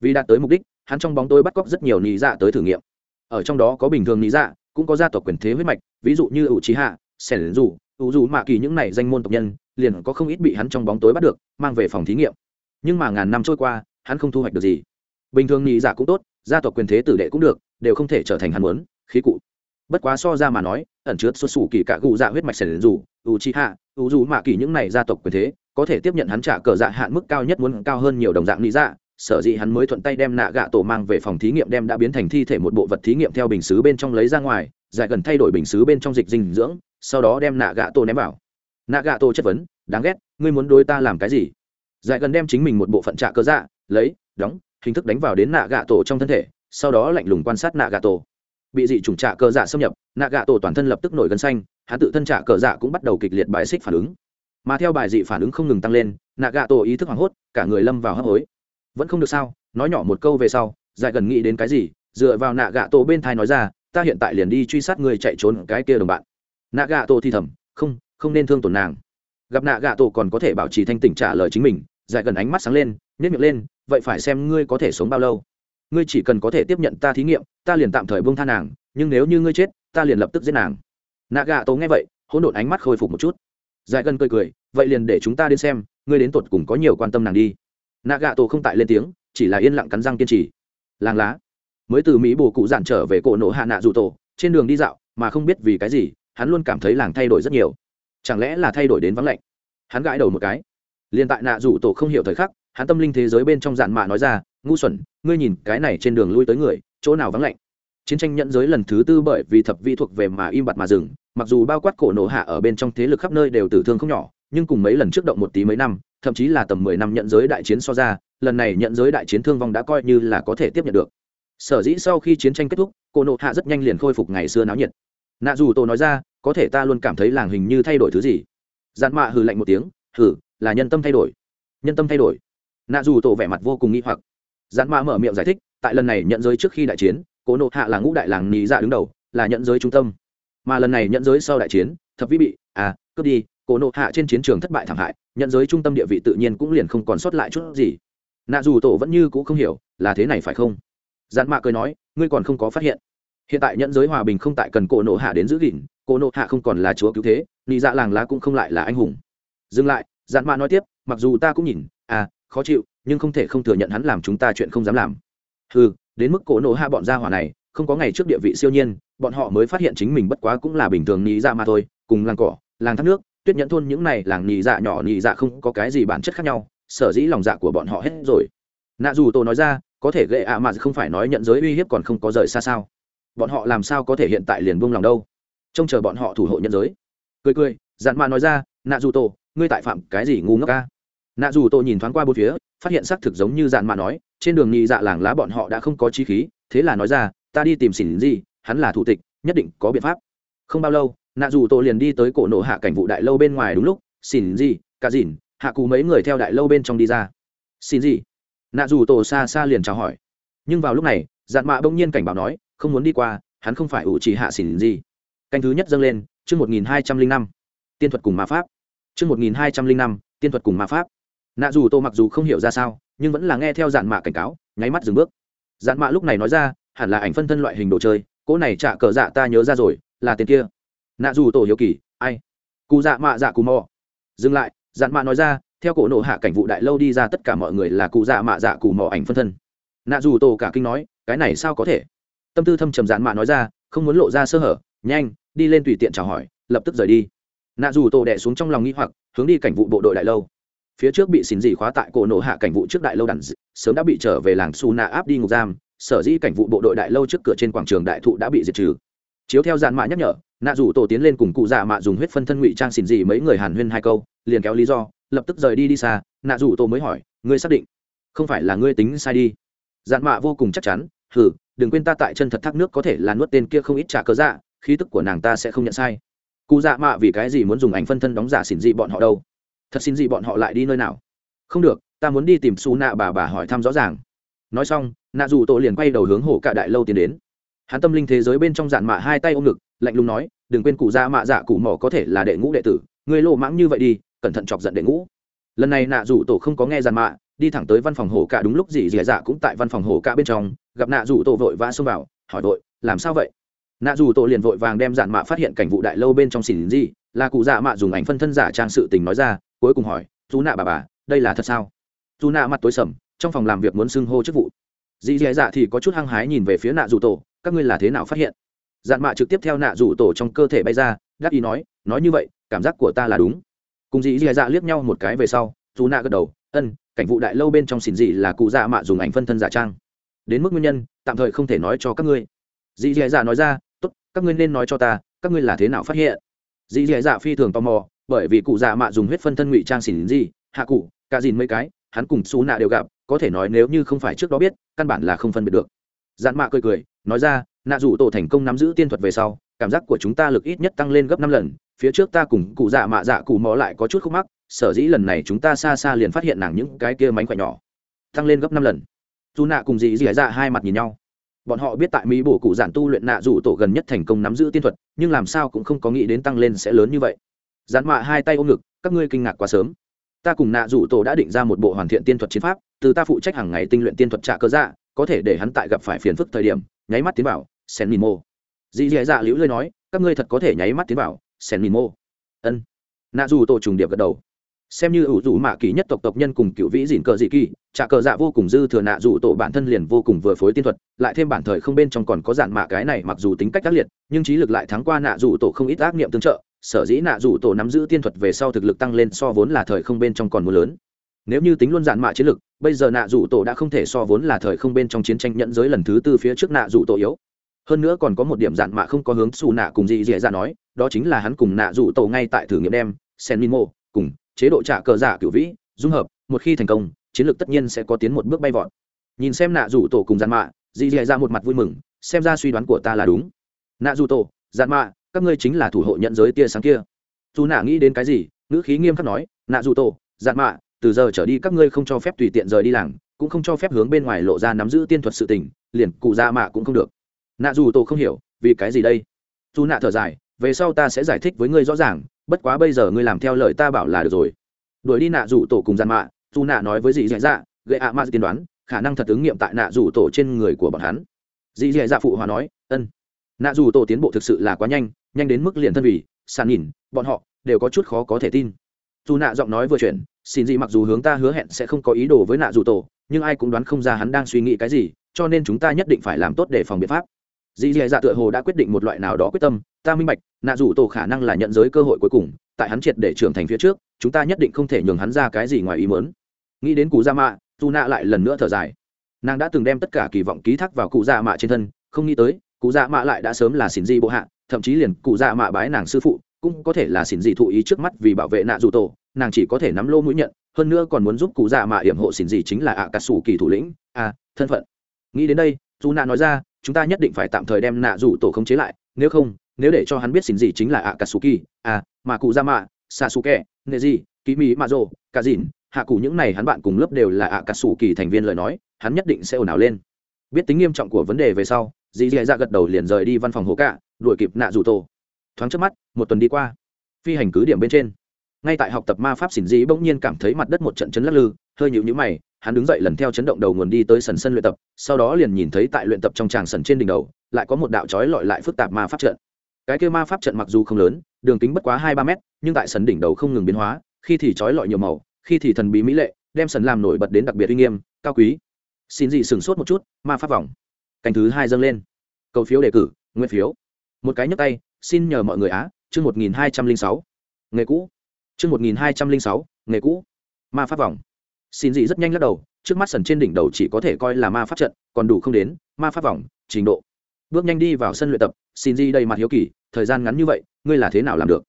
Vì đạt tới mục đích, hắn trong bóng tôi bắt cóc rất nhiều nị dạ tới thử nghiệm. Ở trong đó có bình thường nị dạ cũng có gia tộc quyền thế huyết mạch, ví dụ như ủ trí hạ, sẻn dù, ủ dù mạ kỳ những này danh môn tộc nhân, liền có không ít bị hắn trong bóng tối bắt được, mang về phòng thí nghiệm. Nhưng mà ngàn năm trôi qua, hắn không thu hoạch được gì. Bình thường lý giả dạ cũng tốt, gia tộc quyền thế tử đệ cũng được, đều không thể trở thành hắn muốn, khí cụ bất quá so ra mà nói, ẩn chứa xuất xù kỳ cả cụ dạ huyết mạch sẻn dù, u chi hạ, u dù mạ kỳ những này gia tộc quyền thế, có thể tiếp nhận hắn trả cờ dạ hạn mức cao nhất muốn cao hơn nhiều đồng dạng lý dạ sở dĩ hắn mới thuận tay đem nạ gạ tổ mang về phòng thí nghiệm đem đã biến thành thi thể một bộ vật thí nghiệm theo bình xứ bên trong lấy ra ngoài dài gần thay đổi bình xứ bên trong dịch dinh dưỡng, sau đó đem nạ gạ tổ ném vào. Nạ gạ tổ chất vấn, đáng ghét, ngươi muốn đối ta làm cái gì? Dài gần đem chính mình một bộ phận trả cờ dạ lấy, đóng, hình thức đánh vào đến nạ gạ tổ trong thân thể, sau đó lạnh lùng quan sát nạ gạ tổ bị dị chủng trạ cờ dạ xâm nhập, nạ gạ tổ toàn thân lập tức nổi gân xanh, hắn tự thân trạ cờ dạ cũng bắt đầu kịch liệt bài xích phản ứng. Mà theo bài dị phản ứng không ngừng tăng lên, nạ gạ tổ ý thức hoảng hốt, cả người lâm vào hấp hối. Vẫn không được sao, nói nhỏ một câu về sau dài gần nghĩ đến cái gì, dựa vào nạ gạ tổ bên thai nói ra, ta hiện tại liền đi truy sát người chạy trốn cái kia đồng bạn. Nạ gạ tổ thì thầm, không không nên thương tổn nàng. Gặp nạ gạ tổ còn có thể bảo trì thanh tỉnh trả lời chính mình dài gần ánh mắt sáng lên nhét miệng lên, vậy phải xem ngươi có thể sống bao lâu ngươi chỉ cần có thể tiếp nhận ta thí nghiệm, ta liền tạm thời buông tha nàng, nhưng nếu như ngươi chết, ta liền lập tức giết nàng. Nạ gà tố nghe vậy, hỗn độn ánh mắt khôi phục một chút. Dài gần cười cười, vậy liền để chúng ta đến xem, ngươi đến tột cùng có nhiều quan tâm nàng đi. Nạ gà tổ không tại lên tiếng, chỉ là yên lặng cắn răng kiên trì. Làng lá. Mới từ mỹ bồ cụ giản trở về cổ nổ hạ nạ dù tổ, trên đường đi dạo, mà không biết vì cái gì, hắn luôn cảm thấy làng thay đổi rất nhiều. Chẳng lẽ là thay đổi đến vắng lạnh? Hắn gãi đầu một cái. Liền tại nạ rủ tổ không hiểu thời khắc, hắn tâm linh thế giới bên trong giản mạ nói ra ngu xuẩn, ngươi nhìn cái này trên đường lui tới người, chỗ nào vắng lạnh. Chiến tranh nhận giới lần thứ tư bởi vì thập vi thuộc về mà im bặt mà dừng, mặc dù bao quát cổ nổ hạ ở bên trong thế lực khắp nơi đều tử thương không nhỏ, nhưng cùng mấy lần trước động một tí mấy năm, thậm chí là tầm mười năm nhận giới đại chiến so ra, lần này nhận giới đại chiến thương vong đã coi như là có thể tiếp nhận được. Sở dĩ sau khi chiến tranh kết thúc, cổ nổ hạ rất nhanh liền khôi phục ngày xưa náo nhiệt. Nạ dù tổ nói ra, có thể ta luôn cảm thấy làng hình như thay đổi thứ gì. Dạn mạ hừ lạnh một tiếng, hừ, là nhân tâm thay đổi. Nhân tâm thay đổi. Nạ dù tổ vẻ mặt vô cùng nghi hoặc dạn mạ mở miệng giải thích, tại lần này nhận giới trước khi đại chiến, cố nộ hạ là ngũ đại làng nhị dạ đứng đầu, là nhận giới trung tâm. Mà lần này nhận giới sau đại chiến, thập vĩ bị à cướp đi, cố nộ hạ trên chiến trường thất bại thảm hại, nhận giới trung tâm địa vị tự nhiên cũng liền không còn sót lại chút gì. Nạ dù tổ vẫn như c ũ không hiểu, là thế này phải không? Dạn mạ cười nói, ngươi còn không có phát hiện. Hiện tại nhận giới hòa bình không tại cần cổ nộ hạ đến giữ gìn cổ nộ hạ không còn là chúa cứu thế nị dạ làng lá cũng không lại là anh hùng. Dừng lại dạn mạ nói tiếp, mặc dù ta cũng nhìn à khó chịu, nhưng không thể không thừa nhận hắn làm chúng ta chuyện không dám làm. Ừ đến mức cổ nổ hạ bọn gia hỏa này, không có ngày trước địa vị siêu nhiên, bọn họ mới phát hiện chính mình bất quá cũng là bình thường nhị dạ mà thôi, cùng làng cỏ, làng thác nước, tuyết nhẫn thôn những này làng nhị dạ nhỏ nhị dạ không có cái gì bản chất khác nhau, sở dĩ lòng dạ của bọn họ hết rồi. Nạ dù Tô nói ra, có thể gệ ạ mà không phải nói nhận giới uy hiếp còn không có rời xa sao? Bọn họ làm sao có thể hiện tại liền buông lòng đâu? Trông chờ bọn họ thủ hộ nhận giới. Cười cười dặn mà nói ra, nạ dù tổ ngươi tại phạm cái gì ngu ngốc ca nạ dù tôi nhìn thoáng qua bốn phía, phát hiện xác thực giống như dạn Mạ nói, trên đường nhị dạ làng lá bọn họ đã không có chi khí, thế là nói ra, ta đi tìm xỉn gì hắn là thủ tịch, nhất định có biện pháp. Không bao lâu, nạ dù tôi liền đi tới cổ nộ hạ cảnh vụ đại lâu bên ngoài đúng lúc xỉn gì cả dìn, hạ cù mấy người theo đại lâu bên trong đi ra. Xin gì nạ dù tổ xa xa liền chào hỏi. Nhưng vào lúc này dạn mạ bỗng nhiên cảnh báo nói, không muốn đi qua, hắn không phải ủ chỉ hạ xỉn gì canh thứ nhất dâng lên, chương một nghìn hai trăm linh năm, tiên thuật cùng ma pháp. Chương một nghìn hai trăm linh năm, tiên thuật cùng ma pháp nạ dù tô mặc dù không hiểu ra sao, nhưng vẫn là nghe theo dạn mạ cảnh cáo, nháy mắt dừng bước. Dạn mạ lúc này nói ra, hẳn là ảnh phân thân loại hình đồ chơi, cỗ này trả cờ dạ ta nhớ ra rồi, là tiền kia. Nạ dù tổ hiếu kỳ, ai? Cụ dạ mạ dạ cù mò. Dừng lại dạn mạ nói ra, theo cổ nộ hạ cảnh vụ đại lâu đi ra tất cả mọi người là cụ dạ mạ dạ cù mò ảnh phân thân. Nạ dù tổ cả kinh nói, cái này sao có thể? Tâm tư thâm trầm dạn mạ nói ra, không muốn lộ ra sơ hở, nhanh, đi lên tùy tiện chào hỏi, lập tức rời đi. Nạ dù tổ đẻ xuống trong lòng nghĩ hoặc, hướng đi cảnh vụ bộ đội đại lâu phía trước bị xin dị khóa tại cổ nộ hạ cảnh vụ trước đại lâu đặn sớm đã bị trở về làng su na áp đi ngục giam, sở dĩ cảnh vụ bộ đội đại lâu trước cửa trên quảng trường đại thụ đã bị diệt trừ. Chiếu theo dàn mạ nhắc nhở nạ rủ tổ tiến lên cùng cụ già mạ dùng huyết phân thân ngụy trang xin dị mấy người hàn huyên hai câu, liền kéo lý do, lập tức rời đi đi xa nạ rủ tổ mới hỏi, ngươi xác định không phải là ngươi tính sai đi? Dàn mạ vô cùng chắc chắn, hừ, đừng quên ta tại chân thật thác nước có thể là nuốt tên kia không ít trả cớ dạ khí tức của nàng ta sẽ không nhận sai. Cụ dạ mạ vì cái gì muốn dùng ảnh phân thân đóng giả xỉn dị bọn họ đâu? Thật xin gì bọn họ lại đi nơi nào? Không được, ta muốn đi tìm su nạ bà bà hỏi thăm rõ ràng. Nói xong nạ dù tổ liền quay đầu hướng hổ cả đại lâu tiến đến. Hắn tâm linh thế giới bên trong dạn mạ hai tay ôm ngực, lạnh lùng nói, đừng quên cụ ra mạ dạ cụ mỏ có thể là đệ ngũ đệ tử người lộ mãng như vậy đi, cẩn thận chọc giận đệ ngũ. Lần này nạ dù tổ không có nghe dàn mạ, đi thẳng tới văn phòng hổ cả đúng lúc gì dì dạ cũng tại văn phòng hổ cả bên trong, gặp nạ dù tổ vội vã xông vào, hỏi vội, làm sao vậy? Nạ dù tổ liền vội vàng đem giản mạ phát hiện cảnh vụ đại lâu bên trong xỉn gì, là cụ dạ mạ dùng ảnh phân thân giả trang sự tình nói ra, cuối cùng hỏi dù nạ bà bà, đây là thật sao? Dù nạ mặt tối sầm, trong phòng làm việc muốn xưng hô chức vụ. Dì dì dạ thì có chút hăng hái nhìn về phía nạ dù tổ, các ngươi là thế nào phát hiện? Giản mạ trực tiếp theo nạ dù tổ trong cơ thể bay ra, đắc ý nói nói như vậy, cảm giác của ta là đúng. Cùng dì dì dạ liếc nhau một cái về sau dù nạ gật đầu, ân, cảnh vụ đại lâu bên trong xỉn dị là cụ dạ mạ dùng ảnh phân thân giả trang. Đến mức nguyên nhân, tạm thời không thể nói cho các ngươi dì dì dạ nói ra tốt các ngươi nên nói cho ta các ngươi là thế nào phát hiện? Dì dì dạ phi thường tò mò bởi vì cụ dạ mạ dùng huyết phân thân ngụy trang xỉn gì, hạ cụ cả dìn mấy cái hắn cùng xú nạ đều gặp có thể nói nếu như không phải trước đó biết căn bản là không phân biệt được. Dạn mạ cười cười nói ra nạ dù tổ thành công nắm giữ tiên thuật về sau cảm giác của chúng ta lực ít nhất tăng lên gấp năm lần phía trước ta cùng cụ dạ mạ dạ cụ mò lại có chút khúc mắc sở dĩ lần này chúng ta xa xa liền phát hiện nàng những cái kia mánh khỏe nhỏ tăng lên gấp năm lần. Dù nạ cùng dì dì dạ hai mặt nhìn nhau bọn họ biết tại mỹ bổ cụ giản tu luyện nạ rủ tổ gần nhất thành công nắm giữ tiên thuật, nhưng làm sao cũng không có nghĩ đến tăng lên sẽ lớn như vậy. Gián mạ hai tay ôm ngực, các ngươi kinh ngạc quá sớm. Ta cùng nạ rủ tổ đã định ra một bộ hoàn thiện tiên thuật chiến pháp, từ ta phụ trách hàng ngày tinh luyện tiên thuật trả cơ dạ có thể để hắn tại gặp phải phiền phức thời điểm, nháy mắt tiến vào, sen mimo dì dì dạ liễu lơi nói, các ngươi thật có thể nháy mắt tiến vào, sen mimo ân. Nạ rủ tổ trùng điệp gật đầu xem như ủ rủ mạ kỳ nhất tộc tộc nhân cùng cựu vĩ dìn cờ dị kỳ, trả cờ dạ vô cùng dư thừa nạ dù tổ bản thân liền vô cùng vừa phối tiên thuật, lại thêm bản thời không bên trong còn có dạn mạ cái này mặc dù tính cách ác liệt, nhưng trí lực lại thắng qua nạ dù tổ không ít ác nghiệm tương trợ, sở dĩ nạ dù tổ nắm giữ tiên thuật về sau thực lực tăng lên so vốn là thời không bên trong còn mưa lớn. Nếu như tính luôn dạn mạ chiến lực, bây giờ nạ dù tổ đã không thể so vốn là thời không bên trong chiến tranh nhận giới lần thứ tư phía trước nạ dù tổ yếu. Hơn nữa còn có một điểm dạn mạ không có hướng xù nạ cùng dị dẻ ra dạ nói, đó chính là hắn cùng nạ dù tổ ngay tại thử nghiệm đem sen mimo cùng chế độ trả cờ giả cửu vĩ, dung hợp, một khi thành công, chiến lược tất nhiên sẽ có tiến một bước bay vọt. Nhìn xem nạ rủ tổ cùng dàn mạ, dì dì ra một mặt vui mừng, xem ra suy đoán của ta là đúng. Nạ rủ tổ dàn mạ, các ngươi chính là thủ hộ nhận giới tia sáng kia. Dù nạ nghĩ đến cái gì, ngữ khí nghiêm khắc nói, nạ rủ tổ dàn mạ, từ giờ trở đi các ngươi không cho phép tùy tiện rời đi làng, cũng không cho phép hướng bên ngoài lộ ra nắm giữ tiên thuật sự tình, liền cụ ra mạ cũng không được. Nạ dù tổ không hiểu, vì cái gì đây? Dù nạ thở dài, về sau ta sẽ giải thích với ngươi rõ ràng bất quá bây giờ ngươi làm theo lời ta bảo là được rồi. Đuổi đi nạ rủ tổ cùng gian mạ, dù nạ nói với dì dạ dạ gậy ạ ma tiên đoán, khả năng thật ứng nghiệm tại nạ rủ tổ trên người của bọn hắn. Dì dạ dạ phụ hòa nói, ân. Nạ rủ tổ tiến bộ thực sự là quá nhanh nhanh đến mức liền thân vì, sàn nhìn, bọn họ đều có chút khó có thể tin. Dù nạ giọng nói vừa chuyển, xin gì mặc dù hướng ta hứa hẹn sẽ không có ý đồ với nạ rủ tổ, nhưng ai cũng đoán không ra hắn đang suy nghĩ cái gì, cho nên chúng ta nhất định phải làm tốt để phòng biện pháp. Dì dì dạ tựa hồ đã quyết định một loại nào đó quyết tâm ta minh bạch nạ dù tổ khả năng là nhận giới cơ hội cuối cùng tại hắn triệt để trưởng thành phía trước chúng ta nhất định không thể nhường hắn ra cái gì ngoài ý mớn nghĩ đến cụ gia mạ dù nạ lại lần nữa thở dài. Nàng đã từng đem tất cả kỳ vọng ký thác vào cụ gia mạ trên thân không nghĩ tới cụ gia mạ lại đã sớm là xỉn di bộ hạ thậm chí liền cụ gia mạ bái nàng sư phụ cũng có thể là xỉn di thụ ý trước mắt vì bảo vệ nạ dù tổ nàng chỉ có thể nắm lô mũi nhận hơn nữa còn muốn giúp cụ gia mạ hiểm hộ xỉn di chính là ạ cà sủ kỳ thủ lĩnh a à, thân phận. Nghĩ đến đây dù nạ nói ra chúng ta nhất định phải tạm thời đem nạ dù tổ khống chế lại nếu không nếu để cho hắn biết xỉn gì chính là ạ cà à mà cụ ra mạ xa xù kẹ nệ gì ký mỹ mạ rồ cả dìn hạ cụ những này hắn bạn cùng lớp đều là ạ cà kỳ thành viên lời nói, hắn nhất định sẽ ồn ào lên. Biết tính nghiêm trọng của vấn đề về sau dì dì ra gật đầu liền rời đi văn phòng hồ cạ đuổi kịp nạ dù tổ thoáng trước mắt, một tuần đi qua. Phi hành cứ điểm bên trên. Ngay tại học tập ma pháp xỉn dĩ bỗng nhiên cảm thấy mặt đất một trận chấn lắc lư, hơi nhịu nhữ mày, hắn đứng dậy lần theo chấn động đầu nguồn đi tới sân sân luyện tập, sau đó liền nhìn thấy tại luyện tập trong tràng sân trên đỉnh đầu, lại có một đạo trói lọi lại phức tạp ma pháp trận cái kia ma pháp trận mặc dù không lớn, đường kính bất quá hai ba mét, nhưng tại sân đỉnh đầu không ngừng biến hóa, khi thì trói lọi nhiều màu, khi thì thần bí mỹ lệ, đem sân làm nổi bật đến đặc biệt uy nghiêm, cao quý. Xin gì sửng sốt một chút, ma pháp vòng. Cành thứ hai dâng lên. Cầu phiếu đề cử, nguyên phiếu. Một cái nhấp tay, xin nhờ mọi người á, chương một nghìn hai trăm linh sáu. Nghề cũ. Chương một nghìn hai trăm linh sáu, nghề cũ. Ma pháp vòng. Xin gì rất nhanh lắc đầu, trước mắt sần trên đỉnh đầu chỉ có thể coi là ma pháp trận, còn đủ không đến, ma pháp vòng, trình độ bước nhanh đi vào sân luyện tập xin Di đầy mặt hiếu kỳ, thời gian ngắn như vậy, ngươi là thế nào làm được?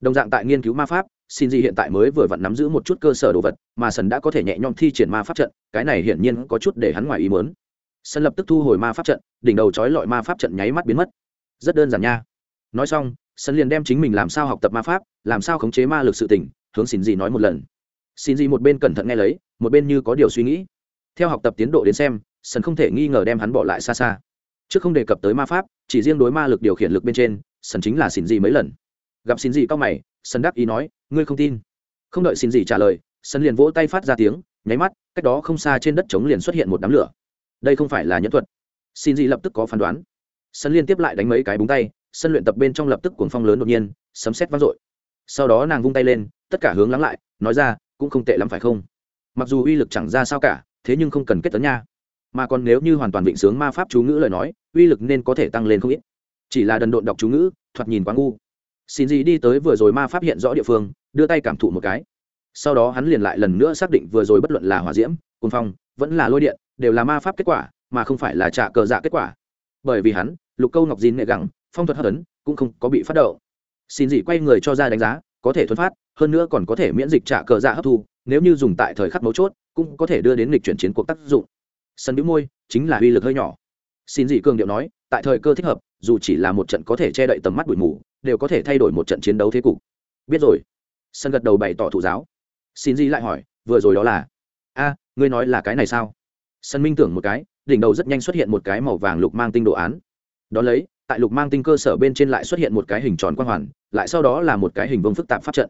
Đồng dạng tại nghiên cứu ma pháp xin Di hiện tại mới vừa vặn nắm giữ một chút cơ sở đồ vật, mà sần đã có thể nhẹ nhõm thi triển ma pháp trận, cái này hiển nhiên có chút để hắn ngoài ý mớn sân lập tức thu hồi ma pháp trận, đỉnh đầu trói lọi ma pháp trận nháy mắt biến mất. Rất đơn giản nha. Nói xong sân liền đem chính mình làm sao học tập ma pháp, làm sao khống chế ma lực sự tỉnh hướng xin gì nói một lần. Xin gì một bên cẩn thận nghe lấy, một bên như có điều suy nghĩ. Theo học tập tiến độ đến xem sân không thể nghi ngờ đem hắn bỏ lại xa xa chứ không đề cập tới ma pháp, chỉ riêng đối ma lực điều khiển lực bên trên, sần chính là xin gì mấy lần. Gặp xin gì cao mày, sần đáp ý nói, ngươi không tin. Không đợi xin gì trả lời, sần liền vỗ tay phát ra tiếng, nháy mắt, cách đó không xa trên đất trống liền xuất hiện một đám lửa. Đây không phải là nhẫn thuật. Xin gì lập tức có phán đoán. Sân liên tiếp lại đánh mấy cái búng tay, sân luyện tập bên trong lập tức cuồng phong lớn đột nhiên, sấm sét vang dội. Sau đó nàng vung tay lên, tất cả hướng lắng lại, nói ra, cũng không tệ lắm phải không? Mặc dù uy lực chẳng ra sao cả, thế nhưng không cần kết tấn nha. Mà còn nếu như hoàn toàn vịnh sướng ma pháp chú ngữ lời nói uy lực nên có thể tăng lên không ít. Chỉ là đần độn đọc chú ngữ, thoạt nhìn quá ngu. Xin gì đi tới vừa rồi ma pháp hiện rõ địa phương, đưa tay cảm thụ một cái. Sau đó hắn liền lại lần nữa xác định vừa rồi bất luận là hỏa diễm cồn phong, vẫn là lôi điện, đều là ma pháp kết quả, mà không phải là trả cờ dạ kết quả. Bởi vì hắn, lục câu ngọc dín nghệ gẳng, phong thuật hấp ấn cũng không có bị phát động. Xin gì quay người cho ra đánh giá, có thể thuần phát, hơn nữa còn có thể miễn dịch trả cờ dạ hấp thu, nếu như dùng tại thời khắc mấu chốt, cũng có thể đưa đến lịch chuyển chiến cuộc tác dụng. Sân bĩu môi, chính là uy lực hơi nhỏ xin dị cường điệu nói, tại thời cơ thích hợp, dù chỉ là một trận có thể che đậy tầm mắt bụi mù, đều có thể thay đổi một trận chiến đấu thế cục. Biết rồi. Sân gật đầu bày tỏ thủ giáo. Xin dị lại hỏi, vừa rồi đó là? A, ngươi nói là cái này sao? Sân minh tưởng một cái, đỉnh đầu rất nhanh xuất hiện một cái màu vàng lục mang tinh đồ án. Đón lấy, tại lục mang tinh cơ sở bên trên lại xuất hiện một cái hình tròn quang hoàn, lại sau đó là một cái hình vương phức tạp pháp trận.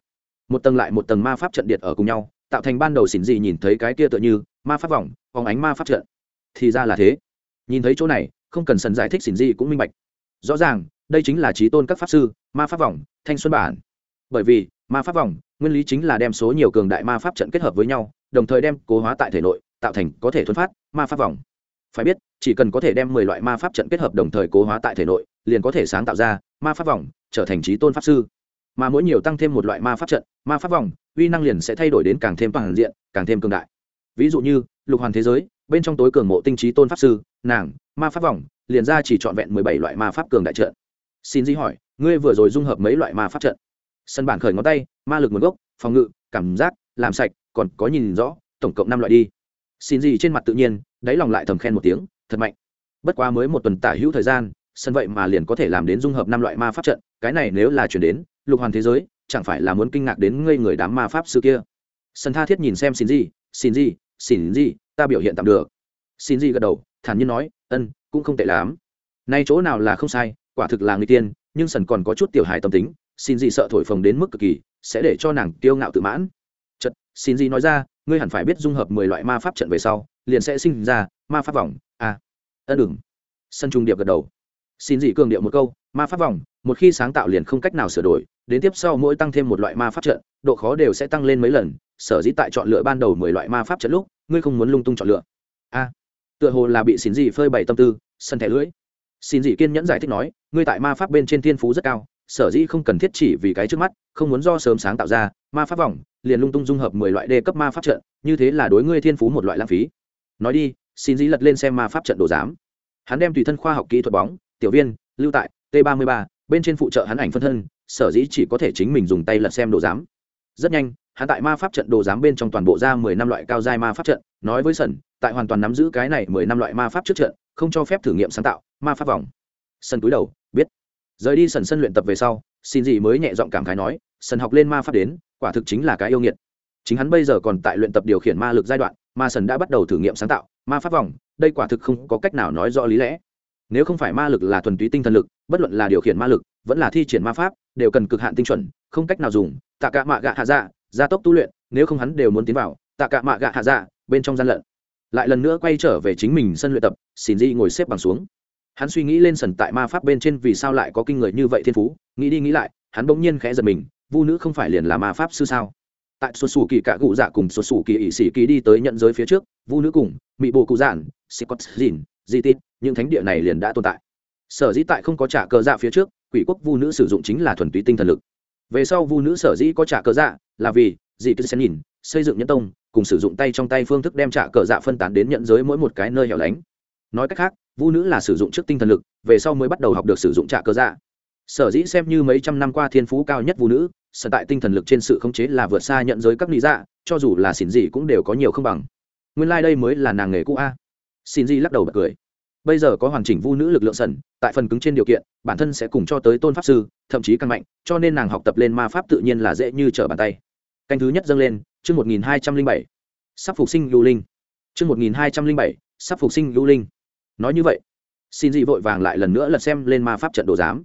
Một tầng lại một tầng ma pháp trận điện ở cùng nhau, tạo thành ban đầu xỉn gì nhìn thấy cái kia tựa như ma pháp vòng vòng ánh ma pháp trận. Thì ra là thế nhìn thấy chỗ này, không cần sần giải thích xỉn gì cũng minh bạch. Rõ ràng, đây chính là trí tôn các pháp sư, ma pháp vòng, thanh xuân bản. Bởi vì, ma pháp vòng, nguyên lý chính là đem số nhiều cường đại ma pháp trận kết hợp với nhau, đồng thời đem cố hóa tại thể nội, tạo thành có thể thuấn phát ma pháp vòng. Phải biết, chỉ cần có thể đem mười loại ma pháp trận kết hợp đồng thời cố hóa tại thể nội, liền có thể sáng tạo ra ma pháp vòng, trở thành trí tôn pháp sư. Mà mỗi nhiều tăng thêm một loại ma pháp trận, ma pháp vòng, uy năng liền sẽ thay đổi đến càng thêm toàn diện, càng thêm cường đại. Ví dụ như lục hoàn thế giới, bên trong tối cường mộ tinh trí tôn pháp sư, nàng, ma pháp vòng, liền ra chỉ trọn vẹn mười bảy loại ma pháp cường đại trận. Xin di hỏi, ngươi vừa rồi dung hợp mấy loại ma pháp trận? Sân bản khởi ngón tay, ma lực nguồn gốc, phòng ngự, cảm giác, làm sạch, còn có nhìn rõ, tổng cộng năm loại đi. Xin gì trên mặt tự nhiên, đáy lòng lại thầm khen một tiếng, thật mạnh. Bất quá mới một tuần tả hữu thời gian, sân vậy mà liền có thể làm đến dung hợp năm loại ma pháp trận, cái này nếu là chuyển đến, lục hoàn thế giới, chẳng phải là muốn kinh ngạc đến ngây người đám ma pháp sư kia. Sân tha thiết nhìn xem xin gì xin gì xin gì ta biểu hiện tạm được. Xin gì gật đầu thản nhiên nói ân cũng không tệ lắm. Nay chỗ nào là không sai quả thực là người tiên nhưng sần còn có chút tiểu hài tâm tính. Xin gì sợ thổi phồng đến mức cực kỳ sẽ để cho nàng kiêu ngạo tự mãn. Chật xin gì nói ra ngươi hẳn phải biết dung hợp mười loại ma pháp trận về sau liền sẽ sinh ra ma pháp vòng. A à, ân đừng. Sân trung điệp gật đầu. Xin dị cường điệu một câu ma pháp vòng một khi sáng tạo liền không cách nào sửa đổi đến tiếp sau mỗi tăng thêm một loại ma pháp trận độ khó đều sẽ tăng lên mấy lần sở dĩ tại chọn lựa ban đầu mười loại ma pháp trận lúc, ngươi không muốn lung tung chọn lựa. A, tựa hồ là bị xin dị phơi bày tâm tư, sân thẻ lưỡi. Xin dị kiên nhẫn giải thích nói, ngươi tại ma pháp bên trên thiên phú rất cao, sở dĩ không cần thiết chỉ vì cái trước mắt, không muốn do sớm sáng tạo ra, ma pháp vòng, liền lung tung dung hợp mười loại đê cấp ma pháp trận, như thế là đối ngươi thiên phú một loại lãng phí. Nói đi, xin dĩ lật lên xem ma pháp trận đồ giám. Hắn đem tùy thân khoa học kỹ thuật bóng, tiểu viên, lưu tại t ba mươi ba, bên trên phụ trợ hắn ảnh phân thân, sở dĩ chỉ có thể chính mình dùng tay lật xem đồ giám. Rất nhanh hắn tại ma pháp trận đồ giám bên trong toàn bộ ra mười năm loại cao giai ma pháp trận, nói với sần, tại hoàn toàn nắm giữ cái này mười năm loại ma pháp trước trận, không cho phép thử nghiệm sáng tạo, ma pháp vòng. Sân túi đầu, biết. Rời đi sần sân luyện tập về sau, xin gì mới nhẹ giọng cảm khái nói, sần học lên ma pháp đến, quả thực chính là cái yêu nghiệt. Chính hắn bây giờ còn tại luyện tập điều khiển ma lực giai đoạn ma sần đã bắt đầu thử nghiệm sáng tạo, ma pháp vòng, đây quả thực không có cách nào nói rõ lý lẽ. Nếu không phải ma lực là thuần túy tinh thần lực, bất luận là điều khiển ma lực, vẫn là thi triển ma pháp, đều cần cực hạn tinh chuẩn, không cách nào dùng, tạ cả mạ gạ hạ dạ gia tốc tu luyện, nếu không hắn đều muốn tiến vào, tạ cả mạ gạ hạ dạ bên trong gian lận. Lại lần nữa quay trở về chính mình sân luyện tập xin di ngồi xếp bằng xuống. Hắn suy nghĩ lên sần tại ma pháp bên trên vì sao lại có kinh người như vậy thiên phú, nghĩ đi nghĩ lại, hắn bỗng nhiên khẽ giật mình, vu nữ không phải liền là ma pháp sư sao? Tại xuất xù kỳ cả cụ dạ cùng xuất xù kỳ ỵ sĩ kỳ đi tới nhận giới phía trước, vu nữ cùng mỹ bộ cụ giản scott dìn, di tít, những thánh địa này liền đã tồn tại. Sở dĩ tại không có trả cờ dạ phía trước, quỷ quốc vu nữ sử dụng chính là thuần túy tinh thần lực về sau vu nữ sở dĩ có trả cờ dạ là vì dị tư sẽ nhìn, xây dựng nhân tông, cùng sử dụng tay trong tay phương thức đem trả cờ dạ phân tán đến nhận giới mỗi một cái nơi hẻo lánh. Nói cách khác, vu nữ là sử dụng trước tinh thần lực, về sau mới bắt đầu học được sử dụng trả cờ dạ. Sở dĩ xem như mấy trăm năm qua thiên phú cao nhất vu nữ, sở tại tinh thần lực trên sự khống chế là vượt xa nhận giới các lý dạ cho dù là xỉn gì cũng đều có nhiều không bằng. Nguyên lai、like、đây mới là nàng nghề cũ a. Xin gì lắc đầu bật cười bây giờ có hoàn chỉnh vu nữ lực lượng sần, tại phần cứng trên điều kiện, bản thân sẽ cùng cho tới tôn pháp sư, thậm chí căn mạnh, cho nên nàng học tập lên ma pháp tự nhiên là dễ như trở bàn tay. Canh thứ nhất dâng lên, chương một nghìn hai trăm linh bảy. Sắp phục sinh lưu linh. Chương một nghìn hai trăm linh bảy, sắp phục sinh lưu linh. Nói như vậy, xin dị vội vàng lại lần nữa lật xem lên ma pháp trận đồ giám.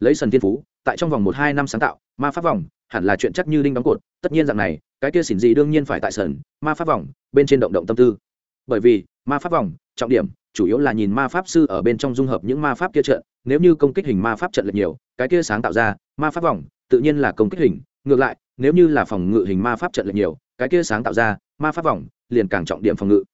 Lấy sần thiên phú, tại trong vòng một hai năm sáng tạo, ma pháp vòng, hẳn là chuyện chắc như đinh đóng cột, tất nhiên rằng này, cái kia xỉn dị đương nhiên phải tại sần, ma pháp vòng, bên trên động động tâm tư. Bởi vì, ma pháp vòng, trọng điểm chủ yếu là nhìn ma pháp sư ở bên trong dung hợp những ma pháp kia trận, nếu như công kích hình ma pháp trận lệch nhiều, cái kia sáng tạo ra, ma pháp vòng, tự nhiên là công kích hình, ngược lại, nếu như là phòng ngự hình ma pháp trận lệch nhiều, cái kia sáng tạo ra, ma pháp vòng, liền càng trọng điểm phòng ngự.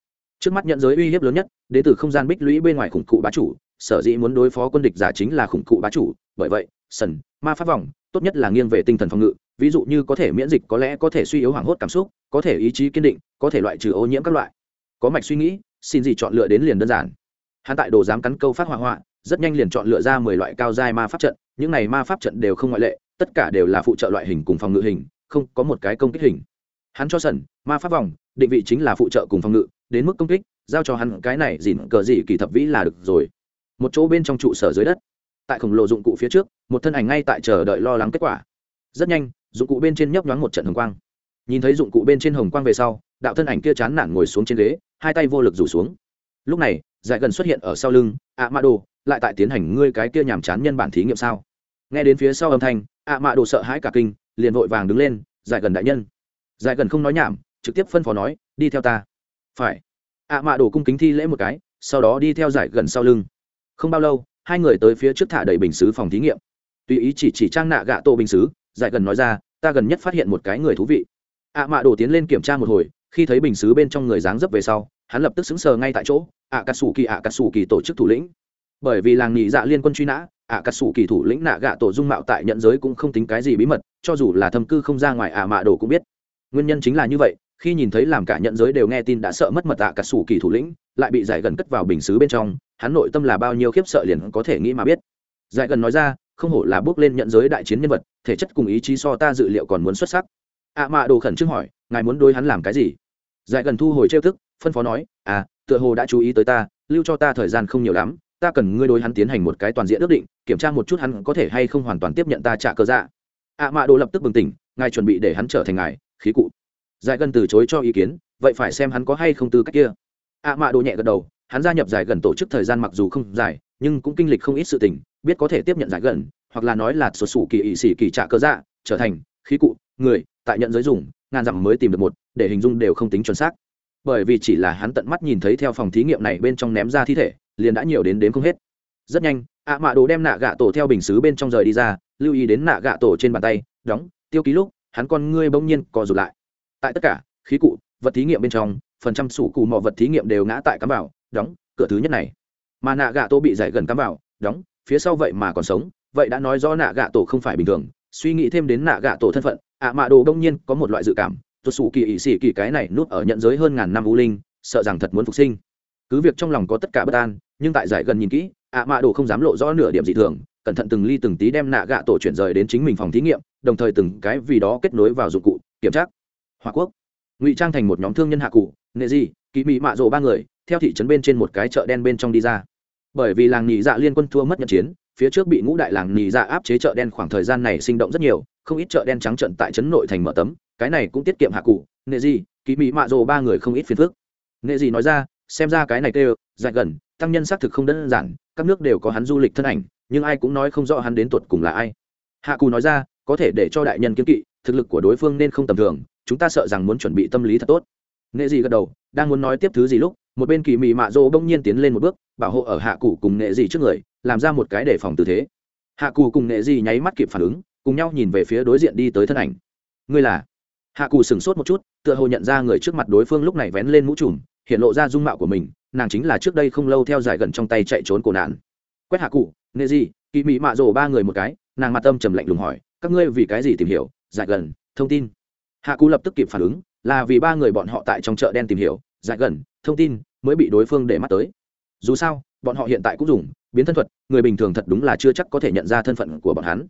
Trước mắt nhận giới uy hiếp lớn nhất, đến từ không gian bích lũy bên ngoài khủng cụ bá chủ, sở dĩ muốn đối phó quân địch giả chính là khủng cụ bá chủ, bởi vậy, sần, ma pháp vòng, tốt nhất là nghiêng về tinh thần phòng ngự, ví dụ như có thể miễn dịch có lẽ có thể suy yếu hoảng hốt cảm xúc, có thể ý chí kiên định, có thể loại trừ ô nhiễm các loại. Có mạch suy nghĩ xin gì chọn lựa đến liền đơn giản. Hắn tại đồ dám cắn câu phát hỏa hoạ rất nhanh liền chọn lựa ra mười loại cao giai ma pháp trận, những này ma pháp trận đều không ngoại lệ, tất cả đều là phụ trợ loại hình cùng phòng ngự hình, không có một cái công kích hình. Hắn cho sẩn ma pháp vòng, định vị chính là phụ trợ cùng phòng ngự, đến mức công kích, giao cho hắn cái này dỉn cờ gì kỳ thập vĩ là được rồi. Một chỗ bên trong trụ sở dưới đất, tại khổng lồ dụng cụ phía trước, một thân ảnh ngay tại chờ đợi lo lắng kết quả. Rất nhanh, dụng cụ bên trên nhấp nhoáng một trận hồng quang. Nhìn thấy dụng cụ bên trên hồng quang về sau, đạo thân ảnh kia chán nản ngồi xuống trên ghế hai tay vô lực rủ xuống. Lúc này, giải gần xuất hiện ở sau lưng ạ mạ đồ, lại tại tiến hành ngươi cái kia nhàm chán nhân bản thí nghiệm sao? Nghe đến phía sau âm thanh ạ mạ đồ sợ hãi cả kinh, liền vội vàng đứng lên, giải gần đại nhân. Giải gần không nói nhảm, trực tiếp phân phó nói, đi theo ta. Phải. Ạ mạ đồ cung kính thi lễ một cái, sau đó đi theo giải gần sau lưng. Không bao lâu, hai người tới phía trước thả đầy bình xứ phòng thí nghiệm. Tùy ý chỉ chỉ trang nạ gạ tô bình xứ, giải gần nói ra, ta gần nhất phát hiện một cái người thú vị. Ạ mạ đồ tiến lên kiểm tra một hồi, khi thấy bình xứ bên trong người dáng dấp về sau hắn lập tức xứng sờ ngay tại chỗ ạ cà sủ kỳ ạ cà sủ kỳ tổ chức thủ lĩnh. Bởi vì làng nhị dạ liên quân truy nã ạ cà sủ kỳ thủ lĩnh nạ gạ tổ dung mạo tại nhận giới cũng không tính cái gì bí mật, cho dù là thâm cư không ra ngoài ạ mạ đồ cũng biết. Nguyên nhân chính là như vậy, khi nhìn thấy làm cả nhận giới đều nghe tin đã sợ mất mật ạ cà sủ kỳ thủ lĩnh, lại bị giải gần cất vào bình xứ bên trong, hắn nội tâm là bao nhiêu khiếp sợ liền có thể nghĩ mà biết. Giải gần nói ra, không hổ là bước lên nhận giới đại chiến nhân vật, thể chất cùng ý chí so ta dự liệu còn muốn xuất sắc. ạ mạ đồ khẩn trương hỏi, ngài muốn đối hắn làm cái gì? Giải gần thu hồi trêu thức phân phó nói à tựa hồ đã chú ý tới ta, lưu cho ta thời gian không nhiều lắm, ta cần ngươi đối hắn tiến hành một cái toàn diện ước định, kiểm tra một chút hắn có thể hay không hoàn toàn tiếp nhận ta trả cơ dạ. Ạ mạ đồ lập tức bừng tỉnh, ngài chuẩn bị để hắn trở thành ngài, khí cụ. Giải gần từ chối cho ý kiến, vậy phải xem hắn có hay không tư cách kia. Ạ mạ đồ nhẹ gật đầu, hắn gia nhập giải gần tổ chức thời gian mặc dù không dài, nhưng cũng kinh lịch không ít sự tình, biết có thể tiếp nhận giải gần, hoặc là nói là sổ sủ kỳ ỵ sĩ kỳ trả cơ dạ trở thành khí cụ, người, tại nhận giới dùng, ngàn dặm mới tìm được một để hình dung đều không tính chuẩn xác. Bởi vì chỉ là hắn tận mắt nhìn thấy theo phòng thí nghiệm này bên trong ném ra thi thể, liền đã nhiều đến đến không hết. Rất nhanh, ạ mạ đồ đem nạ gạ tổ theo bình xứ bên trong rời đi ra, lưu ý đến nạ gạ tổ trên bàn tay, đóng, tiêu ký lúc, hắn con ngươi bỗng nhiên co rụt lại. Tại tất cả, khí cụ, vật thí nghiệm bên trong, phần trăm sủ cụ mọi vật thí nghiệm đều ngã tại cắm vào, đóng, cửa thứ nhất này. Mà nạ gạ tổ bị giải gần cắm vào, đóng, phía sau vậy mà còn sống, vậy đã nói rõ nạ gạ tổ không phải bình thường, suy nghĩ thêm đến nạ gạ tổ thân phận, ạ mạ đồ đông nhiên có một loại dự cảm tuột xù kỳ ỵ xỉ kỳ cái này núp ở nhận giới hơn ngàn năm u linh, sợ rằng thật muốn phục sinh. Cứ việc trong lòng có tất cả bất an, nhưng tại giải gần nhìn kỹ, ạ mạ đồ không dám lộ rõ nửa điểm dị thường, cẩn thận từng ly từng tí đem nạ gạ tổ chuyển rời đến chính mình phòng thí nghiệm, đồng thời từng cái vì đó kết nối vào dụng cụ, kiểm tra. Hòa quốc. Ngụy trang thành một nhóm thương nhân hạ cụ nghệ gì kỳ mị mạ rộ ba người, theo thị trấn bên trên một cái chợ đen bên trong đi ra. Bởi vì làng nhị dạ liên quân thua mất nhận chiến, phía trước bị ngũ đại làng nhị dạ áp chế chợ đen khoảng thời gian này sinh động rất nhiều, không ít chợ đen trắng trận tại trấn nội thành mở tấm cái này cũng tiết kiệm hạ cụ nghệ gì kỳ mỹ mạ rồ ba người không ít phiền phức. Nghệ gì nói ra, xem ra cái này kêu dại gần, tăng nhân xác thực không đơn giản, các nước đều có hắn du lịch thân ảnh, nhưng ai cũng nói không rõ hắn đến tuột cùng là ai. Hạ cù nói ra, có thể để cho đại nhân kiếm kỵ, thực lực của đối phương nên không tầm thường, chúng ta sợ rằng muốn chuẩn bị tâm lý thật tốt. Nghệ gì gật đầu, đang muốn nói tiếp thứ gì lúc, một bên kỳ mị mạ rỗ bỗng nhiên tiến lên một bước, bảo hộ ở hạ cụ cùng nghệ gì trước người, làm ra một cái đề phòng tư thế. Hạ cụ cùng nghệ gì nháy mắt kịp phản ứng, cùng nhau nhìn về phía đối diện đi tới thân ảnh. Ngươi là? Hạ cù sửng sốt một chút, tựa hồ nhận ra người trước mặt đối phương lúc này vén lên mũ trùm, hiện lộ ra dung mạo của mình, nàng chính là trước đây không lâu theo giải gần trong tay chạy trốn cổ nạn. Quét hạ cụ nê gì kỳ mị mạ rổ ba người một cái, nàng mặt tâm trầm lạnh lùng hỏi, các ngươi vì cái gì tìm hiểu giải gần, thông tin? Hạ cụ lập tức kịp phản ứng, là vì ba người bọn họ tại trong chợ đen tìm hiểu giải gần, thông tin, mới bị đối phương để mắt tới. Dù sao, bọn họ hiện tại cũng dùng, biến thân thuật, người bình thường thật đúng là chưa chắc có thể nhận ra thân phận của bọn hắn.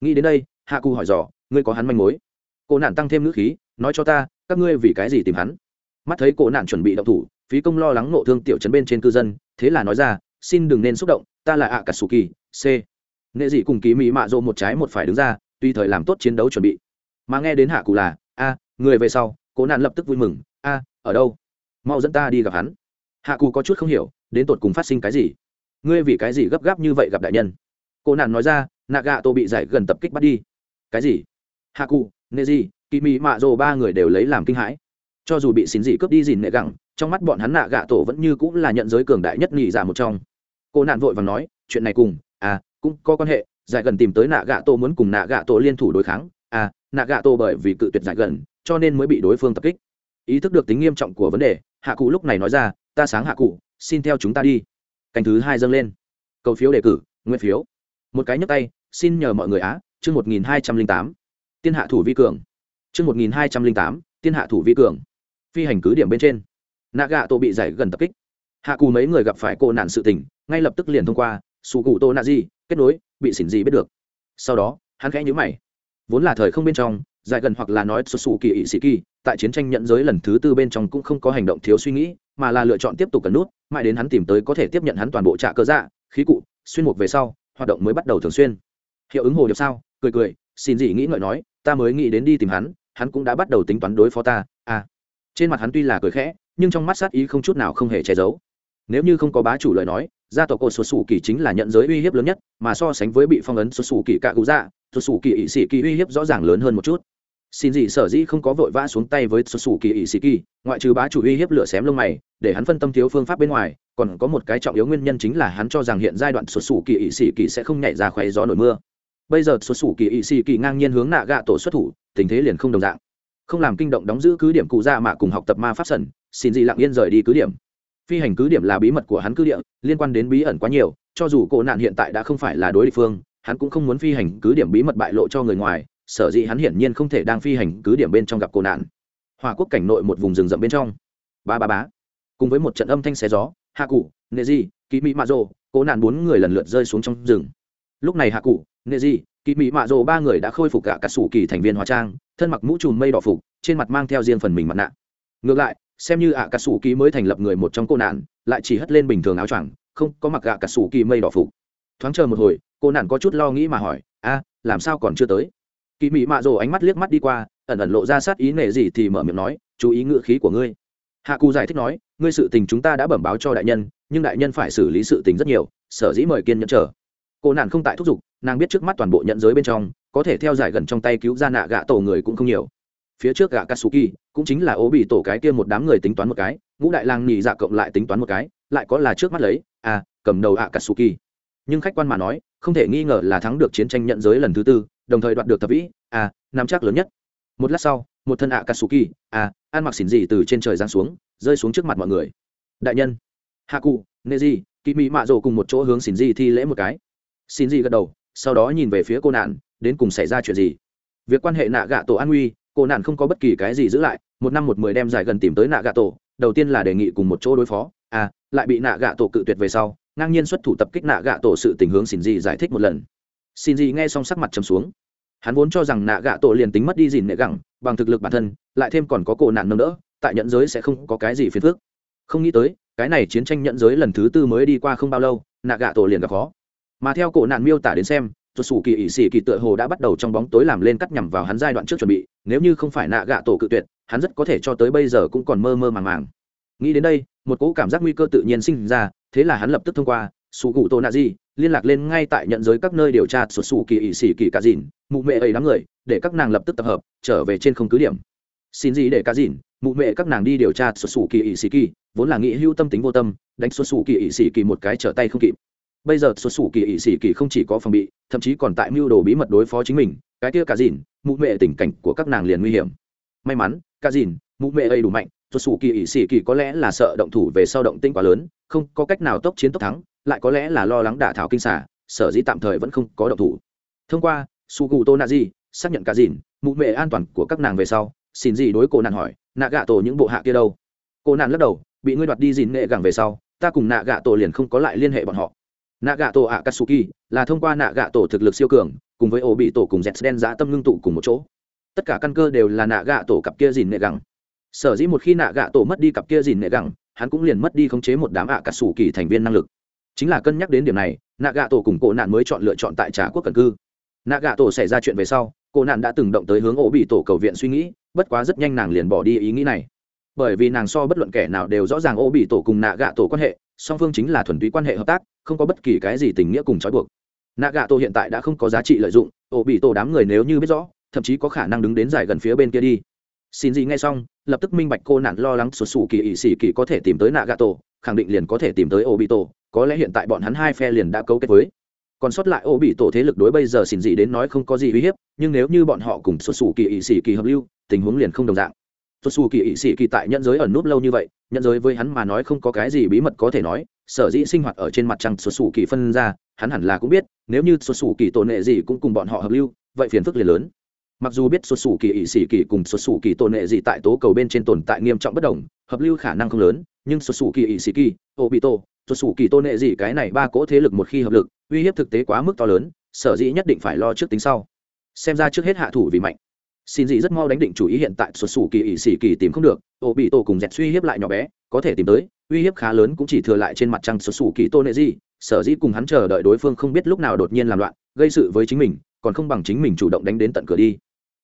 Nghĩ đến đây, hạ cụ hỏi dò, ngươi có hắn manh mối? Cô nạn tăng thêm ngữ khí, nói cho ta, các ngươi vì cái gì tìm hắn? Mắt thấy cô nạn chuẩn bị động thủ, phí công lo lắng nộ thương tiểu trấn bên trên cư dân, thế là nói ra, xin đừng nên xúc động, ta là ạ cả sù kỳ c. Nghệ dị cùng ký mỹ mạ rộ một trái một phải đứng ra tùy thời làm tốt chiến đấu chuẩn bị. Mà nghe đến hạ cụ là, a, người về sau cố nạn lập tức vui mừng, a, ở đâu? Mau dẫn ta đi gặp hắn. Hạ cụ có chút không hiểu, đến tột cùng phát sinh cái gì? Ngươi vì cái gì gấp gáp như vậy gặp đại nhân? Cô nạn nói ra nạ gạ tô bị giải gần tập kích bắt đi. Cái gì? Hạ cụ nệ gì kỳ mị mạ rồ ba người đều lấy làm kinh hãi. Cho dù bị xin dị cướp đi dìn nệ gẳng, trong mắt bọn hắn nạ gạ tổ vẫn như cũng là nhận giới cường đại nhất nghỉ giả một trong. Cô nạn vội và nói, chuyện này cùng à cũng có quan hệ, giải gần tìm tới nạ gạ tổ muốn cùng nạ gạ tổ liên thủ đối kháng à nạ gạ tổ bởi vì cự tuyệt giải gần, cho nên mới bị đối phương tập kích. Ý thức được tính nghiêm trọng của vấn đề, hạ cụ lúc này nói ra, ta sáng hạ cụ, xin theo chúng ta đi. Canh thứ hai dâng lên. Cầu phiếu đề cử nguyên phiếu. Một cái nhấp tay, xin nhờ mọi người á, chương một nghìn hai trăm linh tám tiên hạ thủ vi cường. Chương một nghìn hai trăm linh tám tiên hạ thủ vi cường. Phi hành cứ điểm bên trên. Nạ gạ tổ bị giải gần tập kích. Hạ cù mấy người gặp phải cô nạn sự tình, ngay lập tức liền thông qua su cụ tô nạ di kết nối, bị xỉn gì biết được. Sau đó, hắn khẽ nhữ mày. Vốn là thời không bên trong, giải gần hoặc là nói xuất xù kỳ ị sĩ kỳ, tại chiến tranh nhận giới lần thứ tư bên trong cũng không có hành động thiếu suy nghĩ, mà là lựa chọn tiếp tục cần nút, mãi đến hắn tìm tới có thể tiếp nhận hắn toàn bộ trạ cơ dạ khí cụ, xuyên mục về sau, hoạt động mới bắt đầu thường xuyên. Hiệu ứng hồ điệp sao, cười cười xin dị nghĩ ngợi nói, ta mới nghĩ đến đi tìm hắn hắn cũng đã bắt đầu tính toán đối phó ta à. Trên mặt hắn tuy là cười khẽ, nhưng trong mắt sát ý không chút nào không hề che giấu. Nếu như không có bá chủ lời nói, gia tộc cột số sù kỳ chính là nhận giới uy hiếp lớn nhất, mà so sánh với bị phong ấn số sù kỳ cạ cụ dạ số sù kỳ ỵ sĩ kỳ uy hiếp rõ ràng lớn hơn một chút. Xin dị sở dĩ không có vội vã xuống tay với số sù kỳ ỵ sĩ kỳ, ngoại trừ bá chủ uy hiếp lửa xém lông mày, để hắn phân tâm thiếu phương pháp bên ngoài, còn có một cái trọng yếu nguyên nhân chính là hắn cho rằng hiện giai đoạn số sù kỳ ỵ sĩ kỳ sẽ không nhảy ra khoe gió nổi mưa bây giờ số sù kỳ ỵ sĩ kỳ ngang nhiên hướng nạ gạ tổ xuất thủ, tình thế liền không đồng dạng. Không làm kinh động đóng giữ cứ điểm cụ ra mà cùng học tập ma pháp sần, xin gì lặng yên rời đi cứ điểm. Phi hành cứ điểm là bí mật của hắn cứ địa, liên quan đến bí ẩn quá nhiều, cho dù cổ nạn hiện tại đã không phải là đối địa phương, hắn cũng không muốn phi hành cứ điểm bí mật bại lộ cho người ngoài, sở dĩ hắn hiển nhiên không thể đang phi hành cứ điểm bên trong gặp cổ nạn. Hòa quốc cảnh nội một vùng rừng rậm bên trong. Ba ba bá cùng với một trận âm thanh xé gió hạ cụ nệ di ký mỹ mạ rồ cổ nạn bốn người lần lượt rơi xuống trong rừng. Lúc này hạ cụ nệ gì, kỳ mỹ mạ rồ ba người đã khôi phục cả cả sủ kỳ thành viên hóa trang thân mặc mũ trùm mây đỏ phục trên mặt mang theo riêng phần mình mặt nạ. Ngược lại xem như ạ cả sủ kỳ mới thành lập người một trong cô nạn lại chỉ hất lên bình thường áo choàng không có mặc ạ cả sủ kỳ mây đỏ phục. Thoáng chờ một hồi cô nạn có chút lo nghĩ mà hỏi a làm sao còn chưa tới? Kỳ mị mạ rồ ánh mắt liếc mắt đi qua ẩn ẩn lộ ra sát ý nể gì thì mở miệng nói chú ý ngựa khí của ngươi. Hạ cù giải thích nói ngươi sự tình chúng ta đã bẩm báo cho đại nhân nhưng đại nhân phải xử lý sự tình rất nhiều sở dĩ mời kiên nhẫn chờ. Cô nạn không tại thúc giục nàng biết trước mắt toàn bộ nhận giới bên trong, có thể theo giải gần trong tay cứu ra nạ gạ tổ người cũng không nhiều. Phía trước gạ katsuki cũng chính là ố bị tổ cái kia một đám người tính toán một cái, ngũ đại lang nhị dạ cộng lại tính toán một cái, lại có là trước mắt lấy à cầm đầu ạ katsuki. Nhưng khách quan mà nói, không thể nghi ngờ là thắng được chiến tranh nhận giới lần thứ tư, đồng thời đoạt được thập vĩ à nắm chắc lớn nhất. Một lát sau, một thân ạ katsuki à ăn mặc xỉn gì từ trên trời giáng xuống, rơi xuống trước mặt mọi người. Đại nhân hạ cụ nê kỳ mỹ mạ rồ cùng một chỗ hướng xỉn gì thi lễ một cái. Xỉn gì gật đầu sau đó nhìn về phía cô nạn, đến cùng xảy ra chuyện gì? Việc quan hệ nạ gạ tổ an nguy, cô nạn không có bất kỳ cái gì giữ lại, một năm một mười đem giải gần tìm tới nạ gạ tổ, đầu tiên là đề nghị cùng một chỗ đối phó à lại bị nạ gạ tổ cự tuyệt về sau, ngang nhiên xuất thủ tập kích nạ gạ tổ sự tình hướng xin gì giải thích một lần. Xin gì nghe xong sắc mặt trầm xuống. Hắn vốn cho rằng nạ gạ tổ liền tính mất đi dìn nệ gẳng, bằng thực lực bản thân, lại thêm còn có cổ nạn nâng đỡ, tại nhận giới sẽ không có cái gì phiền phức. Không nghĩ tới, cái này chiến tranh nhận giới lần thứ tư mới đi qua không bao lâu, nạ gạ tổ liền gặp khó mà theo cổ nạn miêu tả đến xem tuột sủ kỳ ỵ sĩ kỳ tựa hồ đã bắt đầu trong bóng tối làm lên cắt nhằm vào hắn giai đoạn trước chuẩn bị, nếu như không phải nạ gạ tổ cự tuyệt, hắn rất có thể cho tới bây giờ cũng còn mơ mơ màng màng. Nghĩ đến đây, một cỗ cảm giác nguy cơ tự nhiên sinh ra, thế là hắn lập tức thông qua, sủ cụ tô nạ di, liên lạc lên ngay tại nhận giới các nơi điều tra sụt sủ kỳ ỵ sĩ kỳ cả dìn, mụ mẹ ấy đám người, để các nàng lập tức tập hợp, trở về trên không cứ điểm. Xin gì để cả dìn, mụ mẹ các nàng đi điều tra sụt sủ kỳ ỵ sĩ kỳ, vốn là nghĩ hưu tâm tính vô tâm, đánh sụt sủ kỳ ỵ sĩ kỳ một cái trở tay không kịp bây giờ xuất xù kỳ ỵ sĩ kỳ không chỉ có phòng bị, thậm chí còn tại mưu đồ bí mật đối phó chính mình, cái kia cả dìn, mụ mẹ tình cảnh của các nàng liền nguy hiểm. May mắn, cả dìn, mụ mẹ ấy đủ mạnh xuất xù kỳ ỵ sĩ kỳ có lẽ là sợ động thủ về sau động tinh quá lớn, không có cách nào tốc chiến tốc thắng, lại có lẽ là lo lắng đả thảo kinh xả sở dĩ tạm thời vẫn không có động thủ. Thông qua su gù tô nạ di xác nhận cả dìn, mụ mẹ an toàn của các nàng về sau, xin gì đối cổ nạn hỏi, nạ gạ tổ những bộ hạ kia đâu? Cô nạn lắc đầu, bị ngươi đoạt đi dìn nghệ gẳng về sau, ta cùng nạ gạ tổ liền không có lại liên hệ bọn họ nạ gạ tổ ạ katsuki là thông qua nạ gạ tổ thực lực siêu cường, cùng với ổ bị tổ cùng z đen giã tâm ngưng tụ cùng một chỗ. Tất cả căn cơ đều là nạ gạ tổ cặp kia dìn nệ gẳng. Sở dĩ một khi nạ gạ tổ mất đi cặp kia dìn nệ gẳng, hắn cũng liền mất đi khống chế một đám ạ cà sủ kỳ thành viên năng lực. Chính là cân nhắc đến điểm này nạ gạ tổ cùng cổ nạn mới chọn lựa chọn tại trà quốc cần cư. Nạ gạ tổ xảy ra chuyện về sau, cổ nạn đã từng động tới hướng ổ bị tổ cầu viện suy nghĩ, bất quá rất nhanh nàng liền bỏ đi ý nghĩ này. Bởi vì nàng so bất luận kẻ nào đều rõ ràng ổ bị tổ cùng nạ gạ tổ quan hệ song phương chính là thuần túy quan hệ hợp tác, không có bất kỳ cái gì tình nghĩa cùng trói buộc. Nạ gạ tổ hiện tại đã không có giá trị lợi dụng ổ bị tổ đám người nếu như biết rõ, thậm chí có khả năng đứng đến giải gần phía bên kia đi. Xin gì ngay xong, lập tức minh bạch cô nạn lo lắng sụt sù kỳ ỵ xỉ kỳ có thể tìm tới nạ gạ tổ khẳng định liền có thể tìm tới ổ bị tổ có lẽ hiện tại bọn hắn hai phe liền đã cấu kết với. Còn sót lại ổ bị tổ thế lực đối bây giờ xin gì đến nói không có gì uy hiếp, nhưng nếu như bọn họ cùng sụt sù kỳ ỵ xỉ kỳ hợp lưu, tình huống liền không đồng dạng sụt sù kỳ ỵ sĩ kỳ tại nhận giới ẩn núp lâu như vậy nhận giới với hắn mà nói không có cái gì bí mật có thể nói sở dĩ sinh hoạt ở trên mặt trăng sụt sù kỳ phân ra hắn hẳn là cũng biết nếu như sụt sù kỳ tổ nệ gì cũng cùng bọn họ hợp lưu vậy phiền phức liền lớn. Mặc dù biết xuất xù kỳ ỵ sĩ kỳ cùng xuất xù kỳ tôn nệ gì tại tố cầu bên trên tồn tại nghiêm trọng bất đồng hợp lưu khả năng không lớn nhưng xuất xù kỳ ỵ sĩ kỳ ô bị tổ, xuất xù kỳ tôn nệ gì cái này ba cỗ thế lực một khi hợp lực uy hiếp thực tế quá mức to lớn sở dĩ nhất định phải lo trước tính sau. Xem ra trước hết hạ thủ vì mạnh xin gì rất mau đánh định chủ ý hiện tại xuất xù kỳ ỵ xỉ kỳ tìm không được, ô bị tổ cùng dẹt suy hiếp lại nhỏ bé, có thể tìm tới, uy hiếp khá lớn cũng chỉ thừa lại trên mặt trăng xuất xù kỳ tôn nệ gì sở dĩ cùng hắn chờ đợi đối phương không biết lúc nào đột nhiên làm loạn, gây sự với chính mình, còn không bằng chính mình chủ động đánh đến tận cửa đi.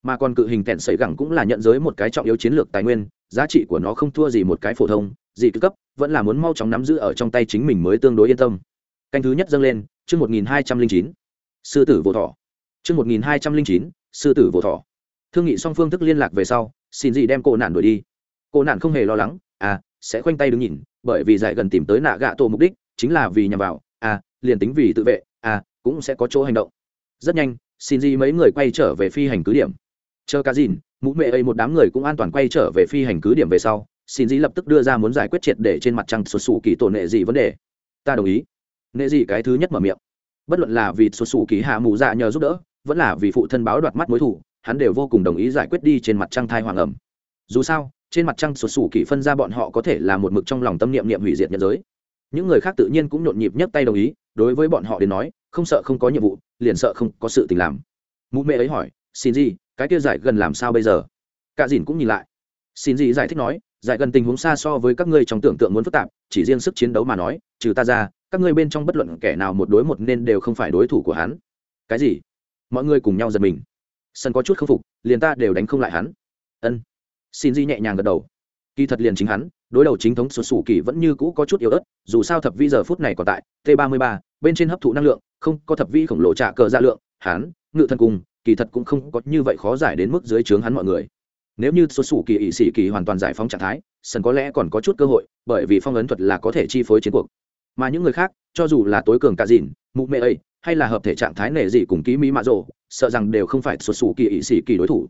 Mà còn cự hình tẹn sẩy gẳng cũng là nhận giới một cái trọng yếu chiến lược tài nguyên, giá trị của nó không thua gì một cái phổ thông gì cứ cấp, vẫn là muốn mau chóng nắm giữ ở trong tay chính mình mới tương đối yên tâm. Canh thứ nhất dâng lên, chương một nghìn hai trăm linh chín. Sư tử vô thỏ. Chương một nghìn hai trăm linh chín, sư tử vô thỏ thương nghị xong phương thức liên lạc về sau, xin gì đem cô nạn đuổi đi. Cô nạn không hề lo lắng à sẽ khoanh tay đứng nhìn, bởi vì giải gần tìm tới nạ gạ tổ mục đích chính là vì nhằm vào à liền tính vì tự vệ à cũng sẽ có chỗ hành động. Rất nhanh, xin gì mấy người quay trở về phi hành cứ điểm. Chờ cá dìn, mũ mệ ấy một đám người cũng an toàn quay trở về phi hành cứ điểm về sau, xin dĩ lập tức đưa ra muốn giải quyết triệt để trên mặt trăng sụt sù kỳ tổ nệ gì vấn đề. Ta đồng ý. Nệ gì cái thứ nhất mở miệng. Bất luận là vì sụt sù kỳ hạ mù dạ nhờ giúp đỡ, vẫn là vì phụ thân báo đoạt mắt mối thủ hắn đều vô cùng đồng ý giải quyết đi trên mặt trăng thai hoàng ẩm. Dù sao, trên mặt trăng sụt sủ kỷ phân ra bọn họ có thể là một mực trong lòng tâm niệm niệm hủy diệt nhân giới. Những người khác tự nhiên cũng nhộn nhịp nhấc tay đồng ý, đối với bọn họ đến nói, không sợ không có nhiệm vụ, liền sợ không có sự tình làm. Mụ mẹ ấy hỏi, xin gì, cái kia giải gần làm sao bây giờ? Cả dìn cũng nhìn lại. Xin gì giải thích nói, giải gần tình huống xa so với các ngươi trong tưởng tượng muốn phức tạp, chỉ riêng sức chiến đấu mà nói, trừ ta ra, các ngươi bên trong bất luận kẻ nào một đối một nên đều không phải đối thủ của hắn. Cái gì? Mọi người cùng nhau giật mình sân có chút k phục liền ta đều đánh không lại hắn. Ân. Xin di nhẹ nhàng gật đầu. Kỳ thật liền chính hắn đối đầu chính thống sụt sù kỳ vẫn như cũ có chút yếu ớt dù sao thập vi giờ phút này còn tại t ba mươi ba bên trên hấp thụ năng lượng không có thập vi khổng lồ trả cờ ra lượng hắn ngự thần cùng, kỳ thật cũng không có như vậy khó giải đến mức dưới trướng hắn mọi người. Nếu như số sù kỳ ỵ sĩ kỳ hoàn toàn giải phóng trạng thái sân có lẽ còn có chút cơ hội bởi vì phong ấn thuật là có thể chi phối chiến cuộc. Mà những người khác cho dù là tối cường cả dìn mụ mẹ ấy hay là hợp thể trạng thái nể dị cùng ký mỹ mạ rộ sợ rằng đều không phải xuất xù kỳ ỵ sĩ kỳ đối thủ.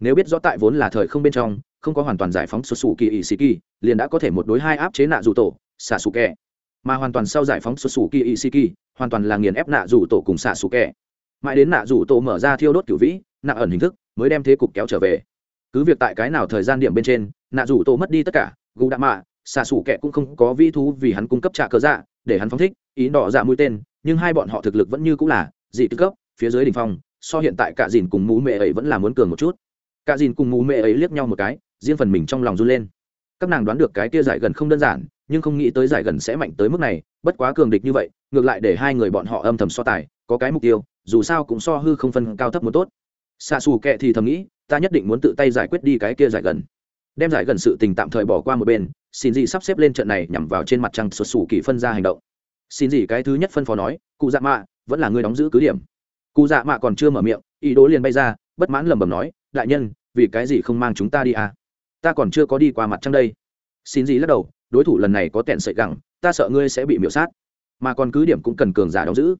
Nếu biết rõ tại vốn là thời không bên trong, không có hoàn toàn giải phóng xuất xù kỳ ỵ sĩ kỳ, liền đã có thể một đối hai áp chế nạ dù tổ xả xù kẹ. Mà hoàn toàn sau giải phóng xuất xù kỳ isiki hoàn toàn là nghiền ép nạ rủ tổ cùng xả xù kẹ. Mãi đến nạ rủ tổ mở ra thiêu đốt cửu vĩ, nạ ẩn hình thức mới đem thế cục kéo trở về. Cứ việc tại cái nào thời gian điểm bên trên, nạ rủ tổ mất đi tất cả, gù đạ mạ xả xù kẹ cũng không có vi thú vì hắn cung cấp trả cớ dạ để hắn phóng thích, ý đỏ dạ mũi tên nhưng hai bọn họ thực lực vẫn như cũng là, dị tư cấp, phía dưới đ ỉ n h phong, so hiện tại cả dìn cùng mũ mẹ ấy vẫn là muốn cường một chút. Cả dìn cùng mũ mẹ ấy liếc nhau một cái, riêng phần mình trong lòng run lên. Các nàng đoán được cái kia giải gần không đơn giản, nhưng không nghĩ tới giải gần sẽ mạnh tới mức này, bất quá cường địch như vậy, ngược lại để hai người bọn họ âm thầm so tài, có cái mục tiêu, dù sao cũng so hư không phân cao thấp một tốt. Xa xù kệ thì thầm nghĩ, ta nhất định muốn tự tay giải quyết đi cái kia giải gần. Đem giải gần sự tình tạm thời bỏ qua một bên, xin gì sắp xếp lên trận này nhằm vào trên mặt trăng xuất xù kỳ phân ra hành động xin gì cái thứ nhất phân phó nói, cụ dạ mạ, vẫn là người đóng giữ cứ điểm. Cụ dạ mạ còn chưa mở miệng, ý đố liền bay ra, bất mãn lẩm bẩm nói, đại nhân, vì cái gì không mang chúng ta đi à? Ta còn chưa có đi qua mặt trăng đây. Xin gì lắc đầu, đối thủ lần này có tẹn sợi gẳng, ta sợ ngươi sẽ bị miễu sát. Mà còn cứ điểm cũng cần cường giả đóng giữ.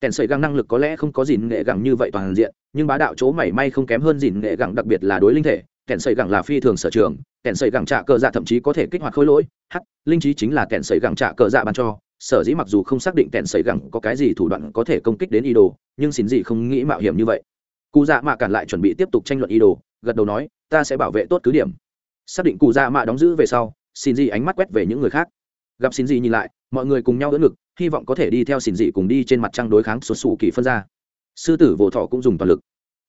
Kèn sợi găng năng lực có lẽ không có dìn nghệ gẳng như vậy toàn diện, nhưng bá đạo chỗ mảy may không kém hơn dìn nghệ gẳng đặc biệt là đối linh thể. Kèn sợi gẳng là phi thường sở trường kèn sợi gẳng trạ cờ dạ thậm chí có thể kích hoạt khối lỗi. H linh trí chính là kèn sợi gẳng trạ cờ dạ ban cho sở dĩ mặc dù không xác định kẹn sợi gẳng có cái gì thủ đoạn có thể công kích đến ý đồ nhưng xin gì không nghĩ mạo hiểm như vậy. Cụ dạ mạ cản lại chuẩn bị tiếp tục tranh luận ý đồ gật đầu nói, ta sẽ bảo vệ tốt cứ điểm. Xác định cụ dạ mạ đóng giữ về sau, xin gì ánh mắt quét về những người khác. Gặp xin gì nhìn lại, mọi người cùng nhau đỡ ngực, hy vọng có thể đi theo xin dị cùng đi trên mặt trăng đối kháng xuất xù kỳ phân ra. Sư tử vỗ thọ cũng dùng toàn lực.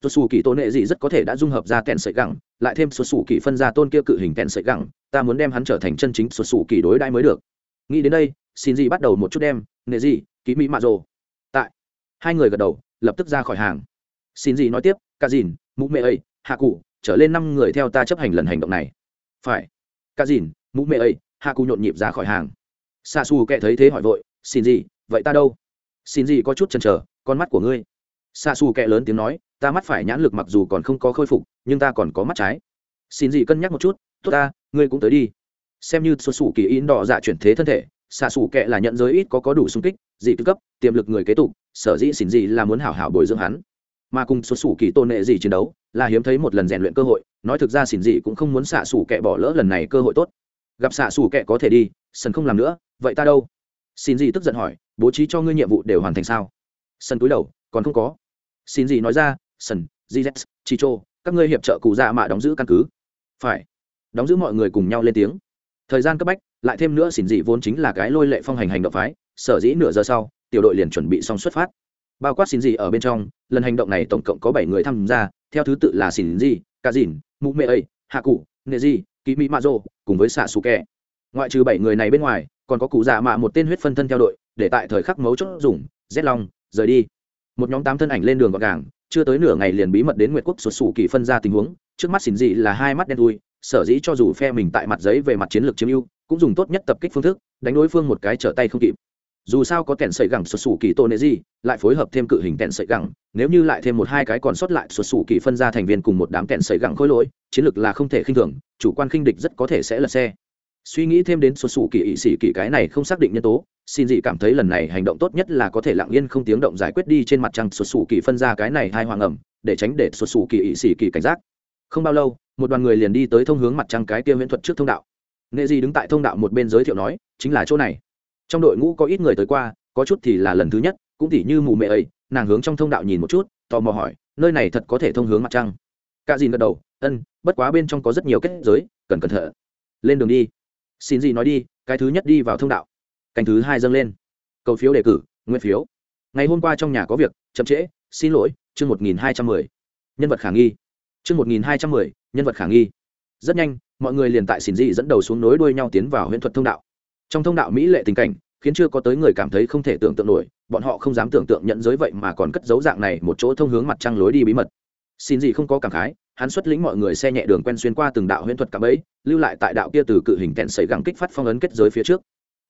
Xuất xù kỳ tôn nệ dị rất có thể đã dung hợp ra kẹn sợi gẳng, lại thêm xuất xù kỳ phân ra tôn kia cự hình kẹn sợi gẳng, ta muốn đem hắn trở thành chân chính xuất xù kỳ đối đãi mới được. Nghĩ đến đây xin dị bắt đầu một chút đem nệ gì, ký mỹ mạ rồ. Tại hai người gật đầu lập tức ra khỏi hàng. Xin dị nói tiếp ca dìn mũ mẹ ấy hạ cụ trở lên năm người theo ta chấp hành lần hành động này. Phải. Ca dìn mũ mẹ ấy hạ cụ nhộn nhịp ra khỏi hàng. Xa xù kệ thấy thế hỏi vội xin gì vậy ta đâu? Xin gì có chút chần chờ con mắt của ngươi. Xa xù kệ lớn tiếng nói ta mắt phải nhãn lực mặc dù còn không có khôi phục nhưng ta còn có mắt trái. Xin gì cân nhắc một chút tốt ta ngươi cũng tới đi. Xem như xuất xù kỳ in đỏ dạ chuyển thế thân thể xạ xù kệ là nhận giới ít có có đủ sung kích, dị tư cấp, tiềm lực người kế tục, sở dĩ xỉn dị là muốn hảo hảo bồi dưỡng hắn. Mà cùng xuất xù kỳ tôn nệ dị chiến đấu, là hiếm thấy một lần rèn luyện cơ hội, nói thực ra xỉn dị cũng không muốn xạ xù kệ bỏ lỡ lần này cơ hội tốt. Gặp xạ xù kệ có thể đi sân không làm nữa, vậy ta đâu? Xin dị tức giận hỏi, bố trí cho ngươi nhiệm vụ đều hoàn thành sao? Sân túi đầu, còn không có. Xin dị nói ra sân gz chicho các ngươi hiệp trợ cụ dạ mạ đóng giữ căn cứ. Phải. Đóng giữ mọi người cùng nhau lên tiếng thời gian cấp bách, lại thêm nữa xỉn dị vốn chính là cái lôi lệ phong hành hành động phái, sở dĩ nửa giờ sau, tiểu đội liền chuẩn bị xong xuất phát. Bao quát xỉn dị ở bên trong, lần hành động này tổng cộng có bảy người tham gia, theo thứ tự là xỉn dị ca dìn, mụ mê ấy hạ cụ, nệ dị kỳ mỹ mạ rô cùng với xạ xù kẹ ngoại trừ bảy người này bên ngoài, còn có cụ dạ mạ một tên huyết phân thân theo đội, để tại thời khắc mấu chốt dùng rét long, rời đi. Một nhóm tám thân ảnh lên đường gọn gàng, chưa tới nửa ngày liền bí mật đến nguyệt quốc sụt sủ kỳ phân ra tình huống trước mắt xỉn dị là hai mắt đen thui, sở dĩ cho dù phe mình tại mặt giấy về mặt chiến lược chiếm ưu, cũng dùng tốt nhất tập kích phương thức, đánh đối phương một cái trở tay không kịp. Dù sao có kèn sợi gẳng xuất xù kỳ tô nệ gì, lại phối hợp thêm cự hình kèn sợi gẳng, nếu như lại thêm một hai cái còn sót lại xuất xù kỳ phân ra thành viên cùng một đám kèn sợi gẳng khối lỗi, chiến lược là không thể khinh thường, chủ quan khinh địch rất có thể sẽ lật xe. Suy nghĩ thêm đến số xù kỳ ỵ sĩ kỳ cái này không xác định nhân tố, xin dị cảm thấy lần này hành động tốt nhất là có thể lặng yên không tiếng động giải quyết đi trên mặt trăng số xù kỳ phân ra cái này hai hoàng ẩm, để tránh để số xù kỳ ỵ sĩ kỳ cảnh giác không bao lâu, một đoàn người liền đi tới thông hướng mặt trăng cái tiêu viễn thuật trước thông đạo. Nghệ dị đứng tại thông đạo một bên giới thiệu nói, chính là chỗ này. Trong đội ngũ có ít người tới qua, có chút thì là lần thứ nhất, cũng tỉ như mù mẹ ấy, nàng hướng trong thông đạo nhìn một chút, tò mò hỏi, nơi này thật có thể thông hướng mặt trăng? Cả dìn gật đầu ân bất quá bên trong có rất nhiều kết giới, cần cẩn thận. Lên đường đi. Xin gì nói đi, cái thứ nhất đi vào thông đạo. Cành thứ hai dâng lên. Cầu phiếu đề cử, nguyên phiếu. Ngày hôm qua trong nhà có việc, chậm trễ, xin lỗi, chương một nghìn hai trăm mười. Nhân vật khả nghi chương một nghìn hai trăm mười nhân vật khả nghi. Rất nhanh mọi người liền tại xỉn dị dẫn đầu xuống nối đuôi nhau tiến vào huyễn thuật thông đạo. Trong thông đạo mỹ lệ tình cảnh khiến chưa có tới người cảm thấy không thể tưởng tượng nổi bọn họ không dám tưởng tượng nhận giới vậy mà còn cất giấu dạng này một chỗ thông hướng mặt trăng lối đi bí mật. Xin gì không có cảm khái hắn xuất lĩnh mọi người xe nhẹ đường quen xuyên qua từng đạo huyễn thuật cả bấy, lưu lại tại đạo kia từ cự hình kẹn sấy gắng kích phát phong ấn kết giới phía trước.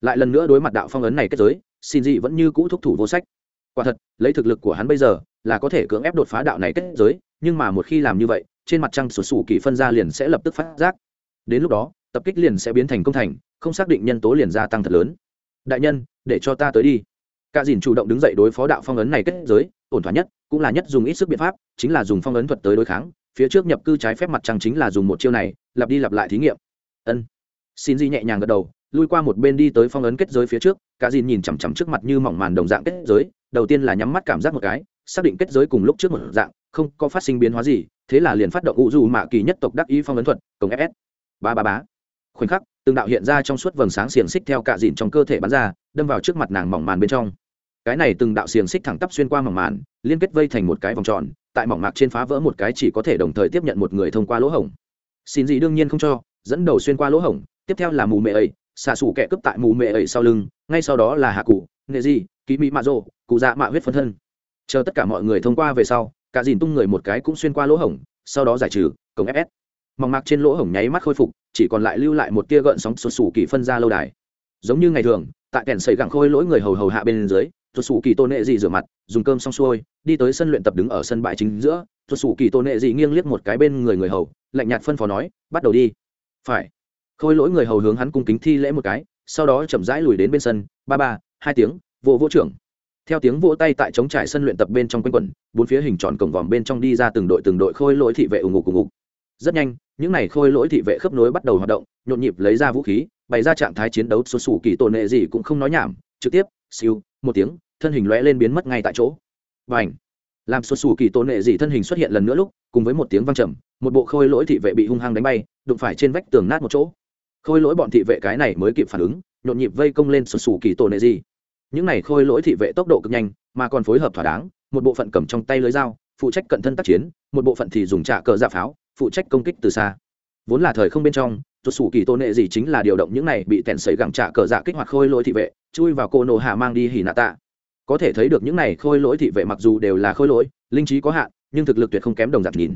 Lại lần nữa đối mặt đạo phong ấn này kết giới xin dị vẫn như cũ thúc thủ vô sách. Quả thật lấy thực lực của hắn bây giờ là có thể cưỡng ép đột phá đạo này kết giới nhưng mà một khi làm như vậy, trên mặt trăng sụt sù kỳ phân ra liền sẽ lập tức phát giác. Đến lúc đó, tập kích liền sẽ biến thành công thành, không xác định nhân tố liền gia tăng thật lớn. Đại nhân, để cho ta tới đi. Cả dìn chủ động đứng dậy đối phó đạo phong ấn này kết giới, ổn thỏa nhất, cũng là nhất dùng ít sức biện pháp, chính là dùng phong ấn thuật tới đối kháng. Phía trước nhập cư trái phép mặt trăng chính là dùng một chiêu này, lặp đi lặp lại thí nghiệm. Ân. Xin di nhẹ nhàng gật đầu, lui qua một bên đi tới phong ấn kết giới phía trước. Cả dìn nhìn chằm chằm trước mặt như mỏng màn đồng dạng kết giới, đầu tiên là nhắm mắt cảm giác một cái, xác định kết giới cùng lúc trước một dạng không có phát sinh biến hóa gì, thế là liền phát động u dù mạ kỳ nhất tộc đắc ý phong ấn thuật công fs ba ba bá khoảnh khắc, từng đạo hiện ra trong suốt vầng sáng xiềng xích theo cạ dìn trong cơ thể bắn ra, đâm vào trước mặt nàng mỏng màn bên trong. Cái này từng đạo xiềng xích thẳng tắp xuyên qua mỏng màn, liên kết vây thành một cái vòng tròn, tại mỏng mạc trên phá vỡ một cái chỉ có thể đồng thời tiếp nhận một người thông qua lỗ hổng. Xin gì đương nhiên không cho, dẫn đầu xuyên qua lỗ hổng, tiếp theo là mù mệ ấy, xạ xù kẻ cướp tại mù mệ ấy sau lưng, ngay sau đó là hạ cụ nghệ di ký mỹ mạ rô cụ dạ mạ huyết phân thân. Chờ tất cả mọi người thông qua về sau cả dìn tung người một cái cũng xuyên qua lỗ hổng, sau đó giải trừ, cổng fs mỏng mạc trên lỗ hổng nháy mắt khôi phục, chỉ còn lại lưu lại một tia gợn sóng sụt sù kỳ phân ra lâu đài. Giống như ngày thường, tại kèn sầy gẳng khôi lỗi người hầu hầu hạ bên dưới tuột sủ kỳ tôn nệ dị rửa mặt, dùng cơm xong xuôi, đi tới sân luyện tập đứng ở sân bãi chính giữa tuột sủ kỳ tôn nệ dị nghiêng liếc một cái bên người người hầu, lạnh nhạt phân phó nói, bắt đầu đi. Phải. Khôi lỗi người hầu hướng hắn cung kính thi lễ một cái, sau đó chậm rãi lùi đến bên sân, ba ba, hai tiếng, vô vô trưởng theo tiếng vỗ tay tại chống trải sân luyện tập bên trong quanh quẩn, bốn phía hình tròn cổng vòm bên trong đi ra từng đội từng đội khôi lỗi thị vệ ủng ngục ủng ngục. Rất nhanh, những n à y khôi lỗi thị vệ khớp nối bắt đầu hoạt động, nhộn nhịp lấy ra vũ khí, bày ra trạng thái chiến đấu xuất xù kỳ tổn hệ gì cũng không nói nhảm, trực tiếp, siêu, một tiếng, thân hình lóe lên biến mất ngay tại chỗ. Và ảnh làm xuất xù kỳ tổn hệ gì thân hình xuất hiện lần nữa lúc, cùng với một tiếng văng trầm, một bộ khôi lỗi thị vệ bị hung hăng đánh bay, đụng phải trên vách tường nát một chỗ. Khôi lỗi bọn thị vệ cái này mới kịp phản ứng, nhộn nhịp vây công lên xuất xù kỳ tổn hệ gì những này khôi lỗi thị vệ tốc độ cực nhanh, mà còn phối hợp thỏa đáng, một bộ phận cầm trong tay lưới dao, phụ trách cận thân tác chiến, một bộ phận thì dùng trả cờ giả pháo, phụ trách công kích từ xa. Vốn là thời không bên trong tuột sủ kỳ tôn nệ gì chính là điều động những này bị tèn sấy gẳng trả cờ dạ kích hoạt khôi lỗi thị vệ, chui vào cô nổ hạ mang đi hỉ nạ tạ. Có thể thấy được những này khôi lỗi thị vệ mặc dù đều là khôi lỗi, linh trí có hạn, nhưng thực lực tuyệt không kém đồng giặc nhìn.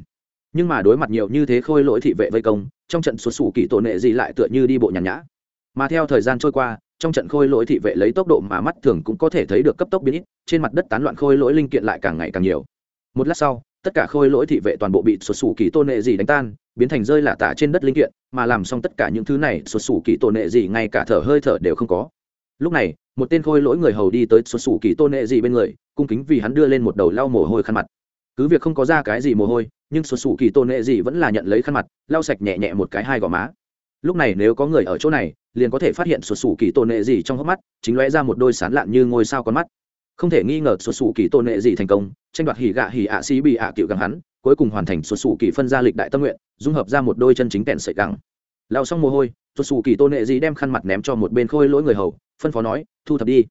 Nhưng mà đối mặt nhiều như thế khôi lỗi thị vệ vây công, trong trận xuất xù kỳ tổ nệ gì lại tựa như đi bộ nhàn nhã mà theo thời gian trôi qua, trong trận khôi lỗi thị vệ lấy tốc độ mà mắt thường cũng có thể thấy được cấp tốc biến ít, trên mặt đất tán loạn khôi lỗi linh kiện lại càng ngày càng nhiều. Một lát sau, tất cả khôi lỗi thị vệ toàn bộ bị sụt xù kỳ tôn nệ gì đánh tan, biến thành rơi lả tả trên đất linh kiện, mà làm xong tất cả những thứ này sụt xù kỳ tôn nệ gì ngay cả thở hơi thở đều không có. Lúc này, một tên khôi lỗi người hầu đi tới sụt xù kỳ tôn nệ gì bên người, cung kính vì hắn đưa lên một đầu lau mồ hôi khăn mặt. Cứ việc không có ra cái gì mồ hôi, nhưng sụt xù kỳ tôn nệ gì vẫn là nhận lấy khăn mặt, lau sạch nhẹ nhẹ một cái hai gò má lúc này nếu có người ở chỗ này, liền có thể phát hiện sụt xù kỳ tôn nệ gì trong hốc mắt, chính lóe ra một đôi sán lạn như ngôi sao con mắt. Không thể nghi ngờ sụt xù kỳ tôn nệ gì thành công, tranh đoạt hỉ gạ hỉ ạ xí bị ạ cựu gắng hắn, cuối cùng hoàn thành sụt xù kỳ phân gia lịch đại tâm nguyện, dung hợp ra một đôi chân chính kẹn sợi gắng. Lao xong mồ hôi sụt xù kỳ tôn nệ gì đem khăn mặt ném cho một bên khôi lỗi người hầu, phân phó nói, thu thập đi.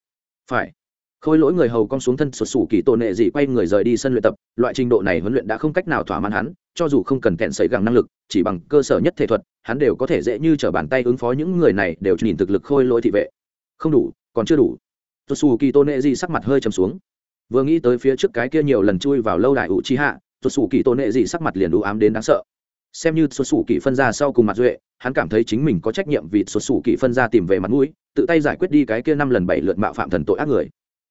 Phải. Khôi lỗi người hầu cong xuống thân sụt xù kỳ tôn nệ gì quay người rời đi sân luyện tập, loại trình độ này huấn luyện đã không cách nào thỏa mãn hắn cho dù không cần kẹn sợi gẳng năng lực, chỉ bằng cơ sở nhất thể thuật, hắn đều có thể dễ như trở bàn tay ứng phó những người này đều nhìn thực lực khôi lỗi thị vệ. Không đủ, còn chưa đủ. Tôi xù kỳ tôn nệ di sắc mặt hơi trầm xuống. Vừa nghĩ tới phía trước cái kia nhiều lần chui vào lâu đài ủ chi hạ tôi xù kỳ tôn nệ di sắc mặt liền đủ ám đến đáng sợ. Xem như Xuất xù kỳ phân ra sau cùng mặt duệ, hắn cảm thấy chính mình có trách nhiệm vì Xuất xù kỳ phân ra tìm về mặt mũi, tự tay giải quyết đi cái kia năm lần bảy lượt mạo phạm thần tội ác người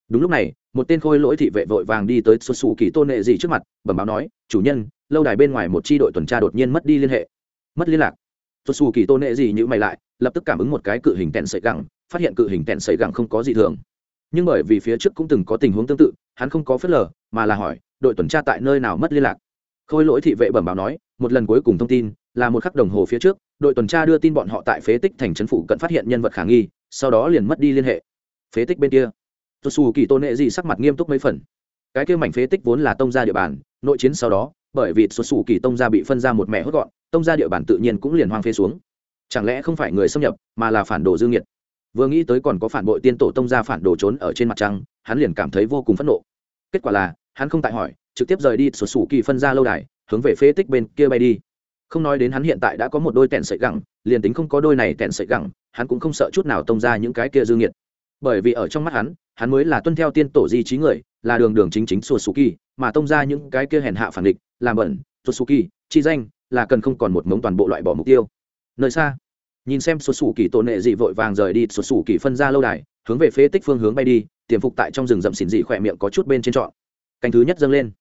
đúng lúc này, một tên khôi lỗi thị vệ vội vàng đi tới xuất xù kỳ tôn nệ dị trước mặt, bẩm báo nói, chủ nhân, lâu đài bên ngoài một tri đội tuần tra đột nhiên mất đi liên hệ. Mất liên lạc? Xuất xù kỳ tôn nệ dị nhữ mày lại, lập tức cảm ứng một cái cự hình tẹn sợi gẳng, phát hiện cự hình tẹn sợi gẳng không có gì thường. Nhưng bởi vì phía trước cũng từng có tình huống tương tự, hắn không có phớt lờ, mà là hỏi, đội tuần tra tại nơi nào mất liên lạc? Khôi lỗi thị vệ bẩm báo nói, một lần cuối cùng thông tin, là một khắc đồng hồ phía trước, đội tuần tra đưa tin bọn họ tại phế tích thành trấn phủ cận phát hiện nhân vật khả nghi, sau đó liền mất đi liên hệ. Phế tích bên kia? Tuột xù kỳ tôn nệ gì sắc mặt nghiêm túc mấy phần. Cái kia mảnh phế tích vốn là tông ra địa bàn, nội chiến sau đó, bởi vì xuất xù kỳ tông ra bị phân ra một mẹ hốt gọn, tông ra địa bàn tự nhiên cũng liền hoang phế xuống. Chẳng lẽ không phải người xâm nhập, mà là phản đồ dương nhiệt vừa nghĩ tới còn có phản bội tiên tổ tông ra phản đồ trốn ở trên mặt trăng, hắn liền cảm thấy vô cùng phẫn nộ. Kết quả là, hắn không tại hỏi, trực tiếp rời đi sổ sủ kỳ phân ra lâu đài, hướng về phế tích bên kia bay đi. Không nói đến hắn hiện tại đã có một đôi tẹn sợi gẳng, liền tính không có đôi này tẹn sợi gẳng, hắn cũng không sợ chút nào tông ra những cái kia dương nhiệt bởi vì ở trong mắt hắn hắn mới là tuân theo tiên tổ di trí người, là đường đường chính chính sùa sù kỳ mà tông ra những cái kia hèn hạ phản địch làm bẩn sùa sù kỳ chi danh, là cần không còn một mống toàn bộ loại bỏ mục tiêu. Nơi xa, nhìn xem sùa sù kỳ tổ nệ dị vội vàng rời đi sùa sù kỳ phân ra lâu đài, hướng về phế tích phương hướng bay đi, tiềm phục tại trong rừng rậm xỉn dị khỏe miệng có chút bên trên trọn. Canh thứ nhất dâng lên.